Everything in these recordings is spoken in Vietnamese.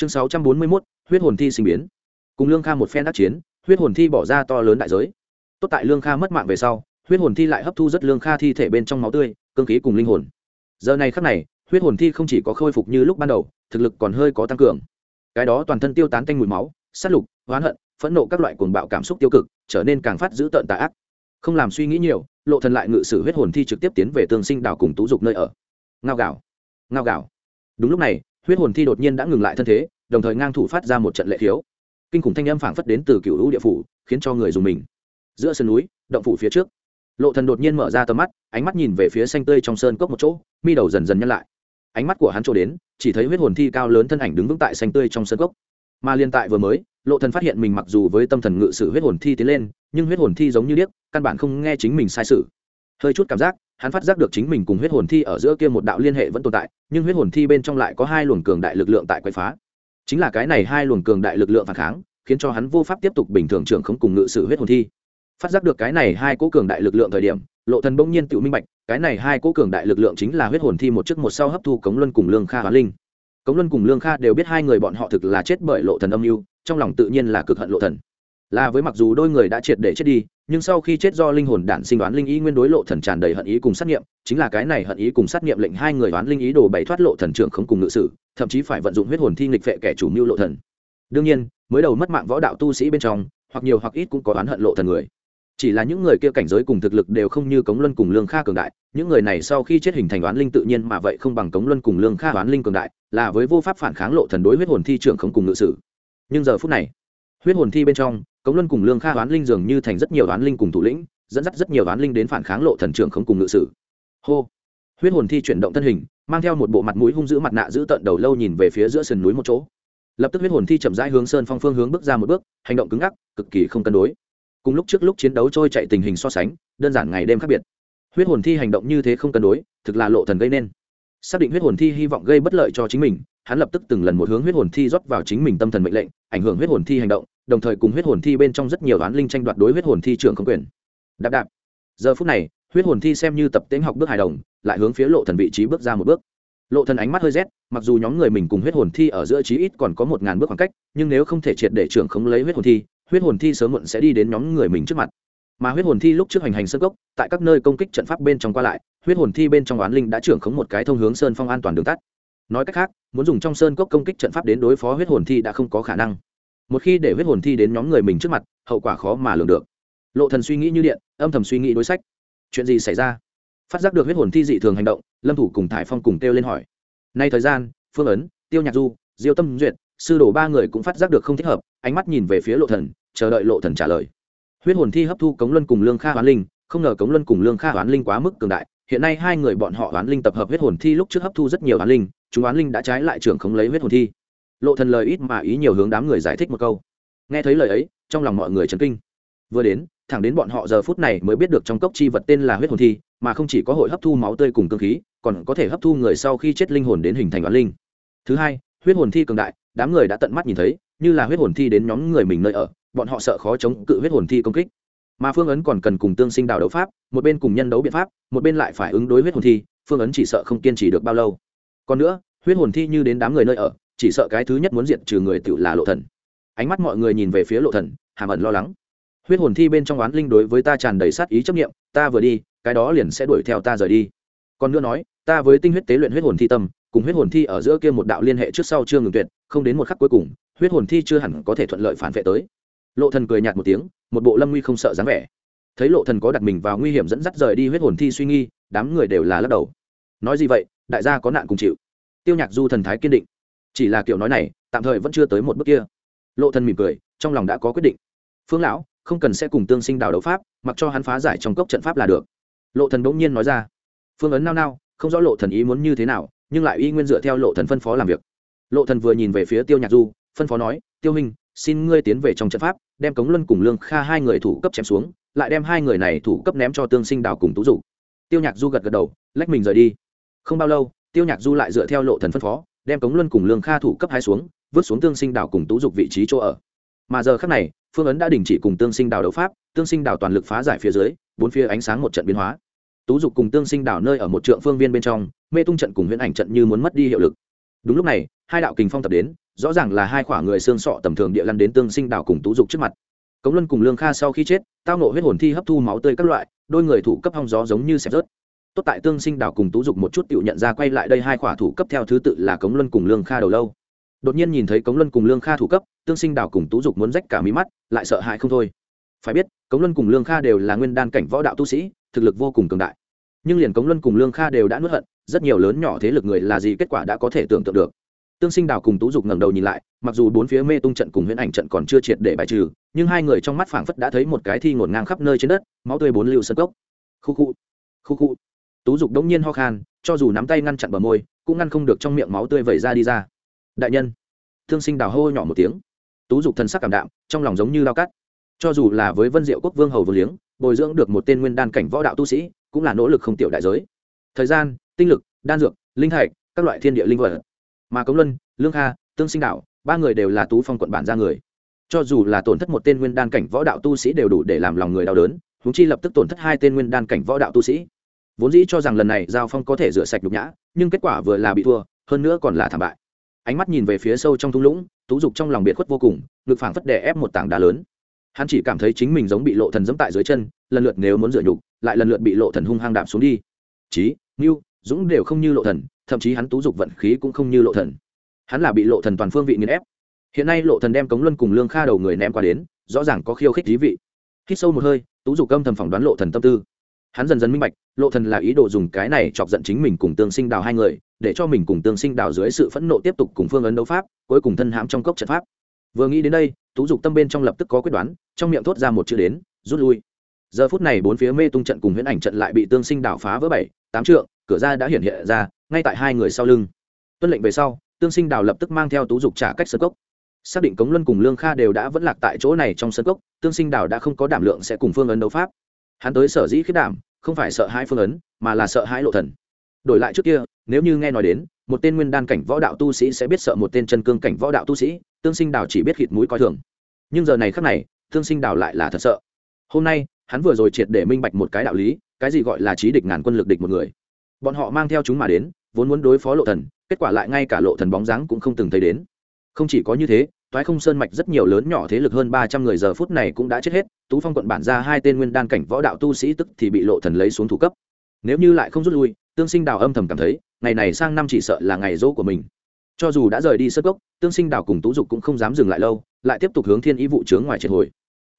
chương sáu trăm bốn mươi mốt, huyết hồn thi sinh biến. Cùng lương kha một phen đắc chiến, huyết hồn thi bỏ ra to lớn đại giới. Tốt tại lương kha mất mạng về sau, huyết hồn thi lại hấp thu rất lương kha thi thể bên trong máu tươi, cương khí cùng linh hồn. Giờ này khắc này, huyết hồn thi không chỉ có khôi phục như lúc ban đầu, thực lực còn hơi có tăng cường. Cái đó toàn thân tiêu tán tanh mùi máu, sát lục, oán hận, phẫn nộ các loại cuồng bạo cảm xúc tiêu cực, trở nên càng phát dữ tợn tà ác. Không làm suy nghĩ nhiều, lộ thần lại ngự sử huyết hồn thi trực tiếp tiến về tương sinh đảo cùng tú dục nơi ở. Ngao gạo ngao gạo đúng lúc này huyết hồn thi đột nhiên đã ngừng lại thân thế, đồng thời ngang thủ phát ra một trận lệ thiếu kinh khủng thanh âm phảng phất đến từ cựu lũ địa phủ, khiến cho người dùng mình. Giữa sườn núi, động phủ phía trước, lộ thần đột nhiên mở ra tầm mắt, ánh mắt nhìn về phía xanh tươi trong sơn cốc một chỗ, mi đầu dần dần nhăn lại. Ánh mắt của hắn trôi đến, chỉ thấy huyết hồn thi cao lớn thân ảnh đứng vững tại xanh tươi trong sơn cốc. Mà liên tại vừa mới, lộ thần phát hiện mình mặc dù với tâm thần ngự sử huyết hồn thi tiến lên, nhưng huyết hồn thi giống như điếc, căn bản không nghe chính mình sai sự. Hơi chút cảm giác hắn phát giác được chính mình cùng huyết hồn thi ở giữa kia một đạo liên hệ vẫn tồn tại, nhưng huyết hồn thi bên trong lại có hai luồng cường đại lực lượng tại quậy phá. Chính là cái này hai luồng cường đại lực lượng phản kháng, khiến cho hắn vô pháp tiếp tục bình thường trưởng không cùng ngự sự huyết hồn thi. Phát giác được cái này hai cố cường đại lực lượng thời điểm, lộ thần bỗng nhiên tự minh bạch, cái này hai cố cường đại lực lượng chính là huyết hồn thi một trước một sau hấp thu cống luân cùng lương kha hóa linh. Cống luân cùng lương kha đều biết hai người bọn họ thực là chết bởi lộ thần âm mưu, trong lòng tự nhiên là cực hận lộ thần. Là với mặc dù đôi người đã triệt để chết đi nhưng sau khi chết do linh hồn đản sinh đoán linh ý, nguyên đối lộ thần tràn đầy hận ý cùng sát nghiệm, chính là cái này hận ý cùng sát nghiệm lệnh hai người đoán linh ý đồ bày thoát lộ thần trưởng không cùng ngự sử, thậm chí phải vận dụng huyết hồn thi nghịch vệ kẻ chủ mưu lộ thần. Đương nhiên, mới đầu mất mạng võ đạo tu sĩ bên trong, hoặc nhiều hoặc ít cũng có oán hận lộ thần người. Chỉ là những người kia cảnh giới cùng thực lực đều không như cống luân cùng lương kha cường đại, những người này sau khi chết hình thành đoán linh tự nhiên mà vậy không bằng cống luân cùng lương kha đoán linh cường đại, là với vô pháp phản kháng lộ thần đối huyết hồn thi trưởng không cùng ngự sử. Nhưng giờ phút này, huyết hồn thi bên trong cống luân cùng lương kha đoán linh dường như thành rất nhiều đoán linh cùng thủ lĩnh, dẫn dắt rất nhiều đoán linh đến phản kháng lộ thần trưởng không cùng ngự sử. Hô! Huyết hồn thi chuyển động thân hình, mang theo một bộ mặt mũi hung dữ mặt nạ giữ tận đầu lâu nhìn về phía giữa sườn núi một chỗ. Lập tức huyết hồn thi chậm rãi hướng sơn phong phương hướng bước ra một bước, hành động cứng ngắc, cực kỳ không cân đối. Cùng lúc trước lúc chiến đấu trôi chạy tình hình so sánh, đơn giản ngày đêm khác biệt. Huyết hồn thi hành động như thế không cân đối, thực là lộ thần gây nên. Xác định huyết hồn thi hy vọng gây bất lợi cho chính mình, hắn lập tức từng lần một hướng huyết hồn thi rót vào chính mình tâm thần mệnh lệnh, ảnh hưởng huyết hồn thi hành động đồng thời cùng huyết hồn thi bên trong rất nhiều đoán linh tranh đoạt đối huyết hồn thi trưởng không quyền. Đạp đạp. Giờ phút này, huyết hồn thi xem như tập tễnh học bước hài đồng, lại hướng phía lộ thần vị trí bước ra một bước. Lộ thần ánh mắt hơi rét, mặc dù nhóm người mình cùng huyết hồn thi ở giữa chí ít còn có một ngàn bước khoảng cách, nhưng nếu không thể triệt để trưởng không lấy huyết hồn thi, huyết hồn thi sớm muộn sẽ đi đến nhóm người mình trước mặt. Mà huyết hồn thi lúc trước hành hành sơ cốc, tại các nơi công kích trận pháp bên trong qua lại, huyết hồn thi bên trong oán linh đã trưởng khống một cái thông hướng sơn phong an toàn đường tắt. Nói cách khác, muốn dùng trong sơn cốc công kích trận pháp đến đối phó huyết hồn thi đã không có khả năng một khi để huyết hồn thi đến nhóm người mình trước mặt, hậu quả khó mà lường được. Lộ thần suy nghĩ như điện, âm thầm suy nghĩ đối sách. Chuyện gì xảy ra? Phát giác được huyết hồn thi dị thường hành động, lâm thủ cùng thải phong cùng kêu lên hỏi. Nay thời gian, phương ấn, tiêu nhạc du, diêu tâm duyệt, sư đồ ba người cũng phát giác được không thích hợp, ánh mắt nhìn về phía lộ thần, chờ đợi lộ thần trả lời. Huyết hồn thi hấp thu cống luân cùng lương kha hoán linh, không ngờ cống luân cùng lương kha hoán linh quá mức cường đại, hiện nay hai người bọn họ hoán linh tập hợp huyết hồn thi lúc trước hấp thu rất nhiều hoán linh, chúng hoán linh đã trái lại trưởng không lấy huyết hồn thi lộ thần lời ít mà ý nhiều hướng đám người giải thích một câu. Nghe thấy lời ấy, trong lòng mọi người chấn kinh. Vừa đến, thẳng đến bọn họ giờ phút này mới biết được trong cốc chi vật tên là huyết hồn thi, mà không chỉ có hội hấp thu máu tươi cùng cương khí, còn có thể hấp thu người sau khi chết linh hồn đến hình thành đoán linh. Thứ hai, huyết hồn thi cường đại, đám người đã tận mắt nhìn thấy, như là huyết hồn thi đến nhóm người mình nơi ở, bọn họ sợ khó chống cự huyết hồn thi công kích. Mà phương ấn còn cần cùng tương sinh đào đấu pháp, một bên cùng nhân đấu biện pháp, một bên lại phải ứng đối huyết hồn thi, phương ấn chỉ sợ không kiên trì được bao lâu. Còn nữa, huyết hồn thi như đến đám người nơi ở chỉ sợ cái thứ nhất muốn diện trừ người tự là lộ thần. Ánh mắt mọi người nhìn về phía lộ thần, hàm ẩn lo lắng. Huyết hồn thi bên trong oán linh đối với ta tràn đầy sát ý chấp niệm, ta vừa đi, cái đó liền sẽ đuổi theo ta rời đi. Còn nữa nói, ta với tinh huyết tế luyện huyết hồn thi tâm, cùng huyết hồn thi ở giữa kia một đạo liên hệ trước sau chưa ngừng tuyệt, không đến một khắc cuối cùng, huyết hồn thi chưa hẳn có thể thuận lợi phản vệ tới. Lộ thần cười nhạt một tiếng, một bộ lâm nguy không sợ dáng vẻ. Thấy lộ thần có đặt mình vào nguy hiểm dẫn dắt rời đi huyết hồn thi suy nghi, đám người đều là lắc đầu. Nói gì vậy, đại gia có nạn cùng chịu. Tiêu nhạc du thần thái kiên định chỉ là kiểu nói này, tạm thời vẫn chưa tới một bước kia. Lộ thần mỉm cười, trong lòng đã có quyết định. Phương lão, không cần sẽ cùng tương sinh đào đấu pháp, mặc cho hắn phá giải trong cốc trận pháp là được. Lộ thần đỗng nhiên nói ra. Phương ấn nao nao, không rõ lộ thần ý muốn như thế nào, nhưng lại y nguyên dựa theo lộ thần phân phó làm việc. Lộ thần vừa nhìn về phía tiêu nhạc du, phân phó nói, tiêu minh xin ngươi tiến về trong trận pháp, đem cống luân cùng lương kha hai người thủ cấp chém xuống, lại đem hai người này thủ cấp ném cho tương sinh đào cùng tú dụ tiêu nhạc du gật gật đầu, lách mình rời đi. Không bao lâu, tiêu nhạc du lại dựa theo lộ thần phân phó đem cống luân cùng lương kha thủ cấp hai xuống, vứt xuống tương sinh đảo cùng tú dục vị trí chỗ ở. Mà giờ khắc này, phương ấn đã đình chỉ cùng tương sinh đảo đấu pháp, tương sinh đảo toàn lực phá giải phía dưới, bốn phía ánh sáng một trận biến hóa. Tú dục cùng tương sinh đảo nơi ở một trượng phương viên bên trong, mê tung trận cùng huyễn ảnh trận như muốn mất đi hiệu lực. Đúng lúc này, hai đạo kình phong tập đến, rõ ràng là hai khỏa người xương sọ tầm thường địa lăn đến tương sinh đảo cùng tú dục trước mặt. Cống luân cùng lương kha sau khi chết, tao nộ huyết hồn thi hấp thu máu tươi các loại, đôi người thủ cấp hong gió giống như xẹp rớt tốt tại tương sinh đảo cùng tú dục một chút tự nhận ra quay lại đây hai khỏa thủ cấp theo thứ tự là cống luân cùng lương kha đầu lâu. Đột nhiên nhìn thấy cống luân cùng lương kha thủ cấp, tương sinh đảo cùng tú dục muốn rách cả mí mắt, lại sợ hãi không thôi. Phải biết, cống luân cùng lương kha đều là nguyên đan cảnh võ đạo tu sĩ, thực lực vô cùng cường đại. Nhưng liền cống luân cùng lương kha đều đã nuốt hận, rất nhiều lớn nhỏ thế lực người là gì kết quả đã có thể tưởng tượng được. Tương sinh đào cùng tú dục ngẩng đầu nhìn lại, mặc dù bốn phía mê tung trận cùng huyễn ảnh trận còn chưa triệt để bài trừ, nhưng hai người trong mắt phảng phất đã thấy một cái thi ngổn ngang khắp nơi trên đất, máu tươi bốn lưu sân cốc. Khu khu khu khu tú dục đống nhiên ho khan, cho dù nắm tay ngăn chặn bờ môi, cũng ngăn không được trong miệng máu tươi vẩy ra đi ra. Đại nhân, thương sinh đào hô nhỏ một tiếng. Tú dục thần sắc cảm đạm, trong lòng giống như lao cắt. Cho dù là với vân diệu quốc vương hầu vừa liếng, bồi dưỡng được một tên nguyên đan cảnh võ đạo tu sĩ, cũng là nỗ lực không tiểu đại giới. Thời gian, tinh lực, đan dược, linh thạch, các loại thiên địa linh vật. Mà cống luân, lương kha, tương sinh đạo, ba người đều là tú phong quận bản ra người. Cho dù là tổn thất một tên nguyên đan cảnh võ đạo tu sĩ đều đủ để làm lòng người đau đớn húng chi lập tức tổn thất hai tên nguyên đan cảnh võ đạo tu sĩ vốn dĩ cho rằng lần này giao phong có thể rửa sạch nhục nhã, nhưng kết quả vừa là bị thua, hơn nữa còn là thảm bại. Ánh mắt nhìn về phía sâu trong thung lũng, tú dục trong lòng biệt khuất vô cùng, ngực phảng phất đè ép một tảng đá lớn. Hắn chỉ cảm thấy chính mình giống bị lộ thần dẫm tại dưới chân, lần lượt nếu muốn rửa nhục, lại lần lượt bị lộ thần hung hăng đạp xuống đi. Trí ngưu, dũng đều không như lộ thần, thậm chí hắn tú dục vận khí cũng không như lộ thần. Hắn là bị lộ thần toàn phương vị nghiền ép. Hiện nay lộ thần đem cống luân cùng lương kha đầu người ném qua đến, rõ ràng có khiêu khích thí vị. Hít sâu một hơi, tú dục âm thầm phỏng đoán lộ thần tâm tư hắn dần dần minh bạch, lộ thần là ý đồ dùng cái này chọc giận chính mình cùng tương sinh đào hai người, để cho mình cùng tương sinh đào dưới sự phẫn nộ tiếp tục cùng phương ấn đấu pháp, cuối cùng thân hãm trong cốc trận pháp. Vừa nghĩ đến đây, tú dục tâm bên trong lập tức có quyết đoán, trong miệng thốt ra một chữ đến, rút lui. Giờ phút này bốn phía mê tung trận cùng huyễn ảnh trận lại bị tương sinh đảo phá vỡ bảy, tám trượng, cửa ra đã hiện hiện ra, ngay tại hai người sau lưng. Tuân lệnh về sau, tương sinh đào lập tức mang theo tú dục trả cách sơ cốc. Xác định cống luân cùng lương kha đều đã vẫn lạc tại chỗ này trong sân cốc, tương sinh đào đã không có đảm lượng sẽ cùng phương ấn đấu pháp hắn tới sở dĩ khiết đảm, không phải sợ hãi phương ấn, mà là sợ hãi lộ thần. Đổi lại trước kia, nếu như nghe nói đến, một tên nguyên đan cảnh võ đạo tu sĩ sẽ biết sợ một tên chân cương cảnh võ đạo tu sĩ, tương sinh đào chỉ biết khịt mũi coi thường. Nhưng giờ này khắc này, tương sinh đào lại là thật sợ. Hôm nay, hắn vừa rồi triệt để minh bạch một cái đạo lý, cái gì gọi là trí địch ngàn quân lực địch một người. Bọn họ mang theo chúng mà đến, vốn muốn đối phó lộ thần, kết quả lại ngay cả lộ thần bóng dáng cũng không từng thấy đến. Không chỉ có như thế toái không sơn mạch rất nhiều lớn nhỏ thế lực hơn ba trăm người giờ phút này cũng đã chết hết, tú phong quận bản ra hai tên nguyên đan cảnh võ đạo tu sĩ tức thì bị lộ thần lấy xuống thủ cấp. Nếu như lại không rút lui, tương sinh đào âm thầm cảm thấy, ngày này sang năm chỉ sợ là ngày dỗ của mình. Cho dù đã rời đi sơ gốc tương sinh đào cùng tú dục cũng không dám dừng lại lâu, lại tiếp tục hướng thiên ý vụ chướng ngoài triệt hồi.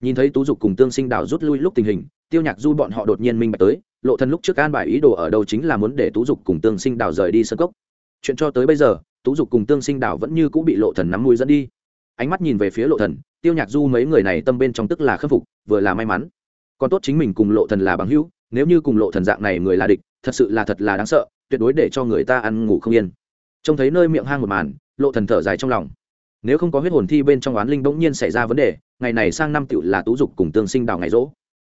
Nhìn thấy tú dục cùng tương sinh đào rút lui lúc tình hình, tiêu nhạc du bọn họ đột nhiên minh bạch tới, lộ thần lúc trước an bài ý đồ ở đâu chính là muốn để tú dục cùng tương sinh đào rời đi sơ gốc chuyện cho tới bây giờ, tú dục cùng tương sinh đào vẫn như cũng bị lộ thần nắm mũi dẫn đi ánh mắt nhìn về phía lộ thần, tiêu nhạc du mấy người này tâm bên trong tức là khâm phục, vừa là may mắn. Còn tốt chính mình cùng lộ thần là bằng hữu, nếu như cùng lộ thần dạng này người là địch, thật sự là thật là đáng sợ, tuyệt đối để cho người ta ăn ngủ không yên. Trông thấy nơi miệng hang một màn, lộ thần thở dài trong lòng. Nếu không có huyết hồn thi bên trong oán linh bỗng nhiên xảy ra vấn đề, ngày này sang năm tựu là tú dục cùng tương sinh đào ngày rỗ.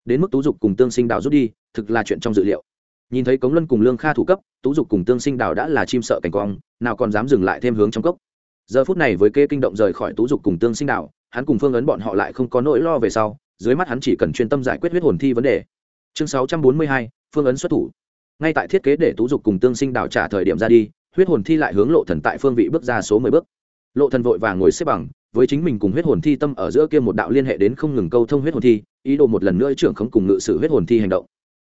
Đến mức tú dục cùng tương sinh đào rút đi, thực là chuyện trong dự liệu. Nhìn thấy cống luân cùng lương kha thủ cấp, tú dục cùng tương sinh đào đã là chim sợ cảnh quang, nào còn dám dừng lại thêm hướng trong cốc giờ phút này với kê kinh động rời khỏi tú dục cùng tương sinh đạo, hắn cùng phương ấn bọn họ lại không có nỗi lo về sau dưới mắt hắn chỉ cần chuyên tâm giải quyết huyết hồn thi vấn đề. Chương sáu trăm bốn mươi hai phương ấn xuất thủ. Ngay tại thiết kế để tú dục cùng tương sinh đạo trả thời điểm ra đi huyết hồn thi lại hướng lộ thần tại phương vị bước ra số mười bước. Lộ thần vội vàng ngồi xếp bằng với chính mình cùng huyết hồn thi tâm ở giữa kia một đạo liên hệ đến không ngừng câu thông huyết hồn thi ý đồ một lần nữa trưởng không cùng ngự sử huyết hồn thi hành động.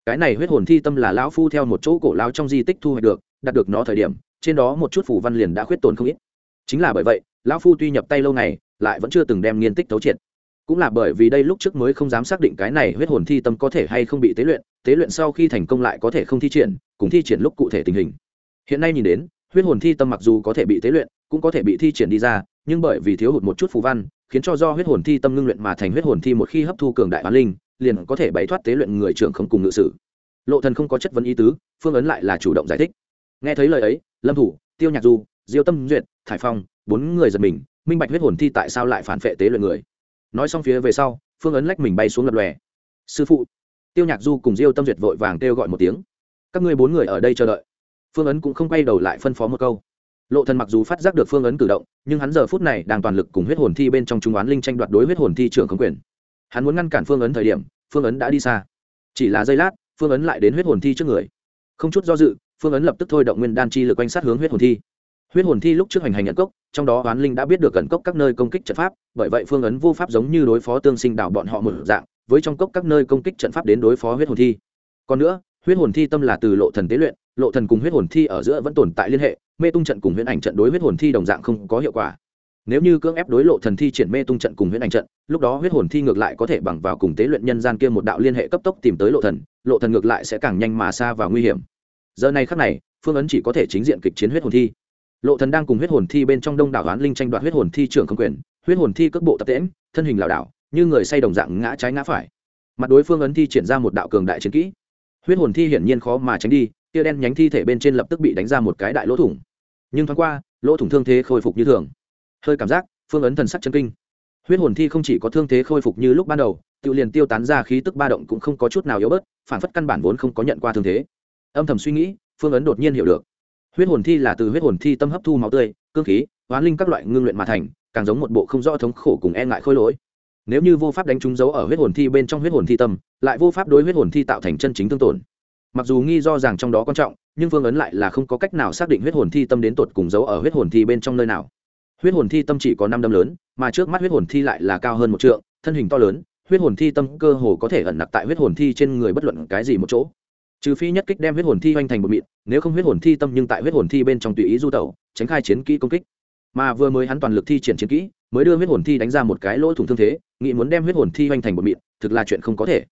Cái này huyết hồn thi tâm là lão phu theo một chỗ cổ lao trong di tích thu hoạch được đạt được nó thời điểm trên đó một chút phủ văn liền đã khuyết tồn không ít chính là bởi vậy, lão phu tuy nhập tay lâu ngày, lại vẫn chưa từng đem nghiên tích thấu triệt. Cũng là bởi vì đây lúc trước mới không dám xác định cái này huyết hồn thi tâm có thể hay không bị tế luyện tế luyện sau khi thành công lại có thể không thi triển, cùng thi triển lúc cụ thể tình hình. Hiện nay nhìn đến, huyết hồn thi tâm mặc dù có thể bị tế luyện, cũng có thể bị thi triển đi ra, nhưng bởi vì thiếu hụt một chút phù văn, khiến cho do huyết hồn thi tâm ngưng luyện mà thành huyết hồn thi một khi hấp thu cường đại hoàn linh, liền có thể bày thoát tế luyện người trưởng không cùng ngự sử. Lộ thần không có chất vấn ý tứ, phương ấn lại là chủ động giải thích. Nghe thấy lời ấy, lâm thủ, tiêu nhạc du, diêu tâm duyệt thải phong, bốn người giật mình, minh bạch huyết hồn thi tại sao lại phản vệ tế luyện người. Nói xong phía về sau, phương ấn lách mình bay xuống lập lòe. Sư phụ. Tiêu nhạc du cùng diêu tâm duyệt vội vàng kêu gọi một tiếng. Các ngươi bốn người ở đây chờ đợi. Phương ấn cũng không quay đầu lại phân phó một câu. Lộ thần mặc dù phát giác được phương ấn cử động, nhưng hắn giờ phút này đang toàn lực cùng huyết hồn thi bên trong trung oán linh tranh đoạt đối huyết hồn thi trưởng không quyền. Hắn muốn ngăn cản phương ấn thời điểm, phương ấn đã đi xa. Chỉ là giây lát, phương ấn lại đến huyết hồn thi trước người. Không chút do dự, phương ấn lập tức thôi động nguyên đan chi lực quanh sát hướng huyết hồn thi huyết hồn thi lúc trước hành hành nhận cốc, trong đó oán linh đã biết được cẩn cốc các nơi công kích trận pháp, bởi vậy phương ấn vô pháp giống như đối phó tương sinh đảo bọn họ một dạng, với trong cốc các nơi công kích trận pháp đến đối phó huyết hồn thi. Còn nữa, huyết hồn thi tâm là từ lộ thần tế luyện, lộ thần cùng huyết hồn thi ở giữa vẫn tồn tại liên hệ, mê tung trận cùng huyễn ảnh trận đối huyết hồn thi đồng dạng không có hiệu quả. Nếu như cưỡng ép đối lộ thần thi triển mê tung trận cùng huyễn ảnh trận, lúc đó huyết hồn thi ngược lại có thể bằng vào cùng tế luyện nhân gian kia một đạo liên hệ cấp tốc tìm tới lộ thần lộ thần ngược lại sẽ càng nhanh mà xa vào nguy hiểm. Giờ này khắc này, phương ấn chỉ có thể chính diện kịch chiến huyết hồn thi lộ thần đang cùng huyết hồn thi bên trong đông đảo đoán linh tranh đoạt huyết hồn thi trưởng không quyền, huyết hồn thi cước bộ tập tễm thân hình lảo đảo, như người say đồng dạng ngã trái ngã phải. Mặt đối phương ấn thi triển ra một đạo cường đại chiến kỹ. Huyết hồn thi hiển nhiên khó mà tránh đi, tia đen nhánh thi thể bên trên lập tức bị đánh ra một cái đại lỗ thủng. Nhưng thoáng qua, lỗ thủng thương thế khôi phục như thường. Hơi cảm giác, phương ấn thần sắc chân kinh. Huyết hồn thi không chỉ có thương thế khôi phục như lúc ban đầu, tự liền tiêu tán ra khí tức ba động cũng không có chút nào yếu bớt, phản phất căn bản vốn không có nhận qua thương thế. Âm thầm suy nghĩ, phương ấn đột nhiên hiểu được huyết hồn thi là từ huyết hồn thi tâm hấp thu máu tươi cương khí hoán linh các loại ngưng luyện mà thành càng giống một bộ không rõ thống khổ cùng e ngại khôi lỗi nếu như vô pháp đánh trúng dấu ở huyết hồn thi bên trong huyết hồn thi tâm lại vô pháp đối huyết hồn thi tạo thành chân chính thương tổn mặc dù nghi do rằng trong đó quan trọng nhưng phương ấn lại là không có cách nào xác định huyết hồn thi tâm đến tột cùng dấu ở huyết hồn thi bên trong nơi nào huyết hồn thi tâm chỉ có năm đâm lớn mà trước mắt huyết hồn thi lại là cao hơn một trượng thân hình to lớn huyết hồn thi tâm cơ hồ có thể ẩn nặc tại huyết hồn thi trên người bất luận cái gì một chỗ trừ phi nhất kích đem huyết hồn thi hoành thành một mịn, nếu không huyết hồn thi tâm nhưng tại huyết hồn thi bên trong tùy ý du tẩu, tránh khai chiến kỹ công kích. Mà vừa mới hắn toàn lực thi triển chiến kỹ, mới đưa huyết hồn thi đánh ra một cái lỗ thủng thương thế, nghĩ muốn đem huyết hồn thi hoành thành một mịn, thực là chuyện không có thể.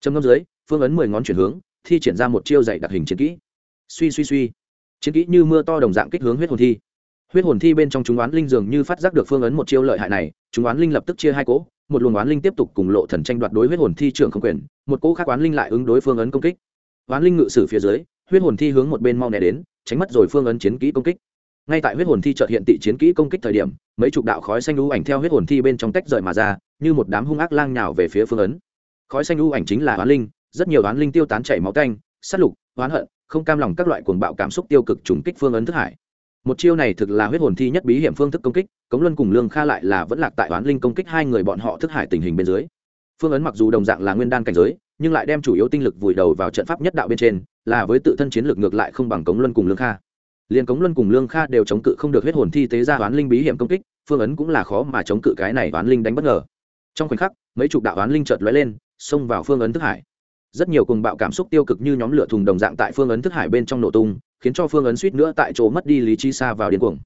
Trầm ngâm dưới, phương ấn mười ngón chuyển hướng, thi triển ra một chiêu dạy đặc hình chiến kỹ. Suy suy suy. Chiến kỹ như mưa to đồng dạng kích hướng huyết hồn thi. Huyết hồn thi bên trong chúng oán linh dường như phát giác được phương ấn một chiêu lợi hại này, chúng oán linh lập tức chia hai cỗ, một luồng oán linh tiếp tục cùng lộ thần tranh đoạt đối huyết hồn thi trưởng không quyền, một cỗ khác oán linh lại ứng đối phương ấn công kích oán linh ngự sử phía dưới, huyết hồn thi hướng một bên mau né đến, tránh mất rồi phương ấn chiến kỹ công kích. Ngay tại huyết hồn thi trợt hiện tị chiến kỹ công kích thời điểm, mấy chục đạo khói xanh lũ ảnh theo huyết hồn thi bên trong tách rời mà ra, như một đám hung ác lang nhào về phía phương ấn. Khói xanh lũ ảnh chính là oán linh, rất nhiều oán linh tiêu tán chảy máu tanh, sát lục, oán hận, không cam lòng các loại cuồng bạo cảm xúc tiêu cực trùng kích phương ấn thức hải. Một chiêu này thực là huyết hồn thi nhất bí hiểm phương thức công kích, cống luân cùng lương kha lại là vẫn lạc tại oán linh công kích hai người bọn họ thức hải tình hình bên dưới phương ấn mặc dù đồng dạng là nguyên đan cảnh giới, nhưng lại đem chủ yếu tinh lực vùi đầu vào trận pháp nhất đạo bên trên, là với tự thân chiến lược ngược lại không bằng cống luân cùng lương kha. Liền cống luân cùng lương kha đều chống cự không được huyết hồn thi tế ra oán linh bí hiểm công kích, phương ấn cũng là khó mà chống cự cái này oán linh đánh bất ngờ. Trong khoảnh khắc, mấy chục đạo oán linh chợt lóe lên, xông vào phương ấn thức hải. Rất nhiều cùng bạo cảm xúc tiêu cực như nhóm lửa thùng đồng dạng tại phương ấn thức hải bên trong nổ tung, khiến cho phương ấn suýt nữa tại chỗ mất đi lý trí xa vào điên cuồng.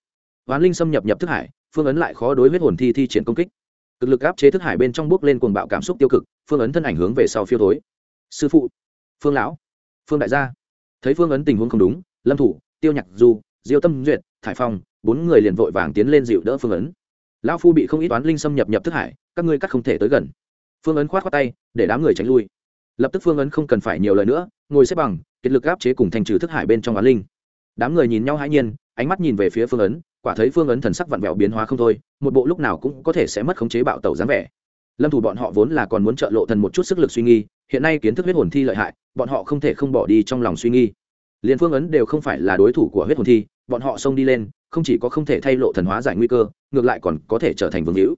Oán linh xâm nhập nhập thức hải, phương ấn lại khó đối huyết hồn thi thi triển công kích cực lực áp chế thức hải bên trong bước lên cuồng bạo cảm xúc tiêu cực, phương ấn thân ảnh hướng về sau phiêu thối. Sư phụ, phương lão, phương đại gia. Thấy phương ấn tình huống không đúng, lâm thủ, tiêu nhạc du, diêu tâm duyệt, thải phong, bốn người liền vội vàng tiến lên dịu đỡ phương ấn. Lão phu bị không ít toán linh xâm nhập nhập thức hải, các ngươi cắt không thể tới gần. Phương ấn khoát khoát tay, để đám người tránh lui. Lập tức phương ấn không cần phải nhiều lời nữa, ngồi xếp bằng, kiệt lực áp chế cùng thành trừ thức hải bên trong toán linh. Đám người nhìn nhau hãi nhiên, ánh mắt nhìn về phía phương ấn quả thấy phương ấn thần sắc vặn vẹo biến hóa không thôi, một bộ lúc nào cũng có thể sẽ mất khống chế bạo tẩu dáng vẻ. Lâm thủ bọn họ vốn là còn muốn trợ lộ thần một chút sức lực suy nghi, hiện nay kiến thức huyết hồn thi lợi hại, bọn họ không thể không bỏ đi trong lòng suy nghi. Liền phương ấn đều không phải là đối thủ của huyết hồn thi, bọn họ xông đi lên, không chỉ có không thể thay lộ thần hóa giải nguy cơ, ngược lại còn có thể trở thành vương hữu.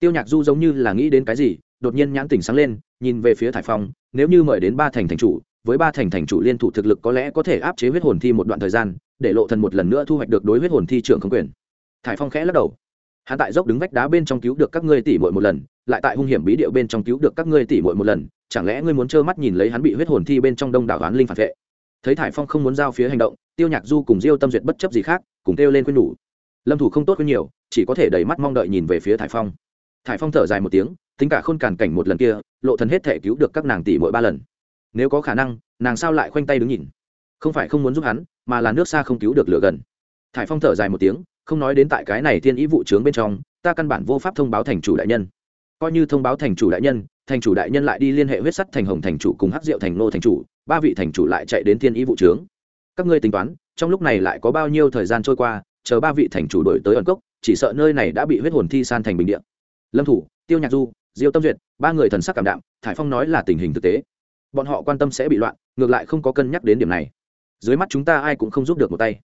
Tiêu nhạc du giống như là nghĩ đến cái gì, đột nhiên nhãn tỉnh sáng lên, nhìn về phía thải phong, nếu như mời đến ba thành thành chủ, với ba thành thành chủ liên thủ thực lực có lẽ có thể áp chế huyết hồn thi một đoạn thời gian để lộ thần một lần nữa thu hoạch được đối huyết hồn thi trưởng không quyền. Thải phong khẽ lắc đầu. Hắn tại dốc đứng vách đá bên trong cứu được các ngươi tỷ muội một lần, lại tại hung hiểm bí điệu bên trong cứu được các ngươi tỷ muội một lần, chẳng lẽ ngươi muốn trơ mắt nhìn lấy hắn bị huyết hồn thi bên trong đông đảo oán linh phản vệ? Thấy thải phong không muốn giao phía hành động, tiêu nhạc du cùng diêu tâm duyệt bất chấp gì khác, cùng kêu lên khuyên nhủ. Lâm thủ không tốt hơn nhiều, chỉ có thể đầy mắt mong đợi nhìn về phía thải phong. Thải phong thở dài một tiếng, tính cả khôn càn cảnh một lần kia, lộ thần hết thể cứu được các nàng tỷ mỗi ba lần. Nếu có khả năng, nàng sao lại khoanh tay đứng nhìn? Không phải không muốn giúp hắn, mà là nước xa không cứu được lửa gần. Thải phong thở dài một tiếng, không nói đến tại cái này thiên ý vụ trướng bên trong, ta căn bản vô pháp thông báo thành chủ đại nhân. Coi như thông báo thành chủ đại nhân, thành chủ đại nhân lại đi liên hệ huyết sắt thành hồng thành chủ cùng hắc diệu thành nô thành chủ, ba vị thành chủ lại chạy đến thiên ý vụ trướng. Các ngươi tính toán, trong lúc này lại có bao nhiêu thời gian trôi qua, chờ ba vị thành chủ đổi tới ẩn cốc, chỉ sợ nơi này đã bị huyết hồn thi san thành bình điện lâm thủ, tiêu nhạc du, diêu tâm duyệt, ba người thần sắc cảm đạm, thải phong nói là tình hình thực tế. Bọn họ quan tâm sẽ bị loạn, ngược lại không có cân nhắc đến điểm này dưới mắt chúng ta ai cũng không giúp được một tay.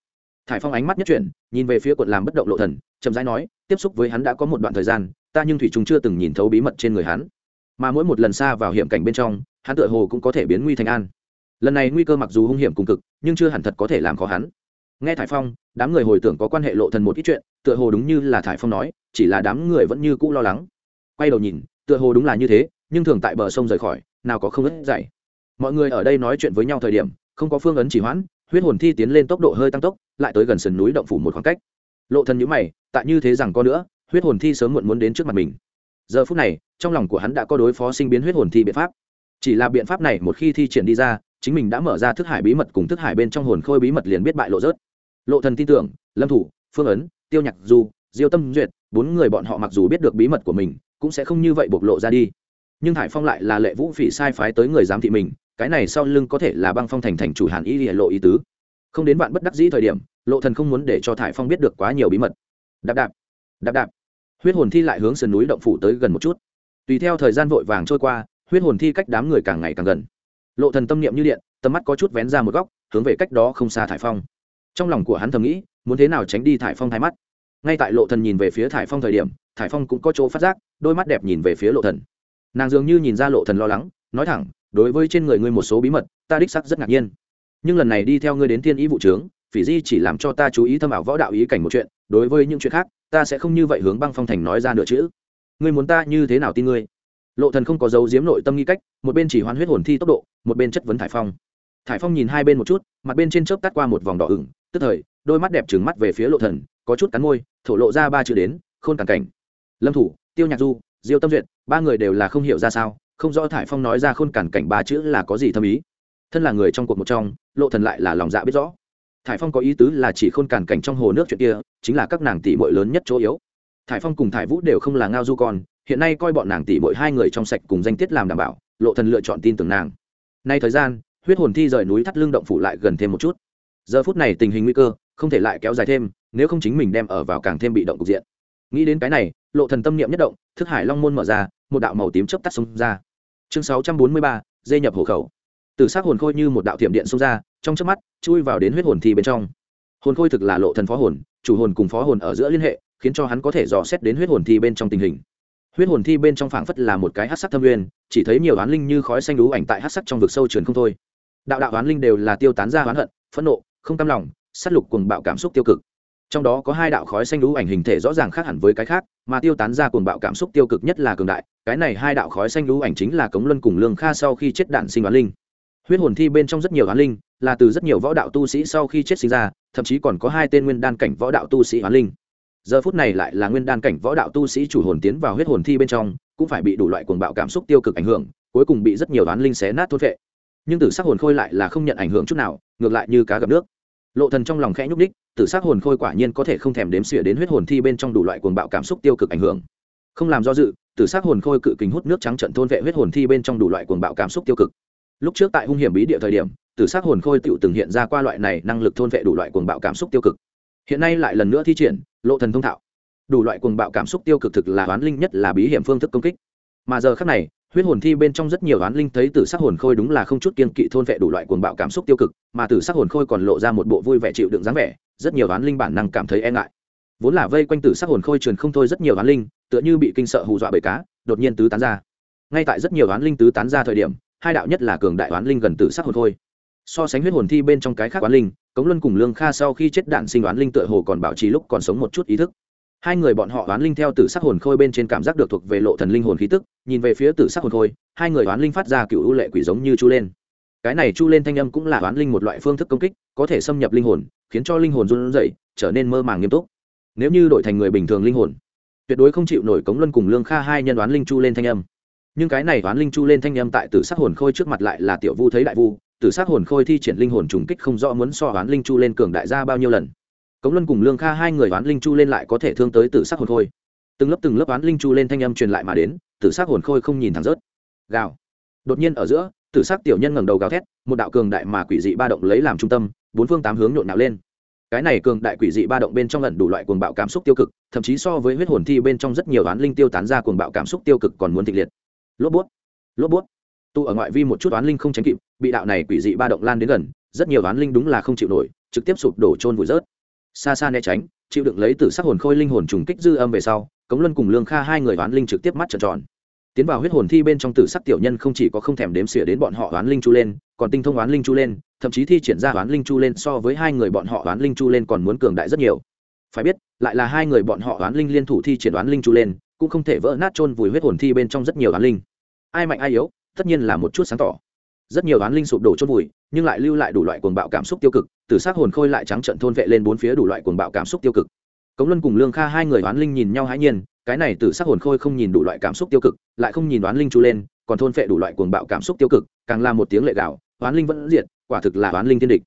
Thải phong ánh mắt nhất chuyển, nhìn về phía quận làm bất động lộ thần, chậm rãi nói, tiếp xúc với hắn đã có một đoạn thời gian, ta nhưng thủy chúng chưa từng nhìn thấu bí mật trên người hắn. Mà mỗi một lần xa vào hiểm cảnh bên trong, hắn tựa hồ cũng có thể biến nguy thành an. Lần này nguy cơ mặc dù hung hiểm cùng cực, nhưng chưa hẳn thật có thể làm khó hắn. Nghe thải phong, đám người hồi tưởng có quan hệ lộ thần một ít chuyện, tựa hồ đúng như là thải phong nói, chỉ là đám người vẫn như cũ lo lắng. Quay đầu nhìn, tựa hồ đúng là như thế, nhưng thường tại bờ sông rời khỏi, nào có không ít dậy. Mọi người ở đây nói chuyện với nhau thời điểm không có phương ấn chỉ hoãn, huyết hồn thi tiến lên tốc độ hơi tăng tốc, lại tới gần sườn núi động phủ một khoảng cách. Lộ thần nhíu mày tại như thế rằng có nữa, huyết hồn thi sớm muộn muốn đến trước mặt mình. Giờ phút này, trong lòng của hắn đã có đối phó sinh biến huyết hồn thi biện pháp. Chỉ là biện pháp này một khi thi triển đi ra, chính mình đã mở ra thức hải bí mật cùng thức hải bên trong hồn khôi bí mật liền biết bại lộ rớt. Lộ thần tin tưởng, lâm thủ, phương ấn, tiêu nhạc du, diêu tâm duyệt, bốn người bọn họ mặc dù biết được bí mật của mình, cũng sẽ không như vậy bộc lộ ra đi. Nhưng hải phong lại là lệ vũ phỉ sai phái tới người giám thị mình cái này sau lưng có thể là băng phong thành thành chủ hàn y lộ ý tứ. Không đến bạn bất đắc dĩ thời điểm, lộ thần không muốn để cho thải phong biết được quá nhiều bí mật. Đạp đạp đạp đạp. Huyết hồn thi lại hướng sườn núi động phủ tới gần một chút. Tùy theo thời gian vội vàng trôi qua, huyết hồn thi cách đám người càng ngày càng gần. Lộ thần tâm niệm như điện, tầm mắt có chút vén ra một góc, hướng về cách đó không xa thải phong. Trong lòng của hắn thầm nghĩ, muốn thế nào tránh đi thải phong thái mắt. Ngay tại lộ thần nhìn về phía thải phong thời điểm, thải phong cũng có chỗ phát giác, đôi mắt đẹp nhìn về phía lộ thần. Nàng dường như nhìn ra lộ thần lo lắng, nói thẳng đối với trên người ngươi một số bí mật, ta đích sắc rất ngạc nhiên. Nhưng lần này đi theo ngươi đến thiên ý vụ trướng, phỉ di chỉ làm cho ta chú ý thâm ảo võ đạo ý cảnh một chuyện, đối với những chuyện khác, ta sẽ không như vậy hướng băng phong thành nói ra nửa chữ ngươi muốn ta như thế nào tin ngươi? Lộ thần không có dấu giếm nội tâm nghi cách, một bên chỉ hoán huyết hồn thi tốc độ, một bên chất vấn thải phong. Thải phong nhìn hai bên một chút, mặt bên trên chớp tắt qua một vòng đỏ ửng, tức thời, đôi mắt đẹp trừng mắt về phía lộ thần, có chút cắn môi, thổ lộ ra ba chữ đến, khôn cản cảnh. Lâm thủ, tiêu nhạc du, diêu tâm duyệt, ba người đều là không hiểu ra sao không rõ thải phong nói ra khôn cản cảnh ba chữ là có gì thâm ý. Thân là người trong cuộc một trong, lộ thần lại là lòng dạ biết rõ. Thải phong có ý tứ là chỉ khôn cản cảnh trong hồ nước chuyện kia, chính là các nàng tỷ muội lớn nhất chỗ yếu. Thải phong cùng thải vũ đều không là ngao du con, hiện nay coi bọn nàng tỷ muội hai người trong sạch cùng danh tiết làm đảm bảo, lộ thần lựa chọn tin tưởng nàng. Nay thời gian, huyết hồn thi rời núi thắt lưng động phủ lại gần thêm một chút. Giờ phút này tình hình nguy cơ, không thể lại kéo dài thêm, nếu không chính mình đem ở vào càng thêm bị động cục diện. Nghĩ đến cái này, lộ thần tâm niệm nhất động, thức hải long môn mở ra, một đạo màu tím chớp tắt xông ra chương 643, dây nhập hộ khẩu. Từ xác hồn khôi như một đạo tiệm điện xông ra trong chớp mắt chui vào đến huyết hồn thi bên trong. Hồn khôi thực là lộ thần phó hồn chủ hồn cùng phó hồn ở giữa liên hệ khiến cho hắn có thể dò xét đến huyết hồn thi bên trong tình hình. Huyết hồn thi bên trong phảng phất là một cái hắc sắc thâm nguyên chỉ thấy nhiều oán linh như khói xanh đú ảnh tại hắc sắc trong vực sâu truyền không thôi. Đạo đạo oán linh đều là tiêu tán ra oán hận phẫn nộ không cam lòng sát lục cuồng bạo cảm xúc tiêu cực trong đó có hai đạo khói xanh lũ ảnh hình thể rõ ràng khác hẳn với cái khác, mà tiêu tán ra cuồng bạo cảm xúc tiêu cực nhất là cường đại, cái này hai đạo khói xanh lũ ảnh chính là cống luân cùng lương kha sau khi chết đạn sinh oán linh. Huyết hồn thi bên trong rất nhiều oán linh, là từ rất nhiều võ đạo tu sĩ sau khi chết sinh ra, thậm chí còn có hai tên nguyên đan cảnh võ đạo tu sĩ oán linh. Giờ phút này lại là nguyên đan cảnh võ đạo tu sĩ chủ hồn tiến vào huyết hồn thi bên trong, cũng phải bị đủ loại cuồng bạo cảm xúc tiêu cực ảnh hưởng, cuối cùng bị rất nhiều oán linh xé nát thốt vệ nhưng tử sắc hồn khôi lại là không nhận ảnh hưởng chút nào, ngược lại như cá gặp nước lộ thần trong lòng khẽ nhúc đích tử sắc hồn khôi quả nhiên có thể không thèm đếm xỉa đến huyết hồn thi bên trong đủ loại cuồng bạo cảm xúc tiêu cực ảnh hưởng. Không làm do dự, tử sắc hồn khôi cự kính hút nước trắng trận thôn vệ huyết hồn thi bên trong đủ loại cuồng bạo cảm xúc tiêu cực. Lúc trước tại hung hiểm bí địa thời điểm, tử sắc hồn khôi tựu từng hiện ra qua loại này năng lực thôn vệ đủ loại cuồng bạo cảm xúc tiêu cực. Hiện nay lại lần nữa thi triển, lộ thần thông thạo. Đủ loại cuồng bạo cảm xúc tiêu cực thực là oán linh nhất là bí hiểm phương thức công kích. Mà giờ khắc này huyết hồn thi bên trong rất nhiều oán linh thấy tử sắc hồn khôi đúng là không chút kiên kỵ thôn vệ đủ loại cuồng bạo cảm xúc tiêu cực, mà tử sắc hồn khôi còn lộ ra một bộ vui vẻ chịu đựng dáng vẻ, rất nhiều oán linh bản năng cảm thấy e ngại. Vốn là vây quanh tử sắc hồn khôi truyền không thôi rất nhiều oán linh, tựa như bị kinh sợ hù dọa bởi cá, đột nhiên tứ tán ra. Ngay tại rất nhiều oán linh tứ tán ra thời điểm, hai đạo nhất là cường đại oán linh gần tử sắc hồn khôi. So sánh huyết hồn thi bên trong cái khác oán linh, cống luân cùng lương kha sau khi chết đạn sinh oán linh tựa hồ còn bảo trì lúc còn sống một chút ý thức hai người bọn họ oán linh theo tử sắc hồn khôi bên trên cảm giác được thuộc về lộ thần linh hồn khí tức, nhìn về phía tử sắc hồn khôi, hai người oán linh phát ra cựu ưu lệ quỷ giống như chu lên. Cái này chu lên thanh âm cũng là oán linh một loại phương thức công kích, có thể xâm nhập linh hồn, khiến cho linh hồn run rẩy, trở nên mơ màng nghiêm túc. Nếu như đổi thành người bình thường linh hồn, tuyệt đối không chịu nổi cống luân cùng lương kha hai nhân oán linh chu lên thanh âm. Nhưng cái này oán linh chu lên thanh âm tại tử sắc hồn khôi trước mặt lại là tiểu vu thấy đại vu, tử sắc hồn khôi thi triển linh hồn trùng kích không rõ muốn so oán linh chu lên cường đại ra bao nhiêu lần cống luân cùng lương kha hai người oán linh chu lên lại có thể thương tới tử sắc hồn khôi. Từng lớp từng lớp oán linh chu lên thanh âm truyền lại mà đến, tử sắc hồn khôi không nhìn thẳng rớt. Gào. Đột nhiên ở giữa, tử sắc tiểu nhân ngẩng đầu gào thét, một đạo cường đại mà quỷ dị ba động lấy làm trung tâm, bốn phương tám hướng nhộn nhạo lên. Cái này cường đại quỷ dị ba động bên trong lần đủ loại cuồng bạo cảm xúc tiêu cực, thậm chí so với huyết hồn thi bên trong rất nhiều oán linh tiêu tán ra cuồng bạo cảm xúc tiêu cực còn muốn thịnh liệt. Lốp bút. Lốp bút. Tu ở ngoại vi một chút oán linh không tránh kịp, bị đạo này quỷ dị ba động lan đến gần, rất nhiều oán linh đúng là không chịu nổi, trực tiếp sụp đổ trôn vùi rớt xa xa né tránh, chịu đựng lấy từ sắc hồn khôi linh hồn trùng kích dư âm về sau, cống luân cùng lương kha hai người oán linh trực tiếp mắt trợn tròn. Tiến vào huyết hồn thi bên trong tử sắc tiểu nhân không chỉ có không thèm đếm xỉa đến bọn họ oán linh chu lên, còn tinh thông oán linh chu lên, thậm chí thi triển ra oán linh chu lên so với hai người bọn họ oán linh chu lên còn muốn cường đại rất nhiều. Phải biết, lại là hai người bọn họ oán linh liên thủ thi triển oán linh chu lên, cũng không thể vỡ nát chôn vùi huyết hồn thi bên trong rất nhiều oán linh. Ai mạnh ai yếu, tất nhiên là một chút sáng tỏ. Rất nhiều oán linh sụp đổ chôn vùi, nhưng lại lưu lại đủ loại cuồng bạo cảm xúc tiêu cực Tử sắc hồn khôi lại trắng trận thôn vệ lên bốn phía đủ loại cuồng bạo cảm xúc tiêu cực. Cống luân cùng lương kha hai người oán linh nhìn nhau hãi nhiên, cái này tử sắc hồn khôi không nhìn đủ loại cảm xúc tiêu cực, lại không nhìn oán linh chú lên, còn thôn vệ đủ loại cuồng bạo cảm xúc tiêu cực, càng là một tiếng lệ gạo, oán linh vẫn diệt, quả thực là oán linh thiên địch.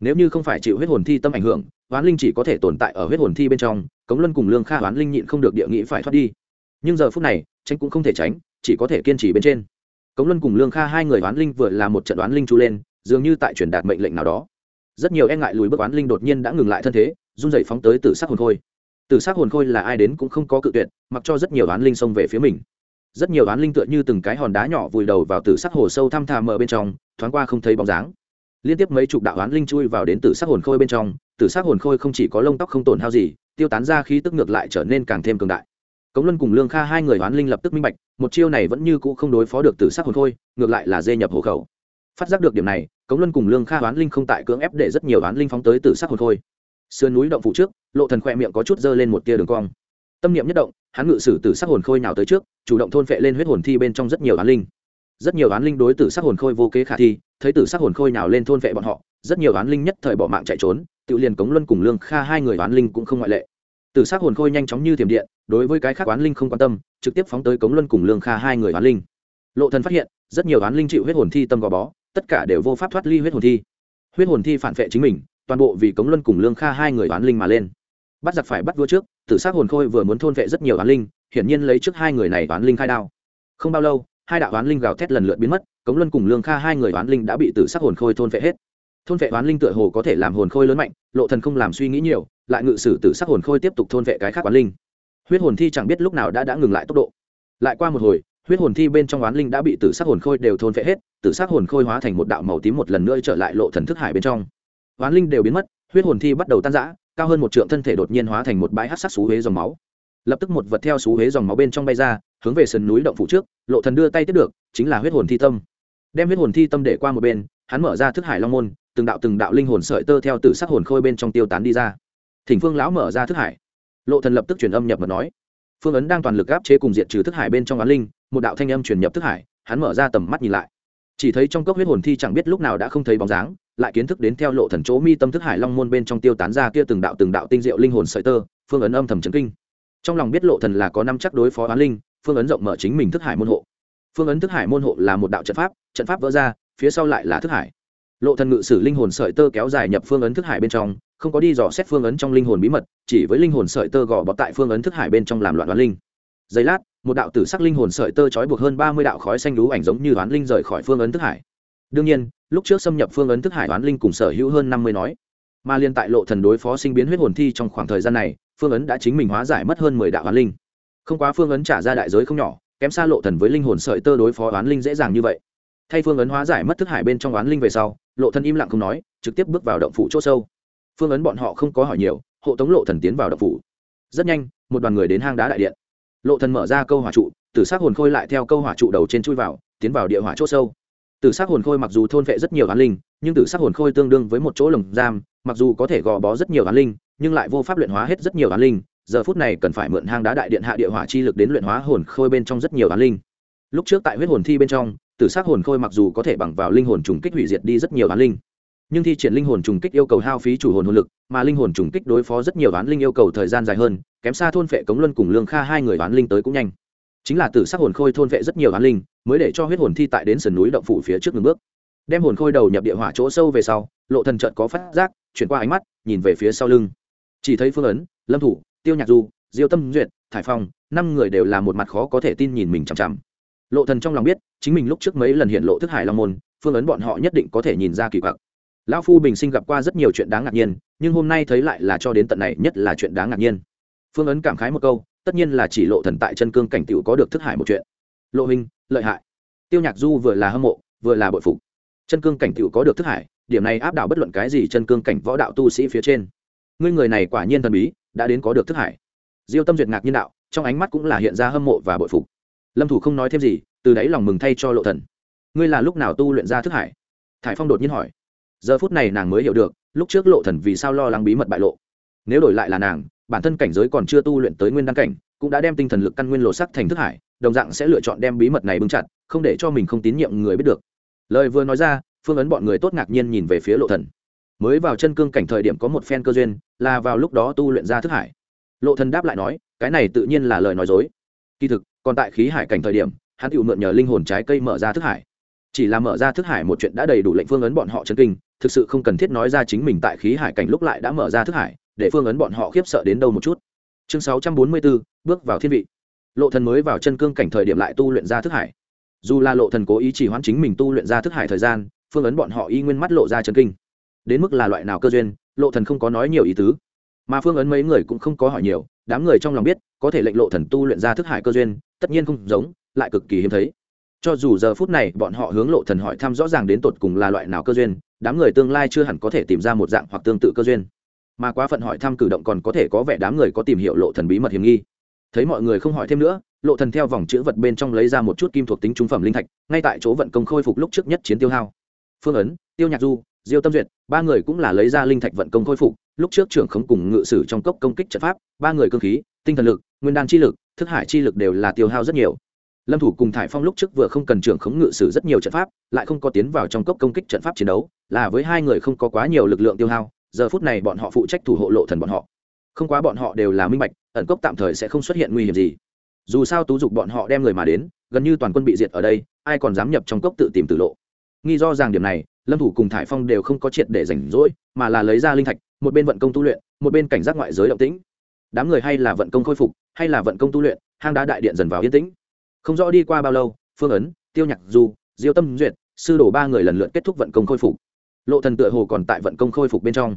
Nếu như không phải chịu huyết hồn thi tâm ảnh hưởng, oán linh chỉ có thể tồn tại ở huyết hồn thi bên trong, cống luân cùng lương kha oán linh nhịn không được địa nghĩ phải thoát đi. Nhưng giờ phút này, tránh cũng không thể tránh, chỉ có thể kiên trì bên trên. Cống luân cùng lương kha hai người oán linh vừa là một trận oán linh chú lên, dường như tại truyền đạt mệnh lệnh nào đó rất nhiều e ngại lùi bước oán linh đột nhiên đã ngừng lại thân thế, run dậy phóng tới tử sắc hồn khôi. Tử sắc hồn khôi là ai đến cũng không có cự tuyệt, mặc cho rất nhiều oán linh xông về phía mình. Rất nhiều oán linh tựa như từng cái hòn đá nhỏ vùi đầu vào tử sắc hồ sâu thăm thà mờ bên trong, thoáng qua không thấy bóng dáng. Liên tiếp mấy chục đạo oán linh chui vào đến tử sắc hồn khôi bên trong, tử sắc hồn khôi không chỉ có lông tóc không tổn hao gì, tiêu tán ra khí tức ngược lại trở nên càng thêm cường đại. Cống luân cùng lương kha hai người oán linh lập tức minh bạch, một chiêu này vẫn như cũ không đối phó được từ sắc hồn khôi, ngược lại là dê nhập hộ khẩu. Phát giác được điểm này cống luân cùng lương kha oán linh không tại cưỡng ép để rất nhiều oán linh phóng tới từ sắc hồn khôi. Sườn núi động phủ trước, lộ thần khỏe miệng có chút dơ lên một tia đường cong. Tâm niệm nhất động, hắn ngự sử từ sắc hồn khôi nào tới trước, chủ động thôn phệ lên huyết hồn thi bên trong rất nhiều oán linh. Rất nhiều oán linh đối tử sắc hồn khôi vô kế khả thi, thấy tử sắc hồn khôi nào lên thôn phệ bọn họ, rất nhiều oán linh nhất thời bỏ mạng chạy trốn, tự liền cống luân cùng lương kha hai người oán linh cũng không ngoại lệ. Tử sắc hồn khôi nhanh chóng như thiểm điện, đối với cái khác oán linh không quan tâm, trực tiếp phóng tới cống luân cùng lương kha hai người oán linh. Lộ thần phát hiện, rất nhiều oán linh chịu huyết hồn thi tâm gò bó tất cả đều vô pháp thoát ly huyết hồn thi. Huyết hồn thi phản vệ chính mình, toàn bộ vì cống luân cùng lương kha hai người oán linh mà lên. Bắt giặc phải bắt vua trước, tử sắc hồn khôi vừa muốn thôn vệ rất nhiều oán linh, hiển nhiên lấy trước hai người này oán linh khai đao. Không bao lâu, hai đạo oán linh gào thét lần lượt biến mất, cống luân cùng lương kha hai người oán linh đã bị tử sắc hồn khôi thôn vệ hết. Thôn vệ oán linh tựa hồ có thể làm hồn khôi lớn mạnh, lộ thần không làm suy nghĩ nhiều, lại ngự sử tử sắc hồn khôi tiếp tục thôn vệ cái khác oán linh. Huyết hồn thi chẳng biết lúc nào đã đã ngừng lại tốc độ. Lại qua một hồi huyết hồn thi bên trong oán linh đã bị tử sắc hồn khôi đều thôn vệ hết, tử sắc hồn khôi hóa thành một đạo màu tím một lần nữa trở lại lộ thần thức hải bên trong. Oán linh đều biến mất, huyết hồn thi bắt đầu tan rã, cao hơn một trượng thân thể đột nhiên hóa thành một bãi hắc sắc xú huế dòng máu. Lập tức một vật theo xú huế dòng máu bên trong bay ra, hướng về sườn núi động phủ trước, lộ thần đưa tay tiếp được, chính là huyết hồn thi tâm. Đem huyết hồn thi tâm để qua một bên, hắn mở ra thức hải long môn, từng đạo từng đạo linh hồn sợi tơ theo tử sắc hồn khôi bên trong tiêu tán đi ra. Thỉnh phương lão mở ra thức hải. Lộ thần lập tức truyền âm nhập mật nói. Phương ấn đang toàn lực áp chế cùng diện trừ thức hải bên trong oán linh một đạo thanh âm truyền nhập thức hải, hắn mở ra tầm mắt nhìn lại. Chỉ thấy trong cốc huyết hồn thi chẳng biết lúc nào đã không thấy bóng dáng, lại kiến thức đến theo lộ thần chỗ mi tâm thức hải long môn bên trong tiêu tán ra kia từng đạo từng đạo tinh diệu linh hồn sợi tơ, phương ấn âm thầm chấn kinh. Trong lòng biết lộ thần là có năm chắc đối phó oán linh, phương ấn rộng mở chính mình thức hải môn hộ. Phương ấn thức hải môn hộ là một đạo trận pháp trận pháp vỡ ra, phía sau lại là thức hải. Lộ thần ngự sử linh hồn sợi tơ kéo dài nhập phương ấn thức hải bên trong, không có đi dò xét phương ấn trong linh hồn bí mật, chỉ với linh hồn sợi tơ gò bó tại phương ấn thức hải bên trong làm loạn đoán linh. Giây lát một đạo tử sắc linh hồn sợi tơ trói buộc hơn ba mươi đạo khói xanh lú ảnh giống như đoán linh rời khỏi phương ấn thức hải. Đương nhiên, lúc trước xâm nhập phương ấn thức hải đoán linh cùng sở hữu hơn năm mươi nói, mà liên tại lộ thần đối phó sinh biến huyết hồn thi trong khoảng thời gian này, phương ấn đã chính mình hóa giải mất hơn mười đạo đoán linh. Không quá phương ấn trả ra đại giới không nhỏ, kém xa lộ thần với linh hồn sợi tơ đối phó đoán linh dễ dàng như vậy. Thay phương ấn hóa giải mất thức hải bên trong oán linh về sau, lộ thần im lặng không nói, trực tiếp bước vào động phủ chỗ sâu. Phương ấn bọn họ không có hỏi nhiều, hộ tống lộ thần tiến vào động phủ. Rất nhanh, một đoàn người đến hang đá đại điện lộ thần mở ra câu hỏa trụ, tử sắc hồn khôi lại theo câu hỏa trụ đầu trên chui vào, tiến vào địa hỏa chỗ sâu. Tử sắc hồn khôi mặc dù thôn vệ rất nhiều ánh linh, nhưng tử sắc hồn khôi tương đương với một chỗ lồng giam, mặc dù có thể gò bó rất nhiều ánh linh, nhưng lại vô pháp luyện hóa hết rất nhiều ánh linh. Giờ phút này cần phải mượn hang đá đại điện hạ địa hỏa chi lực đến luyện hóa hồn khôi bên trong rất nhiều ánh linh. Lúc trước tại huyết hồn thi bên trong, tử sắc hồn khôi mặc dù có thể bằng vào linh hồn trùng kích hủy diệt đi rất nhiều ánh linh nhưng thi triển linh hồn trùng kích yêu cầu hao phí chủ hồn hồn lực, mà linh hồn trùng kích đối phó rất nhiều đoán linh yêu cầu thời gian dài hơn, kém xa thôn vệ cống luân cùng lương kha hai người đoán linh tới cũng nhanh. Chính là tử sắc hồn khôi thôn vệ rất nhiều đoán linh, mới để cho huyết hồn thi tại đến sườn núi động phủ phía trước ngừng bước. Đem hồn khôi đầu nhập địa hỏa chỗ sâu về sau, lộ thần trận có phát giác, chuyển qua ánh mắt, nhìn về phía sau lưng. Chỉ thấy phương ấn, lâm thủ, tiêu nhạc du, diêu tâm duyệt, thải phong, năm người đều là một mặt khó có thể tin nhìn mình chằm chằm. Lộ thần trong lòng biết, chính mình lúc trước mấy lần hiện lộ thức hải long môn, phương ấn bọn họ nhất định có thể nhìn ra kỳ quặc lão phu bình sinh gặp qua rất nhiều chuyện đáng ngạc nhiên, nhưng hôm nay thấy lại là cho đến tận này nhất là chuyện đáng ngạc nhiên. Phương ấn cảm khái một câu, tất nhiên là chỉ lộ thần tại chân cương cảnh tiểu có được thức hải một chuyện. Lộ hình, lợi hại. Tiêu nhạc du vừa là hâm mộ, vừa là bội phục. Chân cương cảnh tiểu có được thức hải, điểm này áp đảo bất luận cái gì chân cương cảnh võ đạo tu sĩ phía trên. Ngươi người này quả nhiên thần bí, đã đến có được thức hải. Diêu tâm duyệt ngạc nhiên đạo, trong ánh mắt cũng là hiện ra hâm mộ và bội phục. Lâm thủ không nói thêm gì, từ đáy lòng mừng thay cho lộ thần. Ngươi là lúc nào tu luyện ra thức hải? Thải phong đột nhiên hỏi giờ phút này nàng mới hiểu được, lúc trước lộ thần vì sao lo lắng bí mật bại lộ. Nếu đổi lại là nàng, bản thân cảnh giới còn chưa tu luyện tới nguyên đăng cảnh, cũng đã đem tinh thần lực căn nguyên lộ sắc thành thức hải, đồng dạng sẽ lựa chọn đem bí mật này bưng chặt, không để cho mình không tín nhiệm người biết được. Lời vừa nói ra, phương ấn bọn người tốt ngạc nhiên nhìn về phía lộ thần. Mới vào chân cương cảnh thời điểm có một phen cơ duyên, là vào lúc đó tu luyện ra thức hải. Lộ thần đáp lại nói, cái này tự nhiên là lời nói dối. Kỳ thực, còn tại khí hải cảnh thời điểm, hắn tự mượn nhờ linh hồn trái cây mở ra thức hải. Chỉ là mở ra thức hải một chuyện đã đầy đủ lệnh phương ấn bọn họ chấn kinh thực sự không cần thiết nói ra chính mình tại khí hải cảnh lúc lại đã mở ra thức hải để phương ấn bọn họ khiếp sợ đến đâu một chút. Chương 644, bước vào thiên vị. Lộ thần mới vào chân cương cảnh thời điểm lại tu luyện ra thức hải. Dù là lộ thần cố ý chỉ hoãn chính mình tu luyện ra thức hải thời gian phương ấn bọn họ y nguyên mắt lộ ra chân kinh. Đến mức là loại nào cơ duyên lộ thần không có nói nhiều ý tứ. Mà phương ấn mấy người cũng không có hỏi nhiều đám người trong lòng biết có thể lệnh lộ thần tu luyện ra thức hải cơ duyên tất nhiên không giống lại cực kỳ hiếm thấy. Cho dù giờ phút này bọn họ hướng lộ thần hỏi thăm rõ ràng đến tột cùng là loại nào cơ duyên đám người tương lai chưa hẳn có thể tìm ra một dạng hoặc tương tự cơ duyên. Mà quá phận hỏi thăm cử động còn có thể có vẻ đám người có tìm hiểu lộ thần bí mật hiểm nghi. Thấy mọi người không hỏi thêm nữa, lộ thần theo vòng chữ vật bên trong lấy ra một chút kim thuộc tính trung phẩm linh thạch, ngay tại chỗ vận công khôi phục lúc trước nhất chiến tiêu hao. Phương ấn, tiêu nhạc du, diêu tâm duyệt, ba người cũng là lấy ra linh thạch vận công khôi phục, lúc trước trưởng khống cùng ngự sử trong cốc công kích trận pháp, ba người cơ khí, tinh thần lực, nguyên đan chi lực, thức hải chi lực đều là tiêu hao rất nhiều. Lâm thủ cùng thải phong lúc trước vừa không cần trưởng khống ngự sử rất nhiều trận pháp, lại không có tiến vào trong cốc công kích trận pháp chiến đấu là với hai người không có quá nhiều lực lượng tiêu hao, giờ phút này bọn họ phụ trách thủ hộ lộ thần bọn họ. Không quá bọn họ đều là minh bạch, ẩn cốc tạm thời sẽ không xuất hiện nguy hiểm gì. Dù sao tú dục bọn họ đem người mà đến, gần như toàn quân bị diệt ở đây, ai còn dám nhập trong cốc tự tìm tử lộ. Nghi do rằng điểm này, lâm thủ cùng thải phong đều không có triệt để rảnh rỗi, mà là lấy ra linh thạch, một bên vận công tu luyện, một bên cảnh giác ngoại giới động tĩnh. Đám người hay là vận công khôi phục, hay là vận công tu luyện, hang đá đại điện dần vào yên tĩnh. Không rõ đi qua bao lâu, phương ấn, tiêu nhạc du, diêu tâm duyệt, sư đổ ba người lần lượt kết thúc vận công khôi phục lộ thần tựa hồ còn tại vận công khôi phục bên trong.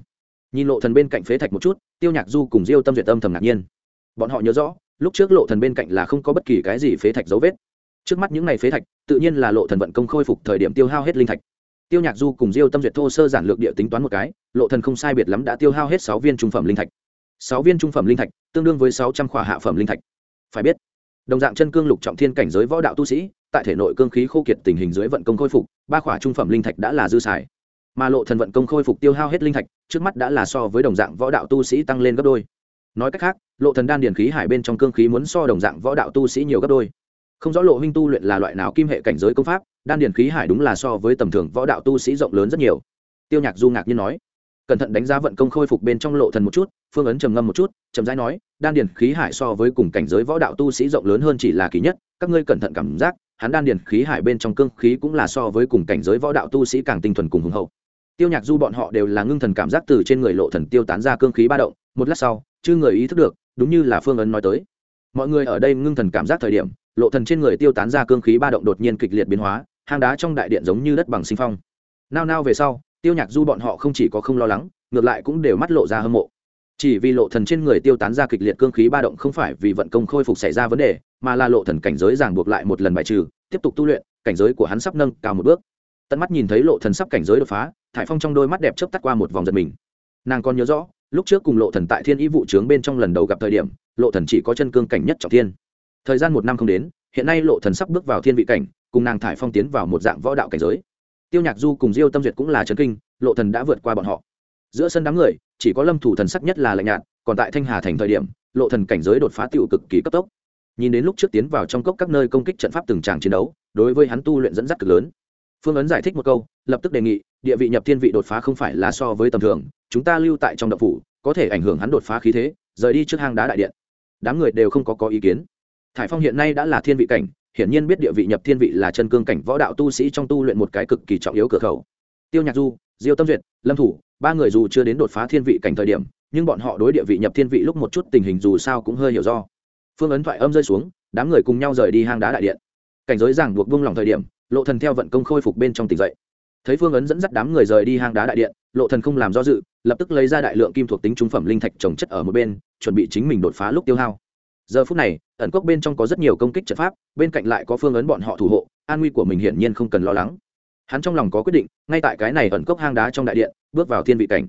Nhìn lộ thần bên cạnh phế thạch một chút, tiêu nhạc du cùng diêu tâm duyệt tâm thầm ngạc nhiên. Bọn họ nhớ rõ, lúc trước lộ thần bên cạnh là không có bất kỳ cái gì phế thạch dấu vết. Trước mắt những ngày phế thạch, tự nhiên là lộ thần vận công khôi phục thời điểm tiêu hao hết linh thạch. Tiêu nhạc du cùng diêu tâm duyệt thô sơ giản lược địa tính toán một cái, lộ thần không sai biệt lắm đã tiêu hao hết sáu viên trung phẩm linh thạch. Sáu viên trung phẩm linh thạch, tương đương với sáu trăm khỏa hạ phẩm linh thạch. Phải biết, đồng dạng chân cương lục trọng thiên cảnh giới võ đạo tu sĩ, tại thể nội cương khí khô kiệt tình hình dưới vận công khôi phục, ba khỏa trung phẩm linh thạch đã là dư xài mà lộ thần vận công khôi phục tiêu hao hết linh thạch, trước mắt đã là so với đồng dạng võ đạo tu sĩ tăng lên gấp đôi. Nói cách khác, lộ thần đan điển khí hải bên trong cương khí muốn so đồng dạng võ đạo tu sĩ nhiều gấp đôi. Không rõ lộ huynh tu luyện là loại nào kim hệ cảnh giới công pháp, đan điển khí hải đúng là so với tầm thường võ đạo tu sĩ rộng lớn rất nhiều. Tiêu nhạc du ngạc nhiên nói, cẩn thận đánh giá vận công khôi phục bên trong lộ thần một chút, phương ấn trầm ngâm một chút, chậm rãi nói, đan điển khí hải so với cùng cảnh giới võ đạo tu sĩ rộng lớn hơn chỉ là kỳ nhất, các ngươi cẩn thận cảm giác, hắn đan điển khí hải bên trong cương khí cũng là so với cùng cảnh giới võ đạo tu sĩ càng tinh thuần cùng hùng hậu tiêu nhạc du bọn họ đều là ngưng thần cảm giác từ trên người lộ thần tiêu tán ra cương khí ba động, một lát sau chứ người ý thức được, đúng như là phương ấn nói tới. Mọi người ở đây ngưng thần cảm giác thời điểm, lộ thần trên người tiêu tán ra cương khí ba động đột nhiên kịch liệt biến hóa, hang đá trong đại điện giống như đất bằng sinh phong. Nao nao về sau, tiêu nhạc du bọn họ không chỉ có không lo lắng, ngược lại cũng đều mắt lộ ra hâm mộ. Chỉ vì lộ thần trên người tiêu tán ra kịch liệt cương khí ba động không phải vì vận công khôi phục xảy ra vấn đề, mà là lộ thần cảnh giới ràng buộc lại một lần bài trừ, tiếp tục tu luyện, cảnh giới của hắn sắp nâng cao một bước. Tận mắt nhìn thấy lộ thần sắp cảnh giới đột phá thải phong trong đôi mắt đẹp chớp tắt qua một vòng giật mình. Nàng còn nhớ rõ, lúc trước cùng lộ thần tại thiên ý vụ trướng bên trong lần đầu gặp thời điểm, lộ thần chỉ có chân cương cảnh nhất trọng thiên. Thời gian một năm không đến, hiện nay lộ thần sắp bước vào thiên vị cảnh, cùng nàng thải phong tiến vào một dạng võ đạo cảnh giới. Tiêu nhạc du cùng diêu tâm duyệt cũng là chấn kinh, lộ thần đã vượt qua bọn họ. Giữa sân đám người, chỉ có lâm thủ thần sắc nhất là lạnh nhạt, còn tại thanh hà thành thời điểm, lộ thần cảnh giới đột phá tiêu cực kỳ cấp tốc. Nhìn đến lúc trước tiến vào trong cốc các nơi công kích trận pháp từng tràng chiến đấu, đối với hắn tu luyện dẫn dắt cực lớn phương ấn giải thích một câu, lập tức đề nghị, địa vị nhập thiên vị đột phá không phải là so với tầm thường, chúng ta lưu tại trong đậu phủ, có thể ảnh hưởng hắn đột phá khí thế, rời đi trước hang đá đại điện. Đám người đều không có có ý kiến. Thải phong hiện nay đã là thiên vị cảnh, hiển nhiên biết địa vị nhập thiên vị là chân cương cảnh võ đạo tu sĩ trong tu luyện một cái cực kỳ trọng yếu cửa khẩu. Tiêu nhạc du, diêu tâm duyệt, lâm thủ, ba người dù chưa đến đột phá thiên vị cảnh thời điểm, nhưng bọn họ đối địa vị nhập thiên vị lúc một chút tình hình dù sao cũng hơi hiểu do. Phương ấn thoại âm rơi xuống, đám người cùng nhau rời đi hang đá đại điện. Cảnh giới giảng buộc buông lòng thời điểm lộ thần theo vận công khôi phục bên trong tỉnh dậy. Thấy phương ấn dẫn dắt đám người rời đi hang đá đại điện, lộ thần không làm do dự, lập tức lấy ra đại lượng kim thuộc tính trung phẩm linh thạch trồng chất ở một bên, chuẩn bị chính mình đột phá lúc tiêu hao. Giờ phút này, ẩn cốc bên trong có rất nhiều công kích trận pháp, bên cạnh lại có phương ấn bọn họ thủ hộ, an nguy của mình hiển nhiên không cần lo lắng. Hắn trong lòng có quyết định, ngay tại cái này ẩn cốc hang đá trong đại điện, bước vào thiên vị cảnh.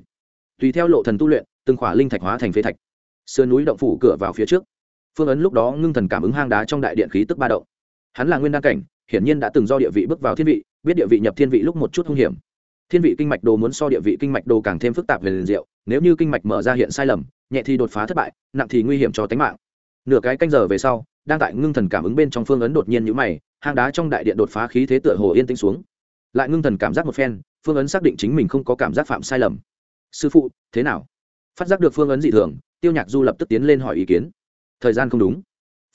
Tùy theo lộ thần tu luyện, từng khỏa linh thạch hóa thành phế thạch. Sườn núi động phủ cửa vào phía trước. Phương ấn lúc đó ngưng thần cảm ứng hang đá trong đại điện khí tức ba động. Hắn là nguyên đan cảnh hiển nhiên đã từng do địa vị bước vào thiên vị, biết địa vị nhập thiên vị lúc một chút hung hiểm. Thiên vị kinh mạch đồ muốn so địa vị kinh mạch đồ càng thêm phức tạp về liền diệu, nếu như kinh mạch mở ra hiện sai lầm, nhẹ thì đột phá thất bại, nặng thì nguy hiểm cho tính mạng. Nửa cái canh giờ về sau, đang tại ngưng thần cảm ứng bên trong phương ấn đột nhiên nhũ mày, hang đá trong đại điện đột phá khí thế tựa hồ yên tĩnh xuống. Lại ngưng thần cảm giác một phen, phương ấn xác định chính mình không có cảm giác phạm sai lầm. Sư phụ, thế nào? Phát giác được phương ấn dị thường, tiêu nhạc du lập tức tiến lên hỏi ý kiến. Thời gian không đúng.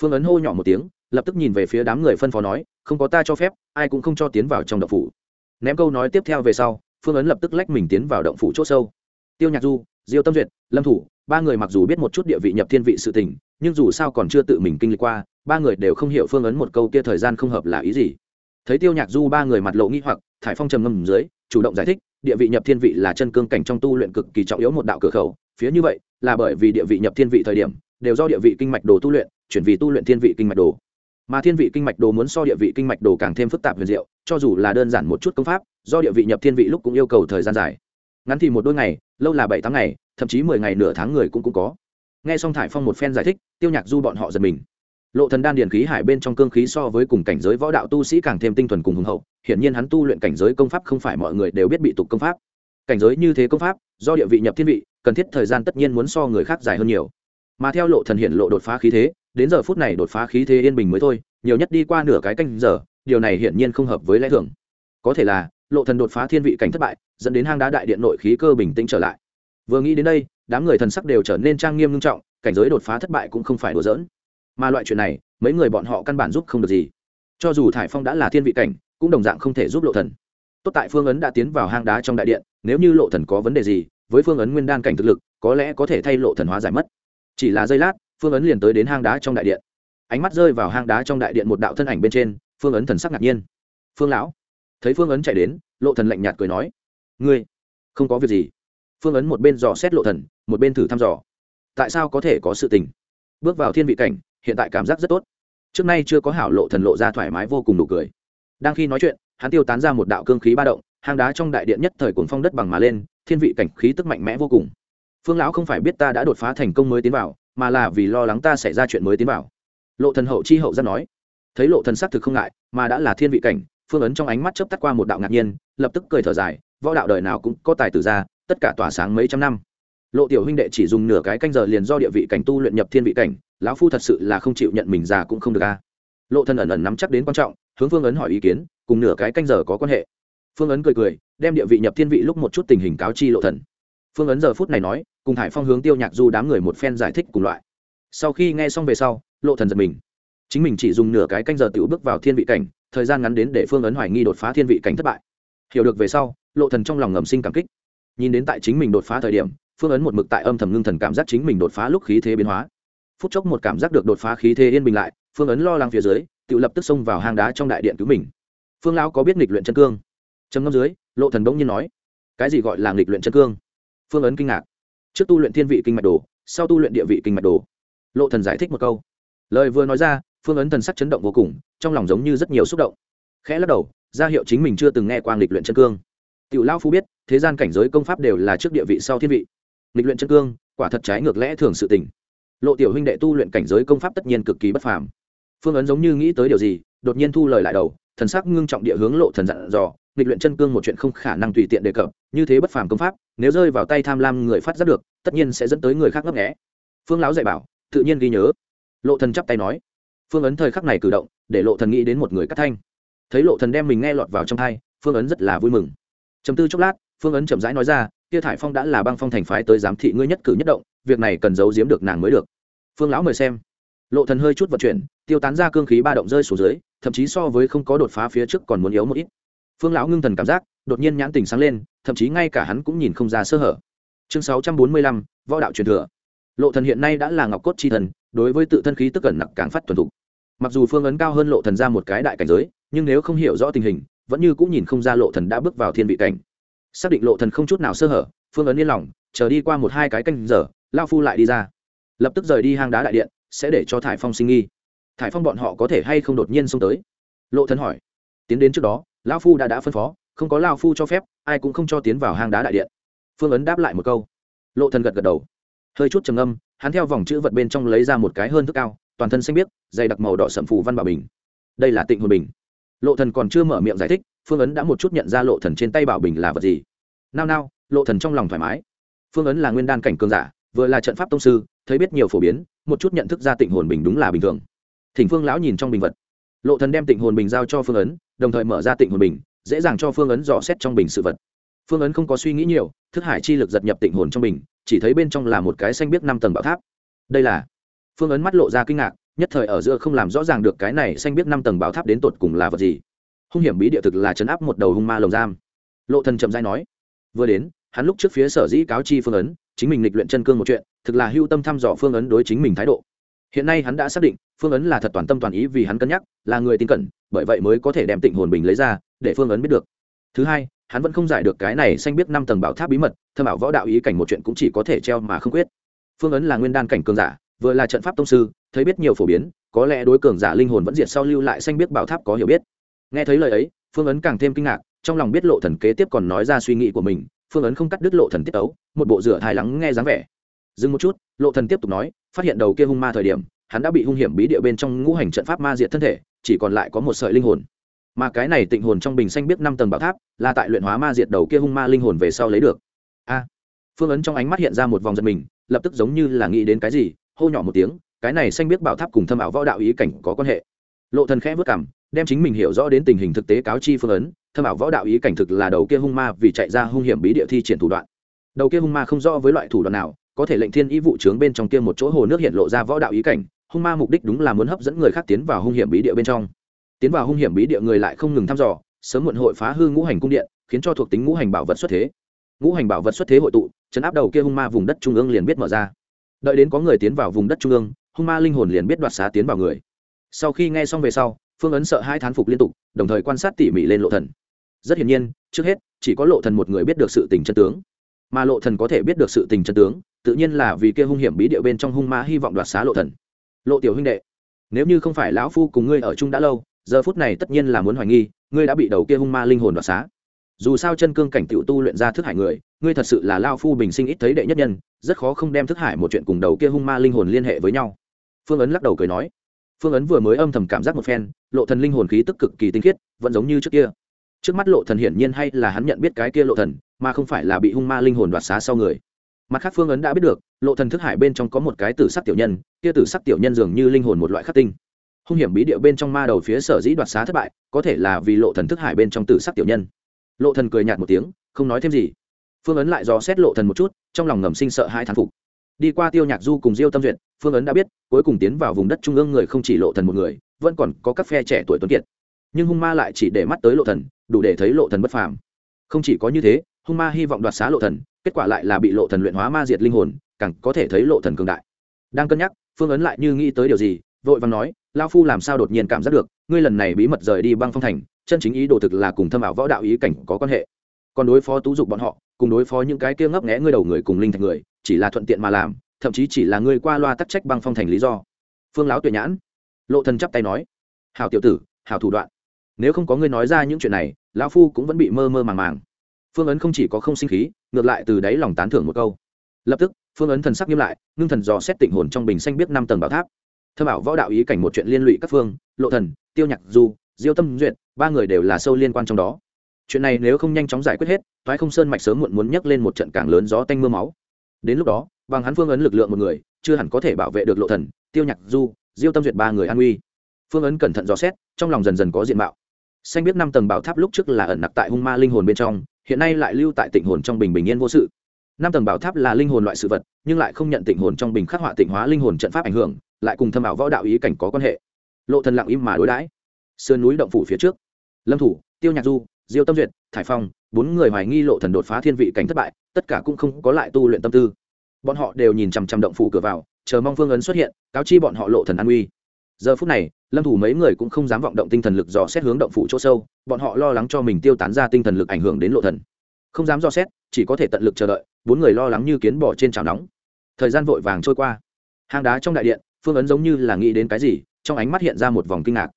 Phương ấn hô nhỏ một tiếng lập tức nhìn về phía đám người phân phó nói, không có ta cho phép, ai cũng không cho tiến vào trong động phủ. Ném câu nói tiếp theo về sau, phương ấn lập tức lách mình tiến vào động phủ c h ỗ sâu. Tiêu nhạc du, diêu tâm duyệt, lâm thủ, ba người mặc dù biết một chút địa vị nhập thiên vị sự tình, nhưng dù sao còn chưa tự mình kinh lịch qua, ba người đều không hiểu phương ấn một câu kia thời gian không hợp là ý gì. Thấy tiêu nhạc du ba người mặt lộ nghi hoặc, thải phong trầm ngâm dưới, chủ động giải thích, địa vị nhập thiên vị là chân cương cảnh trong tu luyện cực kỳ trọng yếu một đạo cửa khẩu, phía như vậy là bởi vì địa vị nhập thiên vị thời điểm, đều do địa vị kinh mạch đồ tu luyện, chuyển vì tu luyện thiên vị kinh mạch đồ mà thiên vị kinh mạch đồ muốn so địa vị kinh mạch đồ càng thêm phức tạp huyền diệu, cho dù là đơn giản một chút công pháp, do địa vị nhập thiên vị lúc cũng yêu cầu thời gian dài. Ngắn thì một đôi ngày, lâu là bảy tháng ngày, thậm chí mười ngày nửa tháng người cũng cũng có. Nghe xong thải phong một phen giải thích, tiêu nhạc du bọn họ giật mình. Lộ thần đan điền khí hải bên trong cương khí so với cùng cảnh giới võ đạo tu sĩ càng thêm tinh thuần cùng hùng hậu, hiển nhiên hắn tu luyện cảnh giới công pháp không phải mọi người đều biết bị tục công pháp. Cảnh giới như thế công pháp, do địa vị nhập thiên vị, cần thiết thời gian tất nhiên muốn so người khác dài hơn nhiều mà theo lộ thần hiện lộ đột phá khí thế, đến giờ phút này đột phá khí thế yên bình mới thôi, nhiều nhất đi qua nửa cái canh giờ, điều này hiển nhiên không hợp với lẽ thường. Có thể là, lộ thần đột phá thiên vị cảnh thất bại, dẫn đến hang đá đại điện nội khí cơ bình tĩnh trở lại. Vừa nghĩ đến đây, đám người thần sắc đều trở nên trang nghiêm nghiêm trọng, cảnh giới đột phá thất bại cũng không phải đùa giỡn. Mà loại chuyện này, mấy người bọn họ căn bản giúp không được gì. Cho dù thải phong đã là thiên vị cảnh, cũng đồng dạng không thể giúp lộ thần. Tốt tại phương ấn đã tiến vào hang đá trong đại điện, nếu như lộ thần có vấn đề gì, với phương ấn nguyên đan cảnh thực lực, có lẽ có thể thay lộ thần hóa giải mất chỉ là giây lát, phương ấn liền tới đến hang đá trong đại điện. Ánh mắt rơi vào hang đá trong đại điện một đạo thân ảnh bên trên, phương ấn thần sắc ngạc nhiên. Phương lão. Thấy phương ấn chạy đến, lộ thần lạnh nhạt cười nói, ngươi, không có việc gì. Phương ấn một bên dò xét lộ thần, một bên thử thăm dò. Tại sao có thể có sự tình? Bước vào thiên vị cảnh, hiện tại cảm giác rất tốt. Trước nay chưa có hảo lộ thần lộ ra thoải mái vô cùng nụ cười. Đang khi nói chuyện, hắn tiêu tán ra một đạo cương khí ba động, hang đá trong đại điện nhất thời cuồng phong đất bằng mà lên, thiên vị cảnh khí tức mạnh mẽ vô cùng phương lão không phải biết ta đã đột phá thành công mới tiến vào, mà là vì lo lắng ta xảy ra chuyện mới tiến vào. Lộ thần hậu chi hậu ra nói. Thấy lộ thần xác thực không ngại, mà đã là thiên vị cảnh, phương ấn trong ánh mắt chớp tắt qua một đạo ngạc nhiên, lập tức cười thở dài, võ đạo đời nào cũng có tài tử ra, tất cả tỏa sáng mấy trăm năm. Lộ tiểu huynh đệ chỉ dùng nửa cái canh giờ liền do địa vị cảnh tu luyện nhập thiên vị cảnh, lão phu thật sự là không chịu nhận mình già cũng không được a. Lộ thần ẩn ẩn nắm chắc đến quan trọng, hướng phương ấn hỏi ý kiến, cùng nửa cái canh giờ có quan hệ. Phương ấn cười cười, đem địa vị nhập thiên vị lúc một chút tình hình cáo chi lộ thần phương ấn giờ phút này nói, cùng hải phong hướng tiêu nhạc du đám người một phen giải thích cùng loại. Sau khi nghe xong về sau, lộ thần giật mình. Chính mình chỉ dùng nửa cái canh giờ tiểu bước vào thiên vị cảnh, thời gian ngắn đến để phương ấn hoài nghi đột phá thiên vị cảnh thất bại. Hiểu được về sau, lộ thần trong lòng ngầm sinh cảm kích. Nhìn đến tại chính mình đột phá thời điểm, phương ấn một mực tại âm thầm ngưng thần cảm giác chính mình đột phá lúc khí thế biến hóa. Phút chốc một cảm giác được đột phá khí thế yên bình lại, phương ấn lo lắng phía dưới, tự lập tức xông vào hang đá trong đại điện cứu mình. Phương lão có biết nghịch luyện chân cương? Trầm ngâm dưới, lộ thần đống nhiên nói, cái gì gọi là nghịch luyện chân cương? Phương ấn kinh ngạc. Trước tu luyện thiên vị kinh mạch đồ, sau tu luyện địa vị kinh mạch đồ. Lộ thần giải thích một câu. Lời vừa nói ra, phương ấn thần sắc chấn động vô cùng, trong lòng giống như rất nhiều xúc động. Khẽ lắc đầu, ra hiệu chính mình chưa từng nghe quang lịch luyện chân cương. Tiểu lao phu biết, thế gian cảnh giới công pháp đều là trước địa vị sau thiên vị. Lịch luyện chân cương, quả thật trái ngược lẽ thường sự tình. Lộ tiểu huynh đệ tu luyện cảnh giới công pháp tất nhiên cực kỳ bất phàm. Phương ấn giống như nghĩ tới điều gì, đột nhiên thu lời lại đầu, thần sắc ngưng trọng địa hướng lộ thần dặn dò nghịch luyện chân cương một chuyện không khả năng tùy tiện đề cập, như thế bất phàm công pháp, nếu rơi vào tay tham lam người phát giác được, tất nhiên sẽ dẫn tới người khác ngấp nghé. Phương lão dạy bảo, tự nhiên ghi nhớ. Lộ thần chắp tay nói. Phương ấn thời khắc này cử động, để lộ thần nghĩ đến một người cắt thanh. Thấy lộ thần đem mình nghe lọt vào trong thai phương ấn rất là vui mừng. Chấm tư chốc lát, phương ấn chậm rãi nói ra, kia thải phong đã là băng phong thành phái tới giám thị ngươi nhất cử nhất động, việc này cần giấu giếm được nàng mới được. Phương lão mời xem. Lộ thần hơi chút vận chuyển, tiêu tán ra cương khí ba động rơi xuống dưới, thậm chí so với không có đột phá phía trước còn muốn yếu một ít phương lão ngưng thần cảm giác, đột nhiên nhãn tình sáng lên, thậm chí ngay cả hắn cũng nhìn không ra sơ hở. Chương sáu trăm bốn mươi lăm, võ đạo truyền thừa. Lộ thần hiện nay đã là ngọc cốt chi thần, đối với tự thân khí tức cẩn nặng càng phát thuần thục. Mặc dù phương ấn cao hơn lộ thần ra một cái đại cảnh giới, nhưng nếu không hiểu rõ tình hình, vẫn như cũng nhìn không ra lộ thần đã bước vào thiên vị cảnh. Xác định lộ thần không chút nào sơ hở, phương ấn yên lòng, chờ đi qua một hai cái canh giờ lao phu lại đi ra. Lập tức rời đi hang đá đại điện, sẽ để cho thải phong sinh nghi. Thải phong bọn họ có thể hay không đột nhiên xông tới? Lộ thần hỏi. Tiến đến trước đó Lão phu đã đã phân phó, không có lao phu cho phép, ai cũng không cho tiến vào hang đá đại điện. Phương ấn đáp lại một câu. Lộ thần gật gật đầu. Hơi chút trầm âm hắn theo vòng chữ vật bên trong lấy ra một cái hơn thức cao, toàn thân xanh biếc, dày đặc màu đỏ sậm phủ văn bảo bình. Đây là tịnh hồn bình. Lộ thần còn chưa mở miệng giải thích, phương ấn đã một chút nhận ra lộ thần trên tay bảo bình là vật gì. Nao nao, lộ thần trong lòng thoải mái. Phương ấn là nguyên đan cảnh cường giả, vừa là trận pháp tông sư, thấy biết nhiều phổ biến, một chút nhận thức ra tịnh hồn bình đúng là bình thường. Thỉnh phương lão nhìn trong bình vật. Lộ thần đem tịnh hồn bình giao cho phương ấn đồng thời mở ra tịnh hồn bình, dễ dàng cho phương ấn dò xét trong bình sự vật. Phương ấn không có suy nghĩ nhiều, thức hải chi lực giật nhập tịnh hồn trong bình, chỉ thấy bên trong là một cái xanh biếc năm tầng bảo tháp. Đây là phương ấn mắt lộ ra kinh ngạc, nhất thời ở giữa không làm rõ ràng được cái này xanh biếc năm tầng bảo tháp đến tột cùng là vật gì. Hung hiểm bí địa thực là chấn áp một đầu hung ma lồng giam. Lộ thần chậm rãi nói, vừa đến, hắn lúc trước phía sở dĩ cáo chi phương ấn, chính mình lịch luyện chân cương một chuyện, thực là hưu tâm thăm dò phương ấn đối chính mình thái độ hiện nay hắn đã xác định phương ấn là thật toàn tâm toàn ý vì hắn cân nhắc là người tin cẩn bởi vậy mới có thể đem tịnh hồn bình lấy ra để phương ấn biết được. Thứ hai hắn vẫn không giải được cái này xanh biết năm tầng bảo tháp bí mật thâm bảo võ đạo ý cảnh một chuyện cũng chỉ có thể treo mà không quyết. Phương ấn là nguyên đan cảnh cường giả vừa là trận pháp tông sư thấy biết nhiều phổ biến có lẽ đối cường giả linh hồn vẫn diệt sau lưu lại xanh biết bảo tháp có hiểu biết. Nghe thấy lời ấy phương ấn càng thêm kinh ngạc trong lòng biết lộ thần kế tiếp còn nói ra suy nghĩ của mình phương ấn không cắt đứt lộ thần tiết ấu, một bộ rửa thai lắng nghe dáng vẻ dừng một chút, lộ thần tiếp tục nói, phát hiện đầu kia hung ma thời điểm, hắn đã bị hung hiểm bí địa bên trong ngũ hành trận pháp ma diệt thân thể, chỉ còn lại có một sợi linh hồn. Mà cái này tịnh hồn trong bình xanh biết năm tầng bảo tháp, là tại luyện hóa ma diệt đầu kia hung ma linh hồn về sau lấy được. A! Phương ấn trong ánh mắt hiện ra một vòng giật mình, lập tức giống như là nghĩ đến cái gì, hô nhỏ một tiếng, cái này xanh biết bảo tháp cùng thâm ảo võ đạo ý cảnh có quan hệ. Lộ thần khẽ vất cảm đem chính mình hiểu rõ đến tình hình thực tế cáo chi phương ấn, thâm ảo võ đạo ý cảnh thực là đầu kia hung ma vì chạy ra hung hiểm bí địa thi triển thủ đoạn. Đầu kia hung ma không rõ với loại thủ đoạn nào có thể lệnh thiên ý vụ trướng bên trong kia một chỗ hồ nước hiện lộ ra võ đạo ý cảnh, hung ma mục đích đúng là muốn hấp dẫn người khác tiến vào hung hiểm bí địa bên trong. Tiến vào hung hiểm bí địa người lại không ngừng thăm dò, sớm muộn hội phá hư ngũ hành cung điện, khiến cho thuộc tính ngũ hành bảo vật xuất thế. Ngũ hành bảo vật xuất thế hội tụ, chấn áp đầu kia hung ma vùng đất trung ương liền biết mở ra. Đợi đến có người tiến vào vùng đất trung ương, hung ma linh hồn liền biết đoạt xá tiến vào người. Sau khi nghe xong về sau, phương ấn sợ hai thán phục liên tục, đồng thời quan sát tỉ mỉ lên lộ thần. Rất hiển nhiên, trước hết, chỉ có lộ thần một người biết được sự tình chân tướng mà lộ thần có thể biết được sự tình chân tướng, tự nhiên là vì kia hung hiểm bí địa bên trong hung ma hy vọng đoạt xá lộ thần. Lộ tiểu huynh đệ, nếu như không phải lão phu cùng ngươi ở chung đã lâu, giờ phút này tất nhiên là muốn hoài nghi, ngươi đã bị đầu kia hung ma linh hồn đoạt xá. Dù sao chân cương cảnh tiểu tu luyện ra thức hải người, ngươi thật sự là lao phu bình sinh ít thấy đệ nhất nhân, rất khó không đem thức hải một chuyện cùng đầu kia hung ma linh hồn liên hệ với nhau. Phương ấn lắc đầu cười nói. Phương ấn vừa mới âm thầm cảm giác một phen, lộ thần linh hồn khí tức cực kỳ tinh khiết, vẫn giống như trước kia trước mắt lộ thần hiển nhiên hay là hắn nhận biết cái kia lộ thần, mà không phải là bị hung ma linh hồn đoạt xá sau người. Mặt khác phương ấn đã biết được, lộ thần thức hải bên trong có một cái tử sắc tiểu nhân, kia tử sắc tiểu nhân dường như linh hồn một loại khắc tinh. Hung hiểm bí địa bên trong ma đầu phía sở dĩ đoạt xá thất bại, có thể là vì lộ thần thức hải bên trong tử sắc tiểu nhân. Lộ thần cười nhạt một tiếng, không nói thêm gì. Phương ấn lại dò xét lộ thần một chút, trong lòng ngầm sinh sợ hai thán phục. Đi qua tiêu nhạc du cùng diêu tâm duyệt, phương ấn đã biết, cuối cùng tiến vào vùng đất trung ương người không chỉ lộ thần một người, vẫn còn có các phe trẻ tuổi tuấn kiệt nhưng hung ma lại chỉ để mắt tới lộ thần, đủ để thấy lộ thần bất phàm. Không chỉ có như thế, hung ma hy vọng đoạt xá lộ thần, kết quả lại là bị lộ thần luyện hóa ma diệt linh hồn, càng có thể thấy lộ thần cường đại. Đang cân nhắc, phương ấn lại như nghĩ tới điều gì, vội vàng nói lao phu làm sao đột nhiên cảm giác được, ngươi lần này bí mật rời đi băng phong thành, chân chính ý đồ thực là cùng thâm ảo võ đạo ý cảnh có quan hệ. Còn đối phó tú dục bọn họ, cùng đối phó những cái kia ngấp nghé ngươi đầu người cùng linh thành người, chỉ là thuận tiện mà làm, thậm chí chỉ là ngươi qua loa tắc trách băng phong thành lý do. Phương lão tuyệt nhãn, lộ thần chắp tay nói, hảo tiểu tử, hảo thủ đoạn nếu không có ngươi nói ra những chuyện này, lão phu cũng vẫn bị mơ mơ màng màng. Phương ấn không chỉ có không sinh khí, ngược lại từ đáy lòng tán thưởng một câu. Lập tức, phương ấn thần sắc nghiêm lại, ngưng thần dò xét tịnh hồn trong bình xanh biết năm tầng bảo tháp. Thơ bảo võ đạo ý cảnh một chuyện liên lụy các phương, lộ thần, tiêu nhạc du, diêu tâm duyệt, ba người đều là sâu liên quan trong đó. Chuyện này nếu không nhanh chóng giải quyết hết thoái không sơn mạch sớm muộn muốn nhấc lên một trận càng lớn gió tanh mưa máu. Đến lúc đó, bằng hắn phương ấn lực lượng một người, chưa hẳn có thể bảo vệ được lộ thần, tiêu nhạc du, diêu tâm duyệt ba người an uy phương ấn cẩn thận dò xét, trong lòng dần dần có diện mạo xanh biết năm tầng bảo tháp lúc trước là ẩn nặc tại hung ma linh hồn bên trong, hiện nay lại lưu tại tịnh hồn trong bình bình yên vô sự. Năm tầng bảo tháp là linh hồn loại sự vật, nhưng lại không nhận tịnh hồn trong bình khắc họa tịnh hóa linh hồn trận pháp ảnh hưởng, lại cùng thâm ảo võ đạo ý cảnh có quan hệ. Lộ thần lặng im mà đối đãi. Sườn núi động phủ phía trước. Lâm thủ, tiêu nhạc du, diêu tâm duyệt, thải phong, bốn người hoài nghi lộ thần đột phá thiên vị cảnh thất bại, tất cả cũng không có lại tu luyện tâm tư. Bọn họ đều nhìn chằm chằm động phủ cửa vào, chờ mong phương ấn xuất hiện, cáo chi bọn họ lộ thần an uy giờ phút này, lâm thủ mấy người cũng không dám vọng động tinh thần lực dò xét hướng động phủ chỗ sâu, bọn họ lo lắng cho mình tiêu tán ra tinh thần lực ảnh hưởng đến lộ thần. Không dám dò xét, chỉ có thể tận lực chờ đợi, bốn người lo lắng như kiến bò trên chảo nóng. Thời gian vội vàng trôi qua. Hang đá trong đại điện, phương ấn giống như là nghĩ đến cái gì, trong ánh mắt hiện ra một vòng kinh ngạc.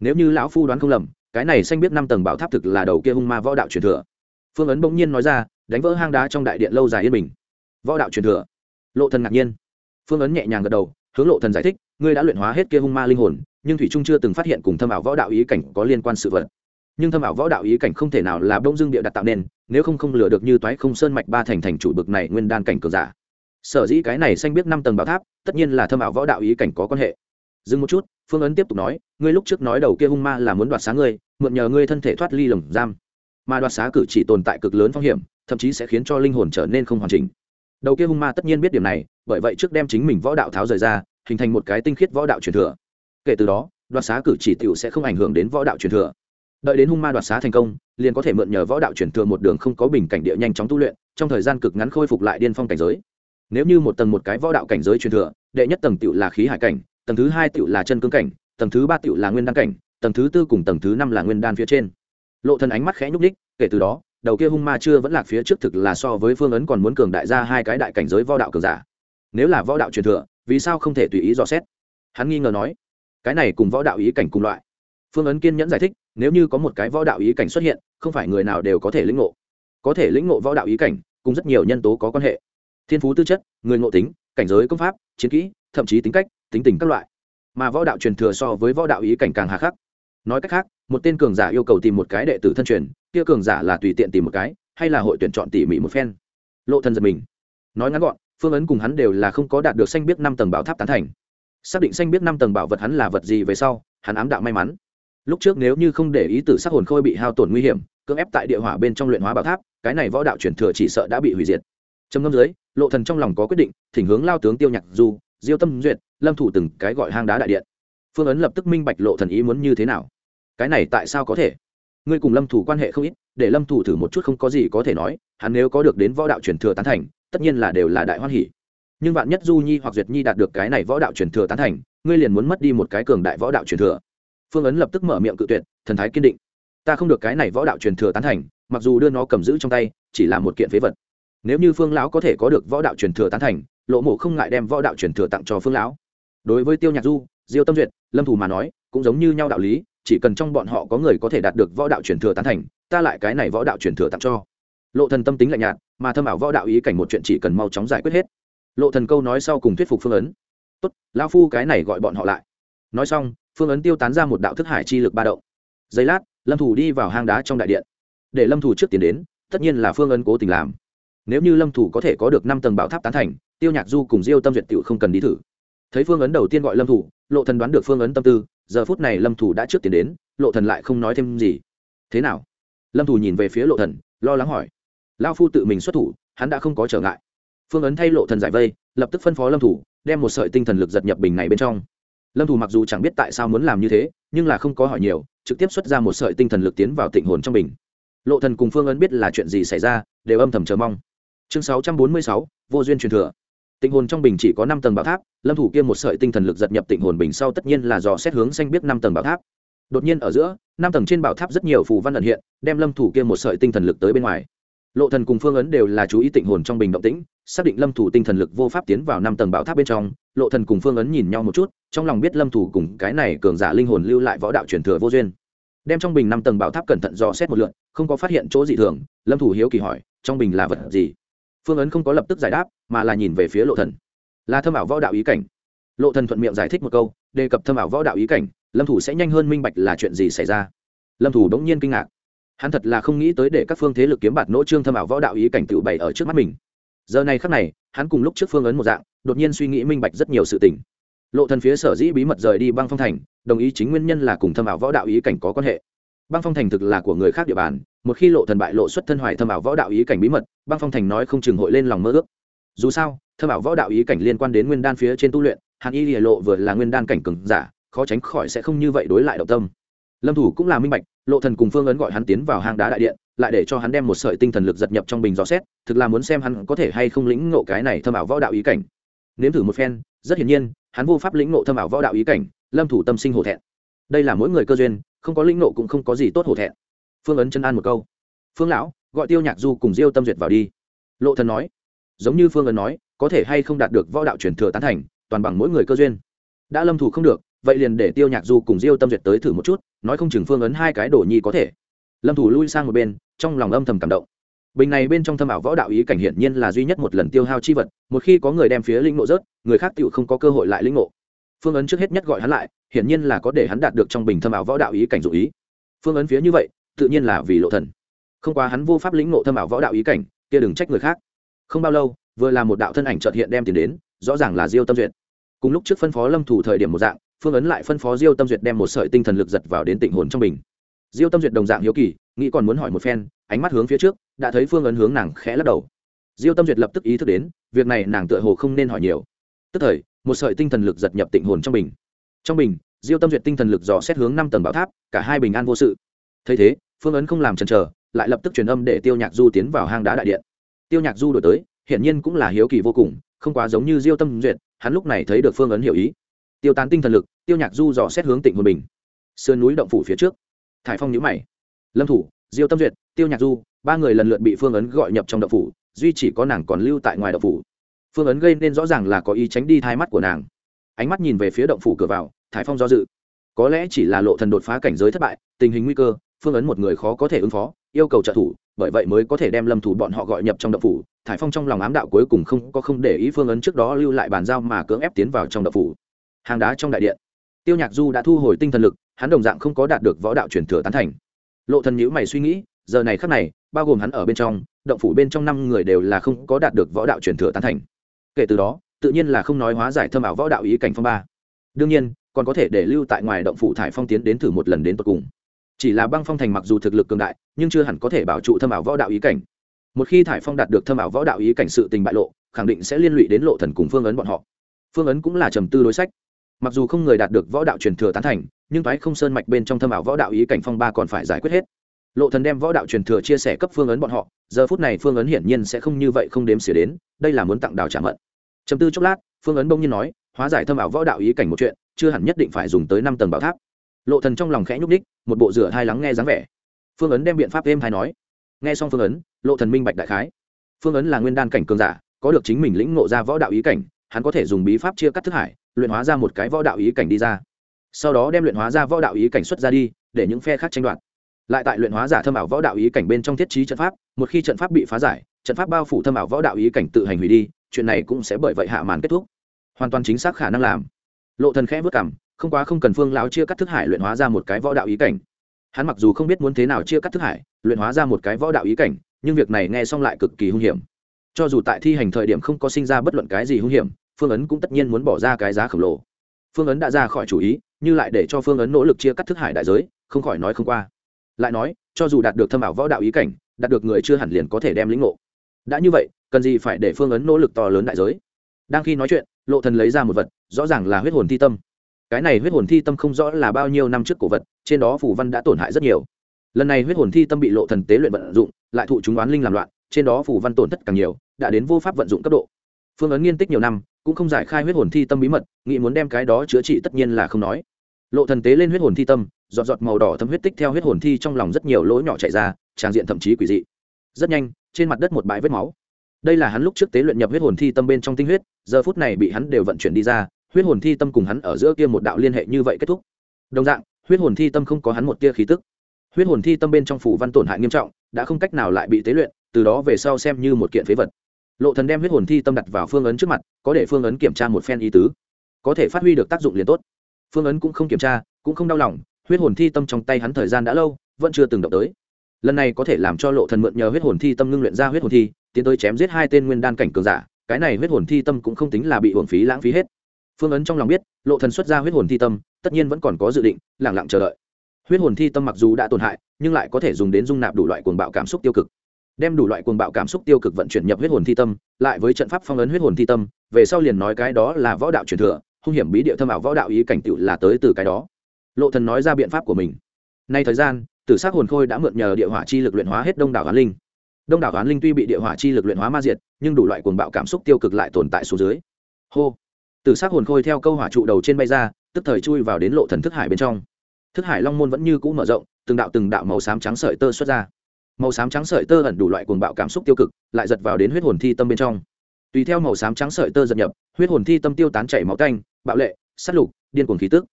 Nếu như lão phu đoán không lầm, cái này xanh biết năm tầng bảo tháp thực là đầu kia hung ma võ đạo truyền thừa. Phương ấn bỗng nhiên nói ra, đánh vỡ hang đá trong đại điện lâu dài yên bình. Võ đạo truyền thừa. Lộ thần ngạc nhiên. Phương ấn nhẹ nhàng gật đầu hướng lộ thần giải thích, ngươi đã luyện hóa hết kia hung ma linh hồn, nhưng thủy trung chưa từng phát hiện cùng thâm ảo võ đạo ý cảnh có liên quan sự vật. Nhưng thâm ảo võ đạo ý cảnh không thể nào là bông dương địa đặt tạo nên, nếu không không lừa được như toái không sơn mạch ba thành thành chủ bực này nguyên đan cảnh cường giả. Sở dĩ cái này xanh biết năm tầng bảo tháp, tất nhiên là thâm ảo võ đạo ý cảnh có quan hệ. Dừng một chút, phương ấn tiếp tục nói, ngươi lúc trước nói đầu kia hung ma là muốn đoạt xá ngươi, mượn nhờ ngươi thân thể thoát ly lồng giam. Mà đoạt xá cử chỉ tồn tại cực lớn phong hiểm, thậm chí sẽ khiến cho linh hồn trở nên không hoàn chỉnh. Đầu kia hung ma tất nhiên biết điểm này bởi vậy trước đem chính mình võ đạo tháo rời ra, hình thành một cái tinh khiết võ đạo truyền thừa. Kể từ đó, đoạt xá cử chỉ tiểu sẽ không ảnh hưởng đến võ đạo truyền thừa. Đợi đến hung ma đoạt xá thành công, liền có thể mượn nhờ võ đạo truyền thừa một đường không có bình cảnh địa nhanh chóng tu luyện, trong thời gian cực ngắn khôi phục lại điên phong cảnh giới. Nếu như một tầng một cái võ đạo cảnh giới truyền thừa, đệ nhất tầng tiểu là khí hải cảnh, tầng thứ hai tiểu là chân cương cảnh, tầng thứ ba tiểu là nguyên đan cảnh, tầng thứ tư cùng tầng thứ năm là nguyên đan phía trên. Lộ thần ánh mắt khẽ nhúc đích kể từ đó, đầu kia hung ma chưa vẫn lạc phía trước thực là so với phương ấn còn muốn cường đại ra hai cái đại cảnh giới võ đạo cường giả nếu là võ đạo truyền thừa, vì sao không thể tùy ý dò xét? Hắn nghi ngờ nói, cái này cùng võ đạo ý cảnh cùng loại. Phương ấn kiên nhẫn giải thích, nếu như có một cái võ đạo ý cảnh xuất hiện, không phải người nào đều có thể lĩnh ngộ. Có thể lĩnh ngộ võ đạo ý cảnh, cùng rất nhiều nhân tố có quan hệ. Thiên phú tư chất, người ngộ tính, cảnh giới công pháp, chiến kỹ, thậm chí tính cách, tính tình các loại. Mà võ đạo truyền thừa so với võ đạo ý cảnh càng hà khắc. Nói cách khác, một tên cường giả yêu cầu tìm một cái đệ tử thân truyền, kia cường giả là tùy tiện tìm một cái, hay là hội tuyển chọn tỉ mỉ một phen. Lộ thân giật mình. Nói ngắn gọn phương ấn cùng hắn đều là không có đạt được xanh biết năm tầng bảo tháp tán thành. Xác định xanh biết năm tầng bảo vật hắn là vật gì về sau, hắn ám đạo may mắn. Lúc trước nếu như không để ý tử sắc hồn khôi bị hao tổn nguy hiểm, cưỡng ép tại địa hỏa bên trong luyện hóa bảo tháp, cái này võ đạo truyền thừa chỉ sợ đã bị hủy diệt. Trầm ngâm dưới, lộ thần trong lòng có quyết định, thỉnh hướng lao tướng tiêu nhạc du, diêu tâm duyệt, lâm thủ từng cái gọi hang đá đại điện. Phương ấn lập tức minh bạch lộ thần ý muốn như thế nào. Cái này tại sao có thể? Ngươi cùng lâm thủ quan hệ không ít, để lâm thủ thử một chút không có gì có thể nói, hắn nếu có được đến võ đạo truyền thừa tán thành tất nhiên là đều là đại hoan hỷ nhưng bạn nhất du nhi hoặc duyệt nhi đạt được cái này võ đạo truyền thừa tán thành, ngươi liền muốn mất đi một cái cường đại võ đạo truyền thừa. Phương ấn lập tức mở miệng cự tuyệt, thần thái kiên định. Ta không được cái này võ đạo truyền thừa tán thành, mặc dù đưa nó cầm giữ trong tay, chỉ là một kiện phế vật. Nếu như phương lão có thể có được võ đạo truyền thừa tán thành, lộ mộ không ngại đem võ đạo truyền thừa tặng cho phương lão. Đối với tiêu nhạc du, diêu tâm duyệt, lâm thù mà nói, cũng giống như nhau đạo lý, chỉ cần trong bọn họ có người có thể đạt được võ đạo truyền thừa tán thành, ta lại cái này võ đạo truyền thừa tặng cho lộ thần tâm tính lạnh nhạt, mà thâm ảo võ đạo ý cảnh một chuyện chỉ cần mau chóng giải quyết hết. Lộ thần câu nói sau cùng thuyết phục phương ấn. Tốt, lão phu cái này gọi bọn họ lại. Nói xong, phương ấn tiêu tán ra một đạo thức hải chi lực ba động. Giây lát, lâm thủ đi vào hang đá trong đại điện. Để lâm thủ trước tiến đến, tất nhiên là phương ấn cố tình làm. Nếu như lâm thủ có thể có được năm tầng bảo tháp tán thành, tiêu nhạc du cùng diêu tâm duyệt tiểu không cần đi thử. Thấy phương ấn đầu tiên gọi lâm thủ, lộ thần đoán được phương ấn tâm tư, giờ phút này lâm thủ đã trước tiến đến, lộ thần lại không nói thêm gì. Thế nào? Lâm thủ nhìn về phía lộ thần, lo lắng hỏi lao phu tự mình xuất thủ hắn đã không có trở ngại. Phương ấn thay lộ thần giải vây lập tức phân phó lâm thủ đem một sợi tinh thần lực giật nhập bình này bên trong. Lâm thủ mặc dù chẳng biết tại sao muốn làm như thế nhưng là không có hỏi nhiều trực tiếp xuất ra một sợi tinh thần lực tiến vào tịnh hồn trong bình. Lộ thần cùng phương ấn biết là chuyện gì xảy ra đều âm thầm chờ mong. Chương 646, vô duyên truyền thừa. Tịnh hồn trong bình chỉ có năm tầng bảo tháp lâm thủ kia một sợi tinh thần lực giật nhập tịnh hồn bình sau tất nhiên là dò xét hướng xanh biết năm tầng bảo tháp. Đột nhiên ở giữa năm tầng trên bảo tháp rất nhiều phù văn ẩn hiện đem lâm thủ kia một sợi tinh thần lực tới bên ngoài lộ thần cùng phương ấn đều là chú ý tịnh hồn trong bình động tĩnh, xác định lâm thủ tinh thần lực vô pháp tiến vào năm tầng bảo tháp bên trong. Lộ thần cùng phương ấn nhìn nhau một chút, trong lòng biết lâm thủ cùng cái này cường giả linh hồn lưu lại võ đạo truyền thừa vô duyên. Đem trong bình năm tầng bảo tháp cẩn thận dò xét một lượt, không có phát hiện chỗ dị thường, lâm thủ hiếu kỳ hỏi, trong bình là vật gì? Phương ấn không có lập tức giải đáp, mà là nhìn về phía lộ thần. Là thâm ảo võ đạo ý cảnh. Lộ thần thuận miệng giải thích một câu, đề cập thâm ảo võ đạo ý cảnh, lâm thủ sẽ nhanh hơn minh bạch là chuyện gì xảy ra. Lâm thủ đống nhiên kinh ngạc hắn thật là không nghĩ tới để các phương thế lực kiếm bạt nỗ trương thâm ảo võ đạo ý cảnh tựu bày ở trước mắt mình. Giờ này khắc này, hắn cùng lúc trước phương ấn một dạng, đột nhiên suy nghĩ minh bạch rất nhiều sự tình. Lộ thần phía sở dĩ bí mật rời đi băng phong thành, đồng ý chính nguyên nhân là cùng thâm ảo võ đạo ý cảnh có quan hệ. Băng phong thành thực là của người khác địa bàn, một khi lộ thần bại lộ xuất thân hoài thâm ảo võ đạo ý cảnh bí mật, băng phong thành nói không chừng hội lên lòng mơ ước. Dù sao, thâm ảo võ đạo ý cảnh liên quan đến nguyên đan phía trên tu luyện, hàn y lìa lộ vừa là nguyên đan cảnh cường giả, khó tránh khỏi sẽ không như vậy đối lại động tâm lâm thủ cũng là minh bạch, lộ thần cùng phương ấn gọi hắn tiến vào hang đá đại điện, lại để cho hắn đem một sợi tinh thần lực giật nhập trong bình gió xét, thực là muốn xem hắn có thể hay không lĩnh ngộ cái này thâm ảo võ đạo ý cảnh. Nếm thử một phen, rất hiển nhiên, hắn vô pháp lĩnh ngộ thâm ảo võ đạo ý cảnh, lâm thủ tâm sinh hổ thẹn. Đây là mỗi người cơ duyên, không có lĩnh ngộ cũng không có gì tốt hổ thẹn. Phương ấn chân an một câu. Phương lão, gọi tiêu nhạc du cùng diêu tâm duyệt vào đi. Lộ thần nói. Giống như phương ấn nói, có thể hay không đạt được võ đạo truyền thừa tán thành, toàn bằng mỗi người cơ duyên đã lâm thủ không được, vậy liền để tiêu nhạc du cùng diêu tâm duyệt tới thử một chút, nói không chừng phương ấn hai cái đồ nhi có thể. Lâm thủ lui sang một bên, trong lòng âm thầm cảm động. Bình này bên trong thâm ảo võ đạo ý cảnh hiển nhiên là duy nhất một lần tiêu hao chi vật, một khi có người đem phía linh ngộ rớt, người khác tựu không có cơ hội lại linh ngộ. Phương ấn trước hết nhất gọi hắn lại, hiển nhiên là có để hắn đạt được trong bình thâm ảo võ đạo ý cảnh dụ ý. Phương ấn phía như vậy, tự nhiên là vì lộ thần. Không quá hắn vô pháp lĩnh ngộ thâm ảo võ đạo ý cảnh, kia đừng trách người khác. Không bao lâu, vừa là một đạo thân ảnh chợt hiện đem tiền đến, rõ ràng là diêu tâm duyệt cùng lúc trước phân phó lâm thủ thời điểm một dạng, phương ấn lại phân phó diêu tâm duyệt đem một sợi tinh thần lực giật vào đến tịnh hồn trong mình diêu tâm duyệt đồng dạng hiếu kỳ, nghĩ còn muốn hỏi một phen, ánh mắt hướng phía trước, đã thấy phương ấn hướng nàng khẽ lắc đầu. Diêu tâm duyệt lập tức ý thức đến, việc này nàng tựa hồ không nên hỏi nhiều. Tức thời, một sợi tinh thần lực giật nhập tịnh hồn trong bình. Trong bình, diêu tâm duyệt tinh thần lực dò xét hướng năm tầng bảo tháp, cả hai bình an vô sự. Thấy thế, phương ấn không làm chần chờ, lại lập tức truyền âm để tiêu nhạc du tiến vào hang đá đại điện. Tiêu nhạc du đổi tới, hiển nhiên cũng là hiếu kỳ vô cùng, không quá giống như diêu tâm duyệt hắn lúc này thấy được phương ấn hiểu ý. Tiêu tán tinh thần lực, tiêu nhạc du dò xét hướng tịnh hồn bình. Sườn núi động phủ phía trước. Thải phong nhữ mày. Lâm thủ, diêu tâm duyệt, tiêu nhạc du, ba người lần lượt bị phương ấn gọi nhập trong động phủ, duy chỉ có nàng còn lưu tại ngoài động phủ. Phương ấn gây nên rõ ràng là có ý tránh đi thai mắt của nàng. Ánh mắt nhìn về phía động phủ cửa vào, thải phong do dự. Có lẽ chỉ là lộ thần đột phá cảnh giới thất bại, tình hình nguy cơ, phương ấn một người khó có thể ứng phó, yêu cầu trợ thủ, bởi vậy mới có thể đem lâm thủ bọn họ gọi nhập trong động phủ thải phong trong lòng ám đạo cuối cùng không có không để ý phương ấn trước đó lưu lại bàn giao mà cưỡng ép tiến vào trong động phủ. Hàng đá trong đại điện. Tiêu nhạc du đã thu hồi tinh thần lực, hắn đồng dạng không có đạt được võ đạo truyền thừa tán thành. Lộ thần nhữ mày suy nghĩ, giờ này khắc này, bao gồm hắn ở bên trong, động phủ bên trong năm người đều là không có đạt được võ đạo truyền thừa tán thành. Kể từ đó, tự nhiên là không nói hóa giải thâm ảo võ đạo ý cảnh phong ba. Đương nhiên, còn có thể để lưu tại ngoài động phủ thải phong tiến đến thử một lần đến tận cùng. Chỉ là băng phong thành mặc dù thực lực cường đại, nhưng chưa hẳn có thể bảo trụ thâm ảo võ đạo ý cảnh một khi thải phong đạt được thâm ảo võ đạo ý cảnh sự tình bại lộ, khẳng định sẽ liên lụy đến lộ thần cùng phương ấn bọn họ. Phương ấn cũng là trầm tư đối sách. Mặc dù không người đạt được võ đạo truyền thừa tán thành, nhưng thoái không sơn mạch bên trong thâm ảo võ đạo ý cảnh phong ba còn phải giải quyết hết. Lộ thần đem võ đạo truyền thừa chia sẻ cấp phương ấn bọn họ, giờ phút này phương ấn hiển nhiên sẽ không như vậy không đếm xỉa đến, đây là muốn tặng đào trả mận. Trầm tư chốc lát, phương ấn bỗng nhiên nói, hóa giải thâm ảo võ đạo ý cảnh một chuyện, chưa hẳn nhất định phải dùng tới năm tầng bảo tháp. Lộ thần trong lòng khẽ nhúc đích một bộ rửa hai lắng nghe dáng vẻ. Phương ấn đem biện pháp êm hay nói. Nghe xong phương ấn lộ thần minh bạch đại khái. Phương ấn là nguyên đan cảnh cường giả, có được chính mình lĩnh ngộ ra võ đạo ý cảnh, hắn có thể dùng bí pháp chia cắt thức hải, luyện hóa ra một cái võ đạo ý cảnh đi ra. Sau đó đem luyện hóa ra võ đạo ý cảnh xuất ra đi, để những phe khác tranh đoạt. Lại tại luyện hóa giả thâm ảo võ đạo ý cảnh bên trong thiết trí trận pháp, một khi trận pháp bị phá giải, trận pháp bao phủ thâm ảo võ đạo ý cảnh tự hành hủy đi, chuyện này cũng sẽ bởi vậy hạ màn kết thúc. Hoàn toàn chính xác khả năng làm. Lộ thần khẽ vất cảm không quá không cần phương lão chia cắt thức hải luyện hóa ra một cái võ đạo ý cảnh. Hắn mặc dù không biết muốn thế nào chia cắt thức hải, luyện hóa ra một cái võ đạo ý cảnh nhưng việc này nghe xong lại cực kỳ hung hiểm. Cho dù tại thi hành thời điểm không có sinh ra bất luận cái gì hung hiểm, phương ấn cũng tất nhiên muốn bỏ ra cái giá khổng lồ. Phương ấn đã ra khỏi chủ ý, như lại để cho phương ấn nỗ lực chia cắt thức hải đại giới, không khỏi nói không qua. Lại nói, cho dù đạt được thâm ảo võ đạo ý cảnh, đạt được người chưa hẳn liền có thể đem lĩnh ngộ. Đã như vậy, cần gì phải để phương ấn nỗ lực to lớn đại giới? Đang khi nói chuyện, lộ thần lấy ra một vật, rõ ràng là huyết hồn thi tâm. Cái này huyết hồn thi tâm không rõ là bao nhiêu năm trước cổ vật, trên đó phù văn đã tổn hại rất nhiều. Lần này huyết hồn thi tâm bị lộ thần tế luyện vận dụng lại thụ chúng oán linh làm loạn, trên đó phủ văn tổn thất càng nhiều, đã đến vô pháp vận dụng cấp độ. Phương ấn nghiên tích nhiều năm, cũng không giải khai huyết hồn thi tâm bí mật, nghĩ muốn đem cái đó chữa trị tất nhiên là không nói. Lộ thần tế lên huyết hồn thi tâm, giọt giọt màu đỏ thấm huyết tích theo huyết hồn thi trong lòng rất nhiều lỗ nhỏ chảy ra tràng diện thậm chí quỷ dị. Rất nhanh, trên mặt đất một bãi vết máu. Đây là hắn lúc trước tế luyện nhập huyết hồn thi tâm bên trong tinh huyết, giờ phút này bị hắn đều vận chuyển đi ra, huyết hồn thi tâm cùng hắn ở giữa kia một đạo liên hệ như vậy kết thúc. Đồng dạng, huyết hồn thi tâm không có hắn một tia khí tức. Huyết hồn thi tâm bên trong phủ văn tổn hại nghiêm trọng đã không cách nào lại bị tế luyện, từ đó về sau xem như một kiện phế vật. Lộ thần đem huyết hồn thi tâm đặt vào phương ấn trước mặt, có để phương ấn kiểm tra một phen ý tứ. Có thể phát huy được tác dụng liền tốt. Phương ấn cũng không kiểm tra, cũng không đau lòng, huyết hồn thi tâm trong tay hắn thời gian đã lâu, vẫn chưa từng động tới. Lần này có thể làm cho lộ thần mượn nhờ huyết hồn thi tâm ngưng luyện ra huyết hồn thi, tiến tới chém giết hai tên nguyên đan cảnh cường giả, cái này huyết hồn thi tâm cũng không tính là bị hồn phí lãng phí hết. Phương ấn trong lòng biết, lộ thần xuất ra huyết hồn thi tâm, tất nhiên vẫn còn có dự định, lặng lặng chờ đợi. Huyết hồn thi tâm mặc dù đã tổn hại nhưng lại có thể dùng đến dung nạp đủ loại cuồng bạo cảm xúc tiêu cực. Đem đủ loại cuồng bạo cảm xúc tiêu cực vận chuyển nhập huyết hồn thi tâm, lại với trận pháp phong ấn huyết hồn thi tâm, về sau liền nói cái đó là võ đạo truyền thừa, hung hiểm bí địa thâm ảo võ đạo ý cảnh tựu là tới từ cái đó. Lộ thần nói ra biện pháp của mình. Nay thời gian, tử sắc hồn khôi đã mượn nhờ địa hỏa chi lực luyện hóa hết đông đảo hoán linh. Đông đảo hoán linh tuy bị địa hỏa chi lực luyện hóa ma diệt, nhưng đủ loại cuồng bạo cảm xúc tiêu cực lại tồn tại xuống dưới. Hô. Tử sắc hồn khôi theo câu hỏa trụ đầu trên bay ra, tức thời chui vào đến lộ thần thức hải bên trong. Thức hải long môn vẫn như cũ mở rộng từng đạo từng đạo màu xám trắng sợi tơ xuất ra. Màu xám trắng sợi tơ ẩn đủ loại cuồng bạo cảm xúc tiêu cực, lại giật vào đến huyết hồn thi tâm bên trong. Tùy theo màu xám trắng sợi tơ dập nhập, huyết hồn thi tâm tiêu tán chảy máu canh bạo lệ, sát lục, điên cuồng khí tức.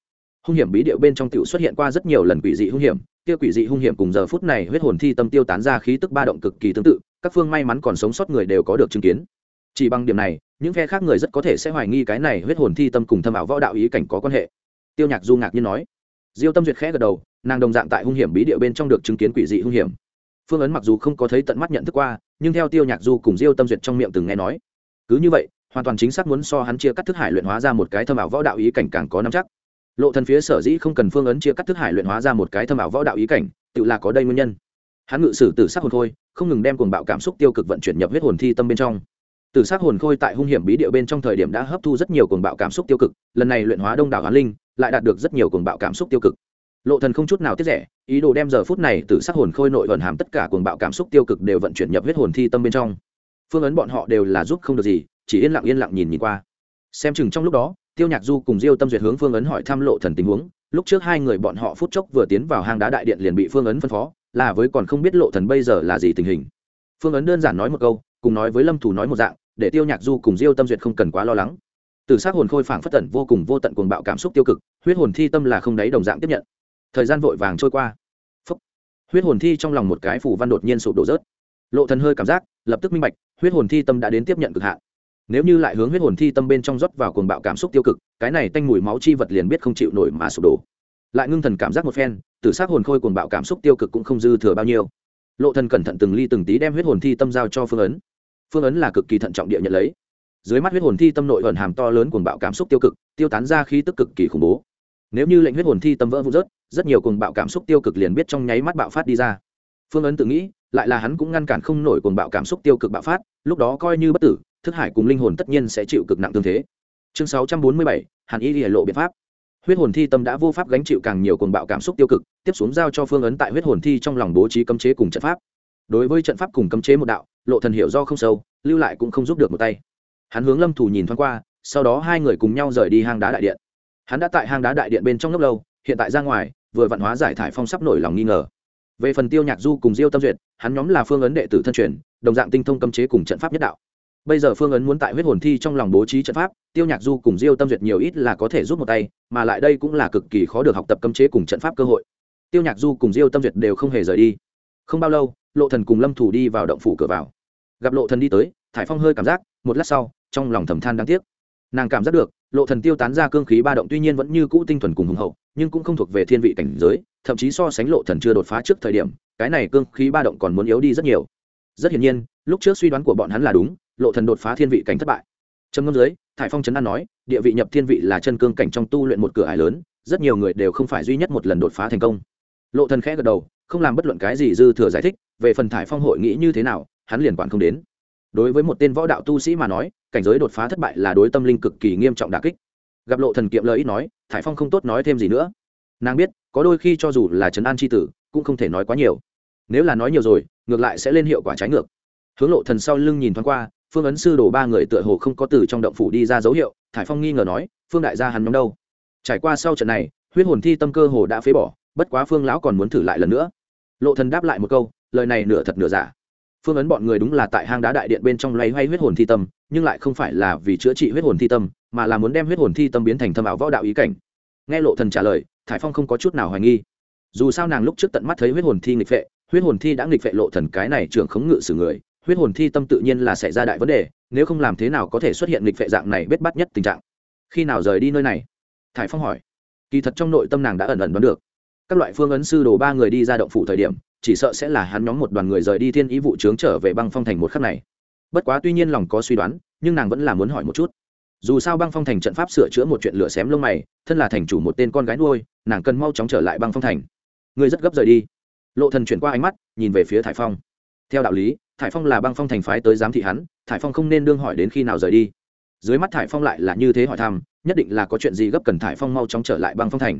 Hung hiểm bí điệu bên trong tiểu xuất hiện qua rất nhiều lần quỷ dị hung hiểm tiêu quỷ dị hung hiểm cùng giờ phút này huyết hồn thi tâm tiêu tán ra khí tức ba động cực kỳ tương tự, các phương may mắn còn sống sót người đều có được chứng kiến. Chỉ bằng điểm này, những phe khác người rất có thể sẽ hoài nghi cái này huyết hồn thi tâm cùng thâm ảo võ đạo ý cảnh có quan hệ. Tiêu nhạc du ngạc nhiên nói. Diêu tâm duyệt khẽ gật đầu nàng đồng dạng tại hung hiểm bí địa bên trong được chứng kiến quỷ dị hung hiểm. Phương ấn mặc dù không có thấy tận mắt nhận thức qua, nhưng theo tiêu nhạc du cùng diêu tâm duyệt trong miệng từng nghe nói, cứ như vậy, hoàn toàn chính xác muốn so hắn chia cắt thức hải luyện hóa ra một cái thâm ảo võ đạo ý cảnh càng có năm chắc. Lộ thần phía sở dĩ không cần phương ấn chia cắt thức hải luyện hóa ra một cái thâm ảo võ đạo ý cảnh, tự là có đây nguyên nhân. Hắn ngự sử tử sắc hồn khôi, không ngừng đem cuồng bạo cảm xúc tiêu cực vận chuyển nhập huyết hồn thi tâm bên trong. Tử sắc hồn khôi tại hung hiểm bí địa bên trong thời điểm đã hấp thu rất nhiều cuồng bạo cảm xúc tiêu cực, lần này luyện hóa đông đảo hoán linh, lại đạt được rất nhiều cuồng bạo cảm xúc tiêu cực lộ thần không chút nào tiếc rẻ, ý đồ đem giờ phút này tử sắc hồn khôi nội vận hàm tất cả cuồng bạo cảm xúc tiêu cực đều vận chuyển nhập huyết hồn thi tâm bên trong. Phương ấn bọn họ đều là giúp không được gì, chỉ yên lặng yên lặng nhìn nhìn qua. Xem chừng trong lúc đó, tiêu nhạc du cùng diêu tâm duyệt hướng phương ấn hỏi thăm lộ thần tình huống. Lúc trước hai người bọn họ phút chốc vừa tiến vào hang đá đại điện liền bị phương ấn phân phó, là với còn không biết lộ thần bây giờ là gì tình hình. Phương ấn đơn giản nói một câu, cùng nói với lâm thủ nói một dạng, để tiêu nhạc du cùng diêu tâm duyệt không cần quá lo lắng. Từ xác hồn khôi phảng phất tận vô cùng vô tận cuồng bạo cảm xúc tiêu cực, huyết hồn thi tâm là không đáy đồng dạng tiếp nhận thời gian vội vàng trôi qua. Phúc. huyết hồn thi trong lòng một cái phủ văn đột nhiên sụp đổ rớt. Lộ thần hơi cảm giác, lập tức minh bạch, huyết hồn thi tâm đã đến tiếp nhận cực hạn. Nếu như lại hướng huyết hồn thi tâm bên trong rót vào cuồng bạo cảm xúc tiêu cực, cái này tanh mùi máu chi vật liền biết không chịu nổi mà sụp đổ. Lại ngưng thần cảm giác một phen, tử s c hồn khôi cuồng bạo cảm xúc tiêu cực cũng không dư thừa bao nhiêu. Lộ thần cẩn thận từng ly từng tí đem huyết hồn thi tâm giao cho phương ấn. Phương ấn là cực kỳ thận trọng địa nhận lấy. Dưới mắt huyết hồn thi tâm nội ẩn hàm to lớn cuồng bạo cảm xúc tiêu cực, tiêu tán ra khí tức cực kỳ khủng bố. Nếu như lệnh huyết hồn thi tâm vỡ vụn rớt rất nhiều cuồng bạo cảm xúc tiêu cực liền biết trong nháy mắt bạo phát đi ra. Phương ấn tự nghĩ, lại là hắn cũng ngăn cản không nổi cuồng bạo cảm xúc tiêu cực bạo phát, lúc đó coi như bất tử, thức hải cùng linh hồn tất nhiên sẽ chịu cực nặng tương thế. Chương sáu trăm bốn mươi bảy, hàn y hệ lộ biện pháp. Huyết hồn thi tâm đã vô pháp gánh chịu càng nhiều cuồng bạo cảm xúc tiêu cực, tiếp xuống giao cho phương ấn tại huyết hồn thi trong lòng bố trí cấm chế cùng trận pháp. Đối với trận pháp cùng cấm chế một đạo, lộ thần hiểu do không sâu, lưu lại cũng không giúp được một tay. Hắn hướng lâm thủ nhìn thoáng qua, sau đó hai người cùng nhau rời đi hang đá đại điện. Hắn đã tại hang đá đại điện bên trong lúc lâu, hiện tại ra ngoài vừa vạn hóa giải thải phong sắp nổi lòng nghi ngờ. Về phần tiêu nhạc du cùng diêu tâm duyệt, hắn nhóm là phương ấn đệ tử thân truyền, đồng dạng tinh thông cấm chế cùng trận pháp nhất đạo. Bây giờ phương ấn muốn tại huyết hồn thi trong lòng bố trí trận pháp, tiêu nhạc du cùng diêu tâm duyệt nhiều ít là có thể giúp một tay, mà lại đây cũng là cực kỳ khó được học tập cấm chế cùng trận pháp cơ hội. Tiêu nhạc du cùng diêu tâm duyệt đều không hề rời đi. Không bao lâu, lộ thần cùng lâm thủ đi vào động phủ cửa vào. Gặp lộ thần đi tới, thải phong hơi cảm giác, một lát sau, trong lòng thầm than đáng tiếc. Nàng cảm giác được, lộ thần tiêu tán ra cương khí ba động tuy nhiên vẫn như cũ tinh thuần cùng hùng hậu nhưng cũng không thuộc về thiên vị cảnh giới, thậm chí so sánh lộ thần chưa đột phá trước thời điểm, cái này cương khí ba động còn muốn yếu đi rất nhiều. Rất hiển nhiên, lúc trước suy đoán của bọn hắn là đúng, lộ thần đột phá thiên vị cảnh thất bại. Trầm ngâm dưới, thải phong trấn an nói, địa vị nhập thiên vị là chân cương cảnh trong tu luyện một cửa ải lớn, rất nhiều người đều không phải duy nhất một lần đột phá thành công. Lộ thần khẽ gật đầu, không làm bất luận cái gì dư thừa giải thích, về phần thải phong hội nghĩ như thế nào, hắn liền quản không đến. Đối với một tên võ đạo tu sĩ mà nói, cảnh giới đột phá thất bại là đối tâm linh cực kỳ nghiêm trọng đả kích. Gặp lộ thần kiệm lời ít nói thải phong không tốt nói thêm gì nữa. Nàng biết, có đôi khi cho dù là trấn an c h i tử, cũng không thể nói quá nhiều. Nếu là nói nhiều rồi, ngược lại sẽ lên hiệu quả trái ngược. Hướng lộ thần sau lưng nhìn thoáng qua, phương ấn sư đổ ba người tựa hồ không có từ trong động phủ đi ra dấu hiệu, thải phong nghi ngờ nói, phương đại gia hắn nhóm đâu? Trải qua sau trận này, huyết hồn thi tâm cơ hồ đã phế bỏ, bất quá phương lão còn muốn thử lại lần nữa. Lộ thần đáp lại một câu, lời này nửa thật nửa giả. Phương ấn bọn người đúng là tại hang đá đại điện bên trong loay hoay huyết hồn thi tâm nhưng lại không phải là vì chữa trị huyết hồn thi tâm, mà là muốn đem huyết hồn thi tâm biến thành thâm ảo võ đạo ý cảnh. Nghe lộ thần trả lời, thải phong không có chút nào hoài nghi. Dù sao nàng lúc trước tận mắt thấy huyết hồn thi nghịch phệ, huyết hồn thi đã nghịch phệ lộ thần cái này trưởng khống ngự xử người, huyết hồn thi tâm tự nhiên là xảy ra đại vấn đề, nếu không làm thế nào có thể xuất hiện nghịch phệ dạng này bết bát nhất tình trạng. Khi nào rời đi nơi này? Thải phong hỏi. Kỳ thật trong nội tâm nàng đã ẩn ẩn đoán được. Các loại phương ấn sư đồ ba người đi ra động phủ thời điểm, chỉ sợ sẽ là hắn nhóm một đoàn người rời đi thiên ý vụ trướng trở về băng phong thành một khắc này bất quá tuy nhiên lòng có suy đoán, nhưng nàng vẫn là muốn hỏi một chút. Dù sao băng phong thành trận pháp sửa chữa một chuyện lửa xém lông mày, thân là thành chủ một tên con gái nuôi, nàng cần mau chóng trở lại băng phong thành. Người rất gấp rời đi. Lộ thần chuyển qua ánh mắt, nhìn về phía thải phong. Theo đạo lý, thải phong là băng phong thành phái tới giám thị hắn, thải phong không nên đương hỏi đến khi nào rời đi. Dưới mắt thải phong lại là như thế hỏi thăm, nhất định là có chuyện gì gấp cần thải phong mau chóng trở lại băng phong thành.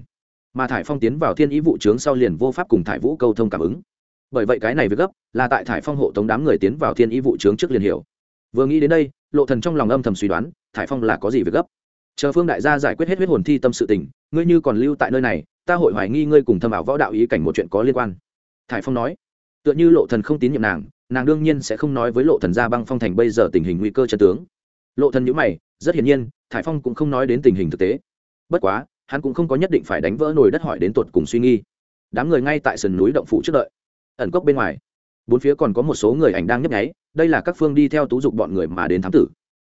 Mà thải phong tiến vào thiên ý vụ trướng sau liền vô pháp cùng thải vũ câu thông cảm ứng bởi vậy cái này việc gấp là tại thải phong hộ tống đám người tiến vào thiên ý vụ trướng trước liền hiểu. Vừa nghĩ đến đây, lộ thần trong lòng âm thầm suy đoán, thải phong là có gì việc gấp? Chờ phương đại gia giải quyết hết huyết hồn thi tâm sự tình, ngươi như còn lưu tại nơi này, ta hội hoài nghi ngươi cùng thâm ảo võ đạo ý cảnh một chuyện có liên quan. Thải phong nói, tựa như lộ thần không tín nhiệm nàng nàng đương nhiên sẽ không nói với lộ thần gia băng phong thành bây giờ tình hình nguy cơ chân tướng. Lộ thần nhíu mày, rất hiển nhiên, thải phong cũng không nói đến tình hình thực tế. Bất quá, hắn cũng không có nhất định phải đánh vỡ nồi đất hỏi đến tuột cùng suy nghi. Đám người ngay tại sườn núi động phủ trước đợi ẩn cốc bên ngoài. Bốn phía còn có một số người ảnh đang nhấp nháy, đây là các phương đi theo tú dục bọn người mà đến thám tử.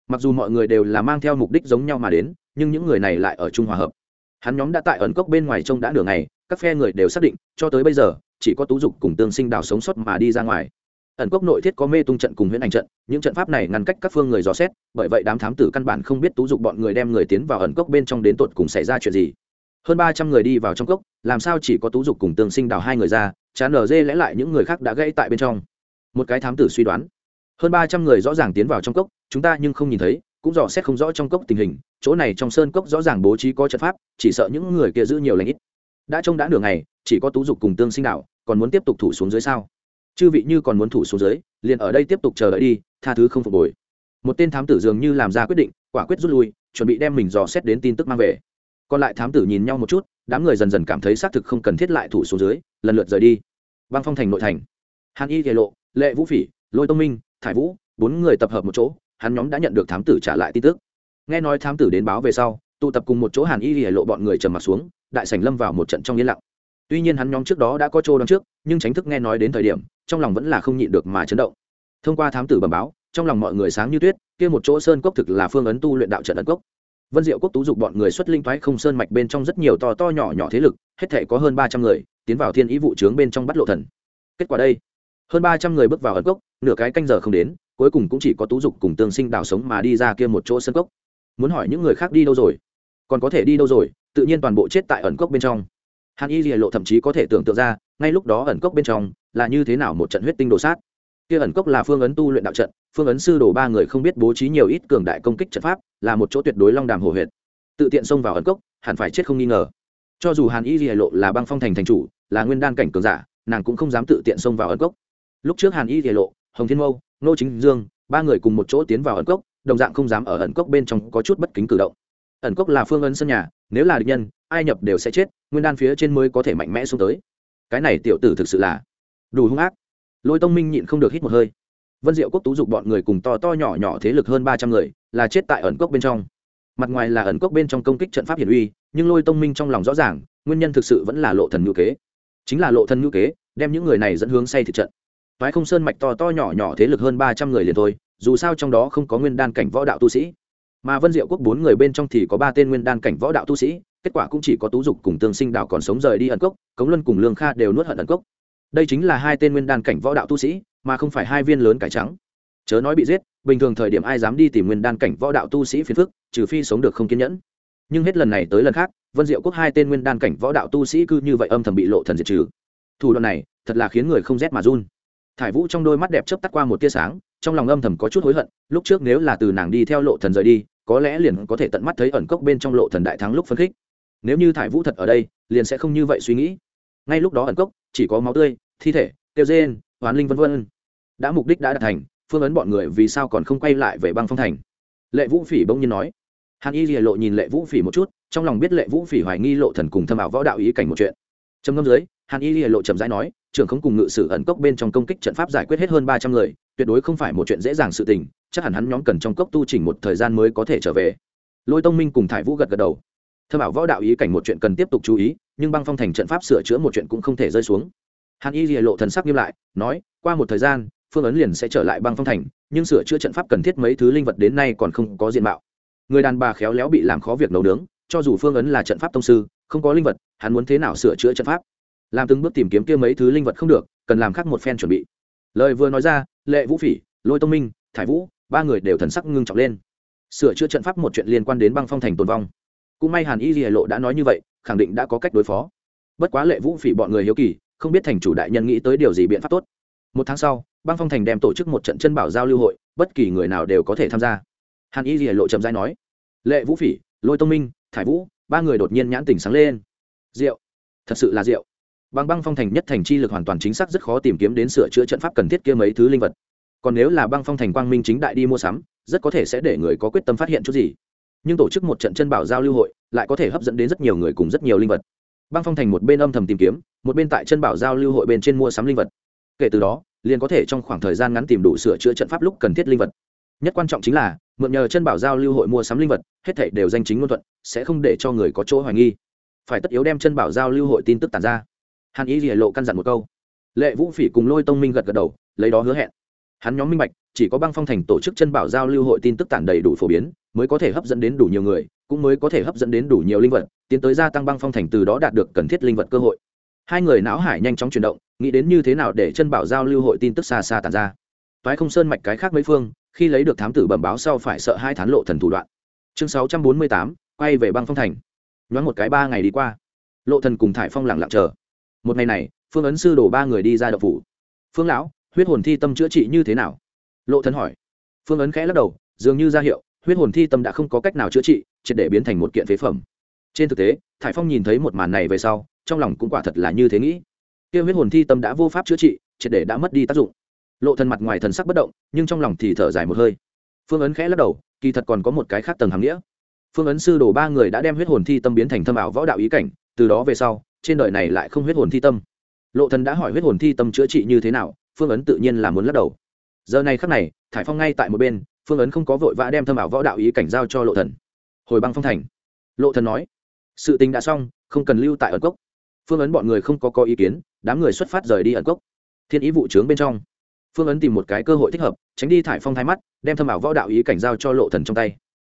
Mặc dù mọi người đều là mang theo mục đích giống nhau mà đến, nhưng những người này lại ở trung hòa hợp. Hắn nhóm đã tại ẩn cốc bên ngoài trông đã nửa ngày, các phe người đều xác định, cho tới bây giờ, chỉ có tú dục cùng tương sinh đào sống sót mà đi ra ngoài. Ẩn cốc nội thiết có mê tung trận cùng huyễn ảnh trận, những trận pháp này ngăn cách các phương người dò xét, bởi vậy đám thám tử căn bản không biết tú dục bọn người đem người tiến vào ẩn cốc bên trong đến tột cùng xảy ra chuyện gì. Hơn ba trăm người đi vào trong cốc, làm sao chỉ có tú dục cùng tương sinh đào hai người ra chán ở dê lẽ lại những người khác đã gãy tại bên trong. Một cái thám tử suy đoán. Hơn ba trăm người rõ ràng tiến vào trong cốc, chúng ta nhưng không nhìn thấy, cũng dò xét không rõ trong cốc tình hình. Chỗ này trong sơn cốc rõ ràng bố trí có trận pháp, chỉ sợ những người kia giữ nhiều lãnh ít. Đã trông đã nửa ngày, chỉ có tú dục cùng tương sinh đạo, còn muốn tiếp tục thủ xuống dưới sao? Chư vị như còn muốn thủ xuống dưới, liền ở đây tiếp tục chờ đợi đi, tha thứ không phục hồi. Một tên thám tử dường như làm ra quyết định, quả quyết rút lui, chuẩn bị đem mình dò xét đến tin tức mang về. Còn lại thám tử nhìn nhau một chút, đám người dần dần cảm thấy xác thực không cần thiết lại thủ xuống dưới lần lượt rời đi. Băng phong thành nội thành. Hàn y kể lộ, lệ vũ phỉ, lôi tông minh, thải vũ, bốn người tập hợp một chỗ, hắn nhóm đã nhận được thám tử trả lại tin tức. Nghe nói thám tử đến báo về sau, tụ tập cùng một chỗ hàn y kể lộ bọn người trầm mặt xuống, đại sảnh lâm vào một trận trong yên lặng. Tuy nhiên hắn nhóm trước đó đã có chỗ đón trước, nhưng tránh thức nghe nói đến thời điểm, trong lòng vẫn là không nhịn được mà chấn động. Thông qua thám tử bẩm báo, trong lòng mọi người sáng như tuyết, kia một chỗ sơn cốc thực là phương ấn tu luyện đạo trận ấn cốc. Vân diệu quốc tú dục bọn người xuất linh thoái không sơn mạch bên trong rất nhiều to to nhỏ nhỏ thế lực, hết thể có hơn ba trăm người tiến vào thiên ý vụ trướng bên trong bắt lộ thần. Kết quả đây, hơn ba trăm người bước vào ẩn cốc, nửa cái canh giờ không đến, cuối cùng cũng chỉ có tú dục cùng tương sinh đào sống mà đi ra kia một chỗ sân cốc. Muốn hỏi những người khác đi đâu rồi? Còn có thể đi đâu rồi? Tự nhiên toàn bộ chết tại ẩn cốc bên trong. Hàn y lìa lộ thậm chí có thể tưởng tượng ra, ngay lúc đó ẩn cốc bên trong là như thế nào một trận huyết tinh đồ sát. Kia ẩn cốc là phương ấn tu luyện đạo trận, phương ấn sư đồ ba người không biết bố trí nhiều ít cường đại công kích trận pháp, là một chỗ tuyệt đối long đàm hồ huyệt. Tự tiện xông vào ẩn cốc, hẳn phải chết không nghi ngờ. Cho dù hàn y lìa lộ là băng phong thành thành chủ là nguyên đan cảnh cường giả, nàng cũng không dám tự tiện xông vào ẩn cốc. Lúc trước hàn y thể lộ, hồng thiên mâu, nô chính dương, ba người cùng một chỗ tiến vào ẩn cốc, đồng dạng không dám ở ẩn cốc bên trong có chút bất kính cử động. Ẩn cốc là phương ấn sân nhà, nếu là địch nhân, ai nhập đều sẽ chết, nguyên đan phía trên mới có thể mạnh mẽ xuống tới. Cái này tiểu tử thực sự là đủ hung ác. Lôi tông minh nhịn không được hít một hơi. Vân diệu quốc tú dục bọn người cùng to to nhỏ nhỏ thế lực hơn ba trăm người, là chết tại ẩn cốc bên trong. Mặt ngoài là ẩn cốc bên trong công kích trận pháp hiển uy, nhưng lôi tông minh trong lòng rõ ràng, nguyên nhân thực sự vẫn là lộ thần ngữ kế chính là lộ thân ngữ kế, đem những người này dẫn hướng say thị trận. Toái không sơn mạch to to nhỏ nhỏ thế lực hơn ba trăm người liền thôi, dù sao trong đó không có nguyên đan cảnh võ đạo tu sĩ. Mà vân diệu quốc bốn người bên trong thì có ba tên nguyên đan cảnh võ đạo tu sĩ, kết quả cũng chỉ có tú dục cùng tương sinh đạo còn sống rời đi ẩn cốc, cống luân cùng lương kha đều nuốt hận ẩn cốc. Đây chính là hai tên nguyên đan cảnh võ đạo tu sĩ, mà không phải hai viên lớn cải trắng. Chớ nói bị giết, bình thường thời điểm ai dám đi tìm nguyên đan cảnh võ đạo tu sĩ phiền phức, trừ phi sống được không kiên nhẫn. Nhưng hết lần này tới lần khác vân diệu quốc hai tên nguyên đan cảnh võ đạo tu sĩ cư như vậy âm thầm bị lộ thần diệt trừ. Thủ đoạn này thật là khiến người không rét mà run. Thải vũ trong đôi mắt đẹp chớp tắt qua một tia sáng trong lòng âm thầm có chút hối hận lúc trước nếu là từ nàng đi theo lộ thần rời đi có lẽ liền có thể tận mắt thấy ẩn cốc bên trong lộ thần đại thắng lúc phấn khích. Nếu như thải vũ thật ở đây liền sẽ không như vậy suy nghĩ. Ngay lúc đó ẩn cốc chỉ có máu tươi thi thể tiêu diên, hoán linh vân vân. Đã mục đích đã đạt thành phương ấn bọn người vì sao còn không quay lại về băng phong thành? Lệ vũ phỉ bỗng nhiên nói. Hàn y lìa lộ nhìn lệ vũ phỉ một chút trong lòng biết lệ vũ phỉ hoài nghi lộ thần cùng thâm ảo võ đạo ý cảnh một chuyện. Trầm ngâm dưới, hàn y lìa lộ trầm rãi nói, trưởng không cùng ngự sử ẩn cốc bên trong công kích trận pháp giải quyết hết hơn ba trăm người, tuyệt đối không phải một chuyện dễ dàng sự tình, chắc hẳn hắn nhóm cần trong cốc tu chỉnh một thời gian mới có thể trở về. Lôi tông minh cùng thải vũ gật gật đầu. Thâm ảo võ đạo ý cảnh một chuyện cần tiếp tục chú ý, nhưng băng phong thành trận pháp sửa chữa một chuyện cũng không thể rơi xuống. Hàn y lìa lộ thần sắc nghiêm lại, nói, qua một thời gian, phương ấn liền sẽ trở lại băng phong thành, nhưng sửa chữa trận pháp cần thiết mấy thứ linh vật đến nay còn không có diện mạo. Người đàn bà khéo léo bị làm khó việc nấu nướng cho dù phương ấn là trận pháp tông sư, không có linh vật, hắn muốn thế nào sửa chữa trận pháp? Làm từng bước tìm kiếm kia mấy thứ linh vật không được, cần làm khác một phen chuẩn bị. Lời vừa nói ra, lệ vũ phỉ, lôi tông minh, thải vũ, ba người đều thần sắc ngưng trọng lên. Sửa chữa trận pháp một chuyện liên quan đến băng phong thành tồn vong. Cũng may hàn y di lộ đã nói như vậy, khẳng định đã có cách đối phó. Bất quá lệ vũ phỉ bọn người hiếu kỳ, không biết thành chủ đại nhân nghĩ tới điều gì biện pháp tốt. Một tháng sau, băng phong thành đem tổ chức một trận chân bảo giao lưu hội, bất kỳ người nào đều có thể tham gia. Hàn y di lộ trầm dai nói, lệ vũ phỉ, lôi tông minh thải vũ, ba người đột nhiên nhãn tình sáng lên. Rượu. Thật sự là rượu. Băng băng phong thành nhất thành chi lực hoàn toàn chính xác rất khó tìm kiếm đến sửa chữa trận pháp cần thiết kia mấy thứ linh vật. Còn nếu là băng phong thành quang minh chính đại đi mua sắm, rất có thể sẽ để người có quyết tâm phát hiện chút gì. Nhưng tổ chức một trận chân bảo giao lưu hội, lại có thể hấp dẫn đến rất nhiều người cùng rất nhiều linh vật. Băng phong thành một bên âm thầm tìm kiếm, một bên tại chân bảo giao lưu hội bên trên mua sắm linh vật. Kể từ đó, liền có thể trong khoảng thời gian ngắn tìm đủ sửa chữa trận pháp lúc cần thiết linh vật nhất quan trọng chính là, mượn nhờ chân bảo giao lưu hội mua sắm linh vật, hết thảy đều danh chính ngôn thuận, sẽ không để cho người có chỗ hoài nghi. Phải tất yếu đem chân bảo giao lưu hội tin tức tàn ra. Hàn ý rỉa lộ căn dặn một câu. Lệ vũ phỉ cùng lôi tông minh gật gật đầu, lấy đó hứa hẹn. Hắn nhóm minh bạch, chỉ có băng phong thành tổ chức chân bảo giao lưu hội tin tức tản đầy đủ phổ biến, mới có thể hấp dẫn đến đủ nhiều người, cũng mới có thể hấp dẫn đến đủ nhiều linh vật, tiến tới gia tăng băng phong thành từ đó đạt được cần thiết linh vật cơ hội. Hai người não hải nhanh chóng chuyển động, nghĩ đến như thế nào để chân bảo giao lưu hội tin tức xa xa tàn ra. Toái không sơn mạch cái khác mấy phương khi lấy được thám tử bẩm báo sau phải sợ hai thán lộ thần thủ đoạn. Chương sáu trăm bốn mươi tám, quay về băng phong thành. Nhoáng một cái ba ngày đi qua, lộ thần cùng thải phong lặng lặng chờ. Một ngày này, phương ấn sư đổ ba người đi ra đậu phủ. Phương lão, huyết hồn thi tâm chữa trị như thế nào? Lộ thần hỏi. Phương ấn khẽ lắc đầu, dường như ra hiệu, huyết hồn thi tâm đã không có cách nào chữa trị, triệt để biến thành một kiện phế phẩm. Trên thực tế, thải phong nhìn thấy một màn này về sau, trong lòng cũng quả thật là như thế nghĩ. Kia huyết hồn thi tâm đã vô pháp chữa trị, triệt để đã mất đi tác dụng lộ thần mặt ngoài thần sắc bất động, nhưng trong lòng thì thở dài một hơi. Phương ấn khẽ lắc đầu, kỳ thật còn có một cái khác tầng hàng nghĩa. Phương ấn sư đồ ba người đã đem huyết hồn thi tâm biến thành thâm ảo võ đạo ý cảnh, từ đó về sau, trên đời này lại không huyết hồn thi tâm. Lộ thần đã hỏi huyết hồn thi tâm chữa trị như thế nào, phương ấn tự nhiên là muốn lắc đầu. Giờ này khắc này, thải phong ngay tại một bên, phương ấn không có vội vã đem thâm ảo võ đạo ý cảnh giao cho lộ thần. Hồi băng phong thành. Lộ thần nói, sự tình đã xong, không cần lưu tại ẩn cốc. Phương ấn bọn người không có có ý kiến, đám người xuất phát rời đi ẩn cốc. Thiên ý vụ trướng bên trong phương ấn tìm một cái cơ hội thích hợp, tránh đi thải phong thái mắt, đem thâm ảo võ đạo ý cảnh giao cho lộ thần trong tay.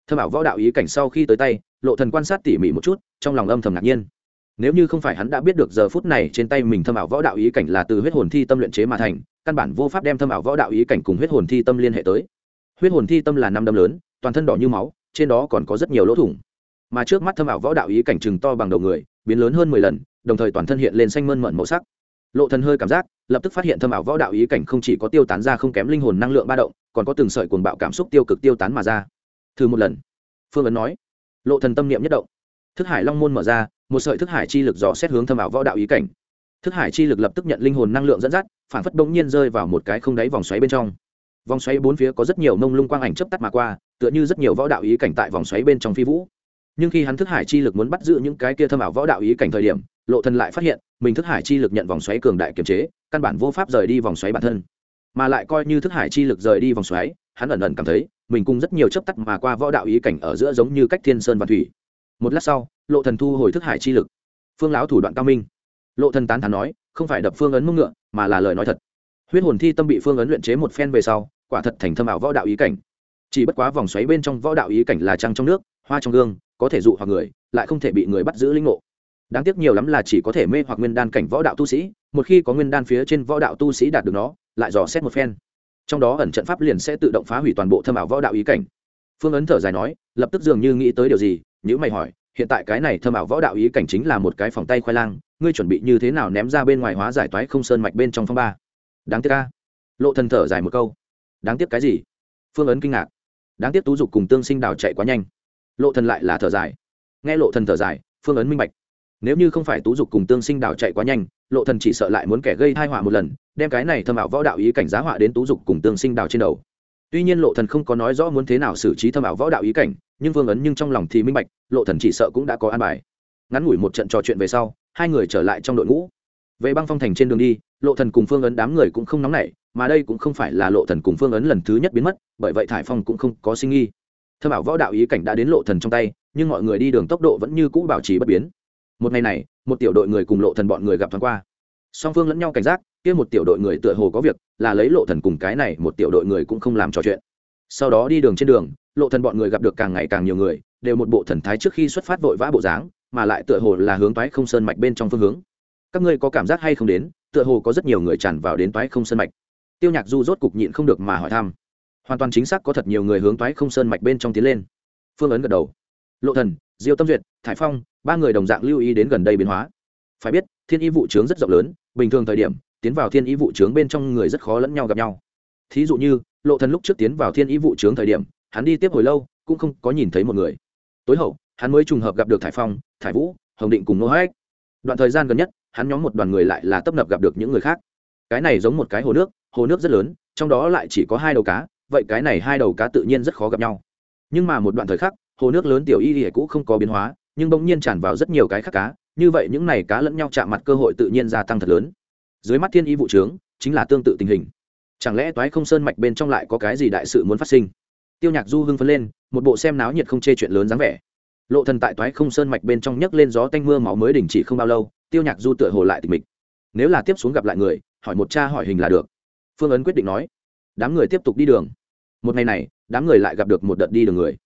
Thâm ảo võ đạo ý cảnh sau khi tới tay, lộ thần quan sát tỉ mỉ một chút, trong lòng âm thầm ngạc nhiên. Nếu như không phải hắn đã biết được giờ phút này trên tay mình thâm ảo võ đạo ý cảnh là từ huyết hồn thi tâm luyện chế mà thành, căn bản vô pháp đem thâm ảo võ đạo ý cảnh cùng huyết hồn thi tâm liên hệ tới. Huyết hồn thi tâm là năm đâm lớn, toàn thân đỏ như máu, trên đó còn có rất nhiều lỗ thủng. Mà trước mắt thâm ảo võ đạo ý cảnh chừng to bằng đầu người, biến lớn hơn mười lần, đồng thời toàn thân hiện lên xanh mơn mận màu sắc. Lộ thần hơi cảm giác lập tức phát hiện thâm ảo võ đạo ý cảnh không chỉ có tiêu tán ra không kém linh hồn năng lượng ba động, còn có từng sợi cuồng bạo cảm xúc tiêu cực tiêu tán mà ra. Thử một lần. Phương ấn nói. Lộ thần tâm niệm nhất động. Thức hải long môn mở ra, một sợi thức hải chi lực dò xét hướng thâm ảo võ đạo ý cảnh. Thức hải chi lực lập tức nhận linh hồn năng lượng dẫn dắt, phản phất bỗng nhiên rơi vào một cái không đáy vòng xoáy bên trong. Vòng xoáy bốn phía có rất nhiều mông lung quang ảnh chớp tắt mà qua, tựa như rất nhiều võ đạo ý cảnh tại vòng xoáy bên trong phi vũ. Nhưng khi hắn thức hải chi lực muốn bắt giữ những cái kia thâm ảo võ đạo ý cảnh thời điểm, lộ thần lại phát hiện mình thức hải chi lực nhận vòng xoáy cường đại kiềm chế, căn bản vô pháp rời đi vòng xoáy bản thân. Mà lại coi như thức hải chi lực rời đi vòng xoáy, hắn ẩn ẩn cảm thấy, mình cùng rất nhiều chấp tắc mà qua võ đạo ý cảnh ở giữa giống như cách thiên sơn và thủy. Một lát sau, lộ thần thu hồi thức hải chi lực. Phương lão thủ đoạn cao minh. Lộ thần tán thán nói, không phải đập phương ấn mông ngựa, mà là lời nói thật. Huyết hồn thi tâm bị phương ấn luyện chế một phen về sau, quả thật thành thâm ảo võ đạo ý cảnh. Chỉ bất quá vòng xoáy bên trong võ đạo ý cảnh là trăng trong nước, hoa trong gương, có thể dụ hoặc người, lại không thể bị người bắt giữ linh ngộ đáng tiếc nhiều lắm là chỉ có thể mê hoặc nguyên đan cảnh võ đạo tu sĩ, một khi có nguyên đan phía trên võ đạo tu sĩ đạt được nó, lại dò xét một phen. Trong đó ẩn trận pháp liền sẽ tự động phá hủy toàn bộ thâm ảo võ đạo ý cảnh. Phương ấn thở dài nói, lập tức dường như nghĩ tới điều gì nhữ mày hỏi, hiện tại cái này thâm ảo võ đạo ý cảnh chính là một cái phòng tay khoai lang, ngươi chuẩn bị như thế nào ném ra bên ngoài hóa giải toái không sơn mạch bên trong phong ba? Đáng tiếc ca lộ thần thở dài một câu. Đáng tiếc cái gì? Phương ấn kinh ngạc. Đáng tiếc tú dục cùng tương sinh đào chạy quá nhanh. Lộ thần lại là thở dài. Nghe lộ thần thở dài, phương ấn minh bạch nếu như không phải tú dục cùng tương sinh đào chạy quá nhanh, lộ thần chỉ sợ lại muốn kẻ gây tai họa một lần, đem cái này thâm ảo võ đạo ý cảnh giá họa đến tú dục cùng tương sinh đào trên đầu. Tuy nhiên lộ thần không có nói rõ muốn thế nào xử trí thâm ảo võ đạo ý cảnh, nhưng vương ấn nhưng trong lòng thì minh bạch, lộ thần chỉ sợ cũng đã có an bài. Ngắn ngủi một trận trò chuyện về sau, hai người trở lại trong đội ngũ. Về băng phong thành trên đường đi, lộ thần cùng phương ấn đám người cũng không nóng nảy, mà đây cũng không phải là lộ thần cùng phương ấn lần thứ nhất biến mất, bởi vậy thải phong cũng không có sinh nghi thâm ảo võ đạo ý cảnh đã đến lộ thần trong tay, nhưng mọi người đi đường tốc độ vẫn như cũ bảo trì bất biến một ngày này, một tiểu đội người cùng lộ thần bọn người gặp thoáng qua. Song phương lẫn nhau cảnh giác, kia một tiểu đội người tựa hồ có việc, là lấy lộ thần cùng cái này một tiểu đội người cũng không làm trò chuyện. Sau đó đi đường trên đường, lộ thần bọn người gặp được càng ngày càng nhiều người, đều một bộ thần thái trước khi xuất phát vội vã bộ dáng, mà lại tựa hồ là hướng toái không sơn mạch bên trong phương hướng. Các ngươi có cảm giác hay không đến, tựa hồ có rất nhiều người tràn vào đến toái không sơn mạch. Tiêu nhạc du rốt cục nhịn không được mà hỏi thăm. Hoàn toàn chính xác có thật nhiều người hướng toái không sơn mạch bên trong tiến lên. Phương ấn gật đầu. Lộ thần diêu tâm duyệt, thải phong, ba người đồng dạng lưu ý đến gần đây biến hóa. Phải biết, thiên y vụ trướng rất rộng lớn, bình thường thời điểm, tiến vào thiên y vụ trướng bên trong người rất khó lẫn nhau gặp nhau. Thí dụ như, lộ thần lúc trước tiến vào thiên y vụ trướng thời điểm, hắn đi tiếp hồi lâu, cũng không có nhìn thấy một người. Tối hậu, hắn mới trùng hợp gặp được thải phong, thải vũ, hồng định cùng nô hách. Đoạn thời gian gần nhất, hắn nhóm một đoàn người lại là tấp nập gặp được những người khác. Cái này giống một cái hồ nước hồ nước rất lớn, trong đó lại chỉ có hai đầu cá, vậy cái này hai đầu cá tự nhiên rất khó gặp nhau. Nhưng mà một đoạn thời khắc hồ nước lớn tiểu y thì cũng không có biến hóa, nhưng bỗng nhiên tràn vào rất nhiều cái khác cá, như vậy những này cá lẫn nhau chạm mặt cơ hội tự nhiên gia tăng thật lớn. Dưới mắt thiên y vụ trướng, chính là tương tự tình hình. Chẳng lẽ toái không sơn mạch bên trong lại có cái gì đại sự muốn phát sinh? Tiêu nhạc du hưng phấn lên, một bộ xem náo nhiệt không chê chuyện lớn dáng vẻ. Lộ thần tại toái không sơn mạch bên trong nhấc lên gió tanh mưa máu mới đình chỉ không bao lâu, tiêu nhạc du tựa hồ lại tịch mịch. Nếu là tiếp xuống gặp lại người, hỏi một cha hỏi hình là được. Phương ấn quyết định nói, đám người tiếp tục đi đường. Một ngày này, đám người lại gặp được một đợt đi đường người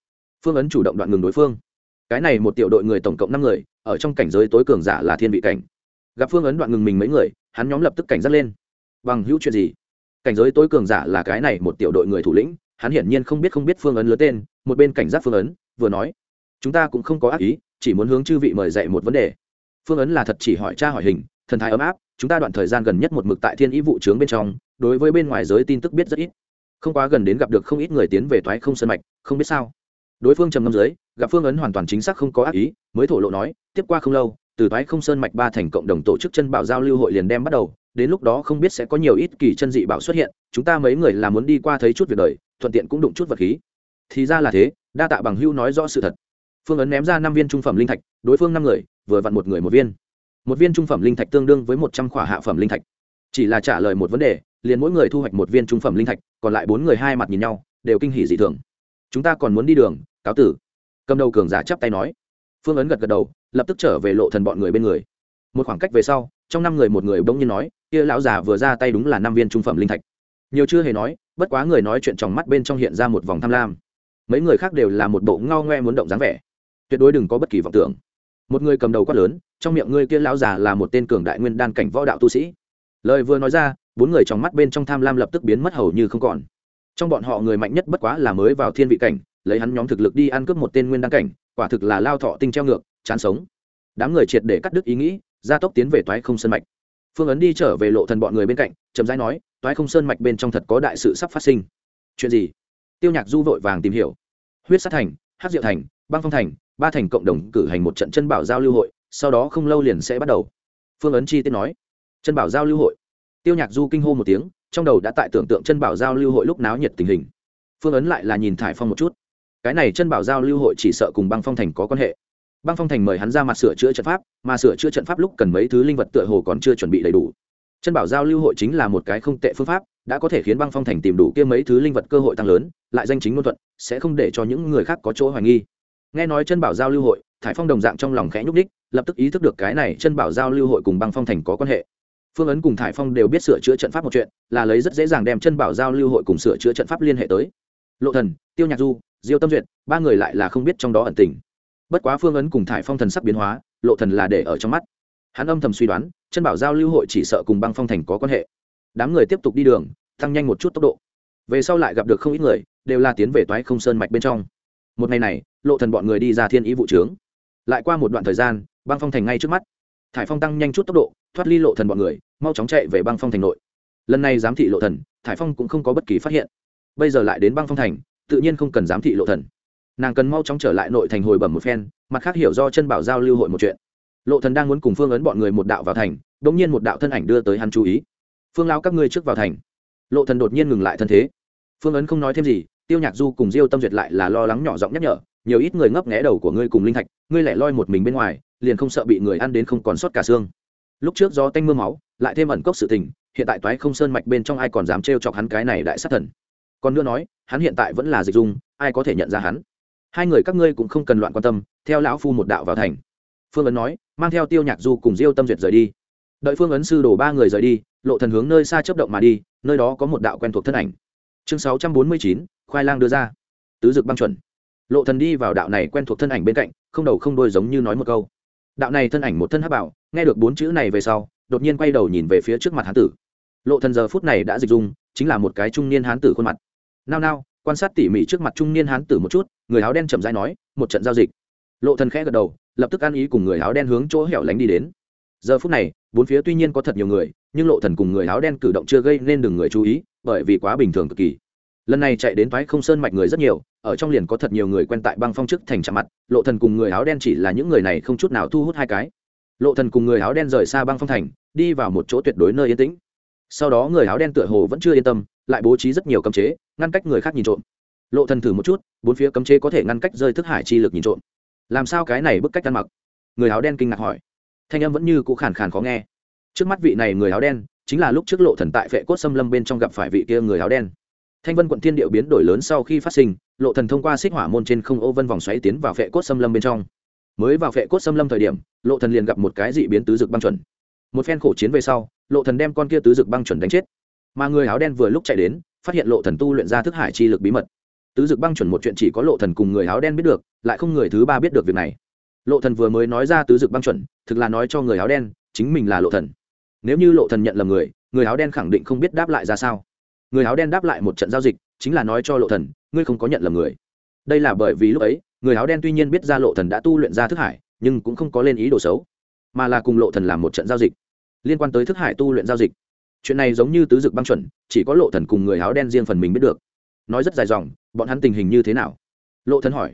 phương ấn chủ động đoạn ngừng đối phương. Cái này một tiểu đội người tổng cộng năm người, ở trong cảnh giới tối cường giả là thiên vị cảnh. Gặp phương ấn đoạn ngừng mình mấy người, hắn nhóm lập tức cảnh giác lên. Bằng hữu chuyện gì? Cảnh giới tối cường giả là cái này một tiểu đội người thủ lĩnh, hắn hiển nhiên không biết không biết phương ấn lứa tên, một bên cảnh giác phương ấn, vừa nói, chúng ta cũng không có ác ý, chỉ muốn hướng chư vị mời dạy một vấn đề. Phương ấn là thật chỉ hỏi cha hỏi hình, thần thái ấm áp, chúng ta đoạn thời gian gần nhất một mực tại thiên ý vụ trướng bên trong, đối với bên ngoài giới tin tức biết rất ít. Không quá gần đến gặp được không ít người tiến về thoái không sân mạch, không biết sao đối phương trầm ngâm dưới, gặp phương ấn hoàn toàn chính xác không có ác ý, mới thổ lộ nói, tiếp qua không lâu, từ thoái không sơn mạch ba thành cộng đồng tổ chức chân bảo giao lưu hội liền đem bắt đầu, đến lúc đó không biết sẽ có nhiều ít kỳ chân dị bảo xuất hiện, chúng ta mấy người là muốn đi qua thấy chút việc đời, thuận tiện cũng đụng chút vật khí. Thì ra là thế, đa tạ bằng hưu nói rõ sự thật. Phương ấn ném ra năm viên trung phẩm linh thạch, đối phương năm người, vừa vặn một người một viên. Một viên trung phẩm linh thạch tương đương với một trăm khỏa hạ phẩm linh thạch. Chỉ là trả lời một vấn đề, liền mỗi người thu hoạch một viên trung phẩm linh thạch, còn lại bốn người hai mặt nhìn nhau, đều kinh hỉ dị thường chúng ta còn muốn đi đường, cáo tử. Cầm đầu cường giả chắp tay nói. Phương ấn gật gật đầu, lập tức trở về lộ thần bọn người bên người. Một khoảng cách về sau, trong năm người một người bỗng nhiên nói, kia lão già vừa ra tay đúng là năm viên trung phẩm linh thạch. Nhiều chưa hề nói, bất quá người nói chuyện trong mắt bên trong hiện ra một vòng tham lam. Mấy người khác đều là một bộ ngao ngoe muốn động dáng vẻ. Tuyệt đối đừng có bất kỳ vọng tưởng. Một người cầm đầu quát lớn, trong miệng ngươi kia lão già là một tên cường đại nguyên đan cảnh võ đạo tu sĩ. Lời vừa nói ra, bốn người trong mắt bên trong tham lam lập tức biến mất hầu như không còn trong bọn họ người mạnh nhất bất quá là mới vào thiên vị cảnh, lấy hắn nhóm thực lực đi ăn cướp một tên nguyên đăng cảnh, quả thực là lao thọ tinh treo ngược, chán sống. Đám người triệt để cắt đứt ý nghĩ, gia tốc tiến về toái không sơn mạch. Phương ấn đi trở về lộ thần bọn người bên cạnh, chậm rãi nói, toái không sơn mạch bên trong thật có đại sự sắp phát sinh. Chuyện gì? Tiêu nhạc du vội vàng tìm hiểu. Huyết sát thành hát diệu thành, băng phong thành, ba thành cộng đồng cử hành một trận chân bảo giao lưu hội, sau đó không lâu liền sẽ bắt đầu. Phương ấn chi tiết nói. Chân bảo giao lưu hội? Tiêu nhạc du kinh hô một tiếng trong đầu đã tại tưởng tượng chân bảo giao lưu hội lúc náo nhiệt tình hình. Phương ấn lại là nhìn thải phong một chút. Cái này chân bảo giao lưu hội chỉ sợ cùng băng phong thành có quan hệ. Băng phong thành mời hắn ra mặt sửa chữa trận pháp, mà sửa chữa trận pháp lúc cần mấy thứ linh vật tựa hồ còn chưa chuẩn bị đầy đủ. Chân bảo giao lưu hội chính là một cái không tệ phương pháp, đã có thể khiến băng phong thành tìm đủ kia mấy thứ linh vật cơ hội tăng lớn, lại danh chính ngôn thuận, sẽ không để cho những người khác có chỗ hoài nghi. Nghe nói chân bảo giao lưu hội, thải phong đồng dạng trong lòng khẽ nhúc đích lập tức ý thức được cái này chân bảo giao lưu hội cùng băng phong thành có quan hệ phương ấn cùng thải phong đều biết sửa chữa trận pháp một chuyện, là lấy rất dễ dàng đem chân bảo giao lưu hội cùng sửa chữa trận pháp liên hệ tới. Lộ thần, tiêu nhạc du, diêu tâm duyệt, ba người lại là không biết trong đó ẩn tình. Bất quá phương ấn cùng thải phong thần sắc biến hóa, lộ thần là để ở trong mắt. Hắn âm thầm suy đoán, chân bảo giao lưu hội chỉ sợ cùng băng phong thành có quan hệ. Đám người tiếp tục đi đường, tăng nhanh một chút tốc độ. Về sau lại gặp được không ít người, đều là tiến về toái không sơn mạch bên trong. Một ngày này, lộ thần bọn người đi ra thiên ý vụ trướng. Lại qua một đoạn thời gian, băng phong thành ngay trước mắt. Thải phong tăng nhanh chút tốc độ, thoát ly lộ thần bọn người mau chóng chạy về băng phong thành nội. Lần này giám thị lộ thần, thải phong cũng không có bất kỳ phát hiện. Bây giờ lại đến băng phong thành, tự nhiên không cần giám thị lộ thần. Nàng cần mau chóng trở lại nội thành hồi bẩm một phen, mặt khác hiểu do chân bảo giao lưu hội một chuyện. Lộ thần đang muốn cùng phương ấn bọn người một đạo vào thành đống nhiên một đạo thân ảnh đưa tới hắn chú ý. Phương lao các ngươi trước vào thành. Lộ thần đột nhiên ngừng lại thân thế. Phương ấn không nói thêm gì, tiêu nhạc du cùng diêu tâm duyệt lại là lo lắng nhỏ giọng nhắc nhở, nhiều ít người ngấp nghé đầu của ngươi cùng linh thạch, ngươi lẻ loi một mình bên ngoài, liền không sợ bị người ăn đến không còn sót cả xương. Lúc trước do tanh mưa máu lại thêm ẩn cốc sự tình, hiện tại toái không sơn mạch bên trong ai còn dám trêu chọc hắn cái này đại sát thần. Còn nữa nói, hắn hiện tại vẫn là dịch dung, ai có thể nhận ra hắn? Hai người các ngươi cũng không cần loạn quan tâm, theo lão phu một đạo vào thành. Phương ấn nói, mang theo tiêu nhạc du cùng diêu tâm duyệt rời đi. Đợi phương ấn sư đổ ba người rời đi, lộ thần hướng nơi xa chấp động mà đi, nơi đó có một đạo quen thuộc thân ảnh. Chương sáu trăm bốn mươi chín, khoai lang đưa ra. Tứ dực băng chuẩn. Lộ thần đi vào đạo này quen thuộc thân ảnh bên cạnh, không đầu không đôi giống như nói một câu. Đạo này thân ảnh một thân hắc bảo, nghe được bốn chữ này về sau đột nhiên quay đầu nhìn về phía trước mặt hán tử. Lộ thần giờ phút này đã dịch dung, chính là một cái trung niên hán tử khuôn mặt. Nao nao, quan sát tỉ mỉ trước mặt trung niên hán tử một chút, người áo đen chậm rãi nói, một trận giao dịch. Lộ thần khẽ gật đầu, lập tức ăn ý cùng người áo đen hướng chỗ hẻo lánh đi đến. Giờ phút này, bốn phía tuy nhiên có thật nhiều người, nhưng lộ thần cùng người áo đen cử động chưa gây nên đừng người chú ý, bởi vì quá bình thường cực kỳ. Lần này chạy đến thoái không sơn mạch người rất nhiều, ở trong liền có thật nhiều người quen tại băng phong trước thành chạm mặt, lộ thần cùng người áo đen chỉ là những người này không chút nào thu hút hai cái lộ thần cùng người áo đen rời xa băng phong thành, đi vào một chỗ tuyệt đối nơi yên tĩnh. Sau đó người áo đen tựa hồ vẫn chưa yên tâm, lại bố trí rất nhiều cấm chế, ngăn cách người khác nhìn trộm. Lộ thần thử một chút, bốn phía cấm chế có thể ngăn cách rơi thức hải chi lực nhìn trộm. Làm sao cái này bức cách ăn mặc? Người áo đen kinh ngạc hỏi. Thanh âm vẫn như cũ khàn khàn khó nghe. Trước mắt vị này người áo đen, chính là lúc trước lộ thần tại vệ cốt xâm lâm bên trong gặp phải vị kia người áo đen. Thanh vân quận thiên điệu biến đổi lớn sau khi phát sinh, lộ thần thông qua xích hỏa môn trên không ô vân vòng xoáy tiến vào vệ cốt xâm lâm bên trong mới vào phệ cốt xâm lâm thời điểm, lộ thần liền gặp một cái dị biến tứ dực băng chuẩn. Một phen khổ chiến về sau, lộ thần đem con kia tứ dực băng chuẩn đánh chết. Mà người áo đen vừa lúc chạy đến, phát hiện lộ thần tu luyện ra thức hải chi lực bí mật. Tứ dực băng chuẩn một chuyện chỉ có lộ thần cùng người áo đen biết được, lại không người thứ ba biết được việc này. Lộ thần vừa mới nói ra tứ dực băng chuẩn, thực là nói cho người áo đen, chính mình là lộ thần. Nếu như lộ thần nhận lầm người người áo đen khẳng định không biết đáp lại ra sao. Người áo đen đáp lại một trận giao dịch, chính là nói cho lộ thần, ngươi không có nhận lầm người. Đây là bởi vì lúc ấy người áo đen tuy nhiên biết ra lộ thần đã tu luyện ra thức hải, nhưng cũng không có lên ý đồ xấu, mà là cùng lộ thần làm một trận giao dịch. Liên quan tới thức hải tu luyện giao dịch, chuyện này giống như tứ dực băng chuẩn, chỉ có lộ thần cùng người áo đen riêng phần mình biết được. Nói rất dài dòng, bọn hắn tình hình như thế nào? Lộ thần hỏi.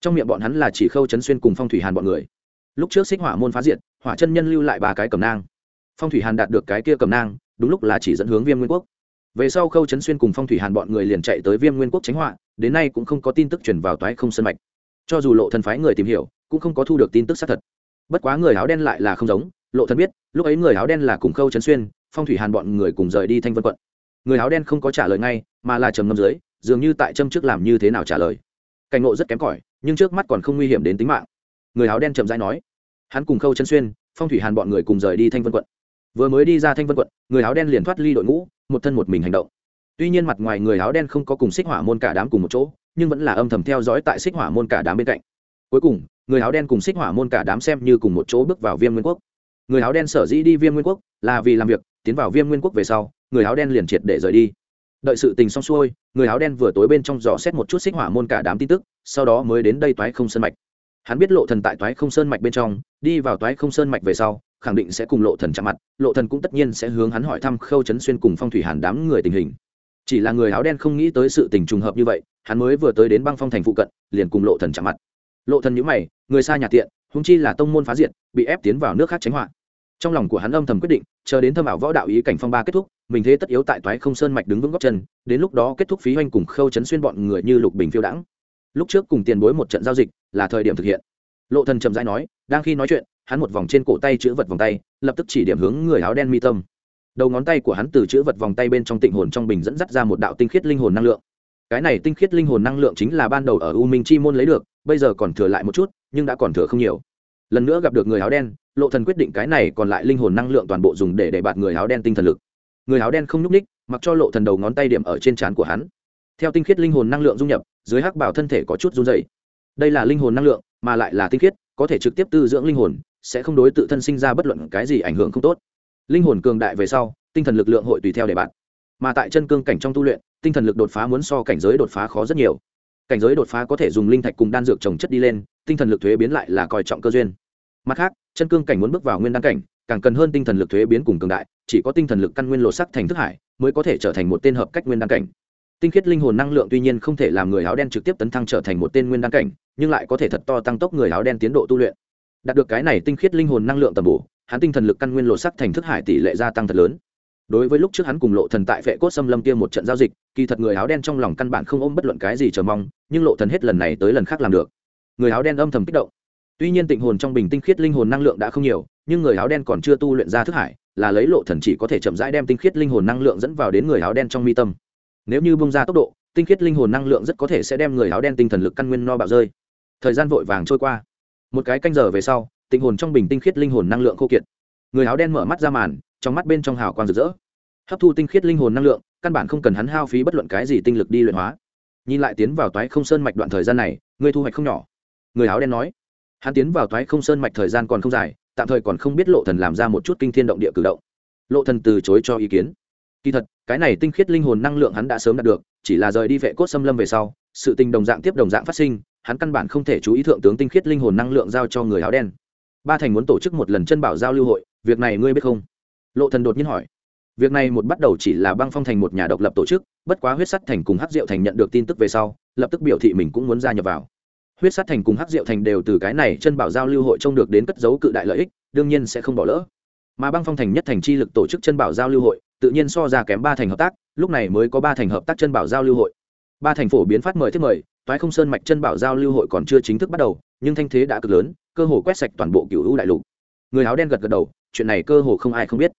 Trong miệng bọn hắn là chỉ khâu chấn xuyên cùng phong thủy hàn bọn người. Lúc trước xích hỏa môn phá diệt, hỏa chân nhân lưu lại ba cái cầm nang. Phong thủy hàn đạt được cái kia cầm nang, đúng lúc là chỉ dẫn hướng viêm nguyên quốc. Về sau khâu chấn xuyên cùng phong thủy hàn bọn người liền chạy tới viêm nguyên quốc tránh họa đến nay cũng không có tin tức chuyển vào toái không sân mạch cho dù lộ thần phái người tìm hiểu, cũng không có thu được tin tức xác thật. Bất quá người áo đen lại là không giống, lộ thần biết, lúc ấy người áo đen là cùng khâu chấn xuyên, phong thủy hàn bọn người cùng rời đi thanh vân quận. Người áo đen không có trả lời ngay, mà là trầm ngâm dưới, dường như tại châm trước làm như thế nào trả lời. Cảnh ngộ rất kém cỏi, nhưng trước mắt còn không nguy hiểm đến tính mạng. Người áo đen chậm rãi nói, hắn cùng khâu chấn xuyên, phong thủy hàn bọn người cùng rời đi thanh vân quận. Vừa mới đi ra thanh vân quận, người áo đen liền thoát ly đội ngũ, một thân một mình hành động tuy nhiên mặt ngoài người áo đen không có cùng xích hỏa môn cả đám cùng một chỗ, nhưng vẫn là âm thầm theo dõi tại xích hỏa môn cả đám bên cạnh. Cuối cùng, người áo đen cùng xích hỏa môn cả đám xem như cùng một chỗ bước vào viêm nguyên quốc. Người áo đen sở dĩ đi viêm nguyên quốc là vì làm việc, tiến vào viêm nguyên quốc về sau, người áo đen liền triệt để rời đi. Đợi sự tình xong xuôi, người áo đen vừa tối bên trong dò xét một chút xích hỏa môn cả đám tin tức, sau đó mới đến đây toái không sơn mạch. Hắn biết lộ thần tại toái không sơn mạch bên trong, đi vào toái không sơn mạch về sau, khẳng định sẽ cùng lộ thần chạm mặt, lộ thần cũng tất nhiên sẽ hướng hắn hỏi thăm khâu chấn xuyên cùng phong thủy hàn đám người tình hình chỉ là người áo đen không nghĩ tới sự tình trùng hợp như vậy, hắn mới vừa tới đến băng phong thành phụ cận, liền cùng lộ thần chạm mặt. Lộ thần nhíu mày, người xa nhà tiện húng chi là tông môn phá diệt, bị ép tiến vào nước khác tránh họa. Trong lòng của hắn âm thầm quyết định, chờ đến thâm ảo võ đạo ý cảnh phong ba kết thúc, mình thế tất yếu tại toái không sơn mạch đứng vững góc chân, đến lúc đó kết thúc phí hoanh cùng khâu chấn xuyên bọn người như lục bình phiêu đãng. Lúc trước cùng tiền bối một trận giao dịch, là thời điểm thực hiện. Lộ thần trầm rãi nói, đang khi nói chuyện, hắn một vòng trên cổ tay chữ vật vòng tay, lập tức chỉ điểm hướng người áo đen mi tâm đầu ngón tay của hắn từ chữ vật vòng tay bên trong tịnh hồn trong bình dẫn dắt ra một đạo tinh khiết linh hồn năng lượng. Cái này tinh khiết linh hồn năng lượng chính là ban đầu ở u minh chi môn lấy được, bây giờ còn thừa lại một chút, nhưng đã còn thừa không nhiều. Lần nữa gặp được người áo đen, lộ thần quyết định cái này còn lại linh hồn năng lượng toàn bộ dùng để để bạt người áo đen tinh thần lực. Người áo đen không nhúc ních mặc cho lộ thần đầu ngón tay điểm ở trên trán của hắn. Theo tinh khiết linh hồn năng lượng dung nhập, dưới hắc bảo thân thể có chút run rẩy. Đây là linh hồn năng lượng, mà lại là tinh khiết, có thể trực tiếp tư dưỡng linh hồn, sẽ không đối tự thân sinh ra bất luận cái gì ảnh hưởng không tốt linh hồn cường đại về sau, tinh thần lực lượng hội tùy theo để bạn. Mà tại chân cương cảnh trong tu luyện, tinh thần lực đột phá muốn so cảnh giới đột phá khó rất nhiều. Cảnh giới đột phá có thể dùng linh thạch cùng đan dược trồng chất đi lên, tinh thần lực thuế biến lại là coi trọng cơ duyên. Mặt khác, chân cương cảnh muốn bước vào nguyên đan cảnh, càng cần hơn tinh thần lực thuế biến cùng cường đại, chỉ có tinh thần lực căn nguyên lộ sắc thành thức hải, mới có thể trở thành một tên hợp cách nguyên đan cảnh. Tinh khiết linh hồn năng lượng tuy nhiên không thể làm người áo đen trực tiếp tấn thăng trở thành một tên nguyên đan cảnh, nhưng lại có thể thật to tăng tốc người áo đen tiến độ tu luyện. Đạt được cái này tinh khiết linh hồn năng lượng tầm bổ hắn tinh thần lực căn nguyên lộ sắc thành thức hải tỷ lệ gia tăng thật lớn. Đối với lúc trước hắn cùng lộ thần tại vệ cốt xâm lâm kia một trận giao dịch, kỳ thật người áo đen trong lòng căn bản không ôm bất luận cái gì chờ mong, nhưng lộ thần hết lần này tới lần khác làm được. Người áo đen âm thầm kích động. Tuy nhiên tịnh hồn trong bình tinh khiết linh hồn năng lượng đã không nhiều, nhưng người áo đen còn chưa tu luyện ra thức hải, là lấy lộ thần chỉ có thể chậm rãi đem tinh khiết linh hồn năng lượng dẫn vào đến người áo đen trong mi tâm. Nếu như bung ra tốc độ, tinh khiết linh hồn năng lượng rất có thể sẽ đem người áo đen tinh thần lực căn nguyên no bạo rơi. Thời gian vội vàng trôi qua. Một cái canh giờ về sau tinh hồn trong bình tinh khiết linh hồn năng lượng khô kiệt. Người áo đen mở mắt ra màn, trong mắt bên trong hào quang rực rỡ. Hấp thu tinh khiết linh hồn năng lượng, căn bản không cần hắn hao phí bất luận cái gì tinh lực đi luyện hóa. Nhìn lại tiến vào toái không sơn mạch đoạn thời gian này, người thu hoạch không nhỏ. Người áo đen nói, hắn tiến vào toái không sơn mạch thời gian còn không dài, tạm thời còn không biết lộ thần làm ra một chút kinh thiên động địa cử động. Lộ thần từ chối cho ý kiến. Kỳ thật, cái này tinh khiết linh hồn năng lượng hắn đã sớm đạt được, chỉ là rời đi vệ cốt xâm lâm về sau, sự tình đồng dạng tiếp đồng dạng phát sinh, hắn căn bản không thể chú ý thượng tướng tinh khiết linh hồn năng lượng giao cho người áo đen ba thành muốn tổ chức một lần chân bảo giao lưu hội, việc này ngươi biết không? Lộ thần đột nhiên hỏi. Việc này một bắt đầu chỉ là băng phong thành một nhà độc lập tổ chức, bất quá huyết sắt thành cùng hắc diệu thành nhận được tin tức về sau, lập tức biểu thị mình cũng muốn gia nhập vào. Huyết sắt thành cùng hắc diệu thành đều từ cái này chân bảo giao lưu hội trông được đến cất dấu cự đại lợi ích, đương nhiên sẽ không bỏ lỡ. Mà băng phong thành nhất thành chi lực tổ chức chân bảo giao lưu hội, tự nhiên so ra kém ba thành hợp tác, lúc này mới có ba thành hợp tác chân bảo giao lưu hội. Ba thành phổ biến phát mời thiết mời, toái không sơn mạch chân bảo giao lưu hội còn chưa chính thức bắt đầu, nhưng thanh thế đã cực lớn cơ hồ quét sạch toàn bộ cựu hữu đại lục. Người áo đen gật gật đầu, chuyện này cơ hồ không ai không biết.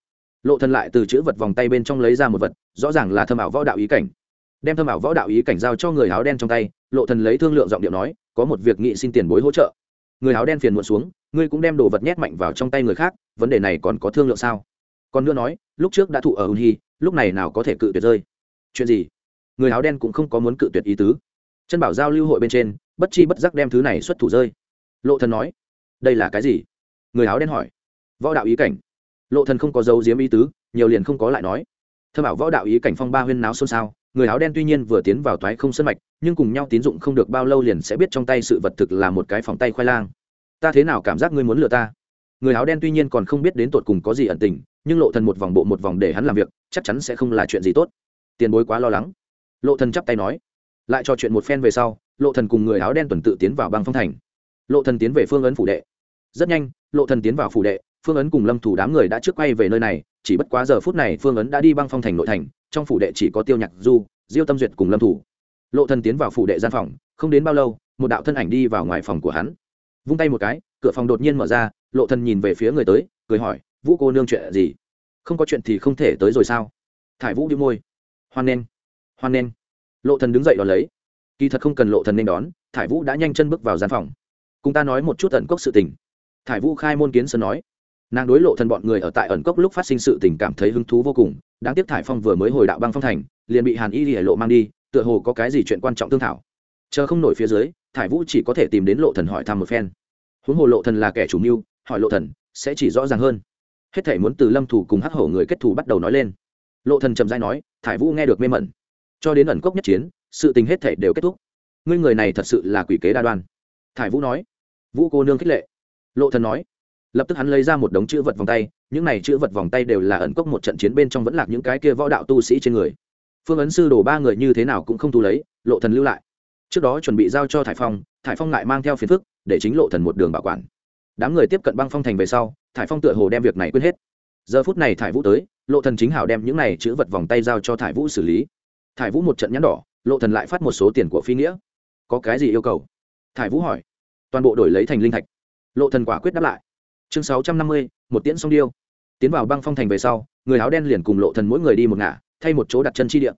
Lộ thần lại từ chữ vật vòng tay bên trong lấy ra một vật, rõ ràng là thâm ảo võ đạo ý cảnh. Đem thâm ảo võ đạo ý cảnh giao cho người áo đen trong tay, lộ thần lấy thương lượng giọng điệu nói, có một việc nghị xin tiền bối hỗ trợ. Người áo đen phiền muộn xuống, ngươi cũng đem đồ vật nhét mạnh vào trong tay người khác, vấn đề này còn có thương lượng sao? Còn nữa nói, lúc trước đã thụ ở uni lúc này nào có thể cự tuyệt rơi? Chuyện gì? Người áo đen cũng không có muốn cự tuyệt ý tứ. Chân bảo giao lưu hội bên trên, bất chi bất giác đem thứ này xuất thủ rơi. Lộ thần nói đây là cái gì? Người áo đen hỏi. Võ đạo ý cảnh. Lộ thần không có dấu diếm ý tứ, nhiều liền không có lại nói. Thơ bảo võ đạo ý cảnh phong ba huyên náo xôn xao, người áo đen tuy nhiên vừa tiến vào toái không sân mạch, nhưng cùng nhau tín dụng không được bao lâu liền sẽ biết trong tay sự vật thực là một cái phòng tay khoai lang. Ta thế nào cảm giác ngươi muốn lừa ta? Người áo đen tuy nhiên còn không biết đến tột cùng có gì ẩn tình, nhưng lộ thần một vòng bộ một vòng để hắn làm việc, chắc chắn sẽ không là chuyện gì tốt. Tiền bối quá lo lắng. Lộ thần chắp tay nói. Lại trò chuyện một phen về sau, lộ thần cùng người áo đen tuần tự tiến vào băng phong thành. Lộ thần tiến về phương ấn phủ đệ rất nhanh, lộ thần tiến vào phủ đệ, phương ấn cùng lâm thủ đám người đã trước quay về nơi này, chỉ bất quá giờ phút này phương ấn đã đi băng phong thành nội thành, trong phủ đệ chỉ có tiêu nhạc du, diêu tâm duyệt cùng lâm thủ. Lộ thần tiến vào phủ đệ gian phòng, không đến bao lâu, một đạo thân ảnh đi vào ngoài phòng của hắn. Vung tay một cái, cửa phòng đột nhiên mở ra, lộ thần nhìn về phía người tới, cười hỏi, vũ cô nương chuyện gì? Không có chuyện thì không thể tới rồi sao? Thải vũ đi môi. Hoan nên hoan nên lộ thần đứng dậy đón lấy. Kỳ thật không cần lộ thần nên đón, thải vũ đã nhanh chân bước vào gian phòng. Cùng ta nói một chút tận cốc sự tình thải vũ khai môn kiến sơn nói, nàng đối lộ thần bọn người ở tại ẩn cốc lúc phát sinh sự tình cảm thấy hứng thú vô cùng, đáng tiếc thải phong vừa mới hồi đạo băng phong thành, liền bị hàn y lìa lộ mang đi, tựa hồ có cái gì chuyện quan trọng thương thảo. Chờ không nổi phía dưới, thải vũ chỉ có thể tìm đến lộ thần hỏi thăm một phen. Huống hồ lộ thần là kẻ chủ mưu, hỏi lộ thần, sẽ chỉ rõ ràng hơn. Hết thể muốn từ lâm thủ cùng hắc hổ người kết thù bắt đầu nói lên. Lộ thần chậm rãi nói, thải vũ nghe được mê mẩn. Cho đến ẩn cốc nhất chiến, sự tình hết thể đều kết thúc. Ngươi người này thật sự là quỷ kế đa đoan. Thải vũ nói, vũ cô nương khích lệ lộ thần nói. Lập tức hắn lấy ra một đống chữ vật vòng tay, những này chữ vật vòng tay đều là ẩn cốc một trận chiến bên trong vẫn lạc những cái kia võ đạo tu sĩ trên người. Phương ấn sư đổ ba người như thế nào cũng không thu lấy, lộ thần lưu lại. Trước đó chuẩn bị giao cho thải phong thải phong lại mang theo phiền phức, để chính lộ thần một đường bảo quản. Đám người tiếp cận băng phong thành về sau, thải phong tựa hồ đem việc này quên hết. Giờ phút này thải vũ tới, lộ thần chính hảo đem những này chữ vật vòng tay giao cho thải vũ xử lý. Thải vũ một trận nhắn đỏ, lộ thần lại phát một số tiền của phi nghĩa. Có cái gì yêu cầu? Thải vũ hỏi. Toàn bộ đổi lấy thành linh thạch lộ thần quả quyết đáp lại. Chương sáu trăm năm mươi, một tiễn song điêu. Tiến vào băng phong thành về sau, người áo đen liền cùng lộ thần mỗi người đi một ngả, thay một chỗ đặt chân chi địa.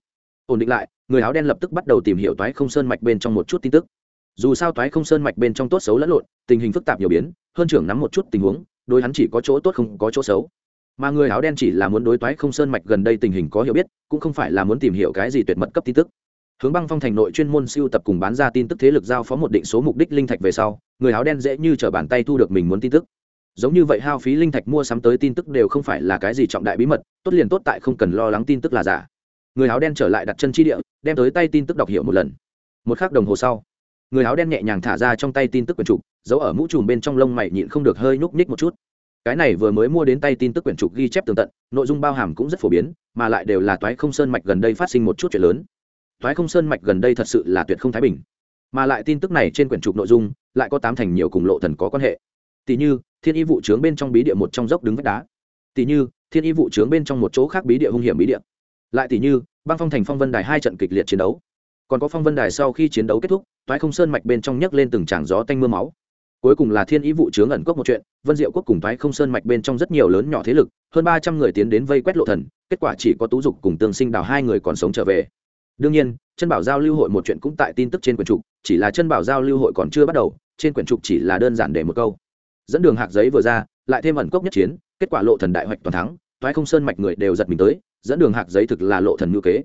Ổn định lại, người áo đen lập tức bắt đầu tìm hiểu toái không sơn mạch bên trong một chút tin tức. Dù sao toái không sơn mạch bên trong tốt xấu lẫn lộn, tình hình phức tạp nhiều biến, hơn trưởng nắm một chút tình huống, đối hắn chỉ có chỗ tốt không có chỗ xấu. Mà người áo đen chỉ là muốn đối toái không sơn mạch gần đây tình hình có hiểu biết, cũng không phải là muốn tìm hiểu cái gì tuyệt mật cấp tin tức hướng băng phong thành nội chuyên môn siêu tập cùng bán ra tin tức thế lực giao phó một định số mục đích linh thạch về sau, người áo đen dễ như t r ở bàn tay thu được mình muốn tin tức. Giống như vậy hao phí linh thạch mua sắm tới tin tức đều không phải là cái gì trọng đại bí mật, tốt liền tốt tại không cần lo lắng tin tức là giả. Người áo đen trở lại đặt chân chi địa, đem tới tay tin tức đọc hiểu một lần. Một k h ắ c đồng hồ sau, người áo đen nhẹ nhàng thả ra trong tay tin tức quyển trục, giấu ở mũ trùm bên trong lông mày nhịn không được hơi nhúc nhích một chút. Cái này vừa mới mua đến tay tin tức quyển trục ghi chép tường tận, nội dung bao hàm cũng rất phổ biến, mà lại đều là toái không sơn mạch gần đây phát sinh một chút chuyện lớn toái không sơn mạch gần đây thật sự là tuyệt không thái bình. Mà lại tin tức này trên quyển trục nội dung lại có tám thành nhiều cùng lộ thần có quan hệ. Tỷ như, thiên y vụ trướng bên trong bí địa một trong dốc đứng vách đá. Tỷ như, thiên y vụ trướng bên trong một chỗ khác bí địa hung hiểm bí địa. Lại tỷ như, băng phong thành phong vân đài hai trận kịch liệt chiến đấu. Còn có phong vân đài sau khi chiến đấu kết thúc, toái không sơn mạch bên trong nhấc lên từng tràng gió tanh mưa máu. Cuối cùng là thiên ý vụ chướng ẩn cốc một chuyện, vân diệu quốc cùng toái không sơn mạch bên trong rất nhiều lớn nhỏ thế lực, hơn ba trăm người tiến đến vây quét lộ thần, kết quả chỉ có tú dục cùng tương sinh đào hai người còn sống trở về đương nhiên, chân bảo giao lưu hội một chuyện cũng tại tin tức trên quyển trục, chỉ là chân bảo giao lưu hội còn chưa bắt đầu, trên quyển trục chỉ là đơn giản để một câu. Dẫn đường hạc giấy vừa ra, lại thêm ẩn cốc nhất chiến, kết quả lộ thần đại hoạch toàn thắng thoái không sơn mạch người đều giật mình tới, dẫn đường hạc giấy thực là lộ thần ngữ kế.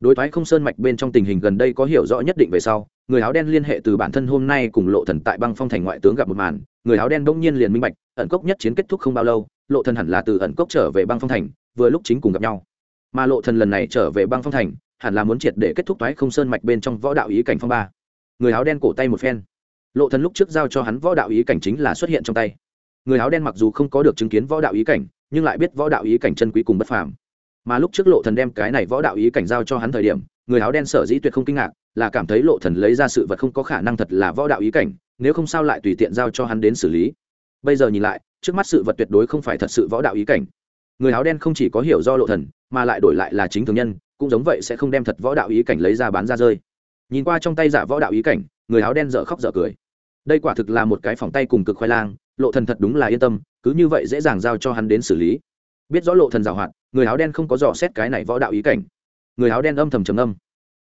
Đối thoái không sơn mạch bên trong tình hình gần đây có hiểu rõ nhất định về sau, người áo đen liên hệ từ bản thân hôm nay cùng lộ thần tại băng phong thành ngoại tướng gặp một màn, người áo đen đông nhiên liền minh bạch, ẩn cốc nhất chiến kết thúc không bao lâu, lộ thần hẳn là từ ẩn cốc trở về băng phong thành, vừa lúc chính cùng gặp nhau. Mà lộ thần lần này trở về băng phong thành hẳn là muốn triệt để kết thúc Toái không sơn mạch bên trong võ đạo ý cảnh phong ba. Người áo đen cổ tay một phen. Lộ thần lúc trước giao cho hắn võ đạo ý cảnh chính là xuất hiện trong tay. Người áo đen mặc dù không có được chứng kiến võ đạo ý cảnh, nhưng lại biết võ đạo ý cảnh chân quý cùng bất phàm. Mà lúc trước lộ thần đem cái này võ đạo ý cảnh giao cho hắn thời điểm, người áo đen sở dĩ tuyệt không kinh ngạc, là cảm thấy lộ thần lấy ra sự vật không có khả năng thật là võ đạo ý cảnh, nếu không sao lại tùy tiện giao cho hắn đến xử lý. Bây giờ nhìn lại, trước mắt sự vật tuyệt đối không phải thật sự võ đạo ý cảnh. Người áo đen không chỉ có hiểu do lộ thần, mà lại đổi lại là chính thường nhân cũng giống vậy sẽ không đem thật võ đạo ý cảnh lấy ra bán ra rơi. Nhìn qua trong tay giả võ đạo ý cảnh, người áo đen dở khóc dở cười. Đây quả thực là một cái phòng tay cùng cực khoai lang, lộ thần thật đúng là yên tâm, cứ như vậy dễ dàng giao cho hắn đến xử lý. Biết rõ lộ thần giảo hoạt, người áo đen không có dò xét cái này võ đạo ý cảnh. Người áo đen âm thầm trầm âm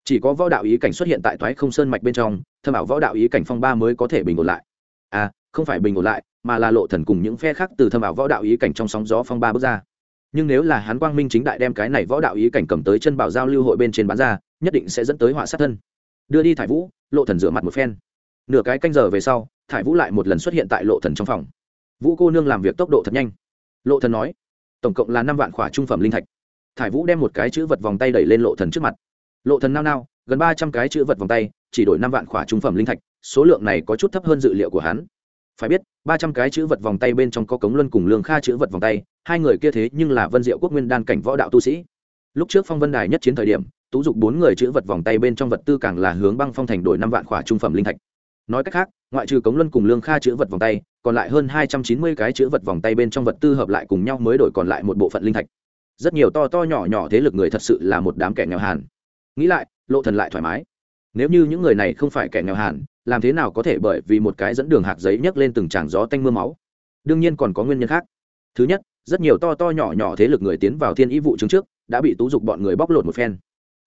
chỉ có võ đạo ý cảnh xuất hiện tại thoái không sơn mạch bên trong, thâm ảo võ đạo ý cảnh phong ba mới có thể bình ổn lại. À không phải bình ổn lại, mà là lộ thần cùng những phe khác từ thâm ảo võ đạo ý cảnh trong sóng gió phong ba bước ra nhưng nếu là hắn quang minh chính đại đem cái này võ đạo ý cảnh cầm tới chân bảo giao lưu hội bên trên bán ra, nhất định sẽ dẫn tới họa sát thân. Đưa đi thải vũ, lộ thần rửa mặt một phen. Nửa cái canh giờ về sau, thải vũ lại một lần xuất hiện tại lộ thần trong phòng. Vũ cô nương làm việc tốc độ thật nhanh. Lộ thần nói, tổng cộng là năm vạn khỏa trung phẩm linh thạch. Thải vũ đem một cái chữ vật vòng tay đẩy lên lộ thần trước mặt. Lộ thần nao nao, gần ba trăm cái chữ vật vòng tay, chỉ đổi năm vạn khỏa trung phẩm linh thạch, số lượng này có chút thấp hơn dự liệu của hắn. Phải biết, ba trăm cái chữ vật vòng tay bên trong có cống luân cùng lương kha chữ vật vòng tay hai người kia thế nhưng là vân diệu quốc nguyên đan cảnh võ đạo tu sĩ. Lúc trước phong vân đài nhất chiến thời điểm, tú dục bốn người chữ vật vòng tay bên trong vật tư càng là hướng băng phong thành đổi năm vạn khỏa trung phẩm linh thạch. Nói cách khác, ngoại trừ cống luân cùng lương kha chữ vật vòng tay, còn lại hơn hai trăm chín mươi cái chữ vật vòng tay bên trong vật tư hợp lại cùng nhau mới đổi còn lại một bộ phận linh thạch. Rất nhiều to to nhỏ nhỏ thế lực người thật sự là một đám kẻ nghèo hàn. Nghĩ lại, lộ thần lại thoải mái. Nếu như những người này không phải kẻ nghèo hàn, làm thế nào có thể bởi vì một cái dẫn đường hạt giấy nhấc lên từng tràng gió tanh mưa máu? Đương nhiên còn có nguyên nhân khác. Thứ nhất rất nhiều to to nhỏ nhỏ thế lực người tiến vào thiên ý vụ chứng trước, đã bị tú dục bọn người bóc lột một phen.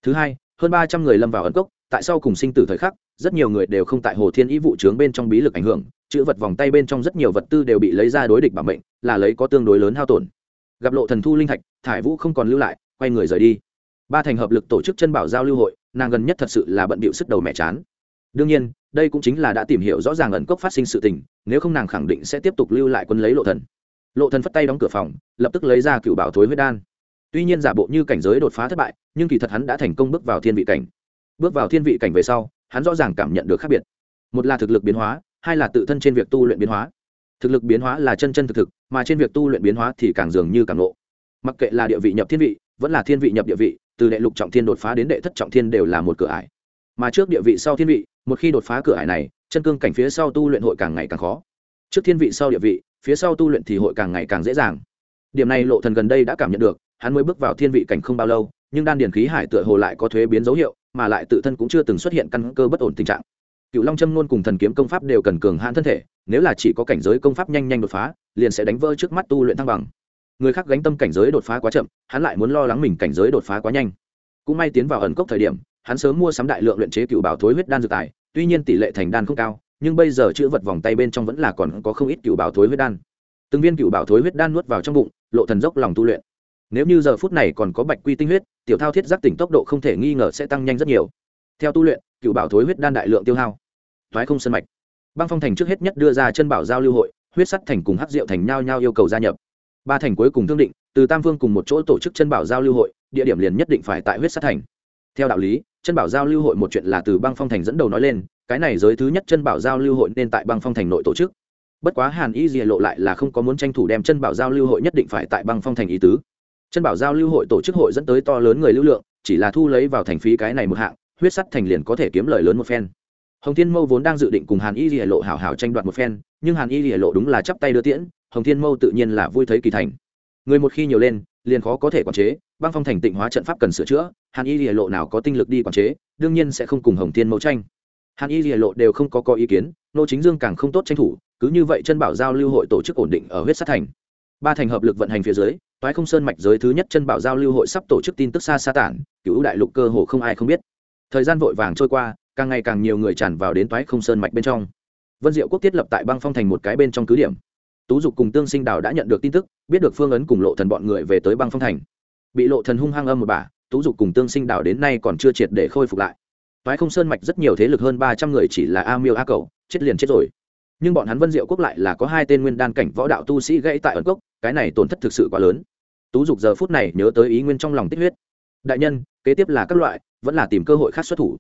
Thứ hai, hơn ba trăm người lâm vào ẩn cốc, tại sao cùng sinh tử thời khắc, rất nhiều người đều không tại hồ thiên ý vụ trướng bên trong bí lực ảnh hưởng, chữ vật vòng tay bên trong rất nhiều vật tư đều bị lấy ra đối địch bằng bệnh là lấy có tương đối lớn hao tổn. Gặp lộ thần thu linh thạch, thải vũ không còn lưu lại, quay người rời đi. Ba thành hợp lực tổ chức chân bảo giao lưu hội, nàng gần nhất thật sự là bận bịu sức đầu mẹ chán. Đương nhiên, đây cũng chính là đã tìm hiểu rõ ràng ẩn cốc phát sinh sự tình, nếu không nàng khẳng định sẽ tiếp tục lưu lại quân lấy lộ thần lộ thần phất tay đóng cửa phòng, lập tức lấy ra cựu bảo thối huyết đan. Tuy nhiên giả bộ như cảnh giới đột phá thất bại, nhưng kỳ thật hắn đã thành công bước vào thiên vị cảnh. Bước vào thiên vị cảnh về sau, hắn rõ ràng cảm nhận được khác biệt. Một là thực lực biến hóa, hai là tự thân trên việc tu luyện biến hóa. Thực lực biến hóa là chân chân thực thực, mà trên việc tu luyện biến hóa thì càng dường như càng lộ. Mặc kệ là địa vị nhập thiên vị, vẫn là thiên vị nhập địa vị, từ đệ lục trọng thiên đột phá đến đệ thất trọng thiên đều là một cửa ải. Mà trước địa vị sau thiên vị, một khi đột phá cửa ải này, chân cương cảnh phía sau tu luyện hội càng ngày càng khó. Trước thiên vị sau địa vị phía sau tu luyện thì hội càng ngày càng dễ dàng. Điểm này lộ thần gần đây đã cảm nhận được, hắn mới bước vào thiên vị cảnh không bao lâu, nhưng đan điển khí hải tựa hồ lại có thuế biến dấu hiệu, mà lại tự thân cũng chưa từng xuất hiện căn cơ bất ổn tình trạng. Cựu long châm luôn cùng thần kiếm công pháp đều cần cường hãn thân thể, nếu là chỉ có cảnh giới công pháp nhanh nhanh đột phá, liền sẽ đánh vỡ trước mắt tu luyện thăng bằng. Người khác gánh tâm cảnh giới đột phá quá chậm, hắn lại muốn lo lắng mình cảnh giới đột phá quá nhanh. Cũng may tiến vào ẩn cốc thời điểm, hắn sớm mua sắm đại lượng luyện chế cựu bảo thối huyết đan dược tài, tuy nhiên tỷ lệ thành đan không cao nhưng bây giờ chữ vật vòng tay bên trong vẫn là còn có không ít cựu bảo thối huyết đan. Từng viên cựu bảo thối huyết đan nuốt vào trong bụng, lộ thần dốc lòng tu luyện. Nếu như giờ phút này còn có bạch quy tinh huyết, tiểu thao thiết giác tỉnh tốc độ không thể nghi ngờ sẽ tăng nhanh rất nhiều. Theo tu luyện, cựu bảo thối huyết đan đại lượng tiêu hao. Thoái không sân mạch. Băng phong thành trước hết nhất đưa ra chân bảo giao lưu hội, huyết sắt thành cùng hắc diệu thành nhau nhau yêu cầu gia nhập. Ba thành cuối cùng thương định, từ tam vương cùng một chỗ tổ chức chân bảo giao lưu hội, địa điểm liền nhất định phải tại huyết sắt thành. Theo đạo lý, chân bảo giao lưu hội một chuyện là từ băng phong thành dẫn đầu nói lên cái này giới thứ nhất chân bảo giao lưu hội nên tại băng phong thành nội tổ chức. Bất quá hàn y dìa lộ lại là không có muốn tranh thủ đem chân bảo giao lưu hội nhất định phải tại băng phong thành ý tứ. Chân bảo giao lưu hội tổ chức hội dẫn tới to lớn người lưu lượng, chỉ là thu lấy vào thành phí cái này một hạng, huyết sắt thành liền có thể kiếm lời lớn một phen. Hồng thiên mâu vốn đang dự định cùng hàn y dìa lộ hảo hảo tranh đoạt một phen, nhưng hàn y dìa lộ đúng là chắp tay đưa tiễn, hồng thiên mâu tự nhiên là vui thấy kỳ thành. Người một khi nhiều lên, liền khó có thể quản chế, băng phong thành tịnh hóa trận pháp cần sửa chữa, hàn y lìa lộ nào có tinh lực đi quản chế, đương nhiên sẽ không cùng hồng thiên mâu tranh hàn y lìa lộ đều không có có ý kiến, nô chính dương càng không tốt tranh thủ, cứ như vậy chân bảo giao lưu hội tổ chức ổn định ở huyết sát thành. Ba thành hợp lực vận hành phía dưới, toái không sơn mạch giới thứ nhất chân bảo giao lưu hội sắp tổ chức tin tức xa xa tản cứu đại lục cơ hồ không ai không biết. Thời gian vội vàng trôi qua, càng ngày càng nhiều người tràn vào đến toái không sơn mạch bên trong. Vân diệu quốc thiết lập tại băng phong thành một cái bên trong cứ điểm. Tú dục cùng tương sinh đào đã nhận được tin tức, biết được phương ấn cùng lộ thần bọn người về tới băng phong thành. Bị lộ thần hung hăng âm một bà, tú dục cùng tương sinh đào đến nay còn chưa triệt để khôi phục lại toái không sơn mạch rất nhiều thế lực hơn ba trăm người chỉ là a miêu, a cầu, chết liền chết rồi. Nhưng bọn hắn vân diệu quốc lại là có hai tên nguyên đan cảnh võ đạo tu sĩ gãy tại ẩn cốc, cái này tổn thất thực sự quá lớn. Tú dục giờ phút này nhớ tới ý nguyên trong lòng tích huyết. Đại nhân, kế tiếp là các loại, vẫn là tìm cơ hội khác xuất thủ.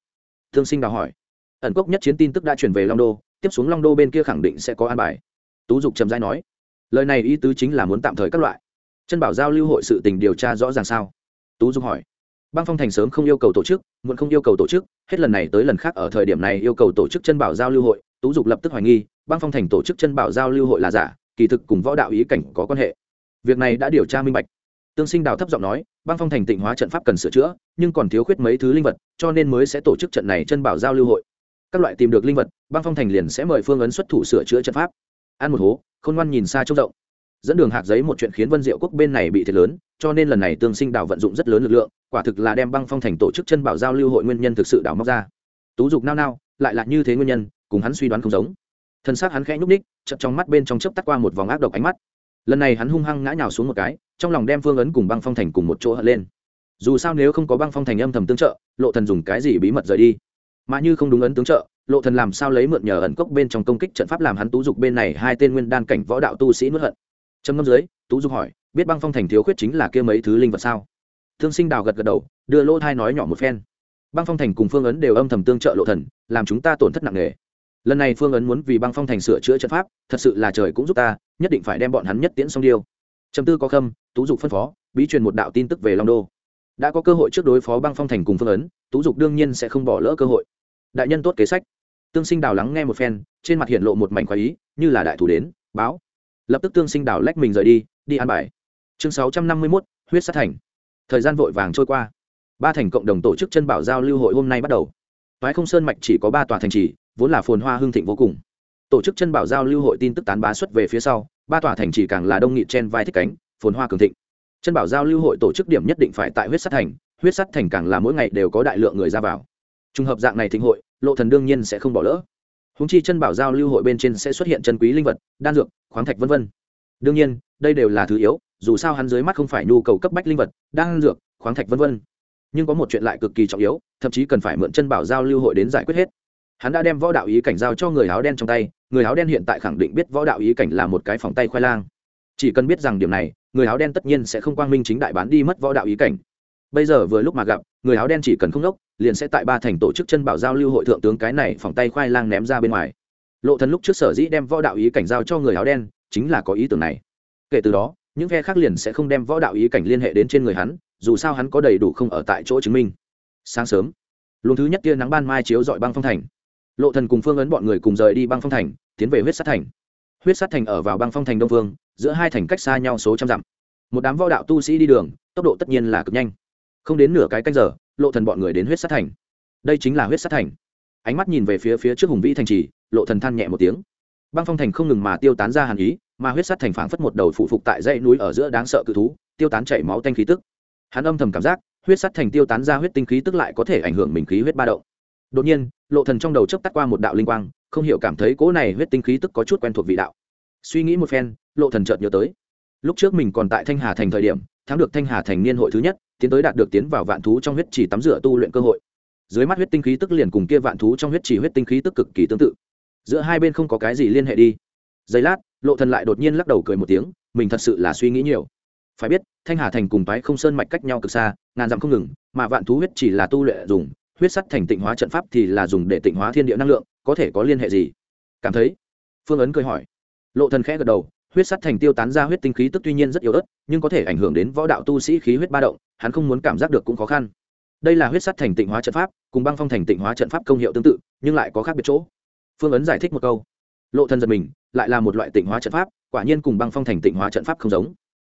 Thương sinh đào hỏi. Ẩn cốc nhất chiến tin tức đã chuyển về long đô, tiếp xuống long đô bên kia khẳng định sẽ có an bài. Tú dục trầm dai nói. Lời này ý tứ chính là muốn tạm thời các loại. Chân bảo giao lưu hội sự tình điều tra rõ ràng sao? Tú dục hỏi băng phong thành sớm không yêu cầu tổ chức, muộn không yêu cầu tổ chức, hết lần này tới lần khác ở thời điểm này yêu cầu tổ chức chân bảo giao lưu hội, tú dục lập tức hoài nghi, băng phong thành tổ chức chân bảo giao lưu hội là giả, kỳ thực cùng võ đạo ý cảnh có quan hệ. Việc này đã điều tra minh bạch. Tương sinh đào thấp giọng nói, băng phong thành tịnh hóa trận pháp cần sửa chữa, nhưng còn thiếu khuyết mấy thứ linh vật, cho nên mới sẽ tổ chức trận này chân bảo giao lưu hội. Các loại tìm được linh vật, băng phong thành liền sẽ mời phương ấn xuất thủ sửa chữa trận pháp. Ăn một hố, khôn ngoan nhìn xa trông rộng. Dẫn đường hạc giấy một chuyện khiến vân diệu quốc bên này bị thiệt lớn, cho nên lần này tương sinh đào vận dụng rất lớn lực lượng quả thực là đem băng phong thành tổ chức chân bảo giao lưu hội nguyên nhân thực sự đào móc ra. Tú dục nao nao, lại là như thế nguyên nhân, cùng hắn suy đoán không giống. Thân xác hắn khẽ nhúc ních chậm trong mắt bên trong chớp tắt qua một vòng ác độc ánh mắt. Lần này hắn hung hăng ngã nhào xuống một cái, trong lòng đem phương ấn cùng băng phong thành cùng một chỗ hận lên. Dù sao nếu không có băng phong thành âm thầm tương trợ, lộ thần dùng cái gì bí mật rời đi? Mà như không đúng ấn tướng trợ, lộ thần làm sao lấy mượn nhờ ẩn cốc bên trong công kích trận pháp làm hắn tú dục bên này hai tên nguyên đan cảnh võ đạo tu sĩ nuốt hận? Trầm ngâm dưới, tú dục hỏi, biết băng phong thành thiếu khuyết chính là kia mấy thứ linh vật sao? Thương sinh đào gật gật đầu, đưa lỗ thai nói nhỏ một phen. Băng phong thành cùng phương ấn đều âm thầm tương trợ lộ thần, làm chúng ta tổn thất nặng nề. Lần này phương ấn muốn vì băng phong thành sửa chữa trận pháp, thật sự là trời cũng giúp ta, nhất định phải đem bọn hắn nhất tiễn xong điêu. Trầm tư có khâm, tú dục phân phó, bí truyền một đạo tin tức về long đô. Đã có cơ hội trước đối phó băng phong thành cùng phương ấn, tú dục đương nhiên sẽ không bỏ lỡ cơ hội. Đại nhân tốt kế sách. Tương sinh đào lắng nghe một phen, trên mặt hiện lộ một mảnh khoái ý, như là đại thủ đến, báo. Lập tức tương sinh đào lách mình rời đi đi an bài. Chương sáu trăm năm mươi mốt, huyết sát thành thời gian vội vàng trôi qua. Ba thành cộng đồng tổ chức chân bảo giao lưu hội hôm nay bắt đầu. Thoái không sơn mạch chỉ có ba tòa thành trì, vốn là phồn hoa hương thịnh vô cùng. Tổ chức chân bảo giao lưu hội tin tức tán bá xuất về phía sau, ba tòa thành trì càng là đông nghị trên vai thích cánh, phồn hoa cường thịnh. Chân bảo giao lưu hội tổ chức điểm nhất định phải tại huyết sắt thành, huyết sắt thành càng là mỗi ngày đều có đại lượng người ra vào. Trùng hợp dạng này thịnh hội, lộ thần đương nhiên sẽ không bỏ lỡ. Húng chi chân bảo giao lưu hội bên trên sẽ xuất hiện chân quý linh vật, đan dược, khoáng thạch vân vân. Đương nhiên, đây đều là thứ yếu dù sao hắn dưới mắt không phải nhu cầu cấp bách linh vật, đan dược, khoáng thạch vân vân. Nhưng có một chuyện lại cực kỳ trọng yếu, thậm chí cần phải mượn chân bảo giao lưu hội đến giải quyết hết. Hắn đã đem võ đạo ý cảnh giao cho người áo đen trong tay, người áo đen hiện tại khẳng định biết võ đạo ý cảnh là một cái phòng tay khoai lang. Chỉ cần biết rằng điểm này, người áo đen tất nhiên sẽ không quang minh chính đại bán đi mất võ đạo ý cảnh. Bây giờ vừa lúc mà gặp, người áo đen chỉ cần không đốc, liền sẽ tại ba thành tổ chức chân bảo giao lưu hội thượng tướng cái này phòng tay khoai lang ném ra bên ngoài. Lộ thần lúc trước sở dĩ đem võ đạo ý cảnh giao cho người áo đen, chính là có ý tưởng này. Kể từ đó những phe khác liền sẽ không đem võ đạo ý cảnh liên hệ đến trên người hắn, dù sao hắn có đầy đủ không ở tại chỗ chứng minh. Sáng sớm, luồng thứ nhất tia nắng ban mai chiếu dọi băng phong thành. Lộ thần cùng phương ấn bọn người cùng rời đi băng phong thành, tiến về huyết sát thành. Huyết sát thành ở vào băng phong thành đông phương giữa hai thành cách xa nhau số trăm dặm. Một đám võ đạo tu sĩ đi đường, tốc độ tất nhiên là cực nhanh. Không đến nửa cái canh giờ, lộ thần bọn người đến huyết sát thành. Đây chính là huyết sát thành. Ánh mắt nhìn về phía phía trước hùng vĩ thành trì, lộ thần than nhẹ một tiếng băng phong thành không ngừng mà tiêu tán ra hàn ý, mà huyết sắt thành phảng phất một đầu phụ phục tại dãy núi ở giữa đáng sợ cự thú, tiêu tán chảy máu tanh khí tức. Hắn âm thầm cảm giác, huyết sắt thành tiêu tán ra huyết tinh khí tức lại có thể ảnh hưởng mình khí huyết ba động. Đột nhiên, lộ thần trong đầu chớp tắt qua một đạo linh quang, không hiểu cảm thấy cỗ này huyết tinh khí tức có chút quen thuộc vị đạo. Suy nghĩ một phen, lộ thần chợt nhớ tới. Lúc trước mình còn tại thanh hà thành thời điểm, thắng được thanh hà thành niên hội thứ nhất, tiến tới đạt được tiến vào vạn thú trong huyết chỉ tắm rửa tu luyện cơ hội. Dưới mắt huyết tinh khí tức liền cùng kia vạn thú trong huyết chỉ huyết tinh khí tức cực kỳ tương tự giữa hai bên không có cái gì liên hệ đi. Giây lát, lộ thần lại đột nhiên lắc đầu cười một tiếng, mình thật sự là suy nghĩ nhiều. Phải biết, thanh hà thành cùng bái không sơn mạch cách nhau cực xa, ngàn dặm không ngừng, mà vạn thú huyết chỉ là tu luyện dùng, huyết sắt thành tịnh hóa trận pháp thì là dùng để tịnh hóa thiên địa năng lượng, có thể có liên hệ gì? Cảm thấy, phương ấn cười hỏi. Lộ thần khẽ gật đầu, huyết sắt thành tiêu tán ra huyết tinh khí tức tuy nhiên rất yếu ớt, nhưng có thể ảnh hưởng đến võ đạo tu sĩ khí huyết ba động, hắn không muốn cảm giác được cũng khó khăn. Đây là huyết sắt thành tịnh hóa trận pháp, cùng băng phong thành tịnh hóa trận pháp công hiệu tương tự, nhưng lại có khác biệt chỗ phương ấn giải thích một câu. Lộ thần giật mình, lại là một loại tịnh hóa trận pháp, quả nhiên cùng băng phong thành tịnh hóa trận pháp không giống.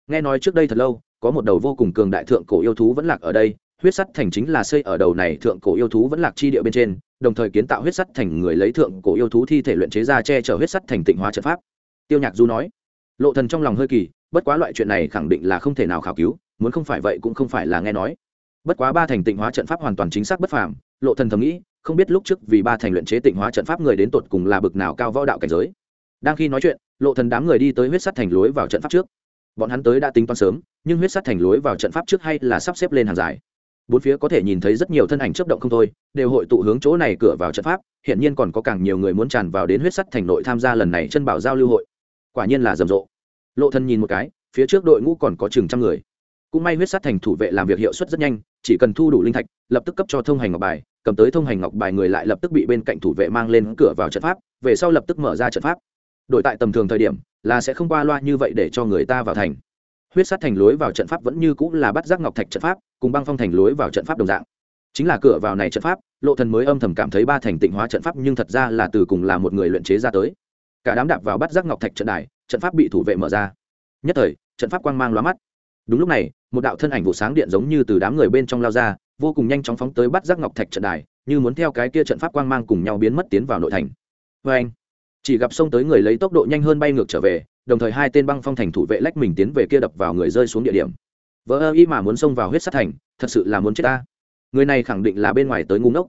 Nghe nói trước đây thật lâu, có một đầu vô cùng cường đại thượng cổ yêu thú vẫn lạc ở đây, huyết sắt thành chính là xây ở đầu này thượng cổ yêu thú vẫn lạc chi địa bên trên, đồng thời kiến tạo huyết sắt thành người lấy thượng cổ yêu thú thi thể luyện chế ra che chở huyết sắt thành tịnh hóa trận pháp. Tiêu nhạc du nói, lộ thần trong lòng hơi kỳ, bất quá loại chuyện này khẳng định là không thể nào khảo cứu, muốn không phải vậy cũng không phải là nghe nói. Bất quá ba thành tịnh hóa trận pháp hoàn toàn chính xác bất phàm. Lộ thần thầm nghĩ không biết lúc trước vì ba thành luyện chế tịnh hóa trận pháp người đến tột cùng là bực nào cao võ đạo cảnh giới. Đang khi nói chuyện, lộ thần đám người đi tới huyết sắt thành lối vào trận pháp trước. Bọn hắn tới đã tính toán sớm, nhưng huyết sắt thành lối vào trận pháp trước hay là sắp xếp lên hàng dài. Bốn phía có thể nhìn thấy rất nhiều thân ảnh chấp động không thôi, đều hội tụ hướng chỗ này cửa vào trận pháp hiện nhiên còn có càng nhiều người muốn tràn vào đến huyết sắt thành nội tham gia lần này chân bảo giao lưu hội. Quả nhiên là rầm rộ. Lộ thần nhìn một cái, phía trước đội ngũ còn có chừng trăm người. Cũng may huyết sắt thành thủ vệ làm việc hiệu suất rất nhanh, chỉ cần thu đủ linh thạch, lập tức cấp cho thông hành ngọc bài cầm tới thông hành ngọc bài người lại lập tức bị bên cạnh thủ vệ mang lên cửa vào trận pháp, về sau lập tức mở ra trận pháp. Đội tại tầm thường thời điểm, là sẽ không qua loa như vậy để cho người ta vào thành. Huyết sát thành lối vào trận pháp vẫn như cũng là bắt giác ngọc thạch trận pháp, cùng băng phong thành lối vào trận pháp đồng dạng. Chính là cửa vào này trận pháp, lộ thần mới âm thầm cảm thấy ba thành tịnh hóa trận pháp nhưng thật ra là từ cùng là một người luyện chế ra tới. Cả đám đạp vào bắt giác ngọc thạch trận đài, trận pháp bị thủ vệ mở ra. Nhất thời, trận pháp quang mang lóa mắt. Đúng lúc này, một đạo thân ảnh vụ sáng điện giống như từ đám người bên trong lao ra vô cùng nhanh chóng phóng tới bắt giác ngọc thạch trận đài, như muốn theo cái kia trận pháp quang mang cùng nhau biến mất tiến vào nội thành. Vê anh, chỉ gặp xông tới người lấy tốc độ nhanh hơn bay ngược trở về, đồng thời hai tên băng phong thành thủ vệ lách mình tiến về kia đập vào người rơi xuống địa điểm. Vỡ ơ y mà muốn xông vào huyết sát thành, thật sự là muốn chết ta. Người này khẳng định là bên ngoài tới ngu ngốc.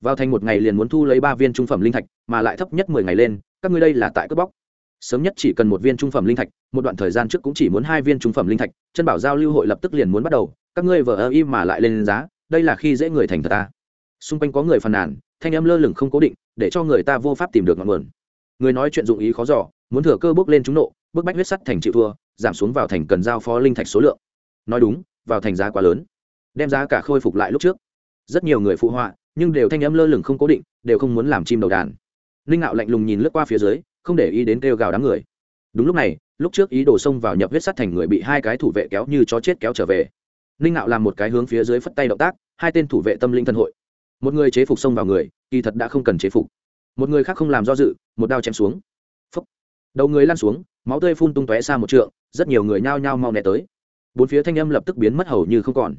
Vào thành một ngày liền muốn thu lấy ba viên trung phẩm linh thạch, mà lại thấp nhất mười ngày lên, các ngươi đây là tại cướp bóc. Sớm nhất chỉ cần một viên trung phẩm linh thạch, một đoạn thời gian trước cũng chỉ muốn hai viên trung phẩm linh thạch, chân bảo giao lưu hội lập tức liền muốn bắt đầu, các ngươi vờ ơ y mà lại lên giá đây là khi dễ người thành thật ta. Xung quanh có người phàn nàn, thanh âm lơ lửng không cố định, để cho người ta vô pháp tìm được ngọn nguồn. Người nói chuyện dụng ý khó giỏ muốn thừa cơ bước lên trúng nộ, bước bách huyết sắt thành chịu thua, giảm xuống vào thành cần giao phó linh thạch số lượng. Nói đúng, vào thành giá quá lớn. Đem giá cả khôi phục lại lúc trước. Rất nhiều người phụ họa, nhưng đều thanh âm lơ lửng không cố định, đều không muốn làm chim đầu đàn. Linh ngạo lạnh lùng nhìn lướt qua phía dưới, không để ý đến kêu gào đám người. Đúng lúc này, lúc trước ý đồ xông vào nhập huyết sắt thành người bị hai cái thủ vệ kéo như chó chết kéo trở về ninh ngạo làm một cái hướng phía dưới phất tay động tác, hai tên thủ vệ tâm linh thân hội. Một người chế phục xông vào người, kỳ thật đã không cần chế phục. Một người khác không làm do dự, một đao chém xuống. Phúc. đầu người lăn xuống, máu tươi phun tung tóe xa một trượng, rất nhiều người nhao nhao mau né tới. Bốn phía thanh âm lập tức biến mất hầu như không còn.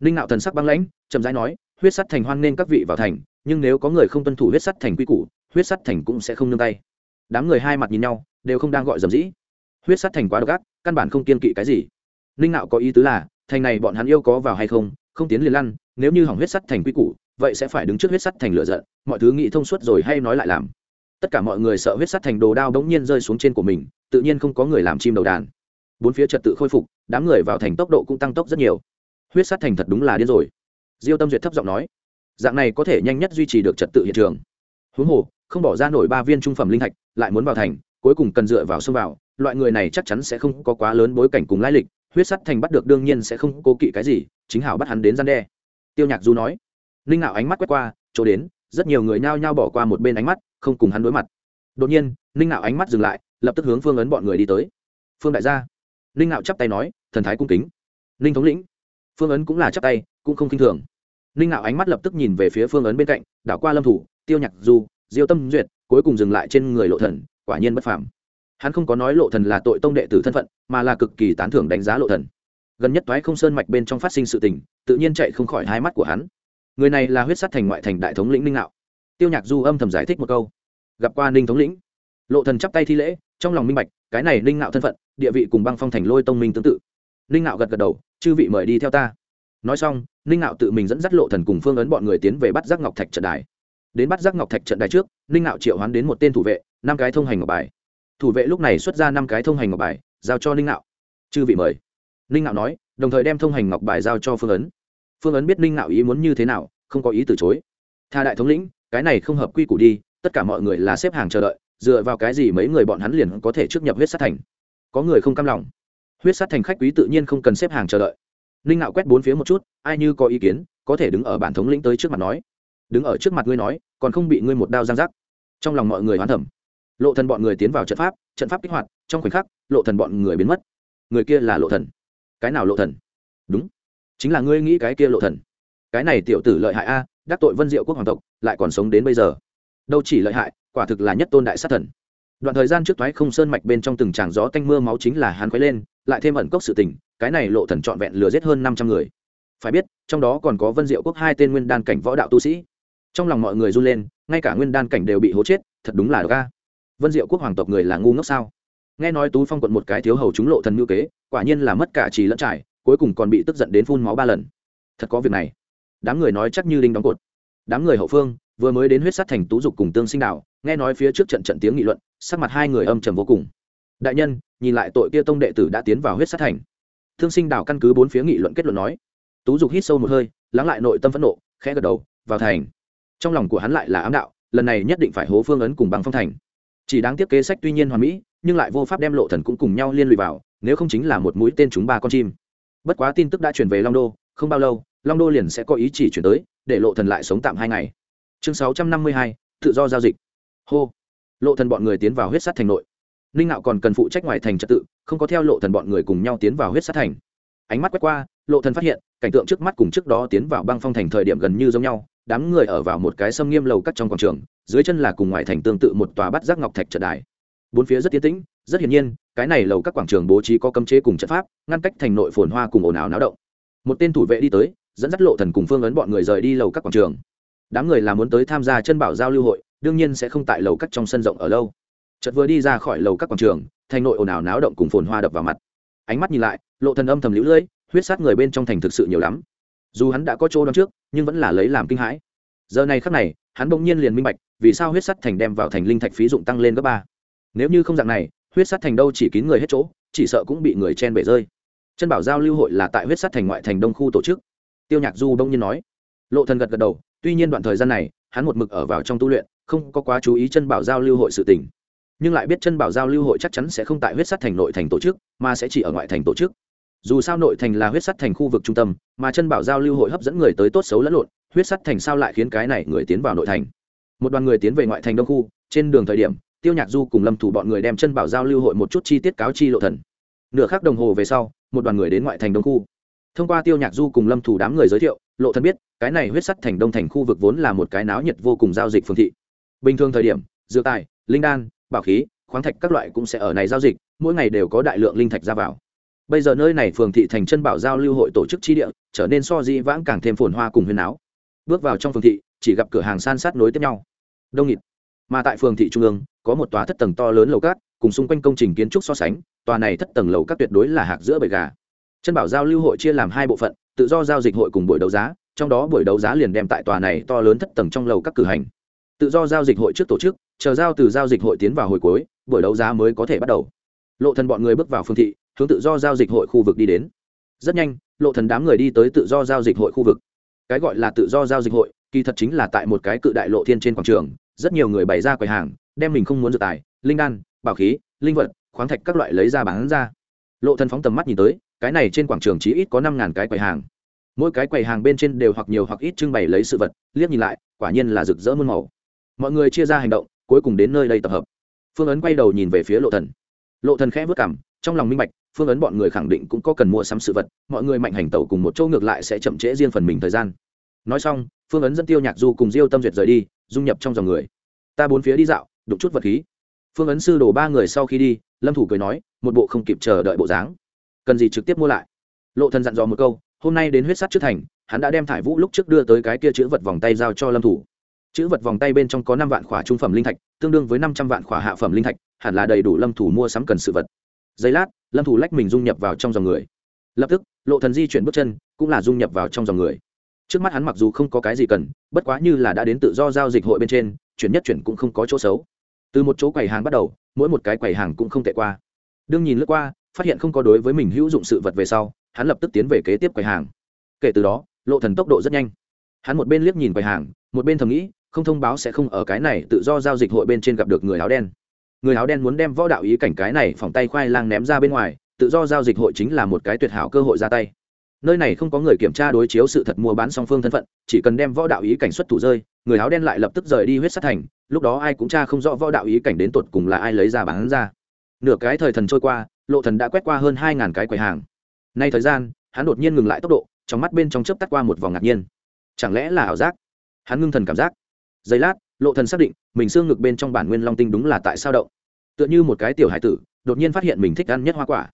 Ninh ngạo thần sắc băng lãnh, chậm rãi nói, huyết sắt thành hoan nên các vị vào thành, nhưng nếu có người không tuân thủ huyết sắt thành quy củ, huyết sắt thành cũng sẽ không nương tay. Đám người hai mặt nhìn nhau, đều không đang gọi dầm dĩ. Huyết sắt thành quá độc ác, căn bản không kiên kỵ cái gì. Ninh nạo có ý tứ là thành này bọn hắn yêu có vào hay không không tiến liền lăn nếu như hỏng huyết sắt thành quy củ vậy sẽ phải đứng trước huyết sắt thành lựa giận mọi thứ nghĩ thông suốt rồi hay nói lại làm. Tất cả mọi người sợ huyết sắt thành đồ đao bỗng nhiên rơi xuống trên của mình tự nhiên không có người làm chim đầu đàn. Bốn phía trật tự khôi phục đám người vào thành tốc độ cũng tăng tốc rất nhiều. Huyết sắt thành thật đúng là điên rồi. Diêu tâm duyệt thấp giọng nói dạng này có thể nhanh nhất duy trì được trật tự hiện trường. Huống hồ không bỏ ra nổi ba viên trung phẩm linh hạch, lại muốn vào thành cuối cùng cần dựa vào xông vào loại người này chắc chắn sẽ không có quá lớn bối cảnh cùng lai lịch huyết sắt thành bắt được đương nhiên sẽ không cố kỵ cái gì, chính hảo bắt hắn đến gian đe. Tiêu nhạc du nói. Ninh ngạo ánh mắt quét qua, chỗ đến, rất nhiều người nhao nhao bỏ qua một bên ánh mắt, không cùng hắn đối mặt. Đột nhiên ninh ngạo ánh mắt dừng lại, lập tức hướng phương ấn bọn người đi tới. Phương đại gia. Ninh ngạo chắp tay nói, thần thái cung kính. Ninh thống lĩnh. Phương ấn cũng là chắp tay, cũng không k i n h thường. Ninh ngạo ánh mắt lập tức nhìn về phía phương ấn bên cạnh, đảo qua lâm thủ, tiêu nhạc du, diêu tâm duyệt, cuối cùng dừng lại trên người lộ thần, quả nhiên bất phàm hắn không có nói lộ thần là tội tông đệ tử thân phận, mà là cực kỳ tán thưởng đánh giá lộ thần. Gần nhất toái không sơn mạch bên trong phát sinh sự tình, tự nhiên chạy không khỏi hai mắt của hắn. Người này là huyết sát thành ngoại thành đại thống lĩnh ninh nạo. Tiêu nhạc du âm thầm giải thích một câu. Gặp qua ninh thống lĩnh. Lộ thần chắp tay thi lễ, trong lòng minh bạch, cái này ninh nạo thân phận, địa vị cùng băng phong thành lôi tông minh tương tự. Ninh nạo gật gật đầu, chư vị mời đi theo ta. Nói xong, ninh nạo tự mình dẫn dắt lộ thần cùng phương ấn bọn người tiến về bắt giác ngọc thạch trận đài. Đến bắt giác ngọc thạch trận đài trước, ninh nạo triệu hoán đến một tên thủ vệ, năm cái thông hành ngọc bài thủ vệ lúc này xuất ra năm cái thông hành ngọc bài, giao cho ninh nạo chư vị mời. Ninh nạo nói, đồng thời đem thông hành ngọc bài giao cho phương ấn. Phương ấn biết ninh nạo ý muốn như thế nào, không có ý từ chối. Tha đại thống lĩnh, cái này không hợp quy củ đi, tất cả mọi người là xếp hàng chờ đợi, dựa vào cái gì mấy người bọn hắn liền có thể trước nhập huyết sát thành? Có người không cam lòng. Huyết sát thành khách quý tự nhiên không cần xếp hàng chờ đợi. Ninh nạo quét bốn phía một chút, ai như có ý kiến, có thể đứng ở bản thống lĩnh tới trước mặt nói. Đứng ở trước mặt ngươi nói, còn không bị ngươi một đao giang giác trong lòng mọi người hoán thẩm lộ thần bọn người tiến vào trận pháp trận pháp kích hoạt, trong khoảnh khắc, lộ thần bọn người biến mất. Người kia là lộ thần. Cái nào lộ thần? Đúng. Chính là ngươi nghĩ cái kia lộ thần. Cái này tiểu tử lợi hại a, đắc tội vân diệu quốc hoàng tộc, lại còn sống đến bây giờ. Đâu chỉ lợi hại, quả thực là nhất tôn đại sát thần. Đoạn thời gian trước thoái không sơn mạch bên trong từng tràng gió tanh mưa máu chính là hắn quấy lên, lại thêm ẩn cốc sự tình, cái này lộ thần trọn vẹn lừa giết hơn năm trăm người. Phải biết, trong đó còn có vân diệu quốc hai tên nguyên đan cảnh võ đạo tu sĩ. Trong lòng mọi người run lên, ngay cả nguyên đan cảnh đều bị hố chết, thật đúng là ga vân diệu quốc hoàng tộc người là ngu ngốc sao? Nghe nói tú phong quận một cái thiếu hầu trúng lộ thần ngữ kế, quả nhiên là mất cả trì lẫn trải, cuối cùng còn bị tức giận đến phun máu ba lần. Thật có việc này. Đám người nói chắc như đinh đóng cột. Đám người hậu phương, vừa mới đến huyết sát thành tú dục cùng tương sinh đạo nghe nói phía trước trận trận tiếng nghị luận, sắc mặt hai người âm trầm vô cùng. Đại nhân, nhìn lại tội kia tông đệ tử đã tiến vào huyết sát thành. Thương sinh đạo căn cứ bốn phía nghị luận kết luận nói. Tú dục hít sâu một hơi, lắng lại nội tâm phẫn nộ, khẽ gật đầu, vào thành. Trong lòng của hắn lại là ám đạo, lần này nhất định phải hố phương ấn cùng bằng phong thành chỉ đáng tiếc kế sách tuy nhiên hoàn mỹ, nhưng lại vô pháp đem lộ thần cũng cùng nhau liên lụy vào, nếu không chính là một mũi tên chúng ba con chim. Bất quá tin tức đã truyền về long đô, không bao lâu, long đô liền sẽ có ý chỉ chuyển tới, để lộ thần lại sống tạm hai ngày. Chương sáu trăm năm mươi hai, tự do giao dịch. Hô. Lộ thần bọn người tiến vào huyết sát thành nội. Ninh ngạo còn cần phụ trách ngoài thành trật tự, không có theo lộ thần bọn người cùng nhau tiến vào huyết sát thành. Ánh mắt quét qua, lộ thần phát hiện, cảnh tượng trước mắt cùng trước đó tiến vào băng phong thành thời điểm gần như giống nhau, đám người ở vào một cái sâm nghiêm lầu cắt trong quảng trường dưới chân là cùng ngoại thành tương tự một tòa bắt giác ngọc thạch trận đài. Bốn phía rất tiến tĩnh, rất hiển nhiên, cái này lầu các quảng trường bố trí có cấm chế cùng trận pháp, ngăn cách thành nội phồn hoa cùng ồn ào náo động. Một tên thủ vệ đi tới, dẫn dắt lộ thần cùng phương ấn bọn người rời đi lầu các quảng trường. Đám người là muốn tới tham gia chân bảo giao lưu hội, đương nhiên sẽ không tại lầu các trong sân rộng ở lâu. Chợt vừa đi ra khỏi lầu các quảng trường, thành nội ồn ào náo động cùng phồn hoa đập vào mặt. Ánh mắt nhìn lại, lộ thần âm thầm lũ lưỡi, huyết sát người bên trong thành thực sự nhiều lắm. Dù hắn đã có chỗ đón trước, nhưng vẫn là lấy làm kinh hãi giờ này khắc này, hắn bỗng nhiên liền minh bạch, vì sao huyết sắt thành đem vào thành linh thạch phí dụng tăng lên gấp ba. Nếu như không dạng này, huyết sắt thành đâu chỉ kín người hết chỗ, chỉ sợ cũng bị người chen bể rơi. Chân bảo giao lưu hội là tại huyết sắt thành ngoại thành đông khu tổ chức. Tiêu nhạc du bỗng nhiên nói. Lộ thần gật gật đầu, tuy nhiên đoạn thời gian này, hắn một mực ở vào trong tu luyện, không có quá chú ý chân bảo giao lưu hội sự tình. Nhưng lại biết chân bảo giao lưu hội chắc chắn sẽ không tại huyết sắt thành nội thành tổ chức, mà sẽ chỉ ở ngoại thành tổ chức dù sao nội thành là huyết sắt thành khu vực trung tâm, mà chân bảo giao lưu hội hấp dẫn người tới tốt xấu lẫn lộn, huyết sắt thành sao lại khiến cái này người tiến vào nội thành? Một đoàn người tiến về ngoại thành đông khu, trên đường thời điểm, tiêu nhạc du cùng lâm thủ bọn người đem chân bảo giao lưu hội một chút chi tiết cáo chi lộ thần. Nửa khắc đồng hồ về sau, một đoàn người đến ngoại thành đông khu. Thông qua tiêu nhạc du cùng lâm thủ đám người giới thiệu, lộ thần biết, cái này huyết sắt thành đông thành khu vực vốn là một cái náo nhiệt vô cùng giao dịch phương thị. Bình thường thời điểm, dược tài, linh đan, bảo khí, khoáng thạch các loại cũng sẽ ở này giao dịch, mỗi ngày đều có đại lượng linh thạch ra vào bây giờ nơi này phường thị thành chân bảo giao lưu hội tổ chức chi địa, trở nên so di vãng càng thêm phồn hoa cùng huyền áo. Bước vào trong phường thị, chỉ gặp cửa hàng san sát nối tiếp nhau. Đông nghịt. Mà tại phường thị trung ương, có một tòa thất tầng to lớn lầu cát, cùng xung quanh công trình kiến trúc so sánh, tòa này thất tầng lầu cát tuyệt đối là hạc giữa bầy gà. Chân bảo giao lưu hội chia làm hai bộ phận, tự do giao dịch hội cùng buổi đấu giá, trong đó buổi đấu giá liền đem tại tòa này to lớn thất tầng trong lầu các cử hành. Tự do giao dịch hội trước tổ chức, chờ giao từ giao dịch hội tiến vào hồi cuối, buổi đấu giá mới có thể bắt đầu. Lộ thần bọn người bước vào phương thị hướng tự do giao dịch hội khu vực đi đến. Rất nhanh, lộ thần đám người đi tới tự do giao dịch hội khu vực. Cái gọi là tự do giao dịch hội, kỳ thật chính là tại một cái cự đại lộ thiên trên quảng trường, rất nhiều người bày ra quầy hàng, đem mình không muốn dược tài, linh đan, bảo khí, linh vật, khoáng thạch các loại lấy ra bán ra. Lộ thần phóng tầm mắt nhìn tới, cái này trên quảng trường chỉ ít có năm ngàn cái quầy hàng. Mỗi cái quầy hàng bên trên đều hoặc nhiều hoặc ít trưng bày lấy sự vật, liếc nhìn lại, quả nhiên là rực rỡ muôn màu. Mọi người chia ra hành động, cuối cùng đến nơi đây tập hợp. Phương ấn quay đầu nhìn về phía lộ thần. Lộ thần khẽ vút cảm trong lòng minh bạch, phương ấn bọn người khẳng định cũng có cần mua sắm sự vật, mọi người mạnh hành tẩu cùng một chỗ ngược lại sẽ chậm trễ riêng phần mình thời gian. Nói xong, phương ấn dẫn tiêu nhạc du cùng diêu tâm duyệt rời đi, dung nhập trong dòng người. Ta bốn phía đi dạo đục chút vật khí. Phương ấn sư đổ ba người sau khi đi, lâm thủ cười nói, một bộ không kịp chờ đợi bộ dáng. Cần gì trực tiếp mua lại? Lộ thần dặn dò một câu, hôm nay đến huyết sắt trước thành, hắn đã đem thải vũ lúc trước đưa tới cái kia chữ vật vòng tay giao cho lâm thủ. Chữ vật vòng tay bên trong có năm vạn khỏa trung phẩm linh thạch, tương đương với năm trăm vạn khỏa hạ phẩm linh thạch, hẳn là đầy đủ lâm thủ mua sắm cần sự vật giây lát, lâm thủ lách mình dung nhập vào trong dòng người. Lập tức, lộ thần di chuyển bước chân, cũng là dung nhập vào trong dòng người. Trước mắt hắn mặc dù không có cái gì cần, bất quá như là đã đến tự do giao dịch hội bên trên, chuyển nhất chuyển cũng không có chỗ xấu. Từ một chỗ quầy hàng bắt đầu, mỗi một cái quầy hàng cũng không tệ qua. Đương nhìn lướt qua, phát hiện không có đối với mình hữu dụng sự vật về sau, hắn lập tức tiến về kế tiếp quầy hàng. Kể từ đó, lộ thần tốc độ rất nhanh. Hắn một bên liếc nhìn quầy hàng, một bên thầm nghĩ, không thông báo sẽ không ở cái này tự do giao dịch hội bên trên gặp được người áo đen người áo đen muốn đem võ đạo ý cảnh cái này phòng tay khoai lang ném ra bên ngoài, tự do giao dịch hội chính là một cái tuyệt hảo cơ hội ra tay. Nơi này không có người kiểm tra đối chiếu sự thật mua bán song phương thân phận, chỉ cần đem võ đạo ý cảnh xuất thủ rơi, người áo đen lại lập tức rời đi huyết sát thành, lúc đó ai cũng tra không rõ võ đạo ý cảnh đến tột cùng là ai lấy ra bán ra. Nửa cái thời thần trôi qua, lộ thần đã quét qua hơn hai ngàn cái quầy hàng. Nay thời gian, hắn đột nhiên ngừng lại tốc độ, trong mắt bên trong chớp tắt qua một vòng ngạc nhiên. Chẳng lẽ là ảo giác? Hắn ngưng thần cảm giác. Giây lát lộ thần xác định, mình xương ngực bên trong bản nguyên long tinh đúng là tại sao động. Tựa như một cái tiểu hải tử, đột nhiên phát hiện mình thích ăn nhất hoa quả.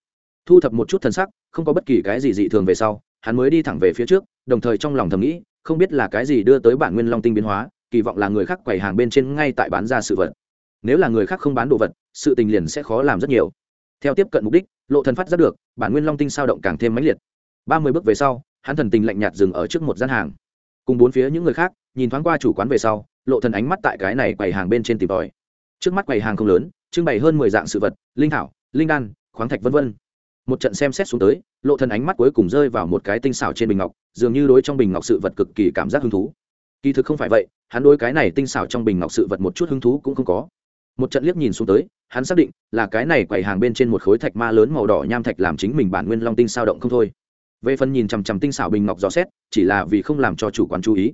Thu thập một chút thần sắc, không có bất kỳ cái gì dị thường về sau, hắn mới đi thẳng về phía trước, đồng thời trong lòng thầm nghĩ, không biết là cái gì đưa tới bản nguyên long tinh biến hóa, kỳ vọng là người khác quầy hàng bên trên ngay tại bán ra sự vật. Nếu là người khác không bán đồ vật, sự tình liền sẽ khó làm rất nhiều. Theo tiếp cận mục đích, lộ thần phát giác được, bản nguyên long tinh sao động càng thêm mãnh liệt. Ba mươi bước về sau, hắn thần tình lạnh nhạt dừng ở trước một gian hàng. Cùng bốn phía những người khác, nhìn thoáng qua chủ quán về sau lộ thần ánh mắt tại cái này quầy hàng bên trên tìm tòi. Trước mắt quầy hàng không lớn, trưng bày hơn mười dạng sự vật, linh thảo, linh đan, khoáng thạch vân vân. Một trận xem xét xuống tới, lộ thần ánh mắt cuối cùng rơi vào một cái tinh xảo trên bình ngọc, dường như đối trong bình ngọc sự vật cực kỳ cảm giác hứng thú. Kỳ thực không phải vậy, hắn đối cái này tinh xảo trong bình ngọc sự vật một chút hứng thú cũng không có. Một trận liếc nhìn xuống tới, hắn xác định là cái này quầy hàng bên trên một khối thạch ma lớn màu đỏ nham thạch làm chính mình bản nguyên long tinh sao động không thôi. Về phần nhìn chằm chằm tinh xảo bình ngọc dò xét, chỉ là vì không làm cho chủ quán chú ý,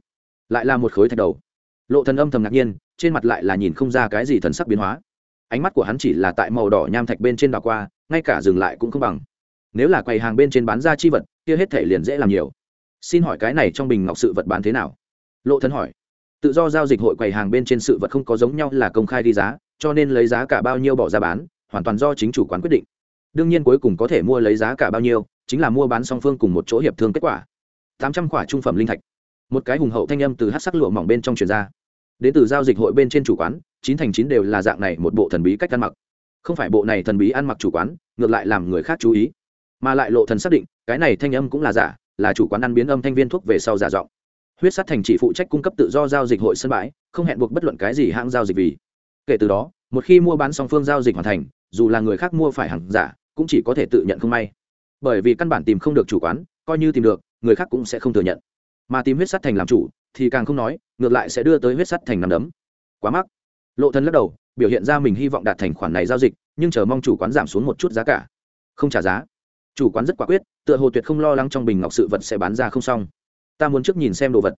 lại là một khối thạch đầu lộ thần âm thầm ngạc nhiên, trên mặt lại là nhìn không ra cái gì thần sắc biến hóa. Ánh mắt của hắn chỉ là tại màu đỏ nham thạch bên trên đảo qua, ngay cả dừng lại cũng không bằng. Nếu là quầy hàng bên trên bán ra chi vật, kia hết thể liền dễ làm nhiều. Xin hỏi cái này trong bình ngọc sự vật bán thế nào? Lộ thần hỏi. Tự do giao dịch hội quầy hàng bên trên sự vật không có giống nhau là công khai đi giá, cho nên lấy giá cả bao nhiêu bỏ ra bán, hoàn toàn do chính chủ quán quyết định. Đương nhiên cuối cùng có thể mua lấy giá cả bao nhiêu, chính là mua bán song phương cùng một chỗ hiệp thương kết quả. Tám trăm quả trung phẩm linh thạch một cái hùng hậu thanh âm từ hát sắc lụa mỏng bên trong truyền ra. Đến từ giao dịch hội bên trên chủ quán, chín thành chín đều là dạng này một bộ thần bí cách ăn mặc. Không phải bộ này thần bí ăn mặc chủ quán, ngược lại làm người khác chú ý. Mà lại lộ thần xác định, cái này thanh âm cũng là giả, là chủ quán ăn biến âm thanh viên thuốc về sau giả giọng. Huyết sát thành chỉ phụ trách cung cấp tự do giao dịch hội sân bãi, không hẹn buộc bất luận cái gì hãng giao dịch vì. Kể từ đó, một khi mua bán song phương giao dịch hoàn thành, dù là người khác mua phải hàng giả, cũng chỉ có thể tự nhận không may. Bởi vì căn bản tìm không được chủ quán, coi như tìm được, người khác cũng sẽ không thừa nhận mà tìm huyết sắt thành làm chủ, thì càng không nói, ngược lại sẽ đưa tới huyết sắt thành nằm đấm. Quá mắc. Lộ thân lắc đầu, biểu hiện ra mình hy vọng đạt thành khoản này giao dịch, nhưng chờ mong chủ quán giảm xuống một chút giá cả. Không trả giá. Chủ quán rất quả quyết, tựa hồ tuyệt không lo lắng trong bình ngọc sự vật sẽ bán ra không xong. Ta muốn trước nhìn xem đồ vật.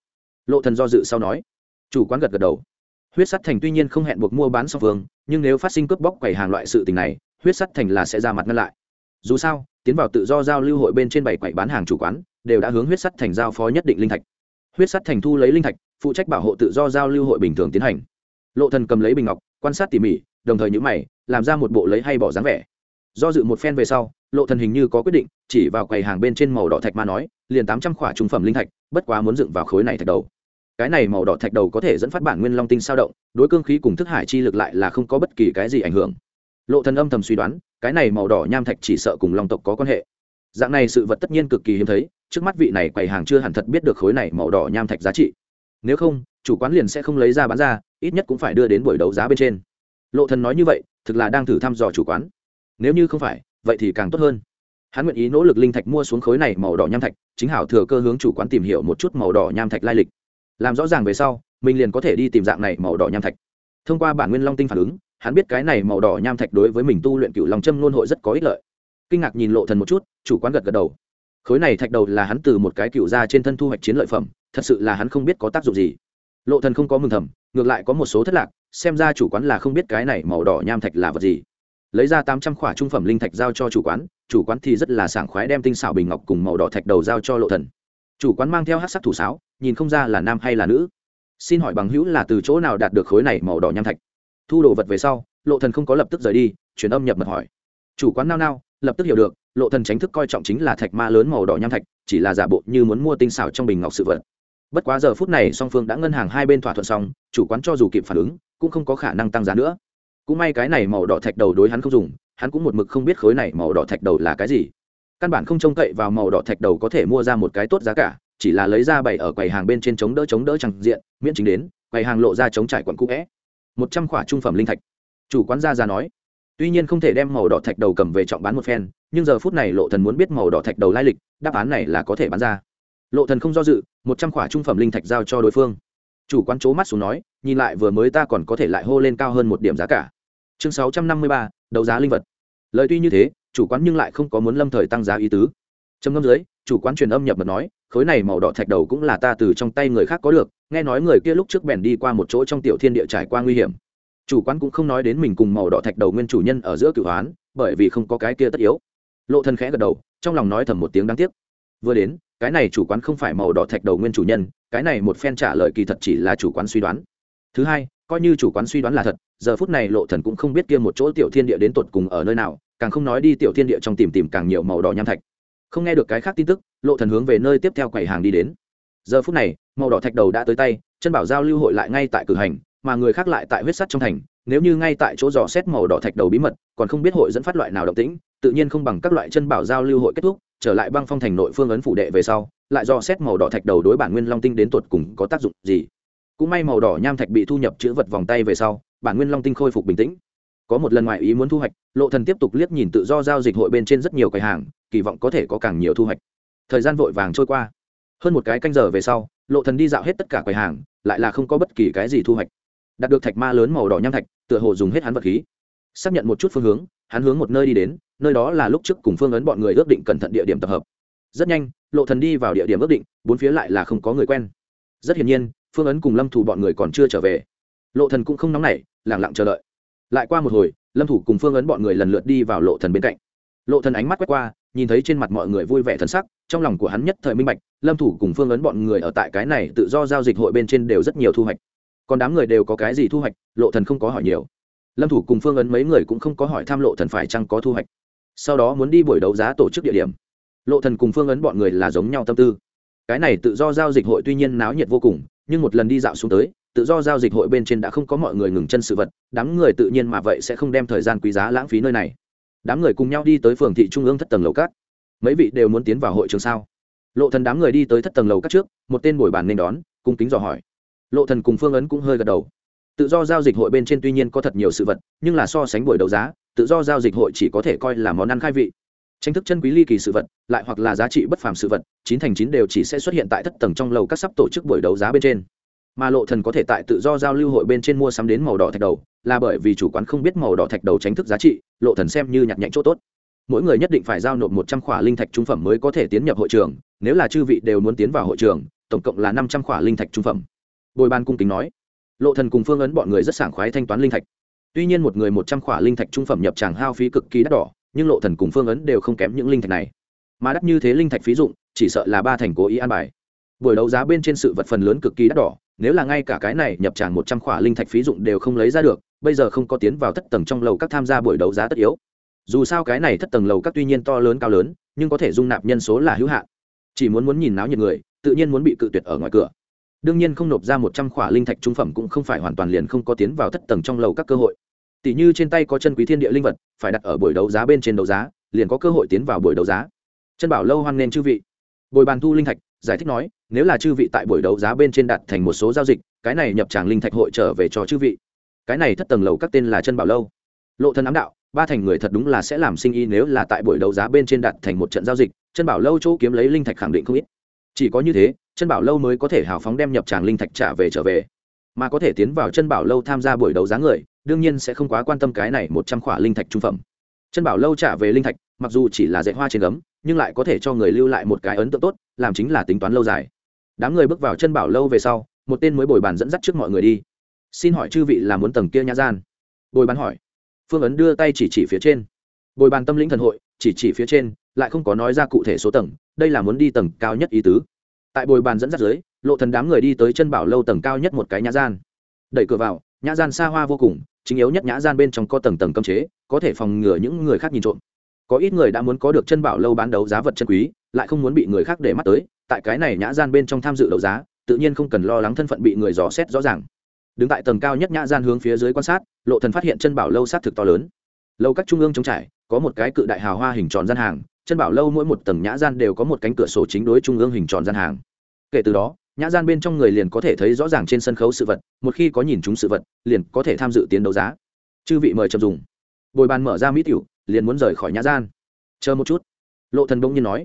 Lộ thần do dự sau nói. Chủ quán gật gật đầu. Huyết sắt thành tuy nhiên không hẹn buộc mua bán song phương, nhưng nếu phát sinh cướp bóc quầy hàng loại sự tình này, huyết sắt thành là sẽ ra mặt ngăn lại. Dù sao, tiến vào tự do giao lưu hội bên trên bảy quầy bán hàng chủ quán đều đã hướng huyết sắt thành giao phó nhất định linh thạch. Huyết sắt thành thu lấy linh thạch, phụ trách bảo hộ tự do giao lưu hội bình thường tiến hành. Lộ thần cầm lấy bình ngọc, quan sát tỉ mỉ, đồng thời nhíu mày, làm ra một bộ lấy hay bỏ dáng vẻ. Do dự một phen về sau, lộ thần hình như có quyết định, chỉ vào quầy hàng bên trên màu đỏ thạch ma nói, liền tám trăm khỏa trung phẩm linh thạch, bất quá muốn dựng vào khối này thạch đầu. Cái này màu đỏ thạch đầu có thể dẫn phát bản nguyên long tinh sao động, đối cương khí cùng thức hải chi lực lại là không có bất kỳ cái gì ảnh hưởng. Lộ thần âm thầm suy đoán, cái này màu đỏ nham thạch chỉ sợ cùng long tộc có quan hệ dạng này sự vật tất nhiên cực kỳ hiếm thấy, trước mắt vị này quầy hàng chưa hẳn thật biết được khối này màu đỏ nham thạch giá trị. Nếu không, chủ quán liền sẽ không lấy ra bán ra, ít nhất cũng phải đưa đến buổi đấu giá bên trên. Lộ thần nói như vậy, thực là đang thử thăm dò chủ quán. Nếu như không phải, vậy thì càng tốt hơn. Hắn nguyện ý nỗ lực linh thạch mua xuống khối này màu đỏ nham thạch, chính hảo thừa cơ hướng chủ quán tìm hiểu một chút màu đỏ nham thạch lai lịch. Làm rõ ràng về sau, mình liền có thể đi tìm dạng này màu đỏ nham thạch. Thông qua bản nguyên long tinh phản ứng, hắn biết cái này màu đỏ nham thạch đối với mình tu luyện cựu lòng châm luôn hội rất có ích lợi kinh ngạc nhìn lộ thần một chút, chủ quán gật gật đầu. Khối này thạch đầu là hắn từ một cái cựu ra trên thân thu hoạch chiến lợi phẩm, thật sự là hắn không biết có tác dụng gì. Lộ thần không có mừng thầm, ngược lại có một số thất lạc, xem ra chủ quán là không biết cái này màu đỏ nham thạch là vật gì. Lấy ra tám trăm khỏa trung phẩm linh thạch giao cho chủ quán chủ quán thì rất là sảng khoái đem tinh xảo bình ngọc cùng màu đỏ thạch đầu giao cho lộ thần. Chủ quán mang theo hát sắc thủ sáo, nhìn không ra là nam hay là nữ. Xin hỏi bằng hữu là từ chỗ nào đạt được khối này màu đỏ nham thạch? Thu đồ vật về sau, lộ thần không có lập tức rời đi, truyền âm nhập mật hỏi. Chủ quán nao nao lập tức hiểu được, lộ thần tránh thức coi trọng chính là thạch ma lớn màu đỏ nham thạch, chỉ là giả bộ như muốn mua tinh xảo trong bình ngọc sự vật. Bất quá giờ phút này song phương đã ngân hàng hai bên thỏa thuận xong, chủ quán cho dù kịp phản ứng, cũng không có khả năng tăng giá nữa. Cũng may cái này màu đỏ thạch đầu đối hắn không dùng, hắn cũng một mực không biết khối này màu đỏ thạch đầu là cái gì. Căn bản không trông cậy vào màu đỏ thạch đầu có thể mua ra một cái tốt giá cả, chỉ là lấy ra bày ở quầy hàng bên trên chống đỡ chống đỡ chẳng diện, miễn chính đến, quầy hàng lộ ra chống trải quận cũ vẽ. Một trăm khỏa trung phẩm linh thạch. Chủ quán gia ra nói tuy nhiên không thể đem màu đỏ thạch đầu cầm về trọng bán một phen, nhưng giờ phút này lộ thần muốn biết màu đỏ thạch đầu lai lịch, đáp án này là có thể bán ra. Lộ thần không do dự, một trăm khỏa trung phẩm linh thạch giao cho đối phương. Chủ quán chố mắt xuống nói, nhìn lại vừa mới ta còn có thể lại hô lên cao hơn một điểm giá cả. Chương sáu trăm năm mươi ba, đấu giá linh vật. Lời tuy như thế, chủ quán nhưng lại không có muốn lâm thời tăng giá ý tứ. Trầm ngâm dưới, chủ quán truyền âm nhập mật nói, khối này màu đỏ thạch đầu cũng là ta từ trong tay người khác có được, nghe nói người kia lúc trước bèn đi qua một chỗ trong tiểu thiên địa trải qua nguy hiểm chủ quán cũng không nói đến mình cùng màu đỏ thạch đầu nguyên chủ nhân ở giữa cửu hoán, bởi vì không có cái kia tất yếu. Lộ thân khẽ gật đầu, trong lòng nói thầm một tiếng đáng tiếc. Vừa đến, cái này chủ quán không phải màu đỏ thạch đầu nguyên chủ nhân, cái này một phen trả lời kỳ thật chỉ là chủ quán suy đoán. Thứ hai, coi như chủ quán suy đoán là thật, giờ phút này lộ thần cũng không biết kia một chỗ tiểu thiên địa đến tột cùng ở nơi nào, càng không nói đi tiểu thiên địa trong tìm tìm càng nhiều màu đỏ nham thạch. Không nghe được cái khác tin tức, lộ thần hướng về nơi tiếp theo quầy hàng đi đến. Giờ phút này, màu đỏ thạch đầu đã tới tay, chân bảo giao lưu hội lại ngay tại cử hành mà người khác lại tại huyết sắt trong thành, nếu như ngay tại chỗ dò xét màu đỏ thạch đầu bí mật, còn không biết hội dẫn phát loại nào động tĩnh, tự nhiên không bằng các loại chân bảo giao lưu hội kết thúc, trở lại băng phong thành nội phương ấn phủ đệ về sau, lại dò xét màu đỏ thạch đầu đối bản nguyên long tinh đến tuột cùng có tác dụng gì. Cũng may màu đỏ nham thạch bị thu nhập chữ vật vòng tay về sau, bản nguyên long tinh khôi phục bình tĩnh. Có một lần ngoại ý muốn thu hoạch, lộ thần tiếp tục liếc nhìn tự do giao dịch hội bên trên rất nhiều quầy hàng, kỳ vọng có thể có càng nhiều thu hoạch. Thời gian vội vàng trôi qua. Hơn một cái canh giờ về sau, lộ thần đi dạo hết tất cả quầy hàng, lại là không có bất kỳ cái gì thu hoạch đạt được thạch ma lớn màu đỏ nham thạch, tựa hồ dùng hết hắn vật khí. Xác nhận một chút phương hướng, hắn hướng một nơi đi đến, nơi đó là lúc trước cùng phương ấn bọn người ước định cẩn thận địa điểm tập hợp. Rất nhanh, lộ thần đi vào địa điểm ước định, bốn phía lại là không có người quen. Rất hiển nhiên, phương ấn cùng lâm thủ bọn người còn chưa trở về. Lộ thần cũng không nóng nảy, lặng lặng chờ đợi. Lại qua một hồi, lâm thủ cùng phương ấn bọn người lần lượt đi vào lộ thần bên cạnh. Lộ thần ánh mắt quét qua, nhìn thấy trên mặt mọi người vui vẻ thần sắc, trong lòng của hắn nhất thời minh bạch, lâm thủ cùng phương ấn bọn người ở tại cái này tự do giao dịch hội bên trên đều rất nhiều thu hoạch còn đám người đều có cái gì thu hoạch, lộ thần không có hỏi nhiều. Lâm thủ cùng phương ấn mấy người cũng không có hỏi tham lộ thần phải chăng có thu hoạch. Sau đó muốn đi buổi đấu giá tổ chức địa điểm. Lộ thần cùng phương ấn bọn người là giống nhau tâm tư. Cái này tự do giao dịch hội tuy nhiên náo nhiệt vô cùng, nhưng một lần đi dạo xuống tới, tự do giao dịch hội bên trên đã không có mọi người ngừng chân sự vật, đám người tự nhiên mà vậy sẽ không đem thời gian quý giá lãng phí nơi này. Đám người cùng nhau đi tới phường thị trung ương thất tầng lầu cát. Mấy vị đều muốn tiến vào hội trường sao? Lộ thần đám người đi tới thất tầng lầu cát trước, một tên bồi bàn nên đón, cung kính dò hỏi lộ thần cùng phương ấn cũng hơi gật đầu. Tự do giao dịch hội bên trên tuy nhiên có thật nhiều sự vật, nhưng là so sánh buổi đấu giá, tự do giao dịch hội chỉ có thể coi là món ăn khai vị. Tranh thức chân quý ly kỳ sự vật, lại hoặc là giá trị bất phàm sự vật, chín thành chín đều chỉ sẽ xuất hiện tại thất tầng trong lầu các sắp tổ chức buổi đấu giá bên trên. Mà lộ thần có thể tại tự do giao lưu hội bên trên mua sắm đến màu đỏ thạch đầu, là bởi vì chủ quán không biết màu đỏ thạch đầu tránh thức giá trị, lộ thần xem như nhặt nhạnh chỗ tốt. Mỗi người nhất định phải giao nộp một trăm khỏa linh thạch trung phẩm mới có thể tiến nhập hội trường, nếu là chư vị đều muốn tiến vào hội trường, tổng cộng là năm trăm khỏa linh thạch trung phẩm bồi ban cung kính nói, lộ thần cùng phương ấn bọn người rất sảng khoái thanh toán linh thạch. Tuy nhiên một người một trăm khỏa linh thạch trung phẩm nhập tràng hao phí cực kỳ đắt đỏ, nhưng lộ thần cùng phương ấn đều không kém những linh thạch này. Mà đắt như thế linh thạch phí dụng, chỉ sợ là ba thành cố ý an bài. Buổi đấu giá bên trên sự vật phần lớn cực kỳ đắt đỏ, nếu là ngay cả cái này nhập tràng một trăm khỏa linh thạch phí dụng đều không lấy ra được, bây giờ không có tiến vào thất tầng trong lầu các tham gia buổi đấu giá tất yếu. Dù sao cái này thất tầng lầu các tuy nhiên to lớn cao lớn, nhưng có thể dung nạp nhân số là hữu hạn. Chỉ muốn muốn nhìn náo nhiệt người, tự nhiên muốn bị cự tuyệt ở ngoài cửa đương nhiên không nộp ra một trăm khỏa linh thạch trung phẩm cũng không phải hoàn toàn liền không có tiến vào thất tầng trong lầu các cơ hội. Tỷ như trên tay có chân quý thiên địa linh vật, phải đặt ở buổi đấu giá bên trên đấu giá, liền có cơ hội tiến vào buổi đấu giá. Chân bảo lâu hoan nên chư vị. Bồi bàn thu linh thạch, giải thích nói, nếu là chư vị tại buổi đấu giá bên trên đặt thành một số giao dịch, cái này nhập tràng linh thạch hội trở về cho chư vị. Cái này thất tầng lầu các tên là chân bảo lâu. Lộ thân ám đạo, ba thành người thật đúng là sẽ làm sinh y nếu là tại buổi đấu giá bên trên đặt thành một trận giao dịch, chân bảo lâu chỗ kiếm lấy linh thạch khẳng định không ít chỉ có như thế chân bảo lâu mới có thể hào phóng đem nhập tràng linh thạch trả về trở về. Mà có thể tiến vào chân bảo lâu tham gia buổi đấu giá người, đương nhiên sẽ không quá quan tâm cái này một trăm khỏa linh thạch trung phẩm. Chân bảo lâu trả về linh thạch, mặc dù chỉ là dạy hoa trên gấm, nhưng lại có thể cho người lưu lại một cái ấn tượng tốt, làm chính là tính toán lâu dài. Đám người bước vào chân bảo lâu về sau, một tên mới bồi bàn dẫn dắt trước mọi người đi. Xin hỏi chư vị là muốn tầng kia nhã gian? Bồi bàn hỏi. Phương ấn đưa tay chỉ chỉ phía trên. Bồi bàn tâm lĩnh thần hội, chỉ chỉ phía trên, lại không có nói ra cụ thể số tầng đây là muốn đi tầng cao nhất ý tứ. Tại bồi bàn dẫn dắt dưới, lộ thần đám người đi tới chân bảo lâu tầng cao nhất một cái nhã gian. Đẩy cửa vào, nhã gian xa hoa vô cùng, chính yếu nhất nhã gian bên trong có tầng tầng cấm chế, có thể phòng ngừa những người khác nhìn trộm. Có ít người đã muốn có được chân bảo lâu bán đấu giá vật chân quý, lại không muốn bị người khác để mắt tới, tại cái này nhã gian bên trong tham dự đấu giá, tự nhiên không cần lo lắng thân phận bị người dò xét rõ ràng. Đứng tại tầng cao nhất nhã gian hướng phía dưới quan sát, lộ thần phát hiện chân bảo lâu sát thực to lớn. Lâu các trung ương trống trải, có một cái cự đại hào hoa hình tròn gian hàng chân bảo lâu mỗi một tầng nhã gian đều có một cánh cửa sổ chính đối trung ương hình tròn gian hàng. Kể từ đó, nhã gian bên trong người liền có thể thấy rõ ràng trên sân khấu sự vật, một khi có nhìn chúng sự vật, liền có thể tham dự tiến đấu giá. Chư vị mời chậm dùng. Bồi bàn mở ra mỹ tiểu, liền muốn rời khỏi nhã gian. Chờ một chút. Lộ thần bỗng nhiên nói,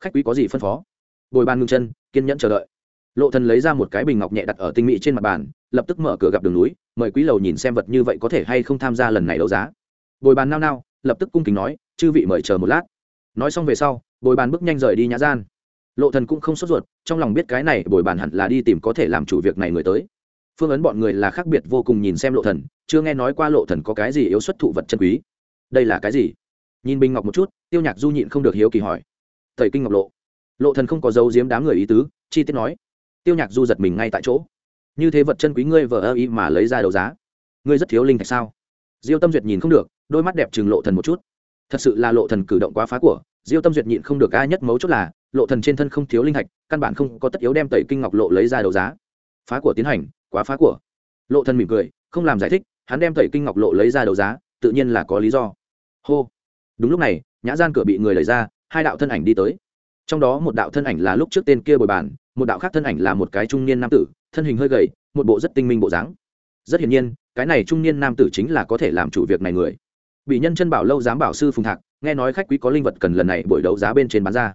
khách quý có gì phân phó? Bồi bàn ngưng chân, kiên nhẫn chờ đợi. Lộ thần lấy ra một cái bình ngọc nhẹ đặt ở tinh mỹ trên mặt bàn, lập tức mở cửa gặp đường núi, mời quý lầu nhìn xem vật như vậy có thể hay không tham gia lần này đấu giá. Bồi bàn nao nao, lập tức cung kính nói, chư vị mời chờ một lát nói xong về sau, bồi bàn bước nhanh rời đi nhã gian. Lộ thần cũng không sốt ruột, trong lòng biết cái này bồi bàn hẳn là đi tìm có thể làm chủ việc này người tới. Phương ấn bọn người là khác biệt vô cùng nhìn xem lộ thần, chưa nghe nói qua lộ thần có cái gì yếu xuất thụ vật chân quý. Đây là cái gì? Nhìn bình ngọc một chút, tiêu nhạc du nhịn không được hiếu kỳ hỏi. Thầy kinh ngọc lộ. Lộ thần không có dấu giếm đám người ý tứ, chi tiết nói. Tiêu nhạc du giật mình ngay tại chỗ. Như thế vật chân quý ngươi vợ ơ ý mà lấy ra đấu giá. Ngươi rất thiếu linh thạch sao? Diêu tâm duyệt nhìn không được, đôi mắt đẹp chừng lộ thần một chút thật sự là lộ thần cử động quá phá của, diêu tâm duyệt nhịn không được ai nhất mấu chốt là, lộ thần trên thân không thiếu linh hạch, căn bản không có tất yếu đem tẩy kinh ngọc lộ lấy ra đấu giá. Phá của tiến hành, quá phá của. Lộ thần mỉm cười, không làm giải thích, hắn đem tẩy kinh ngọc lộ lấy ra đấu giá, tự nhiên là có lý do. Hô. Đúng lúc này, nhã gian cửa bị người lấy ra, hai đạo thân ảnh đi tới. Trong đó một đạo thân ảnh là lúc trước tên kia bồi bàn, một đạo khác thân ảnh là một cái trung niên nam tử, thân hình hơi gầy, một bộ rất tinh minh bộ dáng. Rất hiển nhiên, cái này trung niên nam tử chính là có thể làm chủ việc này người bị nhân chân bảo lâu giám bảo sư phùng thạc, nghe nói khách quý có linh vật cần lần này buổi đấu giá bên trên bán ra.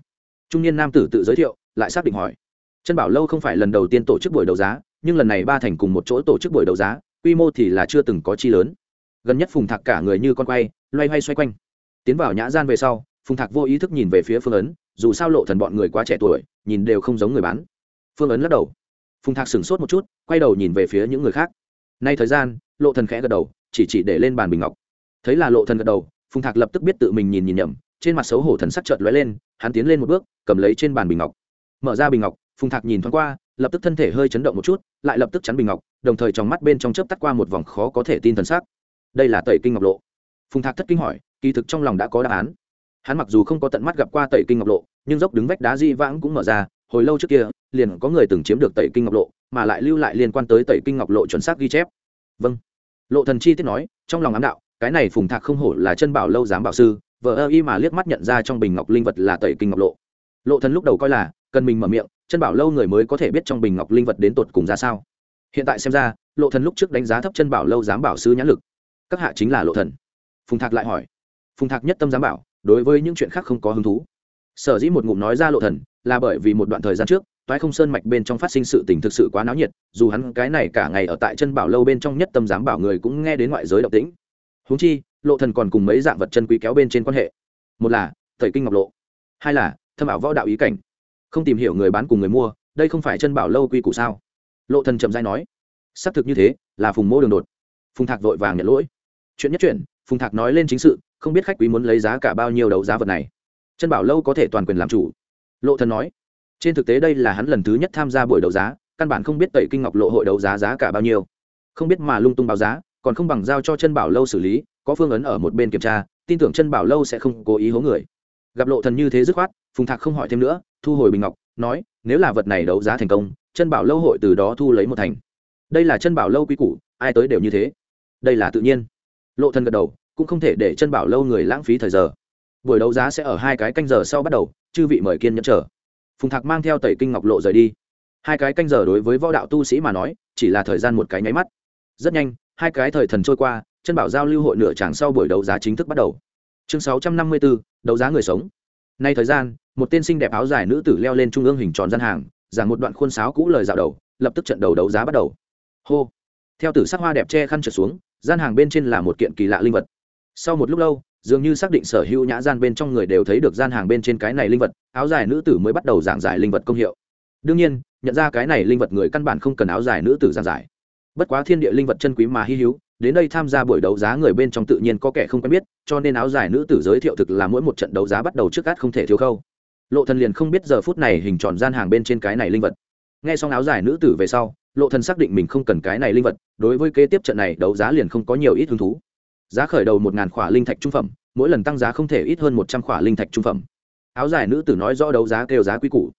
Trung niên nam tử tự giới thiệu, lại xác định hỏi. Chân bảo lâu không phải lần đầu tiên tổ chức buổi đấu giá, nhưng lần này ba thành cùng một chỗ tổ chức buổi đấu giá, quy mô thì là chưa từng có chi lớn. Gần nhất phùng thạc cả người như con quay, loay hoay xoay quanh. Tiến vào nhã gian về sau, phùng thạc vô ý thức nhìn về phía phương ấn, dù sao lộ thần bọn người quá trẻ tuổi, nhìn đều không giống người bán. Phương ấn lắc đầu. Phùng thạc sửng sốt một chút, quay đầu nhìn về phía những người khác. Nay thời gian, lộ thần khẽ gật đầu, chỉ chỉ để lên bàn bình ngọc thấy là lộ thần gật đầu, phùng thạc lập tức biết tự mình nhìn nhìn nhầm, trên mặt xấu hổ thần sắc chợt lóe lên, hắn tiến lên một bước, cầm lấy trên bàn bình ngọc. Mở ra bình ngọc, phùng thạc nhìn thoáng qua, lập tức thân thể hơi chấn động một chút, lại lập tức chắn bình ngọc, đồng thời trong mắt bên trong chớp tắt qua một vòng khó có thể tin thần sắc. Đây là tẩy kinh ngọc lộ. Phùng thạc thất kinh hỏi, kỳ thực trong lòng đã có đáp án. Hắn mặc dù không có tận mắt gặp qua tẩy kinh ngọc lộ, nhưng dốc đứng vách đá di vãng cũng mở ra, hồi lâu trước kia, liền có người từng chiếm được tẩy kinh ngọc lộ, mà lại lưu lại liên quan tới tẩy kinh ngọc lộ chuẩn xác ghi chép. Vâng. Lộ thần chi tiết nói, trong lòng ám đạo cái này phùng thạc không hổ là chân bảo lâu giám bảo sư vợ ơ y mà liếc mắt nhận ra trong bình ngọc linh vật là tẩy kinh ngọc lộ. Lộ thần lúc đầu coi là, cần mình mở miệng, chân bảo lâu người mới có thể biết trong bình ngọc linh vật đến tột cùng ra sao. Hiện tại xem ra, lộ thần lúc trước đánh giá thấp chân bảo lâu giám bảo sư nhãn lực. Các hạ chính là lộ thần. Phùng thạc lại hỏi. Phùng thạc nhất tâm giám bảo, đối với những chuyện khác không có hứng thú. Sở dĩ một ngụm nói ra lộ thần, là bởi vì một đoạn thời gian trước, toái không sơn mạch bên trong phát sinh sự tình thực sự quá náo nhiệt, dù hắn cái này cả ngày ở tại chân bảo lâu bên trong nhất tâm giám bảo người cũng nghe đến ngoại giới động tĩnh huống chi, lộ thần còn cùng mấy dạng vật chân quý kéo bên trên quan hệ. Một là, tẩy kinh ngọc lộ. Hai là, thâm ảo võ đạo ý cảnh. Không tìm hiểu người bán cùng người mua, đây không phải chân bảo lâu quy củ sao? Lộ thần chậm rãi nói. Xác thực như thế, là phùng mô đường đột. Phùng thạc vội vàng nhận lỗi. Chuyện nhất chuyện, phùng thạc nói lên chính sự, không biết khách quý muốn lấy giá cả bao nhiêu đấu giá vật này. Chân bảo lâu có thể toàn quyền làm chủ. Lộ thần nói. Trên thực tế đây là hắn lần thứ nhất tham gia buổi đấu giá, căn bản không biết tẩy kinh ngọc lộ hội đấu giá giá cả bao nhiêu. Không biết mà lung tung báo giá còn không bằng giao cho chân bảo lâu xử lý, có phương ấn ở một bên kiểm tra, tin tưởng chân bảo lâu sẽ không cố ý hố người. Gặp lộ thần như thế dứt khoát, phùng thạc không hỏi thêm nữa, thu hồi bình ngọc, nói, nếu là vật này đấu giá thành công, chân bảo lâu hội từ đó thu lấy một thành. Đây là chân bảo lâu quy củ, ai tới đều như thế. Đây là tự nhiên. Lộ thần gật đầu, cũng không thể để chân bảo lâu người lãng phí thời giờ. Buổi đấu giá sẽ ở hai cái canh giờ sau bắt đầu, chư vị mời kiên nhẫn chờ. Phùng thạc mang theo tẩy kinh ngọc lộ rời đi. Hai cái canh giờ đối với võ đạo tu sĩ mà nói, chỉ là thời gian một cái nháy mắt. Rất nhanh hai cái thời thần trôi qua, chân bảo giao lưu hội nửa tràng sau buổi đấu giá chính thức bắt đầu. Chương sáu trăm năm mươi bốn, đấu giá người sống. Nay thời gian, một tên xinh đẹp áo dài nữ tử leo lên trung ương hình tròn gian hàng, giảng một đoạn khuôn sáo cũ lời dạo đầu, lập tức trận đầu đấu giá bắt đầu. Hô. Theo tử sắc hoa đẹp che khăn trượt xuống, gian hàng bên trên là một kiện kỳ lạ linh vật. Sau một lúc lâu, dường như xác định sở hữu nhã gian bên trong người đều thấy được gian hàng bên trên cái này linh vật, áo dài nữ tử mới bắt đầu giảng giải linh vật công hiệu. Đương nhiên, nhận ra cái này linh vật người căn bản không cần áo dài nữ tử giảng giải bất quá thiên địa linh vật chân quý mà hy hữu, đến đây tham gia buổi đấu giá người bên trong tự nhiên có kẻ không quen biết, cho nên áo dài nữ tử giới thiệu thực là mỗi một trận đấu giá bắt đầu trước át không thể thiếu khâu. Lộ thần liền không biết giờ phút này hình tròn gian hàng bên trên cái này linh vật. Nghe xong áo dài nữ tử về sau, lộ thần xác định mình không cần cái này linh vật, đối với kế tiếp trận này đấu giá liền không có nhiều ít hứng thú. Giá khởi đầu một ngàn khỏa linh thạch trung phẩm, mỗi lần tăng giá không thể ít hơn một trăm khỏa linh thạch trung phẩm. Áo dài nữ tử nói rõ đấu giá kêu giá quý củ.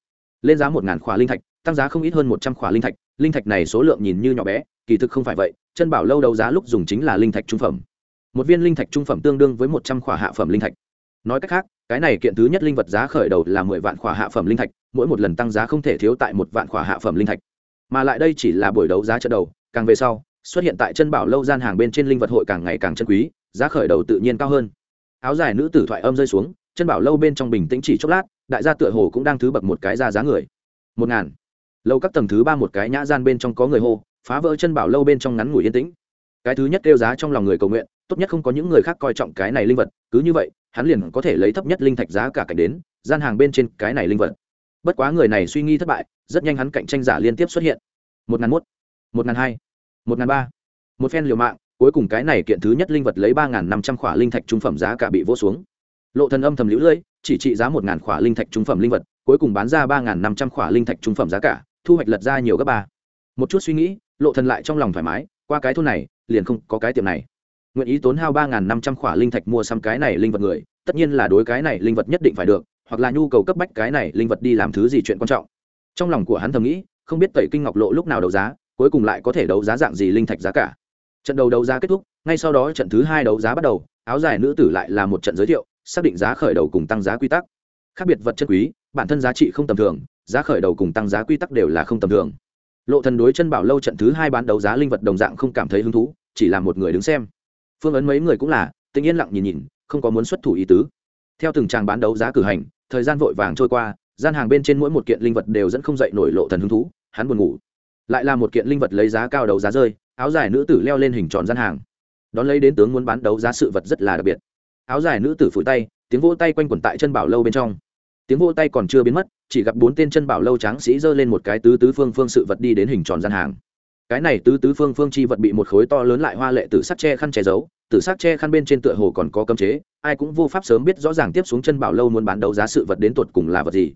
Lên giá một ngàn khỏa linh thạch, tăng giá không ít hơn một trăm khỏa linh thạch linh thạch này số lượng nhìn như nhỏ bé, kỳ thực không phải vậy, chân bảo lâu đấu giá lúc dùng chính là linh thạch trung phẩm. Một viên linh thạch trung phẩm tương đương với một trăm khỏa hạ phẩm linh thạch. Nói cách khác, cái này kiện thứ nhất linh vật giá khởi đầu là mười vạn khỏa hạ phẩm linh thạch, mỗi một lần tăng giá không thể thiếu tại một vạn khỏa hạ phẩm linh thạch. Mà lại đây chỉ là buổi đấu giá trận đầu, càng về sau, xuất hiện tại chân bảo lâu gian hàng bên trên linh vật hội càng ngày càng chân quý, giá khởi đầu tự nhiên cao hơn. Áo dài nữ tử thoại âm rơi xuống, chân bảo lâu bên trong bình tĩnh chỉ chốc lát, đại gia tựa hồ cũng đang thứ bậc một cái ra giá người. Một ngàn lâu các tầng thứ ba một cái nhã gian bên trong có người hô, phá vỡ chân bảo lâu bên trong ngắn ngủi yên tĩnh. Cái thứ nhất kêu giá trong lòng người cầu nguyện, tốt nhất không có những người khác coi trọng cái này linh vật, cứ như vậy, hắn liền có thể lấy thấp nhất linh thạch giá cả cảnh đến, gian hàng bên trên cái này linh vật. Bất quá người này suy nghĩ thất bại, rất nhanh hắn cạnh tranh giả liên tiếp xuất hiện. Một ngàn một một ngàn hai, một ngàn ba, một phen liều mạng, cuối cùng cái này kiện thứ nhất linh vật lấy ba ngàn năm trăm khỏa linh thạch trung phẩm giá cả bị vỗ xuống. Lộ thần âm thầm lưỡi, chỉ trị giá một ngàn khỏa linh thạch trung phẩm linh vật, cuối cùng bán ra ba ngàn năm trăm khỏa linh thạch trung phẩm giá cả thu hoạch lật ra nhiều gấp ba. Một chút suy nghĩ, lộ thần lại trong lòng thoải mái, qua cái thôn này, liền không có cái tiệm này. Nguyện ý tốn hao ba ngàn năm trăm khỏa linh thạch mua xăm cái này linh vật người, tất nhiên là đối cái này linh vật nhất định phải được, hoặc là nhu cầu cấp bách cái này linh vật đi làm thứ gì chuyện quan trọng. Trong lòng của hắn thầm nghĩ, không biết tẩy kinh ngọc lộ lúc nào đấu giá, cuối cùng lại có thể đấu giá dạng gì linh thạch giá cả. Trận đầu đấu giá kết thúc, ngay sau đó trận thứ hai đấu giá bắt đầu, áo dài nữ tử lại là một trận giới thiệu, xác định giá khởi đầu cùng tăng giá quy tắc. Khác biệt vật chất quý, bản thân giá trị không tầm thường giá khởi đầu cùng tăng giá quy tắc đều là không tầm thường. Lộ thần đối chân bảo lâu trận thứ hai bán đấu giá linh vật đồng dạng không cảm thấy hứng thú, chỉ là một người đứng xem. Phương ấn mấy người cũng là tình yên lặng nhìn nhìn, không có muốn xuất thủ ý tứ. Theo từng tràng bán đấu giá cử hành, thời gian vội vàng trôi qua, gian hàng bên trên mỗi một kiện linh vật đều dẫn không dậy nổi lộ thần hứng thú, hắn buồn ngủ. Lại là một kiện linh vật lấy giá cao đấu giá rơi, áo dài nữ tử leo lên hình tròn gian hàng. Đón lấy đến tướng muốn bán đấu giá sự vật rất là đặc biệt. Áo dài nữ tử phủi tay, tiếng vỗ tay quanh quẩn tại chân bảo lâu bên trong tiếng vỗ tay còn chưa biến mất, chỉ gặp bốn tên chân bảo lâu tráng sĩ giơ lên một cái tứ tứ phương phương sự vật đi đến hình tròn gian hàng. Cái này tứ tứ phương phương chi vật bị một khối to lớn lại hoa lệ từ sắt che khăn che giấu từ sắt che khăn bên trên tựa hồ còn có cấm chế, ai cũng vô pháp sớm biết rõ ràng tiếp xuống chân bảo lâu muốn bán đấu giá sự vật đến tuột cùng là vật gì.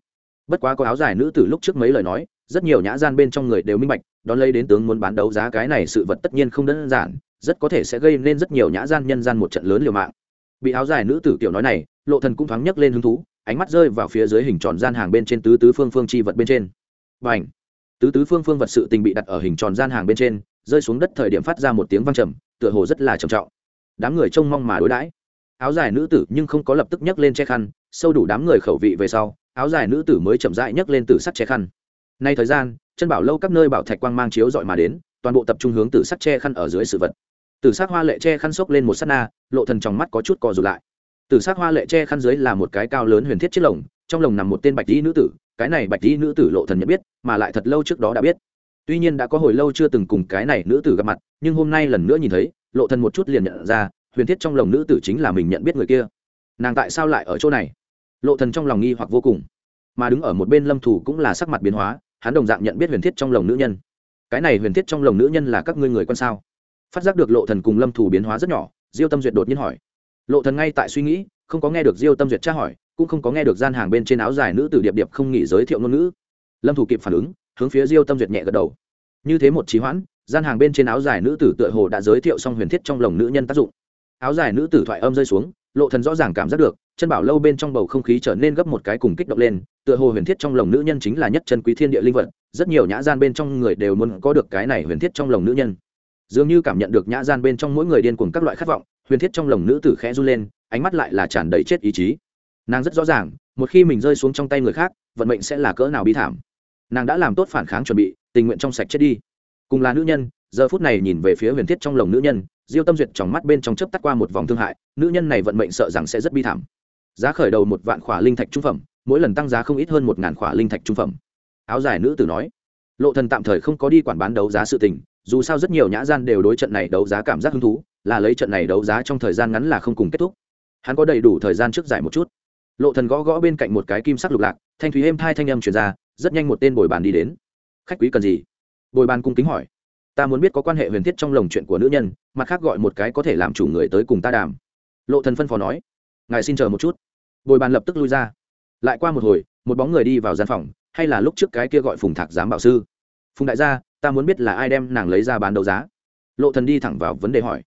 Bất quá có áo dài nữ tử lúc trước mấy lời nói, rất nhiều nhã gian bên trong người đều minh bạch, đón lấy đến tướng muốn bán đấu giá cái này sự vật tất nhiên không đơn giản, rất có thể sẽ gây nên rất nhiều nhã gian nhân gian một trận lớn liều mạng. Bị áo dài nữ tử tiểu nói này, lộ thần cũng thoáng nhấc lên hứng thú ánh mắt rơi vào phía dưới hình tròn gian hàng bên trên tứ tứ phương phương chi vật bên trên. Và tứ tứ phương phương vật sự tình bị đặt ở hình tròn gian hàng bên trên, rơi xuống đất thời điểm phát ra một tiếng vang trầm, tựa hồ rất là trầm trọng. Đám người trông mong mà đối đãi. Áo dài nữ tử nhưng không có lập tức nhấc lên che khăn, sâu đủ đám người khẩu vị về sau, áo dài nữ tử mới chậm rãi nhấc lên từ sắt che khăn. Nay thời gian, chân bảo lâu các nơi bảo thạch quang mang chiếu dọi mà đến, toàn bộ tập trung hướng từ sắt che khăn ở dưới sự vật. Từ sắc hoa lệ che khăn xốc lên một sát na, lộ thần trong mắt có chút co rụt lại từ s hoa lệ che khăn dưới là một cái cao lớn huyền thiết chiếc lồng, trong lồng nằm một tên bạch dĩ nữ tử, cái này bạch dĩ nữ tử lộ thần nhận biết, mà lại thật lâu trước đó đã biết. Tuy nhiên đã có hồi lâu chưa từng cùng cái này nữ tử gặp mặt, nhưng hôm nay lần nữa nhìn thấy, lộ thần một chút liền nhận ra, huyền thiết trong lồng nữ tử chính là mình nhận biết người kia. Nàng tại sao lại ở chỗ này? Lộ thần trong lòng nghi hoặc vô cùng. Mà đứng ở một bên lâm thủ cũng là sắc mặt biến hóa, hắn đồng dạng nhận biết huyền thiết trong lồng nữ nhân. Cái này huyền thiết trong lồng nữ nhân là các ngươi người con sao? Phát giác được lộ thần cùng lâm thủ biến hóa rất nhỏ, diêu tâm duyệt đột nhiên hỏi lộ thần ngay tại suy nghĩ, không có nghe được diêu tâm duyệt tra hỏi, cũng không có nghe được gian hàng bên trên áo dài nữ tử điệp điệp không nghỉ giới thiệu ngôn ngữ. Lâm thủ kịp phản ứng, hướng phía diêu tâm duyệt nhẹ gật đầu. Như thế một trí hoãn, gian hàng bên trên áo dài nữ tử tựa hồ đã giới thiệu xong huyền thiết trong lồng nữ nhân tác dụng. Áo dài nữ tử thoại âm rơi xuống, lộ thần rõ ràng cảm giác được, chân bảo lâu bên trong bầu không khí trở nên gấp một cái cùng kích động lên, tựa hồ huyền thiết trong lồng nữ nhân chính là nhất chân quý thiên địa linh vật, rất nhiều nhã gian bên trong người đều muốn có được cái này huyền thiết trong lồng nữ nhân. Dường như cảm nhận được nhã gian bên trong mỗi người điên cuồng các loại khát vọng huyền thiết trong lồng nữ tử khẽ run lên, ánh mắt lại là tràn đầy chết ý chí. Nàng rất rõ ràng, một khi mình rơi xuống trong tay người khác, vận mệnh sẽ là cỡ nào bi thảm. Nàng đã làm tốt phản kháng chuẩn bị, tình nguyện trong sạch chết đi. Cùng là nữ nhân, giờ phút này nhìn về phía huyền thiết trong lồng nữ nhân, diêu tâm duyệt trong mắt bên trong chớp tắt qua một vòng thương hại, nữ nhân này vận mệnh sợ rằng sẽ rất bi thảm. Giá khởi đầu một vạn khỏa linh thạch trung phẩm, mỗi lần tăng giá không ít hơn một ngàn khỏa linh thạch trung phẩm. Áo dài nữ tử nói, lộ thần tạm thời không có đi quản bán đấu giá sự tình, dù sao rất nhiều nhã gian đều đối trận này đấu giá cảm giác hứng thú là lấy trận này đấu giá trong thời gian ngắn là không cùng kết thúc. Hắn có đầy đủ thời gian trước giải một chút. Lộ thần gõ gõ bên cạnh một cái kim sắc lục lạc, thanh thúy êm thai thanh âm truyền ra, rất nhanh một tên bồi bàn đi đến. Khách quý cần gì? Bồi bàn cung kính hỏi. Ta muốn biết có quan hệ huyền thiết trong lồng chuyện của nữ nhân, mặt khác gọi một cái có thể làm chủ người tới cùng ta đàm. Lộ thần phân phó nói. Ngài xin chờ một chút. Bồi bàn lập tức lui ra. Lại qua một hồi, một bóng người đi vào gian phòng, hay là lúc trước cái kia gọi phùng thạc giám bảo sư. Phùng đại gia, ta muốn biết là ai đem nàng lấy ra bán đấu giá? Lộ thần đi thẳng vào vấn đề hỏi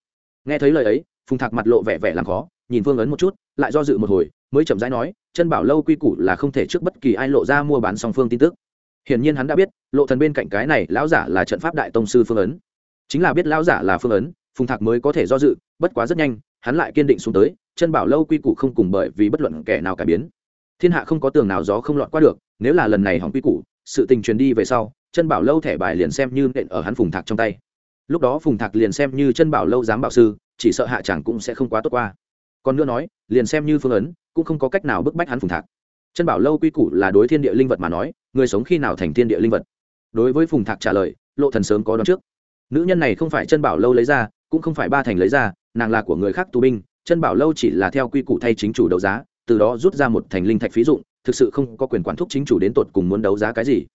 nghe thấy lời ấy, phùng thạc mặt lộ vẻ vẻ làm khó, nhìn phương ấn một chút, lại do dự một hồi, mới chậm rãi nói, chân bảo lâu quy củ là không thể trước bất kỳ ai lộ ra mua bán song phương tin tức. Hiển nhiên hắn đã biết, lộ thần bên cạnh cái này lão giả là trận pháp đại tông sư phương ấn. Chính là biết lão giả là phương ấn, phùng thạc mới có thể do dự, bất quá rất nhanh, hắn lại kiên định xuống tới, chân bảo lâu quy củ không cùng bởi vì bất luận kẻ nào cải biến. Thiên hạ không có tường nào gió không lọt qua được, nếu là lần này hỏng quy củ, sự tình truyền đi về sau, chân bảo lâu thẻ bài liền xem như nện ở hắn phùng thạc trong tay lúc đó phùng thạc liền xem như chân bảo lâu dám bảo sư, chỉ sợ hạ chẳng cũng sẽ không quá tốt qua. Còn nữa nói, liền xem như phương ấn, cũng không có cách nào bức bách hắn phùng thạc. Chân bảo lâu quy củ là đối thiên địa linh vật mà nói, người sống khi nào thành thiên địa linh vật? Đối với phùng thạc trả lời, lộ thần sớm có đón trước. Nữ nhân này không phải chân bảo lâu lấy ra, cũng không phải ba thành lấy ra, nàng là của người khác tù binh, chân bảo lâu chỉ là theo quy củ thay chính chủ đấu giá, từ đó rút ra một thành linh thạch phí dụng, thực sự không có quyền quản thúc chính chủ đến tột cùng muốn đấu giá cái gì.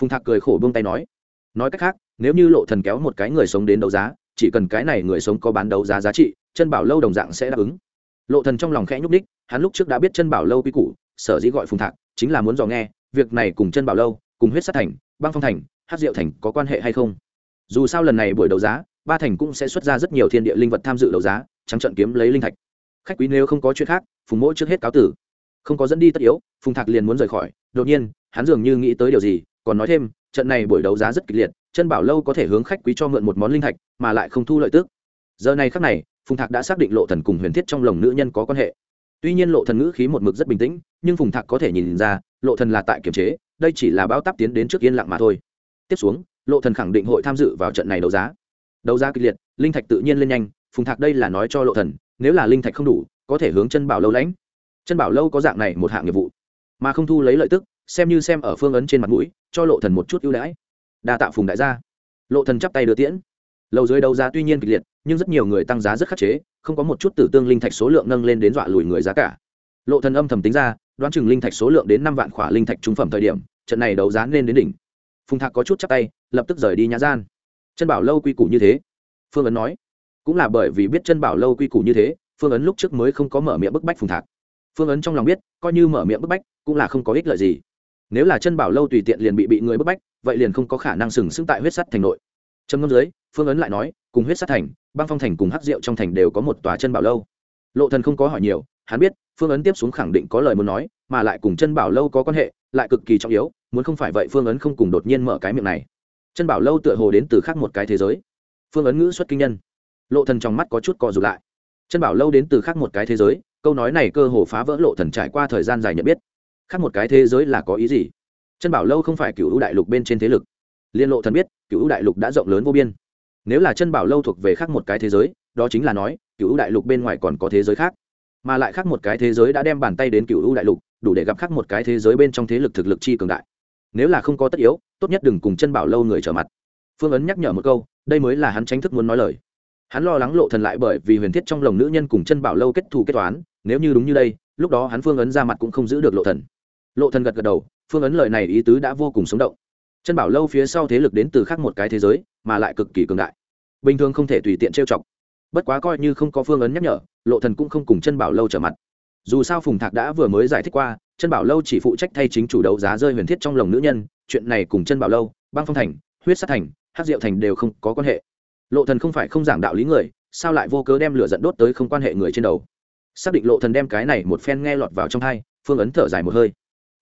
Phùng thạc cười khổ buông tay nói nói cách khác, nếu như lộ thần kéo một cái người sống đến đấu giá, chỉ cần cái này người sống có bán đấu giá giá trị, chân bảo lâu đồng dạng sẽ đáp ứng. Lộ thần trong lòng khẽ nhúc đích hắn lúc trước đã biết chân bảo lâu quy củ, sở dĩ gọi phùng thạc, chính là muốn dò nghe, việc này cùng chân bảo lâu, cùng huyết sát thành, băng phong thành hát diệu thành có quan hệ hay không? Dù sao lần này buổi đấu giá, ba thành cũng sẽ xuất ra rất nhiều thiên địa linh vật tham dự đấu giá, trắng trận kiếm lấy linh thạch. Khách quý nếu không có chuyện khác, phùng mỗi trước hết cáo tử. Không có dẫn đi tất yếu, phùng thạc liền muốn rời khỏi, đột nhiên, hắn dường như nghĩ tới điều gì, còn nói thêm trận này buổi đấu giá rất kịch liệt, chân bảo lâu có thể hướng khách quý cho mượn một món linh thạch, mà lại không thu lợi tức. Giờ này khắc này, phùng thạc đã xác định lộ thần cùng huyền thiết trong lồng nữ nhân có quan hệ. Tuy nhiên lộ thần ngữ khí một mực rất bình tĩnh, nhưng phùng thạc có thể nhìn ra, lộ thần là tại kiềm chế, đây chỉ là báo táp tiến đến trước yên lặng mà thôi. Tiếp xuống, lộ thần khẳng định hội tham dự vào trận này đấu giá. Đấu giá kịch liệt, linh thạch tự nhiên lên nhanh, phùng thạc đây là nói cho lộ thần, nếu là linh thạch không đủ, có thể hướng chân bảo lâu lãnh. Chân bảo lâu có dạng này một hạng nghiệp vụ, mà không thu lấy lợi tức xem như xem ở phương ấn trên mặt mũi, cho lộ thần một chút ưu đãi. Đa tạ phùng đại gia. Lộ thần chắp tay đưa tiễn. Lầu dưới đấu giá tuy nhiên kịch liệt, nhưng rất nhiều người tăng giá rất khắc chế, không có một chút tử tương linh thạch số lượng nâng lên đến dọa lùi người giá cả. Lộ thần âm thầm tính ra, đoán chừng linh thạch số lượng đến năm vạn khỏa linh thạch trung phẩm thời điểm, trận này đấu giá lên đến đỉnh. Phùng thạc có chút chắp tay, lập tức rời đi nhà gian. Chân bảo lâu quy củ như thế. Phương ấn nói. Cũng là bởi vì biết chân bảo lâu quy củ như thế, phương ấn lúc trước mới không có mở miệng bức bách phùng thạc. Phương ấn trong lòng biết, coi như mở miệng bức bách, cũng là không có ích lợi gì nếu là chân bảo lâu tùy tiện liền bị bị người bức bách, vậy liền không có khả năng sừng sững tại huyết sắt thành nội. Trầm ngâm dưới, phương ấn lại nói, cùng huyết sắt thành, băng phong thành cùng hắc rượu trong thành đều có một tòa chân bảo lâu. Lộ thần không có hỏi nhiều, hắn biết, phương ấn tiếp xuống khẳng định có lời muốn nói, mà lại cùng chân bảo lâu có quan hệ, lại cực kỳ trọng yếu, muốn không phải vậy phương ấn không cùng đột nhiên mở cái miệng này. Chân bảo lâu tựa hồ đến từ khác một cái thế giới. Phương ấn ngữ xuất kinh nhân. Lộ thần trong mắt có chút co rụt lại. Chân bảo lâu đến từ khác một cái thế giới, câu nói này cơ hồ phá vỡ lộ thần trải qua thời gian dài nhận biết khác một cái thế giới là có ý gì? Chân bảo lâu không phải cựu đại lục bên trên thế lực. Liên lộ thần biết, cựu đại lục đã rộng lớn vô biên. Nếu là chân bảo lâu thuộc về khác một cái thế giới, đó chính là nói, cựu đại lục bên ngoài còn có thế giới khác. Mà lại khác một cái thế giới đã đem bàn tay đến cựu u đại lục, đủ để gặp khác một cái thế giới bên trong thế lực thực lực chi cường đại. Nếu là không có tất yếu, tốt nhất đừng cùng chân bảo lâu người trở mặt. Phương ấn nhắc nhở một câu, đây mới là hắn tránh thức muốn nói lời. Hắn lo lắng lộ thần lại bởi vì huyền thiết trong lồng nữ nhân cùng chân bảo lâu kết thù kết toán, nếu như đúng như đây, lúc đó hắn phương ấn ra mặt cũng không giữ được lộ thần lộ thần gật gật đầu phương ấn lời này ý tứ đã vô cùng sống động. Chân bảo lâu phía sau thế lực đến từ khác một cái thế giới mà lại cực kỳ cường đại. Bình thường không thể tùy tiện trêu chọc. Bất quá coi như không có phương ấn nhắc nhở lộ thần cũng không cùng chân bảo lâu trở mặt. Dù sao phùng thạc đã vừa mới giải thích qua chân bảo lâu chỉ phụ trách thay chính chủ đấu giá rơi huyền thiết trong lồng nữ nhân chuyện này cùng chân bảo lâu băng phong thành huyết sát thành hát diệu thành đều không có quan hệ. Lộ thần không phải không giảng đạo lý người sao lại vô cớ đem lửa giận đốt tới không quan hệ người trên đầu? Xác định lộ thần đem cái này một phen nghe lọt vào trong thay, phương ấn thở dài một hơi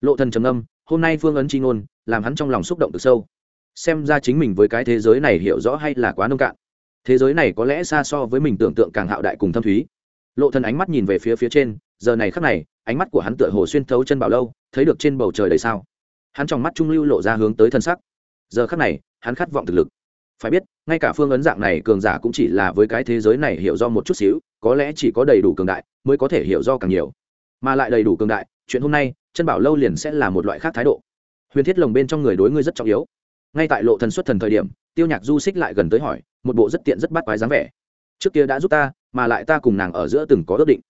lộ thần trầm âm hôm nay phương ấn chi ngôn, làm hắn trong lòng xúc động từ sâu. Xem ra chính mình với cái thế giới này hiểu rõ hay là quá nông cạn. Thế giới này có lẽ xa so với mình tưởng tượng càng hạo đại cùng thâm thúy. Lộ thần ánh mắt nhìn về phía phía trên, giờ này khắc này, ánh mắt của hắn tựa hồ xuyên thấu chân bảo lâu, thấy được trên bầu trời đầy sao. Hắn trong mắt trung lưu lộ ra hướng tới thân sắc. Giờ khắc này, hắn khát vọng thực lực. Phải biết, ngay cả phương ấn dạng này cường giả cũng chỉ là với cái thế giới này hiểu do một chút xíu, có lẽ chỉ có đầy đủ cường đại mới có thể hiểu do càng nhiều. Mà lại đầy đủ cường đại, chuyện hôm nay chân bảo lâu liền sẽ là một loại khác thái độ. Huyền thiết lồng bên trong người đối ngươi rất trọng yếu. Ngay tại lộ thần xuất thần thời điểm, tiêu nhạc du xích lại gần tới hỏi, một bộ rất tiện rất bắt quái dáng vẻ. Trước kia đã giúp ta, mà lại ta cùng nàng ở giữa từng có ước định.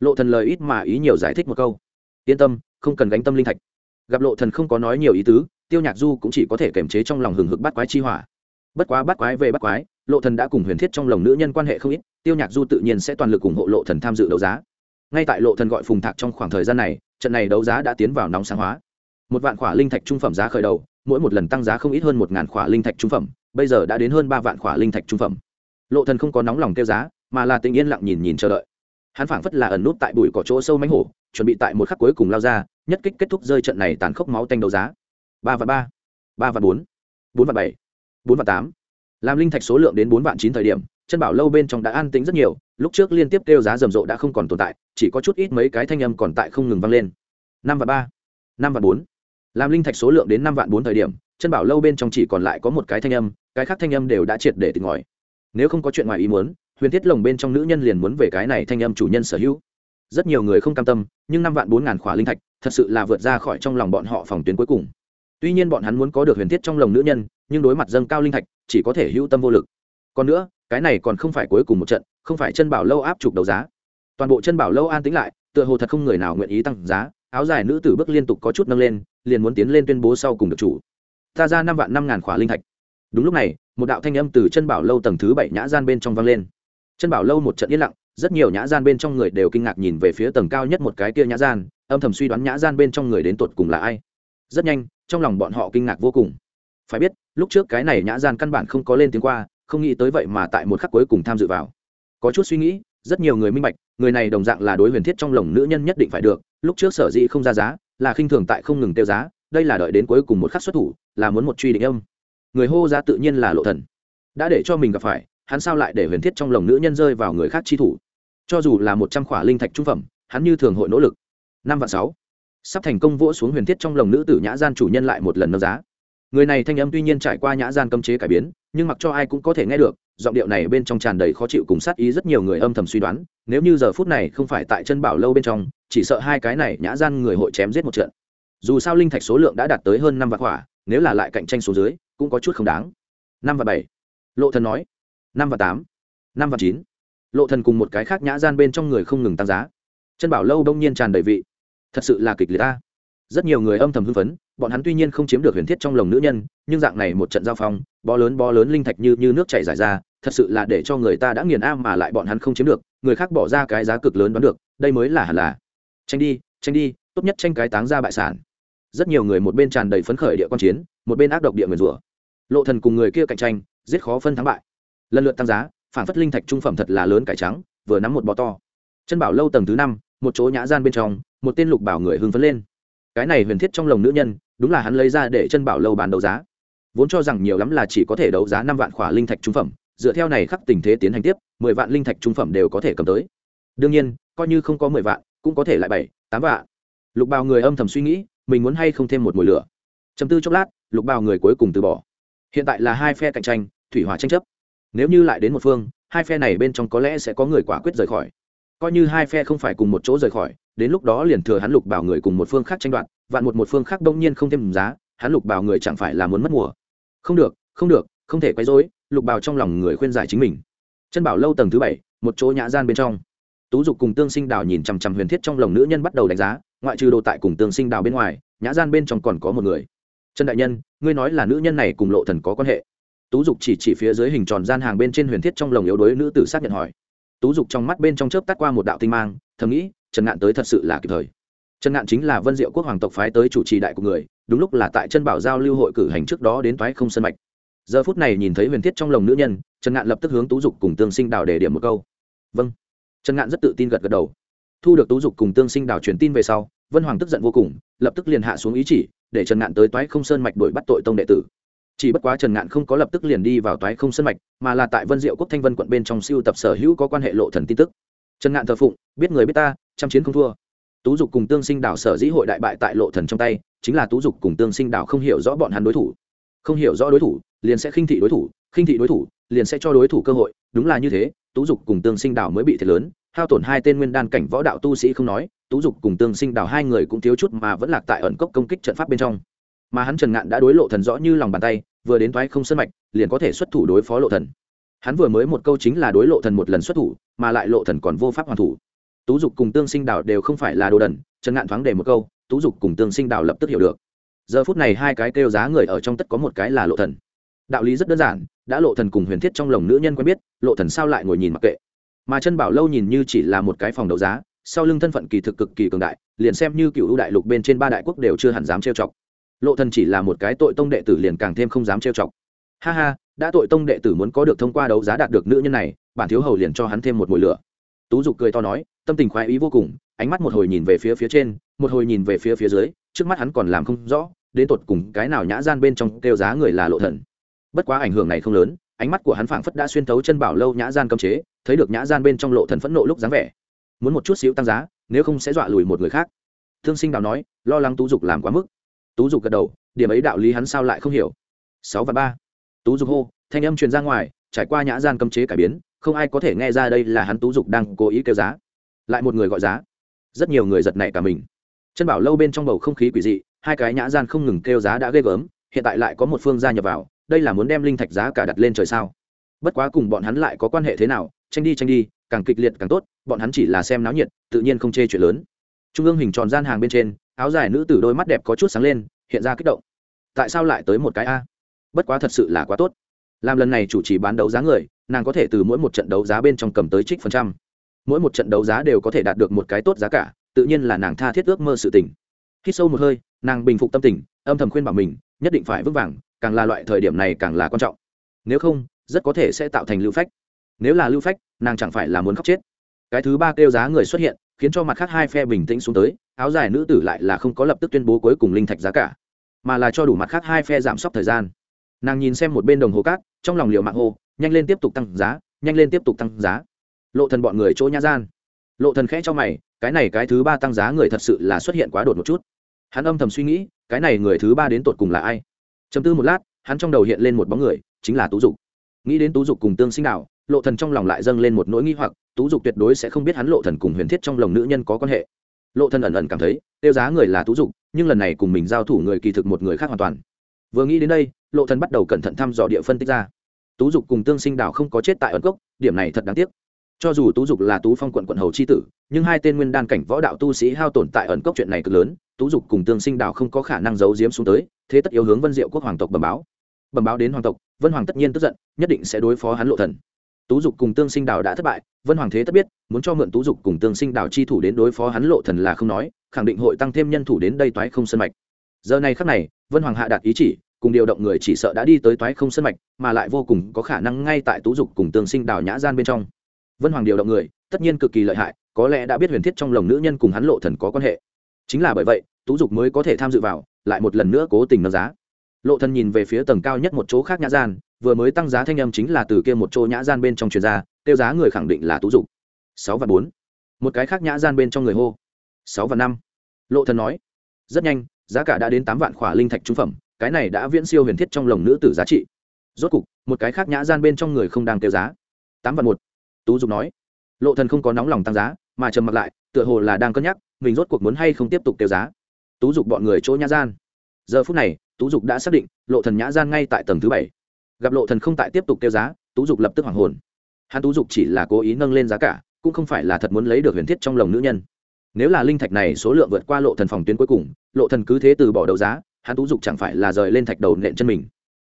Lộ thần lời ít mà ý nhiều giải thích một câu. Yên tâm, không cần gánh tâm linh thạch. Gặp lộ thần không có nói nhiều ý tứ, tiêu nhạc du cũng chỉ có thể kiềm chế trong lòng hừng hực bắt quái chi hỏa. Bất quá bắt quái về bắt quái, lộ thần đã cùng huyền thiết trong lòng nữ nhân quan hệ không ít, tiêu nhạc du tự nhiên sẽ toàn lực ủng hộ lộ thần tham dự đấu giá. Ngay tại lộ thần gọi phùng thạc trong khoảng thời gian này trận này đấu giá đã tiến vào nóng sáng hóa. Một vạn khỏa linh thạch trung phẩm giá khởi đầu, mỗi một lần tăng giá không ít hơn một ngàn khỏa linh thạch trung phẩm, bây giờ đã đến hơn ba vạn khỏa linh thạch trung phẩm. Lộ thần không có nóng lòng kêu giá, mà là tình yên lặng nhìn nhìn chờ đợi. Hắn phảng phất là ẩn nút tại bụi cỏ chỗ sâu mánh hổ, chuẩn bị tại một khắc cuối cùng lao ra, nhất kích kết thúc rơi trận này tàn khốc máu tanh đấu giá. Ba và ba ba và bốn bốn và bảy, bốn và tám. Làm linh thạch số lượng đến bốn vạn chín thời điểm chân bảo lâu bên trong đã an tĩnh rất nhiều, lúc trước liên tiếp kêu giá rầm rộ đã không còn tồn tại, chỉ có chút ít mấy cái thanh âm còn tại không ngừng vang lên. Năm và ba, năm và bốn. Làm linh thạch số lượng đến năm vạn bốn thời điểm, chân bảo lâu bên trong chỉ còn lại có một cái thanh âm, cái khác thanh âm đều đã triệt để tỉnh ngòi nếu không có chuyện ngoài ý muốn, huyền thiết lồng bên trong nữ nhân liền muốn về cái này thanh âm chủ nhân sở hữu. Rất nhiều người không cam tâm, nhưng năm vạn bốn ngàn khỏa linh thạch, thật sự là vượt ra khỏi trong lòng bọn họ phòng tuyến cuối cùng. Tuy nhiên bọn hắn muốn có được huyền thiết trong lồng nữ nhân, nhưng đối mặt dâng cao linh thạch, chỉ có thể hữu tâm vô lực. Còn nữa cái này còn không phải cuối cùng một trận, không phải chân bảo lâu áp chụp đầu giá. Toàn bộ chân bảo lâu an tính lại, tựa hồ thật không người nào nguyện ý tăng giá, áo dài nữ tử bước liên tục có chút nâng lên, liền muốn tiến lên tuyên bố sau cùng được chủ. Ta ra năm vạn năm ngàn khỏa linh thạch. Đúng lúc này, một đạo thanh âm từ chân bảo lâu tầng thứ bảy nhã gian bên trong vang lên. Chân bảo lâu một trận yên lặng, rất nhiều nhã gian bên trong người đều kinh ngạc nhìn về phía tầng cao nhất một cái kia nhã gian, âm thầm suy đoán nhã gian bên trong người đến tột cùng là ai. Rất nhanh, trong lòng bọn họ kinh ngạc vô cùng. Phải biết, lúc trước cái này nhã gian căn bản không có lên tiếng qua không nghĩ tới vậy mà tại một khắc cuối cùng tham dự vào. Có chút suy nghĩ, rất nhiều người minh bạch, người này đồng dạng là đối huyền thiết trong lồng nữ nhân nhất định phải được, lúc trước sở dĩ không ra giá, là khinh thường tại không ngừng tiêu giá, đây là đợi đến cuối cùng một khắc xuất thủ, là muốn một truy định âm. Người hô giá tự nhiên là lộ thần. Đã để cho mình gặp phải, hắn sao lại để huyền thiết trong lồng nữ nhân rơi vào người khác chi thủ? Cho dù là một trăm khỏa linh thạch trung phẩm, hắn như thường hội nỗ lực. Năm và sáu. Sắp thành công vỗ xuống huyền thiết trong lồng nữ tử nhã gian chủ nhân lại một lần nâng giá người này thanh âm tuy nhiên trải qua nhã gian cấm chế cải biến, nhưng mặc cho ai cũng có thể nghe được, giọng điệu này bên trong tràn đầy khó chịu cùng sát ý rất nhiều người âm thầm suy đoán, nếu như giờ phút này không phải tại chân bảo lâu bên trong, chỉ sợ hai cái này nhã gian người hội chém giết một trận. Dù sao linh thạch số lượng đã đạt tới hơn năm vạn hỏa nếu là lại cạnh tranh số dưới, cũng có chút không đáng. Năm và bảy. Lộ thần nói. Năm và tám. Năm và chín. Lộ thần cùng một cái khác nhã gian bên trong người không ngừng tăng giá. Chân bảo lâu đông nhiên tràn đầy vị. Thật sự là kịch liệt ta rất nhiều người âm thầm hưng phấn, bọn hắn tuy nhiên không chiếm được huyền thiết trong lồng nữ nhân, nhưng dạng này một trận giao phong, bó lớn bó lớn linh thạch như như nước chảy dài ra, thật sự là để cho người ta đã nghiền am mà lại bọn hắn không chiếm được, người khác bỏ ra cái giá cực lớn đoán được, đây mới là hẳn là. Tranh đi tranh đi, tốt nhất tranh cái táng ra bại sản. Rất nhiều người một bên tràn đầy phấn khởi địa quan chiến, một bên ác độc địa nguyền rủa. Lộ thần cùng người kia cạnh tranh, giết khó phân thắng bại. Lần lượt tăng giá, phản phất linh thạch trung phẩm thật là lớn cải trắng, vừa nắm một bò to. Chân bảo lâu tầng thứ năm, một chỗ nhã gian bên trong, một tên lục bảo người hưng phấn lên cái này huyền thiết trong lồng nữ nhân, đúng là hắn lấy ra để chân bảo lâu bán đấu giá. Vốn cho rằng nhiều lắm là chỉ có thể đấu giá năm vạn khỏa linh thạch trung phẩm, dựa theo này khắc tình thế tiến hành tiếp, mười vạn linh thạch trung phẩm đều có thể cầm tới. Đương nhiên, coi như không có mười vạn, cũng có thể lại bảy, tám vạn. Lục bào người âm thầm suy nghĩ, mình muốn hay không thêm một mùi lửa. Chấm tư chốc lát, lục bào người cuối cùng từ bỏ. Hiện tại là hai phe cạnh tranh, thủy hỏa tranh chấp. Nếu như lại đến một phương, hai phe này bên trong có lẽ sẽ có người quả quyết rời khỏi. Coi như hai phe không phải cùng một chỗ rời khỏi đến lúc đó liền thừa hắn lục bảo người cùng một phương khác tranh đoạt, vạn một một phương khác đông nhiên không thêm giá, hắn lục bảo người chẳng phải là muốn mất mùa. Không được không được, không thể quấy rối, lục bảo trong lòng người khuyên giải chính mình. Chân bảo lâu tầng thứ bảy, một chỗ nhã gian bên trong. Tú dục cùng tương sinh đào nhìn chằm chằm huyền thiết trong lồng nữ nhân bắt đầu đánh giá, ngoại trừ đồ tại cùng tương sinh đào bên ngoài, nhã gian bên trong còn có một người. Trần đại nhân, ngươi nói là nữ nhân này cùng lộ thần có quan hệ? Tú dục chỉ chỉ phía dưới hình tròn gian hàng bên trên huyền thiết trong lồng yếu đuối nữ tử xác nhận hỏi. Tú dục trong mắt bên trong chớp tắt qua một đạo tinh mang, thầm nghĩ trần ngạn tới thật sự là kịp thời. Trần ngạn chính là vân diệu quốc hoàng tộc phái tới chủ trì đại của người, đúng lúc là tại chân bảo giao lưu hội cử hành trước đó đến toái không sân mạch. Giờ phút này nhìn thấy huyền thiết trong lồng nữ nhân, trần ngạn lập tức hướng tú dục cùng tương sinh đào để điểm một câu. Vâng. Trần ngạn rất tự tin gật gật đầu. Thu được tú dục cùng tương sinh đào truyền tin về sau, vân hoàng tức giận vô cùng, lập tức liền hạ xuống ý chỉ, để trần ngạn tới toái không sơn mạch đuổi bắt tội tông đệ tử. Chỉ bất quá trần ngạn không có lập tức liền đi vào toái không sơn mạch, mà là tại vân diệu quốc thanh vân quận bên trong siêu tập sở hữu có quan hệ lộ thần tin tức. Trần ngạn thờ phụng, biết người biết ta trăm chiến không thua. Tú dục cùng tương sinh đảo sở dĩ hội đại bại tại lộ thần trong tay, chính là tú dục cùng tương sinh đảo không hiểu rõ bọn hắn đối thủ. Không hiểu rõ đối thủ, liền sẽ khinh thị đối thủ, khinh thị đối thủ, liền sẽ cho đối thủ cơ hội. Đúng là như thế, tú dục cùng tương sinh đảo mới bị thiệt lớn, hao tổn hai tên nguyên đan cảnh võ đạo tu sĩ không nói, tú dục cùng tương sinh đảo hai người cũng thiếu chút mà vẫn lạc tại ẩn cốc công kích trận pháp bên trong. Mà hắn trần ngạn đã đối lộ thần rõ như lòng bàn tay, vừa đến thoái không sân mạch, liền có thể xuất thủ đối phó lộ thần. Hắn vừa mới một câu chính là đối lộ thần một lần xuất thủ, mà lại lộ thần còn vô pháp hoàn thủ tú dục cùng tương sinh đảo đều không phải là đồ đần, trần ngạn thoáng để một câu, tú dục cùng tương sinh đảo lập tức hiểu được. Giờ phút này hai cái kêu giá người ở trong tất có một cái là lộ thần. Đạo lý rất đơn giản, đã lộ thần cùng huyền thiết trong lồng nữ nhân quen biết, lộ thần sao lại ngồi nhìn mặc kệ. Mà chân bảo lâu nhìn như chỉ là một cái phòng đấu giá, sau lưng thân phận kỳ thực cực kỳ cường đại, liền xem như cựu ưu đại lục bên trên ba đại quốc đều chưa hẳn dám trêu chọc. Lộ thần chỉ là một cái tội tông đệ tử liền càng thêm không dám trêu chọc. Ha ha, đã tội tông đệ tử muốn có được thông qua đấu giá đạt được nữ nhân này, bản thiếu hầu liền cho hắn thêm một mùi lửa. Tú dục cười to nói tâm tình khoái ý vô cùng, ánh mắt một hồi nhìn về phía phía trên, một hồi nhìn về phía phía dưới, trước mắt hắn còn làm không rõ, đến tột cùng cái nào nhã gian bên trong kêu giá người là lộ thần. Bất quá ảnh hưởng này không lớn, ánh mắt của hắn phảng phất đã xuyên thấu chân bảo lâu nhã gian cấm chế, thấy được nhã gian bên trong lộ thần phẫn nộ lúc dáng vẻ. Muốn một chút xíu tăng giá, nếu không sẽ dọa lùi một người khác. Thương sinh đào nói, lo lắng tú dục làm quá mức. Tú dục gật đầu, điểm ấy đạo lý hắn sao lại không hiểu. Sáu và ba. Tú dục hô, thanh âm truyền ra ngoài, trải qua nhã gian cấm chế cải biến, không ai có thể nghe ra đây là hắn tú dục đang cố ý kêu giá lại một người gọi giá. Rất nhiều người giật nảy cả mình. Chân bảo lâu bên trong bầu không khí quỷ dị, hai cái nhã gian không ngừng kêu giá đã ghê gớm, hiện tại lại có một phương gia nhập vào, đây là muốn đem linh thạch giá cả đặt lên trời sao? Bất quá cùng bọn hắn lại có quan hệ thế nào, tranh đi tranh đi, càng kịch liệt càng tốt, bọn hắn chỉ là xem náo nhiệt, tự nhiên không chê chuyện lớn. Trung ương hình tròn gian hàng bên trên, áo dài nữ tử đôi mắt đẹp có chút sáng lên, hiện ra kích động. Tại sao lại tới một cái a? Bất quá thật sự là quá tốt. Làm lần này chủ trì bán đấu giá người, nàng có thể từ mỗi một trận đấu giá bên trong cầm tới trích phần trăm mỗi một trận đấu giá đều có thể đạt được một cái tốt giá cả, tự nhiên là nàng tha thiết ước mơ sự tình. Khi sâu một hơi, nàng bình phục tâm tình, âm thầm khuyên bảo mình, nhất định phải vững vàng, càng là loại thời điểm này càng là quan trọng. Nếu không, rất có thể sẽ tạo thành lưu phách. Nếu là lưu phách, nàng chẳng phải là muốn khóc chết. Cái thứ ba kêu giá người xuất hiện, khiến cho mặt khác hai phe bình tĩnh xuống tới, áo dài nữ tử lại là không có lập tức tuyên bố cuối cùng linh thạch giá cả, mà là cho đủ mặt khác hai phe giảm sốc thời gian. Nàng nhìn xem một bên đồng hồ cát, trong lòng liều mạng hô, nhanh lên tiếp tục tăng giá, nhanh lên tiếp tục tăng giá lộ thần bọn người chỗ nhã gian. Lộ thần khẽ cho mày, cái này cái thứ ba tăng giá người thật sự là xuất hiện quá đột một chút. Hắn âm thầm suy nghĩ, cái này người thứ ba đến tột cùng là ai? Chấm tư một lát, hắn trong đầu hiện lên một bóng người, chính là tú dục. Nghĩ đến tú dục cùng tương sinh đạo lộ thần trong lòng lại dâng lên một nỗi nghi hoặc, tú dục tuyệt đối sẽ không biết hắn lộ thần cùng huyền thiết trong lòng nữ nhân có quan hệ. Lộ thần ẩn ẩn cảm thấy, tiêu giá người là tú dục, nhưng lần này cùng mình giao thủ người kỳ thực một người khác hoàn toàn. Vừa nghĩ đến đây, lộ thần bắt đầu cẩn thận thăm dò địa phân tích ra. Tú dục cùng tương sinh đảo không có chết tại ẩn cốc, điểm này thật đáng tiếc cho dù tú dục là tú phong quận quận hầu chi tử, nhưng hai tên nguyên đan cảnh võ đạo tu sĩ hao tổn tại ẩn cốc chuyện này cực lớn, tú dục cùng tương sinh đạo không có khả năng giấu giếm xuống tới, thế tất yếu hướng vân diệu quốc hoàng tộc bẩm báo. Bẩm báo đến hoàng tộc, vân hoàng tất nhiên tức giận, nhất định sẽ đối phó hắn lộ thần. Tú dục cùng tương sinh đạo đã thất bại, vân hoàng thế tất biết, muốn cho mượn tú dục cùng tương sinh đạo chi thủ đến đối phó hắn lộ thần là không nói, khẳng định hội tăng thêm nhân thủ đến đây toái không sân mạch. Giờ này khắc này, vân hoàng hạ đạt ý chỉ, cùng điều động người chỉ sợ đã đi tới toái không sân mạch, mà lại vô cùng có khả năng ngay tại tú dục cùng tương sinh đạo nhã gian bên trong vân hoàng điều động người, tất nhiên cực kỳ lợi hại, có lẽ đã biết huyền thiết trong lồng nữ nhân cùng hắn lộ thần có quan hệ. Chính là bởi vậy, tú dục mới có thể tham dự vào, lại một lần nữa cố tình nâng giá. Lộ thần nhìn về phía tầng cao nhất một chỗ khác nhã gian, vừa mới tăng giá thanh âm chính là từ kia một chỗ nhã gian bên trong truyền ra tiêu giá người khẳng định là tú dục. Sáu và bốn. Một cái khác nhã gian bên trong người hô. Sáu và năm. Lộ thần nói, rất nhanh, giá cả đã đến tám vạn khỏa linh thạch trung phẩm, cái này đã viễn siêu huyền thiết trong lồng nữ tử giá trị. Rốt cục, một cái khác nhã gian bên trong người không đang tiêu giá. Tám vạn một tú dục nói, lộ thần không có nóng lòng tăng giá, mà trầm mặc lại, tựa hồ là đang cân nhắc mình rốt cuộc muốn hay không tiếp tục tiêu giá. Tú dục bọn người chỗ nhã gian. Giờ phút này, tú dục đã xác định lộ thần nhã gian ngay tại tầng thứ bảy. Gặp lộ thần không tại tiếp tục tiêu giá, tú dục lập tức hoảng hồn. Hắn tú dục chỉ là cố ý nâng lên giá cả, cũng không phải là thật muốn lấy được huyền thiết trong lòng nữ nhân. Nếu là linh thạch này số lượng vượt qua lộ thần phòng tuyến cuối cùng, lộ thần cứ thế từ bỏ đấu giá, hắn tú dục chẳng phải là rời lên thạch đầu nện chân mình.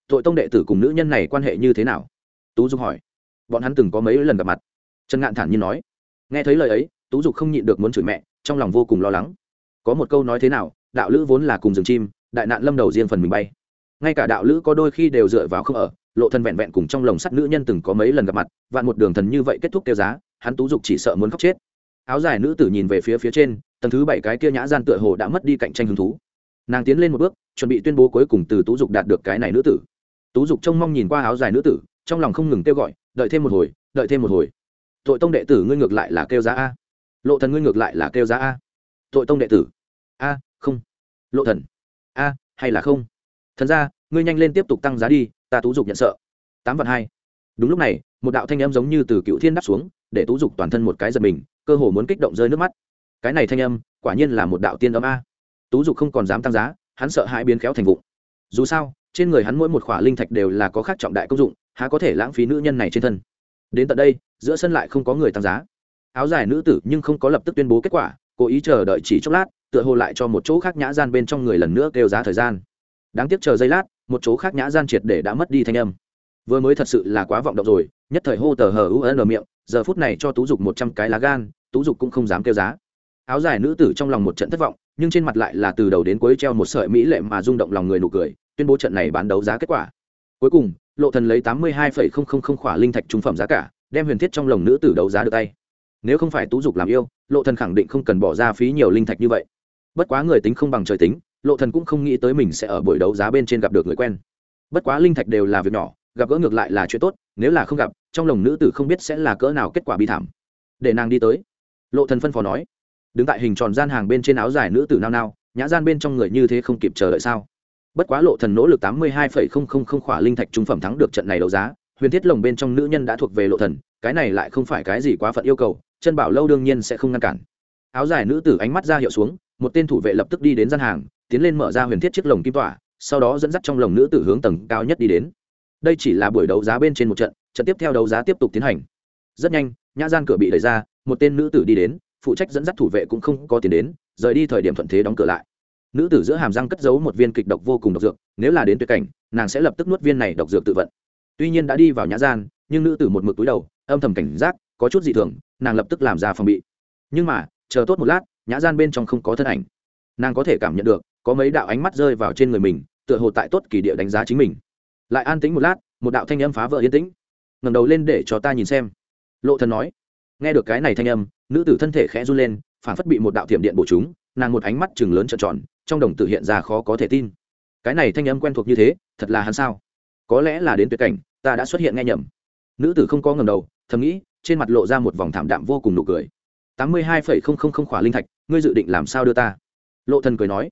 Tội tông đệ tử cùng nữ nhân này quan hệ như thế nào? Tú dục hỏi bọn hắn từng có mấy lần gặp mặt. Trần ngạn thản nhiên nói, nghe thấy lời ấy, tú dục không nhịn được muốn chửi mẹ, trong lòng vô cùng lo lắng. Có một câu nói thế nào, đạo lữ vốn là cùng rừng chim, đại nạn lâm đầu riêng phần mình bay. Ngay cả đạo lữ có đôi khi đều dựa vào không ở, lộ thân vẹn vẹn cùng trong lồng sắt nữ nhân từng có mấy lần gặp mặt, vạn một đường thần như vậy kết thúc tiêu giá, hắn tú dục chỉ sợ muốn khóc chết. Áo dài nữ tử nhìn về phía phía trên, tầng thứ bảy cái kia nhã gian tựa hồ đã mất đi cạnh tranh hứng thú. Nàng tiến lên một bước, chuẩn bị tuyên bố cuối cùng từ tú dục đạt được cái này nữ tử. Tú dục trông mong nhìn qua áo dài nữ tử, trong lòng không ngừng kêu gọi đợi thêm một hồi, đợi thêm một hồi. Tội tông đệ tử ngươi ngược lại là kêu giá a. Lộ thần ngươi ngược lại là kêu giá a. Tội tông đệ tử. A, không. Lộ thần. A, hay là không? Thần ra ngươi nhanh lên tiếp tục tăng giá đi, ta tú dục nhận sợ. Tám vạn hai. Đúng lúc này, một đạo thanh âm giống như từ cựu thiên đáp xuống, để tú dục toàn thân một cái giật mình, cơ hồ muốn kích động rơi nước mắt. Cái này thanh âm, quả nhiên là một đạo tiên âm a. Tú dục không còn dám tăng giá, hắn sợ hãi biến khéo thành vụng dù sao, trên người hắn mỗi một khỏa linh thạch đều là có khác trọng đại công dụng há có thể lãng phí nữ nhân này trên thân. Đến tận đây, giữa sân lại không có người tăng giá. Áo dài nữ tử nhưng không có lập tức tuyên bố kết quả, cố ý chờ đợi chỉ chốc lát, tựa hồ lại cho một chỗ khác nhã gian bên trong người lần nữa kêu giá thời gian. Đáng tiếc chờ giây lát, một chỗ khác nhã gian triệt để đã mất đi thanh âm. Vừa mới thật sự là quá vọng động rồi, nhất thời hô tờ hờ u n miệng, giờ phút này cho tú dục một trăm cái lá gan, tú dục cũng không dám kêu giá. Áo dài nữ tử trong lòng một trận thất vọng, nhưng trên mặt lại là từ đầu đến cuối treo một sợi mỹ lệ mà rung động lòng người nụ cười, tuyên bố trận này bán đấu giá kết quả cuối cùng, lộ thần lấy tám mươi hai khỏa linh thạch trung phẩm giá cả, đem huyền thiết trong lồng nữ tử đấu giá được tay. Nếu không phải tú dục làm yêu, lộ thần khẳng định không cần bỏ ra phí nhiều linh thạch như vậy. Bất quá người tính không bằng trời tính, lộ thần cũng không nghĩ tới mình sẽ ở buổi đấu giá bên trên gặp được người quen. Bất quá linh thạch đều là việc nhỏ, gặp gỡ ngược lại là chuyện tốt, nếu là không gặp, trong lồng nữ tử không biết sẽ là cỡ nào kết quả bi thảm. Để nàng đi tới, lộ thần phân phó nói, đứng tại hình tròn gian hàng bên trên áo dài nữ tử nao nao, nhã gian bên trong người như thế không kịp chờ đợi sao? Bất quá lộ thần nỗ lực tám mươi hai khỏa linh thạch trung phẩm thắng được trận này đấu giá, huyền thiết lồng bên trong nữ nhân đã thuộc về lộ thần, cái này lại không phải cái gì quá phận yêu cầu, chân bảo lâu đương nhiên sẽ không ngăn cản. Áo dài nữ tử ánh mắt ra hiệu xuống, một tên thủ vệ lập tức đi đến gian hàng, tiến lên mở ra huyền thiết chiếc lồng kim tỏa, sau đó dẫn dắt trong lồng nữ tử hướng tầng cao nhất đi đến. Đây chỉ là buổi đấu giá bên trên một trận trận tiếp theo đấu giá tiếp tục tiến hành. Rất nhanh, nhã gian cửa bị đẩy ra, một tên nữ tử đi đến, phụ trách dẫn dắt thủ vệ cũng không có tiền đến, rời đi thời điểm thuận thế đóng cửa lại nữ tử giữa hàm răng cất giấu một viên kịch độc vô cùng độc dược, nếu là đến tuyệt cảnh, nàng sẽ lập tức nuốt viên này độc dược tự vận. Tuy nhiên đã đi vào nhã gian, nhưng nữ tử một mực túi đầu, âm thầm cảnh giác, có chút dị thường, nàng lập tức làm ra phòng bị. Nhưng mà, chờ tốt một lát, nhã gian bên trong không có thân ảnh. Nàng có thể cảm nhận được, có mấy đạo ánh mắt rơi vào trên người mình, tựa hồ tại tốt kỳ địa đánh giá chính mình. Lại an tĩnh một lát, một đạo thanh âm phá vỡ yên tĩnh. Ngẩng đầu lên để cho ta nhìn xem. Lộ thần nói. Nghe được cái này thanh âm, nữ tử thân thể khẽ run lên, phản phất bị một đạo thiểm điện bổ chúng, nàng một ánh mắt chừng lớn trợn tròn trong đồng tử hiện ra khó có thể tin. Cái này thanh âm quen thuộc như thế, thật là hắn sao? Có lẽ là đến tuyệt cảnh, ta đã xuất hiện nghe nhầm. Nữ tử không có ngầm đầu, thầm nghĩ, trên mặt lộ ra một vòng thảm đạm vô cùng nụ cười. Tám mươi hai phẩy không không không khỏa linh thạch, ngươi dự định làm sao đưa ta? Lộ thần cười nói.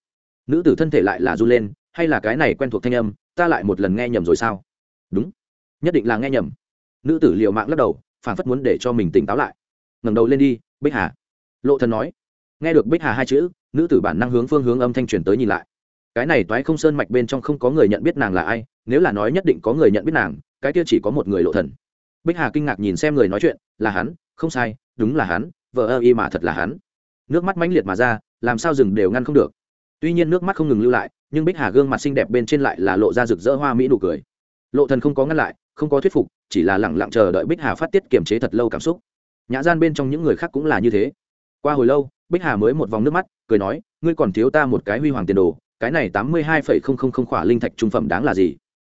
Nữ tử thân thể lại là run lên, hay là cái này quen thuộc thanh âm, ta lại một lần nghe nhầm rồi sao? Đúng. Nhất định là nghe nhầm. Nữ tử liều mạng lắc đầu, phản phất muốn để cho mình tỉnh táo lại. Ngẩng đầu lên đi, bích hà. Lộ thần nói. Nghe được bích hà hai chữ nữ tử bản năng hướng phương hướng âm thanh truyền tới nhìn lại. Cái này toái không sơn mạch bên trong không có người nhận biết nàng là ai, nếu là nói nhất định có người nhận biết nàng, cái kia chỉ có một người lộ thần. Bích hà kinh ngạc nhìn xem người nói chuyện, là hắn, không sai, đúng là hắn, vợ ơ y mà thật là hắn. Nước mắt mãnh liệt mà ra, làm sao rừng đều ngăn không được. Tuy nhiên nước mắt không ngừng lưu lại, nhưng bích hà gương mặt xinh đẹp bên trên lại là lộ ra rực rỡ hoa mỹ nụ cười. Lộ thần không có ngăn lại, không có thuyết phục, chỉ là lẳng lặng chờ đợi bích hà phát tiết kiềm chế thật lâu cảm xúc. Nhã gian bên trong những người khác cũng là như thế qua hồi lâu bích hà mới một vòng nước mắt cười nói ngươi còn thiếu ta một cái huy hoàng tiền đồ cái này tám mươi hai phẩy không không không khỏa linh thạch trung phẩm đáng là gì?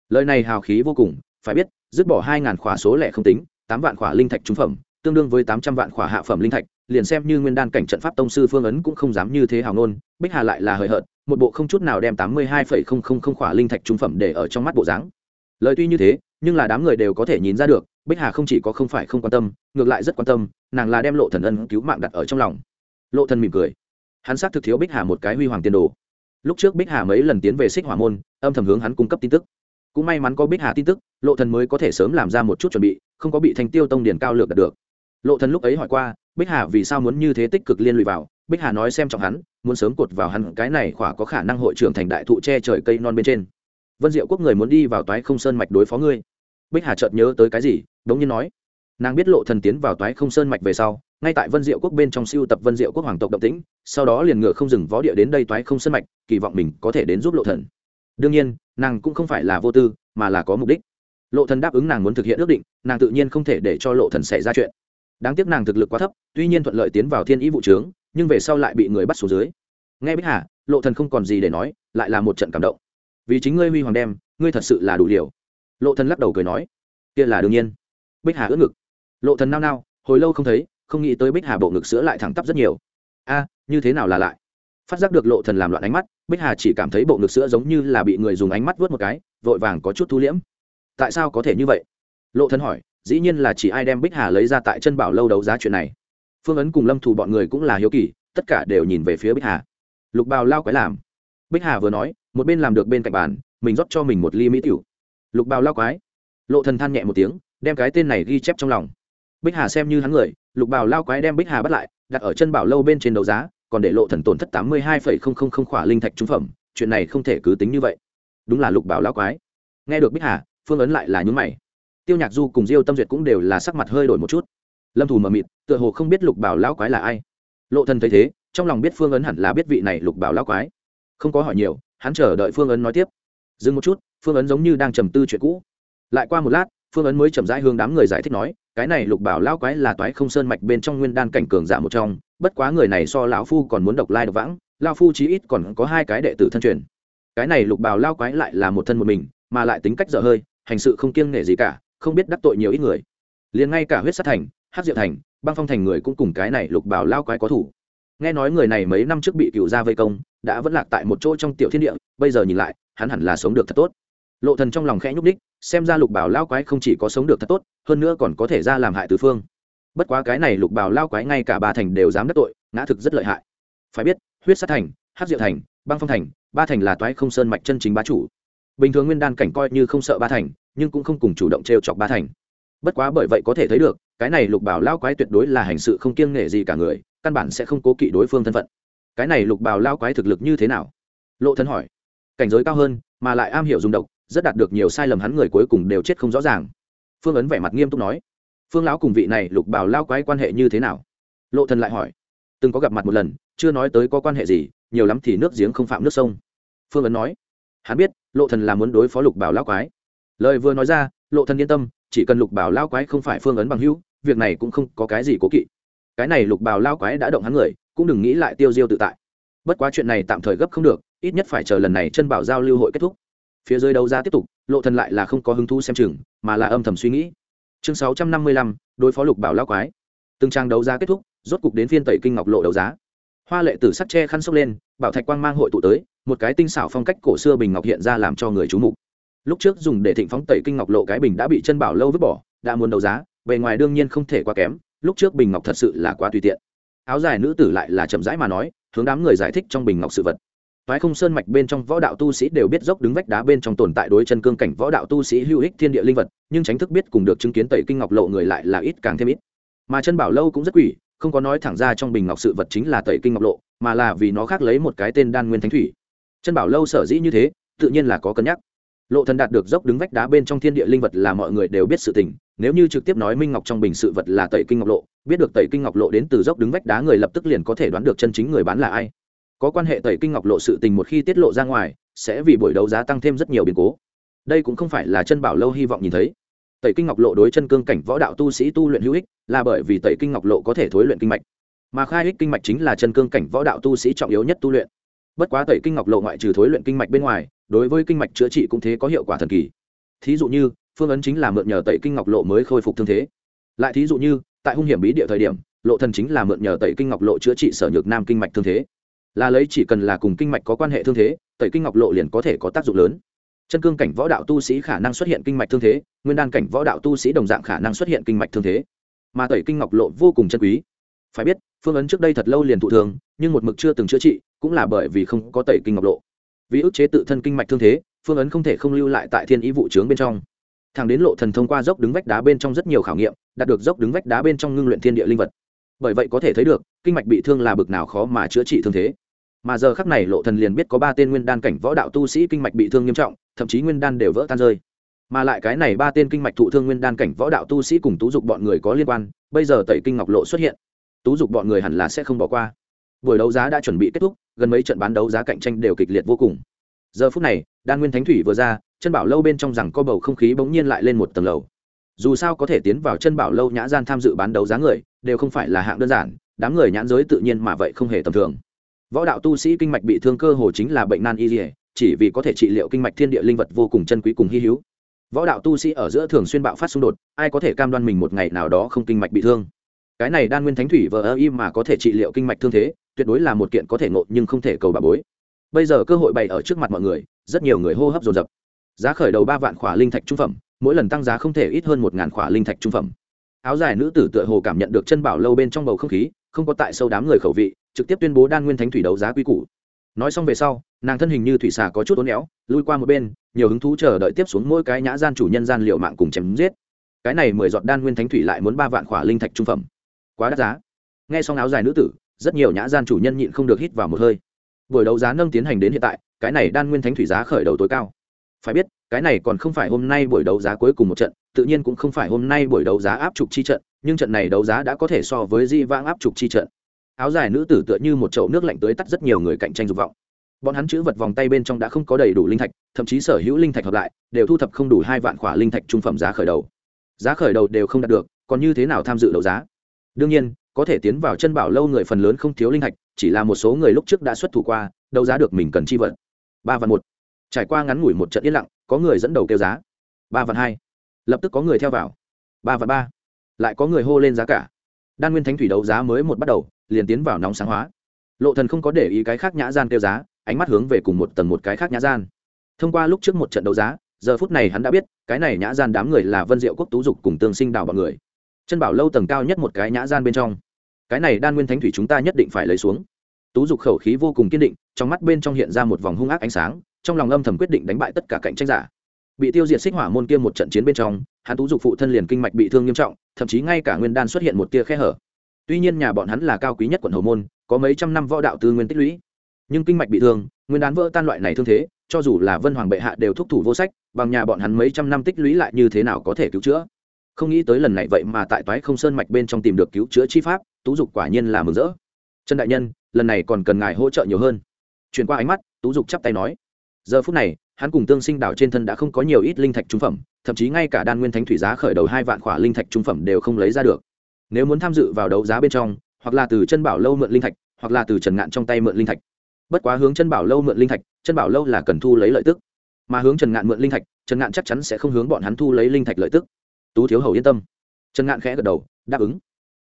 Lời này hào khí vô cùng phải biết dứt bỏ hai ngàn khỏa số lẻ không tính tám vạn khỏa linh thạch trung phẩm tương đương với tám trăm vạn khỏa hạ phẩm linh thạch liền xem như nguyên đan cảnh trận pháp tông sư phương ấn cũng không dám như thế hào ngôn, bích hà lại là hời hợt một bộ không chút nào đem tám mươi hai phẩy không không không khỏa linh thạch trung phẩm để ở trong mắt bộ dáng. Lời tuy như thế nhưng là đám người đều có thể nhìn ra được, bích hà không chỉ có không phải không quan tâm, ngược lại rất quan tâm, nàng là đem lộ thần ân cứu mạng đặt ở trong lòng. Lộ thần mỉm cười. Hắn xác thực thiếu bích hà một cái huy hoàng tiền đồ. Lúc trước bích hà mấy lần tiến về xích hỏa môn, âm thầm hướng hắn cung cấp tin tức. Cũng may mắn có bích hà tin tức, lộ thần mới có thể sớm làm ra một chút chuẩn bị, không có bị thanh tiêu tông điền cao lược đạt được. Lộ thần lúc ấy hỏi qua, bích hà vì sao muốn như thế tích cực liên lụy vào? Bích hà nói xem trọng hắn, muốn sớm cột vào hắn, cái này khỏa có khả năng hội trưởng thành đại thụ che trời cây non bên trên vân diệu quốc người muốn đi vào toái không sơn mạch đối phó ngươi. Bích hà chợt nhớ tới cái gì, đống nhiên nói. Nàng biết lộ thần tiến vào toái không sơn mạch về sau, ngay tại vân diệu quốc bên trong siêu tập vân diệu quốc hoàng tộc động tĩnh, sau đó liền ngựa không dừng võ địa đến đây toái không sơn mạch, kỳ vọng mình có thể đến giúp lộ thần. Đương nhiên, nàng cũng không phải là vô tư, mà là có mục đích. Lộ thần đáp ứng nàng muốn thực hiện ước định, nàng tự nhiên không thể để cho lộ thần xảy ra chuyện. Đáng tiếc nàng thực lực quá thấp, tuy nhiên thuận lợi tiến vào thiên ý vụ trướng, nhưng về sau lại bị người bắt xuống dưới. Nghe bích hà, lộ thần không còn gì để nói, lại là một trận cảm động vì chính ngươi huy hoàng đem, ngươi thật sự là đủ liều. Lộ thần lắc đầu cười nói, kia là đương nhiên. Bích hà ưỡn ngực. Lộ thần nao nao, hồi lâu không thấy, không nghĩ tới bích hà bộ ngực sữa lại thẳng tắp rất nhiều. A, như thế nào là lại? Phát giác được lộ thần làm loạn ánh mắt, bích hà chỉ cảm thấy bộ ngực sữa giống như là bị người dùng ánh mắt vớt một cái, vội vàng có chút thu liễm. Tại sao có thể như vậy? Lộ thần hỏi, dĩ nhiên là chỉ ai đem bích hà lấy ra tại chân bảo lâu đấu giá chuyện này. Phương ấn cùng lâm thủ bọn người cũng là hiếu kỳ, tất cả đều nhìn về phía bích hà. Lục bào lao quái làm bích hà vừa nói, một bên làm được bên cạnh bàn, mình rót cho mình một ly mỹ tiểu. Lục bào lao quái. Lộ thần than nhẹ một tiếng, đem cái tên này ghi chép trong lòng. Bích hà xem như hắn người, lục bào lao quái đem bích hà bắt lại, đặt ở chân bảo lâu bên trên đấu giá, còn để lộ thần tổn thất tám mươi hai phẩy không không không khỏa linh thạch trung phẩm, chuyện này không thể cứ tính như vậy. Đúng là lục bảo lao quái. Nghe được bích hà, phương ấn lại là nhún mày. Tiêu nhạc du cùng diêu tâm duyệt cũng đều là sắc mặt hơi đổi một chút. Lâm thù mờ mịt, tựa hồ không biết lục bảo lão quái là ai. Lộ thần thấy thế, trong lòng biết phương ấn hẳn là biết vị này lục bảo lão quái không có hỏi nhiều, hắn chờ đợi phương ấn nói tiếp. Dừng một chút, phương ấn giống như đang trầm tư chuyện cũ. Lại qua một lát, phương ấn mới chậm rãi hướng đám người giải thích nói, cái này lục bảo lão quái là toái không sơn mạch bên trong nguyên đan cảnh cường giả một trong, bất quá người này so lão phu còn muốn độc lai độc vãng, lão phu chí ít còn có hai cái đệ tử thân truyền. Cái này lục bảo lão quái lại là một thân một mình, mà lại tính cách dở hơi, hành sự không kiêng nể gì cả, không biết đắc tội nhiều ít người. Liền ngay cả huyết sát thành hát diệu thành, băng phong thành người cũng cùng cái này lục bảo lao quái có thủ nghe nói người này mấy năm trước bị cựu gia vây công, đã vẫn lạc tại một chỗ trong tiểu thiên địa, bây giờ nhìn lại, hắn hẳn là sống được thật tốt. Lộ thần trong lòng khẽ nhúc đích xem ra lục bảo lao quái không chỉ có sống được thật tốt, hơn nữa còn có thể ra làm hại tứ phương. Bất quá cái này lục bảo lao quái ngay cả ba thành đều dám đắc tội, ngã thực rất lợi hại. Phải biết, huyết sát thành hát diệu thành, băng phong thành, ba thành là toái không sơn mạch chân chính bá chủ. Bình thường nguyên đan cảnh coi như không sợ ba thành, nhưng cũng không cùng chủ động trêu chọc ba thành. Bất quá bởi vậy có thể thấy được, cái này lục bảo lao quái tuyệt đối là hành sự không kiêng nể gì cả người căn bản sẽ không cố kỵ đối phương thân phận. Cái này lục bào lao quái thực lực như thế nào? Lộ thân hỏi. Cảnh giới cao hơn, mà lại am hiểu dùng độc, rất đạt được nhiều sai lầm hắn người cuối cùng đều chết không rõ ràng. Phương ấn vẻ mặt nghiêm túc nói. Phương lão cùng vị này lục bào lao quái quan hệ như thế nào? Lộ thần lại hỏi. Từng có gặp mặt một lần, chưa nói tới có quan hệ gì, nhiều lắm thì nước giếng không phạm nước sông. Phương ấn nói. Hắn biết, lộ thần là muốn đối phó lục bảo lao quái. Lời vừa nói ra, lộ thần yên tâm, chỉ cần lục bảo lao quái không phải phương ấn bằng hữu, việc này cũng không có cái gì cố kỵ cái này lục bào lao quái đã động hắn người cũng đừng nghĩ lại tiêu diêu tự tại. Bất quá chuyện này tạm thời gấp không được ít nhất phải chờ lần này chân bảo giao lưu hội kết thúc. Phía dưới đấu giá tiếp tục lộ thần lại là không có hứng thú xem chừng mà là âm thầm suy nghĩ. Chương 655, đối phó lục bảo lao quái. Từng trang đấu giá kết thúc rốt cục đến phiên tẩy kinh ngọc lộ đấu giá. Hoa lệ tử sắt che khăn xốc lên bảo thạch quang mang hội tụ tới một cái tinh xảo phong cách cổ xưa bình ngọc hiện ra làm cho người chú mục. Lúc trước dùng để thịnh phóng tẩy kinh ngọc lộ cái bình đã bị chân bảo lâu vứt bỏ đã muốn đấu giá bề ngoài đương nhiên không thể quá kém lúc trước bình ngọc thật sự là quá tùy tiện áo dài nữ tử lại là chậm rãi mà nói hướng đám người giải thích trong bình ngọc sự vật thoái không sơn mạch bên trong võ đạo tu sĩ đều biết dốc đứng vách đá bên trong tồn tại đối chân cương cảnh võ đạo tu sĩ hữu ích thiên địa linh vật, nhưng tránh thức biết cùng được chứng kiến tẩy kinh ngọc lộ người lại là ít càng thêm ít. Mà chân bảo lâu cũng rất quỷ, không có nói thẳng ra trong bình ngọc sự vật chính là tẩy kinh ngọc lộ, mà là vì nó khác lấy một cái tên đan nguyên thánh thủy. Chân bảo lâu sở dĩ như thế, tự nhiên là có cân nhắc lộ thần đạt được dốc đứng vách đá bên trong thiên địa linh vật là mọi người đều biết sự tình, nếu như trực tiếp nói minh ngọc trong bình sự vật là tẩy kinh ngọc lộ, biết được tẩy kinh ngọc lộ đến từ dốc đứng vách đá người lập tức liền có thể đoán được chân chính người bán là ai. Có quan hệ tẩy kinh ngọc lộ sự tình một khi tiết lộ ra ngoài, sẽ vì buổi đấu giá tăng thêm rất nhiều biến cố. Đây cũng không phải là chân bảo lâu hy vọng nhìn thấy. Tẩy kinh ngọc lộ đối chân cương cảnh võ đạo tu sĩ tu luyện hữu ích, là bởi vì tẩy kinh ngọc lộ có thể thối luyện kinh mạch. Mà khai ích kinh mạch chính là chân cương cảnh võ đạo tu sĩ trọng yếu nhất tu luyện. Bất quá tẩy kinh ngọc lộ ngoại trừ thối luyện kinh mạch bên ngoài đối với kinh mạch chữa trị cũng thế có hiệu quả thần kỳ. Thí dụ như, phương ấn chính là mượn nhờ tẩy kinh ngọc lộ mới khôi phục thương thế. Lại thí dụ như, tại hung hiểm bí địa thời điểm, lộ thần chính là mượn nhờ tẩy kinh ngọc lộ chữa trị sở nhược nam kinh mạch thương thế. Là lấy chỉ cần là cùng kinh mạch có quan hệ thương thế, tẩy kinh ngọc lộ liền có thể có tác dụng lớn. Chân cương cảnh võ đạo tu sĩ khả năng xuất hiện kinh mạch thương thế, nguyên đan cảnh võ đạo tu sĩ đồng dạng khả năng xuất hiện kinh mạch thương thế. Mà tẩy kinh ngọc lộ vô cùng chân quý. Phải biết, phương ấn trước đây thật lâu liền thụ thường nhưng một mực chưa từng chữa trị, cũng là bởi vì không có tẩy kinh ngọc lộ vì ức chế tự thân kinh mạch thương thế, phương ấn không thể không lưu lại tại thiên ý vụ trướng bên trong. Thằng đến lộ thần thông qua dốc đứng vách đá bên trong rất nhiều khảo nghiệm, đạt được dốc đứng vách đá bên trong ngưng luyện thiên địa linh vật. Bởi vậy có thể thấy được, kinh mạch bị thương là bực nào khó mà chữa trị thương thế. Mà giờ khắc này lộ thần liền biết có ba tên nguyên đan cảnh võ đạo tu sĩ kinh mạch bị thương nghiêm trọng, thậm chí nguyên đan đều vỡ tan rơi. Mà lại cái này ba tên kinh mạch thụ thương nguyên đan cảnh võ đạo tu sĩ cùng tú dục bọn người có liên quan, bây giờ tẩy kinh ngọc lộ xuất hiện. Tú dục bọn người hẳn là sẽ không bỏ qua. Buổi đấu giá đã chuẩn bị kết thúc gần mấy trận bán đấu giá cạnh tranh đều kịch liệt vô cùng. Giờ phút này, đan nguyên thánh thủy vừa ra, chân bảo lâu bên trong rằng có bầu không khí bỗng nhiên lại lên một tầng lầu. Dù sao có thể tiến vào chân bảo lâu nhã gian tham dự bán đấu giá người, đều không phải là hạng đơn giản, đám người nhãn giới tự nhiên mà vậy không hề tầm thường. Võ đạo tu sĩ kinh mạch bị thương cơ hồ chính là bệnh nan y dỉa chỉ vì có thể trị liệu kinh mạch thiên địa linh vật vô cùng chân quý cùng hy hữu. Võ đạo tu sĩ ở giữa thường xuyên bạo phát xung đột, ai có thể cam đoan mình một ngày nào đó không kinh mạch bị thương? Cái này đan nguyên thánh thủy vờ ơ im mà có thể trị liệu kinh mạch thương thế tuyệt đối là một kiện có thể ngộ nhưng không thể cầu bà bối. Bây giờ cơ hội bày ở trước mặt mọi người, rất nhiều người hô hấp dồn dập. Giá khởi đầu ba vạn khỏa linh thạch trung phẩm, mỗi lần tăng giá không thể ít hơn một ngàn khỏa linh thạch trung phẩm. Áo dài nữ tử tựa hồ cảm nhận được chân bảo lâu bên trong bầu không khí, không có tại sâu đám người khẩu vị, trực tiếp tuyên bố đan nguyên thánh thủy đấu giá quy củ. Nói xong về sau, nàng thân hình như thủy xà có chút ốn éo, lui qua một bên, nhiều hứng thú chờ đợi tiếp xuống mỗi cái nhã gian chủ nhân gian liệu mạng cùng chém giết. Cái này mười giọt đan nguyên thánh thủy lại muốn ba vạn khỏa linh thạch trung phẩm. Quá đắt giá. Nghe xong áo dài nữ tử rất nhiều nhã gian chủ nhân nhịn không được hít vào một hơi. Buổi đấu giá nâng tiến hành đến hiện tại, cái này đan nguyên thánh thủy giá khởi đầu tối cao. Phải biết, cái này còn không phải hôm nay buổi đấu giá cuối cùng một trận, tự nhiên cũng không phải hôm nay buổi đấu giá áp trục chi trận, nhưng trận này đấu giá đã có thể so với di vãng áp trục chi trận. Áo dài nữ tử tựa như một chậu nước lạnh tới tắt rất nhiều người cạnh tranh dục vọng. Bọn hắn chữ vật vòng tay bên trong đã không có đầy đủ linh thạch, thậm chí sở hữu linh thạch hợp lại, đều thu thập không đủ hai vạn khỏa linh thạch trung phẩm giá khởi đầu. Giá khởi đầu đều không đạt được, còn như thế nào tham dự đấu giá? Đương nhiên có thể tiến vào chân bảo lâu người phần lớn không thiếu linh hạch, chỉ là một số người lúc trước đã xuất thủ qua, đấu giá được mình cần chi vật. Ba vạn một. Trải qua ngắn ngủi một trận yên lặng, có người dẫn đầu kêu giá. Ba vạn hai. Lập tức có người theo vào. Ba vạn ba. Lại có người hô lên giá cả. Đan nguyên thánh thủy đấu giá mới một bắt đầu, liền tiến vào nóng sáng hóa. Lộ thần không có để ý cái khác nhã gian kêu giá, ánh mắt hướng về cùng một tầng một cái khác nhã gian. Thông qua lúc trước một trận đấu giá, giờ phút này hắn đã biết, cái này nhã gian đám người là vân diệu quốc tú dục cùng tương sinh đảo bọn người. Chân bảo lâu tầng cao nhất một cái nhã gian bên trong cái này đan nguyên thánh thủy chúng ta nhất định phải lấy xuống. Tú dục khẩu khí vô cùng kiên định, trong mắt bên trong hiện ra một vòng hung ác ánh sáng, trong lòng âm thầm quyết định đánh bại tất cả cạnh tranh giả. Bị tiêu diệt xích hỏa môn kia một trận chiến bên trong, hắn tú dục phụ thân liền kinh mạch bị thương nghiêm trọng, thậm chí ngay cả nguyên đan xuất hiện một tia khe hở. Tuy nhiên nhà bọn hắn là cao quý nhất quận hầu môn, có mấy trăm năm võ đạo tư nguyên tích lũy, nhưng kinh mạch bị thương, nguyên đán vỡ tan loại này thương thế, cho dù là vân hoàng bệ hạ đều thúc thủ vô sách, bằng nhà bọn hắn mấy trăm năm tích lũy lại như thế nào có thể cứu chữa? Không nghĩ tới lần này vậy mà tại toái không sơn mạch bên trong tìm được cứu chữa chi pháp, tú dục quả nhiên là mừng rỡ. Trần đại nhân, lần này còn cần ngài hỗ trợ nhiều hơn. Chuyển qua ánh mắt, tú dục chắp tay nói. Giờ phút này, hắn cùng tương sinh đảo trên thân đã không có nhiều ít linh thạch trung phẩm, thậm chí ngay cả đan nguyên thánh thủy giá khởi đầu hai vạn khỏa linh thạch trung phẩm đều không lấy ra được. Nếu muốn tham dự vào đấu giá bên trong, hoặc là từ chân bảo lâu mượn linh thạch, hoặc là từ trần ngạn trong tay mượn linh thạch. Bất quá hướng chân bảo lâu mượn linh thạch, chân bảo lâu là cần thu lấy lợi tức. Mà hướng trần ngạn mượn linh thạch, trần ngạn chắc chắn sẽ không hướng bọn hắn thu lấy linh thạch lợi tức tú thiếu hầu yên tâm trần ngạn khẽ gật đầu đáp ứng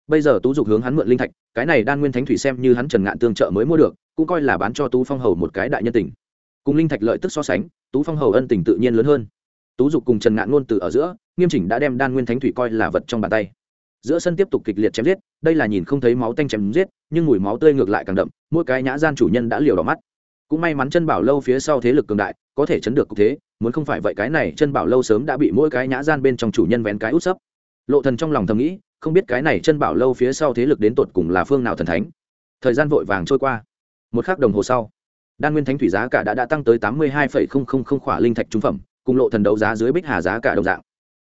bây giờ tú dục hướng hắn mượn linh thạch cái này đan nguyên thánh thủy xem như hắn trần ngạn tương trợ mới mua được cũng coi là bán cho tú phong hầu một cái đại nhân tình cùng linh thạch lợi tức so sánh tú phong hầu ân tình tự nhiên lớn hơn tú dục cùng trần ngạn ngôn từ ở giữa nghiêm chỉnh đã đem đan nguyên thánh thủy coi là vật trong bàn tay giữa sân tiếp tục kịch liệt chém giết đây là nhìn không thấy máu tanh chém giết nhưng mùi máu tươi ngược lại càng đậm mỗi cái nhã gian chủ nhân đã liều đỏ mắt cũng may mắn chân bảo lâu phía sau thế lực cường đại, có thể chấn được cục thế, muốn không phải vậy cái này chân bảo lâu sớm đã bị mỗi cái nhã gian bên trong chủ nhân vén cái út sấp. Lộ thần trong lòng thầm nghĩ, không biết cái này chân bảo lâu phía sau thế lực đến tột cùng là phương nào thần thánh. Thời gian vội vàng trôi qua. Một khắc đồng hồ sau, đan nguyên thánh thủy giá cả đã đã tăng tới tám mươi hai khỏa linh thạch trung phẩm, cùng lộ thần đấu giá dưới bích hà giá cả đồng dạng.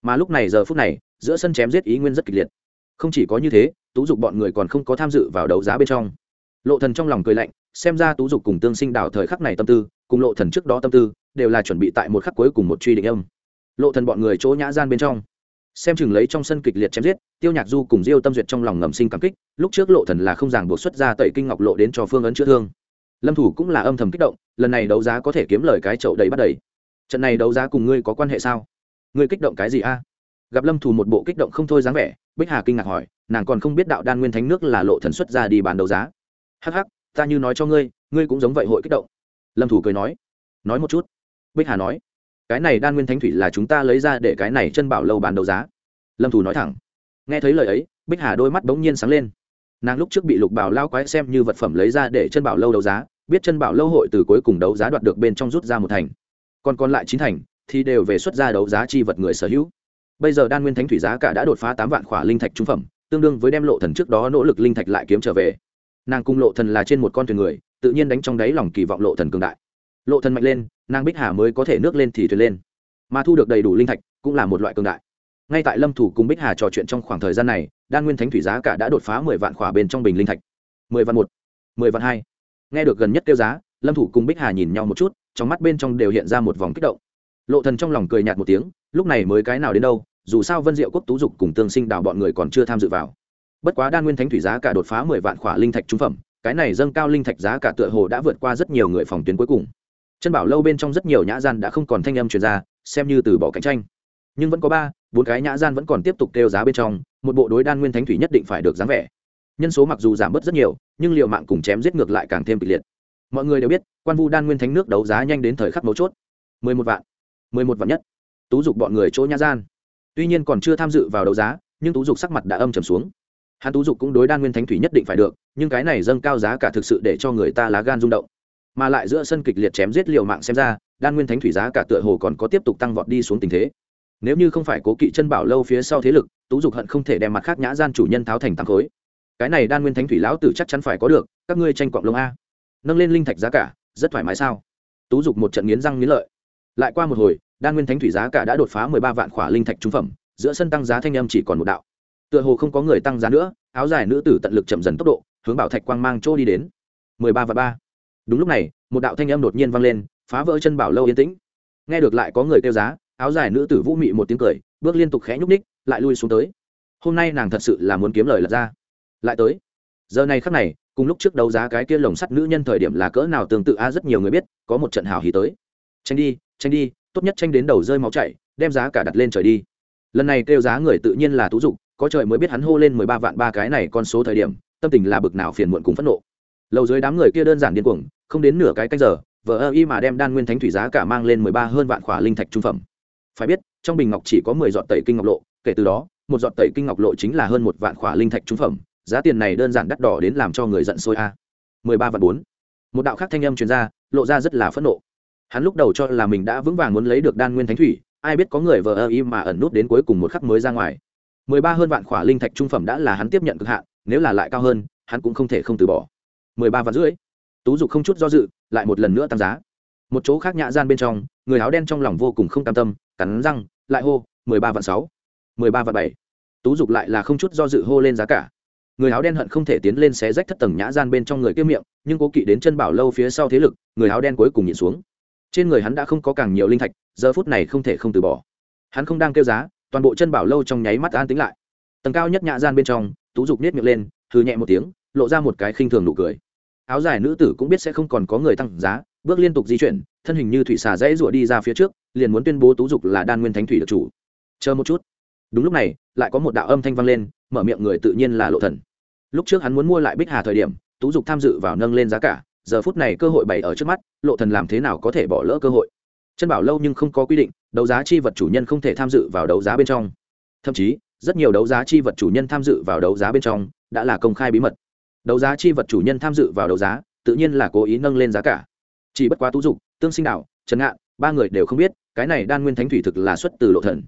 Mà lúc này giờ phút này, giữa sân chém giết ý nguyên rất kịch liệt. Không chỉ có như thế, tú dục bọn người còn không có tham dự vào đấu giá bên trong. Lộ thần trong lòng cười lạnh xem ra tú dục cùng tương sinh đảo thời khắc này tâm tư, cùng lộ thần trước đó tâm tư, đều là chuẩn bị tại một khắc cuối cùng một truy định âm. Lộ thần bọn người chỗ nhã gian bên trong. Xem chừng lấy trong sân kịch liệt chém giết, tiêu nhạc du cùng diêu tâm duyệt trong lòng ngầm sinh cảm kích, lúc trước lộ thần là không ràng buộc xuất ra tẩy kinh ngọc lộ đến cho phương ấn chữa thương. Lâm thủ cũng là âm thầm kích động, lần này đấu giá có thể kiếm lời cái chậu đầy bắt đầy. Trận này đấu giá cùng ngươi có quan hệ sao? Ngươi kích động cái gì a? Gặp lâm thủ một bộ kích động không thôi dáng vẻ, bích hà kinh ngạc hỏi, nàng còn không biết đạo đan nguyên thánh nước là lộ thần xuất ra đi bán đấu giá. Hắc hắc ta như nói cho ngươi ngươi cũng giống vậy hội kích động. Lâm thủ cười nói nói một chút. Bích hà nói, cái này đan nguyên thánh thủy là chúng ta lấy ra để cái này chân bảo lâu bán đấu giá. Lâm thủ nói thẳng. Nghe thấy lời ấy, bích hà đôi mắt bỗng nhiên sáng lên. Nàng lúc trước bị lục bảo lao quái xem như vật phẩm lấy ra để chân bảo lâu đấu giá, biết chân bảo lâu hội từ cuối cùng đấu giá đoạt được bên trong rút ra một thành. Còn còn lại chín thành thì đều về xuất ra đấu giá chi vật người sở hữu. Bây giờ đan nguyên thánh thủy giá cả đã đột phá tám vạn khỏa linh thạch trung phẩm, tương đương với đem lộ thần trước đó nỗ lực linh thạch lại kiếm trở về nàng cung lộ thần là trên một con thuyền người, tự nhiên đánh trong đáy lòng kỳ vọng lộ thần cường đại. Lộ thần mạnh lên, nàng bích hà mới có thể nước lên thì thuyền lên. Mà thu được đầy đủ linh thạch cũng là một loại cường đại. Ngay tại lâm thủ cùng bích hà trò chuyện trong khoảng thời gian này, đan nguyên thánh thủy giá cả đã đột phá mười vạn khỏa bên trong bình linh thạch. Mười vạn một, mười vạn hai. Nghe được gần nhất tiêu giá, lâm thủ cùng bích hà nhìn nhau một chút, trong mắt bên trong đều hiện ra một vòng kích động. Lộ thần trong lòng cười nhạt một tiếng, lúc này mới cái nào đến đâu, dù sao vân diệu quốc tú dục cùng tương sinh đào bọn người còn chưa tham dự vào bất quá đan nguyên thánh thủy giá cả đột phá mười vạn khỏa linh thạch trung phẩm, cái này dâng cao linh thạch giá cả tựa hồ đã vượt qua rất nhiều người phòng tuyến cuối cùng. Chân bảo lâu bên trong rất nhiều nhã gian đã không còn thanh âm truyền ra, xem như từ bỏ cạnh tranh. Nhưng vẫn có ba, bốn cái nhã gian vẫn còn tiếp tục kêu giá bên trong, một bộ đối đan nguyên thánh thủy nhất định phải được dáng vẻ. Nhân số mặc dù giảm bớt rất nhiều, nhưng liệu mạng cùng chém giết ngược lại càng thêm kịch liệt. Mọi người đều biết, quan vu đan nguyên thánh nước đấu giá nhanh đến thời khắc mấu chốt. Mười một vạn, mười một vạn nhất. Tú dục bọn người chỗ nhã gian. Tuy nhiên còn chưa tham dự vào đấu giá, nhưng tú dục sắc mặt đã âm trầm xuống hắn tú dục cũng đối đan nguyên thánh thủy nhất định phải được, nhưng cái này dâng cao giá cả thực sự để cho người ta lá gan rung động. Mà lại giữa sân kịch liệt chém giết liều mạng xem ra, đan nguyên thánh thủy giá cả tựa hồ còn có tiếp tục tăng vọt đi xuống tình thế. Nếu như không phải cố kỵ chân bảo lâu phía sau thế lực, tú dục hận không thể đem mặt khác nhã gian chủ nhân tháo thành tăng khối. Cái này đan nguyên thánh thủy lão tử chắc chắn phải có được, các ngươi tranh quạng lông a. Nâng lên linh thạch giá cả, rất thoải mái sao? Tú dục một trận nghiến răng nghiến lợi. Lại qua một hồi, đan nguyên thánh thủy giá cả đã đột phá mười ba vạn khỏa linh thạch trung phẩm, giữa sân tăng giá thanh âm chỉ còn một đạo tựa hồ không có người tăng giá nữa, áo dài nữ tử tận lực chậm dần tốc độ, hướng bảo thạch quang mang chỗ đi đến. Mười ba và ba. Đúng lúc này, một đạo thanh âm đột nhiên vang lên, phá vỡ chân bảo lâu yên tĩnh. Nghe được lại có người kêu giá, áo dài nữ tử vũ mị một tiếng cười, bước liên tục khẽ nhúc ních lại lui xuống tới. Hôm nay nàng thật sự là muốn kiếm lời lật ra. Lại tới. Giờ này khắc này, cùng lúc trước đấu giá cái kia lồng sắt nữ nhân thời điểm là cỡ nào tương tự a, rất nhiều người biết, có một trận hào hí tới. Tranh đi tranh đi, tốt nhất tranh đến đầu rơi máu chảy, đem giá cả đặt lên trời đi. Lần này kêu giá người tự nhiên là tú dục có trời mới biết hắn hô lên mười ba vạn ba cái này con số thời điểm, tâm tình là bực nào phiền muộn cùng phẫn nộ. Lầu dưới đám người kia đơn giản điên cuồng, không đến nửa cái canh giờ vợ ơ y mà đem đan nguyên thánh thủy giá cả mang lên mười ba hơn vạn khỏa linh thạch trung phẩm. Phải biết, trong bình ngọc chỉ có mười giọt tẩy kinh ngọc lộ, kể từ đó, một giọt tẩy kinh ngọc lộ chính là hơn một vạn khỏa linh thạch trung phẩm, giá tiền này đơn giản đắt đỏ đến làm cho người giận sôi a. Mười ba vạn bốn. Một đạo khác thanh âm truyền ra, lộ ra rất là phẫn nộ. Hắn lúc đầu cho là mình đã vững vàng muốn lấy được đan nguyên thánh thủy, ai biết có người vờ ơ y mà ẩn nút đến cuối cùng một khắc mới ra ngoài mười ba hơn vạn khỏa linh thạch trung phẩm đã là hắn tiếp nhận cực hạn, nếu là lại cao hơn, hắn cũng không thể không từ bỏ. mười ba vạn rưỡi. Tú dục không chút do dự, lại một lần nữa tăng giá. Một chỗ khác nhã gian bên trong, người áo đen trong lòng vô cùng không cam tâm, cắn răng, lại hô, mười ba vạn sáu, mười ba vạn bảy. Tú dục lại là không chút do dự hô lên giá cả. Người áo đen hận không thể tiến lên xé rách thất tầng nhã gian bên trong người kia miệng, nhưng cố kỵ đến chân bảo lâu phía sau thế lực, người áo đen cuối cùng nhìn xuống. Trên người hắn đã không có càng nhiều linh thạch, giờ phút này không thể không từ bỏ. Hắn không đang kêu giá toàn bộ chân bảo lâu trong nháy mắt an tính lại. Tầng cao nhất nhã gian bên trong, tú dục nết miệng lên thư nhẹ một tiếng, lộ ra một cái khinh thường nụ cười. Áo dài nữ tử cũng biết sẽ không còn có người tăng giá, bước liên tục di chuyển, thân hình như thủy xà dãy rụa đi ra phía trước, liền muốn tuyên bố tú dục là đan nguyên thánh thủy được chủ. Chờ một chút. Đúng lúc này, lại có một đạo âm thanh vang lên, mở miệng người tự nhiên là lộ thần. Lúc trước hắn muốn mua lại bích hà thời điểm, tú dục tham dự vào nâng lên giá cả, giờ phút này cơ hội bày ở trước mắt, lộ thần làm thế nào có thể bỏ lỡ cơ hội? Chân bảo lâu nhưng không có quy định, đấu giá chi vật chủ nhân không thể tham dự vào đấu giá bên trong. Thậm chí, rất nhiều đấu giá chi vật chủ nhân tham dự vào đấu giá bên trong đã là công khai bí mật. Đấu giá chi vật chủ nhân tham dự vào đấu giá, tự nhiên là cố ý nâng lên giá cả. Chỉ bất quá tú dục, tương sinh đạo trần ngạn, ba người đều không biết, cái này đan nguyên thánh thủy thực là xuất từ lộ thần.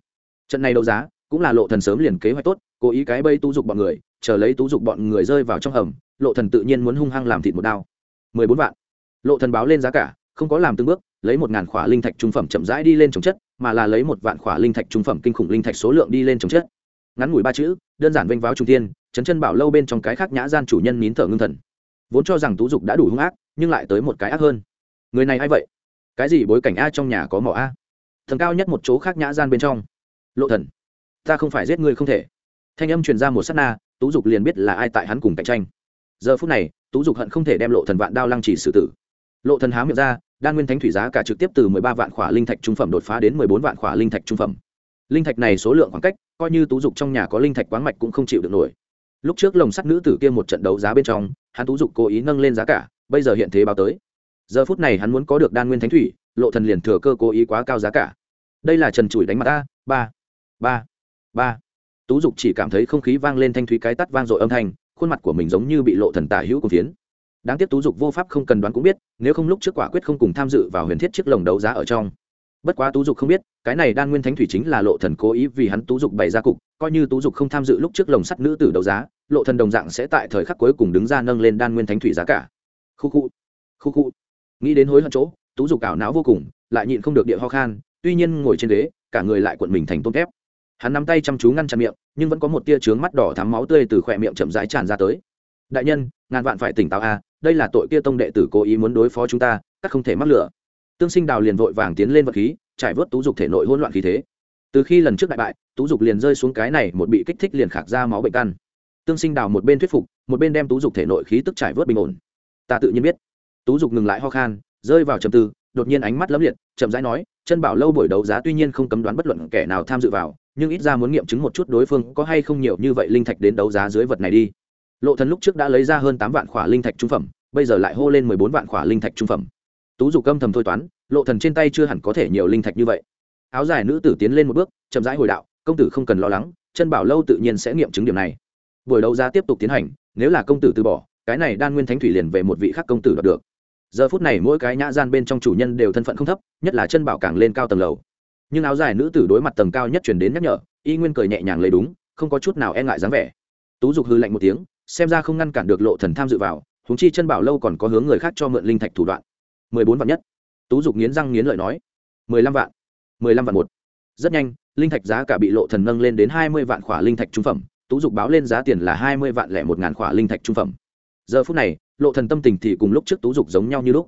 Trận này đấu giá cũng là lộ thần sớm liền kế hoạch tốt, cố ý cái bây tú dục bọn người, chờ lấy tú dục bọn người rơi vào trong hầm, lộ thần tự nhiên muốn hung hăng làm thịt một đao. Mười bốn vạn. Lộ thần báo lên giá cả, không có làm từng bước lấy một ngàn khỏa linh thạch trung phẩm chậm rãi đi lên trồng chất, mà là lấy một vạn khỏa linh thạch trung phẩm kinh khủng linh thạch số lượng đi lên trồng chất. Ngắn ngủi ba chữ, đơn giản vênh váo trung tiên chấn chân bảo lâu bên trong cái khác nhã gian chủ nhân nín thở ngưng thần. Vốn cho rằng tú dục đã đủ hung ác, nhưng lại tới một cái ác hơn. Người này a i vậy? Cái gì bối cảnh a trong nhà có mỏ a? Thần cao nhất một chỗ khác nhã gian bên trong. Lộ thần, ta không phải giết người không thể. Thanh âm truyền ra một s á t na, tú dục liền biết là ai tại hắn cùng cạnh tranh. Giờ phút này, tú dục hận không thể đem lộ thần vạn đao lăng chỉ xử tử. Lộ thần há miệng ra đan nguyên thánh thủy giá cả trực tiếp từ mười ba vạn khỏa linh thạch trung phẩm đột phá đến mười bốn vạn khỏa linh thạch trung phẩm. Linh thạch này số lượng khoảng cách, coi như tú dục trong nhà có linh thạch quáng mạch cũng không chịu được nổi. Lúc trước lồng sắt nữ tử kia một trận đấu giá bên trong, hắn tú dục cố ý nâng lên giá cả, bây giờ hiện thế báo tới. Giờ phút này hắn muốn có được đan nguyên thánh thủy, lộ thần liền thừa cơ cố ý quá cao giá cả. Đây là trần chủi đánh mặt ta, ba ba ba. Tú dục chỉ cảm thấy không khí vang lên thanh thúy cái tắt vang dội âm thanh, khuôn mặt của mình giống như bị lộ thần tả hữu của phiến. Đáng tiếc tú dục vô pháp không cần đoán cũng biết nếu không lúc trước quả quyết không cùng tham dự vào huyền thiết chiếc lồng đấu giá ở trong. Bất quá tú dục không biết, cái này đan nguyên thánh thủy chính là lộ thần cố ý vì hắn tú dục bày ra cục, coi như tú dục không tham dự lúc trước lồng sắt nữ tử đấu giá, lộ thần đồng dạng sẽ tại thời khắc cuối cùng đứng ra nâng lên đan nguyên thánh thủy giá cả. Khu khu khu khu. Nghĩ đến hối hận chỗ, tú dục ảo não vô cùng, lại nhịn không được địa ho khan, tuy nhiên ngồi trên ghế, cả người lại cuộn mình thành tôm thép hắn nắm tay chăm chú ngăn chặn miệng, nhưng vẫn có một tia trướng mắt đỏ thắm máu tươi từ khỏe miệng chậm rãi tràn ra tới. Đại nhân, ngàn vạn phải tỉnh táo a đây là tội kia tông đệ tử cố ý muốn đối phó chúng ta, các không thể mắc lửa. Tương sinh đào liền vội vàng tiến lên vật khí, trải vớt tú dục thể nội hỗn loạn khí thế. Từ khi lần trước đại bại, tú dục liền rơi xuống cái này một bị kích thích liền khạc ra máu bệnh căn. Tương sinh đào một bên thuyết phục, một bên đem tú dục thể nội khí tức trải vớt bình ổn. Ta tự nhiên biết. Tú dục ngừng lại ho khan, rơi vào trầm tư, đột nhiên ánh mắt lấm liệt, chậm rãi nói, chân bảo lâu buổi đấu giá tuy nhiên không cấm đoán bất luận kẻ nào tham dự vào, nhưng ít ra muốn nghiệm chứng một chút đối phương có hay không nhiều như vậy linh thạch đến đấu giá dưới vật này đi lộ thần lúc trước đã lấy ra hơn tám vạn khỏa linh thạch trung phẩm, bây giờ lại hô lên mười bốn vạn khỏa linh thạch trung phẩm. Tú dục câm thầm thôi toán, lộ thần trên tay chưa hẳn có thể nhiều linh thạch như vậy. Áo dài nữ tử tiến lên một bước, chậm rãi hồi đạo, công tử không cần lo lắng, chân bảo lâu tự nhiên sẽ nghiệm chứng điểm này. Buổi đấu giá tiếp tục tiến hành, nếu là công tử từ bỏ, cái này đan nguyên thánh thủy liền về một vị khác công tử đoạt được. Giờ phút này mỗi cái nhã gian bên trong chủ nhân đều thân phận không thấp, nhất là chân bảo càng lên cao tầng lầu. Nhưng áo dài nữ tử đối mặt tầng cao nhất chuyển đến nhắc nhở, y nguyên cười nhẹ nhàng lấy đúng, không có chút nào e ngại dáng vẻ. Tú dục hư lạnh một tiếng xem ra không ngăn cản được lộ thần tham dự vào húng chi chân bảo lâu còn có hướng người khác cho mượn linh thạch thủ đoạn. Mười bốn vạn nhất. Tú dục nghiến răng nghiến lợi nói. Mười lăm vạn. Mười lăm vạn một. Rất nhanh, linh thạch giá cả bị lộ thần nâng lên đến hai mươi vạn khỏa linh thạch trung phẩm, tú dục báo lên giá tiền là hai mươi vạn lẻ một ngàn khỏa linh thạch trung phẩm. Giờ phút này, lộ thần tâm tình thì cùng lúc trước tú dục giống nhau như lúc.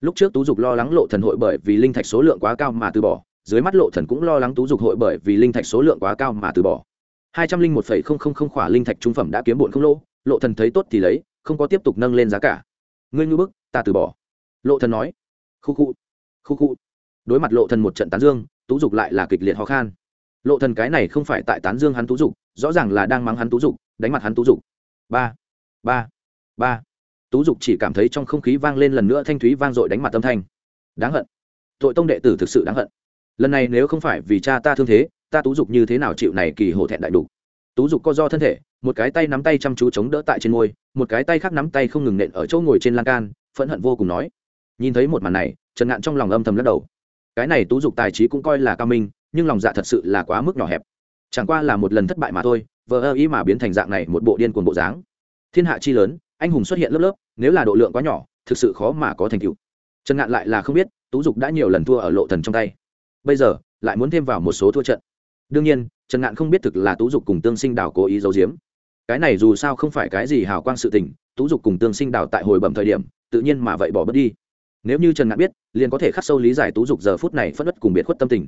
Lúc trước tú dục lo lắng lộ thần hội bởi vì linh thạch số lượng quá cao mà từ bỏ, dưới mắt lộ thần cũng lo lắng tú dục hội bởi vì linh thạch số lượng quá cao mà từ bỏ. Hai trăm linh một phẩy không không không khỏa linh thạch trung phẩm đã kiếm bộn không lỗ lộ thần thấy tốt thì lấy, không có tiếp tục nâng lên giá cả. Ngươi ngư bức, ta từ bỏ. Lộ thần nói. Khu khu khu khu. Đối mặt lộ thần một trận tán dương, tú dục lại là kịch liệt ho khan. Lộ thần cái này không phải tại tán dương hắn tú dục, rõ ràng là đang mắng hắn tú dục, đánh mặt hắn tú dục. Ba ba ba. Tú dục chỉ cảm thấy trong không khí vang lên lần nữa thanh thúy vang dội đánh mặt âm thanh. Đáng hận. Tội tông đệ tử thực sự đáng hận. Lần này nếu không phải vì cha ta thương thế, ta tú dục như thế nào chịu này kỳ hổ thẹn đại đủ tú dục co do thân thể, một cái tay nắm tay chăm chú chống đỡ tại trên ngôi một cái tay khác nắm tay không ngừng nện ở chỗ ngồi trên lan can, phẫn hận vô cùng nói. Nhìn thấy một màn này, trần ngạn trong lòng âm thầm lắc đầu. Cái này tú dục tài trí cũng coi là cao minh, nhưng lòng dạ thật sự là quá mức nhỏ hẹp. Chẳng qua là một lần thất bại mà thôi, vờ ơ ý mà biến thành dạng này một bộ điên cuồng bộ dáng. Thiên hạ chi lớn, anh hùng xuất hiện lớp lớp, nếu là độ lượng quá nhỏ, thực sự khó mà có thành tựu. Trần ngạn lại là không biết, tú dục đã nhiều lần thua ở lộ thần trong tay. Bây giờ, lại muốn thêm vào một số thua trận. Đương nhiên trần ngạn không biết thực là tú dục cùng tương sinh đảo cố ý giấu giếm. Cái này dù sao không phải cái gì hào quang sự tình, tú dục cùng tương sinh đảo tại hồi bẩm thời điểm, tự nhiên mà vậy bỏ bớt đi. Nếu như trần ngạn biết, liền có thể khắc sâu lý giải tú dục giờ phút này phất đất cùng biệt khuất tâm tình.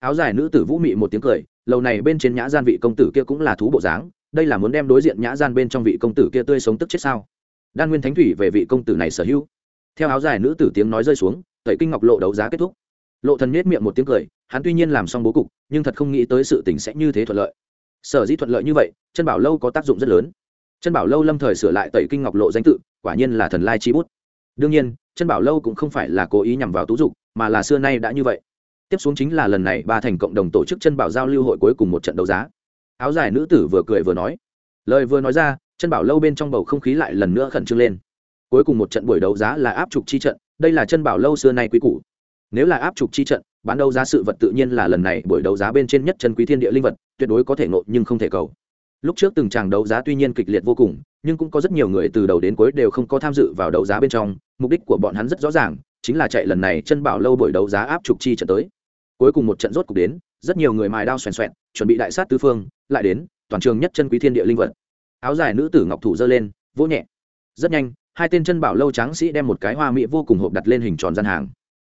Áo dài nữ tử vũ mị một tiếng cười lâu này bên trên nhã gian vị công tử kia cũng là thú bộ dáng, đây là muốn đem đối diện nhã gian bên trong vị công tử kia tươi sống tức chết sao? Đan nguyên thánh thủy về vị công tử này sở hữu. Theo áo dài nữ tử tiếng nói rơi xuống, tẩy kinh ngọc lộ đấu giá kết thúc. Lộ thần nhếch miệng một tiếng cười hắn tuy nhiên làm xong bố cục, nhưng thật không nghĩ tới sự tình sẽ như thế thuận lợi. Sở dĩ thuận lợi như vậy chân bảo lâu có tác dụng rất lớn. Chân bảo lâu lâm thời sửa lại tẩy kinh ngọc lộ danh tự, quả nhiên là thần lai chi bút. Đương nhiên chân bảo lâu cũng không phải là cố ý nhằm vào tú dục, mà là xưa nay đã như vậy. Tiếp xuống chính là lần này ba thành cộng đồng tổ chức chân bảo giao lưu hội cuối cùng một trận đấu giá. Áo dài nữ tử vừa cười vừa nói. Lời vừa nói ra chân bảo lâu bên trong bầu không khí lại lần nữa khẩn trương lên. Cuối cùng một trận buổi đấu giá là áp trục chi trận, đây là chân bảo lâu xưa nay quý cũ nếu là áp trục chi trận bán đấu giá sự vật tự nhiên là lần này buổi đấu giá bên trên nhất chân quý thiên địa linh vật, tuyệt đối có thể nộp nhưng không thể cầu. Lúc trước từng tràng đấu giá tuy nhiên kịch liệt vô cùng, nhưng cũng có rất nhiều người từ đầu đến cuối đều không có tham dự vào đấu giá bên trong, mục đích của bọn hắn rất rõ ràng, chính là chạy lần này chân bảo lâu buổi đấu giá áp trục chi trận tới. Cuối cùng một trận rốt cục đến, rất nhiều người mài đao xoèn xoẹn, chuẩn bị đại sát tứ phương, lại đến, toàn trường nhất chân quý thiên địa linh vật. Áo dài nữ tử ngọc thủ giơ lên, vỗ nhẹ. Rất nhanh, hai tên chân bảo lâu tráng sĩ đem một cái hoa mỹ vô cùng hộp đặt lên hình tròn gian hàng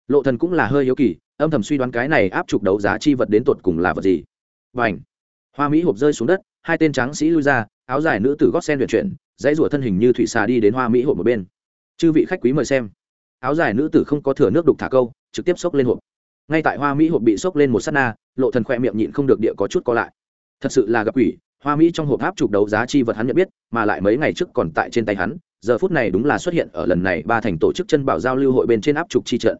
lộ thần cũng là hơi yếu kỳ, âm thầm suy đoán cái này áp trục đấu giá chi vật đến tột cùng là vật gì. Vành hoa mỹ hộp rơi xuống đất, hai tên tráng sĩ lui ra, áo dài nữ tử gót sen luyện chuyển, dãy rủa thân hình như thủy xà đi đến hoa mỹ hộp một bên. Chư vị khách quý mời xem. Áo dài nữ tử không có thừa nước đục thả câu, trực tiếp xốc lên hộp. Ngay tại hoa mỹ hộp bị xốc lên một sát na, lộ thần khoe miệng nhịn không được địa có chút co lại. Thật sự là gặp quỷ, hoa mỹ trong hộp áp trục đấu giá chi vật hắn nhận biết, mà lại mấy ngày trước còn tại trên tay hắn, giờ phút này đúng là xuất hiện ở lần này ba thành tổ chức chân bảo giao lưu hội bên trên áp trục chi trận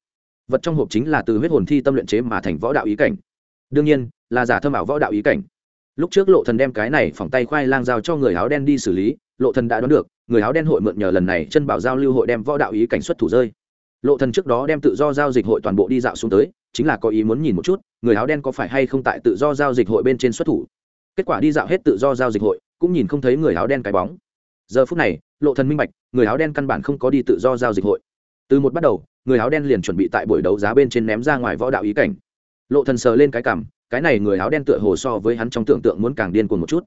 vật trong hộp chính là từ huyết hồn thi tâm luyện chế mà thành võ đạo ý cảnh. Đương nhiên, là giả thâm ảo võ đạo ý cảnh. Lúc trước lộ thần đem cái này phòng tay khoai lang giao cho người áo đen đi xử lý, lộ thần đã đoán được, người áo đen hội mượn nhờ lần này chân bảo giao lưu hội đem võ đạo ý cảnh xuất thủ rơi. Lộ thần trước đó đem tự do giao dịch hội toàn bộ đi dạo xuống tới, chính là có ý muốn nhìn một chút, người áo đen có phải hay không tại tự do giao dịch hội bên trên xuất thủ. Kết quả đi dạo hết tự do giao dịch hội, cũng nhìn không thấy người áo đen cái bóng. Giờ phút này, lộ thần minh bạch, người áo đen căn bản không có đi tự do giao dịch hội từ một bắt đầu, người áo đen liền chuẩn bị tại buổi đấu giá bên trên ném ra ngoài võ đạo ý cảnh. Lộ thần sờ lên cái cảm, cái này người áo đen tựa hồ so với hắn trong tưởng tượng muốn càng điên cuồng một chút.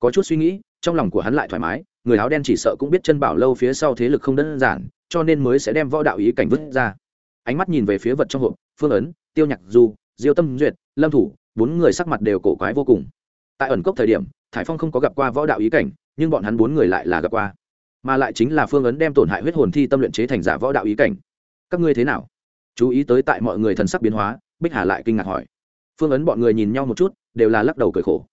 Có chút suy nghĩ, trong lòng của hắn lại thoải mái, người áo đen chỉ sợ cũng biết chân bảo lâu phía sau thế lực không đơn giản, cho nên mới sẽ đem võ đạo ý cảnh vứt ra. Ánh mắt nhìn về phía vật trong hộp, phương ấn, tiêu nhạc du, diêu tâm duyệt, lâm thủ, bốn người sắc mặt đều cổ quái vô cùng. Tại ẩn cốc thời điểm, thải phong không có gặp qua võ đạo ý cảnh, nhưng bọn hắn bốn người lại là gặp qua mà lại chính là phương ấn đem tổn hại huyết hồn thi tâm luyện chế thành giả võ đạo ý cảnh. Các ngươi thế nào? Chú ý tới tại mọi người thần sắc biến hóa, bích hà lại kinh ngạc hỏi. Phương ấn bọn người nhìn nhau một chút, đều là lắc đầu cười khổ.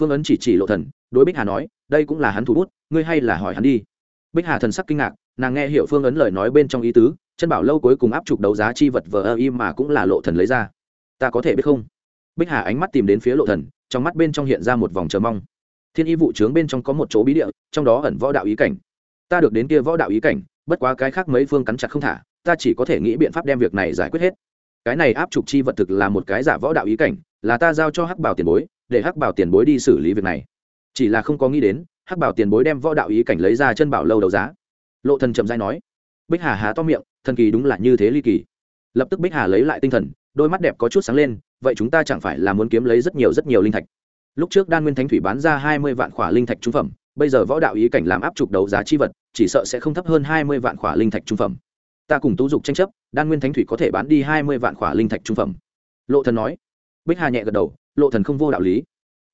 Phương ấn chỉ chỉ lộ thần, đối bích hà nói, đây cũng là hắn thủ bút, ngươi hay là hỏi hắn đi. Bích hà thần sắc kinh ngạc, nàng nghe hiểu phương ấn lời nói bên trong ý tứ, chân bảo lâu cuối cùng áp trục đấu giá chi vật vờ ơ im mà cũng là lộ thần lấy ra. Ta có thể biết không? Bích hà ánh mắt tìm đến phía lộ thần, trong mắt bên trong hiện ra một vòng chờ mong. Thiên y vụ trướng bên trong có một chỗ bí địa, trong đó ẩn võ đạo ý cảnh ta được đến kia võ đạo ý cảnh, bất quá cái khác mấy phương cắn chặt không thả, ta chỉ có thể nghĩ biện pháp đem việc này giải quyết hết. Cái này áp trục chi vật thực là một cái giả võ đạo ý cảnh, là ta giao cho hắc bảo tiền bối, để hắc bảo tiền bối đi xử lý việc này. Chỉ là không có nghĩ đến, hắc bảo tiền bối đem võ đạo ý cảnh lấy ra chân bảo lâu đấu giá. Lộ thần chậm dai nói. Bích hà há to miệng, thần kỳ đúng là như thế ly kỳ. Lập tức bích hà lấy lại tinh thần, đôi mắt đẹp có chút sáng lên, vậy chúng ta chẳng phải là muốn kiếm lấy rất nhiều rất nhiều linh thạch. Lúc trước đan nguyên thánh thủy bán ra hai mươi vạn khỏa linh thạch trung phẩm bây giờ võ đạo ý cảnh làm áp trục đấu giá chi vật, chỉ sợ sẽ không thấp hơn hai mươi vạn khỏa linh thạch trung phẩm. Ta cùng tú dục tranh chấp, đan nguyên thánh thủy có thể bán đi hai mươi vạn khỏa linh thạch trung phẩm. Lộ thần nói. Bích hà nhẹ gật đầu, lộ thần không vô đạo lý.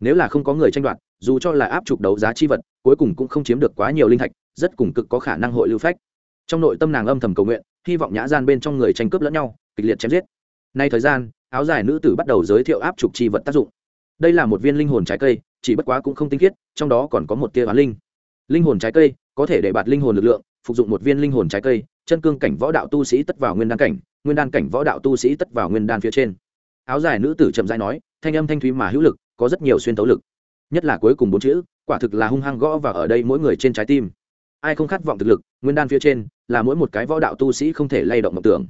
Nếu là không có người tranh đoạt, dù cho là áp trục đấu giá chi vật, cuối cùng cũng không chiếm được quá nhiều linh thạch, rất cùng cực có khả năng hội lưu phách. Trong nội tâm nàng âm thầm cầu nguyện, hy vọng nhã gian bên trong người tranh cướp lẫn nhau, kịch liệt chém giết. Nay thời gian, áo dài nữ tử bắt đầu giới thiệu áp trục chi vật tác dụng. Đây là một viên linh hồn trái cây chỉ bất quá cũng không tinh khiết, trong đó còn có một tia hoán linh. Linh hồn trái cây, có thể để bạt linh hồn lực lượng, phục dụng một viên linh hồn trái cây, chân cương cảnh võ đạo tu sĩ tất vào nguyên đan cảnh, nguyên đan cảnh võ đạo tu sĩ tất vào nguyên đan phía trên. Áo dài nữ tử chậm rãi nói, thanh âm thanh thúy mà hữu lực, có rất nhiều xuyên tấu lực. Nhất là cuối cùng bốn chữ, quả thực là hung hăng gõ và ở đây mỗi người trên trái tim. Ai không khát vọng thực lực, nguyên đan phía trên, là mỗi một cái võ đạo tu sĩ không thể lay động mộng tưởng.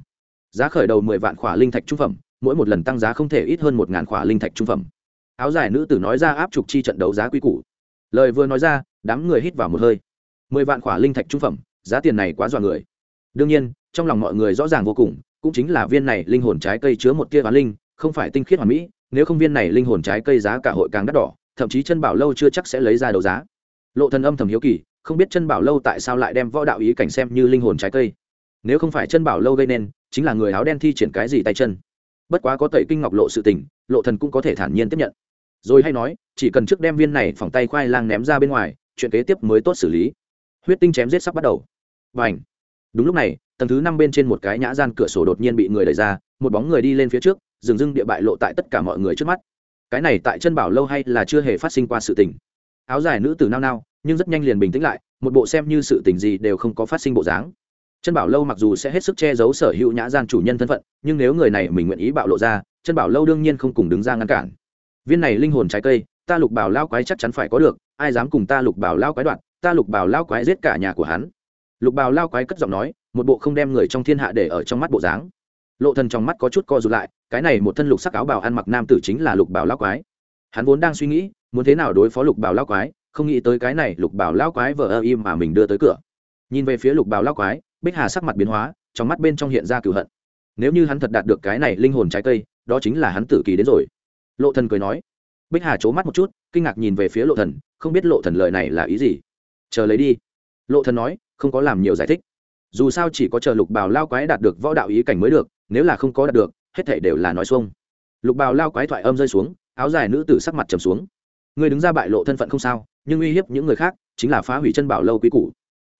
Giá khởi đầu mười vạn khỏa linh thạch trung phẩm, mỗi một lần tăng giá không thể ít hơn một ngàn khỏa linh thạch trung phẩm áo dài nữ tử nói ra áp trục chi trận đấu giá quy củ. Lời vừa nói ra, đám người hít vào một hơi. Mười vạn khỏa linh thạch trung phẩm, giá tiền này quá dọa người. Đương nhiên, trong lòng mọi người rõ ràng vô cùng, cũng chính là viên này linh hồn trái cây chứa một tia ván linh, không phải tinh khiết hoàn mỹ, nếu không viên này linh hồn trái cây giá cả hội càng đắt đỏ, thậm chí chân bảo lâu chưa chắc sẽ lấy ra đấu giá. Lộ thần âm thầm hiếu kỳ, không biết chân bảo lâu tại sao lại đem võ đạo ý cảnh xem như linh hồn trái cây. Nếu không phải chân bảo lâu gây nên, chính là người áo đen thi triển cái gì tay chân. Bất quá có tẩy kinh ngọc lộ sự tình, lộ thần cũng có thể thản nhiên tiếp nhận rồi hay nói, chỉ cần trước đem viên này phòng tay khoai lang ném ra bên ngoài, chuyện kế tiếp mới tốt xử lý. Huyết tinh chém giết sắp bắt đầu. Và ảnh đúng lúc này, tầng thứ năm bên trên một cái nhã gian cửa sổ đột nhiên bị người đẩy ra, một bóng người đi lên phía trước dừng dưng địa bại lộ tại tất cả mọi người trước mắt. Cái này tại chân bảo lâu hay là chưa hề phát sinh qua sự tình. Áo dài nữ tử nao nao, nhưng rất nhanh liền bình tĩnh lại, một bộ xem như sự tình gì đều không có phát sinh bộ dáng. Chân bảo lâu mặc dù sẽ hết sức che giấu sở hữu nhã gian chủ nhân thân phận, nhưng nếu người này mình nguyện ý bạo lộ ra, chân bảo lâu đương nhiên không cùng đứng ra ngăn cản viên này linh hồn trái cây, ta lục bảo lao quái chắc chắn phải có được, ai dám cùng ta lục bảo lao quái đoạn, ta lục bảo lao quái giết cả nhà của hắn. Lục bảo lao quái cất giọng nói, một bộ không đem người trong thiên hạ để ở trong mắt bộ dáng. Lộ thần trong mắt có chút co rụt lại, cái này một thân lục sắc áo bào ăn mặc nam tử chính là lục bảo lao quái. Hắn vốn đang suy nghĩ, muốn thế nào đối phó lục bảo lao quái, không nghĩ tới cái này lục bảo lao quái vờ ơ im mà mình đưa tới cửa. Nhìn về phía lục bảo lao quái, bích hà sắc mặt biến hóa, trong mắt bên trong hiện ra cửu hận. Nếu như hắn thật đạt được cái này linh hồn trái cây, đó chính là hắn tử kỳ đến rồi lộ thần cười nói. Bích hà c mắt một chút, kinh ngạc nhìn về phía lộ thần, không biết lộ thần lời này là ý gì. Chờ lấy đi. Lộ thần nói, không có làm nhiều giải thích. Dù sao chỉ có chờ lục bào lao quái đạt được võ đạo ý cảnh mới được, nếu là không có đạt được, hết thảy đều là nói xuông. Lục bào lao quái thoại âm rơi xuống, áo dài nữ tử sắc mặt trầm xuống. Ngươi đứng ra bại lộ thân phận không sao, nhưng uy hiếp những người khác, chính là phá hủy chân bảo lâu quý củ.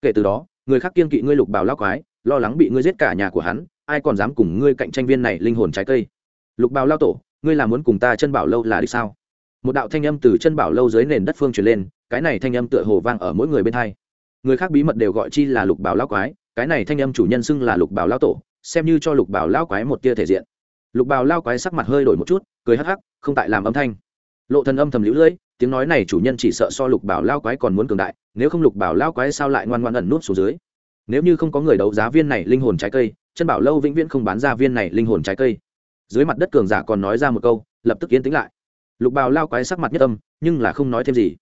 Kể từ đó, người khác kiên kỵ ngươi lục bào lao quái, lo lắng bị ngươi giết cả nhà của hắn, ai còn dám cùng ngươi cạnh tranh viên này linh hồn trái cây? Lục bào lao tổ ngươi là muốn cùng ta chân bảo lâu là đi sao? Một đạo thanh âm từ chân bảo lâu dưới nền đất phương truyền lên, cái này thanh âm tựa hồ vang ở mỗi người bên hai. Người khác bí mật đều gọi chi là lục bảo lao quái, cái này thanh âm chủ nhân xưng là lục bảo lao tổ, xem như cho lục bảo lao quái một tia thể diện. Lục bảo lao quái sắc mặt hơi đổi một chút, cười hắc hắc, không tại làm âm thanh. Lộ thần âm thầm lũ lưỡi, tiếng nói này chủ nhân chỉ sợ so lục bảo lao quái còn muốn cường đại, nếu không lục bảo lao quái sao lại ngoan ngoan ẩn nút xuống dưới? Nếu như không có người đấu giá viên này linh hồn trái cây, chân bảo lâu vĩnh viễn không bán ra viên này linh hồn trái cây dưới mặt đất cường giả còn nói ra một câu, lập tức yên tĩnh lại. Lục bào lao quái sắc mặt nhất tâm nhưng là không nói thêm gì.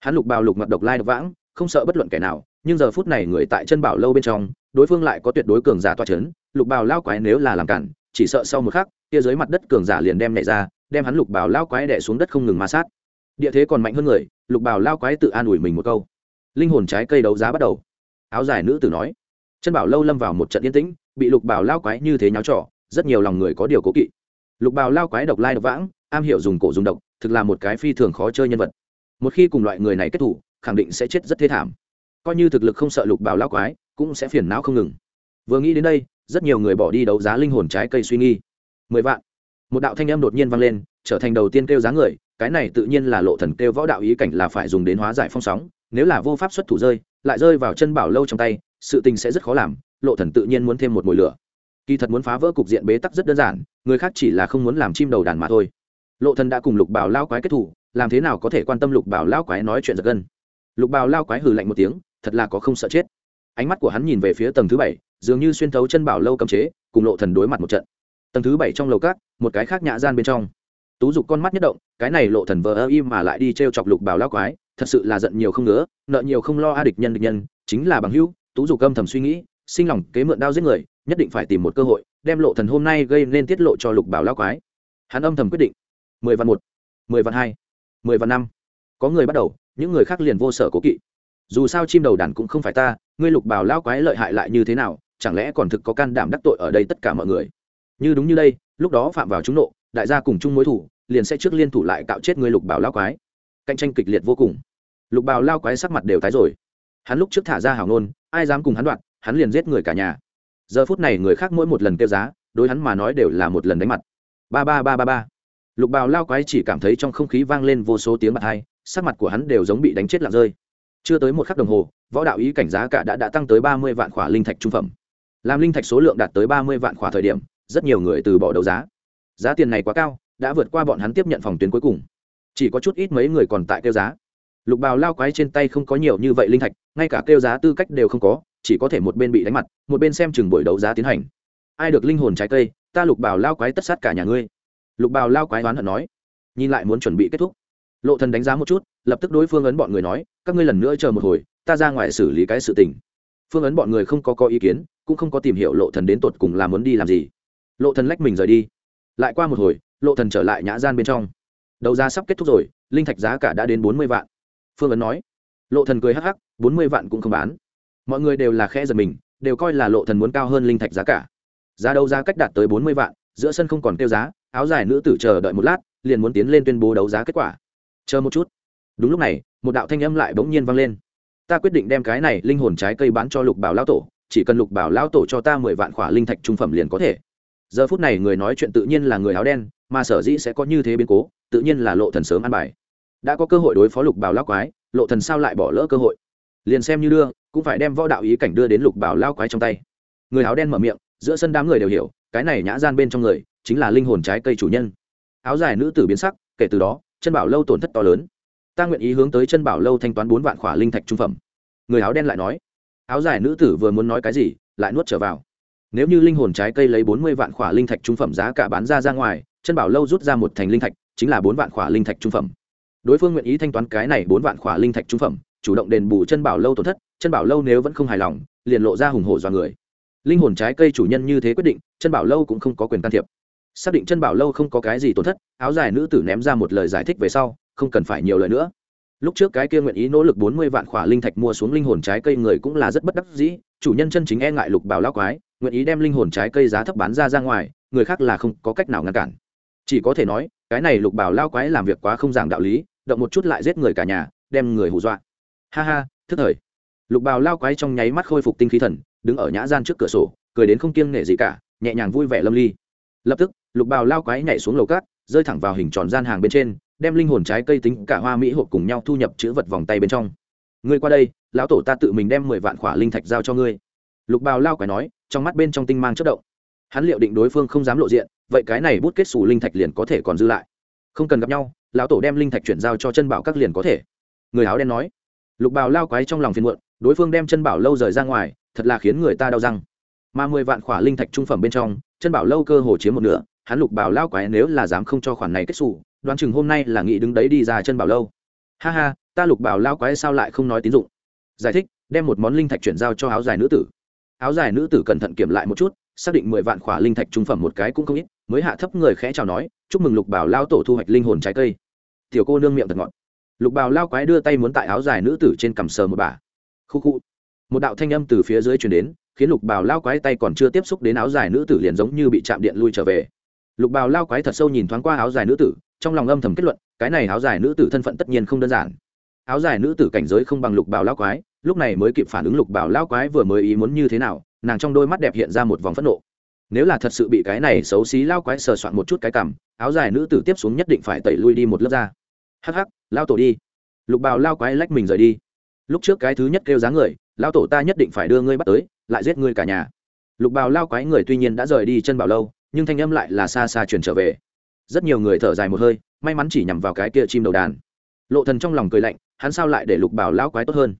Hắn lục bào lục mặt độc lai độc vãng, không sợ bất luận kẻ nào, nhưng giờ phút này người tại chân bảo lâu bên trong, đối phương lại có tuyệt đối cường giả toa c h ấ n lục bào lao quái nếu là làm cản, chỉ sợ sau một khắc, kia dưới mặt đất cường giả liền đem nhảy ra, đem hắn lục bào lao quái đẻ xuống đất không ngừng ma sát. Địa thế còn mạnh hơn người, lục bào lao quái tự an ủi mình một câu. Linh hồn trái cây đấu giá bắt đầu. Áo dài nữ tử nói. Chân bảo lâu lâm vào một trận yên tĩnh, bị lục bào lao quái như thế nháo trỏ rất nhiều lòng người có điều cố kỵ. Lục bào lao quái độc lai độc vãng, am hiểu dùng cổ dùng độc, thực là một cái phi thường khó chơi nhân vật. Một khi cùng loại người này kết thủ, khẳng định sẽ chết rất thê thảm. Coi như thực lực không sợ lục bào lao quái, cũng sẽ phiền não không ngừng. Vừa nghĩ đến đây, rất nhiều người bỏ đi đấu giá linh hồn trái cây suy nghi. Mười vạn. Một đạo thanh âm đột nhiên vang lên, trở thành đầu tiên kêu giá người, cái này tự nhiên là lộ thần kêu võ đạo ý cảnh là phải dùng đến hóa giải phong sóng, nếu là vô pháp xuất thủ rơi, lại rơi vào chân bảo lâu trong tay, sự tình sẽ rất khó làm, lộ thần tự nhiên muốn thêm một mùi lửa kỳ thật muốn phá vỡ cục diện bế tắc rất đơn giản, người khác chỉ là không muốn làm chim đầu đàn mà thôi. Lộ thần đã cùng lục bảo lao quái kết thủ, làm thế nào có thể quan tâm lục bảo lao quái nói chuyện giật gân? Lục bảo lao quái hừ lạnh một tiếng, thật là có không sợ chết. Ánh mắt của hắn nhìn về phía tầng thứ bảy, dường như xuyên thấu chân bảo lâu cấm chế, cùng lộ thần đối mặt một trận. Tầng thứ bảy trong lầu cát một cái khác nhã gian bên trong. Tú dục con mắt nhất động, cái này lộ thần vờ ơ im mà lại đi treo chọc lục bảo lao quái, thật sự là giận nhiều không nữa nợ nhiều không lo a địch nhân địch nhân, chính là bằng hữu. Tú dục âm thầm suy nghĩ, sinh lòng kế mượn đao giết người nhất định phải tìm một cơ hội, đem lộ thần hôm nay gây nên tiết lộ cho lục bảo lao quái. Hắn âm thầm quyết định. Mười vạn một, mười vạn hai, mười vạn năm. Có người bắt đầu, những người khác liền vô sở cố kỵ. Dù sao chim đầu đàn cũng không phải ta, ngươi lục bảo lao quái lợi hại lại như thế nào, chẳng lẽ còn thực có can đảm đắc tội ở đây tất cả mọi người? Như đúng như đây, lúc đó phạm vào chúng nộ, đại gia cùng chung mối thủ, liền sẽ trước liên thủ lại cạo chết ngươi lục bảo lao quái. Cạnh tranh kịch liệt vô cùng. Lục bảo lao quái sắc mặt đều tái rồi. Hắn lúc trước thả ra hảo nôn ai dám cùng hắn đoạn, hắn liền giết người cả nhà giờ phút này người khác mỗi một lần kêu giá, đối hắn mà nói đều là một lần đánh mặt. Ba ba ba ba ba. Lục bào lao quái chỉ cảm thấy trong không khí vang lên vô số tiếng bạt hai, sắc mặt của hắn đều giống bị đánh chết lặng rơi. Chưa tới một khắc đồng hồ, võ đạo ý cảnh giá cả đã đã tăng tới ba mươi vạn khỏa linh thạch trung phẩm. Làm linh thạch số lượng đạt tới ba mươi vạn khỏa thời điểm, rất nhiều người từ bỏ đấu giá. Giá tiền này quá cao, đã vượt qua bọn hắn tiếp nhận phòng tuyến cuối cùng. Chỉ có chút ít mấy người còn tại kêu giá. Lục bào lao quái trên tay không có nhiều như vậy linh thạch, ngay cả kêu giá tư cách đều không có chỉ có thể một bên bị đánh mặt, một bên xem chừng buổi đấu giá tiến hành. Ai được linh hồn trái cây, ta lục bào lao quái tất sát cả nhà ngươi. Lục bào lao quái đoán hận nói. Nhìn lại muốn chuẩn bị kết thúc, lộ thần đánh giá một chút, lập tức đối phương ấn bọn người nói, các ngươi lần nữa chờ một hồi, ta ra ngoài xử lý cái sự tình. Phương ấn bọn người không có có ý kiến, cũng không có tìm hiểu lộ thần đến tột cùng là muốn đi làm gì. Lộ thần lách mình rời đi. Lại qua một hồi, lộ thần trở lại nhã gian bên trong. Đấu giá sắp kết thúc rồi, linh thạch giá cả đã đến bốn mươi vạn. Phương ấn nói. Lộ thần cười hắc hắc, bốn mươi vạn cũng không bán mọi người đều là khẽ giật mình, đều coi là lộ thần muốn cao hơn linh thạch giá cả. Giá đấu giá cách đạt tới bốn mươi vạn, giữa sân không còn tiêu giá, áo dài nữ tử chờ đợi một lát, liền muốn tiến lên tuyên bố đấu giá kết quả. Chờ một chút. Đúng lúc này, một đạo thanh âm lại bỗng nhiên vang lên. Ta quyết định đem cái này linh hồn trái cây bán cho lục bảo lão tổ, chỉ cần lục bảo lão tổ cho ta mười vạn khỏa linh thạch trung phẩm liền có thể. Giờ phút này người nói chuyện tự nhiên là người áo đen, mà sở dĩ sẽ có như thế biến cố, tự nhiên là lộ thần sớm ăn bài. Đã có cơ hội đối phó lục bảo lão quái, lộ thần sao lại bỏ lỡ cơ hội? Liền xem như đưa, cũng phải đem võ đạo ý cảnh đưa đến lục bảo lao quái trong tay. Người áo đen mở miệng, giữa sân đám người đều hiểu, cái này nhã gian bên trong người, chính là linh hồn trái cây chủ nhân. Áo dài nữ tử biến sắc, kể từ đó, chân bảo lâu tổn thất to lớn. Ta nguyện ý hướng tới chân bảo lâu thanh toán bốn vạn khỏa linh thạch trung phẩm. Người áo đen lại nói. Áo dài nữ tử vừa muốn nói cái gì, lại nuốt trở vào. Nếu như linh hồn trái cây lấy bốn mươi vạn khỏa linh thạch trung phẩm giá cả bán ra ra ngoài, chân bảo lâu rút ra một thành linh thạch, chính là bốn vạn khỏa linh thạch trung phẩm. Đối phương nguyện ý thanh toán cái này bốn vạn khỏa linh thạch trung phẩm chủ động đền bù chân bảo lâu tổn thất, chân bảo lâu nếu vẫn không hài lòng, liền lộ ra hùng hổ do người. Linh hồn trái cây chủ nhân như thế quyết định, chân bảo lâu cũng không có quyền can thiệp. Xác định chân bảo lâu không có cái gì tổn thất, áo dài nữ tử ném ra một lời giải thích về sau, không cần phải nhiều lời nữa. Lúc trước cái kia nguyện ý nỗ lực bốn mươi vạn khỏa linh thạch mua xuống linh hồn trái cây người cũng là rất bất đắc dĩ, chủ nhân chân chính e ngại lục bảo lao quái, nguyện ý đem linh hồn trái cây giá thấp bán ra ra ngoài, người khác là không có cách nào ngăn cản. Chỉ có thể nói, cái này lục bảo lao quái làm việc quá không giảng đạo lý, động một chút lại giết người cả nhà, đem người hù dọa ha ha, thức thời. Lục bào lao quái trong nháy mắt khôi phục tinh khí thần, đứng ở nhã gian trước cửa sổ, cười đến không kiêng nể gì cả, nhẹ nhàng vui vẻ lâm ly. Lập tức, lục bào lao quái nhảy xuống lầu cát, rơi thẳng vào hình tròn gian hàng bên trên, đem linh hồn trái cây tính cả hoa mỹ hộp cùng nhau thu nhập chữ vật vòng tay bên trong. Ngươi qua đây, lão tổ ta tự mình đem mười vạn khỏa linh thạch giao cho ngươi. Lục bào lao quái nói, trong mắt bên trong tinh mang chất động. Hắn liệu định đối phương không dám lộ diện, vậy cái này bút kết xù linh thạch liền có thể còn dư lại. Không cần gặp nhau, lão tổ đem linh thạch chuyển giao cho chân bảo các liền có thể. Người áo đen nói lục bào lao quái trong lòng phiền muộn, đối phương đem chân bảo lâu rời ra ngoài, thật là khiến người ta đau răng. Mà mười vạn khỏa linh thạch trung phẩm bên trong, chân bảo lâu cơ hồ chiếm một nửa, hắn lục bảo lao quái nếu là dám không cho khoản này kết xù, đoán chừng hôm nay là nghị đứng đấy đi ra chân bảo lâu. Ha ha, ta lục bảo lao quái sao lại không nói tín dụng? Giải thích, đem một món linh thạch chuyển giao cho áo dài nữ tử. Áo dài nữ tử cẩn thận kiểm lại một chút, xác định mười vạn khỏa linh thạch trung phẩm một cái cũng không ít, mới hạ thấp người khẽ chào nói, chúc mừng lục bảo lao tổ thu hoạch linh hồn trái cây. Tiểu cô nương miệng thật ngọt lục bảo lao quái đưa tay muốn tại áo dài nữ tử trên cằm sờ một bà. Khu khu. Một đạo thanh âm từ phía dưới chuyển đến, khiến lục bào lao quái tay còn chưa tiếp xúc đến áo dài nữ tử liền giống như bị chạm điện lui trở về. Lục bào lao quái thật sâu nhìn thoáng qua áo dài nữ tử, trong lòng âm thầm kết luận, cái này áo dài nữ tử thân phận tất nhiên không đơn giản. Áo dài nữ tử cảnh giới không bằng lục bào lao quái, lúc này mới kịp phản ứng lục bào lao quái vừa mới ý muốn như thế nào, nàng trong đôi mắt đẹp hiện ra một vòng phẫn nộ. Nếu là thật sự bị cái này xấu xí lao quái sờ soạn một chút cái cằm, áo dài nữ tử tiếp xuống nhất định phải tẩy lui đi một lớp ra hắc hắc, lao tổ đi. Lục bào lao quái lách mình rời đi. Lúc trước cái thứ nhất kêu giá người, lao tổ ta nhất định phải đưa ngươi bắt tới, lại giết ngươi cả nhà. Lục bào lao quái người tuy nhiên đã rời đi chân bảo lâu, nhưng thanh âm lại là xa xa chuyển trở về. Rất nhiều người thở dài một hơi, may mắn chỉ nhằm vào cái kia chim đầu đàn. Lộ thần trong lòng cười lạnh, hắn sao lại để lục bảo lao quái tốt hơn?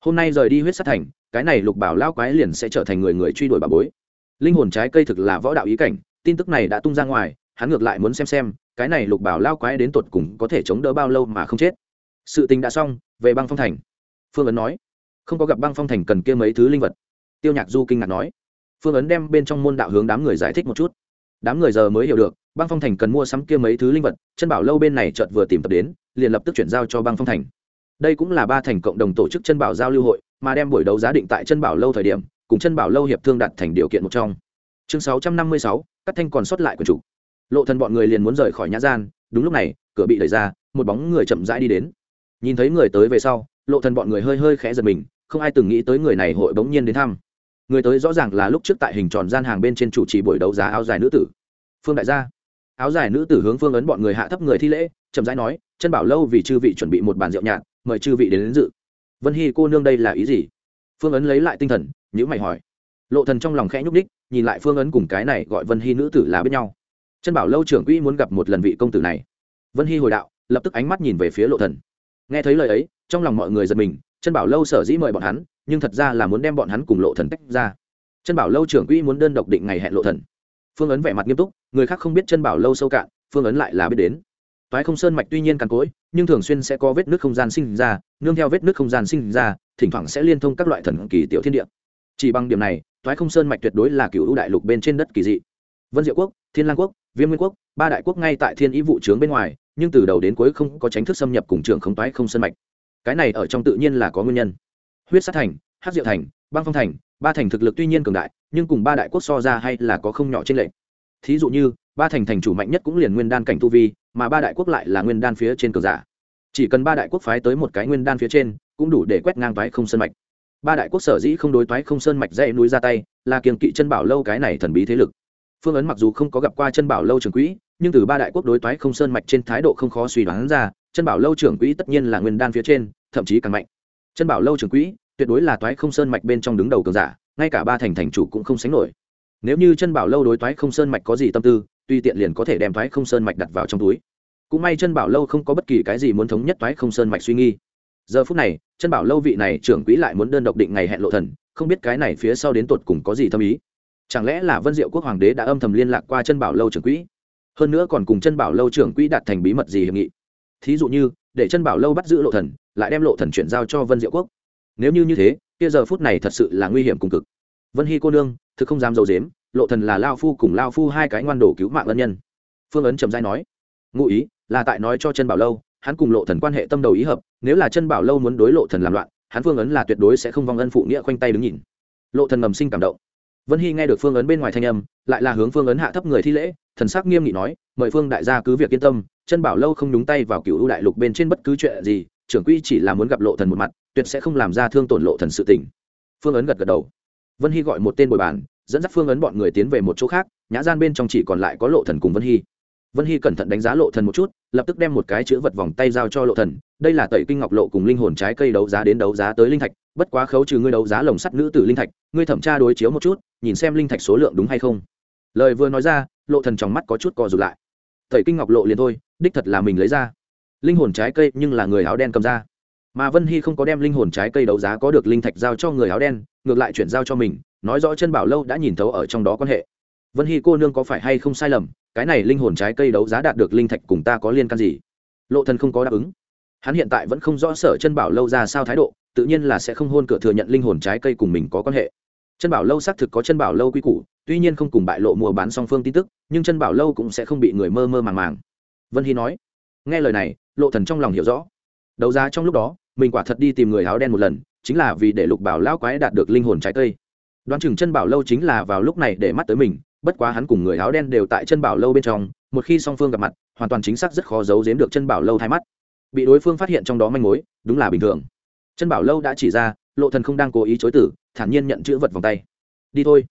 Hôm nay rời đi huyết sát thành, cái này lục bảo lao quái liền sẽ trở thành người người truy đuổi bà bối. Linh hồn trái cây thực là võ đạo ý cảnh, tin tức này đã tung ra ngoài, hắn ngược lại muốn xem xem cái này lục bảo lao quái đến tột cùng có thể chống đỡ bao lâu mà không chết. Sự tình đã xong, về băng phong thành. Phương ấn nói, không có gặp băng phong thành cần kia mấy thứ linh vật. Tiêu nhạc du kinh ngạc nói. Phương ấn đem bên trong môn đạo hướng đám người giải thích một chút. Đám người giờ mới hiểu được, băng phong thành cần mua sắm kia mấy thứ linh vật, chân bảo lâu bên này chợt vừa tìm tập đến, liền lập tức chuyển giao cho băng phong thành. Đây cũng là ba thành cộng đồng tổ chức chân bảo giao lưu hội, mà đem buổi đấu giá định tại chân bảo lâu thời điểm, cùng chân bảo lâu hiệp thương đặt thành điều kiện một trong. Chương sáu trăm năm mươi sáu các thanh còn sót lại của chủ lộ thần bọn người liền muốn rời khỏi nhã gian đúng lúc này cửa bị đẩy ra một bóng người chậm rãi đi đến. Nhìn thấy người tới về sau lộ thần bọn người hơi hơi khẽ giật mình không ai từng nghĩ tới người này hội bỗng nhiên đến thăm. Người tới rõ ràng là lúc trước tại hình tròn gian hàng bên trên chủ trì buổi đấu giá áo dài nữ tử. Phương đại gia. Áo dài nữ tử hướng phương ấn bọn người hạ thấp người thi lễ chậm rãi nói chân bảo lâu vì chư vị chuẩn bị một bàn rượu nhạt mời chư vị đến, đến dự. Vân hy cô nương đây là ý gì? Phương ấn lấy lại tinh thần nhữ mày hỏi. Lộ thần trong lòng khẽ nhúc đích nhìn lại phương ấn cùng cái này gọi vân hy nữ tử là bên nhau chân bảo lâu trưởng quỹ muốn gặp một lần vị công tử này. Vân hy hồi đạo, lập tức ánh mắt nhìn về phía lộ thần. Nghe thấy lời ấy, trong lòng mọi người giật mình, chân bảo lâu sở dĩ mời bọn hắn, nhưng thật ra là muốn đem bọn hắn cùng lộ thần tách ra. Chân bảo lâu trưởng quỹ muốn đơn độc định ngày hẹn lộ thần. Phương ấn vẻ mặt nghiêm túc, người khác không biết chân bảo lâu sâu cạn, phương ấn lại là biết đến. Toái không sơn mạch tuy nhiên càn cối nhưng thường xuyên sẽ có vết nước không gian sinh ra, nương theo vết nước không gian sinh ra, thỉnh thoảng sẽ liên thông các loại thần kỳ tiểu thiên địa. Chỉ bằng điểm này, toái không sơn mạch tuyệt đối là cựu đại lục bên trên đất kỳ dị vân diệu quốc, thiên lang quốc, viêm nguyên quốc, ba đại quốc ngay tại thiên ý vụ trướng bên ngoài, nhưng từ đầu đến cuối không có tránh thức xâm nhập cùng trường không toái không sơn mạch. Cái này ở trong tự nhiên là có nguyên nhân. Huyết sát thành hát diệu thành, băng phong thành, ba thành thực lực tuy nhiên cường đại, nhưng cùng ba đại quốc so ra hay là có không nhỏ trên lệnh thí dụ như, ba thành thành chủ mạnh nhất cũng liền nguyên đan cảnh tu vi, mà ba đại quốc lại là nguyên đan phía trên cường giả. Chỉ cần ba đại quốc phái tới một cái nguyên đan phía trên, cũng đủ để quét ngang toái không sơn mạch. Ba đại quốc sở dĩ không đối toái không sơn mạch dây núi ra tay, là kiềng kỵ chân bảo lâu cái này thần bí thế lực phương ấn mặc dù không có gặp qua chân bảo lâu trưởng quỹ, nhưng từ ba đại quốc đối toái không sơn mạch trên thái độ không khó suy đoán ra, chân bảo lâu trưởng quỹ tất nhiên là nguyên đan phía trên, thậm chí càng mạnh. Chân bảo lâu trưởng quỹ tuyệt đối là toái không sơn mạch bên trong đứng đầu cường giả, ngay cả ba thành thành chủ cũng không sánh nổi. Nếu như chân bảo lâu đối toái không sơn mạch có gì tâm tư, tuy tiện liền có thể đem toái không sơn mạch đặt vào trong túi. Cũng may chân bảo lâu không có bất kỳ cái gì muốn thống nhất toái không sơn mạch suy nghi. Giờ phút này, chân bảo lâu vị này trưởng quỹ lại muốn đơn độc định ngày hẹn lộ thần, không biết cái này phía sau đến tột cùng có gì thâm ý chẳng lẽ là vân diệu quốc hoàng đế đã âm thầm liên lạc qua chân bảo lâu trưởng quỹ? Hơn nữa còn cùng chân bảo lâu trưởng quỹ đạt thành bí mật gì hiệp nghị? Thí dụ như, để chân bảo lâu bắt giữ lộ thần, lại đem lộ thần chuyển giao cho vân diệu quốc. Nếu như như thế, kia giờ phút này thật sự là nguy hiểm cùng cực. Vân hy cô nương, thực không dám dầu dếm lộ thần là lao phu cùng lao phu hai cái ngoan đổ cứu mạng ân nhân. Phương ấn trầm dai nói, ngụ ý là tại nói cho chân bảo lâu, hắn cùng lộ thần quan hệ tâm đầu ý hợp, nếu là chân bảo lâu muốn đối lộ thần làm loạn, hắn phương ấn là tuyệt đối sẽ không vong ân phụ nghĩa khoanh tay đứng nhìn. Lộ thần ngầm sinh cảm động vân hy nghe được phương ấn bên ngoài thanh âm, lại là hướng phương ấn hạ thấp người thi lễ, thần sắc nghiêm nghị nói, mời phương đại gia cứ việc yên tâm, chân bảo lâu không đúng tay vào cựu đại lục bên trên bất cứ chuyện gì, trưởng quy chỉ là muốn gặp lộ thần một mặt, tuyệt sẽ không làm ra thương tổn lộ thần sự tình. Phương ấn gật gật đầu. Vân hy gọi một tên bồi bàn, dẫn dắt phương ấn bọn người tiến về một chỗ khác, nhã gian bên trong chỉ còn lại có lộ thần cùng vân hy. Vân hy cẩn thận đánh giá lộ thần một chút, lập tức đem một cái chữ vật vòng tay giao cho lộ thần, đây là tẩy kinh ngọc lộ cùng linh hồn trái cây đấu giá đến đấu giá tới linh thạch bất quá khấu trừ ngươi đấu giá lồng sắt nữ tử linh thạch, ngươi thẩm tra đối chiếu một chút, nhìn xem linh thạch số lượng đúng hay không. Lời vừa nói ra, lộ thần trong mắt có chút co rụt lại. Thầy kinh ngọc lộ liền thôi, đích thật là mình lấy ra. Linh hồn trái cây nhưng là người áo đen cầm ra. Mà vân hy không có đem linh hồn trái cây đấu giá có được linh thạch giao cho người áo đen, ngược lại chuyển giao cho mình, nói rõ chân bảo lâu đã nhìn thấu ở trong đó quan hệ. Vân hy cô nương có phải hay không sai lầm, cái này linh hồn trái cây đấu giá đạt được linh thạch cùng ta có liên can gì? Lộ thần không có đáp ứng. Hắn hiện tại vẫn không rõ sở chân bảo lâu ra sao thái độ tự nhiên là sẽ không hôn cửa thừa nhận linh hồn trái cây cùng mình có quan hệ. Chân bảo lâu xác thực có chân bảo lâu quy củ, tuy nhiên không cùng bại lộ mua bán song phương tin tức, nhưng chân bảo lâu cũng sẽ không bị người mơ mơ màng màng. Vân hy nói, nghe lời này, lộ thần trong lòng hiểu rõ. Đấu giá trong lúc đó, mình quả thật đi tìm người áo đen một lần, chính là vì để lục bảo lão quái đạt được linh hồn trái cây. Đoán chừng chân bảo lâu chính là vào lúc này để mắt tới mình, bất quá hắn cùng người áo đen đều tại chân bảo lâu bên trong, một khi song phương gặp mặt, hoàn toàn chính xác rất khó giấu giếm được chân bảo lâu thay mắt. Bị đối phương phát hiện trong đó manh mối, đúng là bình thường chân bảo lâu đã chỉ ra, lộ thần không đang cố ý chối tử thản nhiên nhận chữ vật vòng tay. Đi thôi.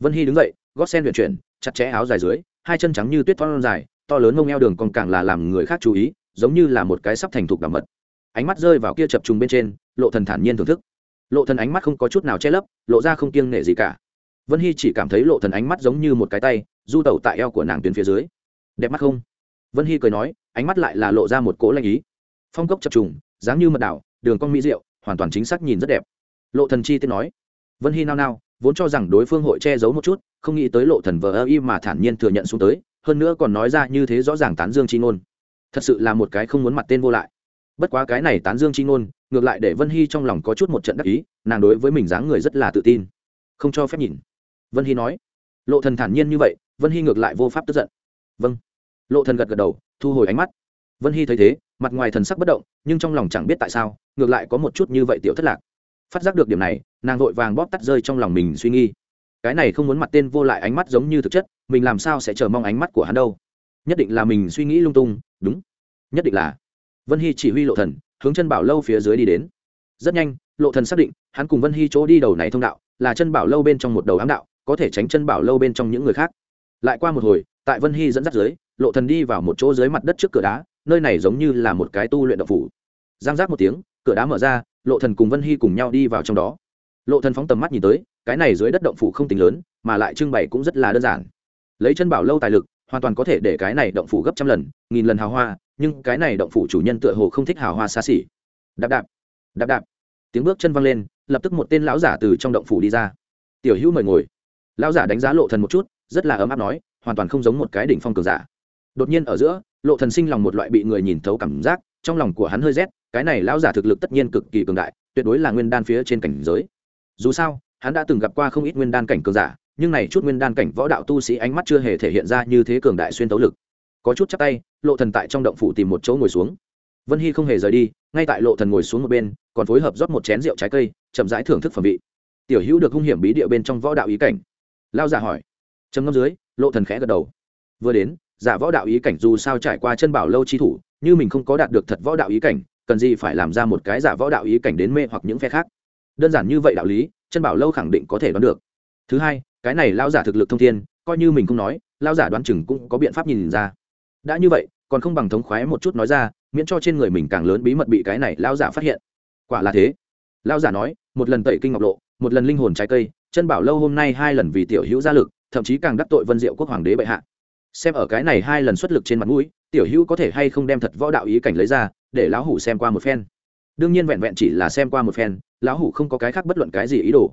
Vân hy đứng dậy, gót sen luyện chuyển, chặt chẽ áo dài dưới, hai chân trắng như tuyết thon dài, to lớn mông eo đường còn càng là làm người khác chú ý, giống như là một cái sắp thành thục đảm mật. Ánh mắt rơi vào kia chập trùng bên trên, lộ thần thản nhiên thưởng thức. Lộ thần ánh mắt không có chút nào che lấp, lộ ra không kiêng nể gì cả. Vân hy chỉ cảm thấy lộ thần ánh mắt giống như một cái tay, du tẩu tại eo của nàng tuyến phía dưới. Đẹp mắt không? Vân hy cười nói, ánh mắt lại là lộ ra một cỗ lanh ý. Phong cốc chập trùng, dáng như mật đảo đường cong mỹ diệu, hoàn toàn chính xác nhìn rất đẹp. Lộ thần chi tiết nói, vân hy nao nao, vốn cho rằng đối phương hội che giấu một chút, không nghĩ tới lộ thần vờ ơ y mà thản nhiên thừa nhận xuống tới, hơn nữa còn nói ra như thế rõ ràng tán dương chi ngôn. Thật sự là một cái không muốn mặt tên vô lại. Bất quá cái này tán dương chi ngôn, ngược lại để vân hy trong lòng có chút một trận đắc ý, nàng đối với mình dáng người rất là tự tin. Không cho phép nhìn. Vân hy nói, lộ thần thản nhiên như vậy, vân hy ngược lại vô pháp tức giận. Vâng. Lộ thần gật gật đầu, thu hồi ánh mắt. Vân hy thấy thế mặt ngoài thần sắc bất động, nhưng trong lòng chẳng biết tại sao, ngược lại có một chút như vậy tiểu thất lạc. Phát giác được điểm này, nàng vội vàng bóp tắt rơi trong lòng mình suy nghĩ. Cái này không muốn mặt tên vô lại ánh mắt giống như thực chất, mình làm sao sẽ chờ mong ánh mắt của hắn đâu? Nhất định là mình suy nghĩ lung tung, đúng. Nhất định là. Vân hy chỉ huy lộ thần, hướng chân bảo lâu phía dưới đi đến. Rất nhanh, lộ thần xác định, hắn cùng vân hy chỗ đi đầu này thông đạo, là chân bảo lâu bên trong một đầu ám đạo, có thể tránh chân bảo lâu bên trong những người khác. Lại qua một hồi, tại vân hy dẫn dắt dưới, lộ thần đi vào một chỗ dưới mặt đất trước cửa đá nơi này giống như là một cái tu luyện động phủ. Giang giác một tiếng, cửa đá mở ra, lộ thần cùng vân hy cùng nhau đi vào trong đó. Lộ thần phóng tầm mắt nhìn tới, cái này dưới đất động phủ không tính lớn, mà lại trưng bày cũng rất là đơn giản. Lấy chân bảo lâu tài lực, hoàn toàn có thể để cái này động phủ gấp trăm lần, nghìn lần hào hoa, nhưng cái này động phủ chủ nhân tựa hồ không thích hào hoa xa xỉ. Đạp đạp đạp đạp. Tiếng bước chân văng lên, lập tức một tên lão giả từ trong động phủ đi ra. Tiểu hữu mời ngồi. Lão giả đánh giá lộ thần một chút, rất là ấm áp nói, hoàn toàn không giống một cái đỉnh phong cường giả. Đột nhiên ở giữa lộ thần sinh lòng một loại bị người nhìn thấu cảm giác, trong lòng của hắn hơi rét, cái này lão giả thực lực tất nhiên cực kỳ cường đại, tuyệt đối là nguyên đan phía trên cảnh giới. Dù sao, hắn đã từng gặp qua không ít nguyên đan cảnh cường giả, nhưng này chút nguyên đan cảnh võ đạo tu sĩ ánh mắt chưa hề thể hiện ra như thế cường đại xuyên tấu lực. Có chút chắc tay, lộ thần tại trong động phủ tìm một chỗ ngồi xuống. Vân hy không hề rời đi, ngay tại lộ thần ngồi xuống một bên, còn phối hợp rót một chén rượu trái cây, chậm rãi thưởng thức phẩm vị. Tiểu hữu được hung hiểm bí địa bên trong võ đạo ý cảnh. Lao giả hỏi. Trầm ngâm dưới, lộ thần khẽ gật đầu. Vừa đến giả võ đạo ý cảnh dù sao trải qua chân bảo lâu chi thủ, như mình không có đạt được thật võ đạo ý cảnh, cần gì phải làm ra một cái giả võ đạo ý cảnh đến mê hoặc những phe khác. Đơn giản như vậy đạo lý, chân bảo lâu khẳng định có thể đoán được. Thứ hai, cái này lao giả thực lực thông thiên, coi như mình không nói lao giả đoán chừng cũng có biện pháp nhìn ra. Đã như vậy, còn không bằng thống khoái một chút nói ra, miễn cho trên người mình càng lớn bí mật bị cái này lao giả phát hiện. Quả là thế. Lao giả nói, một lần tẩy kinh ngọc lộ, một lần linh hồn trái cây, chân bảo lâu hôm nay hai lần vì tiểu hữu gia lực, thậm chí càng đắc tội vân diệu quốc hoàng đế bệ hạ xem ở cái này hai lần xuất lực trên mặt mũi, tiểu hữu có thể hay không đem thật võ đạo ý cảnh lấy ra, để lão hủ xem qua một phen. Đương nhiên vẹn vẹn chỉ là xem qua một phen, lão hủ không có cái khác bất luận cái gì ý đồ.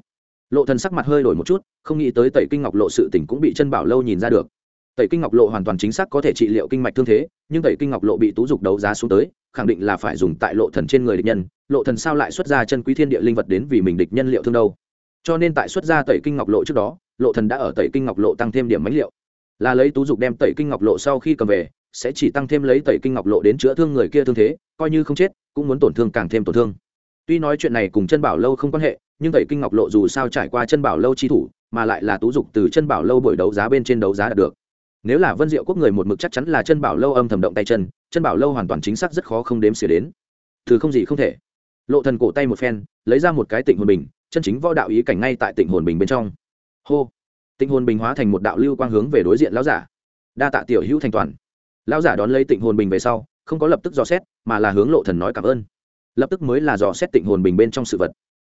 Lộ thần sắc mặt hơi đổi một chút, không nghĩ tới tẩy kinh ngọc lộ sự tình cũng bị chân bảo lâu nhìn ra được. Tẩy kinh ngọc lộ hoàn toàn chính xác có thể trị liệu kinh mạch thương thế, nhưng tẩy kinh ngọc lộ bị tú dục đấu giá xuống tới, khẳng định là phải dùng tại lộ thần trên người địch nhân, lộ thần sao lại xuất ra chân quý thiên địa linh vật đến vì mình địch nhân liệu thương đâu. Cho nên tại xuất ra tẩy kinh ngọc lộ trước đó, lộ thần đã ở tẩy kinh ngọc lộ tăng thêm điểm mánh liệu là lấy tú dục đem tẩy kinh ngọc lộ sau khi cầm về, sẽ chỉ tăng thêm lấy tẩy kinh ngọc lộ đến chữa thương người kia thương thế, coi như không chết, cũng muốn tổn thương càng thêm tổn thương. Tuy nói chuyện này cùng chân bảo lâu không quan hệ, nhưng tẩy kinh ngọc lộ dù sao trải qua chân bảo lâu chi thủ, mà lại là tú dục từ chân bảo lâu buổi đấu giá bên trên đấu giá đạt được. Nếu là vân diệu quốc người một mực chắc chắn là chân bảo lâu âm thầm động tay chân chân bảo lâu hoàn toàn chính xác rất khó không đếm xỉa đến. Thứ không gì không thể. Lộ thần cổ tay một phen, lấy ra một cái tịnh hồn bình, chân chính võ đạo ý cảnh ngay tại tịnh hồn bình bên trong. Hô tịnh hồn bình hóa thành một đạo lưu quang hướng về đối diện lão giả. Đa tạ tiểu hữu thành toàn. Lão giả đón lấy tịnh hồn bình về sau, không có lập tức dò xét, mà là hướng lộ thần nói cảm ơn. Lập tức mới là dò xét tịnh hồn bình bên trong sự vật.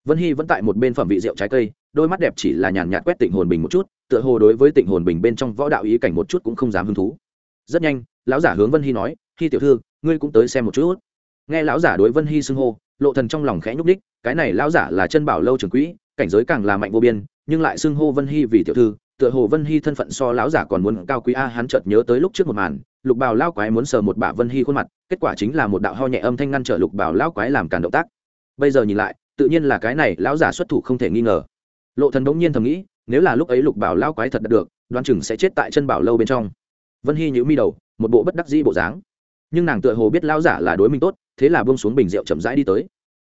Vân hy vẫn tại một bên phẩm vị rượu trái cây, đôi mắt đẹp chỉ là nhàn nhạt quét tịnh hồn bình một chút, tựa hồ đối với tịnh hồn bình bên trong võ đạo ý cảnh một chút cũng không dám hứng thú. Rất nhanh, lão giả hướng vân hy nói hy tiểu thư, ngươi cũng tới xem một chút. Nghe lão giả đối vân hy xưng hô, lộ thần trong lòng khẽ nhúc đích cái này lão giả là chân bảo lâu trường quỹ, cảnh giới càng là mạnh vô biên nhưng lại xưng hô vân hy vì tiểu thư, tựa hồ vân hy thân phận so lão giả còn muốn cao quý a, hắn chợt nhớ tới lúc trước một màn, lục bào lao quái muốn sờ một bả vân hy khuôn mặt, kết quả chính là một đạo ho nhẹ âm thanh ngăn trở lục bào lao quái làm cản động tác. Bây giờ nhìn lại, tự nhiên là cái này lão giả xuất thủ không thể nghi ngờ. Lộ thần đống nhiên thầm nghĩ, nếu là lúc ấy lục bảo lao quái thật đạt được, đoán chừng sẽ chết tại chân bảo lâu bên trong. Vân hy nhíu mi đầu, một bộ bất đắc dĩ bộ dáng. Nhưng nàng tựa hồ biết lão giả là đối minh tốt, thế là buông xuống bình rượu chậm rãi đi tới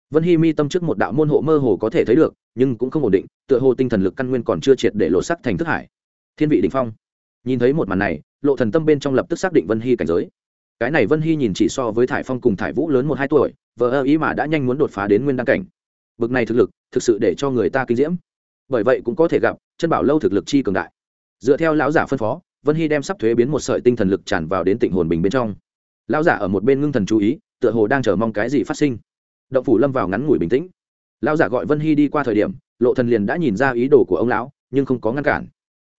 vân hy mi tâm trước một đạo môn hộ mơ hồ có thể thấy được, nhưng cũng không ổn định, tựa hồ tinh thần lực căn nguyên còn chưa triệt để lộ sắc thành thức hải. Thiên vị đỉnh phong. Nhìn thấy một màn này, lộ thần tâm bên trong lập tức xác định vân hy cảnh giới. Cái này vân hy nhìn chỉ so với thải phong cùng thải vũ lớn một hai tuổi vợ ơ ý mà đã nhanh muốn đột phá đến nguyên đăng cảnh. Bực này thực lực, thực sự để cho người ta kinh diễm. Bởi vậy cũng có thể gặp, chân bảo lâu thực lực chi cường đại. Dựa theo lão giả phân phó, vân hy đem sắp thuế biến một sợi tinh thần lực tràn vào đến tịnh hồn bình bên trong. Lão giả ở một bên ngưng thần chú ý, tựa hồ đang chờ mong cái gì phát sinh động phủ lâm vào ngắn ngủi bình tĩnh. Lão giả gọi vân hy đi qua thời điểm, lộ thần liền đã nhìn ra ý đồ của ông lão, nhưng không có ngăn cản.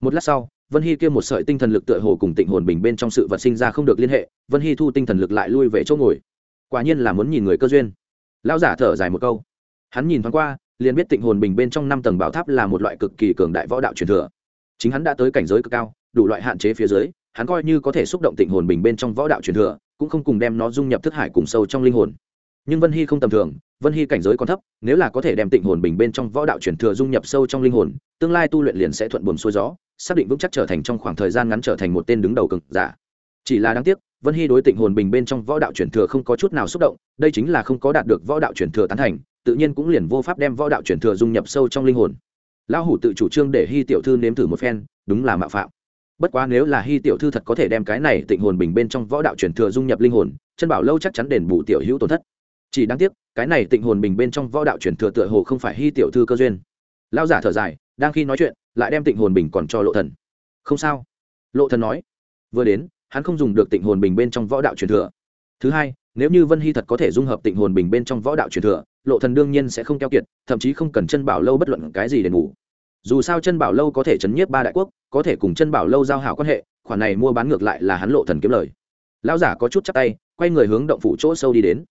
Một lát sau, vân hy kia một sợi tinh thần lực tựa hồ cùng tịnh hồn bình bên trong sự vật sinh ra không được liên hệ, vân hy thu tinh thần lực lại lui về chỗ ngồi. Quả nhiên là muốn nhìn người cơ duyên. Lão giả thở dài một câu. Hắn nhìn thoáng qua, liền biết tịnh hồn bình bên trong năm tầng bảo tháp là một loại cực kỳ cường đại võ đạo truyền thừa. Chính hắn đã tới cảnh giới cực cao, đủ loại hạn chế phía dưới, hắn coi như có thể xúc động tịnh hồn bình bên trong võ đạo truyền thừa, cũng không cùng đem nó dung nhập thức hải cùng sâu trong linh hồn nhưng vân hy không tầm thường, vân hy cảnh giới còn thấp, nếu là có thể đem tịnh hồn bình bên trong võ đạo truyền thừa dung nhập sâu trong linh hồn, tương lai tu luyện liền sẽ thuận buồm xuôi gió, xác định vững chắc trở thành trong khoảng thời gian ngắn trở thành một tên đứng đầu cực giả. Chỉ là đáng tiếc, vân hy đối tịnh hồn bình bên trong võ đạo truyền thừa không có chút nào xúc động, đây chính là không có đạt được võ đạo truyền thừa tán thành, tự nhiên cũng liền vô pháp đem võ đạo truyền thừa dung nhập sâu trong linh hồn. Lão hủ tự chủ trương để hy tiểu thư nếm thử một phen, đúng là mạo phạm. Bất quá nếu là hy tiểu thư thật có thể đem cái này tịnh hồn bình bên trong võ đạo truyền thừa dung nhập linh hồn, chân bảo lâu chắc chắn đền bù tiểu hữu tổn thất chỉ đáng tiếc, cái này tịnh hồn bình bên trong võ đạo truyền thừa tựa hồ không phải hy tiểu thư cơ duyên. Lao giả thở dài, đang khi nói chuyện, lại đem tịnh hồn bình còn cho lộ thần. Không sao. Lộ thần nói. Vừa đến, hắn không dùng được tịnh hồn bình bên trong võ đạo truyền thừa. Thứ hai, nếu như vân hy thật có thể dung hợp tịnh hồn bình bên trong võ đạo truyền thừa, lộ thần đương nhiên sẽ không keo kiệt, thậm chí không cần chân bảo lâu bất luận cái gì để ngủ. Dù sao chân bảo lâu có thể chấn nhiếp ba đại quốc, có thể cùng chân bảo lâu giao hảo quan hệ, khoản này mua bán ngược lại là hắn lộ thần kiếm lời. Lão giả có chút chắc tay, quay người hướng động phủ chỗ sâu đi đến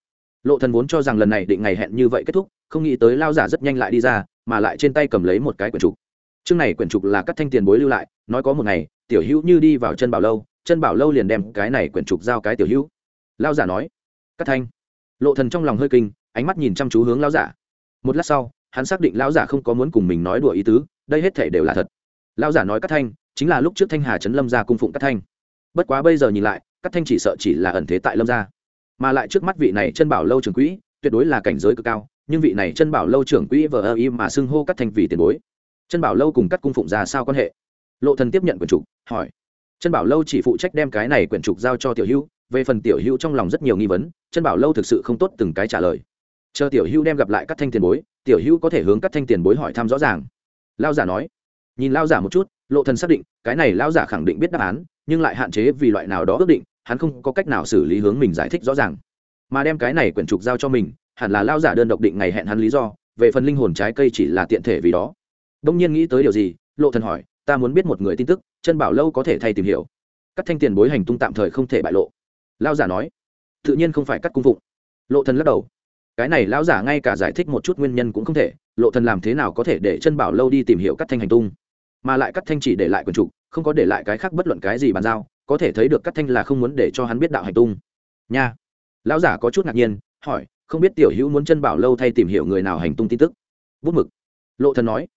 lộ thần vốn cho rằng lần này định ngày hẹn như vậy kết thúc, không nghĩ tới lão giả rất nhanh lại đi ra, mà lại trên tay cầm lấy một cái quyển trục. Chương này quyển trục là các thanh tiền bối lưu lại, nói có một ngày, tiểu hữu như đi vào chân bảo lâu, chân bảo lâu liền đem cái này quyển trục giao cái tiểu hữu. Lão giả nói cắt thanh. Lộ thần trong lòng hơi kinh, ánh mắt nhìn chăm chú hướng lão giả. Một lát sau, hắn xác định lão giả không có muốn cùng mình nói đùa ý tứ, đây hết thể đều là thật. Lão giả nói cắt thanh, chính là lúc trước thanh hà trấn lâm gia cung phụng cắt thanh. Bất quá bây giờ nhìn lại cắt thanh chỉ sợ chỉ là ẩn thế tại lâm gia mà lại trước mắt vị này chân bảo lâu trưởng quỹ, tuyệt đối là cảnh giới cực cao, nhưng vị này chân bảo lâu trưởng quỹ vờ ơ y mà xưng hô cắt thanh vì tiền bối. Chân bảo lâu cùng cắt cung phụng ra sao quan hệ? Lộ thần tiếp nhận quyển trục, hỏi. Chân bảo lâu chỉ phụ trách đem cái này quyển trục giao cho tiểu hữu, về phần tiểu hữu trong lòng rất nhiều nghi vấn, chân bảo lâu thực sự không tốt từng cái trả lời. Chờ tiểu hữu đem gặp lại các thanh tiền bối, tiểu hữu có thể hướng các thanh tiền bối hỏi thăm rõ ràng. Lao giả nói. Nhìn lao giả một chút, lộ thần xác định, cái này lao giả khẳng định biết đáp án, nhưng lại hạn chế vì loại nào đó ước định hắn không có cách nào xử lý hướng mình giải thích rõ ràng. Mà đem cái này quyển trục giao cho mình, hẳn là lao giả đơn độc định ngày hẹn hắn lý do, về phần linh hồn trái cây chỉ là tiện thể vì đó. Đông nhiên nghĩ tới điều gì, lộ thần hỏi, ta muốn biết một người tin tức, chân bảo lâu có thể thay tìm hiểu. Các thanh tiền bối hành tung tạm thời không thể bại lộ. Lao giả nói, tự nhiên không phải cắt cung phụng. Lộ thần lắc đầu, cái này lão giả ngay cả giải thích một chút nguyên nhân cũng không thể, lộ thần làm thế nào có thể để chân bảo lâu đi tìm hiểu cắt thanh hành tung? Mà lại cắt thanh chỉ để lại quần trục, không có để lại cái khác bất luận cái gì bàn giao có thể thấy được cắt thanh là không muốn để cho hắn biết đạo hành tung. Nha. Lão giả có chút ngạc nhiên, hỏi, không biết tiểu hữu muốn chân bảo lâu thay tìm hiểu người nào hành tung tin tức? Bút mực. Lộ thần nói.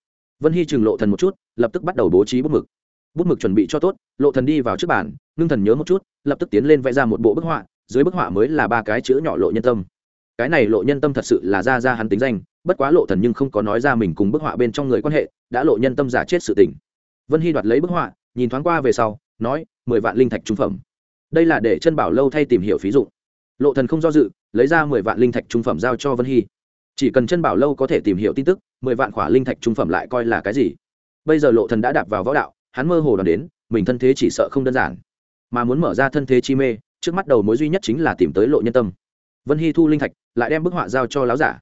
Vân hy chừng lộ thần một chút, lập tức bắt đầu bố trí bút mực. Bút mực chuẩn bị cho tốt, lộ thần đi vào trước bàn, ngưng thần nhớ một chút, lập tức tiến lên vẽ ra một bộ bức họa, dưới bức họa mới là ba cái chữ nhỏ lộ nhân tâm. Cái này lộ nhân tâm thật sự là ra ra hắn tính danh, bất quá lộ thần nhưng không có nói ra mình cùng bức họa bên trong người quan hệ, đã lộ nhân tâm giả chết sự tình. Vân hy đoạt lấy bức họa, nhìn thoáng qua về sau nói, mười vạn linh thạch trung phẩm. Đây là để chân bảo lâu thay tìm hiểu phí dụng. Lộ thần không do dự, lấy ra mười vạn linh thạch trung phẩm giao cho vân hy. Chỉ cần chân bảo lâu có thể tìm hiểu tin tức, mười vạn khỏa linh thạch trung phẩm lại coi là cái gì? Bây giờ lộ thần đã đạp vào võ đạo, hắn mơ hồ đoán đến, mình thân thế chỉ sợ không đơn giản. Mà muốn mở ra thân thế chi mê, trước mắt đầu mối duy nhất chính là tìm tới lộ nhân tâm. Vân hy thu linh thạch, lại đem bức họa giao cho lão giả.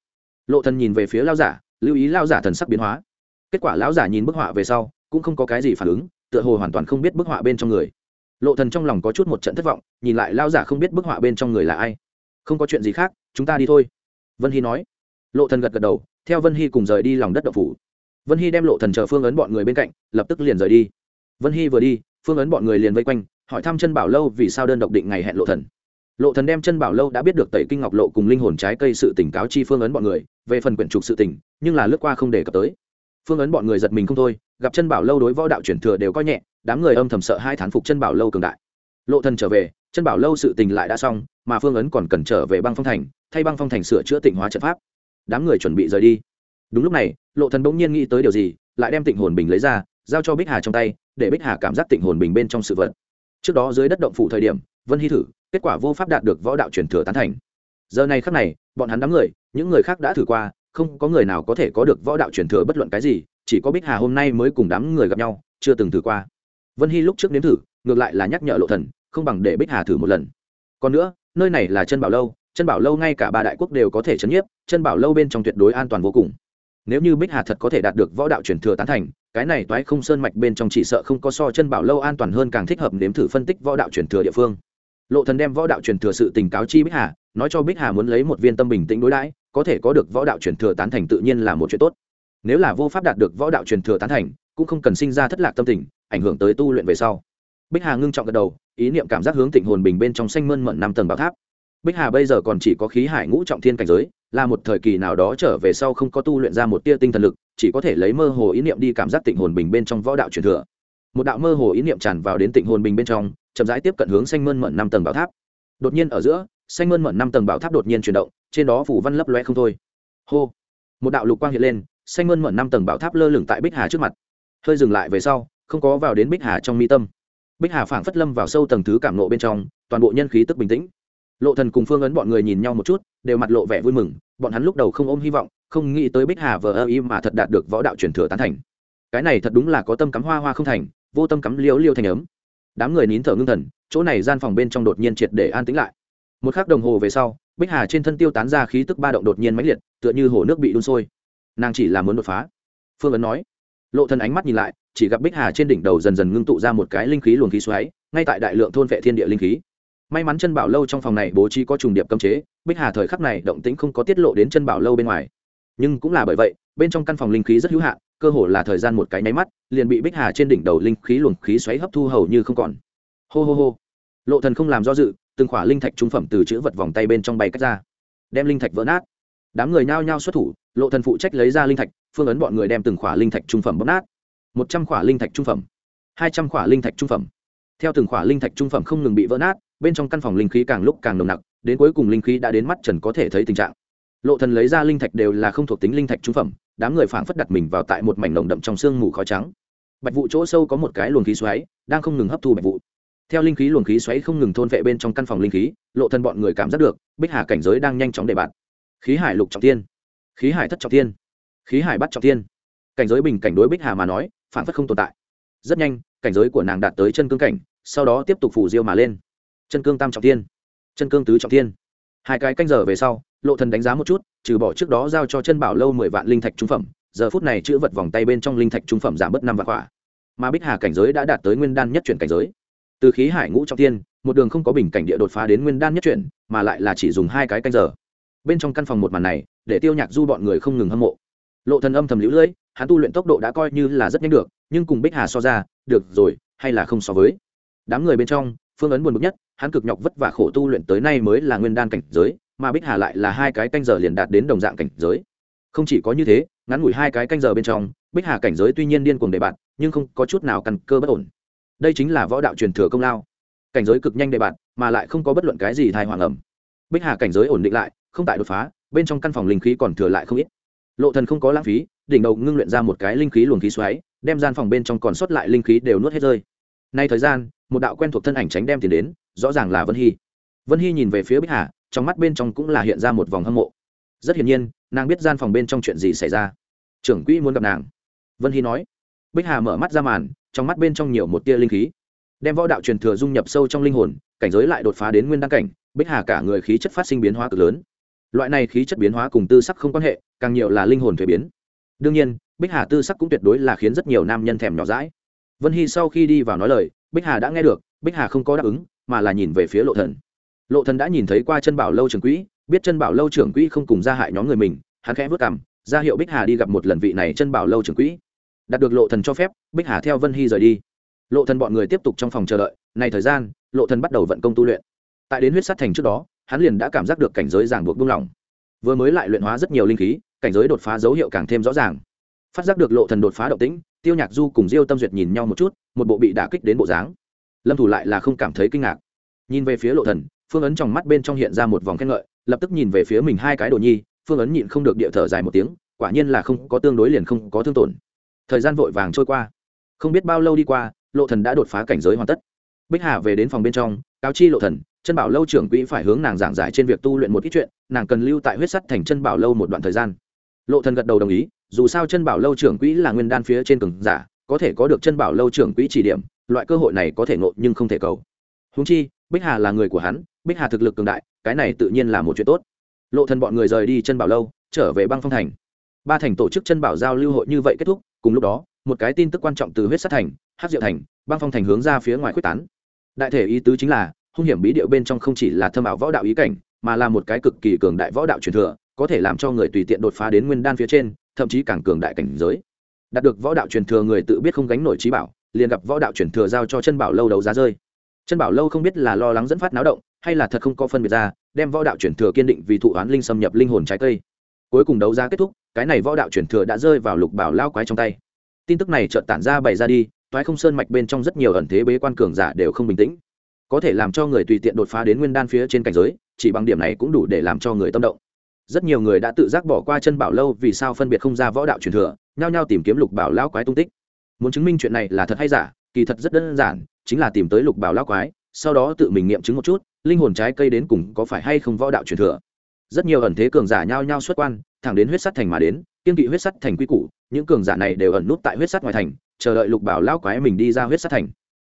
Lộ thần nhìn về phía lão giả, lưu ý lão giả thần sắc biến hóa. Kết quả lão giả nhìn bức họa về sau, cũng không có cái gì phản ứng tựa hồ hoàn toàn không biết bức họa bên trong người. Lộ thần trong lòng có chút một trận thất vọng, nhìn lại lao giả không biết bức họa bên trong người là ai. Không có chuyện gì khác, chúng ta đi thôi. Vân hy nói. Lộ thần gật gật đầu, theo vân hy cùng rời đi lòng đất đậu phủ. Vân hy đem lộ thần chờ phương ấn bọn người bên cạnh, lập tức liền rời đi. Vân hy vừa đi, phương ấn bọn người liền vây quanh, hỏi thăm chân bảo lâu vì sao đơn độc định ngày hẹn lộ thần. Lộ thần đem chân bảo lâu đã biết được tẩy kinh ngọc lộ cùng linh hồn trái cây sự tỉnh cáo chi phương ấn bọn người, về phần quyển trục sự tỉnh nhưng là lướt qua không để cập tới. Phương ấn bọn người giật mình không thôi gặp chân bảo lâu đối võ đạo chuyển thừa đều coi nhẹ, đám người âm thầm sợ hai thán phục chân bảo lâu cường đại. Lộ thần trở về, chân bảo lâu sự tình lại đã xong, mà phương ấn còn cần trở về băng phong thành, thay băng phong thành sửa chữa tịnh hóa trận pháp. Đám người chuẩn bị rời đi. Đúng lúc này, lộ thần bỗng nhiên nghĩ tới điều gì, lại đem tịnh hồn bình lấy ra, giao cho bích hà trong tay, để bích hà cảm giác tịnh hồn bình bên trong sự vật. Trước đó dưới đất động phủ thời điểm, vân hy thử, kết quả vô pháp đạt được võ đạo truyền thừa tán thành. Giờ này khắc này, bọn hắn đám người, những người khác đã thử qua, không có người nào có thể có được võ đạo truyền thừa bất luận cái gì chỉ có bích hà hôm nay mới cùng đám người gặp nhau, chưa từng thử qua. Vân hy lúc trước nếm thử, ngược lại là nhắc nhở lộ thần, không bằng để bích hà thử một lần. Còn nữa, nơi này là chân bảo lâu, chân bảo lâu ngay cả ba đại quốc đều có thể chấn nhiếp, chân bảo lâu bên trong tuyệt đối an toàn vô cùng. Nếu như bích hà thật có thể đạt được võ đạo truyền thừa tán thành, cái này toái không sơn mạch bên trong chỉ sợ không có so chân bảo lâu an toàn hơn càng thích hợp nếm thử phân tích võ đạo truyền thừa địa phương. Lộ thần đem võ đạo truyền thừa sự tình cáo chi bích hà, nói cho bích hà muốn lấy một viên tâm bình tĩnh đối đãi, có thể có được võ đạo truyền thừa tán thành tự nhiên là một chuyện tốt nếu là vô pháp đạt được võ đạo truyền thừa tán thành, cũng không cần sinh ra thất lạc tâm tình, ảnh hưởng tới tu luyện về sau. Bích hà ngưng trọng gật đầu, ý niệm cảm giác hướng tịnh hồn bình bên trong xanh mơn mận năm tầng bảo tháp. Bích hà bây giờ còn chỉ có khí hải ngũ trọng thiên cảnh giới, là một thời kỳ nào đó trở về sau không có tu luyện ra một tia tinh thần lực, chỉ có thể lấy mơ hồ ý niệm đi cảm giác tịnh hồn bình bên trong võ đạo truyền thừa. Một đạo mơ hồ ý niệm tràn vào đến tịnh hồn bình bên trong, chậm rãi tiếp cận hướng xanh mơn mận năm tầng bảo tháp. Đột nhiên ở giữa, xanh mơn mận năm tầng bảo tháp đột nhiên chuyển động, trên đó phủ văn lấp loe không thôi. Hô! Một đạo lục quang hiện lên xanh mơn mận năm tầng bảo tháp lơ lửng tại bích hà trước mặt. Hơi dừng lại về sau, không có vào đến bích hà trong mi tâm. Bích hà phảng phất lâm vào sâu tầng thứ cảm nộ bên trong, toàn bộ nhân khí tức bình tĩnh. Lộ thần cùng phương ấn bọn người nhìn nhau một chút, đều mặt lộ vẻ vui mừng, bọn hắn lúc đầu không ôm hy vọng, không nghĩ tới bích hà vờ ơ y mà thật đạt được võ đạo truyền thừa tán thành. Cái này thật đúng là có tâm cắm hoa hoa không thành, vô tâm cắm liêu liêu thành ấm. Đám người nín thở ngưng thần, chỗ này gian phòng bên trong đột nhiên triệt để an tĩnh lại. Một khắc đồng hồ về sau, bích hà trên thân tiêu tán ra khí tức ba động đột nhiên mãnh liệt, tựa như hồ nước bị đun sôi nàng chỉ là muốn đột phá. Phương ấn nói. Lộ thần ánh mắt nhìn lại, chỉ gặp bích hà trên đỉnh đầu dần dần ngưng tụ ra một cái linh khí luồng khí xoáy, ngay tại đại lượng thôn vệ thiên địa linh khí. May mắn chân bảo lâu trong phòng này bố trí có trùng điệp cấm chế, bích hà thời khắc này động tĩnh không có tiết lộ đến chân bảo lâu bên ngoài. Nhưng cũng là bởi vậy, bên trong căn phòng linh khí rất hữu hạn, cơ hồ là thời gian một cái nháy mắt, liền bị bích hà trên đỉnh đầu linh khí luồng khí xoáy hấp thu hầu như không còn. Hô hô hô. Lộ thần không làm do dự, từng khỏa linh thạch trung phẩm từ chữ vật vòng tay bên trong bay cách ra, đem linh thạch vỡ nát. Đám người nhao nhao xuất thủ lộ thần phụ trách lấy ra linh thạch, phương ấn bọn người đem từng khỏa linh thạch trung phẩm bóc nát. Một trăm khỏa linh thạch trung phẩm. Hai trăm khỏa linh thạch trung phẩm. Theo từng khỏa linh thạch trung phẩm không ngừng bị vỡ nát, bên trong căn phòng linh khí càng lúc càng nồng nặc, đến cuối cùng linh khí đã đến mắt trần có thể thấy tình trạng. Lộ thần lấy ra linh thạch đều là không thuộc tính linh thạch trung phẩm, đám người phảng phất đặt mình vào tại một mảnh nồng đậm trong sương mù khói trắng. Bạch vụ chỗ sâu có một cái luồng khí xoáy, đang không ngừng hấp thu bạch vụ theo linh khí luồng khí xoáy không ngừng thôn vệ bên trong căn phòng linh khí, lộ thần bọn người cảm giác được, bích hà cảnh giới đang nhanh chóng đề bạt khí hải lục trọng thiên khí hải thất trọng thiên. Khí hải bắt trọng thiên. Cảnh giới bình cảnh đối bích hà mà nói, phản phất không tồn tại. Rất nhanh, cảnh giới của nàng đạt tới chân cương cảnh, sau đó tiếp tục phủ diêu mà lên. Chân cương tam trọng thiên. Chân cương tứ trọng thiên. Hai cái canh giờ về sau, lộ thần đánh giá một chút, trừ bỏ trước đó giao cho chân bảo lâu mười vạn linh thạch trung phẩm, giờ phút này chữ vật vòng tay bên trong linh thạch trung phẩm giảm bớt năm vạn quả. Mà bích hà cảnh giới đã đạt tới nguyên đan nhất chuyển cảnh giới. Từ khí hải ngũ trọng thiên, một đường không có bình cảnh địa đột phá đến nguyên đan nhất chuyển, mà lại là chỉ dùng hai cái canh giờ bên trong căn phòng một màn này, để tiêu nhạc du bọn người không ngừng hâm mộ. Lộ thần âm thầm lũ lưỡi, hắn tu luyện tốc độ đã coi như là rất nhanh được, nhưng cùng bích hà so ra, được rồi, hay là không so với. Đám người bên trong, phương ấn buồn bực nhất, hắn cực nhọc vất vả khổ tu luyện tới nay mới là nguyên đan cảnh giới, mà bích hà lại là hai cái canh giờ liền đạt đến đồng dạng cảnh giới. Không chỉ có như thế, ngắn ngủi hai cái canh giờ bên trong, bích hà cảnh giới tuy nhiên điên cuồng đề bạt, nhưng không có chút nào căn cơ bất ổn. Đây chính là võ đạo truyền thừa công lao. Cảnh giới cực nhanh đề bạt, mà lại không có bất luận cái gì thai hoàng ẩm bích hà cảnh giới ổn định lại không tại đột phá, bên trong căn phòng linh khí còn thừa lại không ít. Lộ thần không có lãng phí, đỉnh đầu ngưng luyện ra một cái linh khí luồng khí xoáy, đem gian phòng bên trong còn sót lại linh khí đều nuốt hết rơi. Nay thời gian, một đạo quen thuộc thân ảnh tránh đem tiền đến, rõ ràng là vân hy. Vân hy nhìn về phía bích hà, trong mắt bên trong cũng là hiện ra một vòng hâm mộ. Rất hiển nhiên, nàng biết gian phòng bên trong chuyện gì xảy ra. Trưởng quỹ muốn gặp nàng. Vân hy nói. Bích hà mở mắt ra màn, trong mắt bên trong nhiều một tia linh khí. Đem võ đạo truyền thừa dung nhập sâu trong linh hồn, cảnh giới lại đột phá đến nguyên đăng cảnh, bích hà cả người khí chất phát sinh biến hóa cực lớn loại này khí chất biến hóa cùng tư sắc không quan hệ, càng nhiều là linh hồn thuế biến. Đương nhiên, bích hà tư sắc cũng tuyệt đối là khiến rất nhiều nam nhân thèm nhỏ rãi vân hy sau khi đi vào nói lời, bích hà đã nghe được, bích hà không có đáp ứng, mà là nhìn về phía lộ thần. Lộ thần đã nhìn thấy qua chân bảo lâu trưởng quỹ, biết chân bảo lâu trưởng quỹ không cùng ra hại nhóm người mình, hắn khẽ vứt cằm, ra hiệu bích hà đi gặp một lần vị này chân bảo lâu trưởng quỹ. Đạt được lộ thần cho phép, bích hà theo vân hy rời đi. Lộ thần bọn người tiếp tục trong phòng chờ đợi này thời gian, lộ thần bắt đầu vận công tu luyện. Tại đến huyết sát thành trước đó hắn liền đã cảm giác được cảnh giới ràng buộc buông lỏng. Vừa mới lại luyện hóa rất nhiều linh khí, cảnh giới đột phá dấu hiệu càng thêm rõ ràng. Phát giác được lộ thần đột phá động tĩnh, tiêu nhạc du cùng diêu tâm duyệt nhìn nhau một chút, một bộ bị đả kích đến bộ dáng. Lâm thủ lại là không cảm thấy kinh ngạc. Nhìn về phía lộ thần, phương ấn trong mắt bên trong hiện ra một vòng khen ngợi, lập tức nhìn về phía mình hai cái đồ nhi, phương ấn nhịn không được địa thở dài một tiếng, quả nhiên là không có tương đối liền không có thương tổn. Thời gian vội vàng trôi qua. Không biết bao lâu đi qua, lộ thần đã đột phá cảnh giới hoàn tất. Bích hà về đến phòng bên trong, cáo chi lộ thần chân bảo lâu trưởng quỹ phải hướng nàng giảng giải trên việc tu luyện một ít chuyện, nàng cần lưu tại huyết sắt thành chân bảo lâu một đoạn thời gian. Lộ thần gật đầu đồng ý, dù sao chân bảo lâu trưởng quỹ là nguyên đan phía trên cường giả, có thể có được chân bảo lâu trưởng quỹ chỉ điểm, loại cơ hội này có thể ngộ nhưng không thể cầu. Huống chi, bích hà là người của hắn, bích hà thực lực cường đại, cái này tự nhiên là một chuyện tốt. Lộ thần bọn người rời đi chân bảo lâu, trở về băng phong thành. Ba thành tổ chức chân bảo giao lưu hội như vậy kết thúc, cùng lúc đó, một cái tin tức quan trọng từ huyết sát thành hát diệu thành, băng phong thành hướng ra phía ngoài quyết tán. Đại thể ý tứ chính là hung hiểm bí điệu bên trong không chỉ là thâm ảo võ đạo ý cảnh, mà là một cái cực kỳ cường đại võ đạo truyền thừa, có thể làm cho người tùy tiện đột phá đến nguyên đan phía trên, thậm chí càng cường đại cảnh giới. Đạt được võ đạo truyền thừa người tự biết không gánh nổi trí bảo, liền gặp võ đạo truyền thừa giao cho chân bảo lâu đấu giá rơi. Chân bảo lâu không biết là lo lắng dẫn phát náo động, hay là thật không có phân biệt ra, đem võ đạo truyền thừa kiên định vì thụ oán linh xâm nhập linh hồn trái cây. Cuối cùng đấu giá kết thúc, cái này võ đạo truyền thừa đã rơi vào lục bảo lao quái trong tay. Tin tức này chợt tản ra bày ra đi, toái không sơn mạch bên trong rất nhiều ẩn thế bế quan cường giả đều không bình tĩnh có thể làm cho người tùy tiện đột phá đến nguyên đan phía trên cảnh giới, chỉ bằng điểm này cũng đủ để làm cho người tâm động. Rất nhiều người đã tự giác bỏ qua chân bảo lâu vì sao phân biệt không ra võ đạo truyền thừa, nhao nhao tìm kiếm lục bảo lao quái tung tích. Muốn chứng minh chuyện này là thật hay giả, kỳ thật rất đơn giản, chính là tìm tới lục bảo lao quái, sau đó tự mình nghiệm chứng một chút, linh hồn trái cây đến cùng có phải hay không võ đạo truyền thừa. Rất nhiều ẩn thế cường giả nhao nhao xuất quan, thẳng đến huyết sắt thành mà đến, kiên kỵ huyết sắt thành quy củ, những cường giả này đều ẩn nút tại huyết sắt ngoài thành, chờ đợi lục bảo lao quái mình đi ra huyết sắt thành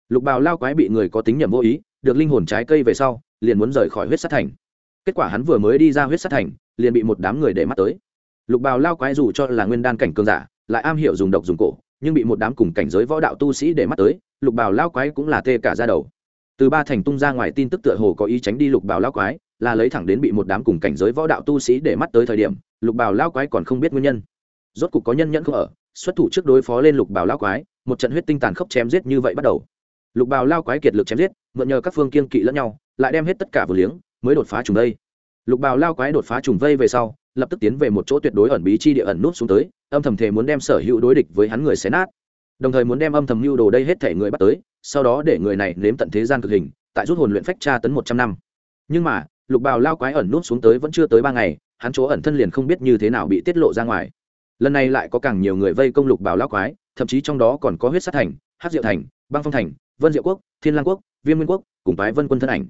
lục bào lao quái bị người có tính nhầm vô ý, được linh hồn trái cây về sau, liền muốn rời khỏi huyết sát thành. Kết quả hắn vừa mới đi ra huyết sát thành, liền bị một đám người để mắt tới. Lục bào lao quái dù cho là nguyên đan cảnh cường giả, lại am hiểu dùng độc dùng cổ, nhưng bị một đám cùng cảnh giới võ đạo tu sĩ để mắt tới, lục bào lao quái cũng là tê cả ra đầu. Từ ba thành tung ra ngoài tin tức tựa hồ có ý tránh đi lục bào lao quái, là lấy thẳng đến bị một đám cùng cảnh giới võ đạo tu sĩ để mắt tới thời điểm, lục bào lao quái còn không biết nguyên nhân. Rốt cục có nhân nhẫn không ở, xuất thủ trước đối phó lên lục bào lao quái, một trận huyết tinh tàn khốc chém giết như vậy bắt đầu lục bào lao quái kiệt lực chém giết, mượn nhờ các phương kiên kỵ lẫn nhau, lại đem hết tất cả vừa liếng, mới đột phá trùng đây lục bào lao quái đột phá trùng vây về sau, lập tức tiến về một chỗ tuyệt đối ẩn bí chi địa ẩn nút xuống tới, âm thầm thể muốn đem sở hữu đối địch với hắn người xé nát. Đồng thời muốn đem âm thầm mưu đồ đây hết thể người bắt tới, sau đó để người này nếm tận thế gian cực hình, tại rút hồn luyện phách tra tấn một trăm năm. Nhưng mà, lục bào lao quái ẩn nút xuống tới vẫn chưa tới ba ngày, hắn chỗ ẩn thân liền không biết như thế nào bị tiết lộ ra ngoài. Lần này lại có càng nhiều người vây công lục bào lao quái, thậm chí trong đó còn có huyết sát thành hát diệu thành, băng phong thành vân diệu quốc, thiên lang quốc, viêm nguyên quốc, cùng tái vân quân thân ảnh.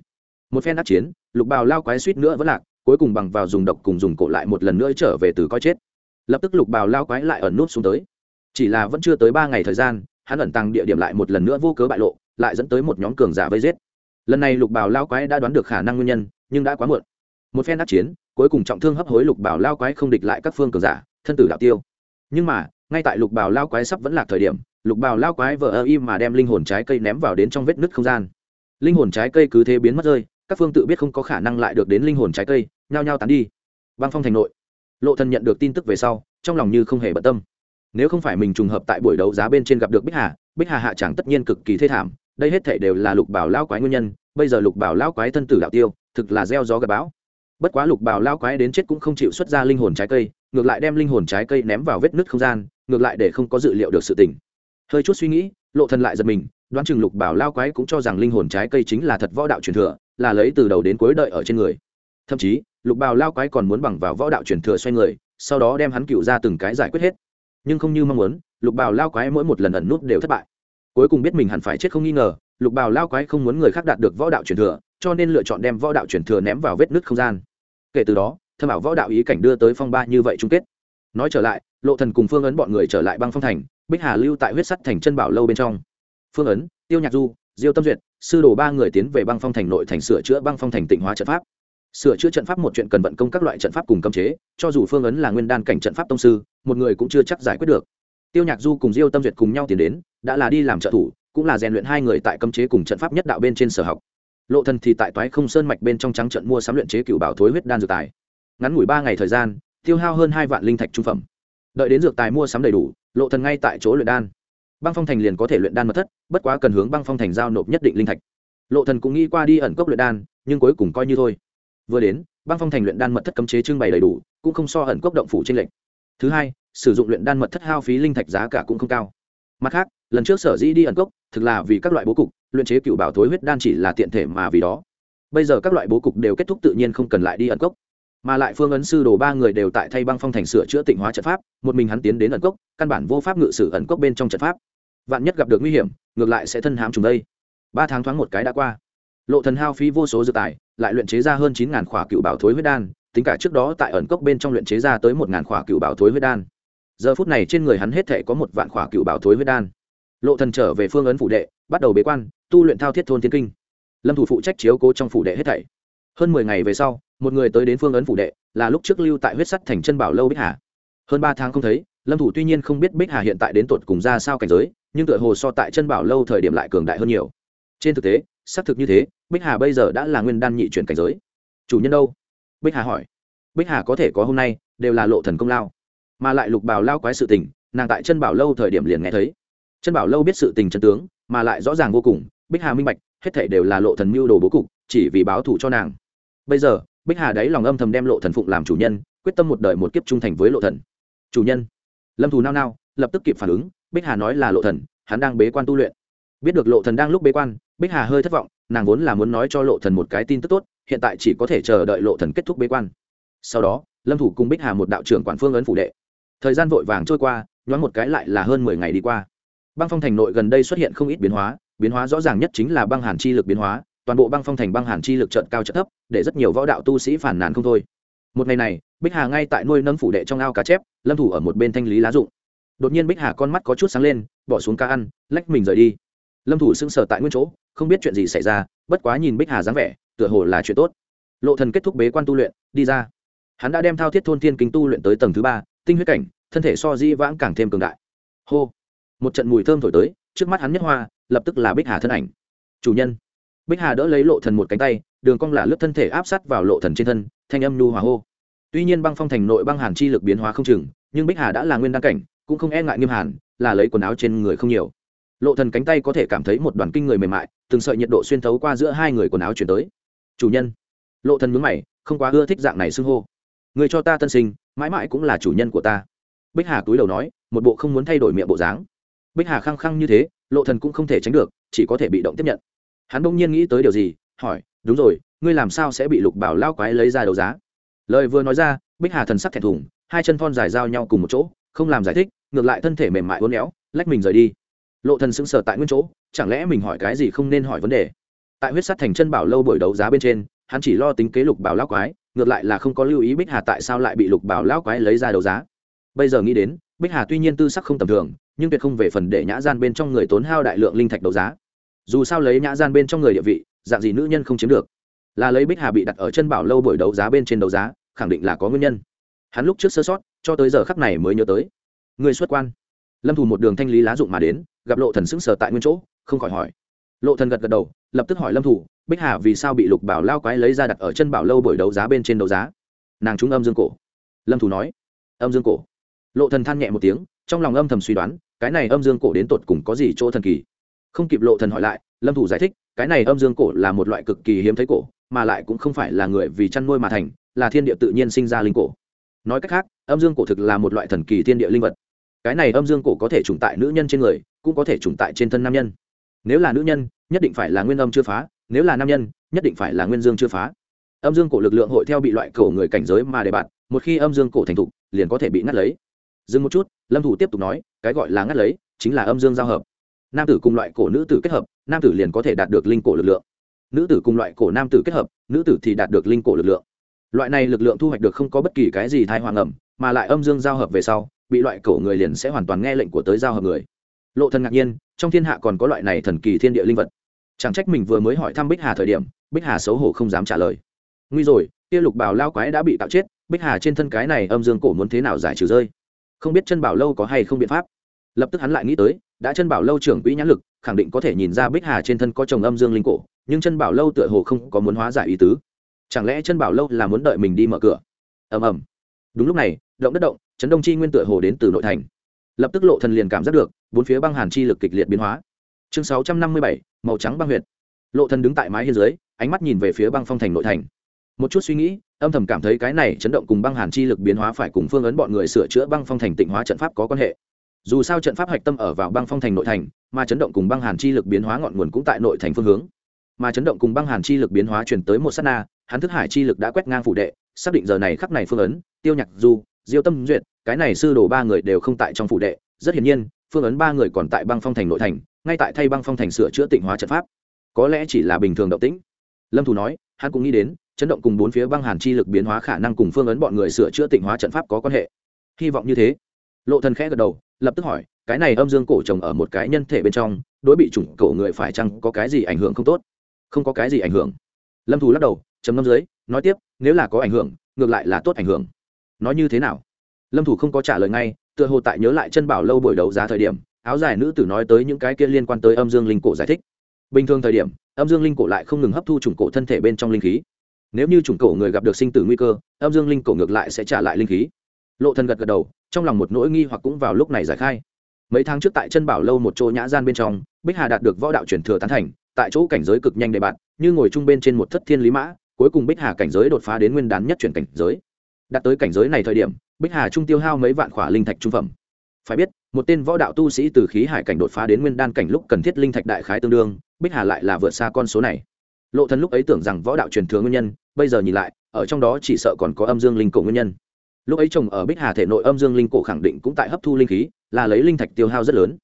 Một phen đắc chiến, lục bào lao quái suýt nữa vẫn lạc, cuối cùng bằng vào dùng độc cùng dùng cổ lại một lần nữa trở về từ coi chết. Lập tức lục bào lao quái lại ẩn nút xuống tới. Chỉ là vẫn chưa tới ba ngày thời gian, hắn ẩn tăng địa điểm lại một lần nữa vô cớ bại lộ, lại dẫn tới một nhóm cường giả vây giết. Lần này lục bào lao quái đã đoán được khả năng nguyên nhân, nhưng đã quá muộn. Một phen đắc chiến, cuối cùng trọng thương hấp hối lục bào lao quái không địch lại các phương cường giả, thân tử đạo tiêu. Nhưng mà, ngay tại lục bào lao quái sắp vẫn lạc thời điểm lục bào lao quái vờ ơ im mà đem linh hồn trái cây ném vào đến trong vết nứt không gian. Linh hồn trái cây cứ thế biến mất rơi, các phương tự biết không có khả năng lại được đến linh hồn trái cây, nhao nhao tán đi. Băng phong thành nội, lộ thần nhận được tin tức về sau, trong lòng như không hề bận tâm. Nếu không phải mình trùng hợp tại buổi đấu giá bên trên gặp được bích hà bích hà hạ chẳng tất nhiên cực kỳ thê thảm, đây hết thể đều là lục bảo lao quái nguyên nhân, bây giờ lục bảo lao quái thân tử đạo tiêu, thực là gieo gió gặp bão. Bất quá lục bảo lao quái đến chết cũng không chịu xuất ra linh hồn trái cây, ngược lại đem linh hồn trái cây ném vào vết nứt không gian, ngược lại để không có dự liệu được sự tình hơi chút suy nghĩ, lộ thần lại giật mình, đoán chừng lục bảo lao quái cũng cho rằng linh hồn trái cây chính là thật võ đạo truyền thừa, là lấy từ đầu đến cuối đợi ở trên người. Thậm chí, lục bào lao quái còn muốn bằng vào võ đạo truyền thừa xoay người, sau đó đem hắn cựu ra từng cái giải quyết hết. Nhưng không như mong muốn, lục bào lao quái mỗi một lần ẩn nút đều thất bại. Cuối cùng biết mình hẳn phải chết không nghi ngờ, lục bào lao quái không muốn người khác đạt được võ đạo truyền thừa, cho nên lựa chọn đem võ đạo truyền thừa ném vào vết nứt không gian. Kể từ đó, thâm ảo võ đạo ý cảnh đưa tới phong ba như vậy chung kết. Nói trở lại, lộ thần cùng phương ấn bọn người trở lại băng phong thành bích hà lưu tại huyết sắt thành chân bảo lâu bên trong. Phương ấn, tiêu nhạc du, diêu tâm duyệt, sư đồ ba người tiến về băng phong thành nội thành sửa chữa băng phong thành tịnh hóa trận pháp. Sửa chữa trận pháp một chuyện cần vận công các loại trận pháp cùng cấm chế, cho dù phương ấn là nguyên đan cảnh trận pháp tông sư, một người cũng chưa chắc giải quyết được. Tiêu nhạc du cùng diêu tâm duyệt cùng nhau tiến đến, đã là đi làm trợ thủ, cũng là rèn luyện hai người tại cấm chế cùng trận pháp nhất đạo bên trên sở học. Lộ thần thì tại toái không sơn mạch bên trong trắng trận mua sắm luyện chế cựu bảo thối huyết đan dược tài. Ngắn ngủi ba ngày thời gian, tiêu hao hơn hai vạn linh thạch trung phẩm đợi đến dược tài mua sắm đầy đủ, lộ thần ngay tại chỗ luyện đan. Băng phong thành liền có thể luyện đan mật thất, bất quá cần hướng băng phong thành giao nộp nhất định linh thạch. Lộ thần cũng nghĩ qua đi ẩn cốc luyện đan, nhưng cuối cùng coi như thôi. Vừa đến, băng phong thành luyện đan mật thất cấm chế trưng bày đầy đủ, cũng không so ẩn cốc động phủ trên lệnh thứ hai, sử dụng luyện đan mật thất hao phí linh thạch giá cả cũng không cao. Mặt khác, lần trước sở dĩ đi ẩn cốc, thực là vì các loại bố cục, luyện chế cựu bảo thối huyết đan chỉ là tiện thể mà vì đó. Bây giờ các loại bố cục đều kết thúc tự nhiên không cần lại đi ẩn cốc mà lại phương ấn sư đồ ba người đều tại thay băng phong thành sửa chữa tịnh hóa trận pháp, một mình hắn tiến đến ẩn cốc, căn bản vô pháp ngự sử ẩn cốc bên trong trận pháp. Vạn nhất gặp được nguy hiểm, ngược lại sẽ thân hãm trùng đây. Ba tháng thoáng một cái đã qua. Lộ thần hao phí vô số dự tài, lại luyện chế ra hơn chín ngàn khỏa cựu bảo thối huyết đan, tính cả trước đó tại ẩn cốc bên trong luyện chế ra tới một ngàn khỏa cựu bảo thối huyết đan. Giờ phút này trên người hắn hết thể có một vạn khỏa cựu bảo thối huyết đan. Lộ thần trở về phương ấn phủ đệ, bắt đầu bế quan, tu luyện thao thiết thôn thiên kinh. Lâm thủ phụ trách chiếu cố trong phủ đệ hết thảy. Hơn mười ngày về sau một người tới đến phương ấn phủ đệ là lúc trước lưu tại huyết sắt thành chân bảo lâu bích hà. Hơn ba tháng không thấy, lâm thủ tuy nhiên không biết bích hà hiện tại đến tột cùng ra sao cảnh giới, nhưng tựa hồ so tại chân bảo lâu thời điểm lại cường đại hơn nhiều. Trên thực tế, xác thực như thế, bích hà bây giờ đã là nguyên đan nhị chuyển cảnh giới. Chủ nhân đâu? Bích hà hỏi. Bích hà có thể có hôm nay, đều là lộ thần công lao. Mà lại lục bảo lao quái sự tình, nàng tại chân bảo lâu thời điểm liền nghe thấy. Chân bảo lâu biết sự tình chân tướng, mà lại rõ ràng vô cùng, bích hà minh bạch, hết thể đều là lộ thần mưu đồ bố cục, chỉ vì báo thù cho nàng. Bây giờ bích hà đáy lòng âm thầm đem lộ thần phụng làm chủ nhân, quyết tâm một đời một kiếp trung thành với lộ thần. Chủ nhân. Lâm thù nao nao, lập tức kịp phản ứng, bích hà nói là lộ thần, hắn đang bế quan tu luyện. Biết được lộ thần đang lúc bế quan, bích hà hơi thất vọng, nàng vốn là muốn nói cho lộ thần một cái tin tức tốt, hiện tại chỉ có thể chờ đợi lộ thần kết thúc bế quan. Sau đó, lâm thủ cùng bích hà một đạo trưởng quản phương ấn phủ đệ. Thời gian vội vàng trôi qua, nhoáng một cái lại là hơn mười ngày đi qua. Băng phong thành nội gần đây xuất hiện không ít biến hóa biến hóa rõ ràng nhất chính là băng hàn chi lực biến hóa toàn bộ băng phong thành băng hàn chi lực trận cao trận thấp, để rất nhiều võ đạo tu sĩ phản nàn không thôi. Một ngày này, bích hà ngay tại nuôi nâng phủ đệ trong ao cá chép, lâm thủ ở một bên thanh lý lá dụng. Đột nhiên bích hà con mắt có chút sáng lên, bỏ xuống cá ăn, lách mình rời đi. Lâm thủ sững sờ tại nguyên chỗ, không biết chuyện gì xảy ra, bất quá nhìn bích hà dáng vẻ, tựa hồ là chuyện tốt. Lộ thần kết thúc bế quan tu luyện, đi ra. Hắn đã đem thao thiết thôn thiên kinh tu luyện tới tầng thứ ba, tinh huyết cảnh, thân thể so di vãng càng thêm cường đại. Hô! Một trận mùi thơm thổi tới, trước mắt hắn nhất hoa, lập tức là bích hà thân ảnh. Chủ nhân! Bích hà đỡ lấy lộ thần một cánh tay, đường cong là lướt thân thể áp sát vào lộ thần trên thân, thanh âm nu hòa hô. Tuy nhiên băng phong thành nội băng hàn chi lực biến hóa không chừng, nhưng bích hà đã là nguyên đăng cảnh, cũng không e ngại nghiêm hàn, là lấy quần áo trên người không nhiều. Lộ thần cánh tay có thể cảm thấy một đoàn kinh người mềm mại, từng sợi nhiệt độ xuyên thấu qua giữa hai người quần áo chuyển tới. Chủ nhân. Lộ thần nhướng mày, không quá ưa thích dạng này xưng hô. Người cho ta tân sinh, mãi mãi cũng là chủ nhân của ta. Bích hà cúi đầu nói, một bộ không muốn thay đổi miệng bộ dáng. Bích hà khăng khăng như thế, lộ thần cũng không thể tránh được, chỉ có thể bị động tiếp nhận hắn bỗng nhiên nghĩ tới điều gì, hỏi, đúng rồi, ngươi làm sao sẽ bị lục bảo lao quái lấy ra đấu giá? Lời vừa nói ra, bích hà thần sắc thẹn thùng, hai chân thon dài giao nhau cùng một chỗ, không làm giải thích, ngược lại thân thể mềm mại uốn éo, lách mình rời đi. Lộ thần sững sờ tại nguyên chỗ, chẳng lẽ mình hỏi cái gì không nên hỏi vấn đề? Tại huyết sát thành chân bảo lâu buổi đấu giá bên trên, hắn chỉ lo tính kế lục bảo lao quái, ngược lại là không có lưu ý bích hà tại sao lại bị lục bảo lao quái lấy ra đấu giá. Bây giờ nghĩ đến, bích hà tuy nhiên tư sắc không tầm thường, nhưng tuyệt không về phần để nhã gian bên trong người tốn hao đại lượng linh thạch đấu giá dù sao lấy nhã gian bên trong người địa vị, dạng gì nữ nhân không chiếm được. Là lấy bích hà bị đặt ở chân bảo lâu buổi đấu giá bên trên đấu giá, khẳng định là có nguyên nhân. Hắn lúc trước sơ sót, cho tới giờ khắc này mới nhớ tới. Người xuất quan. Lâm thủ một đường thanh lý lá dụng mà đến, gặp lộ thần sững sờ tại nguyên chỗ, không khỏi hỏi. Lộ thần gật gật đầu, lập tức hỏi lâm thủ bích hà vì sao bị lục bảo lao quái lấy ra đặt ở chân bảo lâu buổi đấu giá bên trên đấu giá? Nàng trúng âm dương cổ. Lâm thủ nói. Âm dương cổ. Lộ thần than nhẹ một tiếng, trong lòng âm thầm suy đoán, cái này âm dương cổ đến tột cùng có gì chỗ thần kỳ? Không kịp lộ thần hỏi lại, lâm thủ giải thích, cái này âm dương cổ là một loại cực kỳ hiếm thấy cổ, mà lại cũng không phải là người vì chăn nuôi mà thành, là thiên địa tự nhiên sinh ra linh cổ. Nói cách khác, âm dương cổ thực là một loại thần kỳ thiên địa linh vật. Cái này âm dương cổ có thể trùng tại nữ nhân trên người, cũng có thể trùng tại trên thân nam nhân. Nếu là nữ nhân, nhất định phải là nguyên âm chưa phá, nếu là nam nhân, nhất định phải là nguyên dương chưa phá. Âm dương cổ lực lượng hội theo bị loại cổ người cảnh giới mà đề bạt một khi âm dương cổ thành thục, liền có thể bị ngắt lấy. Dừng một chút, lâm thủ tiếp tục nói, cái gọi là ngắt lấy, chính là âm dương giao hợp nam tử cùng loại cổ nữ tử kết hợp, nam tử liền có thể đạt được linh cổ lực lượng. Nữ tử cùng loại cổ nam tử kết hợp, nữ tử thì đạt được linh cổ lực lượng. Loại này lực lượng thu hoạch được không có bất kỳ cái gì thai hoàng ẩm, mà lại âm dương giao hợp về sau, bị loại cổ người liền sẽ hoàn toàn nghe lệnh của tới giao hợp người. Lộ thần ngạc nhiên, trong thiên hạ còn có loại này thần kỳ thiên địa linh vật. Chẳng trách mình vừa mới hỏi thăm bích hà thời điểm, bích hà xấu hổ không dám trả lời. Nguy rồi, kia lục bảo lao quái đã bị tạo chết, bích hà trên thân cái này âm dương cổ muốn thế nào giải trừ rơi? Không biết chân bảo lâu có hay không biện pháp. Lập tức hắn lại nghĩ tới đã chân bảo lâu trưởng quỹ nhãn lực, khẳng định có thể nhìn ra bích hà trên thân có chồng âm dương linh cổ, nhưng chân bảo lâu tựa hồ không có muốn hóa giải ý tứ. Chẳng lẽ chân bảo lâu là muốn đợi mình đi mở cửa? Ầm ầm. Đúng lúc này, động đất động chấn đông chi nguyên tựa hồ đến từ nội thành. Lập tức lộ thần liền cảm giác được, bốn phía băng hàn chi lực kịch liệt biến hóa. Chương sáu trăm năm mươi bảy, màu trắng băng huyệt. Lộ thần đứng tại mái hiên dưới, ánh mắt nhìn về phía băng phong thành nội thành. Một chút suy nghĩ, âm thầm cảm thấy cái này chấn động cùng băng hàn chi lực biến hóa phải cùng phương ấn bọn người sửa chữa băng phong thành tịnh hóa trận pháp có quan hệ dù sao trận pháp hạch tâm ở vào băng phong thành nội thành, mà chấn động cùng băng hàn chi lực biến hóa ngọn nguồn cũng tại nội thành phương hướng. Mà chấn động cùng băng hàn chi lực biến hóa truyền tới một sát na, hắn thức hải chi lực đã quét ngang phủ đệ, xác định giờ này khắc này phương ấn, tiêu nhạc du, diêu tâm duyệt, cái này sư đồ ba người đều không tại trong phủ đệ. Rất hiển nhiên, phương ấn ba người còn tại băng phong thành nội thành, ngay tại thay băng phong thành sửa chữa tịnh hóa trận pháp. Có lẽ chỉ là bình thường động tĩnh. Lâm Thù nói, hắn cũng nghĩ đến, chấn động cùng bốn phía băng hàn chi lực biến hóa khả năng cùng phương ấn bọn người sửa chữa tịnh hóa trận pháp có quan hệ. Hy vọng như thế lộ thần khẽ gật đầu, lập tức hỏi, cái này âm dương cổ trồng ở một cái nhân thể bên trong, đối bị chủng cổ người phải chăng có cái gì ảnh hưởng không tốt? Không có cái gì ảnh hưởng. Lâm thù lắc đầu, trầm ngâm dưới, nói tiếp, nếu là có ảnh hưởng, ngược lại là tốt ảnh hưởng. Nói như thế nào? Lâm thủ không có trả lời ngay, tựa hồ tại nhớ lại chân bảo lâu buổi đấu giá thời điểm, áo dài nữ tử nói tới những cái kia liên quan tới âm dương linh cổ giải thích. Bình thường thời điểm, âm dương linh cổ lại không ngừng hấp thu chủng cổ thân thể bên trong linh khí. Nếu như chủng cổ người gặp được sinh tử nguy cơ, âm dương linh cổ ngược lại sẽ trả lại linh khí lộ thần gật gật đầu, trong lòng một nỗi nghi hoặc cũng vào lúc này giải khai. Mấy tháng trước tại chân bảo lâu một chỗ nhã gian bên trong, bích hà đạt được võ đạo truyền thừa tán thành, tại chỗ cảnh giới cực nhanh đề bạt như ngồi chung bên trên một thất thiên lý mã, cuối cùng bích hà cảnh giới đột phá đến nguyên đán nhất chuyển cảnh giới. Đạt tới cảnh giới này thời điểm, bích hà trung tiêu hao mấy vạn khỏa linh thạch trung phẩm. Phải biết, một tên võ đạo tu sĩ từ khí hải cảnh đột phá đến nguyên đan cảnh lúc cần thiết linh thạch đại khái tương đương, bích hà lại là vượt xa con số này. Lộ thần lúc ấy tưởng rằng võ đạo truyền thừa nguyên nhân, bây giờ nhìn lại, ở trong đó chỉ sợ còn có âm dương linh cổ nguyên nhân lúc ấy trồng ở bích hà thể nội âm dương linh cổ khẳng định cũng tại hấp thu linh khí, là lấy linh thạch tiêu hao rất lớn.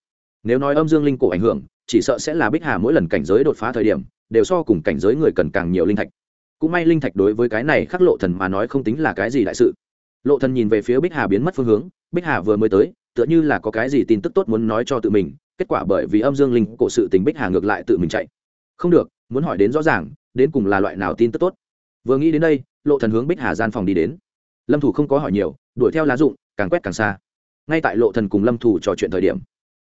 Nếu nói âm dương linh cổ ảnh hưởng, chỉ sợ sẽ là bích hà mỗi lần cảnh giới đột phá thời điểm, đều so cùng cảnh giới người cần càng nhiều linh thạch. Cũng may linh thạch đối với cái này khắc lộ thần mà nói không tính là cái gì đại sự. Lộ thần nhìn về phía bích hà biến mất phương hướng, bích hà vừa mới tới, tựa như là có cái gì tin tức tốt muốn nói cho tự mình, kết quả bởi vì âm dương linh cổ sự tình bích hà ngược lại tự mình chạy. Không được, muốn hỏi đến rõ ràng, đến cùng là loại nào tin tức tốt? Vừa nghĩ đến đây, lộ thần hướng bích hà gian phòng đi đến lâm thủ không có hỏi nhiều, đuổi theo lá dụng, càng quét càng xa. Ngay tại lộ thần cùng lâm thủ trò chuyện thời điểm,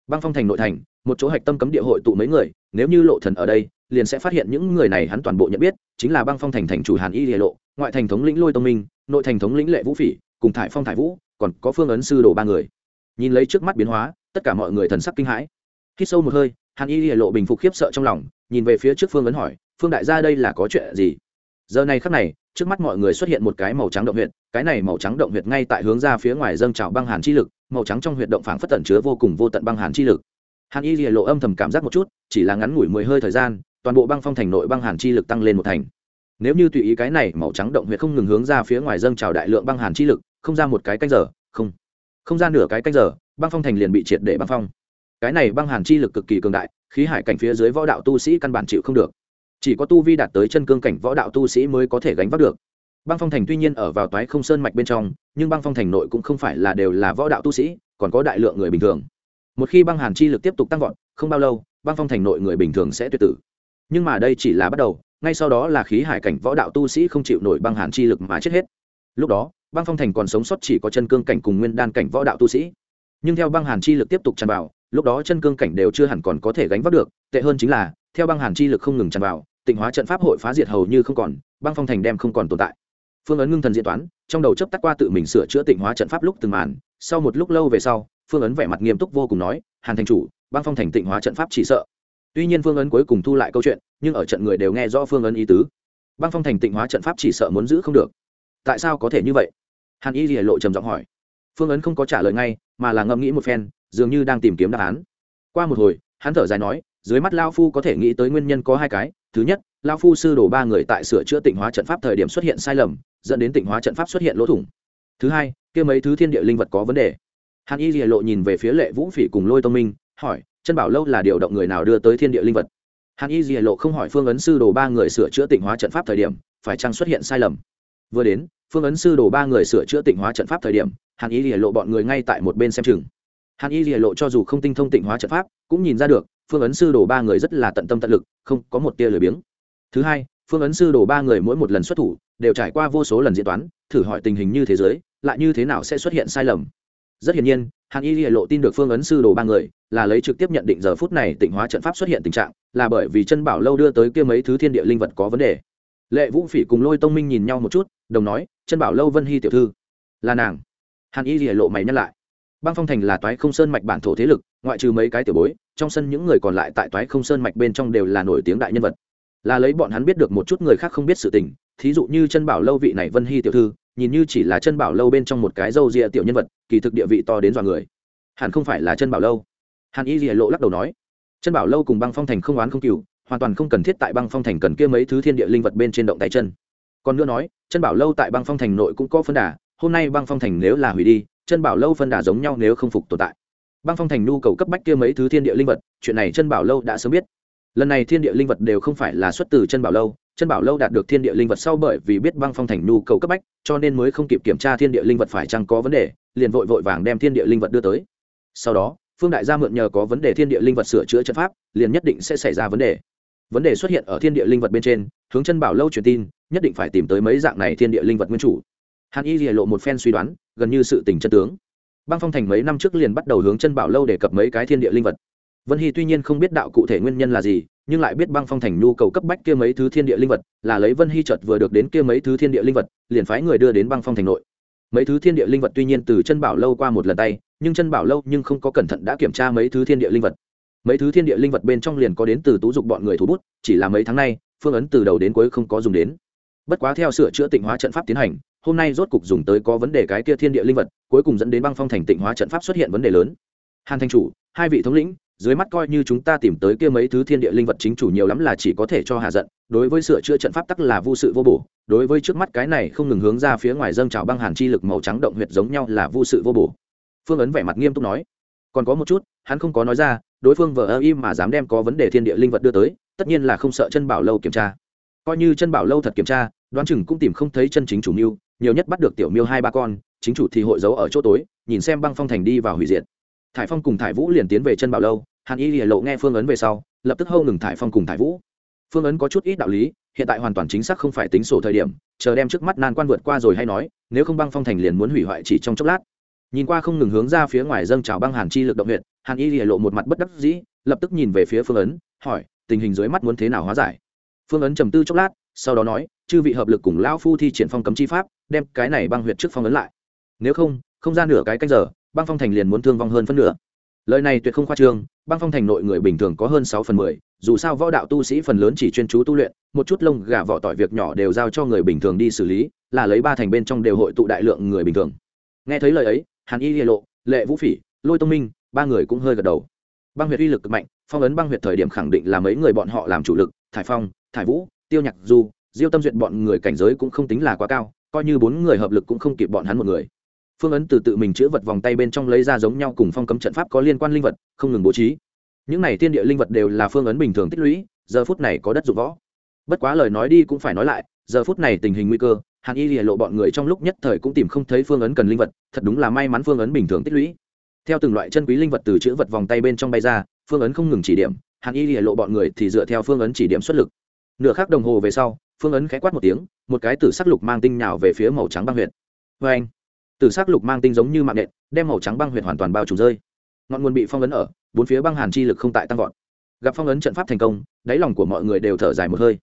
băng phong thành nội thành, một chỗ hạch tâm cấm địa hội tụ mấy người, nếu như lộ thần ở đây, liền sẽ phát hiện những người này hắn toàn bộ nhận biết, chính là băng phong thành thành chủ hàn y địa lộ, ngoại thành thống lĩnh lôi tông minh, nội thành thống lĩnh lệ vũ phỉ, cùng thải phong thải vũ, còn có phương ấn sư đồ ba người. Nhìn lấy trước mắt biến hóa, tất cả mọi người thần sắc kinh hãi. Khi sâu một hơi, hàn y địa lộ bình phục khiếp sợ trong lòng, nhìn về phía trước phương ấn hỏi, phương đại gia đây là có chuyện gì? Giờ này khắc này, trước mắt mọi người xuất hiện một cái màu trắng động huyệt, cái này màu trắng động huyệt ngay tại hướng ra phía ngoài dâng trào băng hàn chi lực, màu trắng trong huyệt động phảng phất tẩn chứa vô cùng vô tận băng hàn chi lực. Hàn y lìa lộ âm thầm cảm giác một chút, chỉ là ngắn ngủi mười hơi thời gian, toàn bộ băng phong thành nội băng hàn chi lực tăng lên một thành. Nếu như tùy ý cái này màu trắng động huyệt không ngừng hướng ra phía ngoài dâng trào đại lượng băng hàn chi lực, không ra một cái canh giờ, không. Không ra nửa cái canh giờ, băng phong thành liền bị triệt để băng phong. Cái này băng hàn chi lực cực kỳ cường đại, khí hải cảnh phía dưới võ đạo tu sĩ căn bản chịu không được chỉ có tu vi đạt tới chân cương cảnh võ đạo tu sĩ mới có thể gánh vác được. Băng phong thành tuy nhiên ở vào toái không sơn mạch bên trong, nhưng băng phong thành nội cũng không phải là đều là võ đạo tu sĩ, còn có đại lượng người bình thường. Một khi băng hàn chi lực tiếp tục tăng vọt, không bao lâu, băng phong thành nội người bình thường sẽ tuyệt tử. Nhưng mà đây chỉ là bắt đầu, ngay sau đó là khí hải cảnh võ đạo tu sĩ không chịu nổi băng hàn chi lực mà chết hết. Lúc đó, băng phong thành còn sống sót chỉ có chân cương cảnh cùng nguyên đan cảnh võ đạo tu sĩ. Nhưng theo băng hàn chi lực tiếp tục tràn vào, lúc đó chân cương cảnh đều chưa hẳn còn có thể gánh vác được, tệ hơn chính là theo băng hàn chi lực không ngừng tràn vào, tịnh hóa trận pháp hội phá diệt hầu như không còn, băng phong thành đem không còn tồn tại. Phương ấn ngưng thần diễn toán, trong đầu chấp tắt qua tự mình sửa chữa tịnh hóa trận pháp lúc từng màn, sau một lúc lâu về sau, phương ấn vẻ mặt nghiêm túc vô cùng nói, hàn thành chủ, băng phong thành tịnh hóa trận pháp chỉ sợ. Tuy nhiên phương ấn cuối cùng thu lại câu chuyện, nhưng ở trận người đều nghe rõ phương ấn ý tứ. Băng phong thành tịnh hóa trận pháp chỉ sợ muốn giữ không được. Tại sao có thể như vậy? Hàn y lìa lộ trầm giọng hỏi. Phương ấn không có trả lời ngay, mà là ngẫm nghĩ một phen, dường như đang tìm kiếm đáp án. Qua một hồi, hắn thở dài nói dưới mắt lao phu có thể nghĩ tới nguyên nhân có hai cái. Thứ nhất, lao phu sư đổ ba người tại sửa chữa tịnh hóa trận pháp thời điểm xuất hiện sai lầm, dẫn đến tịnh hóa trận pháp xuất hiện lỗ thủng. Thứ hai, kia mấy thứ thiên địa linh vật có vấn đề. Hàn y lìa lộ nhìn về phía lệ vũ phỉ cùng lôi tông minh, hỏi, chân bảo lâu là điều động người nào đưa tới thiên địa linh vật? Hàn y lìa lộ không hỏi phương ấn sư đồ ba người sửa chữa tịnh hóa trận pháp thời điểm, phải chăng xuất hiện sai lầm? Vừa đến, phương ấn sư đồ ba người sửa chữa tịnh hóa trận pháp thời điểm, hàn y lìa lộ bọn người ngay tại một bên xem chừng. Hàn y lìa lộ cho dù không tinh thông tịnh hóa trận pháp, cũng nhìn ra được phương ấn sư đồ ba người rất là tận tâm tận lực, không có một tia lười biếng. Thứ hai, phương ấn sư đồ ba người mỗi một lần xuất thủ, đều trải qua vô số lần diễn toán, thử hỏi tình hình như thế giới, lại như thế nào sẽ xuất hiện sai lầm. Rất hiển nhiên, hàn y hiện lộ tin được phương ấn sư đồ ba người, là lấy trực tiếp nhận định giờ phút này tịnh hóa trận pháp xuất hiện tình trạng, là bởi vì chân bảo lâu đưa tới kia mấy thứ thiên địa linh vật có vấn đề. Lệ vũ phỉ cùng lôi tông minh nhìn nhau một chút, đồng nói, chân bảo lâu vân hy tiểu thư, là nàng. Hàn y hiện lộ mày nhắc lại, băng phong thành là toái không sơn mạch bản thổ thế lực, ngoại trừ mấy cái tiểu bối trong sân những người còn lại tại toái không sơn mạch bên trong đều là nổi tiếng đại nhân vật. Là lấy bọn hắn biết được một chút người khác không biết sự tình, thí dụ như chân bảo lâu vị này vân hy tiểu thư, nhìn như chỉ là chân bảo lâu bên trong một cái râu ria tiểu nhân vật, kỳ thực địa vị to đến dọa người. Hẳn không phải là chân bảo lâu. Hàn y rìa lộ lắc đầu nói, chân bảo lâu cùng băng phong thành không oán không cừu, hoàn toàn không cần thiết tại băng phong thành cần kia mấy thứ thiên địa linh vật bên trên động tay chân. Còn nữa nói, chân bảo lâu tại băng phong thành nội cũng có phân đà, hôm nay băng phong thành nếu là hủy đi, chân bảo lâu phân đà giống nhau nếu không phục tồn tại băng phong thành nhu cầu cấp bách kia mấy thứ thiên địa linh vật, chuyện này chân bảo lâu đã sớm biết. Lần này thiên địa linh vật đều không phải là xuất từ chân bảo lâu chân bảo lâu đạt được thiên địa linh vật sau bởi vì biết băng phong thành nhu cầu cấp bách, cho nên mới không kịp kiểm tra thiên địa linh vật phải chăng có vấn đề, liền vội vội vàng đem thiên địa linh vật đưa tới. Sau đó, phương đại gia mượn nhờ có vấn đề thiên địa linh vật sửa chữa trận pháp, liền nhất định sẽ xảy ra vấn đề. Vấn đề xuất hiện ở thiên địa linh vật bên trên, hướng chân bảo lâu truyền tin, nhất định phải tìm tới mấy dạng này thiên địa linh vật nguyên chủ. Hàn y lộ một phen suy đoán, gần như sự tình chân tướng băng phong thành mấy năm trước liền bắt đầu hướng chân bảo lâu để cập mấy cái thiên địa linh vật. Vân hy tuy nhiên không biết đạo cụ thể nguyên nhân là gì, nhưng lại biết băng phong thành nhu cầu cấp bách kia mấy thứ thiên địa linh vật, là lấy vân hy chợt vừa được đến kia mấy thứ thiên địa linh vật, liền phái người đưa đến băng phong thành nội. Mấy thứ thiên địa linh vật tuy nhiên từ chân bảo lâu qua một lần tay, nhưng chân bảo lâu nhưng không có cẩn thận đã kiểm tra mấy thứ thiên địa linh vật. Mấy thứ thiên địa linh vật bên trong liền có đến từ tú dục bọn người thủ bút, chỉ là mấy tháng nay, phương ấn từ đầu đến cuối không có dùng đến bất quá theo sửa chữa tịnh hóa trận pháp tiến hành, hôm nay rốt cục dùng tới có vấn đề cái kia thiên địa linh vật, cuối cùng dẫn đến băng phong thành tịnh hóa trận pháp xuất hiện vấn đề lớn. Hàn thanh chủ, hai vị thống lĩnh, dưới mắt coi như chúng ta tìm tới kia mấy thứ thiên địa linh vật chính chủ nhiều lắm là chỉ có thể cho hạ giận, đối với sửa chữa trận pháp tắc là vô sự vô bổ, đối với trước mắt cái này không ngừng hướng ra phía ngoài dâng trào băng hàn chi lực màu trắng động huyệt giống nhau là vô sự vô bổ. Phương ấn vẻ mặt nghiêm túc nói. Còn có một chút, hắn không có nói ra, đối phương vờ ơ im mà dám đem có vấn đề thiên địa linh vật đưa tới, tất nhiên là không sợ chân bảo lâu kiểm tra coi như chân bảo lâu thật kiểm tra, đoán chừng cũng tìm không thấy chân chính chủ mưu, nhiều nhất bắt được tiểu miêu hai ba con, chính chủ thì hội giấu ở chỗ tối, nhìn xem băng phong thành đi vào hủy diệt. Thải phong cùng thải vũ liền tiến về chân bảo lâu, hàn y hỉa lộ nghe phương ấn về sau, lập tức hâu ngừng thải phong cùng thải vũ. Phương ấn có chút ít đạo lý, hiện tại hoàn toàn chính xác không phải tính sổ thời điểm, chờ đem trước mắt nan quan vượt qua rồi hay nói, nếu không băng phong thành liền muốn hủy hoại chỉ trong chốc lát. Nhìn qua không ngừng hướng ra phía ngoài dâng trào băng hàn chi lực động huyện hàn y hỉa lộ một mặt bất đắc dĩ, lập tức nhìn về phía phương ấn, hỏi, tình hình dưới mắt muốn thế nào hóa giải? Phương ấn trầm tư chốc lát, sau đó nói, chư vị hợp lực cùng lão phu thi triển phong cấm chi pháp, đem cái này băng huyệt trước phong ấn lại. Nếu không không ra nửa cái canh giờ, băng phong thành liền muốn thương vong hơn phân nửa. Lời này tuyệt không khoa trương, băng phong thành nội người bình thường có hơn sáu phần mười, dù sao võ đạo tu sĩ phần lớn chỉ chuyên chú tu luyện, một chút lông gà vỏ tỏi việc nhỏ đều giao cho người bình thường đi xử lý, là lấy ba thành bên trong đều hội tụ đại lượng người bình thường. Nghe thấy lời ấy, hàn y lộ, lệ vũ phỉ, lôi tông minh, ba người cũng hơi gật đầu. Băng huyệt uy lực cực mạnh phong ấn băng huyệt thời điểm khẳng định là mấy người bọn họ làm chủ lực, thải phong, thải vũ, tiêu nhạc du, diêu tâm duyệt bọn người cảnh giới cũng không tính là quá cao, coi như bốn người hợp lực cũng không kịp bọn hắn một người. Phương ấn từ tự mình chữ vật vòng tay bên trong lấy ra giống nhau cùng phong cấm trận pháp có liên quan linh vật, không ngừng bố trí. Những này tiên địa linh vật đều là phương ấn bình thường tích lũy, giờ phút này có đất dụng võ. Bất quá lời nói đi cũng phải nói lại, giờ phút này tình hình nguy cơ, hàn y lìa lộ bọn người trong lúc nhất thời cũng tìm không thấy phương ấn cần linh vật, thật đúng là may mắn phương ấn bình thường tích lũy. Theo từng loại chân quý linh vật từ chữ vật vòng tay bên trong bay ra phương ấn không ngừng chỉ điểm, hàn y lìa lộ bọn người thì dựa theo phương ấn chỉ điểm xuất lực. Nửa khắc đồng hồ về sau, phương ấn khẽ quát một tiếng, một cái tử sắc lục mang tinh nhào về phía màu trắng băng huyệt. Vê anh, tử sắc lục mang tinh giống như mạng nện, đem màu trắng băng huyệt hoàn toàn bao trùm rơi. Ngọn nguồn bị phong ấn ở, bốn phía băng hàn chi lực không tại tăng vọt. Gặp phong ấn trận pháp thành công, đáy lòng của mọi người đều thở dài một hơi.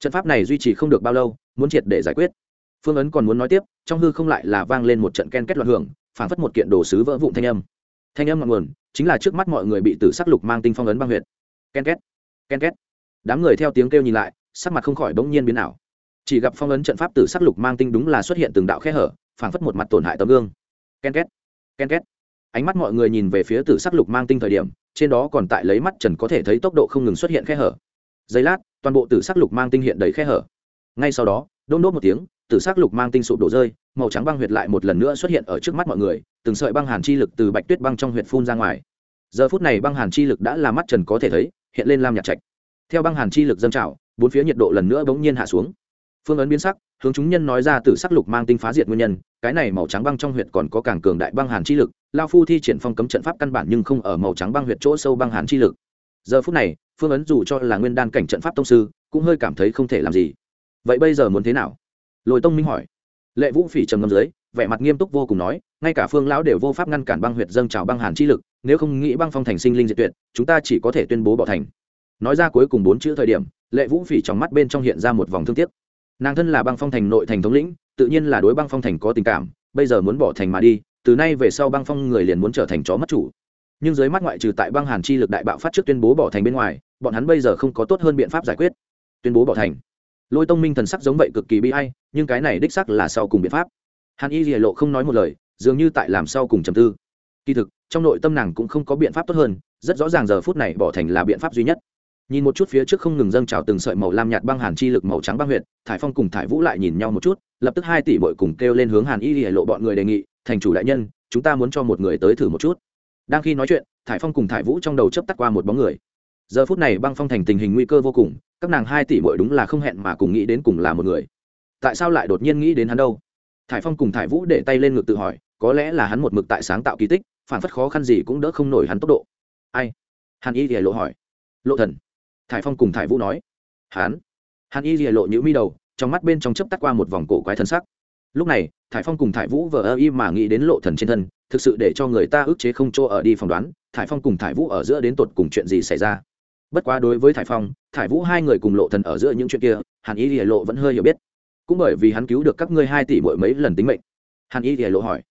Trận pháp này duy trì không được bao lâu, muốn triệt để giải quyết. Phương ấn còn muốn nói tiếp, trong hư không lại là vang lên một trận ken kết loạn hưởng, phảng phất một kiện đồ sứ vỡ vụn thanh âm thanh âm ngọn nguồn chính là trước mắt mọi người bị tử sắc lục mang tinh phong ấn băng huyệt. Ken két ken két. Đám người theo tiếng kêu nhìn lại, sắc mặt không khỏi bỗng nhiên biến ảo. Chỉ gặp phong ấn trận pháp tử sắc lục mang tinh đúng là xuất hiện từng đạo khe hở, phảng phất một mặt tổn hại tấm gương. Ken két ken két. Ánh mắt mọi người nhìn về phía tử sắc lục mang tinh thời điểm, trên đó còn tại lấy mắt trần có thể thấy tốc độ không ngừng xuất hiện khe hở. Giây lát, toàn bộ tử sắc lục mang tinh hiện đầy khe hở. Ngay sau đó, đôn đốt một tiếng, tử sắc lục mang tinh sụp đổ rơi màu trắng băng huyệt lại một lần nữa xuất hiện ở trước mắt mọi người, từng sợi băng hàn chi lực từ bạch tuyết băng trong huyệt phun ra ngoài. Giờ phút này băng hàn chi lực đã là mắt trần có thể thấy, hiện lên lam nhạt trạch. Theo băng hàn chi lực dâng trào, bốn phía nhiệt độ lần nữa bỗng nhiên hạ xuống. Phương ấn biến sắc, hướng chúng nhân nói ra từ sắc lục mang tinh phá diệt nguyên nhân, cái này màu trắng băng trong huyệt còn có càng cường đại băng hàn chi lực, lao phu thi triển phong cấm trận pháp căn bản nhưng không ở màu trắng băng huyệt chỗ sâu băng hàn chi lực. Giờ phút này, phương ấn dù cho là nguyên đan cảnh trận pháp tông sư, cũng hơi cảm thấy không thể làm gì. Vậy bây giờ muốn thế nào? Lôi tông minh hỏi lệ vũ phỉ trầm ngâm dưới, vẻ mặt nghiêm túc vô cùng nói, ngay cả phương lão đều vô pháp ngăn cản băng huyệt dâng trào băng hàn chi lực, nếu không nghĩ băng phong thành sinh linh diệt tuyệt, chúng ta chỉ có thể tuyên bố bỏ thành. Nói ra cuối cùng bốn chữ thời điểm, lệ vũ phỉ trong mắt bên trong hiện ra một vòng thương tiếc. Nàng thân là băng phong thành nội thành thống lĩnh, tự nhiên là đối băng phong thành có tình cảm, bây giờ muốn bỏ thành mà đi, từ nay về sau băng phong người liền muốn trở thành chó mất chủ. Nhưng dưới mắt ngoại trừ tại băng hàn chi lực đại bạo phát trước tuyên bố bỏ thành bên ngoài, bọn hắn bây giờ không có tốt hơn biện pháp giải quyết. Tuyên bố bỏ thành lôi tông minh thần sắc giống vậy cực kỳ bi hay nhưng cái này đích sắc là sau cùng biện pháp. Hàn y lìa lộ không nói một lời, dường như tại làm sau cùng trầm tư. Kỳ thực, trong nội tâm nàng cũng không có biện pháp tốt hơn, rất rõ ràng giờ phút này bỏ thành là biện pháp duy nhất. Nhìn một chút phía trước không ngừng dâng trào từng sợi màu lam nhạt băng hàn chi lực màu trắng băng huyệt, thải phong cùng thải vũ lại nhìn nhau một chút, lập tức hai tỷ bội cùng kêu lên hướng hàn y lìa lộ bọn người đề nghị, thành chủ đại nhân, chúng ta muốn cho một người tới thử một chút. Đang khi nói chuyện, thải phong cùng thải vũ trong đầu chấp tắt qua một bóng người giờ phút này băng phong thành tình hình nguy cơ vô cùng, các nàng hai tỷ bội đúng là không hẹn mà cùng nghĩ đến cùng là một người. Tại sao lại đột nhiên nghĩ đến hắn đâu? Thải phong cùng thải vũ để tay lên ngực tự hỏi, có lẽ là hắn một mực tại sáng tạo kỳ tích, phản phất khó khăn gì cũng đỡ không nổi hắn tốc độ. Ai? Hàn y thì lộ hỏi. Lộ thần. Thải phong cùng thải vũ nói. Hắn? Hàn y thì lộ nhữ mi đầu, trong mắt bên trong chớp tắt qua một vòng cổ quái thân sắc. Lúc này, thải phong cùng thải vũ vờ ơ y mà nghĩ đến lộ thần trên thân, thực sự để cho người ta ức chế không chỗ ở đi phỏng đoán, thải phong cùng thải vũ ở giữa đến tột cùng chuyện gì xảy ra? Bất quá đối với thải phong, thải vũ hai người cùng lộ thần ở giữa những chuyện kia, hàn y thì lộ vẫn hơi hiểu biết. Cũng bởi vì hắn cứu được các ngươi hai tỷ mỗi mấy lần tính mệnh. Hàn y thì lộ hỏi.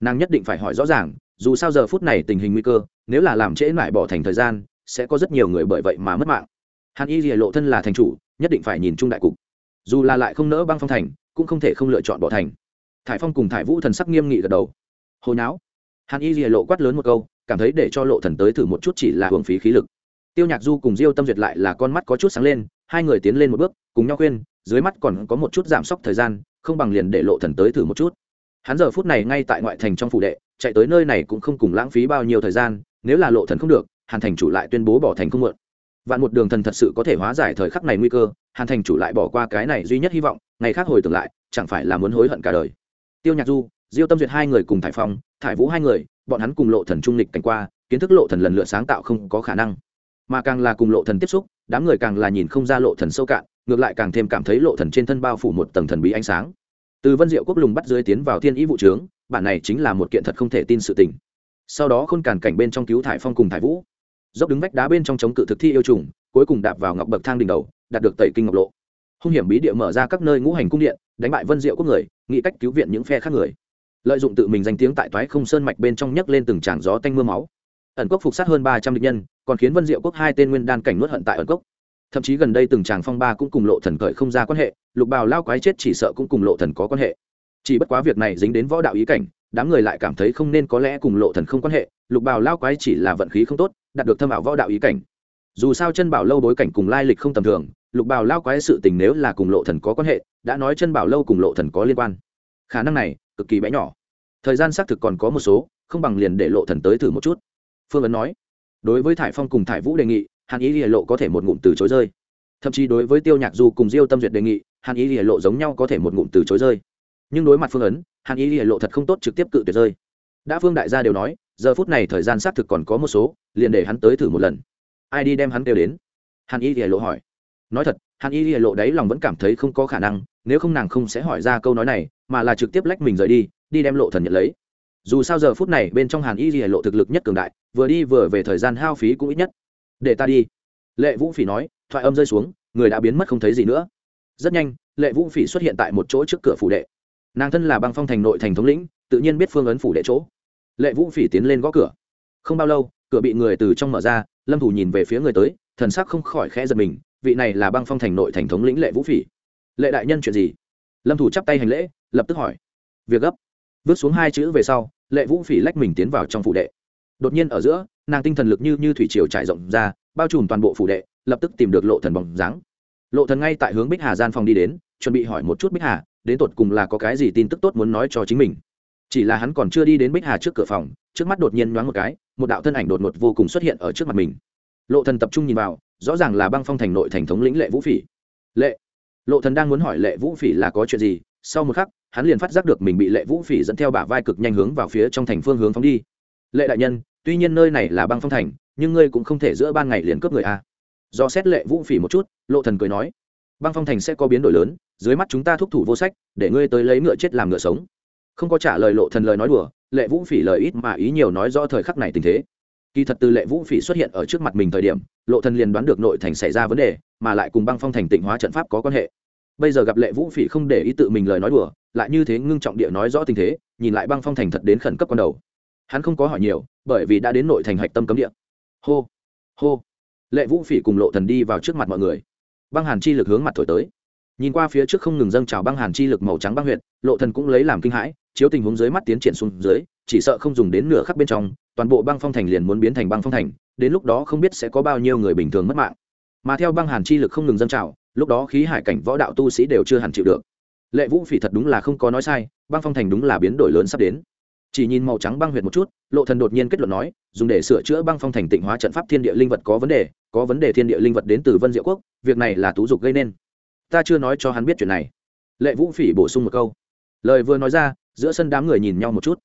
Nàng nhất định phải hỏi rõ ràng, dù sao giờ phút này tình hình nguy cơ, nếu là làm trễ mãi bỏ thành thời gian, sẽ có rất nhiều người bởi vậy mà mất mạng. Hàn y thì lộ thân là thành chủ, nhất định phải nhìn chung đại cục. Dù là lại không nỡ băng phong thành, cũng không thể không lựa chọn bỏ thành. Thải phong cùng thải vũ thần sắc nghiêm nghị gật đầu. Hồi não hàn y Lìa lộ quát lớn một câu, cảm thấy để cho lộ thần tới thử một chút chỉ là hưởng phí khí lực tiêu nhạc du cùng diêu tâm duyệt lại là con mắt có chút sáng lên, hai người tiến lên một bước, cùng nhau khuyên, dưới mắt còn có một chút giảm sốc thời gian, không bằng liền để lộ thần tới thử một chút. Hắn giờ phút này ngay tại ngoại thành trong phủ đệ, chạy tới nơi này cũng không cùng lãng phí bao nhiêu thời gian, nếu là lộ thần không được, hàn thành chủ lại tuyên bố bỏ thành không mượn. Vạn một đường thần thật sự có thể hóa giải thời khắc này nguy cơ, hàn thành chủ lại bỏ qua cái này duy nhất hy vọng, ngày khác hồi tưởng lại, chẳng phải là muốn hối hận cả đời. Tiêu nhạc du, diêu tâm duyệt hai người cùng thải phong, thải vũ hai người, bọn hắn cùng lộ thần trung lịch cảnh qua, kiến thức lộ thần lần lượt sáng tạo không có khả năng mà càng là cùng lộ thần tiếp xúc, đám người càng là nhìn không ra lộ thần sâu cạn, ngược lại càng thêm cảm thấy lộ thần trên thân bao phủ một tầng thần bí ánh sáng. Từ vân diệu quốc lùng bắt dưới tiến vào thiên ý vụ trướng, bản này chính là một kiện thật không thể tin sự tình. Sau đó khôn càn cảnh bên trong cứu thải phong cùng thải vũ. Dốc đứng vách đá bên trong chống cự thực thi yêu trùng, cuối cùng đạp vào ngọc bậc thang đỉnh đầu, đạt được tẩy kinh ngọc lộ. Hung hiểm bí địa mở ra các nơi ngũ hành cung điện, đánh bại vân diệu quốc người, nghĩ cách cứu viện những phe khác người. Lợi dụng tự mình danh tiếng tại toái không sơn mạch bên trong nhấc lên từng tràng gió tanh mưa máu. Ẩn quốc phục sát hơn ba trăm địch nhân còn khiến vân diệu quốc hai tên nguyên đan cảnh nuốt hận tại ẩn cốc. Thậm chí gần đây từng tràng phong ba cũng cùng lộ thần cởi không ra quan hệ, lục bào lao quái chết chỉ sợ cũng cùng lộ thần có quan hệ. Chỉ bất quá việc này dính đến võ đạo ý cảnh, đám người lại cảm thấy không nên có lẽ cùng lộ thần không quan hệ, lục bào lao quái chỉ là vận khí không tốt, đạt được thâm ảo võ đạo ý cảnh. Dù sao chân bảo lâu bối cảnh cùng lai lịch không tầm thường, lục bào lao quái sự tình nếu là cùng lộ thần có quan hệ, đã nói chân bảo lâu cùng lộ thần có liên quan. Khả năng này, cực kỳ bé nhỏ. Thời gian xác thực còn có một số, không bằng liền để lộ thần tới thử một chút. Phương ấn nói đối với thải phong cùng thải vũ đề nghị, hàn ý lìa lộ có thể một ngụm từ chối rơi. Thậm chí đối với tiêu nhạc du cùng diêu tâm duyệt đề nghị, hàn ý lìa lộ giống nhau có thể một ngụm từ chối rơi. Nhưng đối mặt phương ấn, hàn ý lìa lộ thật không tốt trực tiếp cự tuyệt rơi. Đã phương đại gia đều nói, giờ phút này thời gian xác thực còn có một số, liền để hắn tới thử một lần. Ai đi đem hắn kêu đến? Hàn y lìa lộ hỏi. Nói thật, hàn y lìa lộ đấy lòng vẫn cảm thấy không có khả năng, nếu không nàng không sẽ hỏi ra câu nói này, mà là trực tiếp lách mình rời đi đi đem lộ thần nhận lấy dù sao giờ phút này bên trong hàn y lìa lộ thực lực nhất cường đại, vừa đi vừa về thời gian hao phí cũng ít nhất. Để ta đi. Lệ vũ phỉ nói, thoại âm rơi xuống, người đã biến mất không thấy gì nữa. Rất nhanh, lệ vũ phỉ xuất hiện tại một chỗ trước cửa phủ đệ. Nàng thân là băng phong thành nội thành thống lĩnh, tự nhiên biết phương ấn phủ đệ chỗ. Lệ vũ phỉ tiến lên gõ cửa. Không bao lâu, cửa bị người từ trong mở ra, lâm thủ nhìn về phía người tới, thần sắc không khỏi khẽ giật mình, vị này là băng phong thành nội thành thống lĩnh lệ vũ phỉ. Lệ đại nhân chuyện gì? Lâm thủ chắp tay hành lễ, lập tức hỏi. Việc gấp vứt xuống hai chữ về sau, lệ vũ phỉ lách mình tiến vào trong phủ đệ. Đột nhiên ở giữa, nàng tinh thần lực như như thủy triều trải rộng ra, bao trùm toàn bộ phủ đệ, lập tức tìm được lộ thần bóng dáng. Lộ thần ngay tại hướng bích hà gian phòng đi đến, chuẩn bị hỏi một chút bích hà, đến tột cùng là có cái gì tin tức tốt muốn nói cho chính mình. Chỉ là hắn còn chưa đi đến bích hà trước cửa phòng, trước mắt đột nhiên nhoáng một cái, một đạo thân ảnh đột ngột vô cùng xuất hiện ở trước mặt mình. Lộ thần tập trung nhìn vào, rõ ràng là băng phong thành nội thành thống lĩnh lệ vũ phỉ. Lệ, lộ thần đang muốn hỏi lệ vũ phỉ là có chuyện gì sau một khắc, hắn liền phát giác được mình bị lệ vũ phỉ dẫn theo bả vai cực nhanh hướng vào phía trong thành phương hướng phóng đi. Lệ đại nhân, tuy nhiên nơi này là băng phong thành, nhưng ngươi cũng không thể giữa ban ngày liền cướp người a. Do xét lệ vũ phỉ một chút, lộ thần cười nói, băng phong thành sẽ có biến đổi lớn, dưới mắt chúng ta thúc thủ vô sách, để ngươi tới lấy ngựa chết làm ngựa sống. Không có trả lời lộ thần lời nói đùa, lệ vũ phỉ lời ít mà ý nhiều nói rõ thời khắc này tình thế. Kỳ thật từ lệ vũ phỉ xuất hiện ở trước mặt mình thời điểm, lộ thần liền đoán được nội thành xảy ra vấn đề, mà lại cùng băng phong thành tịnh hóa trận pháp có quan hệ bây giờ gặp lệ vũ phỉ không để ý tự mình lời nói đùa, lại như thế ngưng trọng địa nói rõ tình thế, nhìn lại băng phong thành thật đến khẩn cấp con đầu. Hắn không có hỏi nhiều, bởi vì đã đến nội thành hạch tâm cấm địa. Hô hô. Lệ vũ phỉ cùng lộ thần đi vào trước mặt mọi người. Băng hàn chi lực hướng mặt thổi tới. Nhìn qua phía trước không ngừng dâng trào băng hàn chi lực màu trắng băng huyệt, lộ thần cũng lấy làm kinh hãi, chiếu tình huống dưới mắt tiến triển xuống dưới, chỉ sợ không dùng đến nửa khắc bên trong, toàn bộ băng phong thành liền muốn biến thành băng phong thành, đến lúc đó không biết sẽ có bao nhiêu người bình thường mất mạng. Mà theo băng hàn chi lực không ngừng dâng trào lúc đó khí hải cảnh võ đạo tu sĩ đều chưa hẳn chịu được. Lệ vũ phỉ thật đúng là không có nói sai, băng phong thành đúng là biến đổi lớn sắp đến. Chỉ nhìn màu trắng băng huyệt một chút, lộ thần đột nhiên kết luận nói, dùng để sửa chữa băng phong thành tịnh hóa trận pháp thiên địa linh vật có vấn đề, có vấn đề thiên địa linh vật đến từ vân diệu quốc, việc này là tú dục gây nên. Ta chưa nói cho hắn biết chuyện này. Lệ vũ phỉ bổ sung một câu. Lời vừa nói ra, giữa sân đám người nhìn nhau một chút.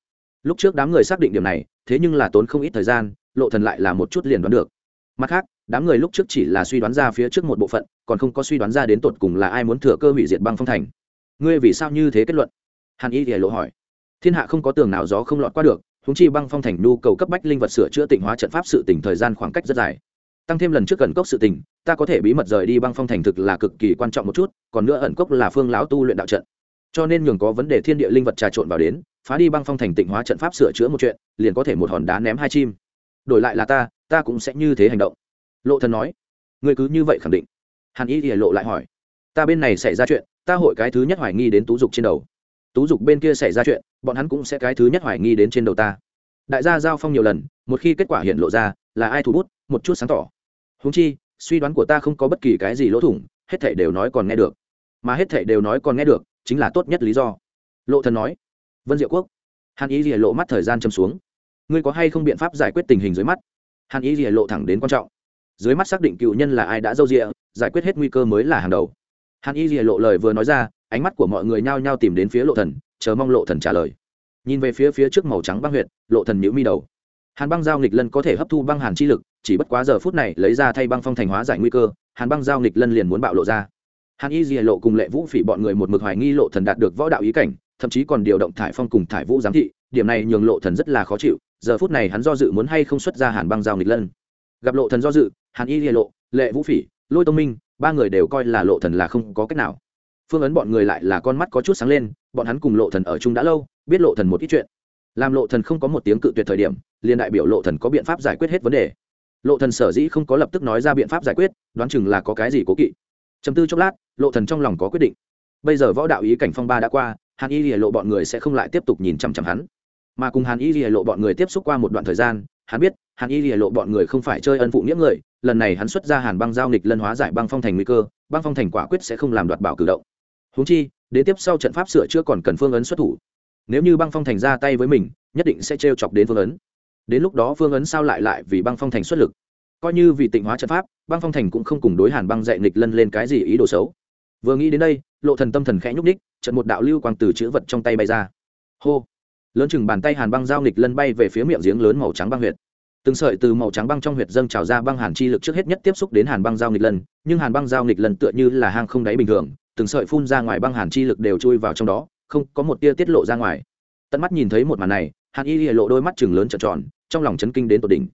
Lúc trước đám người xác định điểm này, thế nhưng là tốn không ít thời gian, lộ thần lại là một chút liền đoán được. Mặt khác đám người lúc trước chỉ là suy đoán ra phía trước một bộ phận còn không có suy đoán ra đến tột cùng là ai muốn thừa cơ hủy diệt băng phong thành. Ngươi vì sao như thế kết luận? Hàn y thì lộ hỏi. Thiên hạ không có tường nào gió không lọt qua được húng chi băng phong thành nhu cầu cấp bách linh vật sửa chữa tịnh hóa trận pháp sự tỉnh thời gian khoảng cách rất dài. Tăng thêm lần trước ẩn cốc sự tỉnh, ta có thể bí mật rời đi băng phong thành thực là cực kỳ quan trọng một chút còn nữa ẩn cốc là phương lão tu luyện đạo trận. Cho nên nhường có vấn đề thiên địa linh vật trà trộn vào đến phá đi băng phong thành tịnh hóa trận pháp sửa chữa một chuyện liền có thể một hòn đá ném hai chim. Đổi lại là ta ta cũng sẽ như thế hành động lộ thần nói, ngươi cứ như vậy khẳng định? Hàn y thì lộ lại hỏi, ta bên này xảy ra chuyện, ta hội cái thứ nhất hoài nghi đến tú dục trên đầu. Tú dục bên kia xảy ra chuyện, bọn hắn cũng sẽ cái thứ nhất hoài nghi đến trên đầu ta. Đại gia giao phong nhiều lần, một khi kết quả hiện lộ ra, là ai thủ bút, một chút sáng tỏ. Húng chi, suy đoán của ta không có bất kỳ cái gì lỗ thủng, hết thảy đều nói còn nghe được. Mà hết thảy đều nói còn nghe được, chính là tốt nhất lý do. Lộ thần nói, vân diệu quốc. Hàn ý gì lộ mắt thời gian châm xuống. Ngươi có hay không biện pháp giải quyết tình hình dưới mắt? Hàn ý gì lộ thẳng đến quan trọng dưới mắt xác định cựu nhân là ai đã dâu rịa, giải quyết hết nguy cơ mới là hàng đầu. Hàn y rìa lộ lời vừa nói ra, ánh mắt của mọi người nhao nhao tìm đến phía lộ thần, chờ mong lộ thần trả lời. Nhìn về phía phía trước màu trắng băng huyệt, lộ thần nhíu mi đầu. Hàn băng giao nghịch lân có thể hấp thu băng hàn chi lực, chỉ bất quá giờ phút này lấy ra thay băng phong thành hóa giải nguy cơ, hàn băng giao nghịch lân liền muốn bạo lộ ra. Hàn y rìa lộ cùng lệ vũ phỉ bọn người một mực hoài nghi lộ thần đạt được võ đạo ý cảnh, thậm chí còn điều động thải phong cùng thải vũ giám thị, điểm này nhường lộ thần rất là khó chịu, giờ phút này hắn do dự muốn hay không xuất ra hàn băng giao nghịch lân gặp lộ thần do dự, hàn y lìa lộ, lệ vũ phỉ, lôi tông minh, ba người đều coi là lộ thần là không có cách nào. Phương ấn bọn người lại là con mắt có chút sáng lên, bọn hắn cùng lộ thần ở chung đã lâu, biết lộ thần một ít chuyện. Làm lộ thần không có một tiếng cự tuyệt thời điểm, liền đại biểu lộ thần có biện pháp giải quyết hết vấn đề. Lộ thần sở dĩ không có lập tức nói ra biện pháp giải quyết, đoán chừng là có cái gì cố kỵ. Chấm tư chốc lát, lộ thần trong lòng có quyết định. Bây giờ võ đạo ý cảnh phong ba đã qua, hàn y lìa lộ bọn người sẽ không lại tiếp tục nhìn chằm chằm hắn. Mà cùng hàn y lìa lộ bọn người tiếp xúc qua một đoạn thời gian, hắn biết hàn y lìa lộ bọn người không phải chơi ân phụ nghĩa người, lần này hắn xuất ra hàn băng giao nghịch lân hóa giải băng phong thành nguy cơ, băng phong thành quả quyết sẽ không làm đoạt bảo cử động. Húng chi, đến tiếp sau trận pháp sửa chữa còn cần phương ấn xuất thủ. Nếu như băng phong thành ra tay với mình, nhất định sẽ trêu chọc đến phương ấn. Đến lúc đó phương ấn sao lại lại vì băng phong thành xuất lực? Coi như vì tịnh hóa trận pháp, băng phong thành cũng không cùng đối hàn băng dạy nghịch lân lên cái gì ý đồ xấu. Vừa nghĩ đến đây, lộ thần tâm thần khẽ nhúc ních trận một đạo lưu quang từ chữ vật trong tay bay ra. Hô! Lớn chừng bàn tay hàn băng giao nghịch lân bay về phía miệng giếng lớn màu trắng băng huyệt từng sợi từ màu trắng băng trong huyệt dâng trào ra băng hàn chi lực trước hết nhất tiếp xúc đến hàn băng giao nghịch lần, nhưng hàn băng giao nghịch lần tựa như là hang không đáy bình thường từng sợi phun ra ngoài băng hàn chi lực đều chui vào trong đó không có một tia tiết lộ ra ngoài. Tận mắt nhìn thấy một màn này hàn y lộ đôi mắt chừng lớn trợn tròn trong lòng chấn kinh đến tột đỉnh.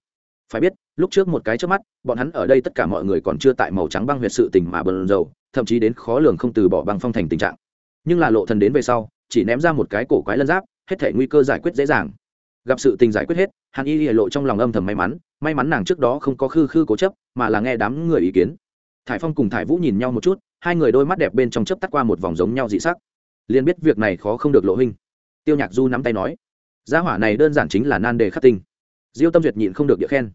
Phải biết lúc trước một cái trước mắt bọn hắn ở đây tất cả mọi người còn chưa tại màu trắng băng huyệt sự tình mà bần dầu thậm chí đến khó lường không từ bỏ băng phong thành tình trạng. Nhưng là lộ thần đến về sau chỉ ném ra một cái cổ quái lân giáp hết thể nguy cơ giải quyết dễ dàng gặp sự tình giải quyết hết, hàn y lộ trong lòng âm thầm may mắn may mắn nàng trước đó không có khư khư cố chấp, mà là nghe đám người ý kiến. Thải phong cùng thải vũ nhìn nhau một chút, hai người đôi mắt đẹp bên trong chấp tắt qua một vòng giống nhau dị sắc. Liền biết việc này khó không được lộ hình. Tiêu nhạc du nắm tay nói, gia hỏa này đơn giản chính là nan đề khắc tinh. Diêu tâm duyệt nhịn không được địa khen.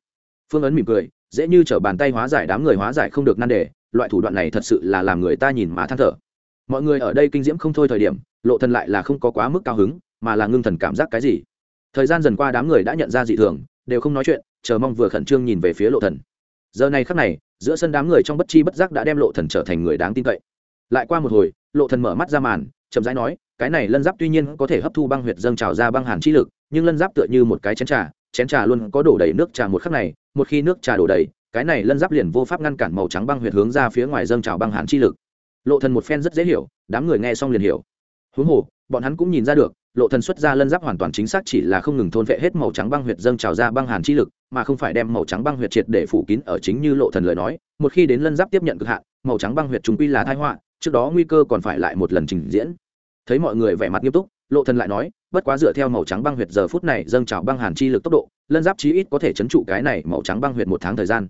Phương ấn mỉm cười, dễ như t bàn tay hóa giải đám người hóa giải không được nan đề, loại thủ đoạn này thật sự là làm người ta nhìn mà than thở. Mọi người ở đây kinh diễm không thôi thời điểm, lộ thần lại là không có quá mức cao hứng, mà là ngưng thần cảm giác cái gì? Thời gian dần qua đám người đã nhận ra dị thường, đều không nói chuyện, chờ mong vừa khẩn trương nhìn về phía lộ thần. Giờ này khắc này, giữa sân đám người trong bất chi bất giác đã đem lộ thần trở thành người đáng tin cậy. Lại qua một hồi, lộ thần mở mắt ra màn, chậm rãi nói, cái này lân giáp tuy nhiên có thể hấp thu băng huyệt dâng trào ra băng hàn chi lực, nhưng lân giáp tựa như một cái chén trà chén trà luôn có đổ đầy nước trà một khắc này, một khi nước trà đổ đầy, cái này lân giáp liền vô pháp ngăn cản màu trắng băng huyệt hướng ra phía ngoài dâng trào băng hàn chi lực. Lộ thần một phen rất dễ hiểu, đám người nghe xong liền hiểu. Huống hồ, bọn hắn cũng nhìn ra được lộ thần xuất ra lân giáp hoàn toàn chính xác chỉ là không ngừng thôn vệ hết màu trắng băng huyệt dâng trào ra băng hàn chi lực, mà không phải đem màu trắng băng huyệt triệt để phủ kín ở chính như lộ thần lời nói. Một khi đến lân giáp tiếp nhận cực hạn, màu trắng băng huyệt chúng quy là tai họa, trước đó nguy cơ còn phải lại một lần trình diễn. Thấy mọi người vẻ mặt nghiêm túc, lộ thần lại nói, bất quá dựa theo màu trắng băng huyệt giờ phút này dâng trào băng hàn chi lực tốc độ, lân giáp chí ít có thể chấn trụ cái này màu trắng băng huyệt một tháng thời gian.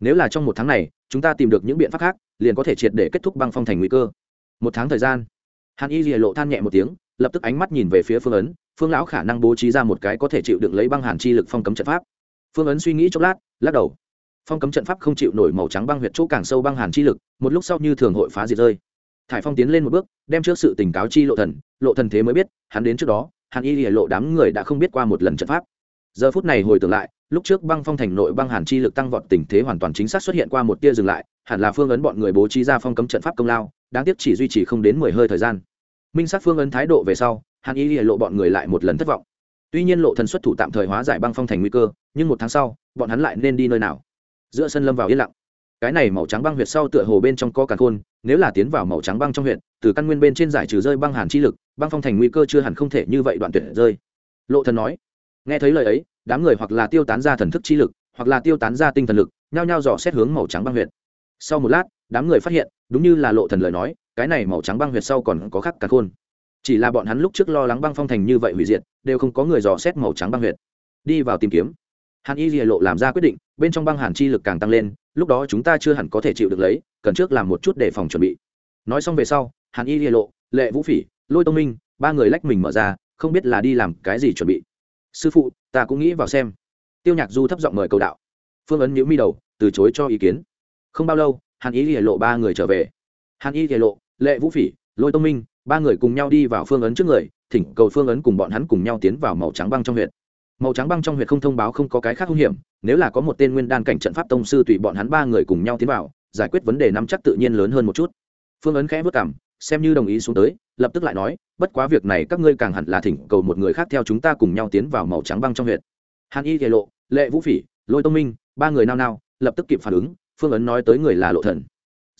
Nếu là trong một tháng này, chúng ta tìm được những biện pháp khác, liền có thể triệt để kết thúc băng phong thành nguy cơ. Một tháng thời gian. Hàn y rìa lộ than nhẹ một tiếng lập tức ánh mắt nhìn về phía phương ấn, phương lão khả năng bố trí ra một cái có thể chịu đựng lấy băng hàn chi lực phong cấm trận pháp. Phương ấn suy nghĩ chốc lát, lắc đầu. Phong cấm trận pháp không chịu nổi màu trắng băng huyệt chỗ càng sâu băng hàn chi lực, một lúc sau như thường hội phá diệt rơi. Thải phong tiến lên một bước, đem trước sự tình cáo chi lộ thần. Lộ thần thế mới biết, hắn đến trước đó hàn y lìa lộ đám người đã không biết qua một lần trận pháp. Giờ phút này hồi tưởng lại, lúc trước băng phong thành nội băng hàn chi lực tăng vọt tình thế hoàn toàn chính xác xuất hiện qua một tia dừng lại, hẳn là phương ấn bọn người bố trí ra phong cấm trận pháp công lao, đáng tiếc chỉ duy trì không đến mười hơi thời gian minh sát phương ấn thái độ về sau, hàn y lìa lộ bọn người lại một lần thất vọng. Tuy nhiên lộ thần xuất thủ tạm thời hóa giải băng phong thành nguy cơ, nhưng một tháng sau, bọn hắn lại nên đi nơi nào? Giữa sân lâm vào yên lặng. Cái này màu trắng băng huyệt sau tựa hồ bên trong có cả khôn, nếu là tiến vào màu trắng băng trong huyện từ căn nguyên bên trên giải trừ rơi băng hàn chi lực, băng phong thành nguy cơ chưa hẳn không thể như vậy đoạn tuyệt rơi. Lộ thần nói, nghe thấy lời ấy, đám người hoặc là tiêu tán ra thần thức chi lực, hoặc là tiêu tán ra tinh thần lực, nhao nhao dò xét hướng màu trắng băng huyệt. Sau một lát, đám người phát hiện, đúng như là lộ thần lời nói cái này màu trắng băng huyệt sau còn có khắc cả khôn. Chỉ là bọn hắn lúc trước lo lắng băng phong thành như vậy hủy diệt, đều không có người dò xét màu trắng băng huyệt. Đi vào tìm kiếm. Hàn y lìa lộ làm ra quyết định, bên trong băng hàn chi lực càng tăng lên, lúc đó chúng ta chưa hẳn có thể chịu được lấy, cần trước làm một chút để phòng chuẩn bị. Nói xong về sau, hàn y lìa lộ, lệ vũ phỉ, lôi tông minh, ba người lách mình mở ra, không biết là đi làm cái gì chuẩn bị. Sư phụ, ta cũng nghĩ vào xem. Tiêu nhạc du thấp giọng mời cầu đạo. Phương ấn nhữ mi đầu, từ chối cho ý kiến. Không bao lâu, hàn y lìa lộ ba người trở về. Hàn y lìa lộ lệ vũ phỉ, lôi tông minh, ba người cùng nhau đi vào phương ấn trước người, thỉnh cầu phương ấn cùng bọn hắn cùng nhau tiến vào màu trắng băng trong huyện màu trắng băng trong huyệt không thông báo không có cái khác hung hiểm, nếu là có một tên nguyên đan cảnh trận pháp tông sư tùy bọn hắn ba người cùng nhau tiến vào, giải quyết vấn đề nắm chắc tự nhiên lớn hơn một chút. Phương ấn khẽ vất cảm, xem như đồng ý xuống tới, lập tức lại nói, bất quá việc này các ngươi càng hẳn là thỉnh cầu một người khác theo chúng ta cùng nhau tiến vào màu trắng băng trong huyệt. Hàn y thể lộ, lệ vũ phỉ, lôi tông minh, ba người nao nao, lập tức kịp phản ứng, phương ấn nói tới người là lộ thần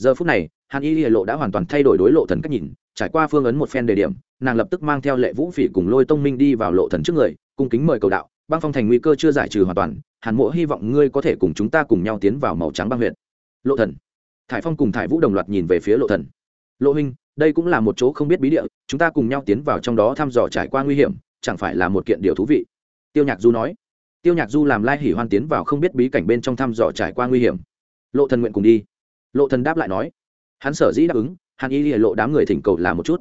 giờ phút này, hàn y lộ đã hoàn toàn thay đổi đối lộ thần cách nhìn, trải qua phương ấn một phen đề điểm, nàng lập tức mang theo lệ vũ phỉ cùng lôi tông minh đi vào lộ thần trước người, cung kính mời cầu đạo, băng phong thành nguy cơ chưa giải trừ hoàn toàn, hàn mộ hy vọng ngươi có thể cùng chúng ta cùng nhau tiến vào màu trắng băng huyện lộ thần. Thải phong cùng thải vũ đồng loạt nhìn về phía lộ thần. Lộ huynh, đây cũng là một chỗ không biết bí địa, chúng ta cùng nhau tiến vào trong đó thăm dò trải qua nguy hiểm, chẳng phải là một kiện điều thú vị? Tiêu nhạc du nói. Tiêu nhạc du làm lai hỉ hoan tiến vào không biết bí cảnh bên trong thăm dò trải qua nguy hiểm. Lộ thần nguyện cùng đi lộ thần đáp lại nói, hắn sở dĩ đáp ứng hàn y lìa lộ đám người thỉnh cầu là một chút.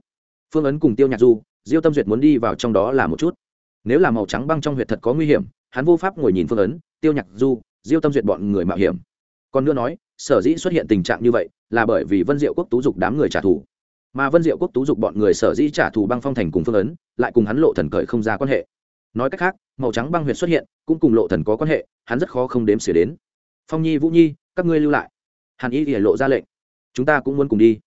Phương ấn cùng tiêu nhạc du, diêu tâm duyệt muốn đi vào trong đó là một chút. Nếu là màu trắng băng trong huyệt thật có nguy hiểm, hắn vô pháp ngồi nhìn phương ấn, tiêu nhạc du, diêu tâm duyệt bọn người mạo hiểm. Còn nữa nói, sở dĩ xuất hiện tình trạng như vậy, là bởi vì vân diệu quốc tú dục đám người trả thù. Mà vân diệu quốc tú dục bọn người sở dĩ trả thù băng phong thành cùng phương ấn, lại cùng hắn lộ thần cởi không ra quan hệ. Nói cách khác, màu trắng băng huyệt xuất hiện, cũng cùng lộ thần có quan hệ, hắn rất khó không đếm xỉa đến. Phong nhi, vũ nhi, các ngươi lưu lại hàn y rỉa lộ ra lệnh. Chúng ta cũng muốn cùng đi.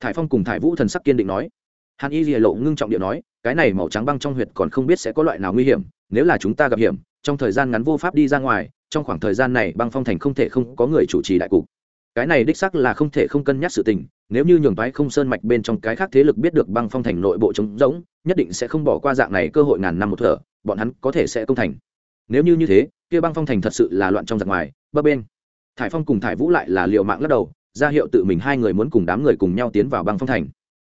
Thải phong cùng thải vũ thần sắc kiên định nói. Hàn y rỉa lộ ngưng trọng điện nói, cái này màu trắng băng trong huyệt còn không biết sẽ có loại nào nguy hiểm, nếu là chúng ta gặp hiểm, trong thời gian ngắn vô pháp đi ra ngoài, trong khoảng thời gian này băng phong thành không thể không có người chủ trì đại cục. Cái này đích sắc là không thể không cân nhắc sự tình, nếu như nhường thoái không sơn mạch bên trong cái khác thế lực biết được băng phong thành nội bộ trống rỗng, nhất định sẽ không bỏ qua dạng này cơ hội ngàn năm một thở, bọn hắn có thể sẽ công thành. Nếu như như thế, kia băng phong thành thật sự là loạn trong giặc ngoài, bấp bên thải phong cùng thải vũ lại là liệu mạng lắc đầu, ra hiệu tự mình hai người muốn cùng đám người cùng nhau tiến vào băng phong thành.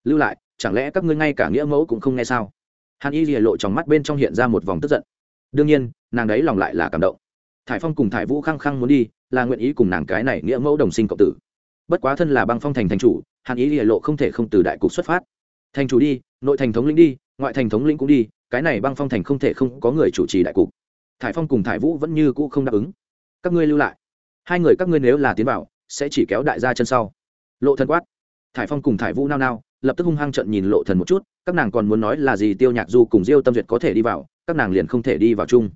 Lưu lại, chẳng lẽ các ngươi ngay cả nghĩa mẫu cũng không nghe sao? Hàn y lìa lộ trong mắt bên trong hiện ra một vòng tức giận. Đương nhiên, nàng đấy lòng lại là cảm động. Thải phong cùng thải vũ khăng khăng muốn đi, là nguyện ý cùng nàng cái này nghĩa mẫu đồng sinh cộng tử. Bất quá thân là băng phong thành thành chủ, hàn ý lìa lộ không thể không từ đại cục xuất phát. Thành chủ đi, nội thành thống lĩnh đi, ngoại thành thống lĩnh cũng đi, cái này băng phong thành không thể không có người chủ trì đại cục. Thải phong cùng thải vũ vẫn như cũ không đáp ứng. Các ngươi lưu lại hai người các ngươi nếu là tiến vào, sẽ chỉ kéo đại gia chân sau. Lộ thần quát. Thải phong cùng thải vũ nao nao, lập tức hung hăng trận nhìn lộ thần một chút, các nàng còn muốn nói là gì tiêu nhạc du cùng diêu tâm duyệt có thể đi vào, các nàng liền không thể đi vào chung.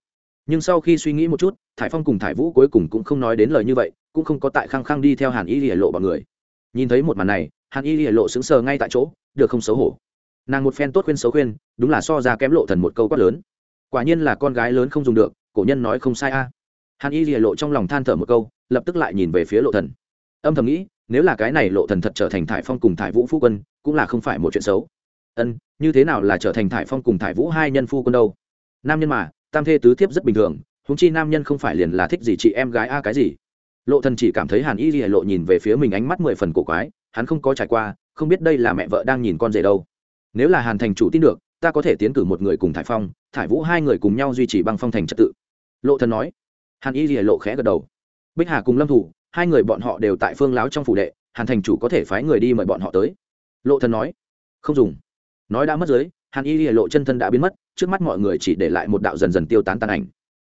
Nhưng sau khi suy nghĩ một chút, thải phong cùng thải vũ cuối cùng cũng không nói đến lời như vậy, cũng không có tại khăng khăng đi theo hàn y lìa lộ bọn người. Nhìn thấy một màn này, hàn y lìa lộ sững sờ ngay tại chỗ, được không xấu hổ. Nàng một phen tốt khuyên xấu khuyên, đúng là so ra kém lộ thần một câu quát lớn. Quả nhiên là con gái lớn không dùng được, cổ nhân nói không sai a. Hàn y lìa lộ trong lòng than thở một câu lập tức lại nhìn về phía lộ thần. Âm thầm nghĩ, nếu là cái này lộ thần thật trở thành thải phong cùng thải vũ phu quân, cũng là không phải một chuyện xấu. Ân, như thế nào là trở thành thải phong cùng thải vũ hai nhân phu quân đâu? Nam nhân mà, tam thê tứ thiếp rất bình thường húng chi nam nhân không phải liền là thích gì chị em gái a cái gì. Lộ thần chỉ cảm thấy hàn y lìa lộ nhìn về phía mình ánh mắt mười phần cổ quái, hắn không có trải qua, không biết đây là mẹ vợ đang nhìn con rể đâu. Nếu là hàn thành chủ tin được, ta có thể tiến cử một người cùng thải phong, thải vũ hai người cùng nhau duy trì băng phong thành trật tự. Lộ thần nói. Hàn y lìa lộ khẽ gật đầu bích hà cùng lâm thủ, hai người bọn họ đều tại phương láo trong phủ đệ, hàn thành chủ có thể phái người đi mời bọn họ tới. Lộ thần nói, không dùng. Nói đã mất giới, hàn y lìa lộ chân thân đã biến mất, trước mắt mọi người chỉ để lại một đạo dần dần tiêu tán tàn ảnh.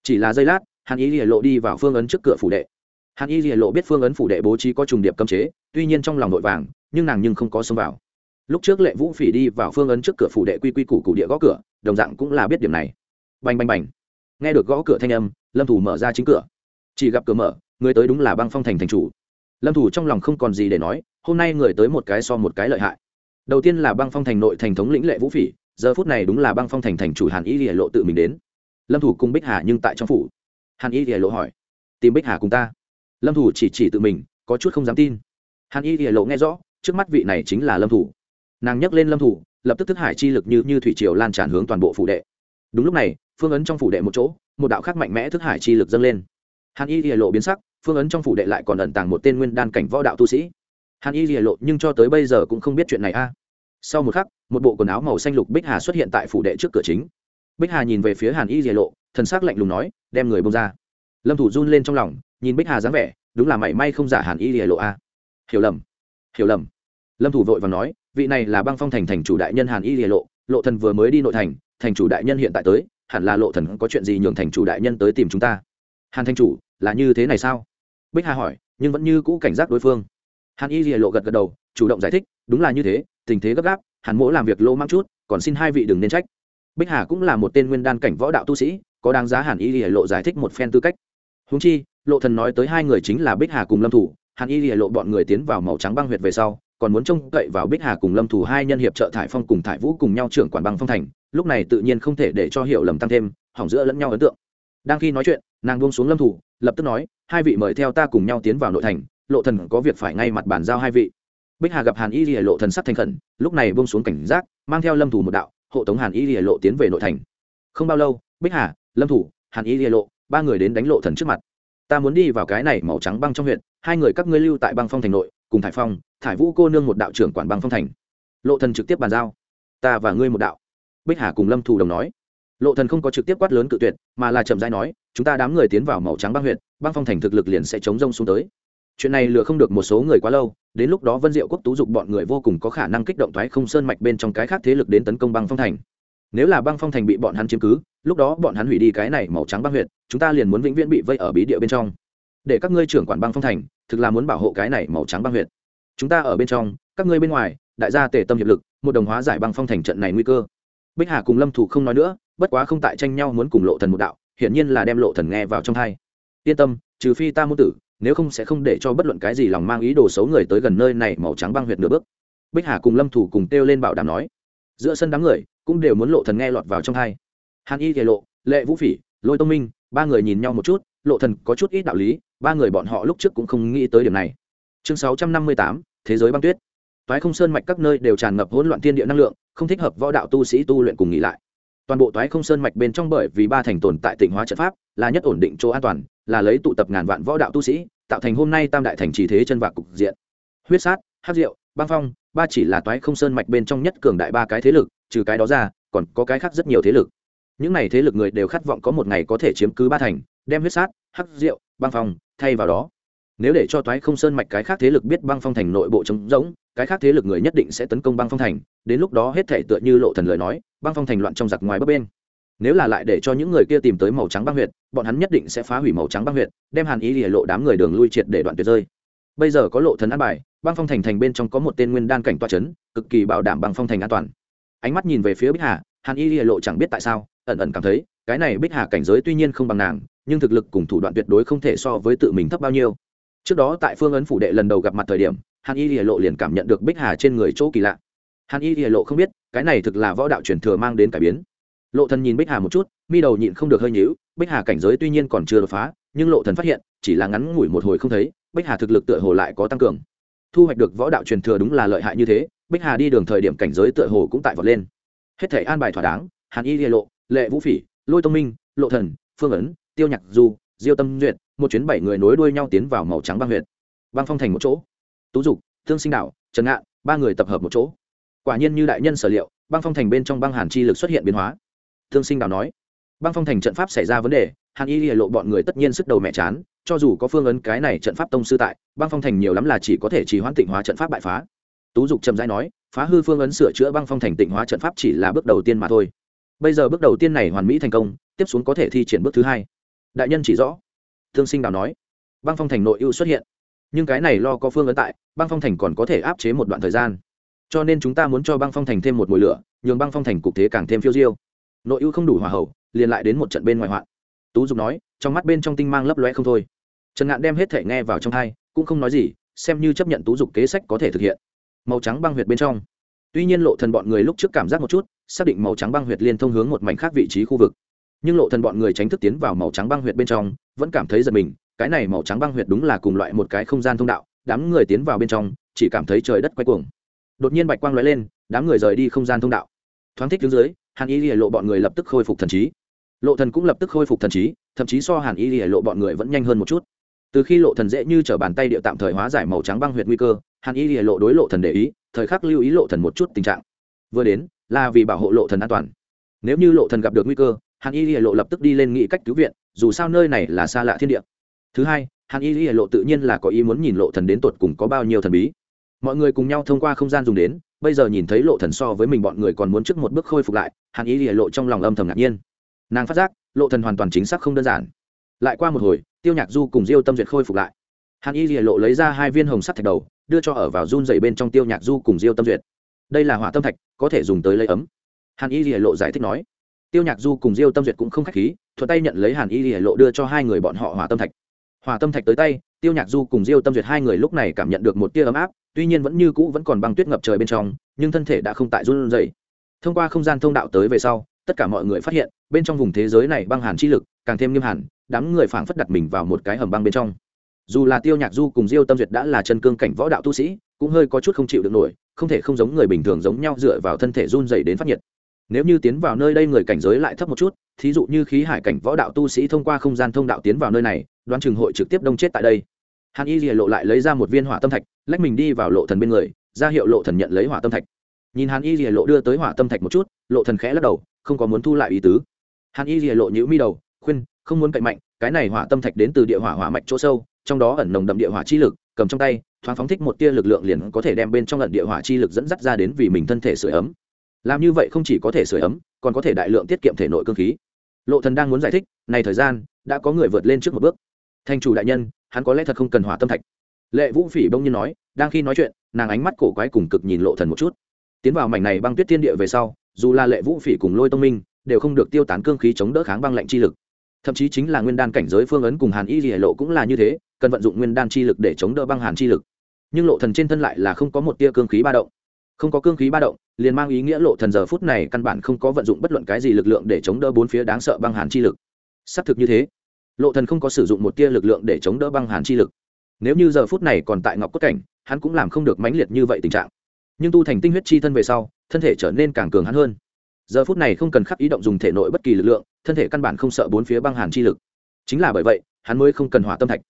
Chỉ là giây lát, hàn y lìa lộ đi vào phương ấn trước cửa phủ đệ. Hàn y lìa lộ biết phương ấn phủ đệ bố trí có trùng điệp cấm chế, tuy nhiên trong lòng nội vàng, nhưng nàng nhưng không có xông vào. Lúc trước lệ vũ phỉ đi vào phương ấn trước cửa phủ đệ quy quy củ củ địa gõ cửa, đồng dạng cũng là biết điểm này. Bành bành bành. Nghe được gõ cửa thanh âm, lâm thủ mở ra chính cửa. Chỉ gặp cửa mở người tới đúng là băng phong thành thành chủ. Lâm thủ trong lòng không còn gì để nói, hôm nay người tới một cái so một cái lợi hại. Đầu tiên là băng phong thành nội thành thống lĩnh lệ vũ phỉ, giờ phút này đúng là băng phong thành thành chủ hàn y lìa lộ tự mình đến. Lâm thủ cùng bích hà nhưng tại trong phủ. Hàn y lìa lộ hỏi, tìm bích hà cùng ta? Lâm thủ chỉ chỉ tự mình, có chút không dám tin. Hàn y lìa lộ nghe rõ, trước mắt vị này chính là lâm thủ. Nàng nhấc lên lâm thủ, lập tức thức hải chi lực như như thủy triều lan tràn hướng toàn bộ phủ đệ. Đúng lúc này, phương ấn trong phủ đệ một chỗ, một đạo khác mạnh mẽ thức hải chi lực dâng lên hàn y lìa lộ biến sắc, phương ấn trong phủ đệ lại còn ẩn tàng một tên nguyên đan cảnh võ đạo tu sĩ. Hàn y lìa lộ nhưng cho tới bây giờ cũng không biết chuyện này a. Sau một khắc, một bộ quần áo màu xanh lục bích hà xuất hiện tại phủ đệ trước cửa chính. Bích hà nhìn về phía hàn y lìa lộ, thần s ắ c lạnh lùng nói, đem người bông ra. Lâm thủ run lên trong lòng, nhìn bích hà dáng vẻ, đúng là mảy may không giả hàn y lìa lộ a. Hiểu lầm hiểu lầm. Lâm thủ vội và nói, vị này là băng phong thành thành chủ đại nhân hàn y lìa lộ lộ thần vừa mới đi nội thành thành chủ đại nhân hiện tại tới, hẳn là lộ thần có chuyện gì nhường thành chủ đại nhân tới tìm chúng ta? Hàn Thanh chủ, là như thế này sao? Bích hà hỏi, nhưng vẫn như cũ cảnh giác đối phương. Hàn y lìa lộ gật gật đầu, chủ động giải thích, đúng là như thế, tình thế gấp gáp, hàn mỗ làm việc lô mang chút, còn xin hai vị đừng nên trách. Bích hà cũng là một tên nguyên đan cảnh võ đạo tu sĩ, có đáng giá hàn y lìa lộ giải thích một phen tư cách. Húng chi, lộ thần nói tới hai người chính là bích hà cùng lâm thủ, hàn y lìa lộ bọn người tiến vào màu trắng băng huyệt về sau, còn muốn trông cậy vào bích hà cùng lâm thủ hai nhân hiệp trợ thải phong cùng thải vũ cùng nhau trưởng quản băng phong thành, lúc này tự nhiên không thể để cho hiểu lầm tăng thêm, hỏng giữa lẫn nhau ấn tượng. Đang khi nói chuyện nàng buông xuống lâm thủ, lập tức nói, hai vị mời theo ta cùng nhau tiến vào nội thành, lộ thần có việc phải ngay mặt bàn giao hai vị. Bích hà gặp hàn y lìa lộ thần sắc thành khẩn, lúc này buông xuống cảnh giác, mang theo lâm thủ một đạo, hộ tống hàn y lìa lộ tiến về nội thành. Không bao lâu, bích hà, lâm thủ, hàn y lìa lộ, ba người đến đánh lộ thần trước mặt. Ta muốn đi vào cái này màu trắng băng trong huyện, hai người các ngươi lưu tại băng phong thành nội, cùng thải phong, thải vũ cô nương một đạo trưởng quản băng phong thành. Lộ thần trực tiếp bàn giao. Ta và ngươi một đạo. Bích hà cùng lâm thủ đồng nói. Lộ thần không có trực tiếp quát lớn cự tuyệt, mà là chậm rãi nói chúng ta đám người tiến vào màu trắng băng huyện băng phong thành thực lực liền sẽ chống rông xuống tới. Chuyện này lừa không được một số người quá lâu, đến lúc đó vân diệu quốc tú dục bọn người vô cùng có khả năng kích động thoái không sơn mạch bên trong cái khác thế lực đến tấn công băng phong thành. Nếu là băng phong thành bị bọn hắn chiếm cứ, lúc đó bọn hắn hủy đi cái này màu trắng băng huyện chúng ta liền muốn vĩnh viễn bị vây ở bí địa bên trong. Để các ngươi trưởng quản băng phong thành, thực là muốn bảo hộ cái này màu trắng băng huyện chúng ta ở bên trong, các ngươi bên ngoài, đại gia tề tâm hiệp lực, một đồng hóa giải băng phong thành trận này nguy cơ. Bích hà cùng lâm thủ không nói nữa, bất quá không tại tranh nhau muốn cùng lộ thần một đạo hiển nhiên là đem lộ thần nghe vào trong thai. Yên tâm, trừ phi ta môn tử, nếu không sẽ không để cho bất luận cái gì lòng mang ý đồ xấu người tới gần nơi này màu trắng băng huyệt nửa bước. Bích hà cùng lâm thủ cùng kêu lên bảo đảm nói. Giữa sân đám người cũng đều muốn lộ thần nghe lọt vào trong thai. Hàn y thể lộ, lệ vũ phỉ, lôi tông minh, ba người nhìn nhau một chút, lộ thần có chút ít đạo lý, ba người bọn họ lúc trước cũng không nghĩ tới điểm này. Chương sáu trăm năm mươi tám, thế giới băng tuyết. Toái không sơn mạch các nơi đều tràn ngập hỗn loạn thiên địa năng lượng, không thích hợp võ đạo tu sĩ tu luyện cùng nghỉ lại toàn bộ toái không sơn mạch bên trong bởi vì ba thành tồn tại tỉnh hóa trận pháp, là nhất ổn định chỗ an toàn, là lấy tụ tập ngàn vạn võ đạo tu sĩ, tạo thành hôm nay tam đại thành trì thế chân vạc cục diện. Huyết sát hát rượu băng phong, ba chỉ là toái không sơn mạch bên trong nhất cường đại ba cái thế lực, trừ cái đó ra, còn có cái khác rất nhiều thế lực. Những này thế lực người đều khát vọng có một ngày có thể chiếm cứ ba thành, đem huyết sát, hắc rượu băng phong, thay vào đó nếu để cho toái không sơn mạch cái khác thế lực biết băng phong thành nội bộ trống rỗng, cái khác thế lực người nhất định sẽ tấn công băng phong thành. Đến lúc đó hết thể tựa như lộ thần lời nói, băng phong thành loạn trong giặc ngoài bấp bên nếu là lại để cho những người kia tìm tới màu trắng băng huyệt, bọn hắn nhất định sẽ phá hủy màu trắng băng huyệt, đem hàn ý lìa lộ đám người đường lui triệt để đoạn tuyệt rơi. Bây giờ có lộ thần an bài, băng phong thành thành bên trong có một tên nguyên đan cảnh toa chấn, cực kỳ bảo đảm băng phong thành an toàn. Ánh mắt nhìn về phía bích hà, hàn y lìa lộ chẳng biết tại sao, ẩn ẩn cảm thấy, cái này bích hà cảnh giới tuy nhiên không bằng nàng, nhưng thực lực cùng thủ đoạn tuyệt đối không thể so với tự mình thấp bao nhiêu trước đó tại phương ấn phủ đệ lần đầu gặp mặt thời điểm, hàn y lìa lộ liền cảm nhận được bích hà trên người chỗ kỳ lạ. Hàn y lìa lộ không biết, cái này thực là võ đạo truyền thừa mang đến cải biến. Lộ thần nhìn bích hà một chút, mi đầu nhịn không được hơi nhíu, bích hà cảnh giới tuy nhiên còn chưa đột phá, nhưng lộ thần phát hiện, chỉ là ngắn ngủi một hồi không thấy, bích hà thực lực tựa hồ lại có tăng cường. Thu hoạch được võ đạo truyền thừa đúng là lợi hại như thế, bích hà đi đường thời điểm cảnh giới tựa hồ cũng tại vọt lên. Hết thể an bài thỏa đáng, hàn y lìa lộ, lệ vũ phỉ, lôi tông minh, lộ thần, phương ấn, tiêu nhạc du diêu tâm duyệt, một chuyến bảy người nối đuôi nhau tiến vào màu trắng băng huyện băng phong thành một chỗ. Tú dục, thương sinh đạo trần ngạn, ba người tập hợp một chỗ. Quả nhiên như đại nhân sở liệu, băng phong thành bên trong băng hàn chi lực xuất hiện biến hóa. Thương sinh Đạo nói, băng phong thành trận pháp xảy ra vấn đề, hàn y lìa lộ bọn người tất nhiên sức đầu mẹ chán, cho dù có phương ấn cái này trận pháp tông sư tại, băng phong thành nhiều lắm là chỉ có thể trì hoãn tịnh hóa trận pháp bại phá. Tú dục trầm rãi nói, phá hư phương ấn sửa chữa băng phong thành tịnh hóa trận pháp chỉ là bước đầu tiên mà thôi. Bây giờ bước đầu tiên này hoàn mỹ thành công, tiếp xuống có thể thi triển bước thứ hai đại nhân chỉ rõ. Thương sinh đào nói. Băng phong thành nội ưu xuất hiện. Nhưng cái này lo có phương ấn tại, băng phong thành còn có thể áp chế một đoạn thời gian. Cho nên chúng ta muốn cho băng phong thành thêm một mùi lửa, nhường băng phong thành cục thế càng thêm phiêu diêu. Nội ưu không đủ hòa hậu, liền lại đến một trận bên ngoài hoạn. Tú dục nói, trong mắt bên trong tinh mang lấp loe không thôi. Trần ngạn đem hết thể nghe vào trong hai cũng không nói gì, xem như chấp nhận tú dục kế sách có thể thực hiện. Màu trắng băng huyệt bên trong. Tuy nhiên lộ thần bọn người lúc trước cảm giác một chút, xác định màu trắng băng huyệt liên thông hướng một mảnh khác vị trí khu vực nhưng lộ thần bọn người tránh thức tiến vào màu trắng băng huyệt bên trong, vẫn cảm thấy giật mình, cái này màu trắng băng huyệt đúng là cùng loại một cái không gian thông đạo, đám người tiến vào bên trong, chỉ cảm thấy trời đất quay cuồng. Đột nhiên bạch quang lóe lên, đám người rời đi không gian thông đạo. Thoáng thích đứng dưới, hàn y lìa lộ bọn người lập tức khôi phục thần trí. Lộ thần cũng lập tức khôi phục thần trí, thậm chí so hàn y lìa lộ bọn người vẫn nhanh hơn một chút. Từ khi lộ thần dễ như trở bàn tay địa tạm thời hóa giải màu trắng băng huyệt nguy cơ, hàn y lìa lộ đối lộ thần để ý, thời khắc lưu ý lộ thần một chút tình trạng. Vừa đến, là vì bảo hộ lộ thần an toàn. Nếu như lộ thần gặp được nguy cơ hàn y Lệ lộ lập tức đi lên nghị cách cứu viện, dù sao nơi này là xa lạ thiên địa. Thứ hai, hàn y Lệ lộ tự nhiên là có ý muốn nhìn lộ thần đến tột cùng có bao nhiêu thần bí. Mọi người cùng nhau thông qua không gian dùng đến, bây giờ nhìn thấy lộ thần so với mình bọn người còn muốn trước một bước khôi phục lại, hàn y Lệ lộ trong lòng âm thầm ngạc nhiên. Nàng phát giác, lộ thần hoàn toàn chính xác không đơn giản. Lại qua một hồi, tiêu nhạc du cùng diêu tâm duyệt khôi phục lại. Hàn y Lệ lộ lấy ra hai viên hồng sắt thạch đầu, đưa cho ở vào run dày bên trong tiêu nhạc du cùng diêu tâm duyệt. Đây là hỏa tâm thạch, có thể dùng tới lấy ấm. Hàn y Lệ lộ giải thích nói tiêu nhạc du cùng diêu tâm duyệt cũng không k h á c h khí, thuận tay nhận lấy hàn y lìa lộ đưa cho hai người bọn họ hỏa tâm thạch. Hỏa tâm thạch tới tay, tiêu nhạc du cùng diêu tâm duyệt hai người lúc này cảm nhận được một tia ấm áp, tuy nhiên vẫn như cũ vẫn còn băng tuyết ngập trời bên trong, nhưng thân thể đã không tại run dày thông qua không gian thông đạo tới về sau, tất cả mọi người phát hiện, bên trong vùng thế giới này băng hàn chi lực càng thêm nghiêm hẳn, đám người phảng phất đặt mình vào một cái hầm băng bên trong. Dù là tiêu nhạc du cùng diêu tâm duyệt đã là chân cương cảnh võ đạo tu sĩ, cũng hơi có chút không chịu được nổi, không thể không giống người bình thường giống nhau dựa vào thân thể run dày đến phát nhiệt nếu như tiến vào nơi đây người cảnh giới lại thấp một chút, thí dụ như khí hải cảnh võ đạo tu sĩ thông qua không gian thông đạo tiến vào nơi này, đoán chừng hội trực tiếp đông chết tại đây. Hàn y lìa lộ lại lấy ra một viên hỏa tâm thạch, lách mình đi vào lộ thần bên người, ra hiệu lộ thần nhận lấy hỏa tâm thạch. Nhìn hàn y lìa lộ đưa tới hỏa tâm thạch một chút, lộ thần khẽ lắc đầu, không có muốn thu lại ý tứ. Hàn y lìa lộ nhữ mi đầu, khuyên, không muốn cậy mạnh, cái này hỏa tâm thạch đến từ địa hỏa hỏa mạch chỗ sâu, trong đó ẩn nồng đậm địa hỏa chi lực, cầm trong tay, thoáng phóng thích một tia lực lượng liền có thể đem bên trong ẩn địa hỏa chi lực dẫn dắt ra đến vì mình thân thể sửa ấm làm như vậy không chỉ có thể sửa ấm, còn có thể đại lượng tiết kiệm thể nội cơ khí. Lộ thần đang muốn giải thích, này thời gian, đã có người vượt lên trước một bước. Thành chủ đại nhân, hắn có lẽ thật không cần hỏa tâm thạch. Lệ vũ phỉ bông nhiên nói, đang khi nói chuyện, nàng ánh mắt cổ quái cùng cực nhìn lộ thần một chút. Tiến vào mảnh này băng tuyết thiên địa về sau, dù là lệ vũ phỉ cùng lôi tông minh, đều không được tiêu tán cương khí chống đỡ kháng băng lạnh chi lực. Thậm chí chính là nguyên đan cảnh giới phương ấn cùng hàn y lìa lộ cũng là như thế, cần vận dụng nguyên đan chi lực để chống đỡ băng hàn chi lực. Nhưng lộ thần trên thân lại là không có một tia cương khí ba động không có cương khí ba động, liền mang ý nghĩa lộ thần giờ phút này căn bản không có vận dụng bất luận cái gì lực lượng để chống đỡ bốn phía đáng sợ băng hàn chi lực. Xác thực như thế, lộ thần không có sử dụng một tia lực lượng để chống đỡ băng hàn chi lực. Nếu như giờ phút này còn tại ngọc cốt cảnh, hắn cũng làm không được mãnh liệt như vậy tình trạng. Nhưng tu thành tinh huyết chi thân về sau, thân thể trở nên càng cường hắn hơn. Giờ phút này không cần khắc ý động dùng thể nội bất kỳ lực lượng, thân thể căn bản không sợ bốn phía băng hàn chi lực. Chính là bởi vậy, hắn mới không cần hỏa tâm thạch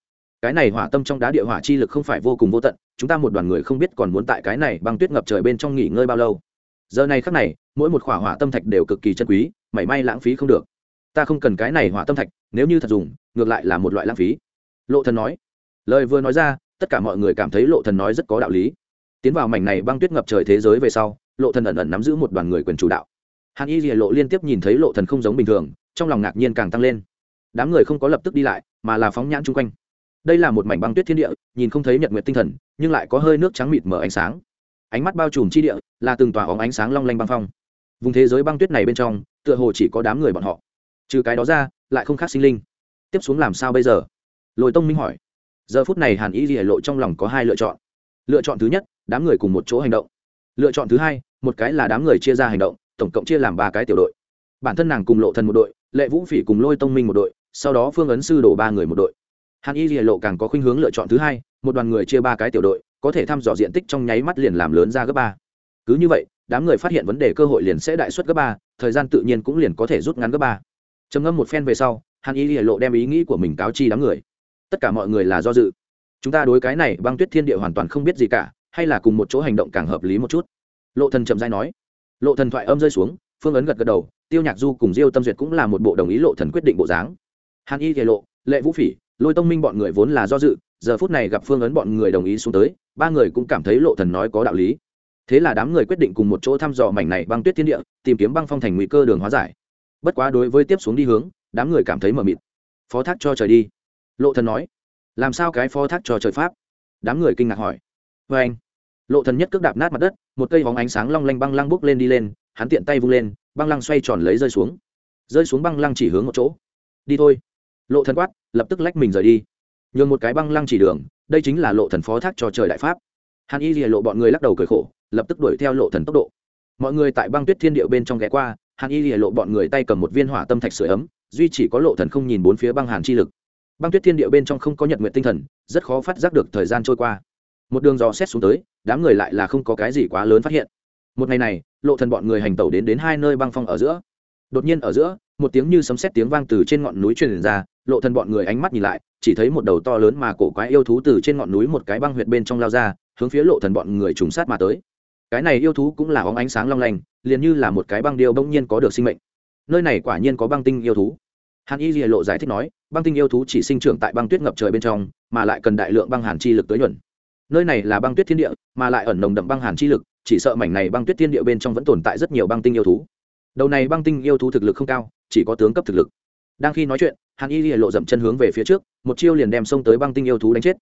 cái này hỏa tâm trong đá địa hỏa chi lực không phải vô cùng vô tận, chúng ta một đoàn người không biết còn muốn tại cái này băng tuyết ngập trời bên trong nghỉ ngơi bao lâu. Giờ này khắc này, mỗi một khỏa hỏa tâm thạch đều cực kỳ chân quý, mảy may lãng phí không được. Ta không cần cái này hỏa tâm thạch, nếu như thật dùng, ngược lại là một loại lãng phí. Lộ thần nói. Lời vừa nói ra, tất cả mọi người cảm thấy lộ thần nói rất có đạo lý. Tiến vào mảnh này băng tuyết ngập trời thế giới về sau, lộ thần ẩn ẩn nắm giữ một đoàn người quyền chủ đạo. Hàn y lìa lộ liên tiếp nhìn thấy lộ thần không giống bình thường, trong lòng ngạc nhiên càng tăng lên. Đám người không có lập tức đi lại, mà là phóng nhãn chung quanh đây là một mảnh băng tuyết thiên địa, nhìn không thấy nhật nguyệt tinh thần, nhưng lại có hơi nước trắng mịt mở ánh sáng. Ánh mắt bao trùm chi địa, là từng tòa óng ánh sáng long lanh băng phong. Vùng thế giới băng tuyết này bên trong, tựa hồ chỉ có đám người bọn họ. Trừ cái đó ra, lại không khác sinh linh. Tiếp xuống làm sao bây giờ? Lôi tông minh hỏi. Giờ phút này hàn y lìa lộ trong lòng có hai lựa chọn. Lựa chọn thứ nhất, đám người cùng một chỗ hành động. Lựa chọn thứ hai, một cái là đám người chia ra hành động, tổng cộng chia làm ba cái tiểu đội. Bản thân nàng cùng lộ thần một đội, lệ vũ phỉ cùng lôi tông minh một đội, sau đó phương ấn sư đổ ba người một đội hàn y lìa lộ càng có khuynh hướng lựa chọn thứ hai, một đoàn người chia ba cái tiểu đội, có thể thăm dò diện tích trong nháy mắt liền làm lớn ra gấp ba. Cứ như vậy, đám người phát hiện vấn đề cơ hội liền sẽ đại suất gấp ba, thời gian tự nhiên cũng liền có thể rút ngắn gấp ba. Trầm ngâm một phen về sau, hàn y lìa lộ đem ý nghĩ của mình cáo chi đám người. Tất cả mọi người là do dự. Chúng ta đối cái này băng tuyết thiên địa hoàn toàn không biết gì cả, hay là cùng một chỗ hành động càng hợp lý một chút. Lộ thần chậm dai nói. Lộ thần thoại âm rơi xuống, phương ấn gật gật đầu, tiêu nhạc du cùng diêu tâm duyệt cũng là một bộ đồng ý lộ thần quyết định bộ dáng. Hàn y thể lộ, lệ vũ phỉ lôi tông minh bọn người vốn là do dự, giờ phút này gặp phương ấn bọn người đồng ý xuống tới, ba người cũng cảm thấy lộ thần nói có đạo lý. Thế là đám người quyết định cùng một chỗ thăm dò mảnh này băng tuyết thiên địa, tìm kiếm băng phong thành nguy cơ đường hóa giải. Bất quá đối với tiếp xuống đi hướng, đám người cảm thấy mờ mịt. Phó thác cho trời đi. Lộ thần nói. Làm sao cái phó thác cho trời pháp? Đám người kinh ngạc hỏi. Vê anh. Lộ thần nhất cước đạp nát mặt đất, một cây bóng ánh sáng long lanh băng lăng bốc lên đi lên, hắn tiện tay vung lên, băng lăng xoay tròn lấy rơi xuống. Rơi xuống băng lăng chỉ hướng một chỗ. Đi thôi lộ thần quát, lập tức lách mình rời đi. Nhường một cái băng lăng chỉ đường, đây chính là lộ thần phó thác cho trời đại pháp. Hàn y lìa lộ bọn người lắc đầu cười khổ, lập tức đuổi theo lộ thần tốc độ. Mọi người tại băng tuyết thiên địa bên trong ghé qua, hàn y lìa lộ bọn người tay cầm một viên hỏa tâm thạch sửa ấm, duy chỉ có lộ thần không nhìn bốn phía băng hàn chi lực. Băng tuyết thiên địa bên trong không có nhật nguyện tinh thần, rất khó phát giác được thời gian trôi qua. Một đường dò xét xuống tới, đám người lại là không có cái gì quá lớn phát hiện. Một ngày này, lộ thần bọn người hành tẩu đến đến hai nơi băng phong ở giữa. Đột nhiên ở giữa một tiếng như sấm sét tiếng vang từ trên ngọn núi truyền ra, lộ thần bọn người ánh mắt nhìn lại, chỉ thấy một đầu to lớn mà cổ quái yêu thú từ trên ngọn núi một cái băng huyệt bên trong lao ra, hướng phía lộ thần bọn người trùng sát mà tới. Cái này yêu thú cũng là óng ánh sáng long lanh, liền như là một cái băng điêu bỗng nhiên có được sinh mệnh. Nơi này quả nhiên có băng tinh yêu thú. Hàn y lìa lộ giải thích nói, băng tinh yêu thú chỉ sinh trưởng tại băng tuyết ngập trời bên trong, mà lại cần đại lượng băng hàn chi lực tới nhuận. Nơi này là băng tuyết thiên địa, mà lại ẩn nồng đậm băng hàn chi lực, chỉ sợ mảnh này băng tuyết thiên địa bên trong vẫn tồn tại rất nhiều băng tinh yêu thú. Đầu này băng tinh yêu thú thực lực không cao chỉ có tướng cấp thực lực. Đang khi nói chuyện, hàn y lìa lộ dậm chân hướng về phía trước, một chiêu liền đem xông tới băng tinh yêu thú đánh chết.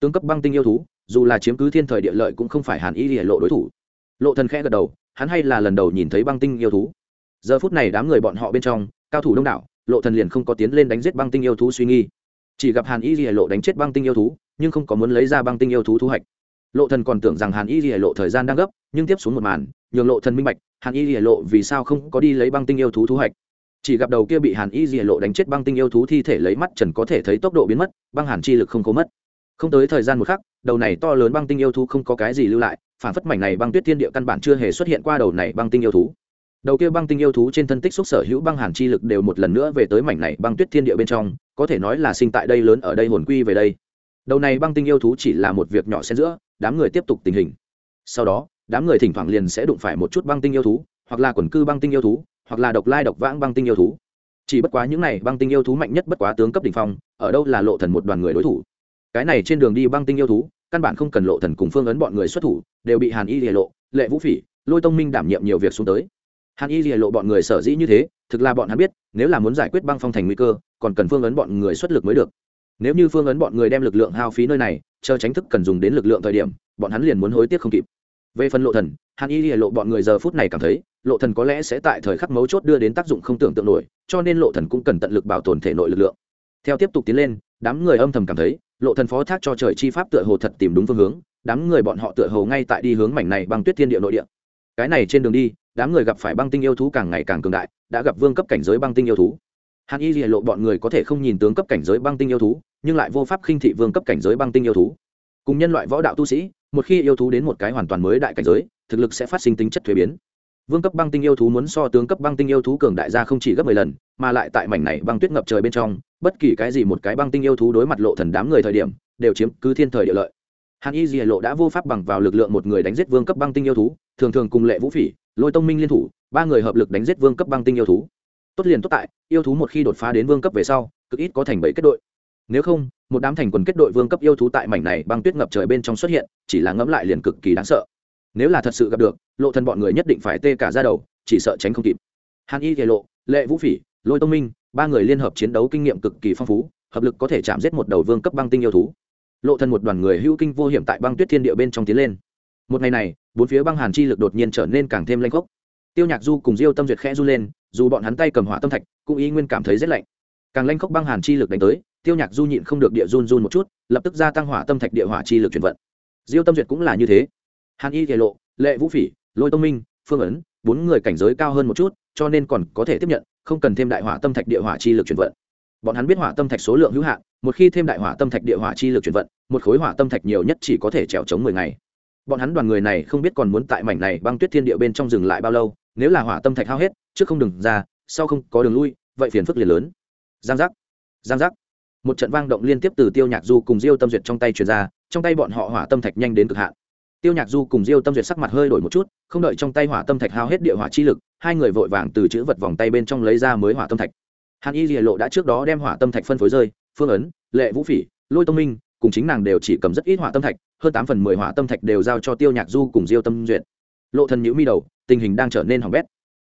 Tướng cấp băng tinh yêu thú, dù là chiếm cứ thiên thời địa lợi cũng không phải hàn y lìa lộ đối thủ. Lộ thần khẽ gật đầu, hắn hay là lần đầu nhìn thấy băng tinh yêu thú. Giờ phút này đám người bọn họ bên trong, cao thủ đông đảo, lộ thần liền không có tiến lên đánh giết băng tinh yêu thú suy nghi. Chỉ gặp hàn y lìa lộ đánh chết băng tinh yêu thú, nhưng không có muốn lấy ra băng tinh yêu thú thu hoạch. Lộ thần còn tưởng rằng hàn y lìa lộ thời gian đang gấp, nhưng tiếp xuống một màn, nhường lộ thần minh bạch, hàn y lìa lộ vì sao không có đi lấy băng tinh yêu thú thu hoạch chỉ gặp đầu kia bị hàn y dìa lộ đánh chết băng tinh yêu thú thi thể lấy mắt trần có thể thấy tốc độ biến mất, băng hàn chi lực không có mất. Không tới thời gian một khắc, đầu này to lớn băng tinh yêu thú không có cái gì lưu lại, phản phất mảnh này băng tuyết thiên địa căn bản chưa hề xuất hiện qua đầu này băng tinh yêu thú. Đầu kia băng tinh yêu thú trên thân tích xúc sở hữu băng hàn chi lực đều một lần nữa về tới mảnh này băng tuyết thiên địa bên trong, có thể nói là sinh tại đây lớn ở đây hồn quy về đây. Đầu này băng tinh yêu thú chỉ là một việc nhỏ xen giữa, đám người tiếp tục tình hình. Sau đó, đám người thỉnh thoảng liền sẽ đụng phải một chút băng tinh yêu thú, hoặc là quần cư băng tinh yêu thú hoặc là độc lai độc vãng băng tinh yêu thú. Chỉ bất quá những này băng tinh yêu thú mạnh nhất bất quá tướng cấp đ ỉ n h phong, ở đâu là lộ thần một đoàn người đối thủ. Cái này trên đường đi băng tinh yêu thú, căn bản không cần lộ thần cùng phương ấn bọn người xuất thủ, đều bị hàn y lìa lộ, lệ vũ phỉ, lôi tông minh đảm nhiệm nhiều việc xuống tới. Hàn y lìa lộ bọn người sở dĩ như thế, thực là bọn hắn biết, nếu là muốn giải quyết băng phong thành nguy cơ, còn cần phương ấn bọn người xuất lực mới được. Nếu như phương ấn bọn người đem lực lượng hao phí nơi này, chờ tránh thức cần dùng đến lực lượng thời điểm, bọn hắn liền muốn hối tiếc không kịp về phần lộ thần, hàn y lìa lộ bọn người giờ phút này cảm thấy, lộ thần có lẽ sẽ tại thời khắc mấu chốt đưa đến tác dụng không tưởng tượng nổi, cho nên lộ thần cũng cần tận lực bảo tồn thể nội lực lượng. Theo tiếp tục tiến lên, đám người âm thầm cảm thấy, lộ thần phó thác cho trời chi pháp tựa hồ thật tìm đúng phương hướng, đám người bọn họ tựa hồ ngay tại đi hướng mảnh này băng tuyết thiên địa nội địa. Cái này trên đường đi, đám người gặp phải băng tinh yêu thú càng ngày càng cường đại, đã gặp vương cấp cảnh giới băng tinh yêu thú. Hàn y lìa lộ bọn người có thể không nhìn tướng cấp cảnh giới băng tinh yêu thú, nhưng lại vô pháp khinh thị vương cấp cảnh giới băng tinh yêu thú. Cùng nhân loại võ đạo tu sĩ một khi yêu thú đến một cái hoàn toàn mới đại cảnh giới, thực lực sẽ phát sinh tính chất thuế biến. Vương cấp băng tinh yêu thú muốn so tướng cấp băng tinh yêu thú cường đại ra không chỉ gấp mười lần, mà lại tại mảnh này băng tuyết ngập trời bên trong, bất kỳ cái gì một cái băng tinh yêu thú đối mặt lộ thần đám người thời điểm, đều chiếm cứ thiên thời địa lợi. Hàn y dì lộ đã vô pháp bằng vào lực lượng một người đánh giết vương cấp băng tinh yêu thú, thường thường cùng lệ vũ phỉ, lôi tông minh liên thủ, ba người hợp lực đánh giết vương cấp băng tinh yêu thú. Tốt liền tốt tại, yêu thú một khi đột phá đến vương cấp về sau, cực ít có thành bảy kết đội nếu không, một đám thành quần kết đội vương cấp yêu thú tại mảnh này băng tuyết ngập trời bên trong xuất hiện, chỉ là ngẫm lại liền cực kỳ đáng sợ. Nếu là thật sự gặp được, lộ thần bọn người nhất định phải tê cả ra đầu, chỉ sợ tránh không kịp. Hàn y kể lộ, lệ vũ phỉ, lôi tông minh, ba người liên hợp chiến đấu kinh nghiệm cực kỳ phong phú, hợp lực có thể chạm giết một đầu vương cấp băng tinh yêu thú. Lộ thần một đoàn người hữu kinh vô hiểm tại băng tuyết thiên địa bên trong tiến lên. Một ngày này, bốn phía băng hàn chi lực đột nhiên trở nên càng thêm lanh khốc. Tiêu nhạc du cùng diêu tâm duyệt khẽ du lên, dù bọn hắn tay cầm hỏa tâm thạch, cũng ý nguyên cảm thấy rất lạnh. Càng lanh khốc băng hàn chi lực đánh tới tiêu nhạc du nhịn không được địa run run một chút, lập tức gia tăng hỏa tâm thạch địa hỏa chi lực chuyển vận. Diêu tâm duyệt cũng là như thế. Hàn y kể lộ, lệ vũ phỉ, lôi tông minh, phương ấn, bốn người cảnh giới cao hơn một chút, cho nên còn có thể tiếp nhận, không cần thêm đại hỏa tâm thạch địa hỏa chi lực chuyển vận. Bọn hắn biết hỏa tâm thạch số lượng hữu hạn, một khi thêm đại hỏa tâm thạch địa hỏa chi lực chuyển vận, một khối hỏa tâm thạch nhiều nhất chỉ có thể trèo chống mười ngày. Bọn hắn đoàn người này không biết còn muốn tại mảnh này băng tuyết thiên địa bên trong dừng lại bao lâu, nếu là hỏa tâm thạch hao hết, trước không đừng ra, sau không có đường lui, vậy phiền phức liền lớn. Giang giác. Giang giác một trận vang động liên tiếp từ tiêu nhạc du cùng diêu tâm duyệt trong tay truyền ra, trong tay bọn họ hỏa tâm thạch nhanh đến cực hạn. Tiêu nhạc du cùng diêu tâm duyệt sắc mặt hơi đổi một chút, không đợi trong tay hỏa tâm thạch hao hết địa hỏa chi lực, hai người vội vàng từ chữ vật vòng tay bên trong lấy ra mới hỏa tâm thạch. Hàn y rìa lộ đã trước đó đem hỏa tâm thạch phân phối rơi, phương ấn, lệ vũ phỉ, lôi tông minh, cùng chính nàng đều chỉ cầm rất ít hỏa tâm thạch, hơn tám phần mười hỏa tâm thạch đều giao cho tiêu nhạc du cùng diêu tâm duyệt. Lộ thần nhữ mi đầu, tình hình đang trở nên hỏng bét.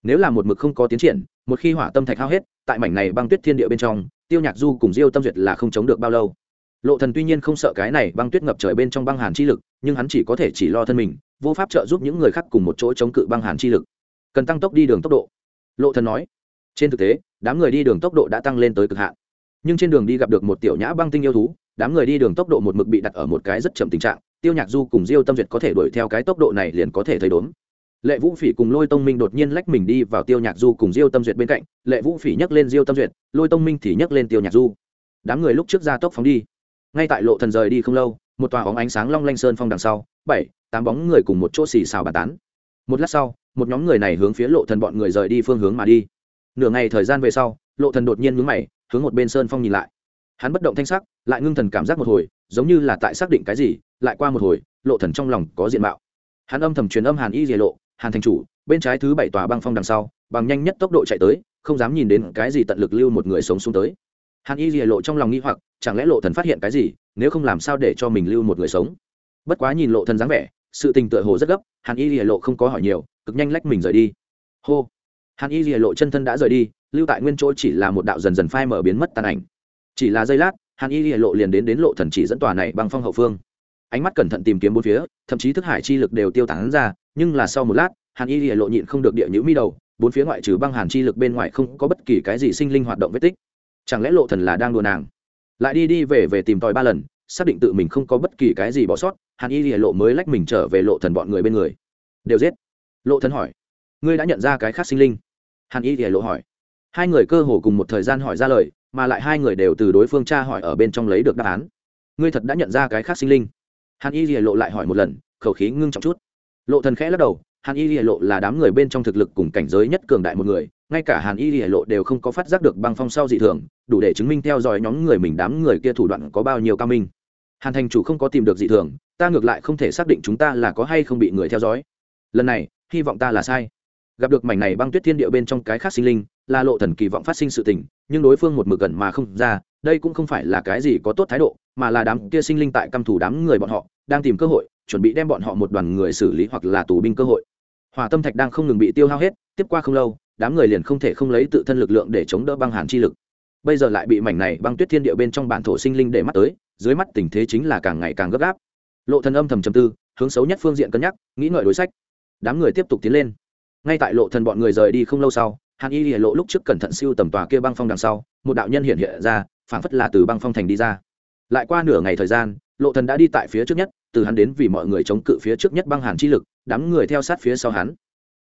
Nếu là một mực không có tiến triển, một khi hỏa tâm thạch hao hết, tại mảnh này băng tuyết thiên địa bên trong tiêu nhạc du cùng diêu tâm duyệt là không chống được bao lâu. Lộ thần tuy nhiên không sợ cái này băng tuyết ngập trời bên trong băng hàn chi lực, nhưng hắn chỉ có thể chỉ lo thân mình, vô pháp trợ giúp những người khác cùng một chỗ chống cự băng hàn chi lực. Cần tăng tốc đi đường tốc độ. Lộ thần nói, trên thực tế, đám người đi đường tốc độ đã tăng lên tới cực hạn. Nhưng trên đường đi gặp được một tiểu nhã băng tinh yêu thú, đám người đi đường tốc độ một mực bị đặt ở một cái rất chậm tình trạng, tiêu nhạc du cùng diêu tâm duyệt có thể đuổi theo cái tốc độ này liền có thể thấy đốn lệ vũ phỉ cùng lôi tông minh đột nhiên lách mình đi vào tiêu nhạc du cùng diêu tâm duyệt bên cạnh. Lệ vũ phỉ nhấc lên diêu tâm duyệt, lôi tông minh thì nhấc lên tiêu nhạc du. Đám người lúc trước ra tốc phóng đi. Ngay tại lộ thần rời đi không lâu, một tòa bóng ánh sáng long lanh sơn phong đằng sau, bảy, tám bóng người cùng một chỗ xì xào bàn tán. Một lát sau, một nhóm người này hướng phía lộ thần bọn người rời đi phương hướng mà đi. Nửa ngày thời gian về sau, lộ thần đột nhiên nhướng mày, hướng một bên sơn phong nhìn lại. Hắn bất động thanh sắc, lại ngưng thần cảm giác một hồi, giống như là tại xác định cái gì, lại qua một hồi, lộ thần trong lòng có diện mạo. Hắn âm thầm truyền âm hàn y dề lộ hàn thành chủ, bên trái thứ bảy tòa băng phong đằng sau, bằng nhanh nhất tốc độ chạy tới, không dám nhìn đến cái gì tận lực lưu một người sống xuống tới. Hàn y dề lộ trong lòng nghi hoặc, chẳng lẽ lộ thần phát hiện cái gì, nếu không làm sao để cho mình lưu một người sống? Bất quá nhìn lộ thần dáng vẻ, sự tình tựa hồ rất gấp, hàn y dề lộ không có hỏi nhiều, cực nhanh lách mình rời đi. Hô! Hàn y dề lộ chân thân đã rời đi, lưu tại nguyên chỗ chỉ là một đạo dần dần phai mở biến mất tàn ảnh. Chỉ là giây lát, hàn y dề lộ liền đến đến lộ thần chỉ dẫn tòa này bằng phong hậu phương. Ánh mắt cẩn thận tìm kiếm bốn phía, thậm chí thức hải chi lực đều tiêu tán ra nhưng là sau một lát, hàn y lìa lộ nhịn không được địa nhữ mi đầu, bốn phía ngoại trừ băng hàn chi lực bên ngoài không có bất kỳ cái gì sinh linh hoạt động vết tích. Chẳng lẽ lộ thần là đang đùa nàng? Lại đi đi về về tìm tòi ba lần, xác định tự mình không có bất kỳ cái gì bỏ sót, hàn y lìa lộ mới lách mình trở về lộ thần bọn người bên người. Đều giết. Lộ thần hỏi. Ngươi đã nhận ra cái khác sinh linh? Hàn y lìa lộ hỏi. Hai người cơ hồ cùng một thời gian hỏi ra lời, mà lại hai người đều từ đối phương tra hỏi ở bên trong lấy được đáp án. Ngươi thật đã nhận ra cái khác sinh linh? Hàn y lìa lộ lại hỏi một lần, khẩu khí ngưng trọng chút lộ thần khẽ lắc đầu, hàn y lìa lộ là đám người bên trong thực lực cùng cảnh giới nhất cường đại một người, ngay cả hàn y lìa lộ đều không có phát giác được băng phong sau dị thường, đủ để chứng minh theo dõi nhóm người mình đám người kia thủ đoạn có bao nhiêu cao minh. Hàn thành chủ không có tìm được dị thường, ta ngược lại không thể xác định chúng ta là có hay không bị người theo dõi. Lần này, hy vọng ta là sai. Gặp được mảnh này băng tuyết thiên địa bên trong cái khác sinh linh, là lộ thần kỳ vọng phát sinh sự tình, nhưng đối phương một mực gần mà không ra, đây cũng không phải là cái gì có tốt thái độ, mà là đám kia sinh linh tại căm thủ đám người bọn họ, đang tìm cơ hội chuẩn bị đem bọn họ một đoàn người xử lý hoặc là tù binh cơ hội. Hỏa tâm thạch đang không ngừng bị tiêu hao hết, tiếp qua không lâu, đám người liền không thể không lấy tự thân lực lượng để chống đỡ băng hàn chi lực. Bây giờ lại bị mảnh này băng tuyết thiên địa bên trong bản thổ sinh linh để mắt tới, dưới mắt tình thế chính là càng ngày càng gấp gáp. Lộ thần âm thầm trầm tư, hướng xấu nhất phương diện cân nhắc, nghĩ ngợi đối sách. Đám người tiếp tục tiến lên. Ngay tại lộ thần bọn người rời đi không lâu sau, hàn y lìa lộ lúc trước cẩn thận siêu tầm tòa kia băng phong đằng sau, một đạo nhân hiện hiện ra, phảng phất là từ băng phong thành đi ra. Lại qua nửa ngày thời gian, lộ thần đã đi tại phía trước nhất từ hắn đến vì mọi người chống cự phía trước nhất băng hàn chi lực, đám người theo sát phía sau hắn.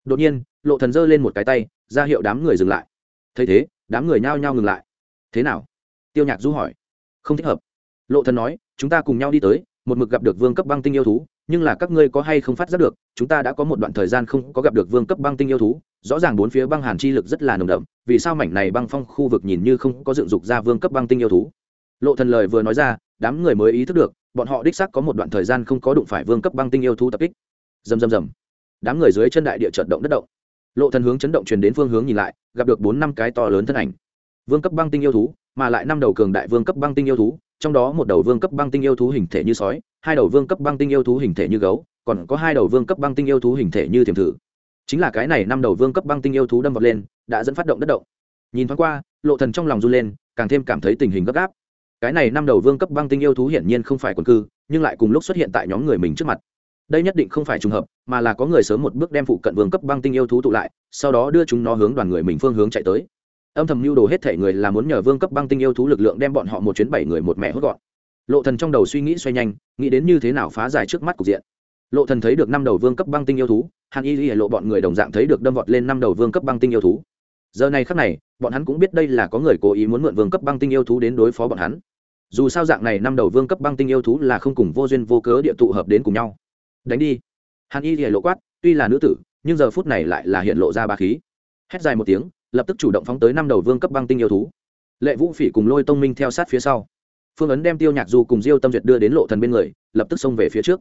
Đột nhiên, lộ thần giơ lên một cái tay, ra hiệu đám người dừng lại. Thấy thế, đám người nhao nhao ngừng lại. Thế nào? Tiêu nhạc du hỏi. Không thích hợp. Lộ thần nói, chúng ta cùng nhau đi tới, một mực gặp được vương cấp băng tinh yêu thú, nhưng là các ngươi có hay không phát giác được, chúng ta đã có một đoạn thời gian không có gặp được vương cấp băng tinh yêu thú, rõ ràng bốn phía băng hàn chi lực rất là nồng đậm, vì sao mảnh này băng phong khu vực nhìn như không có dựng dục ra vương cấp băng tinh yêu thú? Lộ thần lời vừa nói ra, đám người mới ý thức được bọn họ đích xác có một đoạn thời gian không có đụng phải vương cấp băng tinh yêu thú tập kích. Rầm rầm rầm. Đám người dưới chân đại địa chợt động đất động. Lộ thần hướng chấn động truyền đến phương hướng nhìn lại, gặp được bốn năm cái to lớn thân ảnh. Vương cấp băng tinh yêu thú, mà lại năm đầu cường đại vương cấp băng tinh yêu thú, trong đó một đầu vương cấp băng tinh yêu thú hình thể như sói, hai đầu vương cấp băng tinh yêu thú hình thể như gấu, còn có hai đầu vương cấp băng tinh yêu thú hình thể như thiềm thử. Chính là cái này năm đầu vương cấp băng tinh yêu thú đâm vọt lên, đã dẫn phát động đất động. Nhìn thoáng qua, lộ thần trong lòng run lên, càng thêm cảm thấy tình hình gấp gáp cái này năm đầu vương cấp băng tinh yêu thú hiển nhiên không phải quần cư, nhưng lại cùng lúc xuất hiện tại nhóm người mình trước mặt. Đây nhất định không phải trùng hợp, mà là có người sớm một bước đem phụ cận vương cấp băng tinh yêu thú tụ lại, sau đó đưa chúng nó hướng đoàn người mình phương hướng chạy tới. Âm thầm mưu đồ hết thể người là muốn nhờ vương cấp băng tinh yêu thú lực lượng đem bọn họ một chuyến bảy người một mẹ hốt gọn. Lộ thần trong đầu suy nghĩ xoay nhanh, nghĩ đến như thế nào phá giải trước mắt cục diện. Lộ thần thấy được năm đầu vương cấp băng tinh yêu thú, hàn y lộ bọn người đồng dạng thấy được đâm vọt lên năm đầu vương cấp băng tinh yêu thú. Giờ này khắc này, bọn hắn cũng biết đây là có người cố ý muốn mượn vương cấp băng tinh yêu thú đến đối phó bọn hắn dù sao dạng này năm đầu vương cấp băng tinh yêu thú là không cùng vô duyên vô cớ địa tụ hợp đến cùng nhau. Đánh đi. Hàn y lộ quát, tuy là nữ tử, nhưng giờ phút này lại là hiện lộ ra ba khí. Hét dài một tiếng, lập tức chủ động phóng tới năm đầu vương cấp băng tinh yêu thú. Lệ vũ phỉ cùng lôi tông minh theo sát phía sau. Phương ấn đem tiêu nhạc du cùng diêu tâm duyệt đưa đến lộ thần bên người, lập tức xông về phía trước.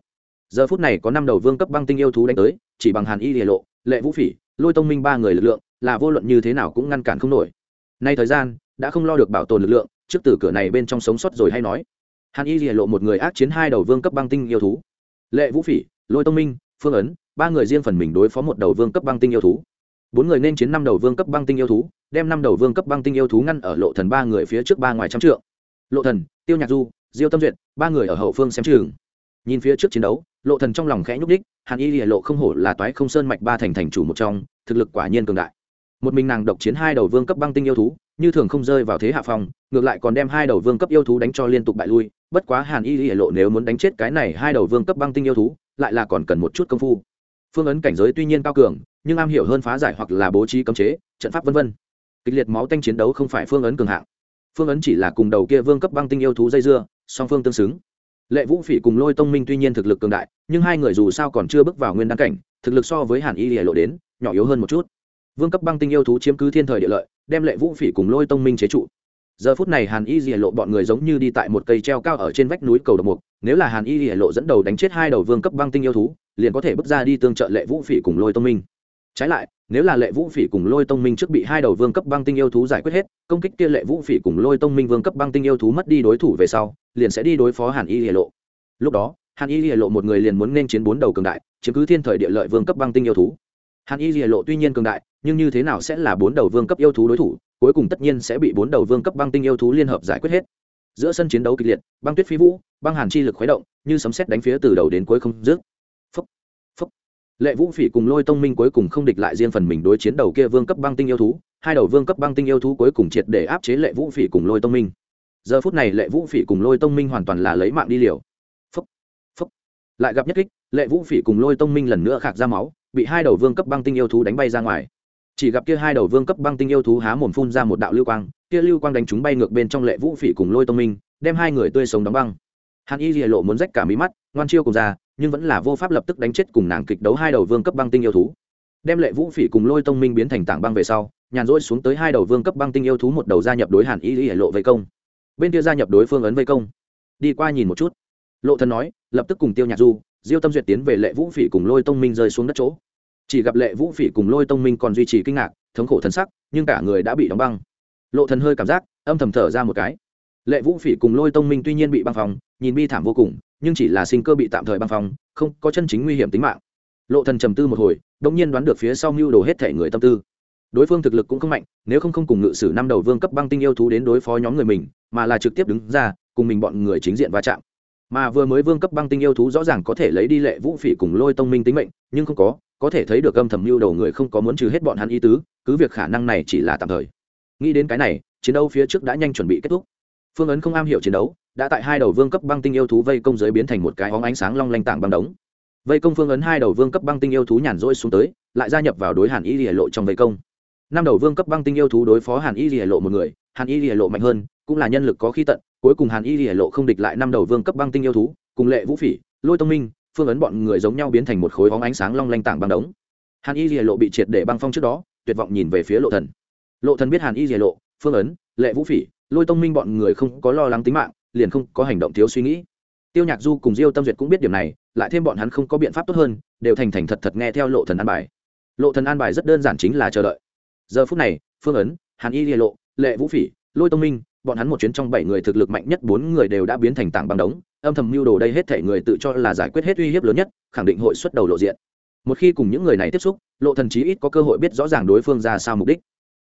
Giờ phút này có năm đầu vương cấp băng tinh yêu thú đánh tới, chỉ bằng hàn y lìa lộ, lệ vũ phỉ, lôi tông minh ba người lực lượng, là vô luận như thế nào cũng ngăn cản không nổi. Nay thời gian, đã không lo được bảo tồn lực lượng trước từ cửa này bên trong sống sót rồi hay nói. Hàn y lìa lộ một người ác chiến hai đầu vương cấp băng tinh yêu thú. Lệ vũ phỉ lôi tông minh phương ấn ba người riêng phần mình đối phó một đầu vương cấp băng tinh yêu thú. Bốn người nên chiến năm đầu vương cấp băng tinh yêu thú đem năm đầu vương cấp băng tinh yêu thú ngăn ở lộ thần ba người phía trước ba ngoài trăm trượng. Lộ thần tiêu nhạc du diêu tâm duyệt ba người ở hậu phương xem trường, nhìn phía trước chiến đấu lộ thần trong lòng khẽ nhúc đích hàn y lìa lộ không hổ là toái không sơn mạch ba thành thành chủ một trong thực lực quả nhiên cường đại. Một mình nàng độc chiến hai đầu vương cấp băng tinh yêu thú như thường không rơi vào thế hạ phong, ngược lại còn đem hai đầu vương cấp yêu thú đánh cho liên tục bại lui, bất quá hàn y lìa lộ nếu muốn đánh chết cái này hai đầu vương cấp băng tinh yêu thú, lại là còn cần một chút công phu. Phương ấn cảnh giới tuy nhiên cao cường, nhưng am hiểu hơn phá giải hoặc là bố trí cấm chế, trận pháp vân vân. Kịch liệt máu tanh chiến đấu không phải phương ấn cường hạng. Phương ấn chỉ là cùng đầu kia vương cấp băng tinh yêu thú dây dưa, song phương tương xứng. Lệ vũ phỉ cùng lôi tông minh tuy nhiên thực lực cường đại, nhưng hai người dù sao còn chưa bước vào nguyên đăng cảnh, thực lực so với hàn y lìa lộ đến, nhỏ yếu hơn một chút. Vương cấp băng tinh yêu thú chiếm cứ thiên thời địa lợi đem lệ vũ phỉ cùng lôi tông minh chế trụ. Giờ phút này hàn y lìa lộ bọn người giống như đi tại một cây treo cao ở trên vách núi cầu độc mục. Nếu là hàn y lìa lộ dẫn đầu đánh chết hai đầu vương cấp băng tinh yêu thú, liền có thể bước ra đi tương trợ lệ vũ phỉ cùng lôi tông minh. Trái lại, nếu là lệ vũ phỉ cùng lôi tông minh trước bị hai đầu vương cấp băng tinh yêu thú giải quyết hết, công kích kia lệ vũ phỉ cùng lôi tông minh vương cấp băng tinh yêu thú mất đi đối thủ về sau, liền sẽ đi đối phó hàn y lìa lộ. Lúc đó, hàn y lìa lộ một người liền muốn nên chiến bốn đầu cường đại, chiếm cứ thiên thời địa lợi vương cấp băng tinh yêu thú. Hàn y lìa lộ tuy nhiên cường đại nhưng như thế nào sẽ là bốn đầu vương cấp yêu thú đối thủ, cuối cùng tất nhiên sẽ bị bốn đầu vương cấp băng tinh yêu thú liên hợp giải quyết hết. Giữa sân chiến đấu kịch liệt, băng tuyết phi vũ, băng hàn chi lực khuấy động, như sấm xét đánh phía từ đầu đến cuối không dứt. Phấp phấp lệ vũ phỉ cùng lôi tông minh cuối cùng không địch lại riêng phần mình đối chiến đầu kia vương cấp băng tinh yêu thú, hai đầu vương cấp băng tinh yêu thú cuối cùng triệt để áp chế lệ vũ phỉ cùng lôi tông minh. Giờ phút này lệ vũ phỉ cùng lôi tông minh hoàn toàn là lấy mạng đi liều. Phấp phấp lại gặp nhất kích, lệ vũ phỉ cùng lôi tông minh lần nữa khạc ra máu, bị hai đầu vương cấp băng tinh yêu thú đánh bay ra ngoài chỉ gặp kia hai đầu vương cấp băng tinh yêu thú há mồm phun ra một đạo lưu quang, kia lưu quang đánh chúng bay ngược bên trong lệ vũ phỉ cùng lôi tông minh, đem hai người tươi sống đóng băng. Hàn y lìa lộ muốn rách cả mí mắt, ngoan chiêu cùng ra, nhưng vẫn là vô pháp lập tức đánh chết cùng nàng kịch đấu hai đầu vương cấp băng tinh yêu thú. Đem lệ vũ phỉ cùng lôi tông minh biến thành tảng băng về sau, nhàn rỗi xuống tới hai đầu vương cấp băng tinh yêu thú một đầu gia nhập đối hàn y lìa lộ vây công. Bên kia gia nhập đối phương ấn vây công. Đi qua nhìn một chút. Lộ thần nói, lập tức cùng tiêu nhạc du, diêu tâm duyệt tiến về lệ vũ phỉ cùng lôi tông minh rơi xuống đất chỗ chỉ gặp lệ vũ phỉ cùng lôi tông minh còn duy trì kinh ngạc, thống khổ thân sắc, nhưng cả người đã bị đóng băng. Lộ thần hơi cảm giác, âm thầm thở ra một cái. Lệ vũ phỉ cùng lôi tông minh tuy nhiên bị băng phòng nhìn bi thảm vô cùng, nhưng chỉ là sinh cơ bị tạm thời băng phòng không có chân chính nguy hiểm tính mạng. Lộ thần trầm tư một hồi đống nhiên đoán được phía sau mưu đồ hết thể người tâm tư. Đối phương thực lực cũng không mạnh, nếu không không cùng ngự sử năm đầu vương cấp băng tinh yêu thú đến đối phó nhóm người mình, mà là trực tiếp đứng ra, cùng mình bọn người chính diện va chạm mà vừa mới vương cấp băng tinh yêu thú rõ ràng có thể lấy đi lệ vũ phỉ cùng lôi tông minh tính mệnh, nhưng không có có thể thấy được âm thầm mưu đầu người không có muốn trừ hết bọn hắn ý tứ, cứ việc khả năng này chỉ là tạm thời. Nghĩ đến cái này, chiến đấu phía trước đã nhanh chuẩn bị kết thúc. Phương ấn không am hiểu chiến đấu, đã tại hai đầu vương cấp băng tinh yêu thú vây công giới biến thành một cái hóng ánh sáng long lanh tảng băng đống. Vây công phương ấn hai đầu vương cấp băng tinh yêu thú nhàn rỗi xuống tới, lại gia nhập vào đối hàn y lìa lộ trong vây công. Năm đầu vương cấp băng tinh yêu thú đối phó hàn y lìa lộ một người, hàn y lìa lộ mạnh hơn, cũng là nhân lực có khi tận cuối cùng hàn y lìa lộ không địch lại năm đầu vương cấp băng tinh yêu thú, cùng lệ vũ phỉ, lôi tông minh, phương ấn bọn người giống nhau biến thành một khối óng ánh sáng long lanh tảng băng đống. Hàn y lìa lộ bị triệt để băng phong trước đó, tuyệt vọng nhìn về phía lộ thần. Lộ thần biết hàn y lìa lộ, phương ấn, lệ vũ phỉ, lôi tông minh bọn người không có lo lắng tính mạng, liền không có hành động thiếu suy nghĩ. Tiêu nhạc du cùng diêu tâm duyệt cũng biết điểm này, lại thêm bọn hắn không có biện pháp tốt hơn, đều thành thành thật thật nghe theo lộ thần an bài. Lộ thần an bài rất đơn giản chính là chờ đợi. Giờ phút này, phương ấn, hàn y lìa lộ, lệ vũ phỉ, lôi tông minh bọn hắn một chuyến trong bảy người thực lực mạnh nhất bốn người đều đã biến thành tảng băng đống. Âm thầm mưu đồ đây hết thể người tự cho là giải quyết hết uy hiếp lớn nhất, khẳng định hội xuất đầu lộ diện. Một khi cùng những người này tiếp xúc, lộ thần chí ít có cơ hội biết rõ ràng đối phương ra sao mục đích.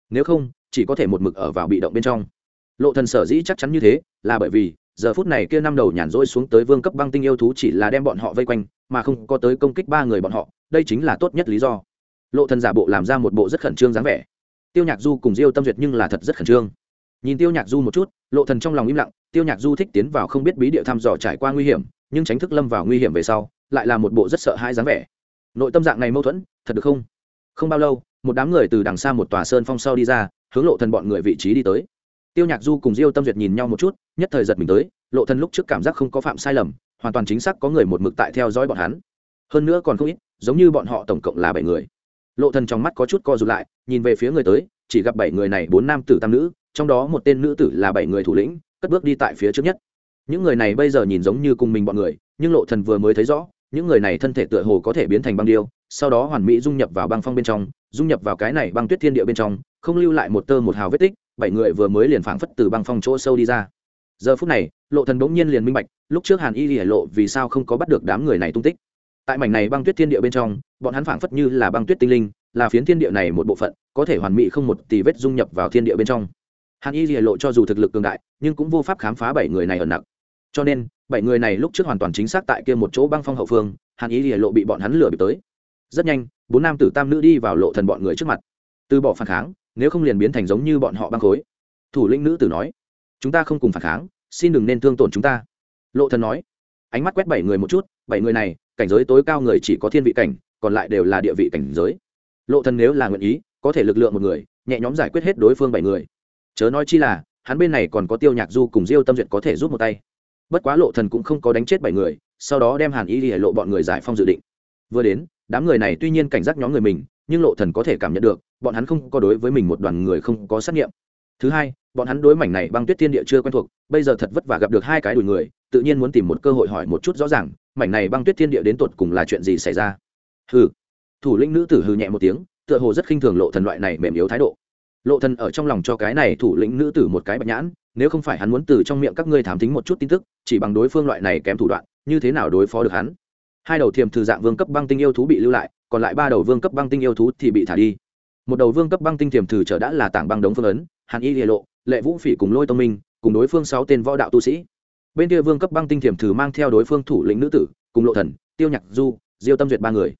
Nếu không, chỉ có thể một mực ở vào bị động bên trong. Lộ thần sở dĩ chắc chắn như thế, là bởi vì, giờ phút này kia năm đầu nhàn rỗi xuống tới vương cấp băng tinh yêu thú chỉ là đem bọn họ vây quanh, mà không có tới công kích ba người bọn họ, đây chính là tốt nhất lý do. Lộ thần giả bộ làm ra một bộ rất khẩn trương dáng vẻ. Tiêu nhạc du cùng diêu tâm duyệt nhưng là thật rất khẩn trương nhìn tiêu nhạc du một chút, lộ thần trong lòng im lặng, tiêu nhạc du thích tiến vào không biết bí địa thăm dò trải qua nguy hiểm, nhưng tránh thức lâm vào nguy hiểm về sau, lại là một bộ rất sợ hãi dáng vẻ. Nội tâm dạng này mâu thuẫn, thật được không? Không bao lâu, một đám người từ đằng xa một tòa sơn phong sau đi ra, hướng lộ thần bọn người vị trí đi tới. Tiêu nhạc du cùng diêu tâm duyệt nhìn nhau một chút, nhất thời giật mình tới, lộ thần lúc trước cảm giác không có phạm sai lầm, hoàn toàn chính xác có người một mực tại theo dõi bọn hắn. Hơn nữa còn không ít, giống như bọn họ tổng cộng là bảy người. Lộ thần trong mắt có chút co rụt lại, nhìn về phía người tới, chỉ gặp bảy người này, bốn nam tử tam nữ trong đó một tên nữ tử là bảy người thủ lĩnh, cất bước đi tại phía trước nhất. Những người này bây giờ nhìn giống như cùng mình bọn người, nhưng lộ thần vừa mới thấy rõ, những người này thân thể tựa hồ có thể biến thành băng điêu, sau đó hoàn mỹ dung nhập vào băng phong bên trong, dung nhập vào cái này băng tuyết thiên địa bên trong, không lưu lại một tơ một hào vết tích, bảy người vừa mới liền phảng phất từ băng phong chỗ sâu đi ra. Giờ phút này, lộ thần bỗng nhiên liền minh bạch, lúc trước hàn y lìa lộ vì sao không có bắt được đám người này tung tích. Tại mảnh này băng tuyết thiên địa bên trong, bọn hắn phảng phất như là băng tuyết tinh linh, là phiến thiên địa này một bộ phận, có thể hoàn mỹ không một tì vết dung nhập vào thiên địa bên trong hàn y lìa lộ cho dù thực lực cường đại, nhưng cũng vô pháp khám phá bảy người này ở nặng cho nên, bảy người này lúc trước hoàn toàn chính xác tại kia một chỗ băng phong hậu phương, hàn y lìa lộ bị bọn hắn lừa bị tới. Rất nhanh, bốn nam tử tam nữ đi vào lộ thần bọn người trước mặt. Từ bỏ phản kháng, nếu không liền biến thành giống như bọn họ băng khối. Thủ lĩnh nữ tử nói, chúng ta không cùng phản kháng, xin đừng nên thương tổn chúng ta. Lộ thần nói. Ánh mắt quét bảy người một chút, bảy người này, cảnh giới tối cao người chỉ có thiên vị cảnh, còn lại đều là địa vị cảnh giới. Lộ thần nếu là nguyện ý, có thể lực lượng một người, nhẹ nhóm giải quyết hết đối phương bảy người chớ nói chi là, hắn bên này còn có tiêu nhạc du cùng diêu tâm duyệt có thể giúp một tay. Bất quá lộ thần cũng không có đánh chết bảy người, sau đó đem hàn y lìa lộ bọn người giải phong dự định. Vừa đến, đám người này tuy nhiên cảnh giác nhóm người mình, nhưng lộ thần có thể cảm nhận được, bọn hắn không có đối với mình một đoàn người không có xét nghiệm. Thứ hai, bọn hắn đối mảnh này băng tuyết thiên địa chưa quen thuộc, bây giờ thật vất vả gặp được hai cái đùi người, tự nhiên muốn tìm một cơ hội hỏi một chút rõ ràng, mảnh này băng tuyết thiên địa đến tột cùng là chuyện gì xảy ra. Hừ. Thủ lĩnh nữ tử hừ nhẹ một tiếng, tựa hồ rất khinh thường lộ thần loại này mềm yếu thái độ lộ thần ở trong lòng cho cái này thủ lĩnh nữ tử một cái bạch nhãn, nếu không phải hắn muốn từ trong miệng các ngươi thám thính một chút tin tức, chỉ bằng đối phương loại này kém thủ đoạn, như thế nào đối phó được hắn? Hai đầu thiềm thư dạng vương cấp băng tinh yêu thú bị lưu lại, còn lại ba đầu vương cấp băng tinh yêu thú thì bị thả đi. Một đầu vương cấp băng tinh thiềm thử trở đã là tảng băng đống phương ấn hàn y lìa lộ, lệ vũ phỉ cùng lôi tông minh, cùng đối phương sáu tên võ đạo tu sĩ. Bên kia vương cấp băng tinh thiềm thử mang theo đối phương thủ lĩnh nữ tử, cùng lộ thần, tiêu nhạc du, diêu tâm duyệt ba người.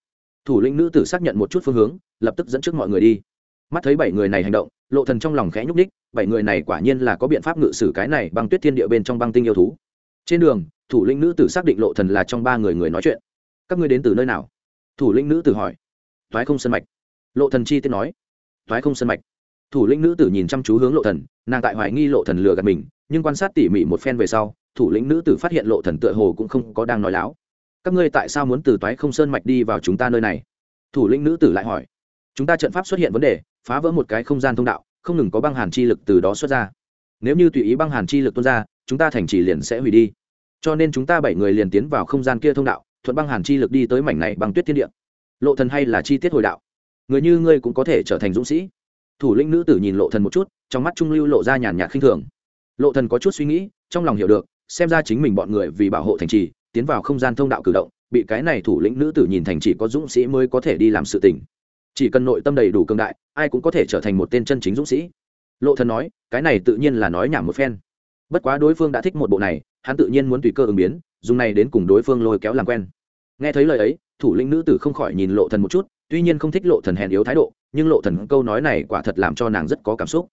Thủ lĩnh nữ tử xác nhận một chút phương hướng, lập tức dẫn trước mọi người đi mắt thấy bảy người này hành động, lộ thần trong lòng khẽ nhúc ních bảy người này quả nhiên là có biện pháp ngự sử cái này băng tuyết thiên địa bên trong băng tinh yêu thú. Trên đường, thủ lĩnh nữ tử xác định lộ thần là trong ba người người nói chuyện. Các ngươi đến từ nơi nào? Thủ lĩnh nữ tử hỏi. Thoái không sân mạch. Lộ thần chi tiết nói. Thoái không sân mạch. Thủ lĩnh nữ tử nhìn chăm chú hướng lộ thần, nàng tại hoài nghi lộ thần lừa gạt mình, nhưng quan sát tỉ mỉ một phen về sau, thủ lĩnh nữ tử phát hiện lộ thần tựa hồ cũng không có đang nói láo. Các ngươi tại sao muốn từ toái không sơn mạch đi vào chúng ta nơi này? Thủ lĩnh nữ tử lại hỏi chúng ta trận pháp xuất hiện vấn đề, phá vỡ một cái không gian thông đạo, không ngừng có băng hàn chi lực từ đó xuất ra. Nếu như tùy ý băng hàn chi lực tuôn ra, chúng ta thành trì liền sẽ hủy đi. Cho nên chúng ta bảy người liền tiến vào không gian kia thông đạo, thuận băng hàn chi lực đi tới mảnh này bằng tuyết thiên địa. Lộ thần hay là chi tiết hồi đạo? Người như ngươi cũng có thể trở thành dũng sĩ. Thủ lĩnh nữ tử nhìn lộ thần một chút, trong mắt trung lưu lộ ra nhàn nhạt khinh thường. Lộ thần có chút suy nghĩ, trong lòng hiểu được, xem ra chính mình bọn người vì bảo hộ thành trì, tiến vào không gian thông đạo cử động, bị cái này thủ lĩnh nữ tử nhìn thành chỉ có dũng sĩ mới có thể đi làm sự tình chỉ cần nội tâm đầy đủ cường đại, ai cũng có thể trở thành một tên chân chính dũng sĩ. Lộ thần nói, cái này tự nhiên là nói nhảm một phen. Bất quá đối phương đã thích một bộ này, hắn tự nhiên muốn tùy cơ ứng biến, dùng này đến cùng đối phương lôi kéo làm quen. Nghe thấy lời ấy, thủ lĩnh nữ tử không khỏi nhìn lộ thần một chút, tuy nhiên không thích lộ thần hèn yếu thái độ, nhưng lộ thần câu nói này quả thật làm cho nàng rất có cảm xúc.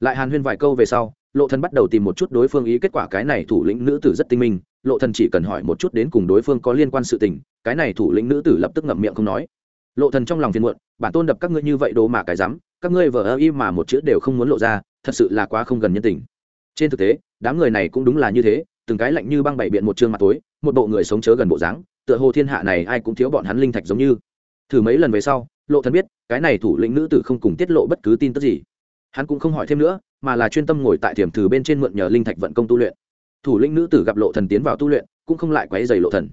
Lại hàn huyên vài câu về sau, lộ thần bắt đầu tìm một chút đối phương ý kết quả cái này thủ lĩnh nữ tử rất tinh minh, lộ thần chỉ cần hỏi một chút đến cùng đối phương có liên quan sự tình, cái này thủ lĩnh nữ tử lập tức ngậm miệng không nói lộ thần trong lòng phiền muộn, bản tôn đập các ngươi như vậy đồ mà cái dám, các ngươi vờ ơ y mà một chữ đều không muốn lộ ra, thật sự là quá không gần nhân tình. Trên thực tế, đám người này cũng đúng là như thế, từng cái lạnh như băng bảy biện một trương mặt tối, một bộ người sống chớ gần bộ dáng, tựa hồ thiên hạ này ai cũng thiếu bọn hắn linh thạch giống như. Thử mấy lần về sau, lộ thần biết, cái này thủ lĩnh nữ tử không cùng tiết lộ bất cứ tin tức gì. Hắn cũng không hỏi thêm nữa, mà là chuyên tâm ngồi tại thiểm thử bên trên mượn nhờ linh thạch vận công tu luyện. Thủ lĩnh nữ tử gặp lộ thần tiến vào tu luyện, cũng không lại quấy giày lộ thần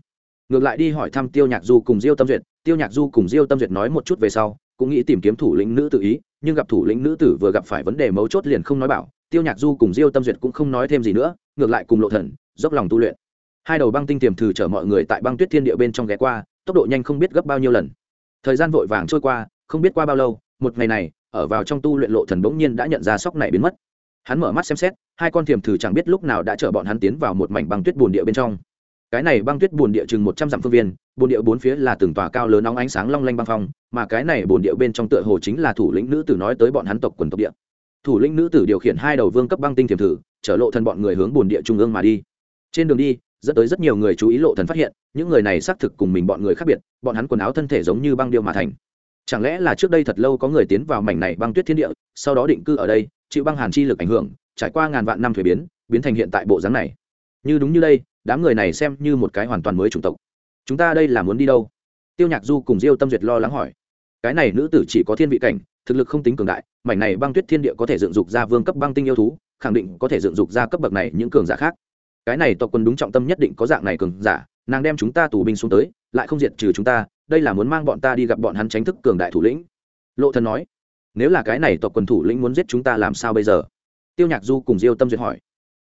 ngược lại đi hỏi thăm tiêu nhạc du cùng diêu tâm duyệt, tiêu nhạc du cùng diêu tâm duyệt nói một chút về sau, cũng nghĩ tìm kiếm thủ lĩnh nữ tự ý, nhưng gặp thủ lĩnh nữ tử vừa gặp phải vấn đề mấu chốt liền không nói bảo, tiêu nhạc du cùng diêu tâm duyệt cũng không nói thêm gì nữa, ngược lại cùng lộ thần, dốc lòng tu luyện. Hai đầu băng tinh tiềm thử chở mọi người tại băng tuyết thiên địa bên trong ghé qua, tốc độ nhanh không biết gấp bao nhiêu lần. Thời gian vội vàng trôi qua, không biết qua bao lâu, một ngày này, ở vào trong tu luyện lộ thần bỗng nhiên đã nhận ra sóc này biến mất. Hắn mở mắt xem xét, hai con tiềm thử chẳng biết lúc nào đã chở bọn hắn tiến vào một mảnh băng tuyết bùn địa bên trong cái này băng tuyết bồn địa chừng một trăm dặm phương viên bồn địa bốn phía là từng tòa cao lớn nóng ánh sáng long lanh băng phong, mà cái này bồn địa bên trong tựa hồ chính là thủ lĩnh nữ tử nói tới bọn hắn tộc quần tộc địa. Thủ lĩnh nữ tử điều khiển hai đầu vương cấp băng tinh thiềm thử, chở lộ thần bọn người hướng bồn địa trung ương mà đi. Trên đường đi, dẫn tới rất nhiều người chú ý lộ thần phát hiện, những người này xác thực cùng mình bọn người khác biệt, bọn hắn quần áo thân thể giống như băng điêu mà thành. Chẳng lẽ là trước đây thật lâu có người tiến vào mảnh này băng tuyết thiên địa, sau đó định cư ở đây, chịu băng hàn chi lực ảnh hưởng, trải qua ngàn vạn năm thuế biến biến thành hiện tại bộ dáng này. Như đúng như đây đám người này xem như một cái hoàn toàn mới chủng tộc. Chúng ta đây là muốn đi đâu? Tiêu nhạc du cùng diêu tâm duyệt lo lắng hỏi. Cái này nữ tử chỉ có thiên vị cảnh, thực lực không tính cường đại, mảnh này băng tuyết thiên địa có thể dựng dục ra vương cấp băng tinh yêu thú, khẳng định có thể dựng dục ra cấp bậc này những cường giả khác. Cái này tộc quân đúng trọng tâm nhất định có dạng này cường giả, nàng đem chúng ta tù binh xuống tới, lại không diệt trừ chúng ta, đây là muốn mang bọn ta đi gặp bọn hắn tránh thức cường đại thủ lĩnh. Lộ thần nói, nếu là cái này tộc quần thủ lĩnh muốn giết chúng ta làm sao bây giờ? Tiêu nhạc du cùng diêu tâm duyệt hỏi.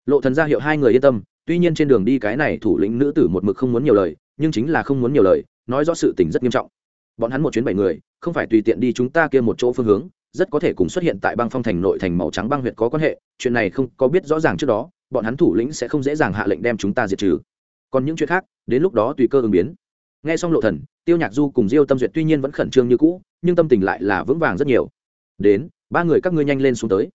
Lộ thần ra hiệu hai người yên tâm tuy nhiên trên đường đi cái này thủ lĩnh nữ tử một mực không muốn nhiều lời, nhưng chính là không muốn nhiều lời, nói rõ sự tình rất nghiêm trọng. Bọn hắn một chuyến bảy người, không phải tùy tiện đi chúng ta kia một chỗ phương hướng, rất có thể cùng xuất hiện tại băng phong thành nội thành màu trắng băng huyện có quan hệ, chuyện này không có biết rõ ràng trước đó, bọn hắn thủ lĩnh sẽ không dễ dàng hạ lệnh đem chúng ta diệt trừ. Còn những chuyện khác, đến lúc đó tùy cơ ứng biến. Nghe xong lộ thần, tiêu nhạc du cùng diêu tâm duyệt tuy nhiên vẫn khẩn trương như cũ, nhưng tâm tình lại là vững vàng rất nhiều. Đến, ba người các ngươi nhanh lên xuống tới.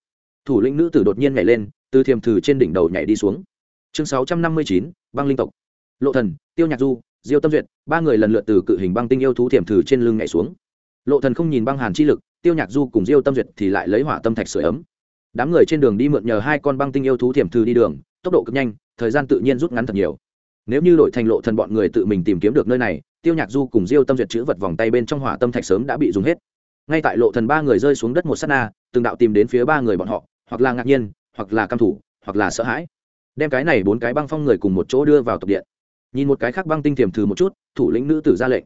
Thủ lĩnh nữ tử đột nhiên nhảy lên, từ thiềm thử trên đỉnh đầu nhảy đi xuống chương sáu trăm năm mươi chín, băng linh tộc. Lộ thần, tiêu nhạc du, diêu tâm duyệt, ba người lần lượt từ cự hình băng tinh yêu thú thiểm thử trên lưng nhảy xuống. Lộ thần không nhìn băng hàn chi lực, tiêu nhạc du cùng diêu tâm duyệt thì lại lấy hỏa tâm thạch sửa ấm. Đám người trên đường đi mượn nhờ hai con băng tinh yêu thú thiểm thử đi đường, tốc độ cực nhanh, thời gian tự nhiên rút ngắn thật nhiều. Nếu như đổi thành lộ thần bọn người tự mình tìm kiếm được nơi này, tiêu nhạc du cùng diêu tâm duyệt chữ vật vòng tay bên trong hỏa tâm thạch sớm đã bị dùng hết. Ngay tại lộ thần ba người rơi xuống đất một sát na, từng đạo tìm đến phía ba người bọn họ, hoặc là ngạc nhiên, hoặc là cam thủ, hoặc là sợ hãi đem cái này bốn cái băng phong người cùng một chỗ đưa vào tộc điện. Nhìn một cái khác băng tinh tiềm thử một chút, thủ lĩnh nữ tử ra lệnh.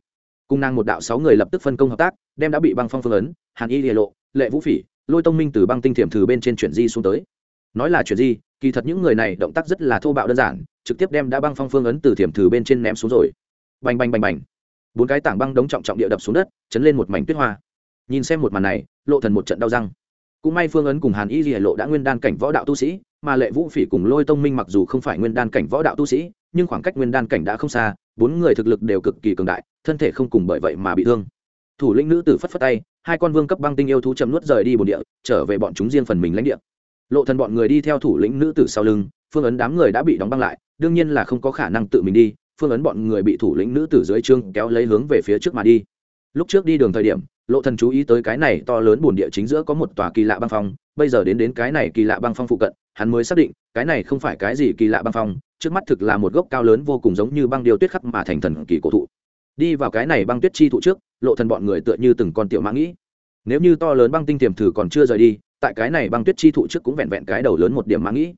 Cung năng một đạo sáu người lập tức phân công hợp tác, đem đã bị băng phong phương ấn, hàn y địa lộ, lệ vũ phỉ, lôi tông minh từ băng tinh tiềm thử bên trên chuyển di xuống tới. Nói là chuyển di, kỳ thật những người này động tác rất là thô bạo đơn giản, trực tiếp đem đã băng phong phương ấn từ tiềm thử bên trên ném xuống rồi. Bành bành bành bành. Bốn cái tảng băng đống trọng trọng địa đập xuống đất, chấn lên một mảnh tuyết hoa. Nhìn xem một màn này, lộ thần một trận đau răng cũng may phương ấn cùng hàn y lìa lộ đã nguyên đan cảnh võ đạo tu sĩ, mà lệ vũ phỉ cùng lôi tông minh mặc dù không phải nguyên đan cảnh võ đạo tu sĩ, nhưng khoảng cách nguyên đan cảnh đã không xa, bốn người thực lực đều cực kỳ cường đại, thân thể không cùng bởi vậy mà bị thương. Thủ lĩnh nữ tử phất phất tay, hai con vương cấp băng tinh yêu thú chấm nuốt rời đi bồn địa, trở về bọn chúng riêng phần mình lãnh địa. Lộ thần bọn người đi theo thủ lĩnh nữ tử sau lưng, phương ấn đám người đã bị đóng băng lại, đương nhiên là không có khả năng tự mình đi, phương ấn bọn người bị thủ lĩnh nữ tử dưới trương kéo lấy hướng về phía trước mà đi. Lúc trước đi đường thời điểm lộ thần chú ý tới cái này to lớn bùn địa chính giữa có một tòa kỳ lạ băng phong, bây giờ đến đến cái này kỳ lạ băng phong phụ cận, hắn mới xác định, cái này không phải cái gì kỳ lạ băng phong, trước mắt thực là một gốc cao lớn vô cùng giống như băng điều tuyết khắc mà thành thần kỳ cổ thụ. Đi vào cái này băng tuyết chi thụ trước, lộ thần bọn người tựa như từng con tiểu mã nghĩ. Nếu như to lớn băng tinh tiềm thử còn chưa rời đi, tại cái này băng tuyết chi thụ trước cũng vẹn vẹn cái đầu lớn một điểm mã nghĩ.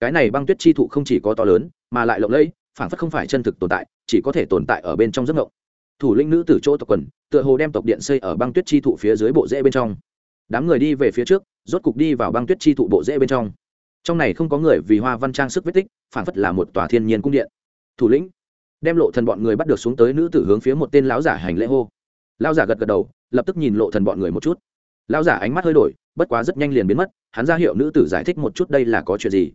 Cái này băng tuyết chi thụ không chỉ có to lớn, mà lại lộng lẫy phản phất không phải chân thực tồn tại, chỉ có thể tồn tại ở bên trong giấc ngộng thủ lĩnh nữ tử chỗ tộc quần, tựa hồ đem tộc điện xây ở băng tuyết chi thụ phía dưới bộ rễ bên trong. Đám người đi về phía trước, rốt cục đi vào băng tuyết chi thụ bộ rễ bên trong. Trong này không có người vì hoa văn trang sức vết tích, phản phất là một tòa thiên nhiên cung điện. Thủ lĩnh, đem lộ thần bọn người bắt được xuống tới nữ tử hướng phía một tên lão giả hành lễ hô. Lão giả gật gật đầu, lập tức nhìn lộ thần bọn người một chút. Lão giả ánh mắt hơi đổi, bất quá rất nhanh liền biến mất, hắn ra hiệu nữ tử giải thích một chút đây là có chuyện gì.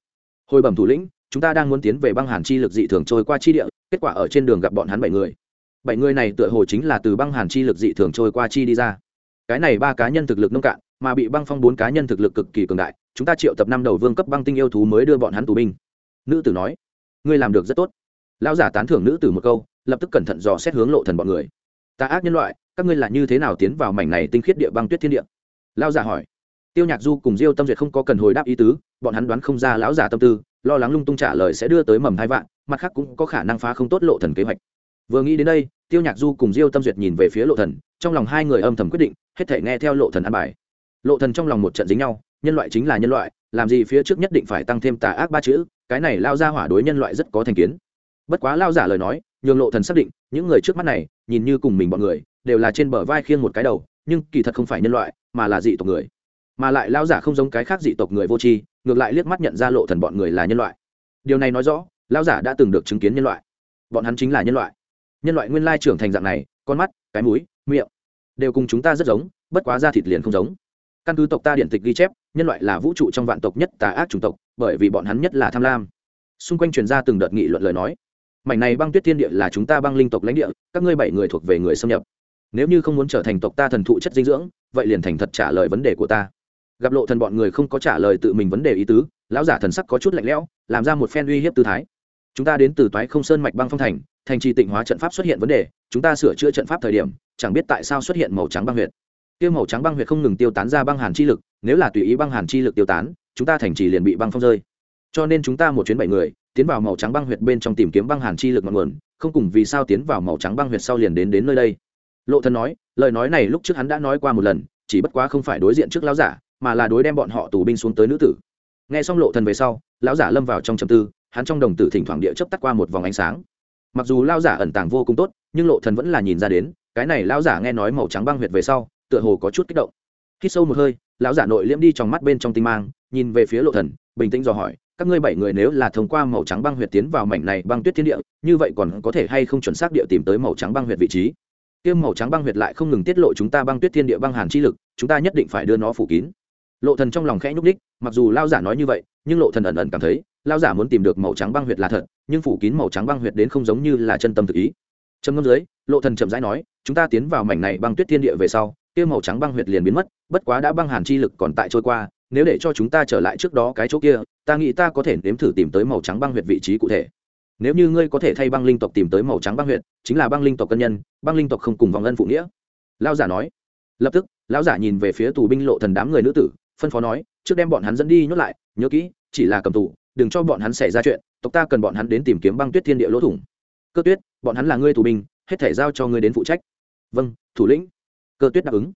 Hồi bẩm thủ lĩnh, chúng ta đang muốn tiến về băng hàn chi lực dị thường trôi qua chi địa, kết quả ở trên đường gặp bọn hắn bảy người bảy người này tựa hồ chính là từ băng hàn chi lực dị thường trôi qua chi đi ra. Cái này ba cá nhân thực lực nông cạn, mà bị băng phong bốn cá nhân thực lực cực kỳ cường đại, chúng ta triệu tập năm đầu vương cấp băng tinh yêu thú mới đưa bọn hắn tù binh. Nữ tử nói, ngươi làm được rất tốt. Lão giả tán thưởng nữ tử một câu, lập tức cẩn thận dò xét hướng lộ thần bọn người. Ta ác nhân loại, các ngươi là như thế nào tiến vào mảnh này tinh khiết địa băng tuyết thiên địa? Lão giả hỏi. Tiêu nhạc du cùng diêu tâm duyệt không có cần hồi đáp ý tứ, bọn hắn đoán không ra lão giả tâm tư, lo lắng lung tung trả lời sẽ đưa tới mầm hai vạn, mặt khác cũng có khả năng phá không tốt lộ thần kế hoạch vừa nghĩ đến đây, tiêu nhạc du cùng diêu tâm duyệt nhìn về phía lộ thần, trong lòng hai người âm thầm quyết định, hết thể nghe theo lộ thần ăn bài. Lộ thần trong lòng một trận dính nhau, nhân loại chính là nhân loại, làm gì phía trước nhất định phải tăng thêm tà ác ba chữ, cái này lao ra hỏa đối nhân loại rất có thành kiến. Bất quá lao giả lời nói, nhường lộ thần xác định, những người trước mắt này, nhìn như cùng mình bọn người, đều là trên bờ vai khiêng một cái đầu, nhưng kỳ thật không phải nhân loại, mà là dị tộc người. Mà lại lao giả không giống cái khác dị tộc người vô tri, ngược lại liếc mắt nhận ra lộ thần bọn người là nhân loại. Điều này nói rõ, lao giả đã từng được chứng kiến nhân loại. Bọn hắn chính là nhân loại nhân loại nguyên lai trưởng thành dạng này, con mắt, cái mũi, miệng đều cùng chúng ta rất giống, bất quá da thịt liền không giống. Căn cứ tộc ta điện tịch ghi chép, nhân loại là vũ trụ trong vạn tộc nhất tà ác chủng tộc, bởi vì bọn hắn nhất là tham lam. Xung quanh truyền ra từng đợt nghị luận lời nói. Mảnh này băng tuyết thiên địa là chúng ta băng linh tộc lãnh địa, các ngươi bảy người thuộc về người xâm nhập. Nếu như không muốn trở thành tộc ta thần thụ chất dinh dưỡng, vậy liền thành thật trả lời vấn đề của ta. Gặp lộ thần bọn người không có trả lời tự mình vấn đề ý tứ, lão giả thần sắc có chút lạnh lẽo, làm ra một phen uy hiếp tư thái. Chúng ta đến từ toái không sơn mạch băng phong thành thành trì tịnh hóa trận pháp xuất hiện vấn đề, chúng ta sửa chữa trận pháp thời điểm, chẳng biết tại sao xuất hiện màu trắng băng huyệt. Tiêu màu trắng băng huyệt không ngừng tiêu tán ra băng hàn chi lực, nếu là tùy ý băng hàn chi lực tiêu tán, chúng ta thành trì liền bị băng phong rơi. Cho nên chúng ta một chuyến bảy người, tiến vào màu trắng băng huyệt bên trong tìm kiếm băng hàn chi lực ngọn nguồn, không cùng vì sao tiến vào màu trắng băng huyệt sau liền đến đến nơi đây. Lộ thần nói, lời nói này lúc trước hắn đã nói qua một lần, chỉ bất quá không phải đối diện trước lão giả, mà là đối đem bọn họ tù binh xuống tới nữ tử. Nghe xong lộ thần về sau, lão giả lâm vào trong trầm tư, hắn trong đồng tử thỉnh thoảng địa chớp tắt qua một vòng ánh sáng mặc dù lao giả ẩn tàng vô cùng tốt, nhưng lộ thần vẫn là nhìn ra đến, cái này lao giả nghe nói màu trắng băng huyệt về sau, tựa hồ có chút kích động. Khi sâu một hơi, lão giả nội liễm đi trong mắt bên trong tinh mang, nhìn về phía lộ thần, bình tĩnh dò hỏi, các ngươi bảy người nếu là thông qua màu trắng băng huyệt tiến vào mảnh này băng tuyết thiên địa, như vậy còn có thể hay không chuẩn xác địa tìm tới màu trắng băng huyệt vị trí? Tiêm màu trắng băng huyệt lại không ngừng tiết lộ chúng ta băng tuyết thiên địa băng hàn chi lực, chúng ta nhất định phải đưa nó phủ kín. Lộ thần trong lòng khẽ nhúc đích mặc dù lao giả nói như vậy, nhưng lộ thần ẩn ẩn cảm thấy lao giả muốn tìm được màu trắng băng huyệt là thật, nhưng phủ kín màu trắng băng huyệt đến không giống như là chân tâm thực ý. Trầm ngâm dưới, lộ thần chậm rãi nói, chúng ta tiến vào mảnh này băng tuyết thiên địa về sau, kia màu trắng băng huyệt liền biến mất, bất quá đã băng hàn chi lực còn tại trôi qua, nếu để cho chúng ta trở lại trước đó cái chỗ kia, ta nghĩ ta có thể nếm thử tìm tới màu trắng băng huyệt vị trí cụ thể. Nếu như ngươi có thể thay băng linh tộc tìm tới màu trắng băng huyệt, chính là băng linh tộc cân nhân, băng linh tộc không cùng vòng ân phụ nghĩa. Lao giả nói. Lập tức, lão giả nhìn về phía tù binh lộ thần đám người nữ tử, phân phó nói, trước đem bọn hắn dẫn đi nhốt lại, nhớ kỹ, chỉ là cầm tù đừng cho bọn hắn xảy ra chuyện, tộc ta cần bọn hắn đến tìm kiếm băng tuyết thiên địa lỗ thủng. Cơ tuyết, bọn hắn là ngươi tù binh, hết thể giao cho ngươi đến phụ trách. Vâng thủ lĩnh. Cơ tuyết đáp ứng.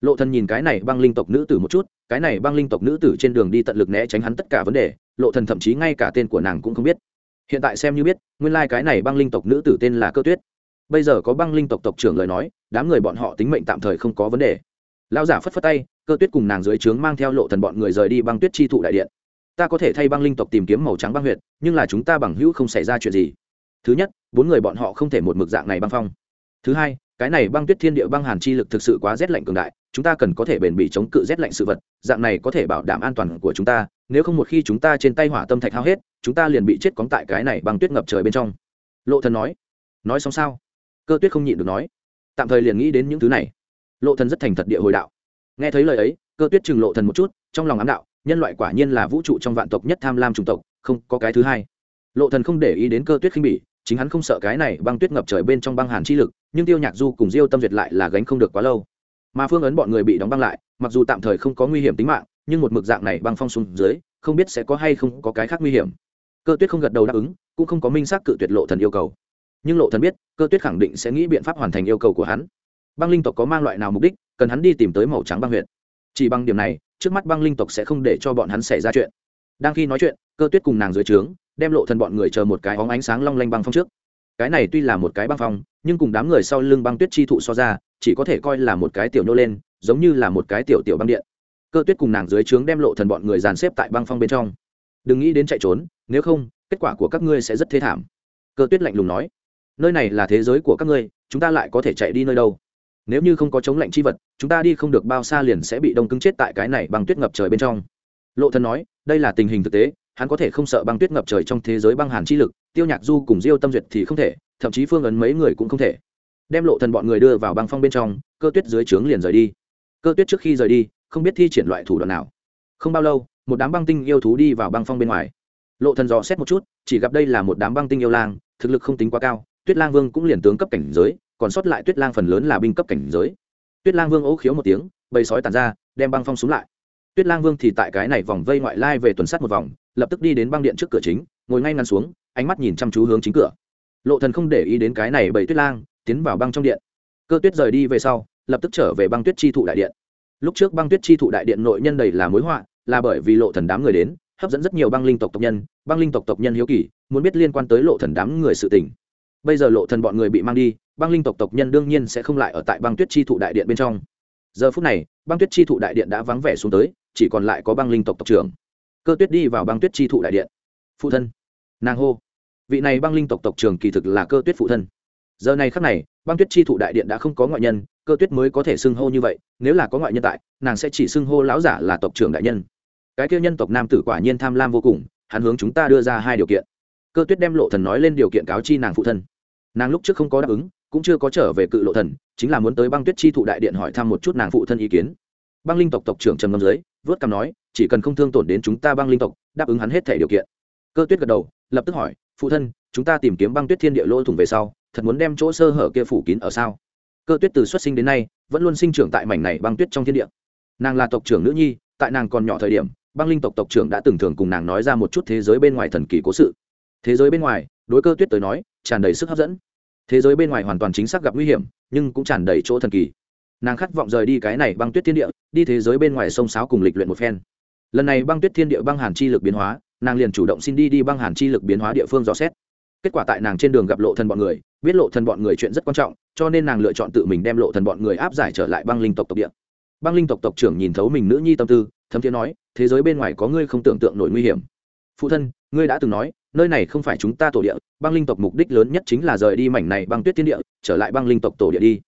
Lộ thần nhìn cái này băng linh tộc nữ tử một chút, cái này băng linh tộc nữ tử trên đường đi tận lực né tránh hắn tất cả vấn đề, lộ thần thậm chí ngay cả tên của nàng cũng không biết. Hiện tại xem như biết, nguyên lai like cái này băng linh tộc nữ tử tên là cơ tuyết. Bây giờ có băng linh tộc tộc trưởng lời nói, đám người bọn họ tính mệnh tạm thời không có vấn đề. Lão giả phất phất tay, cơ tuyết cùng nàng dưới trướng mang theo lộ thần bọn người rời đi băng tuyết chi thụ đại điện ta có thể thay băng linh tộc tìm kiếm màu trắng băng huyệt, nhưng là chúng ta bằng hữu không xảy ra chuyện gì. Thứ nhất, bốn người bọn họ không thể một mực dạng này băng phong. Thứ hai, cái này băng tuyết thiên địa băng hàn chi lực thực sự quá rét lạnh cường đại, chúng ta cần có thể bền bỉ chống cự rét lạnh sự vật, dạng này có thể bảo đảm an toàn của chúng ta, nếu không một khi chúng ta trên tay hỏa tâm thạch hao hết, chúng ta liền bị chết cóng tại cái này băng tuyết ngập trời bên trong. Lộ thần nói. Nói xong sao? Cơ tuyết không nhịn được nói. Tạm thời liền nghĩ đến những thứ này. Lộ thần rất thành thật địa hồi đạo. Nghe thấy lời ấy, cơ tuyết chừng lộ thần một chút, trong lòng ám đạo nhân loại quả nhiên là vũ trụ trong vạn tộc nhất tham lam chủng tộc, không có cái thứ hai. Lộ thần không để ý đến cơ tuyết khinh bỉ, chính hắn không sợ cái này băng tuyết ngập trời bên trong băng hàn chi lực, nhưng tiêu nhạc du cùng diêu tâm duyệt lại là gánh không được quá lâu. Mà phương ấn bọn người bị đóng băng lại, mặc dù tạm thời không có nguy hiểm tính mạng, nhưng một mực dạng này băng phong xuống dưới, không biết sẽ có hay không có cái khác nguy hiểm. Cơ tuyết không gật đầu đáp ứng, cũng không có minh xác cự tuyệt lộ thần yêu cầu. Nhưng lộ thần biết, cơ tuyết khẳng định sẽ nghĩ biện pháp hoàn thành yêu cầu của hắn. Băng linh tộc có mang loại nào mục đích, cần hắn đi tìm tới màu trắng băng huyện chỉ bằng điểm này trước mắt băng linh tộc sẽ không để cho bọn hắn xảy ra chuyện. Đang khi nói chuyện, cơ tuyết cùng nàng dưới trướng, đem lộ thần bọn người chờ một cái óng ánh sáng long lanh băng phong trước. Cái này tuy là một cái băng phong, nhưng cùng đám người sau lưng băng tuyết chi thụ so ra, chỉ có thể coi là một cái tiểu nô lên, giống như là một cái tiểu tiểu băng điện. Cơ tuyết cùng nàng dưới trướng đem lộ thần bọn người dàn xếp tại băng phong bên trong. Đừng nghĩ đến chạy trốn, nếu không, kết quả của các ngươi sẽ rất thê thảm. Cơ tuyết lạnh lùng nói, nơi này là thế giới của các ngươi, chúng ta lại có thể chạy đi nơi đâu? Nếu như không có chống lạnh chi vật, chúng ta đi không được bao xa liền sẽ bị đông cứng chết tại cái này băng tuyết ngập trời bên trong. Lộ thần nói, đây là tình hình thực tế, hắn có thể không sợ băng tuyết ngập trời trong thế giới băng hàn chi lực, tiêu nhạc du cùng diêu tâm duyệt thì không thể, thậm chí phương ấn mấy người cũng không thể. Đem lộ thần bọn người đưa vào băng phong bên trong, cơ tuyết dưới trướng liền rời đi. Cơ tuyết trước khi rời đi, không biết thi triển loại thủ đoạn nào. Không bao lâu, một đám băng tinh yêu thú đi vào băng phong bên ngoài. Lộ thần dò xét một chút, chỉ gặp đây là một đám băng tinh yêu lang, thực lực không tính quá cao, tuyết lang vương cũng liền tướng cấp cảnh giới còn sót lại tuyết lang phần lớn là binh cấp cảnh giới. Tuyết lang vương ố khiếu một tiếng, bầy sói tàn ra, đem băng phong xuống lại. Tuyết lang vương thì tại cái này vòng vây ngoại lai về tuần sát một vòng, lập tức đi đến băng điện trước cửa chính, ngồi ngay ngắn xuống, ánh mắt nhìn chăm chú hướng chính cửa. Lộ thần không để ý đến cái này bầy tuyết lang, tiến vào băng trong điện. Cơ tuyết rời đi về sau, lập tức trở về băng tuyết chi thụ đại điện. Lúc trước băng tuyết chi thụ đại điện nội nhân đầy là mối họa, là bởi vì lộ thần đám người đến, hấp dẫn rất nhiều băng linh tộc tộc nhân, băng linh tộc tộc nhân hiếu kỳ, muốn biết liên quan tới lộ thần đám người sự tình. Bây giờ lộ thần bọn người bị mang đi băng linh tộc tộc nhân đương nhiên sẽ không lại ở tại băng tuyết chi thụ đại điện bên trong. Giờ phút này, băng tuyết chi thụ đại điện đã vắng vẻ xuống tới, chỉ còn lại có băng linh tộc tộc trưởng. Cơ tuyết đi vào băng tuyết chi thụ đại điện. Phụ thân. Nàng hô. Vị này băng linh tộc tộc trưởng kỳ thực là cơ tuyết phụ thân. Giờ này khắc này, băng tuyết chi thụ đại điện đã không có ngoại nhân, cơ tuyết mới có thể xưng hô như vậy, nếu là có ngoại nhân tại, nàng sẽ chỉ xưng hô lão giả là tộc trưởng đại nhân. Cái kêu nhân tộc nam tử quả nhiên tham lam vô cùng, hắn hướng chúng ta đưa ra hai điều kiện. Cơ tuyết đem lộ thần nói lên điều kiện cáo chi nàng phụ thân. Nàng lúc trước không có đáp ứng cũng chưa có trở về cự lộ thần, chính là muốn tới băng tuyết chi thụ đại điện hỏi thăm một chút nàng phụ thân ý kiến. Băng linh tộc tộc trưởng trầm ngâm dưới, vớt cằm nói, chỉ cần không thương tổn đến chúng ta băng linh tộc, đáp ứng hắn hết thể điều kiện. Cơ tuyết gật đầu, lập tức hỏi, phụ thân, chúng ta tìm kiếm băng tuyết thiên địa lỗ thủng về sau, thật muốn đem chỗ sơ hở kia phủ kín ở sao? Cơ tuyết từ xuất sinh đến nay, vẫn luôn sinh trưởng tại mảnh này băng tuyết trong thiên địa. Nàng là tộc trưởng nữ nhi, tại nàng còn nhỏ thời điểm, băng linh tộc tộc trưởng đã từng thường cùng nàng nói ra một chút thế giới bên ngoài thần kỳ cố sự. Thế giới bên ngoài, đối cơ tuyết tới nói, tràn đầy sức hấp dẫn thế giới bên ngoài hoàn toàn chính xác gặp nguy hiểm, nhưng cũng tràn đầy chỗ thần kỳ. Nàng khát vọng rời đi cái này băng tuyết thiên địa, đi thế giới bên ngoài sông sáo cùng lịch luyện một phen. Lần này băng tuyết thiên địa băng hàn chi lực biến hóa, nàng liền chủ động xin đi đi băng hàn chi lực biến hóa địa phương dò xét. Kết quả tại nàng trên đường gặp lộ thần bọn người, biết lộ thần bọn người chuyện rất quan trọng, cho nên nàng lựa chọn tự mình đem lộ thần bọn người áp giải trở lại băng linh tộc tộc địa. Băng linh tộc tộc trưởng nhìn thấu mình nữ nhi tâm tư, thấm thiế nói, thế giới bên ngoài có ngươi không tưởng tượng nổi nguy hiểm. Phụ thân, ngươi đã từng nói nơi này không phải chúng ta tổ địa, băng linh tộc mục đích lớn nhất chính là rời đi mảnh này băng tuyết thiên địa, trở lại băng linh tộc tổ địa đi.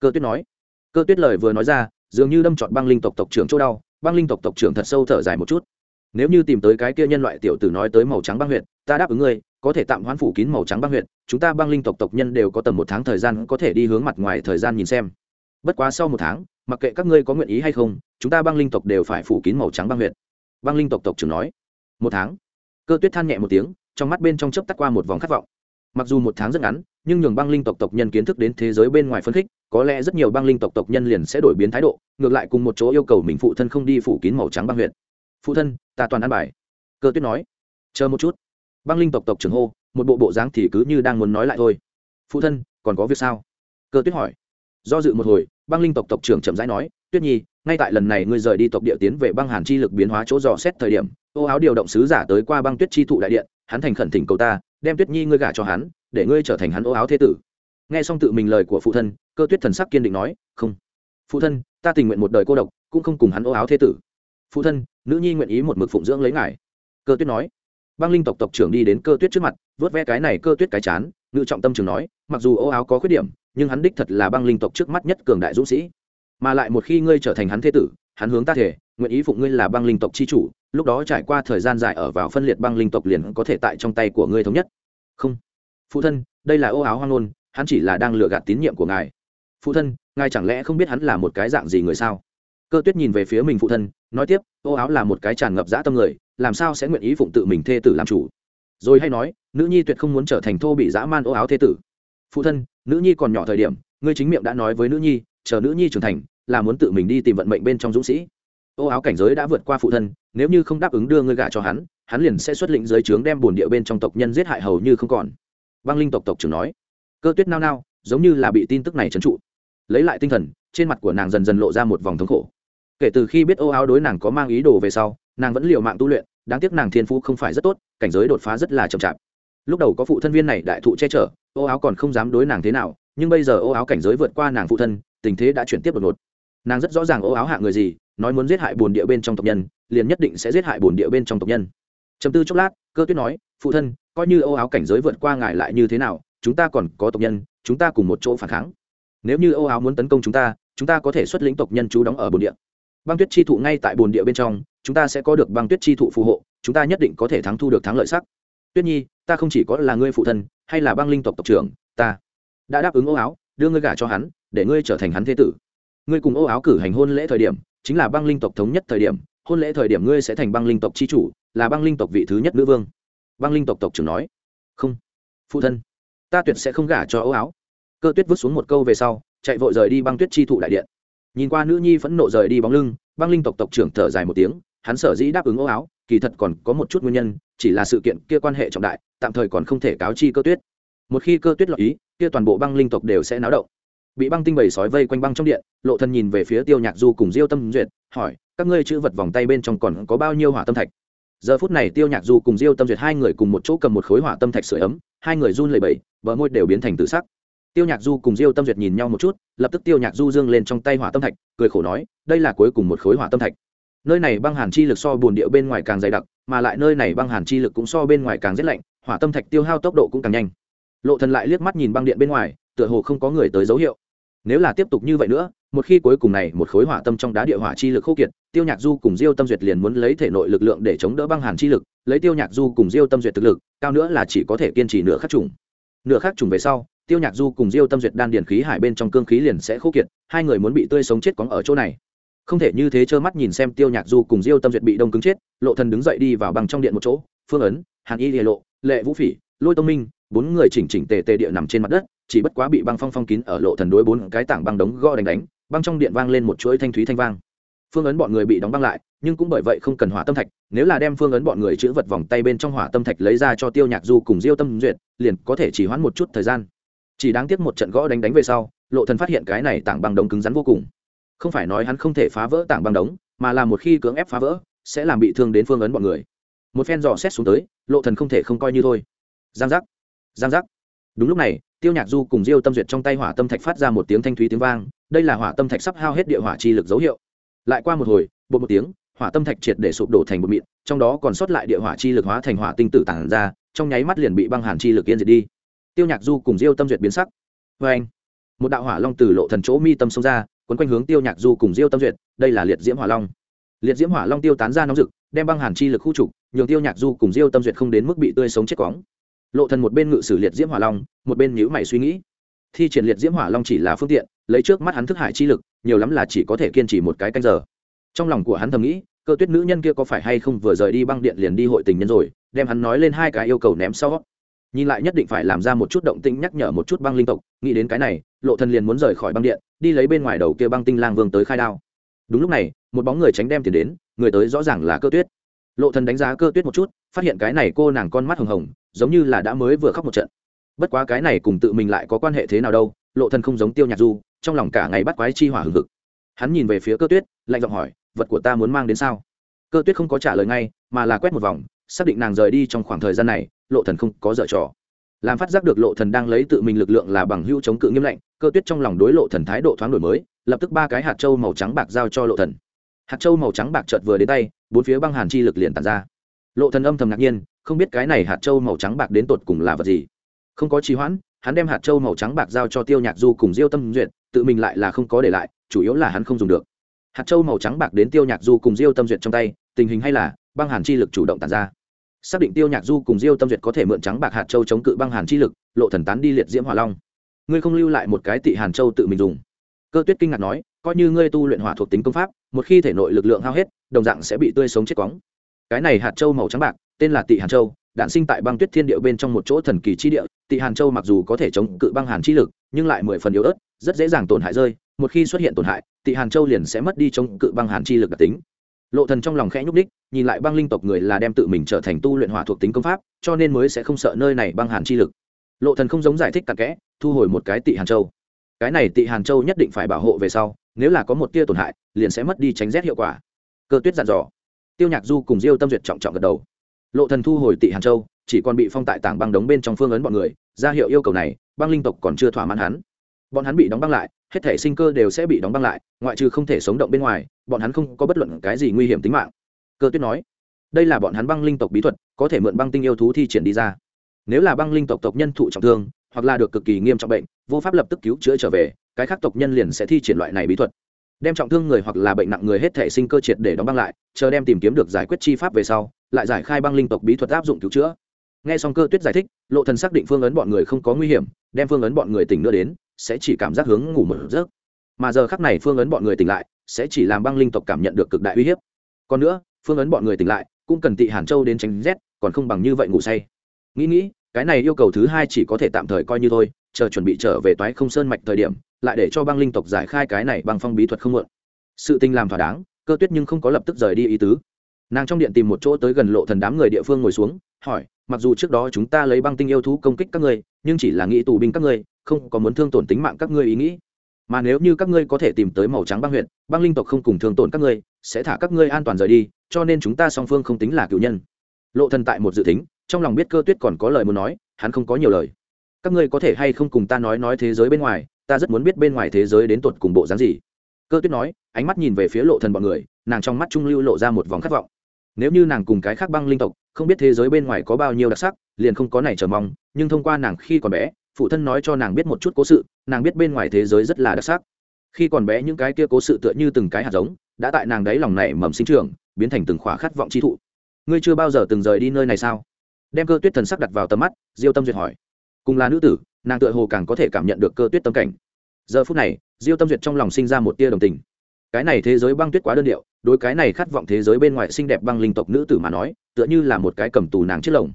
Cơ tuyết nói. Cơ tuyết lời vừa nói ra, dường như đâm trọn băng linh tộc tộc trưởng chỗ đau, băng linh tộc tộc trưởng thật sâu thở dài một chút. Nếu như tìm tới cái kia nhân loại tiểu tử nói tới màu trắng băng huyện ta đáp ứng ngươi, có thể tạm hoãn phủ kín màu trắng băng huyện chúng ta băng linh tộc tộc nhân đều có tầm một tháng thời gian có thể đi hướng mặt ngoài thời gian nhìn xem. Bất quá sau một tháng, mặc kệ các ngươi có nguyện ý hay không, chúng ta băng linh tộc đều phải phủ kín màu trắng băng huyện băng linh tộc tộc trưởng nói. Một tháng? Cơ tuyết than nhẹ một tiếng trong mắt bên trong chớp tắt qua một vòng khát vọng. Mặc dù một tháng rất ngắn, nhưng nhường băng linh tộc tộc nhân kiến thức đến thế giới bên ngoài phân khích, có lẽ rất nhiều băng linh tộc tộc nhân liền sẽ đổi biến thái độ, ngược lại cùng một chỗ yêu cầu mình phụ thân không đi phủ kín màu trắng băng huyện phụ thân, ta toàn ăn bài. Cơ tuyết nói. Chờ một chút. Băng linh tộc tộc trưởng hô, một bộ bộ dáng thì cứ như đang muốn nói lại thôi. Phụ thân, còn có việc sao? Cơ tuyết hỏi. Do dự một hồi, băng linh tộc tộc trưởng chậm rãi nói, tuyết nhi, ngay tại lần này ngươi rời đi tộc địa tiến về băng hàn chi lực biến hóa chỗ dò xét thời điểm, ô áo điều động sứ giả tới qua băng tuyết chi thụ đại điện hắn thành khẩn thỉnh cầu ta, đem tuyết nhi ngươi gả cho hắn, để ngươi trở thành hắn ô áo thế tử. Nghe xong tự mình lời của phụ thân, cơ tuyết thần sắc kiên định nói, không. Phụ thân, ta tình nguyện một đời cô độc, cũng không cùng hắn ô áo thế tử. Phụ thân, nữ nhi nguyện ý một mực phụng dưỡng lấy ngài. Cơ tuyết nói. Băng linh tộc tộc trưởng đi đến cơ tuyết trước mặt, vớt ve cái này cơ tuyết cái chán, ngự trọng tâm trường nói, mặc dù ô áo có khuyết điểm, nhưng hắn đích thật là băng linh tộc trước mắt nhất cường đại dũng sĩ. Mà lại một khi ngươi trở thành hắn thế tử, hắn hướng ta thể, nguyện ý phụng ngươi là băng linh tộc c h i chủ lúc đó trải qua thời gian dài ở vào phân liệt băng linh tộc liền có thể tại trong tay của ngươi thống nhất. Không. Phụ thân, đây là ô áo hoang ngôn, hắn chỉ là đang lừa gạt tín nhiệm của ngài. Phụ thân, ngài chẳng lẽ không biết hắn là một cái dạng gì người sao? Cơ tuyết nhìn về phía mình phụ thân, nói tiếp, ô áo là một cái tràn ngập dã tâm người, làm sao sẽ nguyện ý phụng tự mình thê tử làm chủ? Rồi hay nói, nữ nhi tuyệt không muốn trở thành thô bị dã man ô áo thê tử. Phụ thân, nữ nhi còn nhỏ thời điểm, ngươi chính miệng đã nói với nữ nhi, chờ nữ nhi trưởng thành, là muốn tự mình đi tìm vận mệnh bên trong dũng sĩ ô áo cảnh giới đã vượt qua phụ thân, nếu như không đáp ứng đưa ngươi gả cho hắn hắn liền sẽ xuất lĩnh giới trướng đem bồn địa bên trong tộc nhân giết hại hầu như không còn. Băng linh tộc tộc trưởng nói. Cơ tuyết nao nao, giống như là bị tin tức này trấn trụ. Lấy lại tinh thần, trên mặt của nàng dần dần lộ ra một vòng thống khổ. Kể từ khi biết ô áo đối nàng có mang ý đồ về sau, nàng vẫn liều mạng tu luyện, đáng tiếc nàng thiên phú không phải rất tốt, cảnh giới đột phá rất là chậm chạp. Lúc đầu có phụ thân viên này đại thụ che chở, ô áo còn không dám đối nàng thế nào, nhưng bây giờ ô áo cảnh giới vượt qua nàng phụ thân, tình thế đã chuyển tiếp đột ngột. Nàng rất rõ ràng ô áo hạ người gì nói muốn giết hại bồn địa bên trong tộc nhân, liền nhất định sẽ giết hại bồn địa bên trong tộc nhân. Chấm tư chốc lát, cơ tuyết nói, phụ thân, coi như ô áo cảnh giới vượt qua ngài lại như thế nào, chúng ta còn có tộc nhân, chúng ta cùng một chỗ phản kháng. Nếu như ô áo muốn tấn công chúng ta chúng ta có thể xuất lĩnh tộc nhân chú đóng ở bồn địa. Băng tuyết chi thụ ngay tại bồn địa bên trong, chúng ta sẽ có được băng tuyết chi thụ phù hộ, chúng ta nhất định có thể thắng thu được thắng lợi sắc. Tuyết nhi, ta không chỉ có là ngươi phụ thân, hay là băng linh tộc tộc trưởng, ta đã đáp ứng ô áo, đưa ngươi gả cho hắn, để ngươi trở thành hắn thế tử. Ngươi cùng ô áo cử hành hôn lễ thời điểm chính là băng linh tộc thống nhất thời điểm, hôn lễ thời điểm ngươi sẽ thành băng linh tộc chi chủ, là băng linh tộc vị thứ nhất nữ vương. Băng linh tộc tộc trưởng nói. Không, phụ thân, ta tuyệt sẽ không gả cho ấu áo. Cơ tuyết vứt xuống một câu về sau, chạy vội rời đi băng tuyết chi thụ đại điện. Nhìn qua nữ nhi phẫn nộ rời đi bóng lưng, băng linh tộc tộc trưởng thở dài một tiếng, hắn sở dĩ đáp ứng ấu áo, kỳ thật còn có một chút nguyên nhân, chỉ là sự kiện kia quan hệ trọng đại, tạm thời còn không thể cáo chi cơ tuyết. Một khi cơ tuyết lọt ý, kia toàn bộ băng linh tộc đều sẽ náo động bị băng tinh bầy sói vây quanh băng trong điện, lộ thần nhìn về phía tiêu nhạc du cùng diêu tâm duyệt, hỏi, các ngươi chữ vật vòng tay bên trong còn có bao nhiêu hỏa tâm thạch? Giờ phút này tiêu nhạc du cùng diêu tâm duyệt hai người cùng một chỗ cầm một khối hỏa tâm thạch sửa ấm, hai người run lẩy bẩy, bờ môi đều biến thành tự sắc. Tiêu nhạc du cùng diêu tâm duyệt nhìn nhau một chút, lập tức tiêu nhạc du dương lên trong tay hỏa tâm thạch, cười khổ nói, đây là cuối cùng một khối hỏa tâm thạch. Nơi này băng hàn chi lực so bùn địa bên ngoài càng dày đặc, mà lại nơi này băng hàn chi lực cũng so bên ngoài càng rét lạnh, hỏa tâm thạch tiêu hao tốc độ cũng càng nhanh. Lộ thần lại liếc mắt nhìn băng điện bên ngoài, tựa hồ không có người tới dấu hiệu nếu là tiếp tục như vậy nữa, một khi cuối cùng này một khối hỏa tâm trong đá địa hỏa chi lực khô kiệt, tiêu nhạc du cùng diêu tâm duyệt liền muốn lấy thể nội lực lượng để chống đỡ băng hàn chi lực, lấy tiêu nhạc du cùng diêu tâm duyệt thực lực, cao nữa là chỉ có thể kiên trì nửa khắc trùng. Nửa khắc trùng về sau, tiêu nhạc du cùng diêu tâm duyệt đan điền khí hải bên trong cương khí liền sẽ khô kiệt, hai người muốn bị tươi sống chết cóng ở chỗ này. Không thể như thế trơ mắt nhìn xem tiêu nhạc du cùng diêu tâm duyệt bị đông cứng chết, lộ thần đứng dậy đi vào bằng trong điện một chỗ, phương ấn, hàn y lìa lộ, lệ vũ phỉ, lôi tông minh, bốn người chỉnh chỉnh tề tề địa nằm trên mặt đất chỉ bất quá bị băng phong phong kín ở lộ thần đối bốn cái tảng băng đống gõ đánh đánh, băng trong điện vang lên một chuỗi thanh thúy thanh vang. Phương ấn bọn người bị đóng băng lại, nhưng cũng bởi vậy không cần hỏa tâm thạch, nếu là đem phương ấn bọn người chữ vật vòng tay bên trong hỏa tâm thạch lấy ra cho tiêu nhạc du cùng diêu tâm duyệt, liền có thể chỉ hoãn một chút thời gian. Chỉ đáng tiếc một trận gõ đánh đánh về sau, lộ thần phát hiện cái này tảng băng đống cứng rắn vô cùng. Không phải nói hắn không thể phá vỡ tảng băng đống, mà là một khi cưỡng ép phá vỡ, sẽ làm bị thương đến phương ấn bọn người. Một phen dò xét xuống tới, lộ thần không thể không coi như thôi. Giang giác. Giang giác. Đúng lúc này tiêu nhạc du cùng diêu tâm duyệt trong tay hỏa tâm thạch phát ra một tiếng thanh thúy tiếng vang, đây là hỏa tâm thạch sắp hao hết địa hỏa chi lực dấu hiệu. Lại qua một hồi bộ một tiếng, hỏa tâm thạch triệt để sụp đổ thành một mịn, trong đó còn sót lại địa hỏa chi lực hóa thành hỏa tinh tử tản ra, trong nháy mắt liền bị băng hàn chi lực yên diệt đi. Tiêu nhạc du cùng diêu tâm duyệt biến sắc. Vê anh, một đạo hỏa long từ lộ thần chỗ mi tâm xông ra, quấn quanh hướng tiêu nhạc du cùng diêu tâm duyệt, đây là liệt diễm hỏa long. Liệt diễm hỏa long tiêu tán ra nóng rực, đem băng hàn chi lực khu trục, nhường tiêu nhạc du cùng diêu tâm duyệt không đến mức bị tươi sống chết cóng lộ thần một bên ngự sử liệt diễm hỏa long, một bên nhíu mày suy nghĩ. Thi triển liệt diễm hỏa long chỉ là phương tiện, lấy trước mắt hắn thức hải chi lực, nhiều lắm là chỉ có thể kiên trì một cái canh giờ. Trong lòng của hắn thầm nghĩ, cơ tuyết nữ nhân kia có phải hay không vừa rời đi băng điện liền đi hội tình nhân rồi, đem hắn nói lên hai cái yêu cầu ném sau. Nhìn lại nhất định phải làm ra một chút động tĩnh nhắc nhở một chút băng linh tộc, nghĩ đến cái này, lộ thần liền muốn rời khỏi băng điện, đi lấy bên ngoài đầu kia băng tinh lang vương tới khai đao. Đúng lúc này, một bóng người tránh đem tiền đến, người tới rõ ràng là cơ tuyết lộ thần đánh giá cơ tuyết một chút, phát hiện cái này cô nàng con mắt hồng hồng, giống như là đã mới vừa khóc một trận. Bất quá cái này cùng tự mình lại có quan hệ thế nào đâu, lộ thần không giống tiêu nhạc du, trong lòng cả ngày bắt quái chi hỏa hừng hực. Hắn nhìn về phía cơ tuyết, lạnh giọng hỏi, vật của ta muốn mang đến sao? Cơ tuyết không có trả lời ngay, mà là quét một vòng, xác định nàng rời đi trong khoảng thời gian này, lộ thần không có dở trò. Làm phát giác được lộ thần đang lấy tự mình lực lượng là bằng hữu chống cự nghiêm lệnh, cơ tuyết trong lòng đối lộ thần thái độ thoáng đổi mới, lập tức ba cái hạt châu màu trắng bạc giao cho lộ thần hạt châu màu trắng bạc chợt vừa đến tay, bốn phía băng hàn chi lực liền tàn ra. Lộ thần âm thầm ngạc nhiên, không biết cái này hạt châu màu trắng bạc đến tột cùng là vật gì. Không có trì hoãn, hắn đem hạt châu màu trắng bạc giao cho tiêu nhạc du cùng diêu tâm duyệt, tự mình lại là không có để lại, chủ yếu là hắn không dùng được. Hạt châu màu trắng bạc đến tiêu nhạc du cùng diêu tâm duyệt trong tay, tình hình hay là, băng hàn chi lực chủ động tàn ra. Xác định tiêu nhạc du cùng diêu tâm duyệt có thể mượn trắng bạc hạt châu chống cự băng hàn chi lực, lộ thần tán đi liệt diễm hỏa long. Ngươi không lưu lại một cái tị hàn châu tự mình dùng. Cơ tuyết kinh ngạc nói coi như ngươi tu luyện hỏa thuộc tính công pháp, một khi thể nội lực lượng hao hết, đồng dạng sẽ bị tươi sống chết quóng. Cái này hạt châu màu trắng bạc, tên là tị hàn châu, đản sinh tại băng tuyết thiên địa bên trong một chỗ thần kỳ chi địa. Tị hàn châu mặc dù có thể chống cự băng hàn chi lực, nhưng lại mười phần yếu ớt, rất dễ dàng tổn hại rơi. Một khi xuất hiện tổn hại, tị hàn châu liền sẽ mất đi chống cự băng hàn chi lực đặc tính. Lộ thần trong lòng khẽ nhúc đích nhìn lại băng linh tộc người là đem tự mình trở thành tu luyện hỏa thuộc tính công pháp, cho nên mới sẽ không sợ nơi này băng hàn chi lực. Lộ thần không giống giải thích tạc kẽ, thu hồi một cái tị hàn châu. Cái này tị hàn châu nhất định phải bảo hộ về sau nếu là có một tia tổn hại, liền sẽ mất đi tránh rét hiệu quả. Cơ tuyết dặn dò. Tiêu nhạc du cùng diêu tâm duyệt trọng trọng gật đầu. Lộ thần thu hồi tị hàn châu, chỉ còn bị phong tại tảng băng đống bên trong phương ấn bọn người, ra hiệu yêu cầu này, băng linh tộc còn chưa thỏa mãn hắn. Bọn hắn bị đóng băng lại, hết thể sinh cơ đều sẽ bị đóng băng lại, ngoại trừ không thể sống động bên ngoài, bọn hắn không có bất luận cái gì nguy hiểm tính mạng. Cơ tuyết nói, đây là bọn hắn băng linh tộc bí thuật, có thể mượn băng tinh yêu thú thi triển đi ra. Nếu là băng linh tộc tộc nhân thụ trọng thương, hoặc là được cực kỳ nghiêm trọng bệnh, vô pháp lập tức cứu chữa trở về cái khác tộc nhân liền sẽ thi triển loại này bí thuật. Đem trọng thương người hoặc là bệnh nặng người hết thể sinh cơ triệt để đóng băng lại, chờ đem tìm kiếm được giải quyết chi pháp về sau, lại giải khai băng linh tộc bí thuật áp dụng cứu chữa. Nghe xong cơ tuyết giải thích, lộ thần xác định phương ấn bọn người không có nguy hiểm, đem phương ấn bọn người tỉnh nữa đến, sẽ chỉ cảm giác hướng ngủ một giấc. Mà giờ khắc này phương ấn bọn người tỉnh lại, sẽ chỉ làm băng linh tộc cảm nhận được cực đại uy hiếp. Còn nữa, phương ấn bọn người tỉnh lại, cũng cần tị hàn châu đến tránh rét, còn không bằng như vậy ngủ say. Nghĩ nghĩ, cái này yêu cầu thứ hai chỉ có thể tạm thời coi như thôi, chờ chuẩn bị trở về toái không sơn mạch thời điểm lại để cho băng linh tộc giải khai cái này bằng phong bí thuật không mượn sự tình làm thỏa đáng, cơ tuyết nhưng không có lập tức rời đi ý tứ. Nàng trong điện tìm một chỗ tới gần lộ thần đám người địa phương ngồi xuống, hỏi, mặc dù trước đó chúng ta lấy băng tinh yêu thú công kích các ngươi, nhưng chỉ là nghĩ tù binh các ngươi, không có muốn thương tổn tính mạng các ngươi ý nghĩ. Mà nếu như các ngươi có thể tìm tới màu trắng băng huyện băng linh tộc không cùng thương tổn các ngươi, sẽ thả các ngươi an toàn rời đi, cho nên chúng ta song phương không tính là cựu nhân. Lộ thần tại một dự tính, trong lòng biết cơ tuyết còn có lời muốn nói, hắn không có nhiều lời. Các ngươi có thể hay không cùng ta nói nói thế giới bên ngoài ta rất muốn biết bên ngoài thế giới đến tột cùng bộ dáng gì. Cơ tuyết nói, ánh mắt nhìn về phía lộ thần bọn người, nàng trong mắt trung lưu lộ ra một vòng khát vọng. Nếu như nàng cùng cái khác băng linh tộc, không biết thế giới bên ngoài có bao nhiêu đặc sắc, liền không có này chờ mong, nhưng thông qua nàng khi còn bé, phụ thân nói cho nàng biết một chút cố sự, nàng biết bên ngoài thế giới rất là đặc sắc. Khi còn bé những cái kia cố sự tựa như từng cái hạt giống, đã tại nàng đấy lòng này mầm sinh trưởng, biến thành từng khỏa khát vọng chi thụ. Ngươi chưa bao giờ từng rời đi nơi này sao? Đem cơ tuyết thần sắc đặt vào tầm mắt, diêu tâm duyệt hỏi. Cùng là nữ tử nàng tựa hồ càng có thể cảm nhận được cơ tuyết tâm cảnh. Giờ phút này, diêu tâm duyệt trong lòng sinh ra một tia đồng tình. Cái này thế giới băng tuyết quá đơn điệu, đối cái này khát vọng thế giới bên ngoài xinh đẹp băng linh tộc nữ tử mà nói, tựa như là một cái cầm tù nàng chiếc lồng.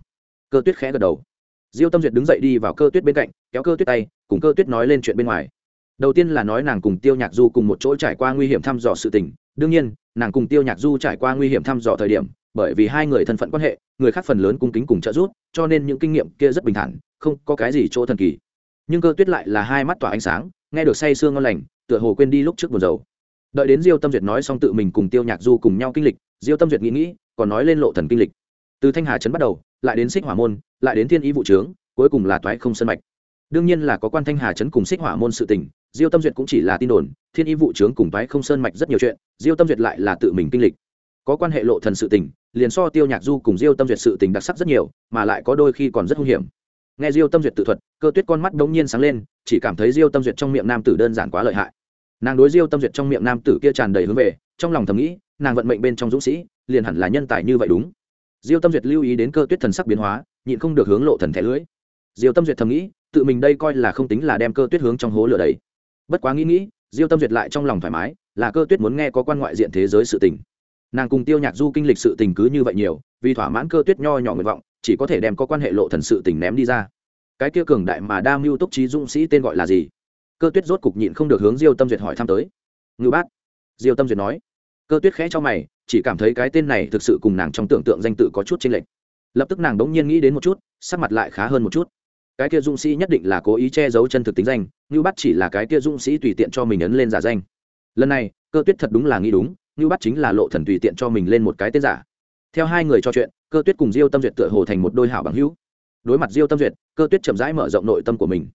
Cơ tuyết khẽ gật đầu. Diêu tâm duyệt đứng dậy đi vào cơ tuyết bên cạnh, kéo cơ tuyết tay, cùng cơ tuyết nói lên chuyện bên ngoài. Đầu tiên là nói nàng cùng tiêu nhạc du cùng một chỗ trải qua nguy hiểm thăm dò sự tình. Đương nhiên, nàng cùng tiêu nhạc du trải qua nguy hiểm thăm dò thời điểm bởi vì hai người thân phận quan hệ, người khác phần lớn cung kính cùng trợ giúp, cho nên những kinh nghiệm kia rất bình thản, không có cái gì chỗ thần kỳ. Nhưng cơ tuyết lại là hai mắt tỏa ánh sáng, nghe được say sương ngon lành, tựa hồ quên đi lúc trước buồn dầu đợi đến diêu tâm duyệt nói xong tự mình cùng tiêu nhạc du cùng nhau kinh lịch, diêu tâm duyệt nghĩ nghĩ, còn nói lên lộ thần kinh lịch. Từ thanh hà trấn bắt đầu, lại đến xích hỏa môn, lại đến thiên ý vụ trướng, cuối cùng là toái không sân mạch. Đương nhiên là có quan thanh hà Trấn cùng xích hỏa môn sự tình, diêu tâm duyệt cũng chỉ là tin đồn, thiên y vụ trướng cùng toái không sơn mạch rất nhiều chuyện, diêu tâm duyệt lại là tự mình kinh lịch. Có quan hệ lộ thần sự tình liền so tiêu nhạc du cùng diêu tâm duyệt sự tình đặc sắc rất nhiều, mà lại có đôi khi còn rất hung hiểm. Nghe diêu tâm duyệt tự thuật, cơ tuyết con mắt đống nhiên sáng lên, chỉ cảm thấy diêu tâm duyệt trong miệng nam tử đơn giản quá lợi hại. Nàng đối diêu tâm duyệt trong miệng nam tử kia tràn đầy hướng về, trong lòng thầm nghĩ, nàng vận mệnh bên trong dũng sĩ, liền hẳn là nhân tài như vậy đúng. Diêu tâm duyệt lưu ý đến cơ tuyết thần sắc biến hóa, nhịn không được hướng lộ thần thẻ lưới diêu tâm duyệt thầm nghĩ, tự mình đây coi là không tính là đem cơ tuyết hướng trong hố lửa đấy. Bất quá nghĩ nghĩ, diêu tâm duyệt lại trong lòng thoải mái, là cơ tuyết muốn nghe có quan ngoại diện thế giới sự tình nàng cùng tiêu nhạc du kinh lịch sự tình cứ như vậy nhiều, vì thỏa mãn cơ tuyết nho nhỏ nguyện vọng, chỉ có thể đem có quan hệ lộ thần sự tình ném đi ra. Cái kia cường đại mà đa mưu túc trí dũng sĩ tên gọi là gì? Cơ tuyết rốt cục nhịn không được hướng diêu tâm duyệt hỏi thăm tới. Ngư bát diêu tâm duyệt nói. Cơ tuyết khẽ cho mày, chỉ cảm thấy cái tên này thực sự cùng nàng trong tưởng tượng danh tự có chút chênh lệch. Lập tức nàng đống nhiên nghĩ đến một chút, sắc mặt lại khá hơn một chút. Cái kia dũng sĩ nhất định là cố ý che giấu chân thực tính danh ngư bác chỉ là cái kia dũng sĩ tùy tiện cho mình ấn lên giả danh. Lần này, cơ tuyết thật đúng là nghĩ đúng như bắt chính là lộ thần tùy tiện cho mình lên một cái tên giả. Theo hai người trò chuyện, cơ tuyết cùng diêu tâm duyệt tựa hồ thành một đôi hảo bằng hữu. Đối mặt diêu tâm duyệt, cơ tuyết chậm rãi mở rộng nội tâm của mình.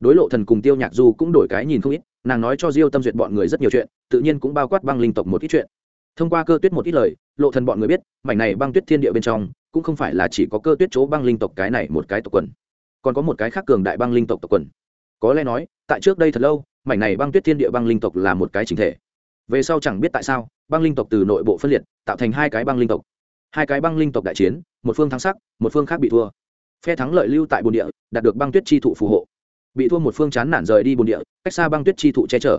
Đối lộ thần cùng tiêu nhạc du cũng đổi cái nhìn không ít, nàng nói cho diêu tâm duyệt bọn người rất nhiều chuyện, tự nhiên cũng bao quát băng linh tộc một ít chuyện. Thông qua cơ tuyết một ít lời, lộ thần bọn người biết, mảnh này băng tuyết thiên địa bên trong, cũng không phải là chỉ có cơ tuyết chỗ băng linh tộc cái này một cái tộc quần. Còn có một cái khác cường đại băng linh tộc tộc quần. Có lẽ nói, tại trước đây thật lâu, mảnh này băng tuyết thiên địa băng linh tộc là một cái chính thể về sau chẳng biết tại sao, băng linh tộc từ nội bộ phân liệt, tạo thành hai cái băng linh tộc. Hai cái băng linh tộc đại chiến, một phương thắng sắc, một phương khác bị thua. Phe thắng lợi lưu tại bồn địa, đạt được băng tuyết chi thụ phù hộ. Bị thua một phương chán nản rời đi bồn địa, cách xa băng tuyết chi thụ che chở.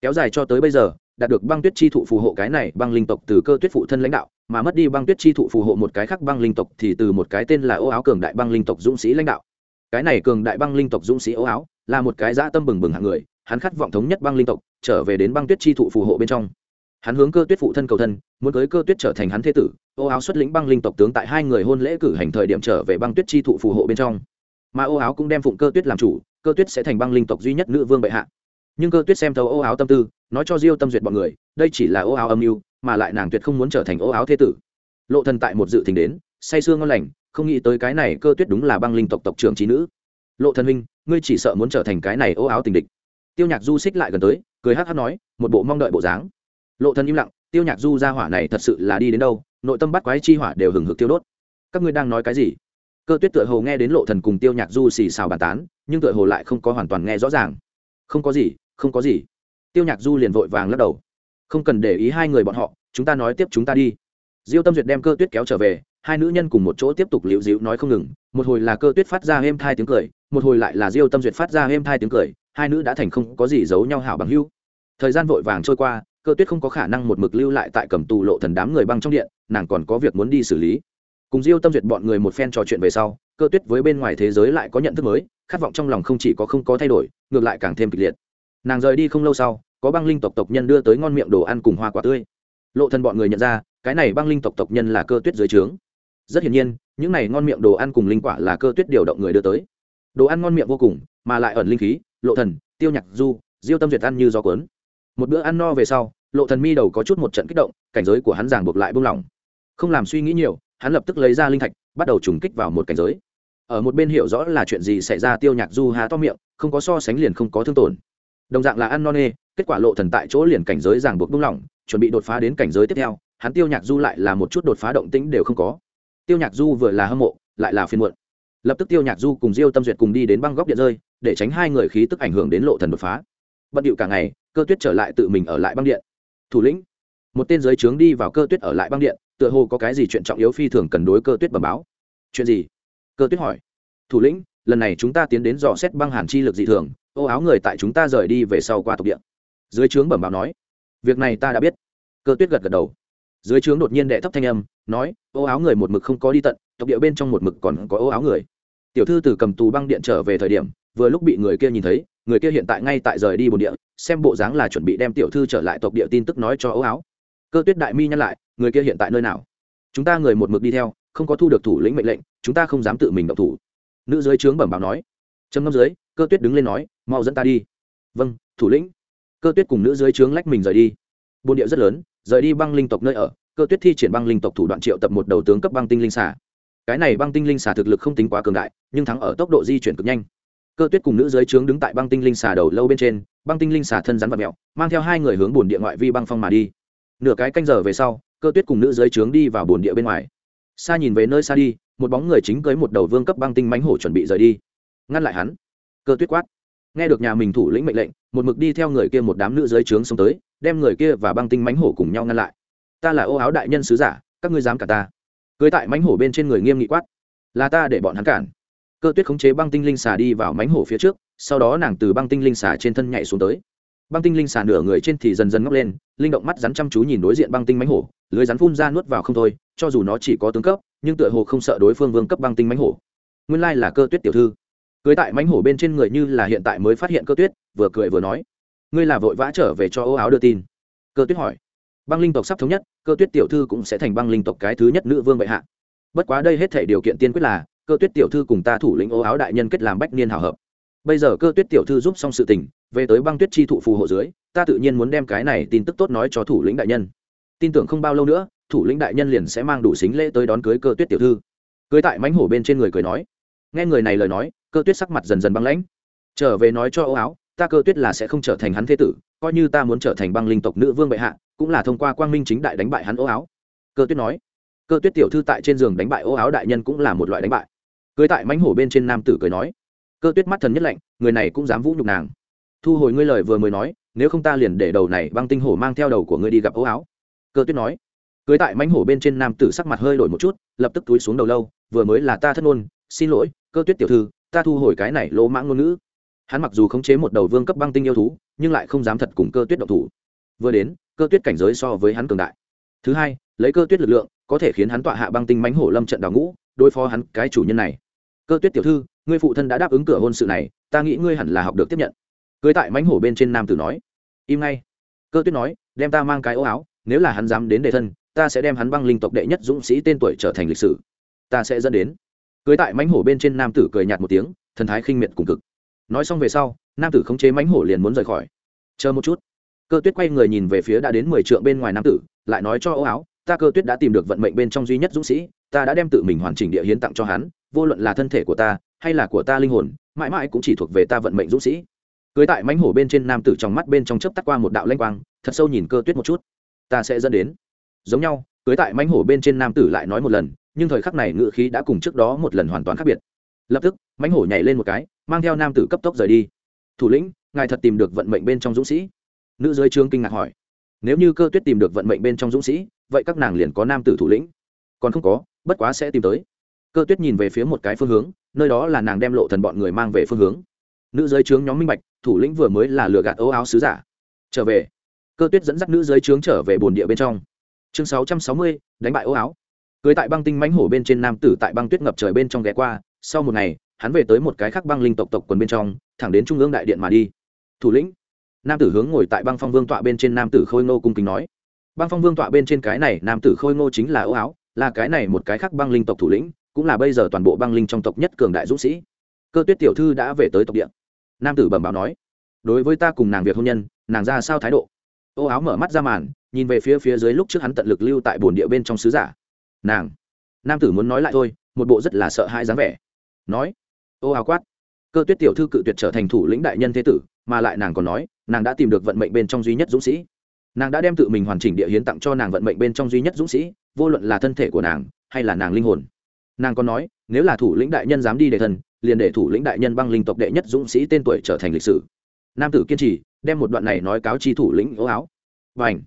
Kéo dài cho tới bây giờ, đạt được băng tuyết chi thụ phù hộ cái này băng linh tộc từ cơ tuyết phụ thân lãnh đạo, mà mất đi băng tuyết chi thụ phù hộ một cái khác băng linh tộc thì từ một cái tên là ô áo cường đại băng linh tộc dũng sĩ lãnh đạo. Cái này cường đại băng linh tộc dũng sĩ ô áo là một cái dã tâm bừng bừng hạng người hắn khát vọng thống nhất băng linh tộc, trở về đến băng tuyết chi thụ phù hộ bên trong. Hắn hướng cơ tuyết phụ thân cầu thân, muốn cưới cơ tuyết trở thành hắn thế tử, ô áo xuất lĩnh băng linh tộc tướng tại hai người hôn lễ cử hành thời điểm trở về băng tuyết chi thụ phù hộ bên trong. Mà ô áo cũng đem phụng cơ tuyết làm chủ, cơ tuyết sẽ thành băng linh tộc duy nhất nữ vương bệ hạ. Nhưng cơ tuyết xem thấu ô áo tâm tư, nói cho diêu tâm duyệt bọn người, đây chỉ là ô áo âm mưu, mà lại nàng tuyệt không muốn trở thành ô áo thế tử. Lộ thần tại một dự thình đến, say sương ngon lành, không nghĩ tới cái này cơ tuyết đúng là băng linh tộc tộc trưởng trí nữ. Lộ thần huynh, ngươi chỉ sợ muốn trở thành cái này ô áo tình địch tiêu nhạc du xích lại gần tới, cười hát hát nói, một bộ mong đợi bộ dáng. Lộ thần im lặng, tiêu nhạc du ra hỏa này thật sự là đi đến đâu, nội tâm bắt quái chi hỏa đều hừng hực tiêu đốt. Các ngươi đang nói cái gì? Cơ tuyết tựa hồ nghe đến lộ thần cùng tiêu nhạc du xì xào bàn tán, nhưng tựa hồ lại không có hoàn toàn nghe rõ ràng. Không có gì, không có gì. Tiêu nhạc du liền vội vàng lắc đầu. Không cần để ý hai người bọn họ, chúng ta nói tiếp chúng ta đi. Diêu tâm duyệt đem cơ tuyết kéo trở về, hai nữ nhân cùng một chỗ tiếp tục liễu dịu nói không ngừng. Một hồi là cơ tuyết phát ra êm thai tiếng cười, một hồi lại là diêu tâm duyệt phát ra êm thai tiếng cười hai nữ đã thành không có gì giấu nhau hảo bằng hưu. Thời gian vội vàng trôi qua, cơ tuyết không có khả năng một mực lưu lại tại cầm tù lộ thần đám người băng trong điện, nàng còn có việc muốn đi xử lý. Cùng diêu tâm duyệt bọn người một phen trò chuyện về sau, cơ tuyết với bên ngoài thế giới lại có nhận thức mới, khát vọng trong lòng không chỉ có không có thay đổi, ngược lại càng thêm kịch liệt. Nàng rời đi không lâu sau, có băng linh tộc tộc nhân đưa tới ngon miệng đồ ăn cùng hoa quả tươi. Lộ thần bọn người nhận ra, cái này băng linh tộc tộc nhân là cơ tuyết dưới trướng. Rất hiển nhiên, những này ngon miệng đồ ăn cùng linh quả là cơ tuyết điều động người đưa tới. Đồ ăn ngon miệng vô cùng, mà lại ẩn linh khí lộ thần, tiêu nhạc du, diêu tâm duyệt ăn như gió cuốn. Một bữa ăn no về sau, lộ thần mi đầu có chút một trận kích động, cảnh giới của hắn giảng buộc lại buông lỏng. Không làm suy nghĩ nhiều, hắn lập tức lấy ra linh thạch, bắt đầu trùng kích vào một cảnh giới. Ở một bên hiểu rõ là chuyện gì xảy ra, tiêu nhạc du há to miệng, không có so sánh liền không có thương tổn. Đồng dạng là ăn no nê, kết quả lộ thần tại chỗ liền cảnh giới giảng buộc buông lỏng, chuẩn bị đột phá đến cảnh giới tiếp theo, hắn tiêu nhạc du lại là một chút đột phá động tĩnh đều không có. Tiêu nhạc du vừa là hâm mộ, lại là phiền muộn. Lập tức tiêu nhạc du cùng diêu tâm duyệt cùng đi đến băng góc điện rơi để tránh hai người khí tức ảnh hưởng đến lộ thần đột phá. Bận điệu cả ngày, cơ tuyết trở lại tự mình ở lại băng điện. Thủ lĩnh, một tên giới trướng đi vào cơ tuyết ở lại băng điện, tựa hồ có cái gì chuyện trọng yếu phi thường cần đối cơ tuyết bẩm báo. Chuyện gì? Cơ tuyết hỏi. Thủ lĩnh, lần này chúng ta tiến đến dò xét băng hàn chi lực dị thường, ô áo người tại chúng ta rời đi về sau qua tộc điện dưới trướng bẩm báo nói. Việc này ta đã biết. Cơ tuyết gật gật đầu. Dưới trướng đột nhiên đệ thấp thanh âm, nói, ô áo người một mực không có đi tận, tộc địa bên trong một mực còn có ô áo người. Tiểu thư từ cầm tù băng điện trở về thời điểm vừa lúc bị người kia nhìn thấy, người kia hiện tại ngay tại rời đi bồn địa, xem bộ dáng là chuẩn bị đem tiểu thư trở lại tộc địa tin tức nói cho ấu áo. Cơ tuyết đại mi nhắc lại, người kia hiện tại nơi nào? Chúng ta người một mực đi theo, không có thu được thủ lĩnh mệnh lệnh, chúng ta không dám tự mình động thủ. Nữ dưới trướng bẩm báo nói. Trầm ngâm dưới, cơ tuyết đứng lên nói, mau dẫn ta đi. Vâng thủ lĩnh. Cơ tuyết cùng nữ dưới trướng lách mình rời đi. Bồn địa rất lớn, rời đi băng linh tộc nơi ở, cơ tuyết thi triển băng linh tộc thủ đoạn triệu tập một đầu tướng cấp băng tinh linh xả cái này băng tinh linh xà thực lực không tính quá cường đại, nhưng thắng ở tốc độ di chuyển cực nhanh cơ tuyết cùng nữ giới trướng đứng tại băng tinh linh xà đầu lâu bên trên, băng tinh linh xà thân rắn và mẹo, mang theo hai người hướng bồn địa ngoại vi băng phong mà đi. Nửa cái canh giờ về sau, cơ tuyết cùng nữ giới trướng đi vào bồn địa bên ngoài. Xa nhìn về nơi xa đi, một bóng người chính cưới một đầu vương cấp băng tinh mánh hổ chuẩn bị rời đi. Ngăn lại hắn. Cơ tuyết quát. Nghe được nhà mình thủ lĩnh mệnh lệnh, một mực đi theo người kia một đám nữ giới trướng xông tới, đem người kia và băng tinh mánh hổ cùng nhau ngăn lại. Ta là ô áo đại nhân sứ giả, các ngươi dám cả ta. Cưới tại mánh hổ bên trên người nghiêm nghị quát. Là ta để bọn hắn cản cơ tuyết khống chế băng tinh linh xà đi vào mánh hổ phía trước, sau đó nàng từ băng tinh linh xà trên thân nhảy xuống tới. Băng tinh linh xà nửa người trên thì dần dần ngóc lên, linh động mắt rắn chăm chú nhìn đối diện băng tinh mánh hổ, lưới rắn phun ra nuốt vào không thôi, cho dù nó chỉ có tướng cấp, nhưng tựa hồ không sợ đối phương vương cấp băng tinh mánh hổ. Nguyên lai là cơ tuyết tiểu thư. Cưới tại mánh hổ bên trên người như là hiện tại mới phát hiện cơ tuyết, vừa cười vừa nói. Ngươi là vội vã trở về cho ô áo đưa tin. Cơ tuyết hỏi. Băng linh tộc sắp thống nhất, cơ tuyết tiểu thư cũng sẽ thành băng linh tộc cái thứ nhất nữ vương bệ hạ. Bất quá đây hết thể điều kiện tiên quyết là cơ tuyết tiểu thư cùng ta thủ lĩnh ô áo đại nhân kết làm bách niên hào hợp. Bây giờ cơ tuyết tiểu thư giúp xong sự tình, về tới băng tuyết chi thụ phù hộ dưới, ta tự nhiên muốn đem cái này tin tức tốt nói cho thủ lĩnh đại nhân. Tin tưởng không bao lâu nữa, thủ lĩnh đại nhân liền sẽ mang đủ xính lễ tới đón cưới cơ tuyết tiểu thư. Cưới tại mánh hổ bên trên người cười nói. Nghe người này lời nói, cơ tuyết sắc mặt dần dần băng lãnh. Trở về nói cho ô áo, ta cơ tuyết là sẽ không trở thành hắn thế tử, coi như ta muốn trở thành băng linh tộc nữ vương bệ hạ, cũng là thông qua quang minh chính đại đánh bại hắn ô áo. Cơ tuyết nói. Cơ tuyết tiểu thư tại trên giường đánh bại ô áo đại nhân cũng là một loại đánh bại cưới tại mánh hổ bên trên nam tử cười nói, cơ tuyết mắt thần nhất lạnh, người này cũng dám vũ nhục nàng. Thu hồi ngươi lời vừa mới nói, nếu không ta liền để đầu này băng tinh hổ mang theo đầu của ngươi đi gặp ấu áo. Cơ tuyết nói. Cưới tại mánh hổ bên trên nam tử sắc mặt hơi đổi một chút, lập tức túi xuống đầu lâu, vừa mới là ta thất ngôn, xin lỗi, cơ tuyết tiểu thư, ta thu hồi cái này lỗ mãng ngôn ngữ. Hắn mặc dù khống chế một đầu vương cấp băng tinh yêu thú, nhưng lại không dám thật cùng cơ tuyết độc thủ. Vừa đến, cơ tuyết cảnh giới so với hắn cường đại. Thứ hai, lấy cơ tuyết lực lượng, có thể khiến hắn tọa hạ băng tinh mánh hổ lâm trận đào ngũ, đối phó hắn cái chủ nhân này cơ tuyết tiểu thư, ngươi phụ thân đã đáp ứng cửa hôn sự này, ta nghĩ ngươi hẳn là học được tiếp nhận. Cưới tại mánh hổ bên trên nam tử nói, im ngay. Cơ tuyết nói, đem ta mang cái ố áo, nếu là hắn dám đến đề thân, ta sẽ đem hắn băng linh tộc đệ nhất dũng sĩ tên tuổi trở thành lịch sử. Ta sẽ dẫn đến. Cưới tại mánh hổ bên trên nam tử cười nhạt một tiếng, thần thái khinh miệt cùng cực. Nói xong về sau, nam tử khống chế mánh hổ liền muốn rời khỏi. Chờ một chút. Cơ tuyết quay người nhìn về phía đã đến mười t bên ngoài nam tử, lại nói cho ố áo, ta cơ tuyết đã tìm được vận mệnh bên trong duy nhất dũng sĩ, ta đã đem tự mình hoàn chỉnh địa hiến tặng cho hắn vô luận là thân thể của ta, hay là của ta linh hồn, mãi mãi cũng chỉ thuộc về ta vận mệnh dũng sĩ. Cưới tại mánh hổ bên trên nam tử trong mắt bên trong chớp tắt qua một đạo lanh quang, thật sâu nhìn cơ tuyết một chút. Ta sẽ dẫn đến. Giống nhau, cưới tại mánh hổ bên trên nam tử lại nói một lần, nhưng thời khắc này ngự khí đã cùng trước đó một lần hoàn toàn khác biệt. Lập tức mánh hổ nhảy lên một cái, mang theo nam tử cấp tốc rời đi. Thủ lĩnh, ngài thật tìm được vận mệnh bên trong dũng sĩ? Nữ giới trương kinh ngạc hỏi. Nếu như cơ tuyết tìm được vận mệnh bên trong dũng sĩ, vậy các nàng liền có nam tử thủ lĩnh. Còn không có, bất quá sẽ tìm tới cơ tuyết nhìn về phía một cái phương hướng, nơi đó là nàng đem lộ thần bọn người mang về phương hướng. Nữ giới trướng nhóm minh bạch, thủ lĩnh vừa mới là lừa gạt ấu áo sứ giả. Trở về. Cơ tuyết dẫn dắt nữ giới trướng trở về bồn địa bên trong. Chương sáu trăm sáu mươi, đánh bại ấu áo. Cưới tại băng tinh mãnh hổ bên trên nam tử tại băng tuyết ngập trời bên trong ghé qua, sau một ngày, hắn về tới một cái khác băng linh tộc tộc quần bên trong, thẳng đến trung ương đại điện mà đi. Thủ lĩnh. Nam tử hướng ngồi tại băng phong vương tọa bên trên nam tử khôi ngô cung kính nói. Băng phong vương tọa bên trên cái này, nam tử khôi ngô chính là ấu áo, là cái này một cái khác băng linh tộc thủ lĩnh cũng là bây giờ toàn bộ băng linh trong tộc nhất cường đại dũng sĩ. Cơ tuyết tiểu thư đã về tới tộc địa. Nam tử bẩm báo nói, đối với ta cùng nàng việc hôn nhân, nàng ra sao thái độ? Ô áo mở mắt ra màn, nhìn về phía phía dưới lúc trước hắn tận lực lưu tại bồn địa bên trong sứ giả. Nàng? Nam tử muốn nói lại thôi, một bộ rất là sợ hãi dáng vẻ. Nói, ô áo quát. Cơ tuyết tiểu thư cự tuyệt trở thành thủ lĩnh đại nhân thế tử, mà lại nàng còn nói, nàng đã tìm được vận mệnh bên trong duy nhất dũng sĩ. Nàng đã đem tự mình hoàn chỉnh địa hiến tặng cho nàng vận mệnh bên trong duy nhất dũng sĩ, vô luận là thân thể của nàng, hay là nàng linh hồn nàng còn nói, nếu là thủ lĩnh đại nhân dám đi đề thần, liền để thủ lĩnh đại nhân băng linh tộc đệ nhất dũng sĩ tên tuổi trở thành lịch sử. Nam tử kiên trì, đem một đoạn này nói cáo chi thủ lĩnh ô áo. Và ảnh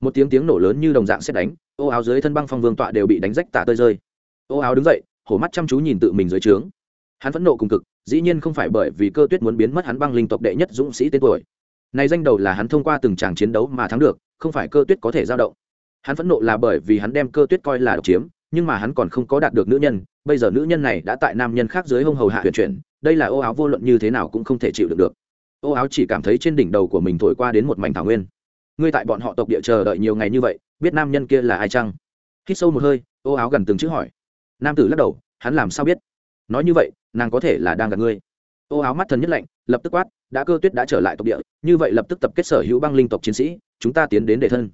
một tiếng tiếng nổ lớn như đồng dạng xét đánh, ô áo dưới thân băng phong vương tọa đều bị đánh rách tả tơi rơi. Ô áo đứng dậy, hổ mắt chăm chú nhìn tự mình dưới trướng. Hắn phẫn nộ cùng cực, dĩ nhiên không phải bởi vì cơ tuyết muốn biến mất hắn băng linh tộc đệ nhất dũng sĩ tên tuổi. Này danh đầu là hắn thông qua từng tràng chiến đấu mà thắng được, không phải cơ tuyết có thể giao động. Hắn phẫn nộ là bởi vì hắn đem cơ tuyết coi là độc chiếm nhưng mà hắn còn không có đạt được nữ nhân, bây giờ nữ nhân này đã tại nam nhân khác dưới hông hầu hạ huyền chuyển, đây là ô áo vô luận như thế nào cũng không thể chịu được được. Ô áo chỉ cảm thấy trên đỉnh đầu của mình thổi qua đến một mảnh thảo nguyên. Ngươi tại bọn họ tộc địa chờ đợi nhiều ngày như vậy, biết nam nhân kia là ai chăng? Hít sâu một hơi, ô áo gần từng chữ hỏi. Nam tử lắc đầu, hắn làm sao biết? Nói như vậy, nàng có thể là đang gặp ngươi. Ô áo mắt thần nhất lạnh, lập tức quát, đã cơ tuyết đã trở lại tộc địa, như vậy lập tức tập kết sở hữu băng linh tộc chiến sĩ, chúng ta tiến đến để thân.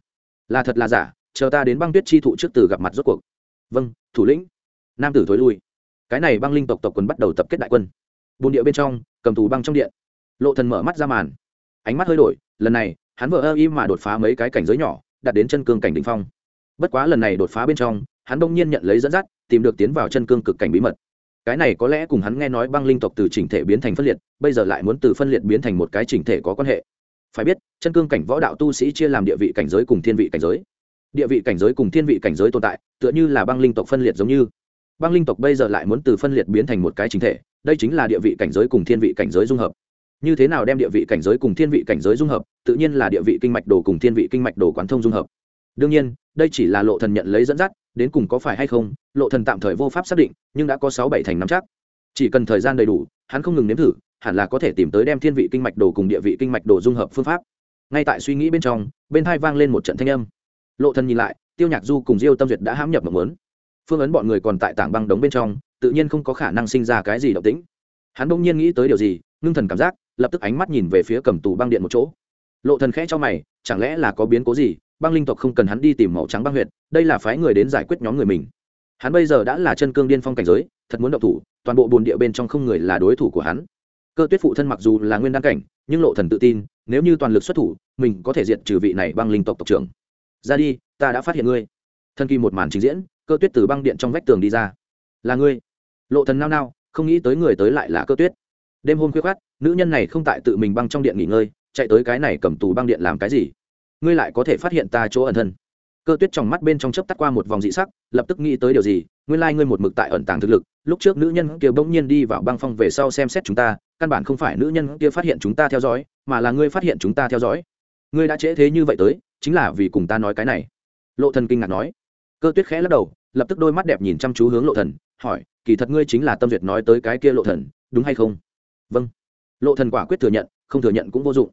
Là thật là giả, chờ ta đến băng tuyết chi thụ trước từ gặp mặt rốt cuộc vâng thủ lĩnh. Nam tử thối lui. Cái này băng linh tộc tộc quân bắt đầu tập kết đại quân. Bồn địa bên trong, cầm tù băng trong điện. Lộ thần mở mắt ra màn. Ánh mắt hơi đổi, lần này, hắn vợ ơ im mà đột phá mấy cái cảnh giới nhỏ, đạt đến chân cương cảnh đỉnh phong. Bất quá lần này đột phá bên trong, hắn đông nhiên nhận lấy dẫn dắt, tìm được tiến vào chân cương cực cảnh bí mật. Cái này có lẽ cùng hắn nghe nói băng linh tộc từ chỉnh thể biến thành phân liệt, bây giờ lại muốn từ phân liệt biến thành một cái chỉnh thể có quan hệ. Phải biết, chân cương cảnh võ đạo tu sĩ chia làm địa vị cảnh giới cùng thiên vị cảnh giới địa vị cảnh giới cùng thiên vị cảnh giới tồn tại, tựa như là băng linh tộc phân liệt giống như. Băng linh tộc bây giờ lại muốn từ phân liệt biến thành một cái chính thể, đây chính là địa vị cảnh giới cùng thiên vị cảnh giới dung hợp. Như thế nào đem địa vị cảnh giới cùng thiên vị cảnh giới dung hợp, tự nhiên là địa vị kinh mạch đồ cùng thiên vị kinh mạch đồ quán thông dung hợp. Đương nhiên, đây chỉ là lộ thần nhận lấy dẫn dắt, đến cùng có phải hay không, lộ thần tạm thời vô pháp xác định, nhưng đã có sáu bảy thành năm chắc. Chỉ cần thời gian đầy đủ, hắn không ngừng nếm thử, hẳn là có thể tìm tới đem thiên vị kinh mạch đồ cùng địa vị kinh mạch đồ dung hợp phương pháp. Ngay tại suy nghĩ bên trong, bên thai vang lên một trận thanh âm lộ thần nhìn lại, tiêu nhạc du cùng diêu tâm duyệt đã hãm nhập mộng muốn phương ấn bọn người còn tại tảng băng đống bên trong, tự nhiên không có khả năng sinh ra cái gì động tĩnh. Hắn bỗng nhiên nghĩ tới điều gì, ngưng thần cảm giác, lập tức ánh mắt nhìn về phía cầm tù băng điện một chỗ. Lộ thần khẽ cho mày, chẳng lẽ là có biến cố gì, băng linh tộc không cần hắn đi tìm màu trắng băng huyệt, đây là phái người đến giải quyết nhóm người mình. Hắn bây giờ đã là chân cương điên phong cảnh giới, thật muốn động thủ, toàn bộ bồn địa bên trong không người là đối thủ của hắn. Cơ tuyết phụ thân mặc dù là nguyên đăng cảnh, nhưng lộ thần tự tin, nếu như toàn lực xuất thủ, mình có thể diệt trừ vị này băng linh tộc tộc trưởng ra đi, ta đã phát hiện ngươi. Thân kỳ một màn trình diễn, cơ tuyết từ băng điện trong vách tường đi ra. Là ngươi. Lộ thần nao nao, không nghĩ tới người tới lại là cơ tuyết. Đêm hôm khuya khát nữ nhân này không tại tự mình băng trong điện nghỉ ngơi, chạy tới cái này cầm tù băng điện làm cái gì? Ngươi lại có thể phát hiện ta chỗ ẩn thân. Cơ tuyết trong mắt bên trong chớp tắt qua một vòng dị sắc, lập tức nghĩ tới điều gì, nguyên lai ngươi một mực tại ẩn tàng thực lực, lúc trước nữ nhân kia bỗng nhiên đi vào băng phong về sau xem xét chúng ta, căn bản không phải nữ nhân kia phát hiện chúng ta theo dõi, mà là ngươi phát hiện chúng ta theo dõi ngươi đã trễ thế như vậy tới, chính là vì cùng ta nói cái này. Lộ thần kinh ngạc nói. Cơ tuyết khẽ lắc đầu, lập tức đôi mắt đẹp nhìn chăm chú hướng lộ thần, hỏi, kỳ thật ngươi chính là tâm duyệt nói tới cái kia lộ thần, đúng hay không? Vâng. Lộ thần quả quyết thừa nhận, không thừa nhận cũng vô dụng.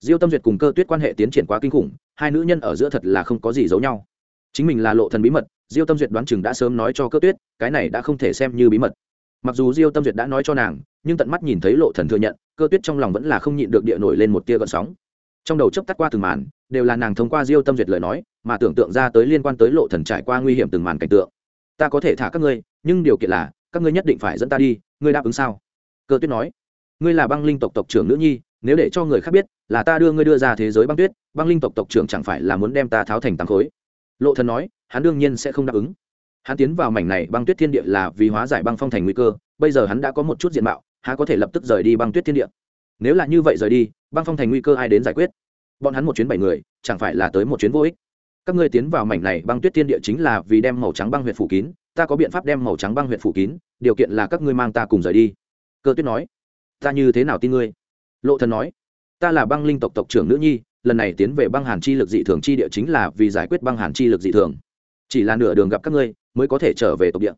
Diêu tâm duyệt cùng cơ tuyết quan hệ tiến triển quá kinh khủng, hai nữ nhân ở giữa thật là không có gì giấu nhau. Chính mình là lộ thần bí mật, diêu tâm duyệt đoán chừng đã sớm nói cho cơ tuyết, cái này đã không thể xem như bí mật. Mặc dù diêu tâm duyệt đã nói cho nàng, nhưng tận mắt nhìn thấy lộ thần thừa nhận, cơ tuyết trong lòng vẫn là không nhịn được địa nổi lên một tia gợn sóng trong đầu chớp tắt qua từng màn, đều là nàng thông qua diêu tâm duyệt lời nói, mà tưởng tượng ra tới liên quan tới lộ thần trải qua nguy hiểm từng màn cảnh tượng. Ta có thể thả các ngươi, nhưng điều kiện là, các ngươi nhất định phải dẫn ta đi, ngươi đáp ứng sao? Cơ tuyết nói. Ngươi là băng linh tộc tộc trưởng nữ nhi, nếu để cho người khác biết, là ta đưa ngươi đưa ra thế giới băng tuyết, băng linh tộc tộc trưởng chẳng phải là muốn đem ta tháo thành tám khối. Lộ thần nói, hắn đương nhiên sẽ không đáp ứng. Hắn tiến vào mảnh này băng tuyết thiên địa là vì hóa giải băng phong thành nguy cơ, bây giờ hắn đã có một chút diện mạo, há có thể lập tức rời đi băng tuyết thiên địa nếu là như vậy rời đi, băng phong thành nguy cơ ai đến giải quyết? Bọn hắn một chuyến bảy người, chẳng phải là tới một chuyến vô ích? Các ngươi tiến vào mảnh này băng tuyết thiên địa chính là vì đem màu trắng băng huyện phủ kín, ta có biện pháp đem màu trắng băng huyện phủ kín, điều kiện là các ngươi mang ta cùng rời đi. Cơ tuyết nói, ta như thế nào tin ngươi? Lộ thần nói, ta là băng linh tộc tộc trưởng nữ nhi, lần này tiến về băng hàn chi lực dị thường chi địa chính là vì giải quyết băng hàn chi lực dị thường. Chỉ là nửa đường gặp các ngươi, mới có thể trở về tộc địa.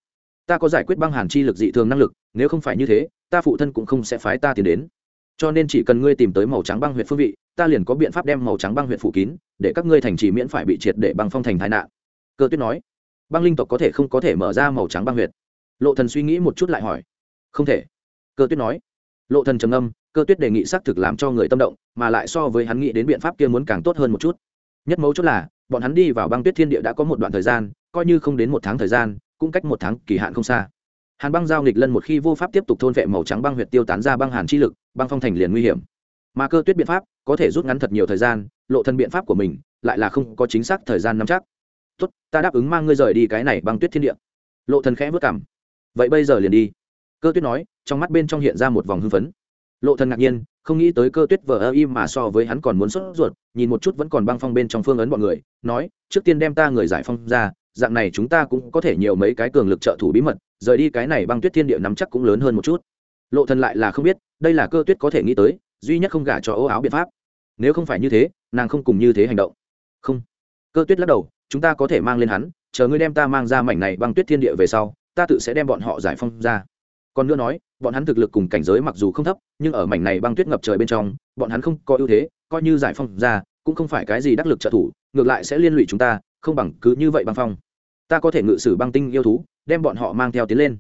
Ta có giải quyết băng hàn chi lực dị thường năng lực, nếu không phải như thế, ta phụ thân cũng không sẽ phái ta tiến đến cho nên chỉ cần ngươi tìm tới màu trắng băng huyện phương vị, ta liền có biện pháp đem màu trắng băng huyện phủ kín, để các ngươi thành trì miễn phải bị triệt để băng phong thành tai nạn. Cơ tuyết nói. Băng linh tộc có thể không có thể mở ra màu trắng băng huyệt. lộ thần suy nghĩ một chút lại hỏi. Không thể. Cơ tuyết nói. Lộ thần trầm âm cơ tuyết đề nghị xác thực làm cho người tâm động, mà lại so với hắn nghĩ đến biện pháp kia muốn càng tốt hơn một chút. Nhất mấu chốt là, bọn hắn đi vào băng tuyết thiên địa đã có một đoạn thời gian, coi như không đến một tháng thời gian, cũng cách một tháng kỳ hạn không xa. Hàn băng giao nghịch lân một khi vô pháp tiếp tục thôn vệ màu trắng băng huyệt tiêu tán ra băng hàn chi lực băng phong thành liền nguy hiểm. Mà cơ tuyết biện pháp có thể rút ngắn thật nhiều thời gian, lộ thân biện pháp của mình lại là không có chính xác thời gian nắm chắc. Tốt, ta đáp ứng mang ngươi rời đi cái này băng tuyết thiên địa. Lộ thần khẽ vất cảm. Vậy bây giờ liền đi. Cơ tuyết nói, trong mắt bên trong hiện ra một vòng hưng phấn. Lộ thần ngạc nhiên, không nghĩ tới cơ tuyết vờ ơ im mà so với hắn còn muốn sốt ruột, nhìn một chút vẫn còn băng phong bên trong phương ấn bọn người, nói, trước tiên đem ta người giải phong ra, dạng này chúng ta cũng có thể nhiều mấy cái cường lực trợ thủ bí mật, rời đi cái này băng tuyết thiên địa nắm chắc cũng lớn hơn một chút lộ thần lại là không biết, đây là cơ tuyết có thể nghĩ tới, duy nhất không gả cho ô áo biện pháp. Nếu không phải như thế, nàng không cùng như thế hành động. Không. Cơ tuyết lắc đầu, chúng ta có thể mang lên hắn, chờ ngươi đem ta mang ra mảnh này băng tuyết thiên địa về sau, ta tự sẽ đem bọn họ giải phong ra. Còn nữa nói, bọn hắn thực lực cùng cảnh giới mặc dù không thấp, nhưng ở mảnh này băng tuyết ngập trời bên trong, bọn hắn không có ưu thế, coi như giải phong ra, cũng không phải cái gì đắc lực trợ thủ, ngược lại sẽ liên lụy chúng ta, không bằng cứ như vậy băng phong. Ta có thể ngự sử băng tinh yêu thú, đem bọn họ mang theo tiến lên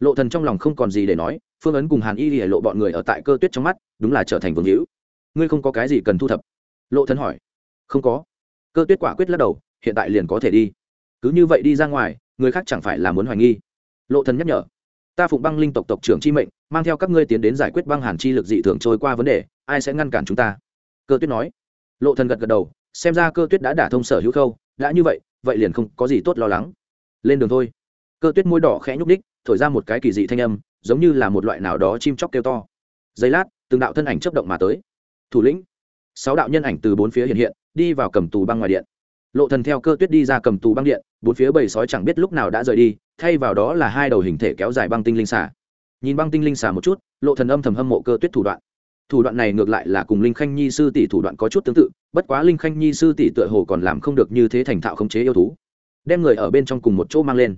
lộ thần trong lòng không còn gì để nói, phương ấn cùng hàn y lìa lộ bọn người ở tại cơ tuyết trong mắt, đúng là trở thành vương hữu. Ngươi không có cái gì cần thu thập? Lộ thần hỏi. Không có. Cơ tuyết quả quyết lắc đầu, hiện tại liền có thể đi. Cứ như vậy đi ra ngoài, người khác chẳng phải là muốn hoài nghi. Lộ thần nhắc nhở. Ta phụng băng linh tộc tộc trưởng chi mệnh, mang theo các ngươi tiến đến giải quyết băng hàn chi lực dị thường trôi qua vấn đề, ai sẽ ngăn cản chúng ta? Cơ tuyết nói. Lộ thần gật gật đầu, xem ra cơ tuyết đã đả thông sở hữu khâu, đã như vậy vậy liền không có gì tốt lo lắng. Lên đường thôi. Cơ tuyết môi đỏ khẽ nhúc đích thổi ra một cái kỳ dị thanh âm, giống như là một loại nào đó chim chóc kêu to. Giây lát, từng đạo thân ảnh chấp động mà tới. Thủ lĩnh, sáu đạo nhân ảnh từ bốn phía hiện hiện, đi vào cầm tù băng ngoài điện. Lộ thần theo cơ tuyết đi ra cầm tù băng điện, bốn phía bầy sói chẳng biết lúc nào đã rời đi, thay vào đó là hai đầu hình thể kéo dài băng tinh linh xà. Nhìn băng tinh linh xà một chút, lộ thần âm thầm hâm mộ cơ tuyết thủ đoạn. Thủ đoạn này ngược lại là cùng linh khanh nhi sư tỷ thủ đoạn có chút tương tự, bất quá linh khanh nhi sư tỷ tựa hồ còn làm không được như thế thành thạo khống chế yêu thú. Đem người ở bên trong cùng một chỗ mang lên.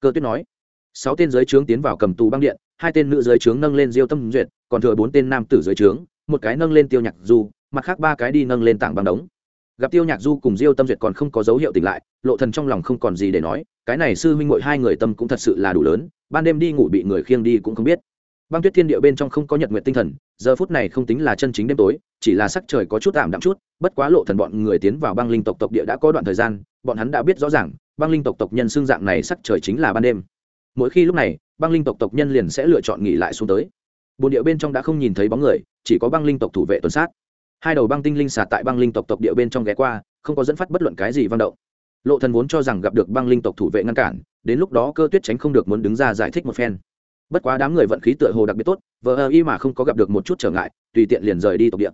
Cơ tuyết nói sáu tên giới trướng tiến vào cầm tù băng điện, hai tên nữ giới trướng nâng lên diêu tâm duyệt, còn thừa bốn tên nam tử giới trướng, một cái nâng lên tiêu nhạc du, mặt khác ba cái đi nâng lên tảng băng đống. Gặp tiêu nhạc du cùng diêu tâm duyệt còn không có dấu hiệu tỉnh lại, lộ thần trong lòng không còn gì để nói, cái này sư huynh muội hai người tâm cũng thật sự là đủ lớn, ban đêm đi ngủ bị người khiêng đi cũng không biết. Băng tuyết thiên địa bên trong không có nhật nguyện tinh thần, giờ phút này không tính là chân chính đêm tối, chỉ là sắc trời có chút tạm đạm chút, bất quá lộ thần bọn người tiến vào băng linh tộc tộc địa đã có đoạn thời gian, bọn hắn đã biết rõ ràng, băng linh tộc tộc nhân xương dạng này sắc trời chính là ban đêm mỗi khi lúc này, băng linh tộc tộc nhân liền sẽ lựa chọn nghỉ lại xuống tới. Bồn địa bên trong đã không nhìn thấy bóng người, chỉ có băng linh tộc thủ vệ tuần sát. Hai đầu băng tinh linh xả tại băng linh tộc tộc địa bên trong ghé qua, không có dẫn phát bất luận cái gì vang động. Lộ thần vốn cho rằng gặp được băng linh tộc thủ vệ ngăn cản, đến lúc đó cơ tuyết tránh không được muốn đứng ra giải thích một phen. Bất quá đám người vận khí tựa hồ đặc biệt tốt, vờ ơ y mà không có gặp được một chút trở ngại, tùy tiện liền rời đi tộc địa.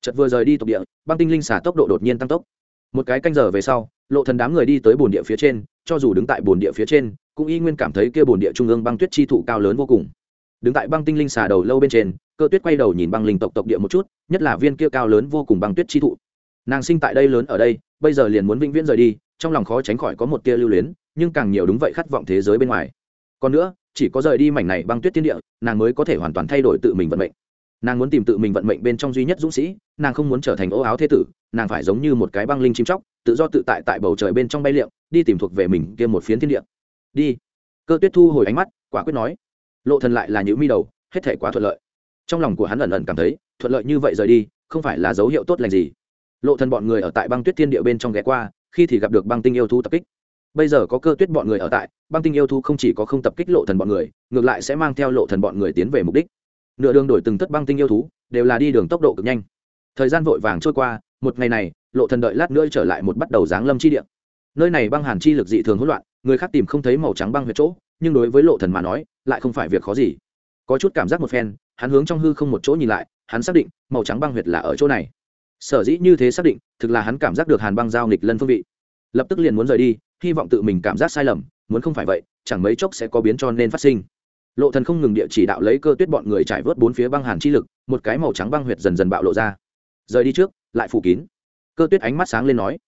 Chợt vừa rời đi tộc địa, băng tinh linh xả tốc độ đột nhiên tăng tốc. Một cái canh giờ về sau, lộ thần đám người đi tới bồn địa phía trên, cho dù đứng tại bồn địa phía trên cũng y nguyên cảm thấy kia bồn địa trung ương băng tuyết chi thụ cao lớn vô cùng. Đứng tại băng tinh linh xà đầu lâu bên trên, cơ tuyết quay đầu nhìn băng linh tộc tộc địa một chút, nhất là viên kia cao lớn vô cùng băng tuyết chi thụ. Nàng sinh tại đây lớn ở đây, bây giờ liền muốn vĩnh viễn rời đi, trong lòng khó tránh khỏi có một tia lưu luyến, nhưng càng nhiều đúng vậy khát vọng thế giới bên ngoài. Còn nữa, chỉ có rời đi mảnh này băng tuyết thiên địa, nàng mới có thể hoàn toàn thay đổi tự mình vận mệnh. Nàng muốn tìm tự mình vận mệnh bên trong duy nhất dũng sĩ, nàng không muốn trở thành ô áo thế tử, nàng phải giống như một cái băng linh chim chóc, tự do tự tại tại bầu trời bên trong bay liệm đi tìm thuộc về mình kia một phiến thiên địa đi. Cơ tuyết thu hồi ánh mắt, quả quyết nói, lộ thần lại là những mi đầu, hết thể quá thuận lợi. Trong lòng của hắn ẩn ẩn cảm thấy, thuận lợi như vậy rời đi, không phải là dấu hiệu tốt lành gì. Lộ thần bọn người ở tại băng tuyết thiên địa bên trong ghé qua, khi thì gặp được băng tinh yêu thú tập kích. Bây giờ có cơ tuyết bọn người ở tại, băng tinh yêu thú không chỉ có không tập kích lộ thần bọn người, ngược lại sẽ mang theo lộ thần bọn người tiến về mục đích. Nửa đường đổi từng tất băng tinh yêu thú, đều là đi đường tốc độ cực nhanh. Thời gian vội vàng trôi qua, một ngày này, lộ thần đợi lát nữa trở lại một bắt đầu giáng lâm chi địa. Nơi này băng hàn chi lực dị thường hỗn loạn người khác tìm không thấy màu trắng băng huyệt chỗ, nhưng đối với lộ thần mà nói, lại không phải việc khó gì. Có chút cảm giác một phen, hắn hướng trong hư không một chỗ nhìn lại, hắn xác định, màu trắng băng huyệt là ở chỗ này. Sở dĩ như thế xác định, thực là hắn cảm giác được hàn băng giao nghịch lân phương vị. Lập tức liền muốn rời đi, hy vọng tự mình cảm giác sai lầm, muốn không phải vậy, chẳng mấy chốc sẽ có biến cho nên phát sinh. Lộ thần không ngừng địa chỉ đạo lấy cơ tuyết bọn người trải vớt bốn phía băng hàn chi lực, một cái màu trắng băng huyệt dần dần bạo lộ ra. Rời đi trước, lại phủ kín. Cơ tuyết ánh mắt sáng lên nói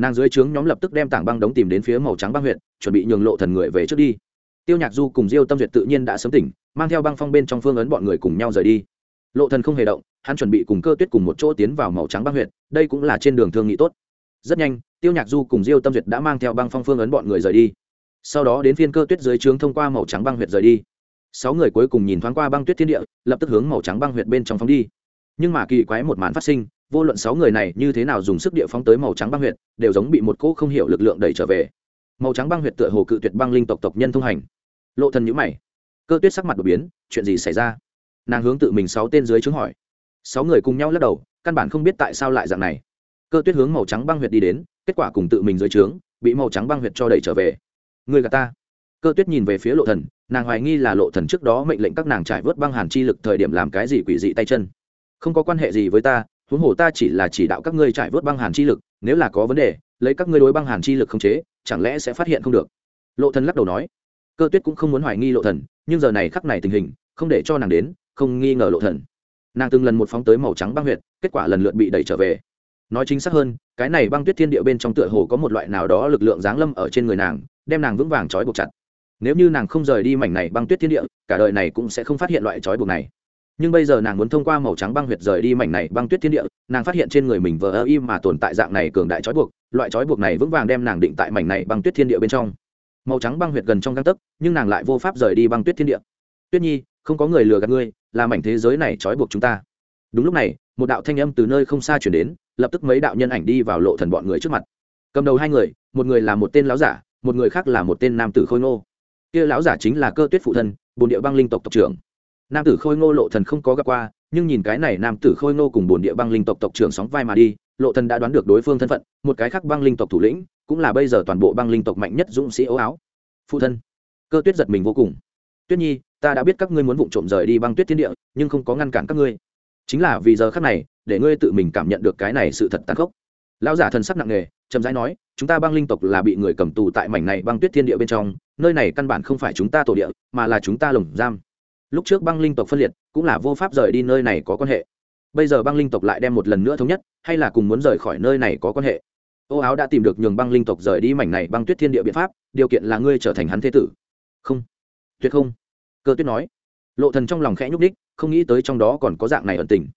nàng dưới trướng nhóm lập tức đem tảng băng đống tìm đến phía màu trắng băng huyện chuẩn bị nhường lộ thần người về trước đi. Tiêu nhạc du cùng diêu tâm duyệt tự nhiên đã sớm tỉnh, mang theo băng phong bên trong phương ấn bọn người cùng nhau rời đi. Lộ thần không hề động, hắn chuẩn bị cùng cơ tuyết cùng một chỗ tiến vào màu trắng băng huyện. đây cũng là trên đường thương nghị tốt. Rất nhanh, tiêu nhạc du cùng diêu tâm duyệt đã mang theo băng phong phương ấn bọn người rời đi. Sau đó đến phiên cơ tuyết dưới trướng thông qua màu trắng băng huyện rời đi. Sáu người cuối cùng nhìn thoáng qua băng tuyết thiên địa, lập tức hướng màu trắng băng huyện bên trong phóng đi. Nhưng mà kỳ quái một màn phát sinh vô luận sáu người này như thế nào dùng sức địa phóng tới màu trắng băng huyệt, đều giống bị một cỗ không hiểu lực lượng đẩy trở về. Màu trắng băng huyệt tựa hồ cự tuyệt băng linh tộc tộc nhân thông hành. Lộ thần nhíu mày. Cơ tuyết sắc mặt đột biến, chuyện gì xảy ra? Nàng hướng tự mình sáu tên dưới chứng hỏi. Sáu người cùng nhau lắc đầu, căn bản không biết tại sao lại dạng này. Cơ tuyết hướng màu trắng băng huyệt đi đến, kết quả cùng tự mình dưới trướng, bị màu trắng băng huyệt cho đẩy trở về. Người gà ta. Cơ tuyết nhìn về phía lộ thần, nàng hoài nghi là lộ thần trước đó mệnh lệnh các nàng trải vớt băng hàn chi lực thời điểm làm cái gì quỷ dị tay chân. Không có quan hệ gì với ta huống hồ ta chỉ là chỉ đạo các ngươi trải vớt băng hàn chi lực, nếu là có vấn đề, lấy các ngươi đối băng hàn chi lực không chế, chẳng lẽ sẽ phát hiện không được? Lộ thần lắc đầu nói. Cơ tuyết cũng không muốn hoài nghi lộ thần, nhưng giờ này khắc này tình hình, không để cho nàng đến, không nghi ngờ lộ thần. Nàng từng lần một phóng tới màu trắng băng huyệt, kết quả lần lượt bị đẩy trở về. Nói chính xác hơn, cái này băng tuyết thiên địa bên trong tựa hồ có một loại nào đó lực lượng giáng lâm ở trên người nàng, đem nàng vững vàng trói buộc chặt. Nếu như nàng không rời đi mảnh này băng tuyết thiên địa, cả đời này cũng sẽ không phát hiện loại trói buộc này nhưng bây giờ nàng muốn thông qua màu trắng băng huyệt rời đi mảnh này băng tuyết thiên địa, nàng phát hiện trên người mình vờ ơ im mà tồn tại dạng này cường đại trói buộc, loại trói buộc này vững vàng đem nàng định tại mảnh này băng tuyết thiên địa bên trong. Màu trắng băng huyệt gần trong găng tấc, nhưng nàng lại vô pháp rời đi băng tuyết thiên địa. Tuyết nhi, không có người lừa gạt ngươi, là mảnh thế giới này trói buộc chúng ta. Đúng lúc này, một đạo thanh âm từ nơi không xa chuyển đến, lập tức mấy đạo nhân ảnh đi vào lộ thần bọn người trước mặt. Cầm đầu hai người, một người là một tên lão giả, một người khác là một tên nam tử khôi ngô. Kia lão giả chính là cơ tuyết phụ thân, bồn địa băng linh tộc tộc trưởng nam tử khôi ngô lộ thần không có gặp qua, nhưng nhìn cái này nam tử khôi ngô cùng bồn địa băng linh tộc tộc trưởng sóng vai mà đi, lộ thần đã đoán được đối phương thân phận, một cái khác băng linh tộc thủ lĩnh, cũng là bây giờ toàn bộ băng linh tộc mạnh nhất dũng sĩ ấu áo. Phụ thân, cơ tuyết giật mình vô cùng. Tuyết nhi, ta đã biết các ngươi muốn vụng trộm rời đi băng tuyết thiên địa, nhưng không có ngăn cản các ngươi. Chính là vì giờ khắc này, để ngươi tự mình cảm nhận được cái này sự thật tàn khốc. Lão giả thần sắc nặng nề, chậm rãi nói, chúng ta băng linh tộc là bị người cầm tù tại mảnh này băng tuyết thiên địa bên trong, nơi này căn bản không phải chúng ta tổ địa, mà là chúng ta lồng giam lúc trước băng linh tộc phân liệt, cũng là vô pháp rời đi nơi này có quan hệ. Bây giờ băng linh tộc lại đem một lần nữa thống nhất, hay là cùng muốn rời khỏi nơi này có quan hệ? Ô áo đã tìm được nhường băng linh tộc rời đi mảnh này băng tuyết thiên địa biện pháp, điều kiện là ngươi trở thành hắn thế tử. Không. Tuyệt không. Cơ tuyết nói. Lộ thần trong lòng khẽ nhúc đích không nghĩ tới trong đó còn có dạng này ẩn tình.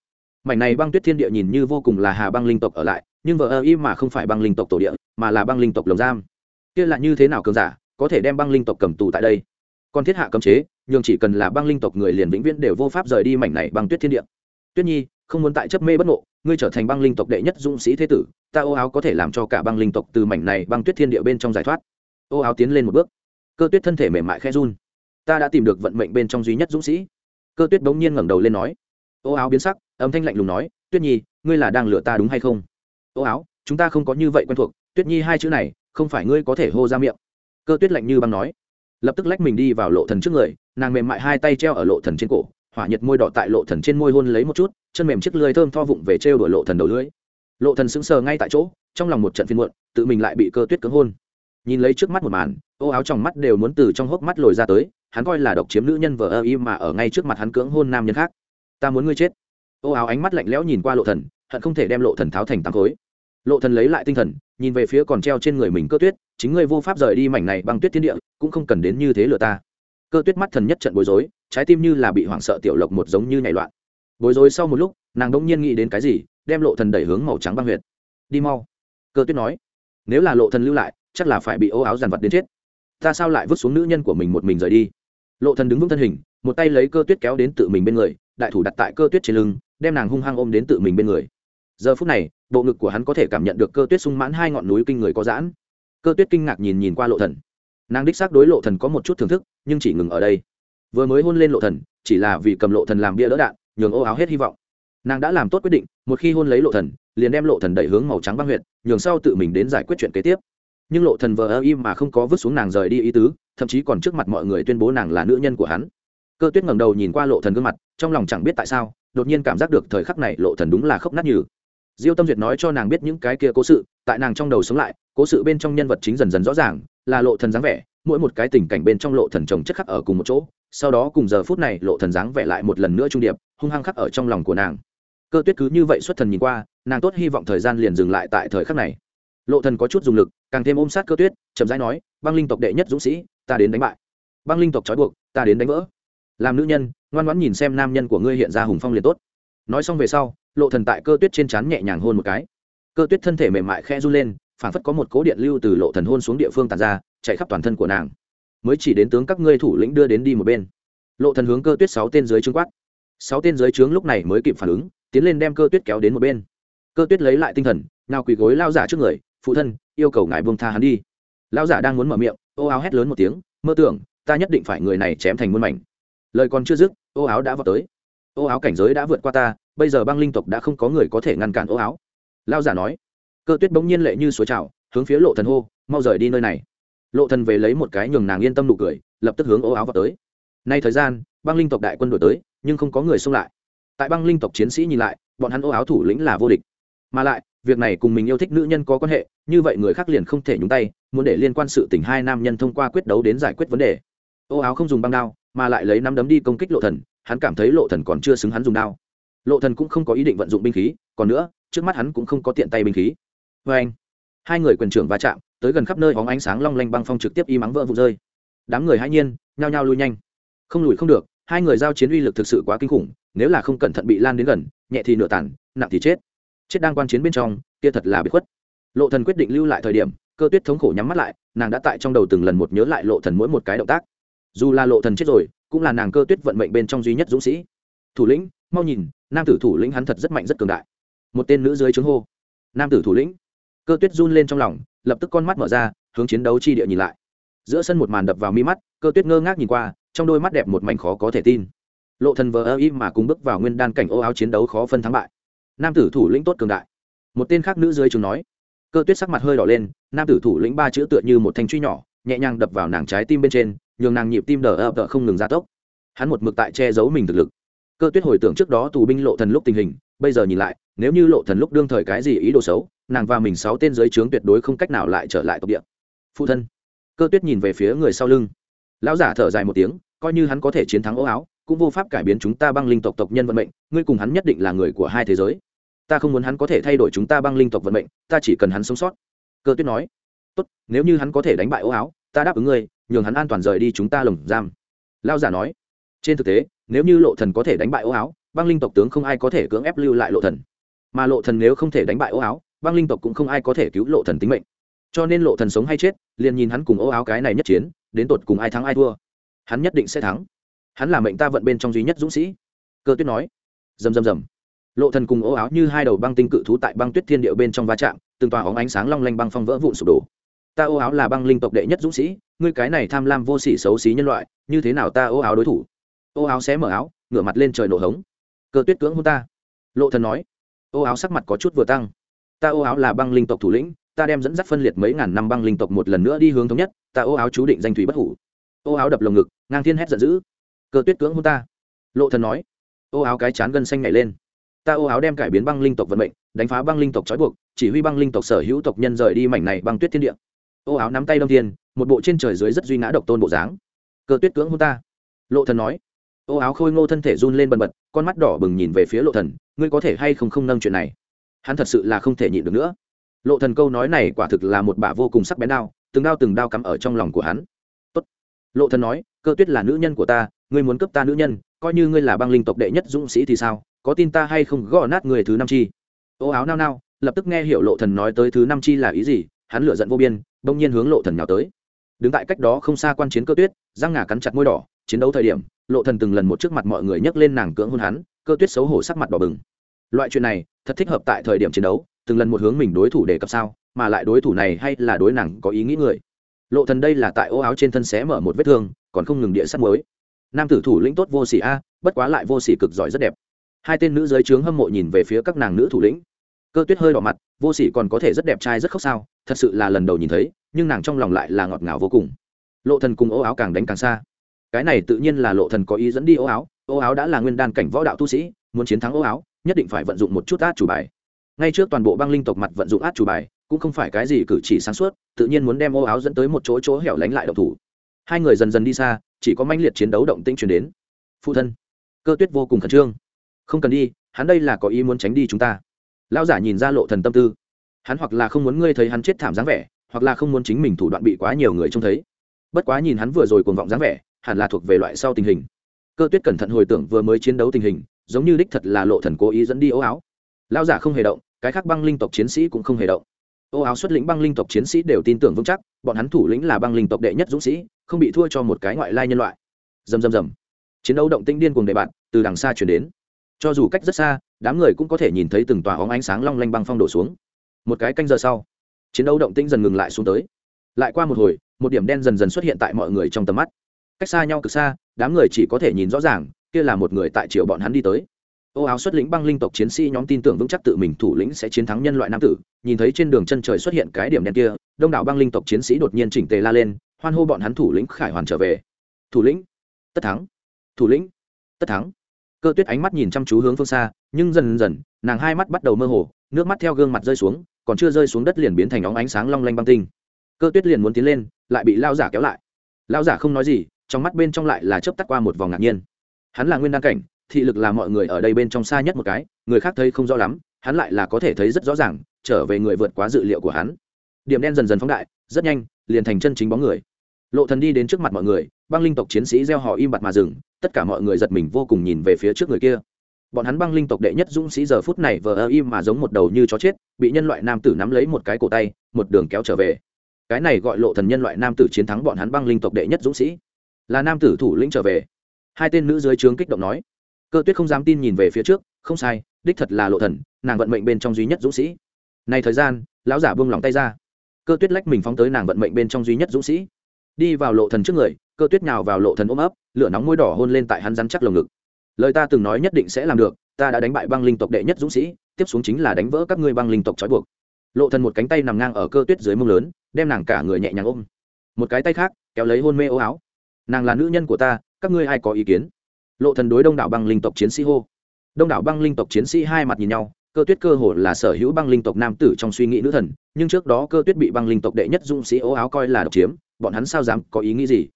Mảnh này băng tuyết thiên địa nhìn như vô cùng là hà băng linh tộc ở lại, nhưng vợ ơ y mà không phải băng linh tộc tổ địa, mà là băng linh tộc lồng giam. Kia là như thế nào cường giả, có thể đem băng linh tộc cầm tù tại đây? Còn thiết hạ cấm chế nhưng chỉ cần là băng linh tộc người liền vĩnh viễn đều vô pháp rời đi mảnh này băng tuyết thiên địa. Tuyết nhi, không muốn tại chấp mê bất ngộ, ngươi trở thành băng linh tộc đệ nhất dũng sĩ thế tử, ta ô áo có thể làm cho cả băng linh tộc từ mảnh này băng tuyết thiên địa bên trong giải thoát. Ô áo tiến lên một bước. Cơ tuyết thân thể mềm mại khe run. Ta đã tìm được vận mệnh bên trong duy nhất dũng sĩ. Cơ tuyết bỗng nhiên ngẩng đầu lên nói. Ô áo biến sắc, âm thanh lạnh lùng nói, tuyết nhi, ngươi là đang lừa ta đúng hay không? Ô áo, chúng ta không có như vậy quen thuộc, tuyết nhi hai chữ này, không phải ngươi có thể hô ra miệng. Cơ tuyết lạnh như băng nói lập tức lách mình đi vào lộ thần trước người, nàng mềm mại hai tay treo ở lộ thần trên cổ, hỏa nhiệt môi đỏ tại lộ thần trên môi hôn lấy một chút, chân mềm chiếc lưỡi thơm tho vụng về treo đuổi lộ thần đầu lưỡi. Lộ thần sững sờ ngay tại chỗ, trong lòng một trận phiền muộn, tự mình lại bị cơ tuyết cưỡng hôn. Nhìn lấy trước mắt một màn, ô áo trong mắt đều muốn từ trong hốc mắt lồi ra tới, hắn coi là độc chiếm nữ nhân vợ ơ y mà ở ngay trước mặt hắn cưỡng hôn nam nhân khác. Ta muốn ngươi chết. Ô áo ánh mắt lạnh lẽo nhìn qua lộ thần, hận không thể đem lộ thần tháo thành tám khối. Lộ thần lấy lại tinh thần nhìn về phía còn treo trên người mình cơ tuyết, chính ngươi vô pháp rời đi mảnh này băng tuyết thiên địa, cũng không cần đến như thế lừa ta. Cơ tuyết mắt thần nhất trận bối rối, trái tim như là bị hoảng sợ tiểu lộc một giống như nhảy loạn. Bối rối sau một lúc, nàng đỗng nhiên nghĩ đến cái gì, đem lộ thần đẩy hướng màu trắng băng huyệt. Đi mau. Cơ tuyết nói. Nếu là lộ thần lưu lại, chắc là phải bị ô áo giàn vật đến chết. Ta sao lại vứt xuống nữ nhân của mình một mình rời đi? Lộ thần đứng vững thân hình, một tay lấy cơ tuyết kéo đến tự mình bên người, đại thủ đặt tại cơ tuyết trên lưng, đem nàng hung hăng ôm đến tự mình bên người giờ phút này, bộ ngực của hắn có thể cảm nhận được cơ tuyết sung mãn hai ngọn núi kinh người có giãn. Cơ tuyết kinh ngạc nhìn nhìn qua lộ thần. Nàng đích xác đối lộ thần có một chút thưởng thức, nhưng chỉ ngừng ở đây. Vừa mới hôn lên lộ thần, chỉ là vì cầm lộ thần làm bia đỡ đạn, nhường ô áo hết hy vọng. Nàng đã làm tốt quyết định, một khi hôn lấy lộ thần, liền đem lộ thần đẩy hướng màu trắng băng huyện nhường sau tự mình đến giải quyết chuyện kế tiếp. Nhưng lộ thần vờ ơ im mà không có vứt xuống nàng rời đi ý tứ, thậm chí còn trước mặt mọi người tuyên bố nàng là nữ nhân của hắn. Cơ tuyết ngẩng đầu nhìn qua lộ thần gương mặt, trong lòng chẳng biết tại sao, đột nhiên cảm giác được thời khắc này lộ thần đúng là khốc nát như diêu tâm duyệt nói cho nàng biết những cái kia cố sự, tại nàng trong đầu sống lại, cố sự bên trong nhân vật chính dần dần rõ ràng, là lộ thần dáng vẻ, mỗi một cái tình cảnh bên trong lộ thần chồng chất khắc ở cùng một chỗ, sau đó cùng giờ phút này lộ thần dáng vẻ lại một lần nữa trung điệp, hung hăng khắc ở trong lòng của nàng. Cơ tuyết cứ như vậy xuất thần nhìn qua, nàng tốt hy vọng thời gian liền dừng lại tại thời khắc này. Lộ thần có chút dùng lực, càng thêm ôm sát cơ tuyết, chậm rãi nói, băng linh tộc đệ nhất dũng sĩ, ta đến đánh bại. Băng linh tộc trói buộc, ta đến đánh vỡ. Làm nữ nhân, ngoan ngoãn nhìn xem nam nhân của ngươi hiện ra hùng phong liền tốt. Nói xong về sau lộ thần tại cơ tuyết trên trán nhẹ nhàng hôn một cái. Cơ tuyết thân thể mềm mại khẽ run lên phản phất có một cố điện lưu từ lộ thần hôn xuống địa phương tàn ra, chạy khắp toàn thân của nàng. Mới chỉ đến tướng các ngươi thủ lĩnh đưa đến đi một bên. Lộ thần hướng cơ tuyết sáu tên dưới trướng quát. Sáu tên dưới trướng lúc này mới kịp phản ứng, tiến lên đem cơ tuyết kéo đến một bên. Cơ tuyết lấy lại tinh thần nào quỳ gối lao giả trước người, phụ thân, yêu cầu ngài buông tha hắn đi. Lao giả đang muốn mở miệng, ô áo hét lớn một tiếng, mơ tưởng, ta nhất định phải người này chém thành muôn mảnh. Lời còn chưa dứt, ô áo đã vào tới. Ô áo cảnh giới đã vượt qua ta bây giờ băng linh tộc đã không có người có thể ngăn cản ố áo. Lao giả nói. Cơ tuyết bỗng nhiên lệ như suối trào, hướng phía lộ thần hô, mau rời đi nơi này. Lộ thần về lấy một cái nhường nàng yên tâm nụ cười, lập tức hướng ố áo vào tới. Nay thời gian, băng linh tộc đại quân đổi tới, nhưng không có người xông lại. Tại băng linh tộc chiến sĩ nhìn lại, bọn hắn ố áo thủ lĩnh là vô địch. Mà lại, việc này cùng mình yêu thích nữ nhân có quan hệ, như vậy người khác liền không thể nhúng tay, muốn để liên quan sự tình hai nam nhân thông qua quyết đấu đến giải quyết vấn đề. Ô áo không dùng băng đao, mà lại lấy nắm đấm đi công kích lộ thần, hắn cảm thấy lộ thần còn chưa xứng hắn dùng đao lộ thần cũng không có ý định vận dụng binh khí, còn nữa, trước mắt hắn cũng không có tiện tay binh khí. Với anh, hai người quyền trưởng va chạm, tới gần khắp nơi bóng ánh sáng long lanh băng phong trực tiếp y mắng vỡ vụ rơi. Đám người hãi nhiên, nhao nhao lui nhanh. Không lùi không được, hai người giao chiến uy lực thực sự quá kinh khủng, nếu là không cẩn thận bị lan đến gần, nhẹ thì nửa tàn, nặng thì chết. Chết đang quan chiến bên trong, kia thật là bị khuất. Lộ thần quyết định lưu lại thời điểm, cơ tuyết thống khổ nhắm mắt lại, nàng đã tại trong đầu từng lần một nhớ lại lộ thần mỗi một cái động tác. Dù là lộ thần chết rồi, cũng là nàng cơ tuyết vận mệnh bên trong duy nhất dũng sĩ. Thủ lĩnh, mau nhìn nam tử thủ lĩnh hắn thật rất mạnh rất cường đại. Một tên nữ dưới trướng hô. Nam tử thủ lĩnh. Cơ tuyết run lên trong lòng, lập tức con mắt mở ra, hướng chiến đấu chi địa nhìn lại. Giữa sân một màn đập vào mi mắt, cơ tuyết ngơ ngác nhìn qua, trong đôi mắt đẹp một mảnh khó có thể tin. Lộ thần vờ ơ im mà cùng bước vào nguyên đan cảnh ô áo chiến đấu khó phân thắng bại. Nam tử thủ lĩnh tốt cường đại. Một tên khác nữ dưới trướng nói. Cơ tuyết sắc mặt hơi đỏ lên, nam tử thủ lĩnh ba chữ tựa như một thanh truy nhỏ, nhẹ nhàng đập vào nàng trái tim bên trên, nhường nàng nhịp tim đờ ập đờ không ngừng gia tốc. Hắn một mực tại che giấu mình thực lực cơ tuyết hồi tưởng trước đó tù binh lộ thần lúc tình hình, bây giờ nhìn lại, nếu như lộ thần lúc đương thời cái gì ý đồ xấu, nàng và mình sáu tên dưới trướng tuyệt đối không cách nào lại trở lại tộc địa. Phụ thân. Cơ tuyết nhìn về phía người sau lưng. Lão giả thở dài một tiếng, coi như hắn có thể chiến thắng ố áo, cũng vô pháp cải biến chúng ta băng linh tộc tộc nhân vận mệnh, ngươi cùng hắn nhất định là người của hai thế giới. Ta không muốn hắn có thể thay đổi chúng ta băng linh tộc vận mệnh, ta chỉ cần hắn sống sót. Cơ tuyết nói. Tốt, nếu như hắn có thể đánh bại ố áo, ta đáp ứng ngươi, nhường hắn an toàn rời đi chúng ta lồng giam. Lao giả nói. Trên thực tế nếu như lộ thần có thể đánh bại ố áo, băng linh tộc tướng không ai có thể cưỡng ép lưu lại lộ thần. Mà lộ thần nếu không thể đánh bại ố áo, băng linh tộc cũng không ai có thể cứu lộ thần tính mệnh. Cho nên lộ thần sống hay chết, liền nhìn hắn cùng ố áo cái này nhất chiến, đến tột cùng ai thắng ai thua. Hắn nhất định sẽ thắng. Hắn là mệnh ta vận bên trong duy nhất dũng sĩ. Cơ tuyết nói. Rầm rầm rầm. Lộ thần cùng ố áo như hai đầu băng tinh cự thú tại băng tuyết thiên địa bên trong va chạm, từng tòa óng ánh sáng long lanh băng phong vỡ vụn sụp đổ. Ta ô áo là băng linh tộc đệ nhất dũng sĩ, ngươi cái này tham lam vô sỉ xấu xí nhân loại, như thế nào ta ô áo đối thủ? Ô áo xé mở áo, ngửa mặt lên trời nổ hống. Cơ tuyết cưỡng hôn ta. Lộ thần nói, ô áo sắc mặt có chút vừa tăng. Ta ô áo là băng linh tộc thủ lĩnh, ta đem dẫn dắt phân liệt mấy ngàn năm băng linh tộc một lần nữa đi hướng thống nhất, ta ô áo chú định danh thủy bất hủ. Ô áo đập lồng ngực, ngang thiên hét giận dữ. Cơ tuyết cưỡng hôn ta. Lộ thần nói, ô áo cái chán gân xanh nhảy lên. Ta ô áo đem cải biến băng linh tộc vận mệnh, đánh phá băng linh tộc trói buộc, chỉ huy băng linh tộc sở hữu tộc nhân rời đi mảnh này băng tuyết thiên địa. Ô áo nắm tay đông thiên, một bộ trên trời dưới rất duy ngã độc tôn bộ dáng. Cơ tuyết cưỡng hôn ta. Lộ thần nói ô áo khôi ngô thân thể run lên bần bật, con mắt đỏ bừng nhìn về phía lộ thần, ngươi có thể hay không không nâng chuyện này? Hắn thật sự là không thể nhịn được nữa. Lộ thần câu nói này quả thực là một bả vô cùng sắc bén đao, từng đao từng đao cắm ở trong lòng của hắn. Tốt. lộ thần nói, cơ tuyết là nữ nhân của ta, ngươi muốn cướp ta nữ nhân, coi như ngươi là băng linh tộc đệ nhất dũng sĩ thì sao, có tin ta hay không gõ nát người thứ năm chi? Ô áo nao nao, lập tức nghe hiểu lộ thần nói tới thứ năm chi là ý gì, hắn lửa giận vô biên đông nhiên hướng lộ thần nhào tới. Đứng tại cách đó không xa quan chiến cơ tuyết, răng ngà cắn chặt môi đỏ chiến đấu thời điểm, lộ thần từng lần một trước mặt mọi người nhấc lên nàng cưỡng hôn hắn, cơ tuyết xấu hổ sắc mặt đỏ bừng. Loại chuyện này, thật thích hợp tại thời điểm chiến đấu, từng lần một hướng mình đối thủ đề cập sao, mà lại đối thủ này hay là đối nàng có ý nghĩ người. Lộ thần đây là tại ô áo trên thân xé mở một vết thương, còn không ngừng địa sắt muối. Nam tử thủ lĩnh tốt vô sỉ a, bất quá lại vô sỉ cực giỏi rất đẹp. Hai tên nữ giới trướng hâm mộ nhìn về phía các nàng nữ thủ lĩnh. Cơ tuyết hơi đỏ mặt, vô sỉ còn có thể rất đẹp trai rất khóc sao, thật sự là lần đầu nhìn thấy, nhưng nàng trong lòng lại là ngọt ngào vô cùng. Lộ thần cùng ô áo càng đánh càng xa cái này tự nhiên là lộ thần có ý dẫn đi ô áo. Ô áo đã là nguyên đan cảnh võ đạo tu sĩ, muốn chiến thắng ô áo, nhất định phải vận dụng một chút át chủ bài. Ngay trước toàn bộ băng linh tộc mặt vận dụng át chủ bài, cũng không phải cái gì cử chỉ sáng suốt, tự nhiên muốn đem ô áo dẫn tới một chỗ chỗ hẻo lánh lại độc thủ. Hai người dần dần đi xa, chỉ có manh liệt chiến đấu động tĩnh truyền đến. Phụ thân, cơ tuyết vô cùng khẩn trương. Không cần đi, hắn đây là có ý muốn tránh đi chúng ta. Lão giả nhìn ra lộ thần tâm tư. Hắn hoặc là không muốn ngươi thấy hắn chết thảm dáng vẻ, hoặc là không muốn chính mình thủ đoạn bị quá nhiều người trông thấy. Bất quá nhìn hắn vừa rồi cuồng vọng dáng vẻ hẳn là thuộc về loại sau tình hình. Cơ tuyết cẩn thận hồi tưởng vừa mới chiến đấu tình hình, giống như đích thật là lộ thần cố ý dẫn đi ố áo. Lão giả không hề động, cái khác băng linh tộc chiến sĩ cũng không hề động. Ô áo xuất lĩnh băng linh tộc chiến sĩ đều tin tưởng vững chắc, bọn hắn thủ lĩnh là băng linh tộc đệ nhất dũng sĩ, không bị thua cho một cái ngoại lai nhân loại. Dầm dầm dầm chiến đấu động tinh điên cuồng đệ bạn từ đằng xa chuyển đến. Cho dù cách rất xa, đám người cũng có thể nhìn thấy từng tòa óng ánh sáng long lanh băng phong đổ xuống. Một cái canh giờ sau, chiến đấu động tinh dần ngừng lại xuống tới. Lại qua một hồi, một điểm đen dần dần xuất hiện tại mọi người trong tầm mắt cách xa nhau cực xa, đám người chỉ có thể nhìn rõ ràng, kia là một người tại chiều bọn hắn đi tới. Ô áo xuất lĩnh băng linh tộc chiến sĩ nhóm tin tưởng vững chắc tự mình thủ lĩnh sẽ chiến thắng nhân loại nam tử, nhìn thấy trên đường chân trời xuất hiện cái điểm đen kia, đông đảo băng linh tộc chiến sĩ đột nhiên chỉnh tề la lên, hoan hô bọn hắn thủ lĩnh khải hoàn trở về. Thủ lĩnh, tất thắng. Thủ lĩnh, tất thắng. Cơ tuyết ánh mắt nhìn chăm chú hướng phương xa, nhưng dần dần, nàng hai mắt bắt đầu mơ hồ, nước mắt theo gương mặt rơi xuống, còn chưa rơi xuống đất liền biến thành óng ánh sáng long lanh băng tinh. Cơ tuyết liền muốn tiến lên, lại bị lao giả kéo lại. Lao giả không nói gì trong mắt bên trong lại là chớp tắt qua một vòng ngạc nhiên. Hắn là nguyên đan cảnh, thị lực là mọi người ở đây bên trong xa nhất một cái, người khác thấy không rõ lắm, hắn lại là có thể thấy rất rõ ràng, trở về người vượt quá dự liệu của hắn. Điểm đen dần dần phóng đại, rất nhanh, liền thành chân chính bóng người. Lộ thần đi đến trước mặt mọi người, băng linh tộc chiến sĩ gieo họ im bặt mà dừng, tất cả mọi người giật mình vô cùng nhìn về phía trước người kia. Bọn hắn băng linh tộc đệ nhất dũng sĩ giờ phút này vờ ơ im mà giống một đầu như chó chết, bị nhân loại nam tử nắm lấy một cái cổ tay, một đường kéo trở về. Cái này gọi lộ thần nhân loại nam tử chiến thắng bọn hắn băng linh tộc đệ nhất dũng sĩ là nam tử thủ lĩnh trở về. Hai tên nữ dưới trướng kích động nói. Cơ tuyết không dám tin nhìn về phía trước, không sai, đích thật là lộ thần, nàng vận mệnh bên trong duy nhất dũng sĩ. Này thời gian, lão giả buông lỏng tay ra. Cơ tuyết lách mình phóng tới nàng vận mệnh bên trong duy nhất dũng sĩ. Đi vào lộ thần trước người, cơ tuyết nhào vào lộ thần ôm ấp, lửa nóng môi đỏ hôn lên tại hắn rắn chắc lồng ngực. Lời ta từng nói nhất định sẽ làm được, ta đã đánh bại băng linh tộc đệ nhất dũng sĩ, tiếp xuống chính là đánh vỡ các ngươi băng linh tộc trói buộc. Lộ thần một cánh tay nằm ngang ở cơ tuyết dưới mông lớn, đem nàng cả người nhẹ nhàng ôm. Một cái tay khác, kéo lấy hôn mê ố áo nàng là nữ nhân của ta, các ngươi ai có ý kiến? Lộ thần đối đông đảo băng linh tộc chiến sĩ hô. Đông đảo băng linh tộc chiến sĩ hai mặt nhìn nhau, cơ tuyết cơ hồ là sở hữu băng linh tộc nam tử trong suy nghĩ nữ thần, nhưng trước đó cơ tuyết bị băng linh tộc đệ nhất dũng sĩ ố áo coi là độc chiếm, bọn hắn sao dám có ý nghĩ gì?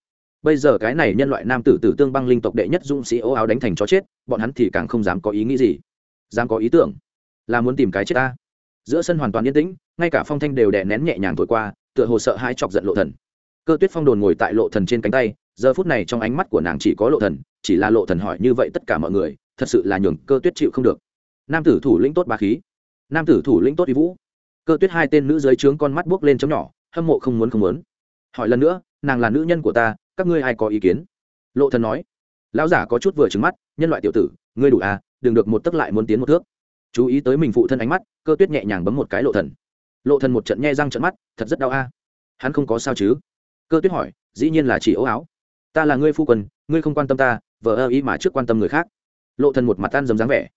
Bây giờ cái này nhân loại nam tử tử tương băng linh tộc đệ nhất dũng sĩ ố áo đánh thành chó chết, bọn hắn thì càng không dám có ý nghĩ gì. Dám có ý tưởng? Là muốn tìm cái chết ta? Giữa sân hoàn toàn yên tĩnh, ngay cả phong thanh đều đè nén nhẹ nhàng thổi qua, tựa hồ sợ hai chọc giận lộ thần. Cơ tuyết phong đồn ngồi tại lộ thần trên cánh tay giờ phút này trong ánh mắt của nàng chỉ có lộ thần, chỉ là lộ thần hỏi như vậy tất cả mọi người, thật sự là nhường cơ tuyết chịu không được. Nam tử thủ lĩnh tốt ba khí. Nam tử thủ lĩnh tốt uy vũ. Cơ tuyết hai tên nữ dưới trướng con mắt buốc lên chấm nhỏ, hâm mộ không muốn không muốn. Hỏi lần nữa, nàng là nữ nhân của ta, các ngươi ai có ý kiến? Lộ thần nói. Lão giả có chút vừa trừng mắt, nhân loại tiểu tử, ngươi đủ à đừng được một tức lại muốn tiến một thước. Chú ý tới mình phụ thân ánh mắt, cơ tuyết nhẹ nhàng bấm một cái lộ thần. Lộ thần một trận nhe răng trận mắt, thật rất đau a. Hắn không có sao chứ? Cơ tuyết hỏi, dĩ nhiên là chỉ ấu áo ta là ngươi phu quân, ngươi không quan tâm ta vợ ơ ý mà trước quan tâm người khác. Lộ thần một mặt tan dầm dáng vẻ.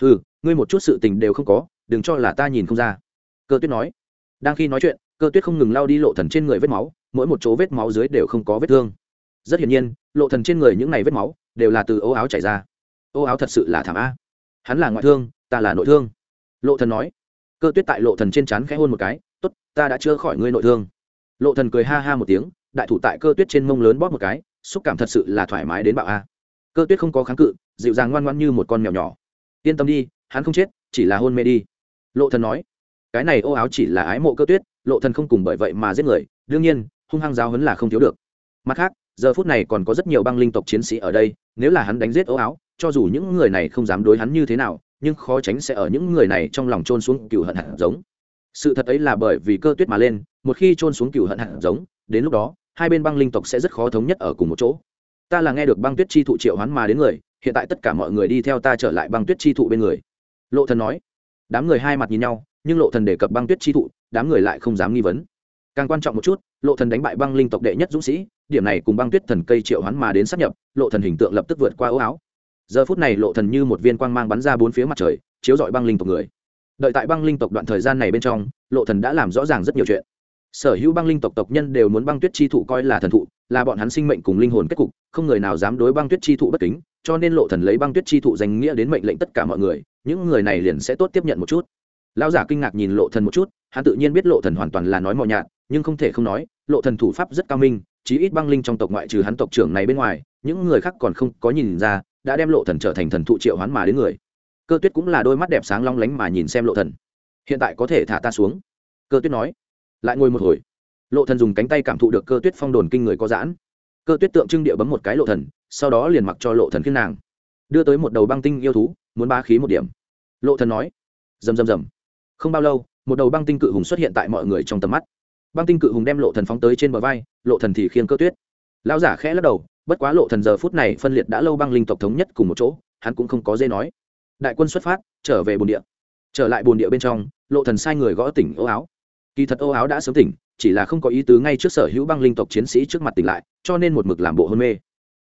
Ừ ngươi một chút sự tình đều không có, đừng cho là ta nhìn không ra. Cơ tuyết nói. Đang khi nói chuyện, cơ tuyết không ngừng lao đi lộ thần trên người vết máu, mỗi một chỗ vết máu dưới đều không có vết thương. Rất hiển nhiên, lộ thần trên người những này vết máu đều là từ ô áo chảy ra. Ô áo thật sự là thảm a. Hắn là ngoại thương, ta là nội thương. Lộ thần nói. Cơ tuyết tại lộ thần trên chán khẽ hôn một cái, tốt, ta đã chữa khỏi ngươi nội thương. Lộ thần cười ha ha một tiếng, đại thủ tại cơ tuyết trên mông lớn bóp một cái xúc cảm thật sự là thoải mái đến bạo a. Cơ tuyết không có kháng cự, dịu dàng ngoan ngoan như một con mèo nhỏ. Yên tâm đi, hắn không chết, chỉ là hôn mê đi. Lộ thần nói, cái này ô áo chỉ là ái mộ cơ tuyết, lộ thần không cùng bởi vậy mà giết người, đương nhiên, hung hăng giáo hấn là không thiếu được. Mặt khác, giờ phút này còn có rất nhiều băng linh tộc chiến sĩ ở đây, nếu là hắn đánh giết ô áo, cho dù những người này không dám đối hắn như thế nào, nhưng khó tránh sẽ ở những người này trong lòng trôn xuống cựu hận hạt giống. Sự thật ấy là bởi vì cơ tuyết mà lên, một khi trôn xuống cựu hận hạt giống, đến lúc đó hai bên băng linh tộc sẽ rất khó thống nhất ở cùng một chỗ. Ta là nghe được băng tuyết chi thụ triệu hoán mà đến người, hiện tại tất cả mọi người đi theo ta trở lại băng tuyết chi thụ bên người. Lộ thần nói. Đám người hai mặt nhìn nhau, nhưng lộ thần đề cập băng tuyết chi thụ, đám người lại không dám nghi vấn. Càng quan trọng một chút, lộ thần đánh bại băng linh tộc đệ nhất dũng sĩ, điểm này cùng băng tuyết thần cây triệu hoán mà đến sát nhập, lộ thần hình tượng lập tức vượt qua ố áo. Giờ phút này lộ thần như một viên quang mang bắn ra bốn phía mặt trời, chiếu rọi băng linh tộc người. Đợi tại băng linh tộc đoạn thời gian này bên trong, lộ thần đã làm rõ ràng rất nhiều chuyện sở hữu băng linh tộc tộc nhân đều muốn băng tuyết chi thụ coi là thần thụ, là bọn hắn sinh mệnh cùng linh hồn kết cục, không người nào dám đối băng tuyết chi thụ bất kính, cho nên lộ thần lấy băng tuyết chi thụ danh nghĩa đến mệnh lệnh tất cả mọi người, những người này liền sẽ tốt tiếp nhận một chút. Lão giả kinh ngạc nhìn lộ thần một chút, hắn tự nhiên biết lộ thần hoàn toàn là nói mò nhạt, nhưng không thể không nói, lộ thần thủ pháp rất cao minh, chí ít băng linh trong tộc ngoại trừ hắn tộc trưởng này bên ngoài, những người khác còn không có nhìn ra, đã đem lộ thần trở thành thần thụ triệu hoán mà đến người. Cơ tuyết cũng là đôi mắt đẹp sáng long lánh mà nhìn xem lộ thần. Hiện tại có thể thả ta xuống. Cơ tuyết nói lại ngồi một hồi. Lộ thần dùng cánh tay cảm thụ được cơ tuyết phong đồn kinh người có giãn. Cơ tuyết tượng trưng địa bấm một cái lộ thần, sau đó liền mặc cho lộ thần khiến nàng. Đưa tới một đầu băng tinh yêu thú, muốn ba khí một điểm. Lộ thần nói, rầm rầm rầm. Không bao lâu, một đầu băng tinh cự hùng xuất hiện tại mọi người trong tầm mắt. Băng tinh cự hùng đem lộ thần phóng tới trên bờ vai, lộ thần thì khiêng cơ tuyết. Lão giả khẽ lắc đầu, bất quá lộ thần giờ phút này phân liệt đã lâu băng linh tộc thống nhất cùng một chỗ, hắn cũng không có dễ nói. Đại quân xuất phát, trở về bồn địa. Trở lại bồn địa bên trong, lộ thần sai người gõ tỉnh ô áo kỳ thật ô áo đã sớm tỉnh, chỉ là không có ý tứ ngay trước sở hữu băng linh tộc chiến sĩ trước mặt tỉnh lại, cho nên một mực làm bộ hôn mê.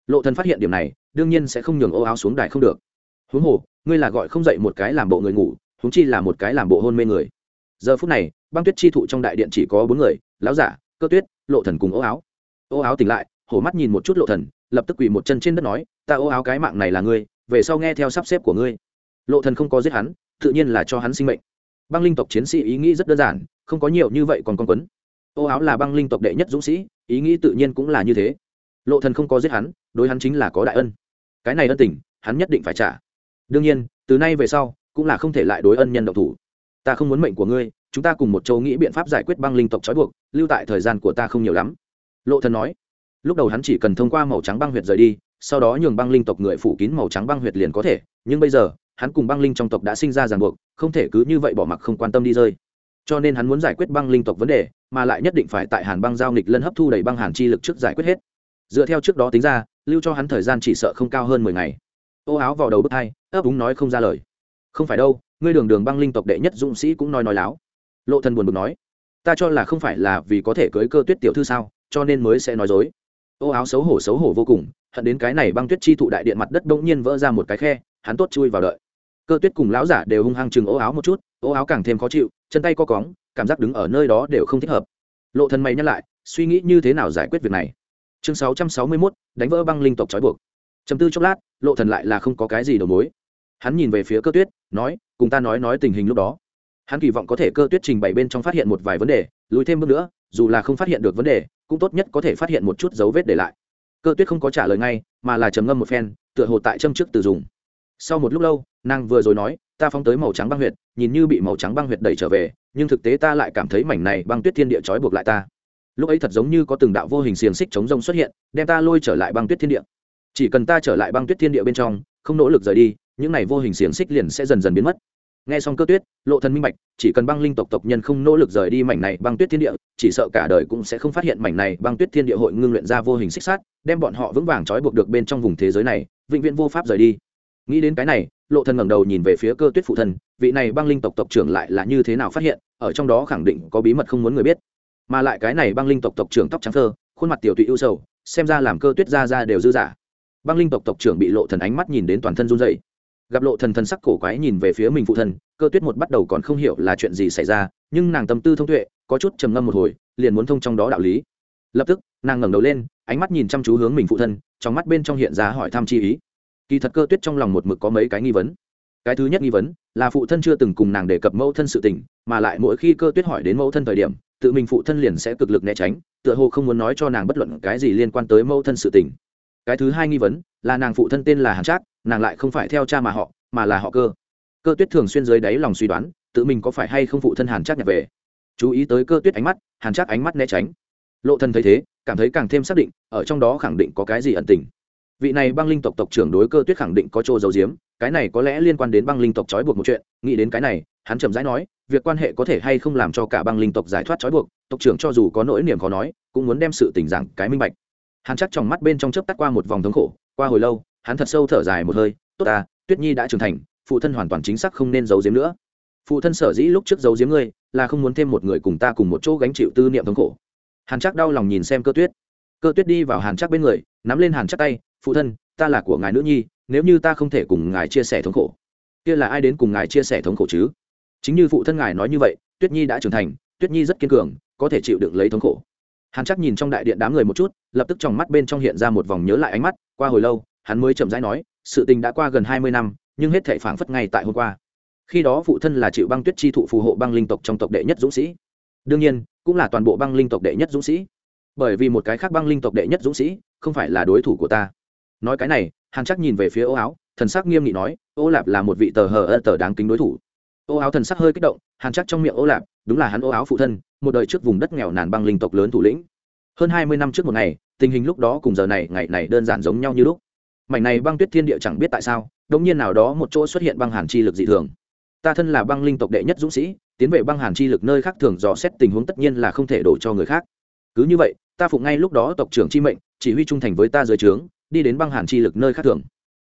Lộ thần phát hiện điểm này, đương nhiên sẽ không nhường ô áo xuống đài không được. Huống hồ, ngươi là gọi không dậy một cái làm bộ người ngủ, huống chi là một cái làm bộ hôn mê người. Giờ phút này, băng tuyết chi thụ trong đại điện chỉ có bốn người, lão giả, cơ tuyết, lộ thần cùng ô áo. Ô áo tỉnh lại, hổ mắt nhìn một chút lộ thần, lập tức quỳ một chân trên đất nói, ta ô áo cái mạng này là ngươi, về sau nghe theo sắp xếp của ngươi. Lộ thần không có giết hắn, tự nhiên là cho hắn sinh mệnh. Băng linh tộc chiến sĩ ý nghĩ rất đơn giản không có nhiều như vậy còn con quấn. Ô áo là băng linh tộc đệ nhất dũng sĩ, ý nghĩ tự nhiên cũng là như thế. Lộ thần không có giết hắn, đối hắn chính là có đại ân. Cái này ân tình, hắn nhất định phải trả. Đương nhiên, từ nay về sau, cũng là không thể lại đối ân nhân độc thủ. Ta không muốn mệnh của ngươi, chúng ta cùng một châu nghĩ biện pháp giải quyết băng linh tộc trói buộc, lưu tại thời gian của ta không nhiều lắm. Lộ thần nói. Lúc đầu hắn chỉ cần thông qua màu trắng băng huyệt rời đi, sau đó nhường băng linh tộc người phủ kín màu trắng băng huyệt liền có thể, nhưng bây giờ, hắn cùng băng linh trong tộc đã sinh ra ràng buộc, không thể cứ như vậy bỏ mặc không quan tâm đi rơi cho nên hắn muốn giải quyết băng linh tộc vấn đề, mà lại nhất định phải tại hàn băng giao nghịch lân hấp thu đầy băng hàn chi lực trước giải quyết hết. Dựa theo trước đó tính ra, lưu cho hắn thời gian chỉ sợ không cao hơn mười ngày. Ô áo vào đầu bước hai, ấp úng nói không ra lời. Không phải đâu, ngươi đường đường băng linh tộc đệ nhất dũng sĩ cũng nói nói láo. Lộ thần buồn bực nói, ta cho là không phải là vì có thể cưới cơ tuyết tiểu thư sao, cho nên mới sẽ nói dối. Ô áo xấu hổ xấu hổ vô cùng, hận đến cái này băng tuyết chi thụ đại điện mặt đất bỗng nhiên vỡ ra một cái khe, hắn tốt chui vào đợi cơ tuyết cùng lão giả đều hung hăng chừng ố áo một chút ố áo càng thêm khó chịu chân tay co cóng cảm giác đứng ở nơi đó đều không thích hợp. Lộ thần mày nhắc lại suy nghĩ như thế nào giải quyết việc này. Chương 661, đánh vỡ băng linh tộc trói buộc. Chấm tư chốc lát lộ thần lại là không có cái gì đầu mối. Hắn nhìn về phía cơ tuyết nói cùng ta nói nói tình hình lúc đó. Hắn kỳ vọng có thể cơ tuyết trình bày bên trong phát hiện một vài vấn đề lùi thêm bước nữa dù là không phát hiện được vấn đề cũng tốt nhất có thể phát hiện một chút dấu vết để lại. Cơ tuyết không có trả lời ngay mà là trầm ngâm một phen tựa hồ tại châm trước từ dùng sau một lúc lâu, nàng vừa rồi nói, ta phóng tới màu trắng băng huyệt, nhìn như bị màu trắng băng huyệt đẩy trở về, nhưng thực tế ta lại cảm thấy mảnh này băng tuyết thiên địa trói buộc lại ta. Lúc ấy thật giống như có từng đạo vô hình xiềng xích chống rông xuất hiện, đem ta lôi trở lại băng tuyết thiên địa. Chỉ cần ta trở lại băng tuyết thiên địa bên trong, không nỗ lực rời đi, những này vô hình xiềng xích liền sẽ dần dần biến mất. Nghe xong cơ tuyết, lộ thần minh bạch, chỉ cần băng linh tộc tộc nhân không nỗ lực rời đi mảnh này băng tuyết thiên địa, chỉ sợ cả đời cũng sẽ không phát hiện mảnh này băng tuyết thiên địa hội ngưng luyện ra vô hình xích sát đem bọn họ vững vàng trói buộc được bên trong vùng thế giới này, vĩnh viễn vô pháp rời đi nghĩ đến cái này, lộ thần ngẩng đầu nhìn về phía cơ tuyết phụ thân, vị này băng linh tộc tộc trưởng lại là như thế nào phát hiện, ở trong đó khẳng định có bí mật không muốn người biết. Mà lại cái này băng linh tộc tộc trưởng tóc trắng thơ, khuôn mặt tiểu tụy ưu sầu, xem ra làm cơ tuyết ra ra đều dư giả. Băng linh tộc tộc trưởng bị lộ thần ánh mắt nhìn đến toàn thân run rẩy. Gặp lộ thần thần sắc cổ quái nhìn về phía mình phụ thân, cơ tuyết một bắt đầu còn không hiểu là chuyện gì xảy ra, nhưng nàng tâm tư thông tuệ, có chút trầm ngâm một hồi, liền muốn thông trong đó đạo lý. Lập tức, nàng ngẩng đầu lên, ánh mắt nhìn chăm chú hướng mình phụ thân, trong mắt bên trong hiện ra hỏi thăm chi ý kỳ thật cơ tuyết trong lòng một mực có mấy cái nghi vấn. Cái thứ nhất nghi vấn là phụ thân chưa từng cùng nàng đề cập mẫu thân sự tình, mà lại mỗi khi cơ tuyết hỏi đến mẫu thân thời điểm, tự mình phụ thân liền sẽ cực lực né tránh, tựa hồ không muốn nói cho nàng bất luận cái gì liên quan tới mẫu thân sự tình. Cái thứ hai nghi vấn là nàng phụ thân tên là hàn trác, nàng lại không phải theo cha mà họ, mà là họ cơ. Cơ tuyết thường xuyên dưới đáy lòng suy đoán, tự mình có phải hay không phụ thân hàn trác nhặt về. Chú ý tới cơ tuyết ánh mắt, hàn trác ánh mắt né tránh. Lộ thân thấy thế, cảm thấy càng thêm xác định, ở trong đó khẳng định có cái gì ẩn tình vị này băng linh tộc tộc trưởng đối cơ tuyết khẳng định có chỗ giấu diếm cái này có lẽ liên quan đến băng linh tộc trói buộc một chuyện, nghĩ đến cái này, hắn chậm rãi nói, việc quan hệ có thể hay không làm cho cả băng linh tộc giải thoát trói buộc, tộc trưởng cho dù có nỗi niềm khó nói, cũng muốn đem sự tình giảng cái minh bạch. Hắn chắc trong mắt bên trong chớp tắt qua một vòng thống khổ, qua hồi lâu, hắn thật sâu thở dài một hơi, tốt à tuyết nhi đã trưởng thành, phụ thân hoàn toàn chính xác không nên giấu giếm nữa. Phụ thân sở dĩ lúc trước giấu giếm ngươi, là không muốn thêm một người cùng ta cùng một chỗ gánh chịu tư niệm thống khổ. Hàn chắc đau lòng nhìn xem cơ tuyết. Cơ tuyết đi vào hàn chắc bên người, nắm lên hàn chắc tay phụ thân, ta là của ngài nữ nhi, nếu như ta không thể cùng ngài chia sẻ thống khổ. Kia là ai đến cùng ngài chia sẻ thống khổ chứ? Chính như phụ thân ngài nói như vậy, tuyết nhi đã trưởng thành, tuyết nhi rất kiên cường, có thể chịu đựng lấy thống khổ. Hắn chắc nhìn trong đại điện đám người một chút, lập tức trong mắt bên trong hiện ra một vòng nhớ lại ánh mắt, qua hồi lâu, hắn mới chậm rãi nói, sự tình đã qua gần hai mươi năm, nhưng hết thể phảng phất ngay tại hôm qua. Khi đó phụ thân là chịu băng tuyết chi thụ phù hộ băng linh tộc trong tộc đệ nhất dũng sĩ. Đương nhiên, cũng là toàn bộ băng linh tộc đệ nhất dũng sĩ. Bởi vì một cái khác băng linh tộc đệ nhất dũng sĩ, không phải là đối thủ của ta nói cái này, hàn chắc nhìn về phía ô áo, thần sắc nghiêm nghị nói, ô lạp là một vị tờ hờ ơ tờ đáng kính đối thủ. Ô áo thần sắc hơi kích động, hàn chắc trong miệng ô lạp, đúng là hắn ô áo phụ thân, một đời trước vùng đất nghèo nàn băng linh tộc lớn thủ lĩnh. Hơn hai mươi năm trước một ngày, tình hình lúc đó cùng giờ này, ngày này đơn giản giống nhau như lúc. Mảnh này băng tuyết thiên địa chẳng biết tại sao đống nhiên nào đó một chỗ xuất hiện băng hàn chi lực dị thường. Ta thân là băng linh tộc đệ nhất dũng sĩ, tiến về băng hàn chi lực nơi khác thường dò xét tình huống tất nhiên là không thể đổ cho người khác. Cứ như vậy, ta phụng ngay lúc đó tộc trưởng chi mệnh, chỉ huy trung thành với ta dưới trướng đi đến băng hàn chi lực nơi khác thường.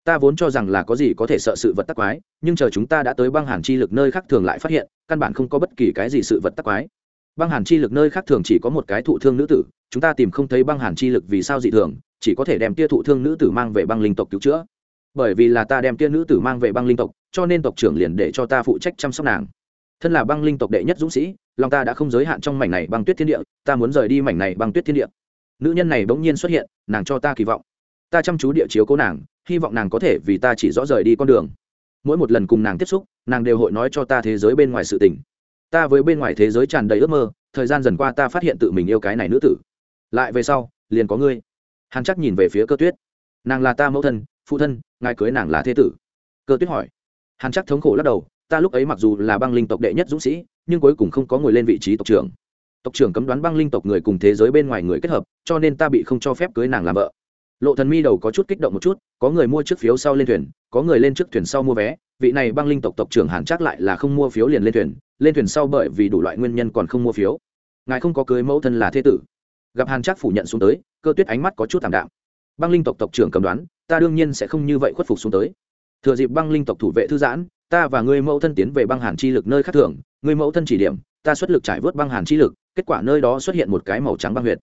Ta vốn cho rằng là có gì có thể sợ sự vật tắc quái, nhưng chờ chúng ta đã tới băng hàn chi lực nơi khác thường lại phát hiện, căn bản không có bất kỳ cái gì sự vật tắc quái. Băng hàn chi lực nơi khác thường chỉ có một cái thụ thương nữ tử, chúng ta tìm không thấy băng hàn chi lực vì sao dị thường, chỉ có thể đem tia thụ thương nữ tử mang về băng linh tộc cứu chữa. Bởi vì là ta đem tia nữ tử mang về băng linh tộc, cho nên tộc trưởng liền để cho ta phụ trách chăm sóc nàng. Thân là băng linh tộc đệ nhất dũng sĩ, lòng ta đã không giới hạn trong mảnh này băng tuyết thiên địa, ta muốn rời đi mảnh này băng tuyết thiên địa. Nữ nhân này bỗng nhiên xuất hiện, nàng cho ta kỳ vọng ta chăm chú địa chiếu cố nàng, hy vọng nàng có thể vì ta chỉ rõ rời đi con đường. Mỗi một lần cùng nàng tiếp xúc, nàng đều hội nói cho ta thế giới bên ngoài sự tình. Ta với bên ngoài thế giới tràn đầy ước mơ, thời gian dần qua ta phát hiện tự mình yêu cái này nữ tử. Lại về sau, liền có ngươi. Hàn chắc nhìn về phía cơ tuyết. Nàng là ta mẫu thân, phụ thân, ngài cưới nàng là thế tử. Cơ tuyết hỏi. Hàn chắc thống khổ lắc đầu, ta lúc ấy mặc dù là băng linh tộc đệ nhất dũng sĩ, nhưng cuối cùng không có ngồi lên vị trí tộc trưởng. Tộc trưởng cấm đoán băng linh tộc người cùng thế giới bên ngoài người kết hợp, cho nên ta bị không cho phép cưới nàng làm vợ lộ thần mi đầu có chút kích động một chút, có người mua trước phiếu sau lên thuyền, có người lên trước thuyền sau mua vé. Vị này băng linh tộc tộc trưởng hàn chắc lại là không mua phiếu liền lên thuyền lên thuyền sau bởi vì đủ loại nguyên nhân còn không mua phiếu. Ngài không có cưới mẫu thân là thế tử. Gặp hàn chắc phủ nhận xuống tới, cơ tuyết ánh mắt có chút thảm đạm. Băng linh tộc tộc trưởng cầm đoán, ta đương nhiên sẽ không như vậy khuất phục xuống tới. Thừa dịp băng linh tộc thủ vệ thư giãn, ta và người mẫu thân tiến về băng hàn chi lực nơi khác thường người mẫu thân chỉ điểm, ta xuất lực trải vớt băng hàn chi lực, kết quả nơi đó xuất hiện một cái màu trắng băng huyệt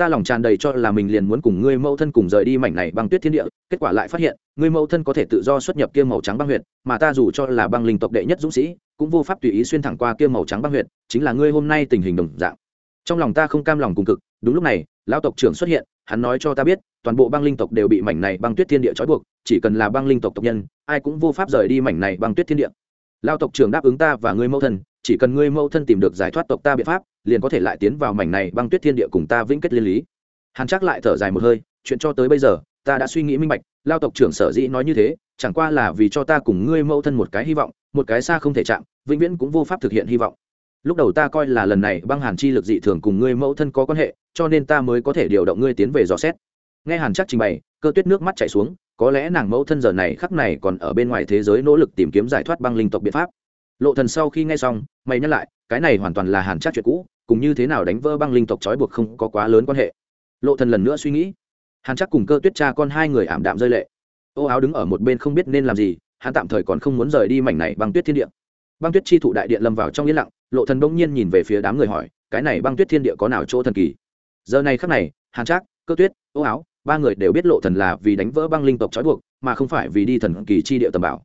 ta lòng tràn đầy cho là mình liền muốn cùng ngươi mẫu thân cùng rời đi mảnh này băng tuyết thiên địa, kết quả lại phát hiện, ngươi mẫu thân có thể tự do xuất nhập kia màu trắng băng huyệt, mà ta dù cho là băng linh tộc đệ nhất dũng sĩ, cũng vô pháp tùy ý xuyên thẳng qua kia màu trắng băng huyệt, chính là ngươi hôm nay tình hình đồng dạng. Trong lòng ta không cam lòng cùng cực, đúng lúc này, lão tộc trưởng xuất hiện, hắn nói cho ta biết, toàn bộ băng linh tộc đều bị mảnh này băng tuyết thiên địa trói buộc, chỉ cần là băng linh tộc tộc nhân, ai cũng vô pháp rời đi mảnh này băng tuyết thiên địa. Lao tộc trưởng đáp ứng ta và ngươi mẫu thân chỉ cần ngươi mẫu thân tìm được giải thoát tộc ta biện pháp, liền có thể lại tiến vào mảnh này băng tuyết thiên địa cùng ta vĩnh kết liên lý. Hàn chắc lại thở dài một hơi, chuyện cho tới bây giờ, ta đã suy nghĩ minh bạch, lao tộc trưởng sở dĩ nói như thế, chẳng qua là vì cho ta cùng ngươi mẫu thân một cái hy vọng, một cái xa không thể chạm, vĩnh viễn cũng vô pháp thực hiện hy vọng. Lúc đầu ta coi là lần này băng hàn chi lực dị thường cùng ngươi mẫu thân có quan hệ, cho nên ta mới có thể điều động ngươi tiến về dò xét. Nghe hàn chắc trình bày, cơ tuyết nước mắt chảy xuống, có lẽ nàng mẫu thân giờ này khắc này còn ở bên ngoài thế giới nỗ lực tìm kiếm giải thoát băng linh tộc biện pháp lộ thần sau khi nghe xong, mày nhắc lại, cái này hoàn toàn là hàn chắc chuyện cũ, cùng như thế nào đánh vỡ băng linh tộc trói buộc không có quá lớn quan hệ. Lộ thần lần nữa suy nghĩ. Hàn chắc cùng cơ tuyết cha con hai người ảm đạm rơi lệ. Ô áo đứng ở một bên không biết nên làm gì, hắn tạm thời còn không muốn rời đi mảnh này băng tuyết thiên địa. Băng tuyết chi thụ đại điện lâm vào trong yên lặng, lộ thần bỗng nhiên nhìn về phía đám người hỏi, cái này băng tuyết thiên địa có nào chỗ thần kỳ? Giờ này khắc này, hàn trác cơ tuyết, ô áo, ba người đều biết lộ thần là vì đánh vỡ băng linh tộc trói buộc, mà không phải vì đi thần kỳ chi địa tầm bảo.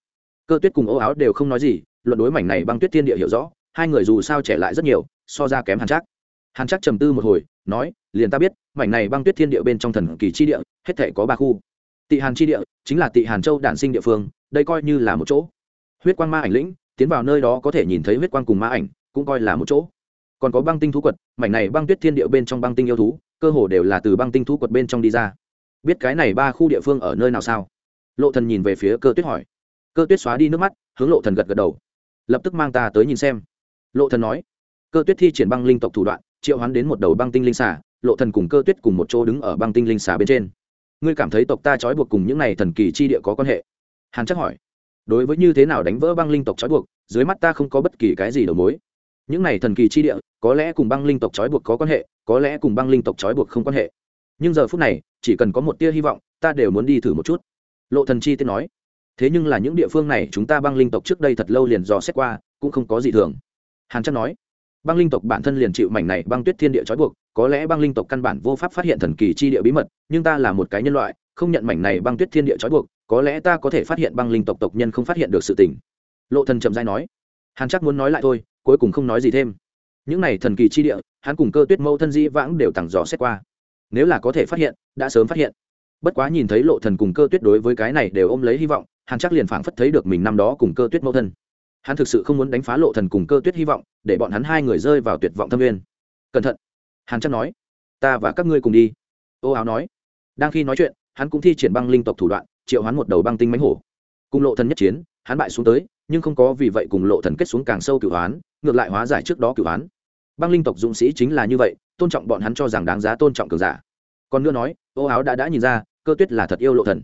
Cơ tuyết cùng ô áo đều không nói gì luận đối mảnh này băng tuyết thiên địa hiểu rõ, hai người dù sao trẻ lại rất nhiều, so ra kém hàn chắc hàn chắc trầm tư một hồi, nói, liền ta biết, mảnh này băng tuyết thiên địa bên trong thần kỳ chi địa, hết thể có ba khu. Tị hàn chi địa, chính là tị hàn châu đản sinh địa phương, đây coi như là một chỗ. Huyết quang ma ảnh lĩnh, tiến vào nơi đó có thể nhìn thấy huyết quang cùng ma ảnh, cũng coi là một chỗ. Còn có băng tinh thú quật, mảnh này băng tuyết thiên địa bên trong băng tinh yêu thú, cơ hồ đều là từ băng tinh thú quật bên trong đi ra. Biết cái này ba khu địa phương ở nơi nào sao? Lộ thần nhìn về phía cơ tuyết hỏi. Cơ tuyết xóa đi nước mắt, hướng lộ thần gật gật đầu lập tức mang ta tới nhìn xem. Lộ thần nói. Cơ tuyết thi triển băng linh tộc thủ đoạn, triệu hoán đến một đầu băng tinh linh xà, lộ thần cùng cơ tuyết cùng một chỗ đứng ở băng tinh linh xà bên trên. Ngươi cảm thấy tộc ta trói buộc cùng những này thần kỳ chi địa có quan hệ? Hàn chắc hỏi. Đối với như thế nào đánh vỡ băng linh tộc trói buộc, dưới mắt ta không có bất kỳ cái gì đầu mối. Những này thần kỳ chi địa, có lẽ cùng băng linh tộc trói buộc có quan hệ, có lẽ cùng băng linh tộc trói buộc không quan hệ. Nhưng giờ phút này, chỉ cần có một tia hy vọng, ta đều muốn đi thử một chút. Lộ thần chi tiết nói thế nhưng là những địa phương này, chúng ta băng linh tộc trước đây thật lâu liền dò xét qua, cũng không có gì thường. Hàn chắc nói, băng linh tộc bản thân liền chịu mảnh này băng tuyết thiên địa trói buộc, có lẽ băng linh tộc căn bản vô pháp phát hiện thần kỳ chi địa bí mật, nhưng ta là một cái nhân loại, không nhận mảnh này băng tuyết thiên địa trói buộc, có lẽ ta có thể phát hiện băng linh tộc tộc nhân không phát hiện được sự tình. Lộ thần trầm dai nói, hàn chắc muốn nói lại thôi, cuối cùng không nói gì thêm. Những này thần kỳ chi địa, hắn cùng cơ tuyết mẫu thân di vãng đều tặng dò xét qua. Nếu là có thể phát hiện, đã sớm phát hiện bất quá nhìn thấy lộ thần cùng cơ tuyết đối với cái này đều ôm lấy hy vọng, hàn chắc liền phảng phất thấy được mình năm đó cùng cơ tuyết mẫu thân. Hắn thực sự không muốn đánh phá lộ thần cùng cơ tuyết hy vọng, để bọn hắn hai người rơi vào tuyệt vọng thâm nguyên. cẩn thận, hàn chắc nói, ta và các ngươi cùng đi. Ô áo nói. Đang khi nói chuyện, hắn cũng thi triển băng linh tộc thủ đoạn, triệu hắn một đầu băng tinh mánh hổ. Cùng lộ thần nhất chiến, hắn bại xuống tới, nhưng không có vì vậy cùng lộ thần kết xuống càng sâu cửu hoán, ngược lại hóa giải trước đó cửu hoán. Băng linh tộc dũng sĩ chính là như vậy, tôn trọng bọn hắn cho rằng đáng giá tôn trọng cường giả còn nữa nói, ô áo đã đã nhìn ra, cơ tuyết là thật yêu lộ thần.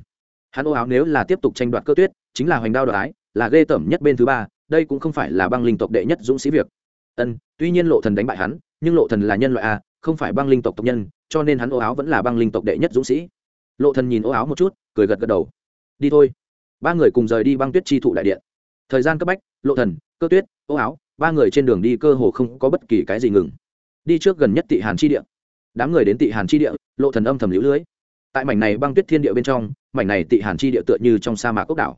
Hắn ô áo nếu là tiếp tục tranh đoạt cơ tuyết, chính là hoành đao đoái ái, là ghê tởm nhất bên thứ ba, đây cũng không phải là băng linh tộc đệ nhất dũng sĩ việc. Ân, tuy nhiên lộ thần đánh bại hắn, nhưng lộ thần là nhân loại a, không phải băng linh tộc tộc nhân, cho nên hắn ô áo vẫn là băng linh tộc đệ nhất dũng sĩ. Lộ thần nhìn ô áo một chút, cười gật gật đầu. Đi thôi. Ba người cùng rời đi băng tuyết chi thụ đại điện. Thời gian cấp bách, lộ thần, cơ tuyết, ô áo, ba người trên đường đi cơ hồ không có bất kỳ cái gì ngừng. Đi trước gần nhất tị hàn chi địa đám người đến tị hàn chi địa, lộ thần âm thầm liễu lưới. Tại mảnh này băng tuyết thiên địa bên trong, mảnh này tị hàn chi địa tựa như trong sa mạc ốc đảo.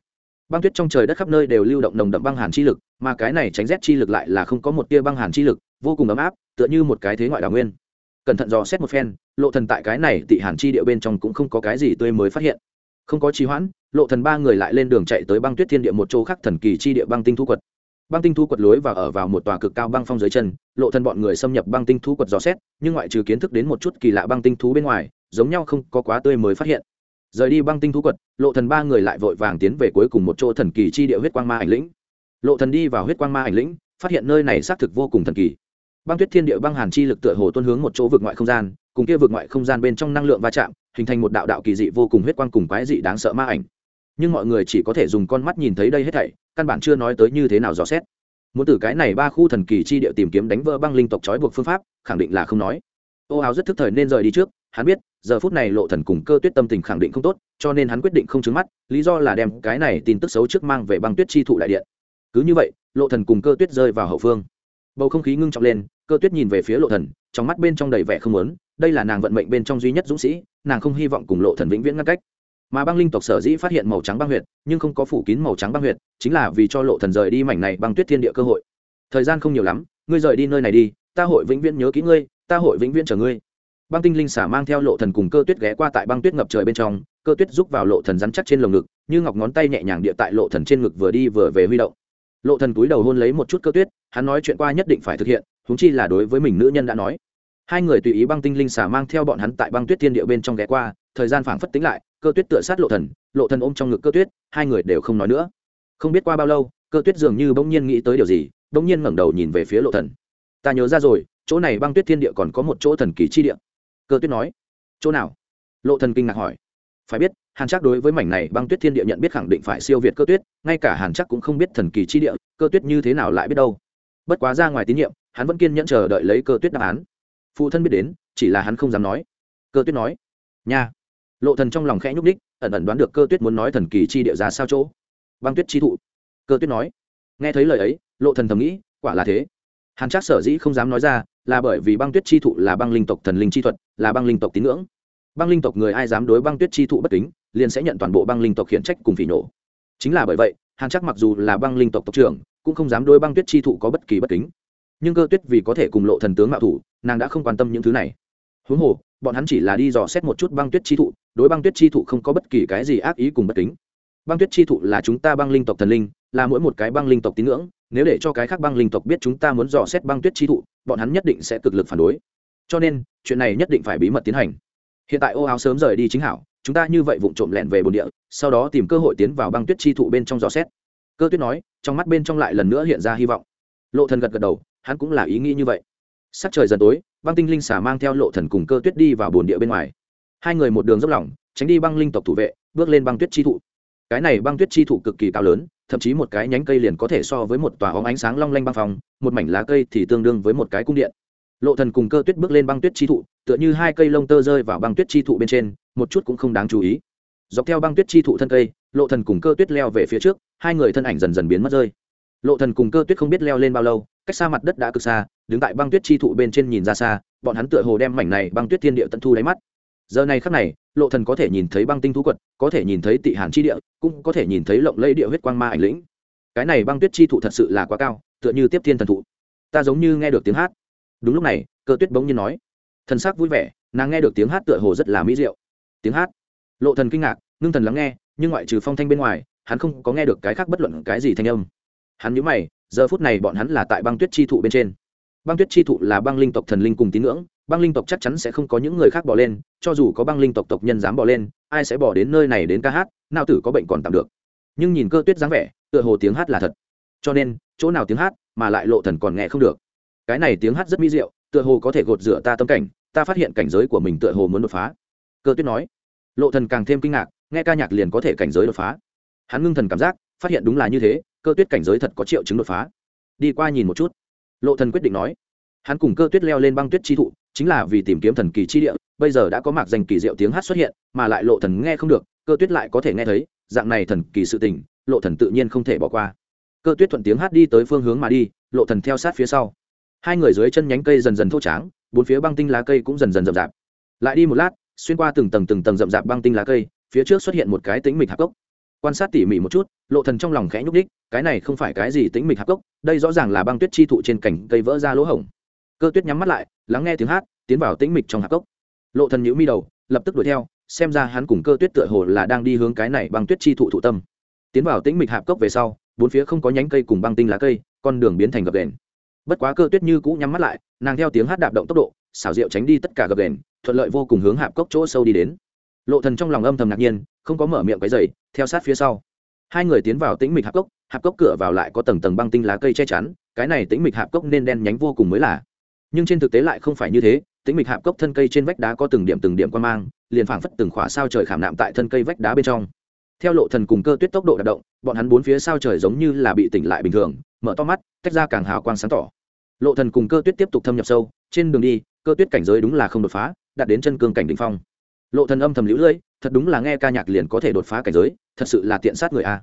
Băng tuyết trong trời đất khắp nơi đều lưu động nồng đậm băng hàn chi lực, mà cái này tránh rét chi lực lại là không có một tia băng hàn chi lực, vô cùng ấm áp, tựa như một cái thế ngoại đảo nguyên. Cẩn thận dò xét một phen, lộ thần tại cái này tị hàn chi địa bên trong cũng không có cái gì tươi mới phát hiện. Không có trì hoãn, lộ thần ba người lại lên đường chạy tới băng tuyết thiên địa một chỗ khác thần kỳ chi địa băng tinh thu quật băng tinh thu quật lối và ở vào một tòa cực cao băng phong dưới chân, lộ thần bọn người xâm nhập băng tinh thu quật dò xét, nhưng ngoại trừ kiến thức đến một chút kỳ lạ băng tinh thú bên ngoài, giống nhau không có quá tươi mới phát hiện. Rời đi băng tinh thú quật, lộ thần ba người lại vội vàng tiến về cuối cùng một chỗ thần kỳ chi địa huyết quang ma ảnh lĩnh. Lộ thần đi vào huyết quang ma ảnh lĩnh, phát hiện nơi này xác thực vô cùng thần kỳ. Băng tuyết thiên địa băng hàn chi lực tựa hồ tuôn hướng một chỗ vực ngoại không gian, cùng kia vực ngoại không gian bên trong năng lượng va chạm, hình thành một đạo đạo kỳ dị vô cùng huyết quang cùng quái dị đáng sợ ma ảnh nhưng mọi người chỉ có thể dùng con mắt nhìn thấy đây hết thảy, căn bản chưa nói tới như thế nào dò xét. Muốn từ cái này ba khu thần kỳ chi địa tìm kiếm đánh vỡ băng linh tộc trói buộc phương pháp, khẳng định là không nói. Ô hào rất thức thời nên rời đi trước, hắn biết, giờ phút này lộ thần cùng cơ tuyết tâm tình khẳng định không tốt, cho nên hắn quyết định không trứng mắt, lý do là đem cái này tin tức xấu trước mang về băng tuyết chi thụ đại điện. Cứ như vậy, lộ thần cùng cơ tuyết rơi vào hậu phương. Bầu không khí ngưng trọng lên, cơ tuyết nhìn về phía lộ thần, trong mắt bên trong đầy vẻ không muốn, đây là nàng vận mệnh bên trong duy nhất dũng sĩ, nàng không hy vọng cùng lộ thần vĩnh viễn ngăn cách mà băng linh tộc sở dĩ phát hiện màu trắng băng huyệt, nhưng không có phủ kín màu trắng băng huyệt, chính là vì cho lộ thần rời đi mảnh này băng tuyết thiên địa cơ hội. Thời gian không nhiều lắm, ngươi rời đi nơi này đi, ta hội vĩnh viễn nhớ kỹ ngươi, ta hội vĩnh viễn chờ ngươi. Băng tinh linh xả mang theo lộ thần cùng cơ tuyết ghé qua tại băng tuyết ngập trời bên trong, cơ tuyết giúp vào lộ thần rắn chắc trên lồng ngực, như ngọc ngón tay nhẹ nhàng địa tại lộ thần trên ngực vừa đi vừa về huy động. Lộ thần cúi đầu hôn lấy một chút cơ tuyết, hắn nói chuyện qua nhất định phải thực hiện chúng chi là đối với mình nữ nhân đã nói. Hai người tùy ý băng tinh linh xả mang theo bọn hắn tại băng tuyết thiên địa bên trong ghé qua thời gian phảng phất tính lại, cơ tuyết tựa sát lộ thần lộ thần ôm trong ngực cơ tuyết, hai người đều không nói nữa. Không biết qua bao lâu, cơ tuyết dường như bỗng nhiên nghĩ tới điều gì, bỗng nhiên ngẩng đầu nhìn về phía lộ thần. Ta nhớ ra rồi, chỗ này băng tuyết thiên địa còn có một chỗ thần kỳ chi địa. Cơ tuyết nói, chỗ nào? Lộ thần kinh ngạc hỏi. Phải biết, hàn chắc đối với mảnh này băng tuyết thiên địa nhận biết khẳng định phải siêu việt cơ tuyết, ngay cả hàn chắc cũng không biết thần kỳ chi địa, cơ tuyết như thế nào lại biết đâu. Bất quá ra ngoài tín nhiệm, hắn vẫn kiên nhẫn chờ đợi lấy cơ tuyết đáp án. Phụ thân biết đến, chỉ là hắn không dám nói. Cơ tuyết nói, nha lộ thần trong lòng khẽ nhúc đích ẩn ẩn đoán được cơ tuyết muốn nói thần kỳ chi địa ra sao chỗ. Băng tuyết chi thụ. Cơ tuyết nói. Nghe thấy lời ấy, lộ thần thầm nghĩ, quả là thế. Hàn Trác sở dĩ không dám nói ra, là bởi vì băng tuyết chi thụ là băng linh tộc thần linh chi thuật, là băng linh tộc tín ngưỡng. Băng linh tộc người ai dám đối băng tuyết chi thụ bất kính, liền sẽ nhận toàn bộ băng linh tộc khiển trách cùng phỉ nổ chính là bởi vậy, hàn Trác mặc dù là băng linh tộc tộc trưởng, cũng không dám đối băng tuyết chi thụ có bất kỳ bất kính. Nhưng cơ tuyết vì có thể cùng lộ thần tướng mạo thủ, nàng đã không quan tâm những thứ này huống hồ, bọn hắn chỉ là đi dò xét một chút băng tuyết chi thụ, đối băng tuyết chi thụ không có bất kỳ cái gì ác ý cùng bất kính. Băng tuyết chi thụ là chúng ta băng linh tộc thần linh, là mỗi một cái băng linh tộc tín ngưỡng, nếu để cho cái khác băng linh tộc biết chúng ta muốn dò xét băng tuyết chi thụ, bọn hắn nhất định sẽ cực lực phản đối. Cho nên, chuyện này nhất định phải bí mật tiến hành. Hiện tại ô áo sớm rời đi chính hảo, chúng ta như vậy vụng trộm lẻn về bồn địa, sau đó tìm cơ hội tiến vào băng tuyết chi thụ bên trong dò xét. Cơ tuyết nói, trong mắt bên trong lại lần nữa hiện ra hy vọng. Lộ thần gật gật đầu, hắn cũng là ý nghĩ như vậy. Sắc trời dần tối băng tinh linh xà mang theo lộ thần cùng cơ tuyết đi vào bồn địa bên ngoài. Hai người một đường dốc lỏng tránh đi băng linh tộc thủ vệ, bước lên băng tuyết chi thụ. Cái này băng tuyết chi thụ cực kỳ cao lớn, thậm chí một cái nhánh cây liền có thể so với một tòa óng ánh sáng long lanh băng phòng một mảnh lá cây thì tương đương với một cái cung điện. Lộ thần cùng cơ tuyết bước lên băng tuyết chi thụ, tựa như hai cây lông tơ rơi vào băng tuyết chi thụ bên trên, một chút cũng không đáng chú ý. Dọc theo băng tuyết chi thụ thân cây, lộ thần cùng cơ tuyết leo về phía trước, hai người thân ảnh dần dần biến mất rơi. Lộ thần cùng cơ tuyết không biết leo lên bao lâu cách xa mặt đất đã cực xa, đứng tại băng tuyết chi thụ bên trên nhìn ra xa, bọn hắn tựa hồ đem mảnh này băng tuyết thiên địa tận thu đáy mắt. Giờ này khắc này, lộ thần có thể nhìn thấy băng tinh thú quật, có thể nhìn thấy tị hàn chi địa, cũng có thể nhìn thấy lộng lẫy địa huyết quang ma ảnh lĩnh. Cái này băng tuyết chi thụ thật sự là quá cao, tựa như tiếp thiên thần thụ. Ta giống như nghe được tiếng hát. Đúng lúc này, cơ tuyết bỗng nhiên nói. Thần sắc vui vẻ, nàng nghe được tiếng hát tựa hồ rất là mỹ diệu. Tiếng hát. Lộ thần kinh ngạc, ngưng thần lắng nghe, nhưng ngoại trừ phong thanh bên ngoài, hắn không có nghe được cái khác bất luận cái gì thanh âm. Hắn nhíu mày giờ phút này bọn hắn là tại băng tuyết chi thụ bên trên. Băng tuyết chi thụ là băng linh tộc thần linh cùng tín ngưỡng, băng linh tộc chắc chắn sẽ không có những người khác bỏ lên, cho dù có băng linh tộc tộc nhân dám bỏ lên, ai sẽ bỏ đến nơi này đến ca hát, nào tử có bệnh còn tạm được. Nhưng nhìn cơ tuyết dáng vẻ, tựa hồ tiếng hát là thật. Cho nên, chỗ nào tiếng hát mà lại lộ thần còn nghe không được. Cái này tiếng hát rất mỹ diệu, tựa hồ có thể gột rửa ta tâm cảnh, ta phát hiện cảnh giới của mình tựa hồ muốn đột phá. Cơ tuyết nói. Lộ thần càng thêm kinh ngạc, nghe ca nhạc liền có thể cảnh giới đột phá. Hắn ngưng thần cảm giác phát hiện đúng là như thế, cơ tuyết cảnh giới thật có triệu chứng đột phá. Đi qua nhìn một chút. Lộ thần quyết định nói. Hắn cùng cơ tuyết leo lên băng tuyết chi thụ, chính là vì tìm kiếm thần kỳ chi địa, bây giờ đã có mạc danh kỳ diệu tiếng hát xuất hiện, mà lại lộ thần nghe không được, cơ tuyết lại có thể nghe thấy, dạng này thần kỳ sự tình, lộ thần tự nhiên không thể bỏ qua. Cơ tuyết thuận tiếng hát đi tới phương hướng mà đi, lộ thần theo sát phía sau. Hai người dưới chân nhánh cây dần dần thô tráng, bốn phía băng tinh lá cây cũng dần dần rậm rạp. Lại đi một lát, xuyên qua từng tầng từng tầng rậm rạp băng tinh lá cây, phía trước xuất hiện một cái tĩnh mịch hạp cốc quan sát tỉ mỉ một chút, lộ thần trong lòng khẽ nhúc đích cái này không phải cái gì tĩnh mịch hạp cốc, đây rõ ràng là băng tuyết chi thụ trên cành cây vỡ ra lỗ hổng. Cơ tuyết nhắm mắt lại, lắng nghe tiếng hát, tiến vào tĩnh mịch trong hạp cốc. Lộ thần nhíu mi đầu, lập tức đuổi theo, xem ra hắn cùng cơ tuyết tựa hồ là đang đi hướng cái này băng tuyết chi thụ thụ tâm. Tiến vào tĩnh mịch hạp cốc về sau, bốn phía không có nhánh cây cùng băng tinh lá cây, con đường biến thành gập đèn bất quá cơ tuyết như cũ nhắm mắt lại, nàng theo tiếng hát đạp động tốc độ, xảo diệu tránh đi tất cả gập đèn thuận lợi vô cùng hướng hạp cốc chỗ sâu đi đến. Lộ thần trong lòng âm thầm ngạc nhiên không có mở miệng cái dày theo sát phía sau. Hai người tiến vào tĩnh mịch hạp cốc hạp cốc cửa vào lại có tầng tầng băng tinh lá cây che chắn, cái này tĩnh mịch hạp cốc nên đen nhánh vô cùng mới là. Nhưng trên thực tế lại không phải như thế, tĩnh mịch hạp cốc thân cây trên vách đá có từng điểm từng điểm quan mang, liền phảng phất từng khỏa sao trời khảm nạm tại thân cây vách đá bên trong. Theo lộ thần cùng cơ tuyết tốc độ đạt động, bọn hắn bốn phía sao trời giống như là bị tỉnh lại bình thường, mở to mắt, tách ra càng hào quang sáng tỏ. Lộ thần cùng cơ tuyết tiếp tục thâm nhập sâu, trên đường đi, cơ tuyết cảnh giới đúng là không đột phá, đạt đến chân cương cảnh đỉnh phong. Lộ thần âm thầm liễu lưỡi thật đúng là nghe ca nhạc liền có thể đột phá cảnh giới, thật sự là tiện sát người a.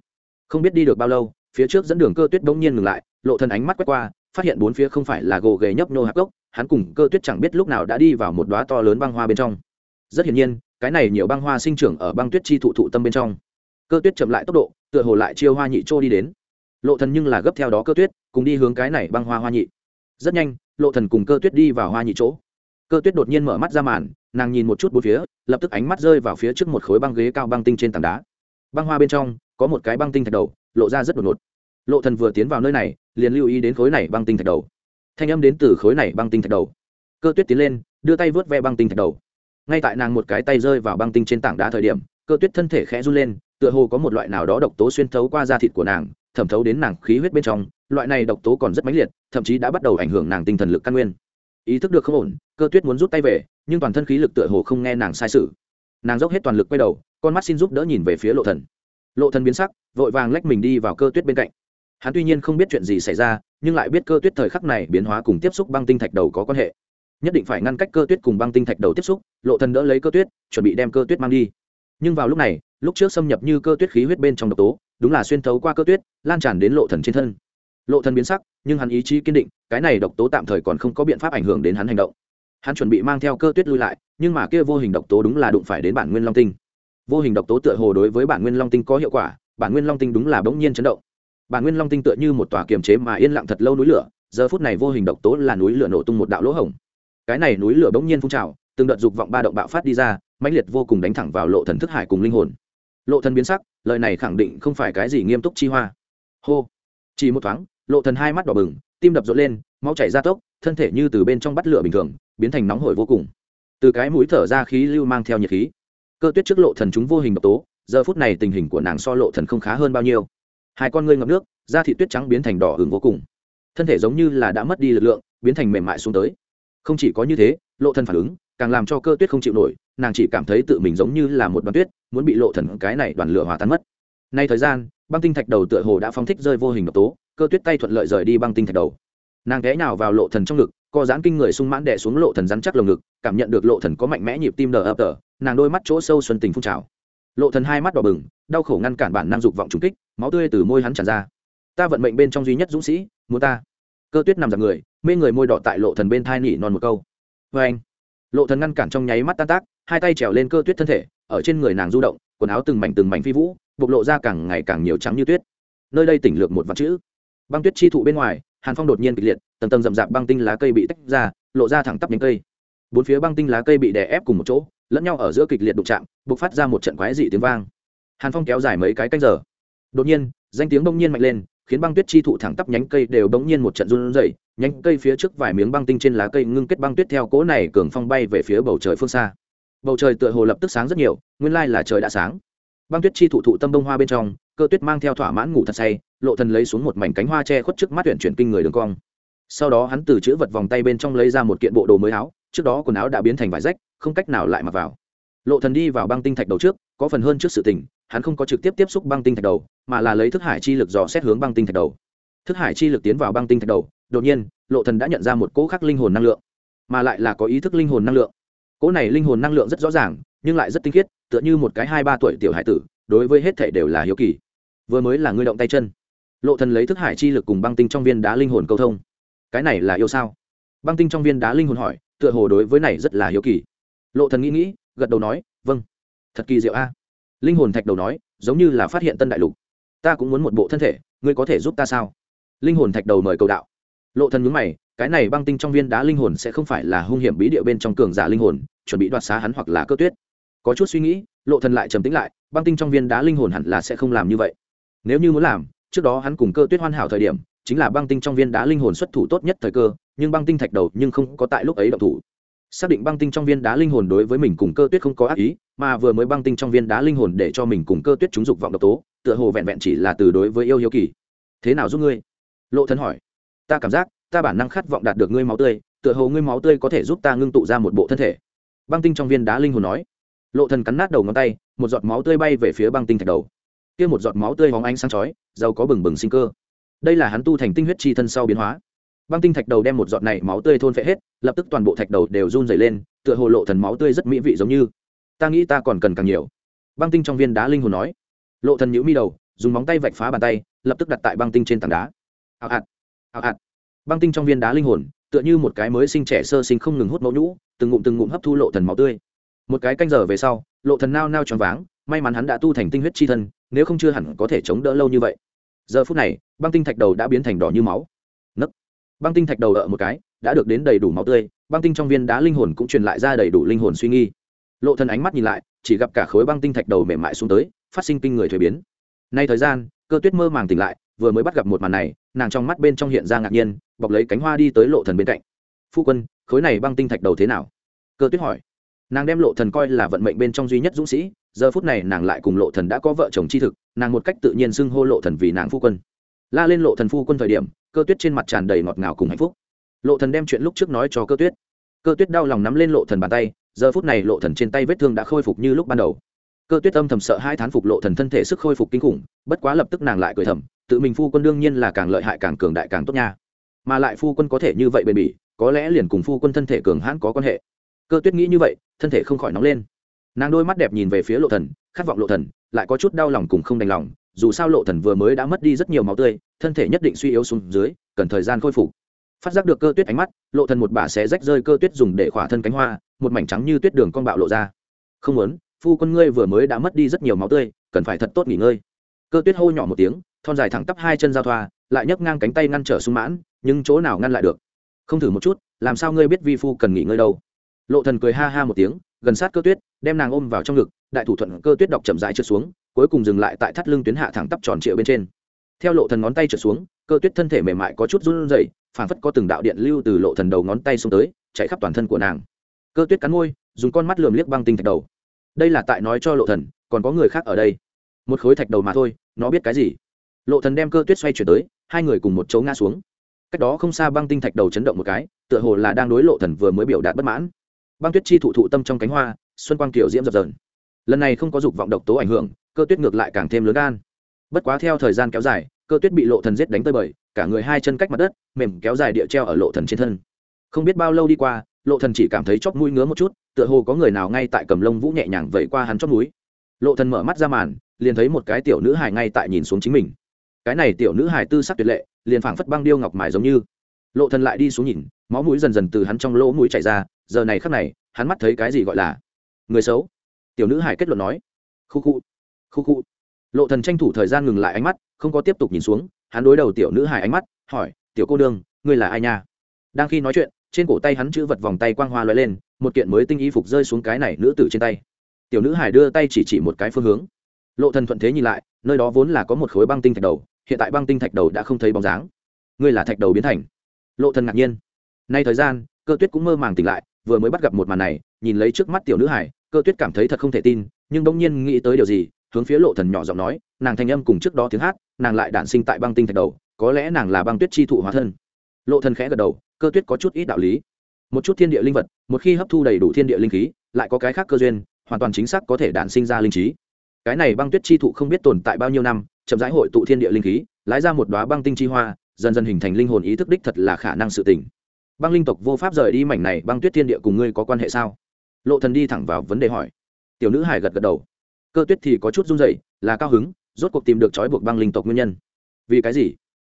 Không biết đi được bao lâu, phía trước dẫn đường cơ tuyết bỗng nhiên ngừng lại, lộ thần ánh mắt quét qua, phát hiện bốn phía không phải là gồ ghề nhấp nô hạc gốc, hắn cùng cơ tuyết chẳng biết lúc nào đã đi vào một đoá to lớn băng hoa bên trong. Rất hiển nhiên, cái này nhiều băng hoa sinh trưởng ở băng tuyết chi thụ thụ tâm bên trong. Cơ tuyết chậm lại tốc độ, tựa hồ lại chiêu hoa nhị trô đi đến. Lộ thần nhưng là gấp theo đó cơ tuyết, cùng đi hướng cái này băng hoa hoa nhị. Rất nhanh, lộ thần cùng cơ tuyết đi vào hoa nhị chỗ. Cơ tuyết đột nhiên mở mắt ra màn nàng nhìn một chút bốn phía, lập tức ánh mắt rơi vào phía trước một khối băng ghế cao băng tinh trên tảng đá. Băng hoa bên trong, có một cái băng tinh thạch đầu, lộ ra rất đột ngột. Lộ thần vừa tiến vào nơi này, liền lưu ý đến khối này băng tinh thạch đầu. Thanh âm đến từ khối này băng tinh thạch đầu. Cơ tuyết tiến lên, đưa tay vớt ve băng tinh thạch đầu. Ngay tại nàng một cái tay rơi vào băng tinh trên tảng đá thời điểm, cơ tuyết thân thể khẽ run lên, tựa hồ có một loại nào đó độc tố xuyên thấu qua da thịt của nàng, thẩm thấu đến nàng khí huyết bên trong. Loại này độc tố còn rất mãnh liệt, thậm chí đã bắt đầu ảnh hưởng nàng tinh thần lực căn nguyên ý thức được không ổn, cơ tuyết muốn rút tay về, nhưng toàn thân khí lực tựa hồ không nghe nàng sai sự. Nàng dốc hết toàn lực quay đầu, con mắt xin giúp đỡ nhìn về phía lộ thần. Lộ thần biến sắc, vội vàng lách mình đi vào cơ tuyết bên cạnh. Hắn tuy nhiên không biết chuyện gì xảy ra, nhưng lại biết cơ tuyết thời khắc này biến hóa cùng tiếp xúc băng tinh thạch đầu có quan hệ. Nhất định phải ngăn cách cơ tuyết cùng băng tinh thạch đầu tiếp xúc, lộ thần đỡ lấy cơ tuyết, chuẩn bị đem cơ tuyết mang đi. Nhưng vào lúc này, lúc trước xâm nhập như cơ tuyết khí huyết bên trong độc tố, đúng là xuyên thấu qua cơ tuyết, lan tràn đến lộ thần trên thân lộ thân biến sắc, nhưng hắn ý chí kiên định, cái này độc tố tạm thời còn không có biện pháp ảnh hưởng đến hắn hành động. Hắn chuẩn bị mang theo cơ tuyết lui lại, nhưng mà kia vô hình độc tố đúng là đụng phải đến bản nguyên long tinh. Vô hình độc tố tựa hồ đối với bản nguyên long tinh có hiệu quả, bản nguyên long tinh đúng là bỗng nhiên chấn động. Bản nguyên long tinh tựa như một tòa kiềm chế mà yên lặng thật lâu núi lửa, giờ phút này vô hình độc tố là núi lửa nổ tung một đạo lỗ hổng. Cái này núi lửa bỗng nhiên phun trào, từng đợt dục vọng ba động bạo phát đi ra, mãnh liệt vô cùng đánh thẳng vào lộ thần thức hải cùng linh hồn. Lộ thần biến sắc, lời này khẳng định không phải cái gì nghiêm túc chi hoa. Hô. Chỉ một thoáng lộ thần hai mắt đỏ bừng, tim đập rộn lên, máu chảy ra tốc, thân thể như từ bên trong bắt lửa bình thường, biến thành nóng hổi vô cùng. Từ cái mũi thở ra khí lưu mang theo nhiệt khí. Cơ tuyết trước lộ thần chúng vô hình độc tố, giờ phút này tình hình của nàng so lộ thần không khá hơn bao nhiêu. Hai con ngươi ngập nước, da thị tuyết trắng biến thành đỏ hừng vô cùng. Thân thể giống như là đã mất đi lực lượng, biến thành mềm mại xuống tới. Không chỉ có như thế, lộ thần phản ứng, càng làm cho cơ tuyết không chịu nổi, nàng chỉ cảm thấy tự mình giống như là một đoàn tuyết, muốn bị lộ thần cái này đoàn lửa hòa tan mất. Nay thời gian, băng tinh thạch đầu tựa hồ đã phong thích rơi vô hình độc tố cơ tuyết tay thuận lợi rời đi băng tinh thạch đầu. Nàng ghé nào vào lộ thần trong ngực, co giãn kinh người sung mãn đè xuống lộ thần rắn chắc lồng ngực, cảm nhận được lộ thần có mạnh mẽ nhịp tim đờ ập tờ nàng đôi mắt chỗ sâu xuân tình phun trào. Lộ thần hai mắt đỏ bừng, đau khổ ngăn cản bản năng dục vọng trùng kích, máu tươi từ môi hắn tràn ra. Ta vận mệnh bên trong duy nhất dũng sĩ, muốn ta. Cơ tuyết nằm giặc người, mê người môi đỏ tại lộ thần bên thai nỉ non một câu. Vê anh. Lộ thần ngăn cản trong nháy mắt tan tác, hai tay trèo lên cơ tuyết thân thể, ở trên người nàng du động, quần áo từng mảnh từng mảnh phi vũ, bộc lộ ra càng ngày càng nhiều trắng như tuyết. Nơi đây tỉnh lược một vạn chữ băng tuyết chi thụ bên ngoài, hàn phong đột nhiên kịch liệt, tầng tầng rậm rạp băng tinh lá cây bị tách ra, lộ ra thẳng tắp nhánh cây. Bốn phía băng tinh lá cây bị đè ép cùng một chỗ, lẫn nhau ở giữa kịch liệt đụng chạm, bộc phát ra một trận quái dị tiếng vang. Hàn phong kéo dài mấy cái canh giờ. Đột nhiên, danh tiếng bỗng nhiên mạnh lên, khiến băng tuyết chi thụ thẳng tắp nhánh cây đều bỗng nhiên một trận run rẩy, nhánh cây phía trước vài miếng băng tinh trên lá cây ngưng kết băng tuyết theo cỗ này cường phong bay về phía bầu trời phương xa. Bầu trời tựa hồ lập tức sáng rất nhiều, nguyên lai là trời đã sáng. Băng tuyết chi thụ thụ tâm đông hoa bên trong, cơ tuyết mang theo thỏa mãn ngủ thật say lộ thần lấy xuống một mảnh cánh hoa che khuất trước mắt tuyển chuyển kinh người đường cong. Sau đó hắn từ chữ vật vòng tay bên trong lấy ra một kiện bộ đồ mới áo, trước đó quần áo đã biến thành vải rách, không cách nào lại mặc vào. Lộ thần đi vào băng tinh thạch đầu trước, có phần hơn trước sự tình, hắn không có trực tiếp tiếp xúc băng tinh thạch đầu, mà là lấy thức hải chi lực dò xét hướng băng tinh thạch đầu. Thức hải chi lực tiến vào băng tinh thạch đầu, đột nhiên, lộ thần đã nhận ra một cỗ khắc linh hồn năng lượng, mà lại là có ý thức linh hồn năng lượng. Cỗ này linh hồn năng lượng rất rõ ràng, nhưng lại rất tinh khiết, tựa như một cái hai ba tuổi tiểu hải tử, đối với hết thảy đều là hiếu kỳ. Vừa mới là ngươi động tay chân lộ thần lấy thức hải chi lực cùng băng tinh trong viên đá linh hồn câu thông. Cái này là yêu sao? Băng tinh trong viên đá linh hồn hỏi, tựa hồ đối với này rất là hiếu kỳ. Lộ thần nghĩ nghĩ, gật đầu nói vâng. Thật kỳ diệu a. Linh hồn thạch đầu nói, giống như là phát hiện tân đại lục. Ta cũng muốn một bộ thân thể, ngươi có thể giúp ta sao? Linh hồn thạch đầu mời cầu đạo. Lộ thần nhướng mày, cái này băng tinh trong viên đá linh hồn sẽ không phải là hung hiểm bí địa bên trong cường giả linh hồn, chuẩn bị đoạt xá hắn hoặc là cơ tuyết. Có chút suy nghĩ, lộ thần lại trầm tĩnh lại, băng tinh trong viên đá linh hồn hẳn là sẽ không làm như vậy. Nếu như muốn làm trước đó hắn cùng cơ tuyết hoàn hảo thời điểm, chính là băng tinh trong viên đá linh hồn xuất thủ tốt nhất thời cơ, nhưng băng tinh thạch đầu nhưng không có tại lúc ấy động thủ. Xác định băng tinh trong viên đá linh hồn đối với mình cùng cơ tuyết không có ác ý, mà vừa mới băng tinh trong viên đá linh hồn để cho mình cùng cơ tuyết chúng dục vọng độc tố, tựa hồ vẹn vẹn chỉ là từ đối với yêu hiếu kỳ. Thế nào giúp ngươi? Lộ thân hỏi. Ta cảm giác, ta bản năng khát vọng đạt được ngươi máu tươi, tựa hồ ngươi máu tươi có thể giúp ta ngưng tụ ra một bộ thân thể. Băng tinh trong viên đá linh hồn nói. Lộ thần cắn nát đầu ngón tay, một giọt máu tươi bay về phía băng tinh thạch đầu kia một giọt máu tươi hóng ánh sáng chói, giàu có bừng bừng sinh cơ. Đây là hắn tu thành tinh huyết chi thân sau biến hóa. Băng tinh thạch đầu đem một giọt này máu tươi thôn phệ hết, lập tức toàn bộ thạch đầu đều run dày lên, tựa hồ lộ thần máu tươi rất mỹ vị giống như. Ta nghĩ ta còn cần càng nhiều. Băng tinh trong viên đá linh hồn nói. Lộ thần nhíu mi đầu, dùng móng tay vạch phá bàn tay, lập tức đặt tại băng tinh trên tảng đá. Ảo ạt ảo ạt băng tinh trong viên đá linh hồn, tựa như một cái mới sinh trẻ sơ sinh không ngừng hút mẫu nhũ, từng ngụm từng ngụm hấp thu lộ thần máu tươi. Một cái canh giờ về sau, lộ thần nao nao tròn váng, may mắn hắn đã tu thành tinh huyết chi thân nếu không chưa hẳn có thể chống đỡ lâu như vậy. Giờ phút này, băng tinh thạch đầu đã biến thành đỏ như máu. Nấc. Băng tinh thạch đầu ở một cái, đã được đến đầy đủ máu tươi, băng tinh trong viên đá linh hồn cũng truyền lại ra đầy đủ linh hồn suy nghi. Lộ thần ánh mắt nhìn lại, chỉ gặp cả khối băng tinh thạch đầu mềm mại xuống tới, phát sinh kinh người thuế biến. Nay thời gian, cơ tuyết mơ màng tỉnh lại, vừa mới bắt gặp một màn này, nàng trong mắt bên trong hiện ra ngạc nhiên, bọc lấy cánh hoa đi tới lộ thần bên cạnh. Phu quân, khối này băng tinh thạch đầu thế nào? Cơ tuyết hỏi. Nàng đem lộ thần coi là vận mệnh bên trong duy nhất dũng sĩ giờ phút này nàng lại cùng lộ thần đã có vợ chồng chi thực, nàng một cách tự nhiên xưng hô lộ thần vì nàng phu quân. La lên lộ thần phu quân thời điểm, cơ tuyết trên mặt tràn đầy ngọt ngào cùng hạnh phúc. Lộ thần đem chuyện lúc trước nói cho cơ tuyết. Cơ tuyết đau lòng nắm lên lộ thần bàn tay, giờ phút này lộ thần trên tay vết thương đã khôi phục như lúc ban đầu. Cơ tuyết âm thầm sợ hai thán phục lộ thần thân thể sức khôi phục kinh khủng, bất quá lập tức nàng lại cười thầm, tự mình phu quân đương nhiên là càng lợi hại càng cường đại càng tốt nha. Mà lại phu quân có thể như vậy bền bỉ, có lẽ liền cùng phu quân thân thể cường hãn có quan hệ. Cơ tuyết nghĩ như vậy, thân thể không khỏi nóng lên nàng đôi mắt đẹp nhìn về phía lộ thần, khát vọng lộ thần lại có chút đau lòng cùng không đành lòng, dù sao lộ thần vừa mới đã mất đi rất nhiều máu tươi, thân thể nhất định suy yếu xuống dưới, cần thời gian khôi phục. Phát giác được cơ tuyết ánh mắt, lộ thần một bả xé rách rơi cơ tuyết dùng để khỏa thân cánh hoa, một mảnh trắng như tuyết đường con bạo lộ ra. Không muốn, phu quân ngươi vừa mới đã mất đi rất nhiều máu tươi, cần phải thật tốt nghỉ ngơi. Cơ tuyết hô nhỏ một tiếng, thon dài thẳng tắp hai chân giao thoa, lại nhấc ngang cánh tay ngăn trở sung mãn, nhưng chỗ nào ngăn lại được? Không thử một chút, làm sao ngươi biết vi phu cần nghỉ ngơi đâu? Lộ thần cười ha ha một tiếng gần sát cơ tuyết, đem nàng ôm vào trong ngực, đại thủ thuận cơ tuyết đọc chậm rãi trượt xuống, cuối cùng dừng lại tại thắt lưng tuyến hạ thẳng tắp tròn trịa bên trên. Theo lộ thần ngón tay trượt xuống, cơ tuyết thân thể mềm mại có chút run rẩy, phảng phất có từng đạo điện lưu từ lộ thần đầu ngón tay xuống tới, chạy khắp toàn thân của nàng. Cơ tuyết cắn môi, dùng con mắt lườm liếc băng tinh thạch đầu. Đây là tại nói cho lộ thần, còn có người khác ở đây. Một khối thạch đầu mà thôi, nó biết cái gì? Lộ thần đem cơ tuyết xoay chuyển tới, hai người cùng một chỗ ngã xuống. Cách đó không xa băng tinh thạch đầu chấn động một cái, tựa hồ là đang đối lộ thần vừa mới biểu đạt bất mãn băng tuyết chi thụ thụ tâm trong cánh hoa, xuân quang kiểu diễm dập dờn. Lần này không có dục vọng độc tố ảnh hưởng, cơ tuyết ngược lại càng thêm lớn gan. Bất quá theo thời gian kéo dài, cơ tuyết bị lộ thần giết đánh tơi bời, cả người hai chân cách mặt đất, mềm kéo dài địa treo ở lộ thần trên thân. Không biết bao lâu đi qua, lộ thần chỉ cảm thấy chóp mũi ngứa một chút, tựa hồ có người nào ngay tại cầm lông vũ nhẹ nhàng vẩy qua hắn chóp mũi. Lộ thần mở mắt ra màn, liền thấy một cái tiểu nữ hài ngay tại nhìn xuống chính mình. Cái này tiểu nữ hài tư sắc tuyệt lệ, liền phảng phất băng điêu ngọc mài giống như lộ thần lại đi xuống nhìn, máu mũi dần dần từ hắn trong lỗ mũi chảy ra, giờ này khắc này, hắn mắt thấy cái gì gọi là người xấu? Tiểu nữ hài kết luận nói, khu khu khu khu. Lộ thần tranh thủ thời gian ngừng lại ánh mắt, không có tiếp tục nhìn xuống, hắn đối đầu tiểu nữ hài ánh mắt, hỏi, tiểu cô đương ngươi là ai nha? Đang khi nói chuyện, trên cổ tay hắn chữ vật vòng tay quang hoa lóe lên, một kiện mới tinh y phục rơi xuống cái này nữ tử trên tay. Tiểu nữ hải đưa tay chỉ chỉ một cái phương hướng. Lộ thần thuận thế nhìn lại, nơi đó vốn là có một khối băng tinh thạch đầu, hiện tại băng tinh thạch đầu đã không thấy bóng dáng. Ngươi là thạch đầu biến thành lộ thần ngạc nhiên. Nay thời gian, cơ tuyết cũng mơ màng tỉnh lại, vừa mới bắt gặp một màn này, nhìn lấy trước mắt tiểu nữ hải cơ tuyết cảm thấy thật không thể tin, nhưng bỗng nhiên nghĩ tới điều gì, hướng phía lộ thần nhỏ giọng nói, nàng thanh âm cùng trước đó tiếng hát, nàng lại đản sinh tại băng tinh thạch đầu, có lẽ nàng là băng tuyết chi thụ hóa thân. Lộ thần khẽ gật đầu, cơ tuyết có chút ít đạo lý. Một chút thiên địa linh vật, một khi hấp thu đầy đủ thiên địa linh khí, lại có cái khác cơ duyên, hoàn toàn chính xác có thể đản sinh ra linh trí. Cái này băng tuyết chi thụ không biết tồn tại bao nhiêu năm, chậm rãi hội tụ thiên địa linh khí, lái ra một đóa băng tinh chi hoa dần dần hình thành linh hồn ý thức đích thật là khả năng sự tình. Băng linh tộc vô pháp rời đi mảnh này, băng tuyết thiên địa cùng ngươi có quan hệ sao? Lộ thần đi thẳng vào vấn đề hỏi. Tiểu nữ hải gật gật đầu. Cơ tuyết thì có chút run rẩy, là cao hứng, rốt cuộc tìm được trói buộc băng linh tộc nguyên nhân. Vì cái gì?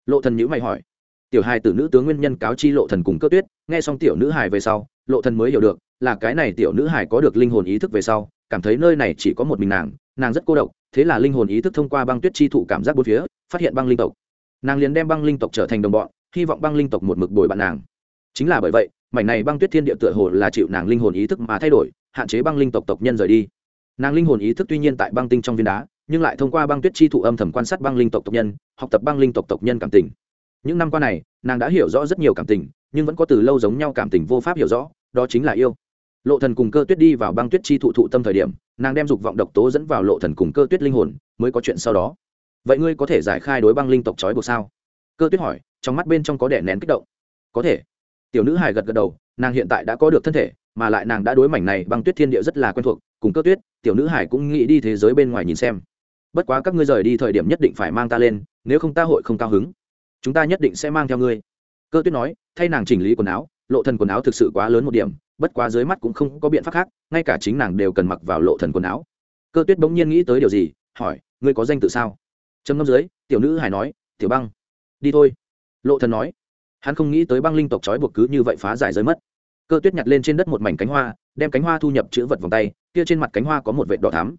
Lộ thần nhữ mày hỏi. Tiểu hài tử nữ tướng nguyên nhân cáo chi lộ thần cùng cơ tuyết, nghe xong tiểu nữ hài về sau, lộ thần mới hiểu được, là cái này tiểu nữ hài có được linh hồn ý thức về sau, cảm thấy nơi này chỉ có một mình nàng nàng rất cô độc, thế là linh hồn ý thức thông qua băng tuyết chi thụ cảm giác bốn phía, phát hiện băng linh tộc nàng liền đem băng linh tộc trở thành đồng bọn, hy vọng băng linh tộc một mực bồi bạn nàng. Chính là bởi vậy, mảnh này băng tuyết thiên địa tựa hồ là chịu nàng linh hồn ý thức mà thay đổi, hạn chế băng linh tộc tộc nhân rời đi. Nàng linh hồn ý thức tuy nhiên tại băng tinh trong viên đá, nhưng lại thông qua băng tuyết chi thụ âm thầm quan sát băng linh tộc tộc nhân, học tập băng linh tộc tộc nhân cảm tình. Những năm qua này, nàng đã hiểu rõ rất nhiều cảm tình, nhưng vẫn có từ lâu giống nhau cảm tình vô pháp hiểu rõ, đó chính là yêu. Lộ thần cùng cơ tuyết đi vào băng tuyết chi thụ thụ tâm thời điểm, nàng đem dục vọng độc tố dẫn vào lộ thần cùng cơ tuyết linh hồn, mới có chuyện sau đó vậy ngươi có thể giải khai đối băng linh tộc trói buộc sao? Cơ tuyết hỏi, trong mắt bên trong có đẻ nén kích động. Có thể. Tiểu nữ hài gật gật đầu, nàng hiện tại đã có được thân thể, mà lại nàng đã đối mảnh này băng tuyết thiên địa rất là quen thuộc. Cùng cơ tuyết, tiểu nữ hải cũng nghĩ đi thế giới bên ngoài nhìn xem. Bất quá các ngươi rời đi thời điểm nhất định phải mang ta lên, nếu không ta hội không cao hứng. Chúng ta nhất định sẽ mang theo ngươi. Cơ tuyết nói, thay nàng chỉnh lý quần áo, lộ thần quần áo thực sự quá lớn một điểm, bất quá dưới mắt cũng không có biện pháp khác, ngay cả chính nàng đều cần mặc vào lộ thần quần áo. Cơ tuyết bỗng nhiên nghĩ tới điều gì, hỏi, ngươi có danh tự sao? Trầm ngâm dưới, tiểu nữ hải nói, tiểu băng, đi thôi. Lộ thần nói. Hắn không nghĩ tới băng linh tộc trói buộc cứ như vậy phá giải rơi mất. Cơ tuyết nhặt lên trên đất một mảnh cánh hoa, đem cánh hoa thu nhập chữ vật vòng tay, kia trên mặt cánh hoa có một vệt đỏ thắm.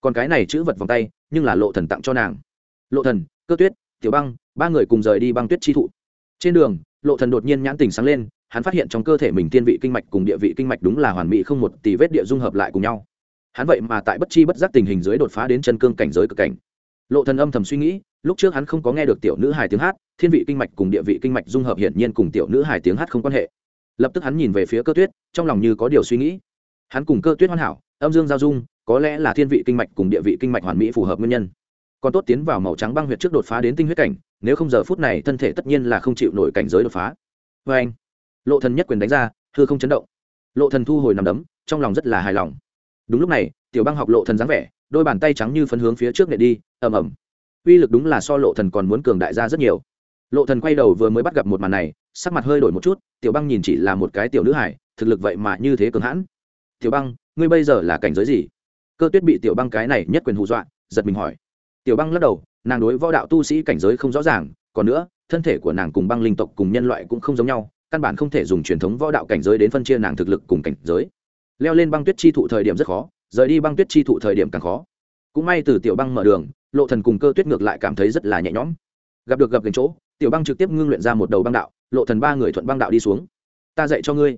Còn cái này chữ vật vòng tay, nhưng là lộ thần tặng cho nàng. Lộ thần, cơ tuyết, tiểu băng, ba người cùng rời đi băng tuyết chi thụ. Trên đường, lộ thần đột nhiên nhãn tình sáng lên, hắn phát hiện trong cơ thể mình tiên vị kinh mạch cùng địa vị kinh mạch đúng là hoàn mỹ không một tỷ vết địa dung hợp lại cùng nhau. Hắn vậy mà tại bất chi bất giác tình hình dưới đột phá đến chân cương cảnh giới cực cảnh lộ thần âm thầm suy nghĩ, lúc trước hắn không có nghe được tiểu nữ hài tiếng hát, thiên vị kinh mạch cùng địa vị kinh mạch dung hợp hiển nhiên cùng tiểu nữ hài tiếng hát không quan hệ. Lập tức hắn nhìn về phía cơ tuyết, trong lòng như có điều suy nghĩ. Hắn cùng cơ tuyết hoàn hảo, âm dương giao dung, có lẽ là thiên vị kinh mạch cùng địa vị kinh mạch hoàn mỹ phù hợp nguyên nhân. Còn tốt tiến vào màu trắng băng huyệt trước đột phá đến tinh huyết cảnh, nếu không giờ phút này thân thể tất nhiên là không chịu nổi cảnh giới đột phá. Vê anh, lộ thần nhất quyền đánh ra thưa không chấn động. Lộ thần thu hồi nằm đấm, trong lòng rất là hài lòng. Đúng lúc này, tiểu băng học lộ thần dáng vẻ đôi bàn tay trắng như phấn hướng phía trước nệ đi, ầm ầm. Uy lực đúng là so lộ thần còn muốn cường đại ra rất nhiều. Lộ thần quay đầu vừa mới bắt gặp một màn này, sắc mặt hơi đổi một chút, tiểu băng nhìn chỉ là một cái tiểu nữ hải, thực lực vậy mà như thế cường hãn. Tiểu băng, ngươi bây giờ là cảnh giới gì? Cơ tuyết bị tiểu băng cái này nhất quyền hù dọa, giật mình hỏi. Tiểu băng lắc đầu, nàng đối võ đạo tu sĩ cảnh giới không rõ ràng, còn nữa, thân thể của nàng cùng băng linh tộc cùng nhân loại cũng không giống nhau, căn bản không thể dùng truyền thống võ đạo cảnh giới đến phân chia nàng thực lực cùng cảnh giới. Leo lên băng tuyết chi thụ thời điểm rất khó rời đi băng tuyết chi thụ thời điểm càng khó. Cũng may từ tiểu băng mở đường, lộ thần cùng cơ tuyết ngược lại cảm thấy rất là nhẹ nhõm. Gặp được gặp gần chỗ, tiểu băng trực tiếp ngưng luyện ra một đầu băng đạo, lộ thần ba người thuận băng đạo đi xuống. Ta dạy cho ngươi.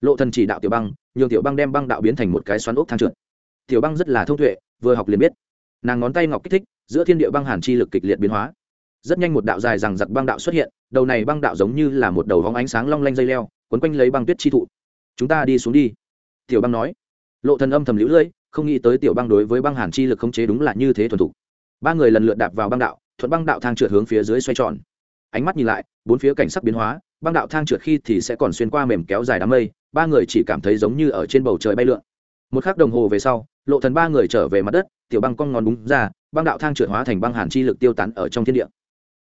Lộ thần chỉ đạo tiểu băng, nhường tiểu băng đem băng đạo biến thành một cái xoắn ốc thang trượt. Tiểu băng rất là thông tuệ, vừa học liền biết. Nàng ngón tay ngọc kích thích, giữa thiên địa băng hàn chi lực kịch liệt biến hóa. Rất nhanh một đạo dài rằng giặc băng đạo xuất hiện, đầu này băng đạo giống như là một đầu vóng ánh sáng long lanh dây leo, quấn quanh lấy băng tuyết chi thụ. Chúng ta đi xuống đi. Tiểu băng nói lộ thần âm thầm liễu lưỡi không nghĩ tới tiểu băng đối với băng hàn chi lực khống chế đúng là như thế thuần thục. Ba người lần lượt đạp vào băng đạo, thuận băng đạo thang trượt hướng phía dưới xoay tròn. Ánh mắt nhìn lại, bốn phía cảnh sắc biến hóa, băng đạo thang trượt khi thì sẽ còn xuyên qua mềm kéo dài đám mây, ba người chỉ cảm thấy giống như ở trên bầu trời bay lượn. Một khắc đồng hồ về sau, lộ thần ba người trở về mặt đất, tiểu băng cong ngón đúng ra, băng đạo thang trượt hóa thành băng hàn chi lực tiêu tán ở trong thiên địa.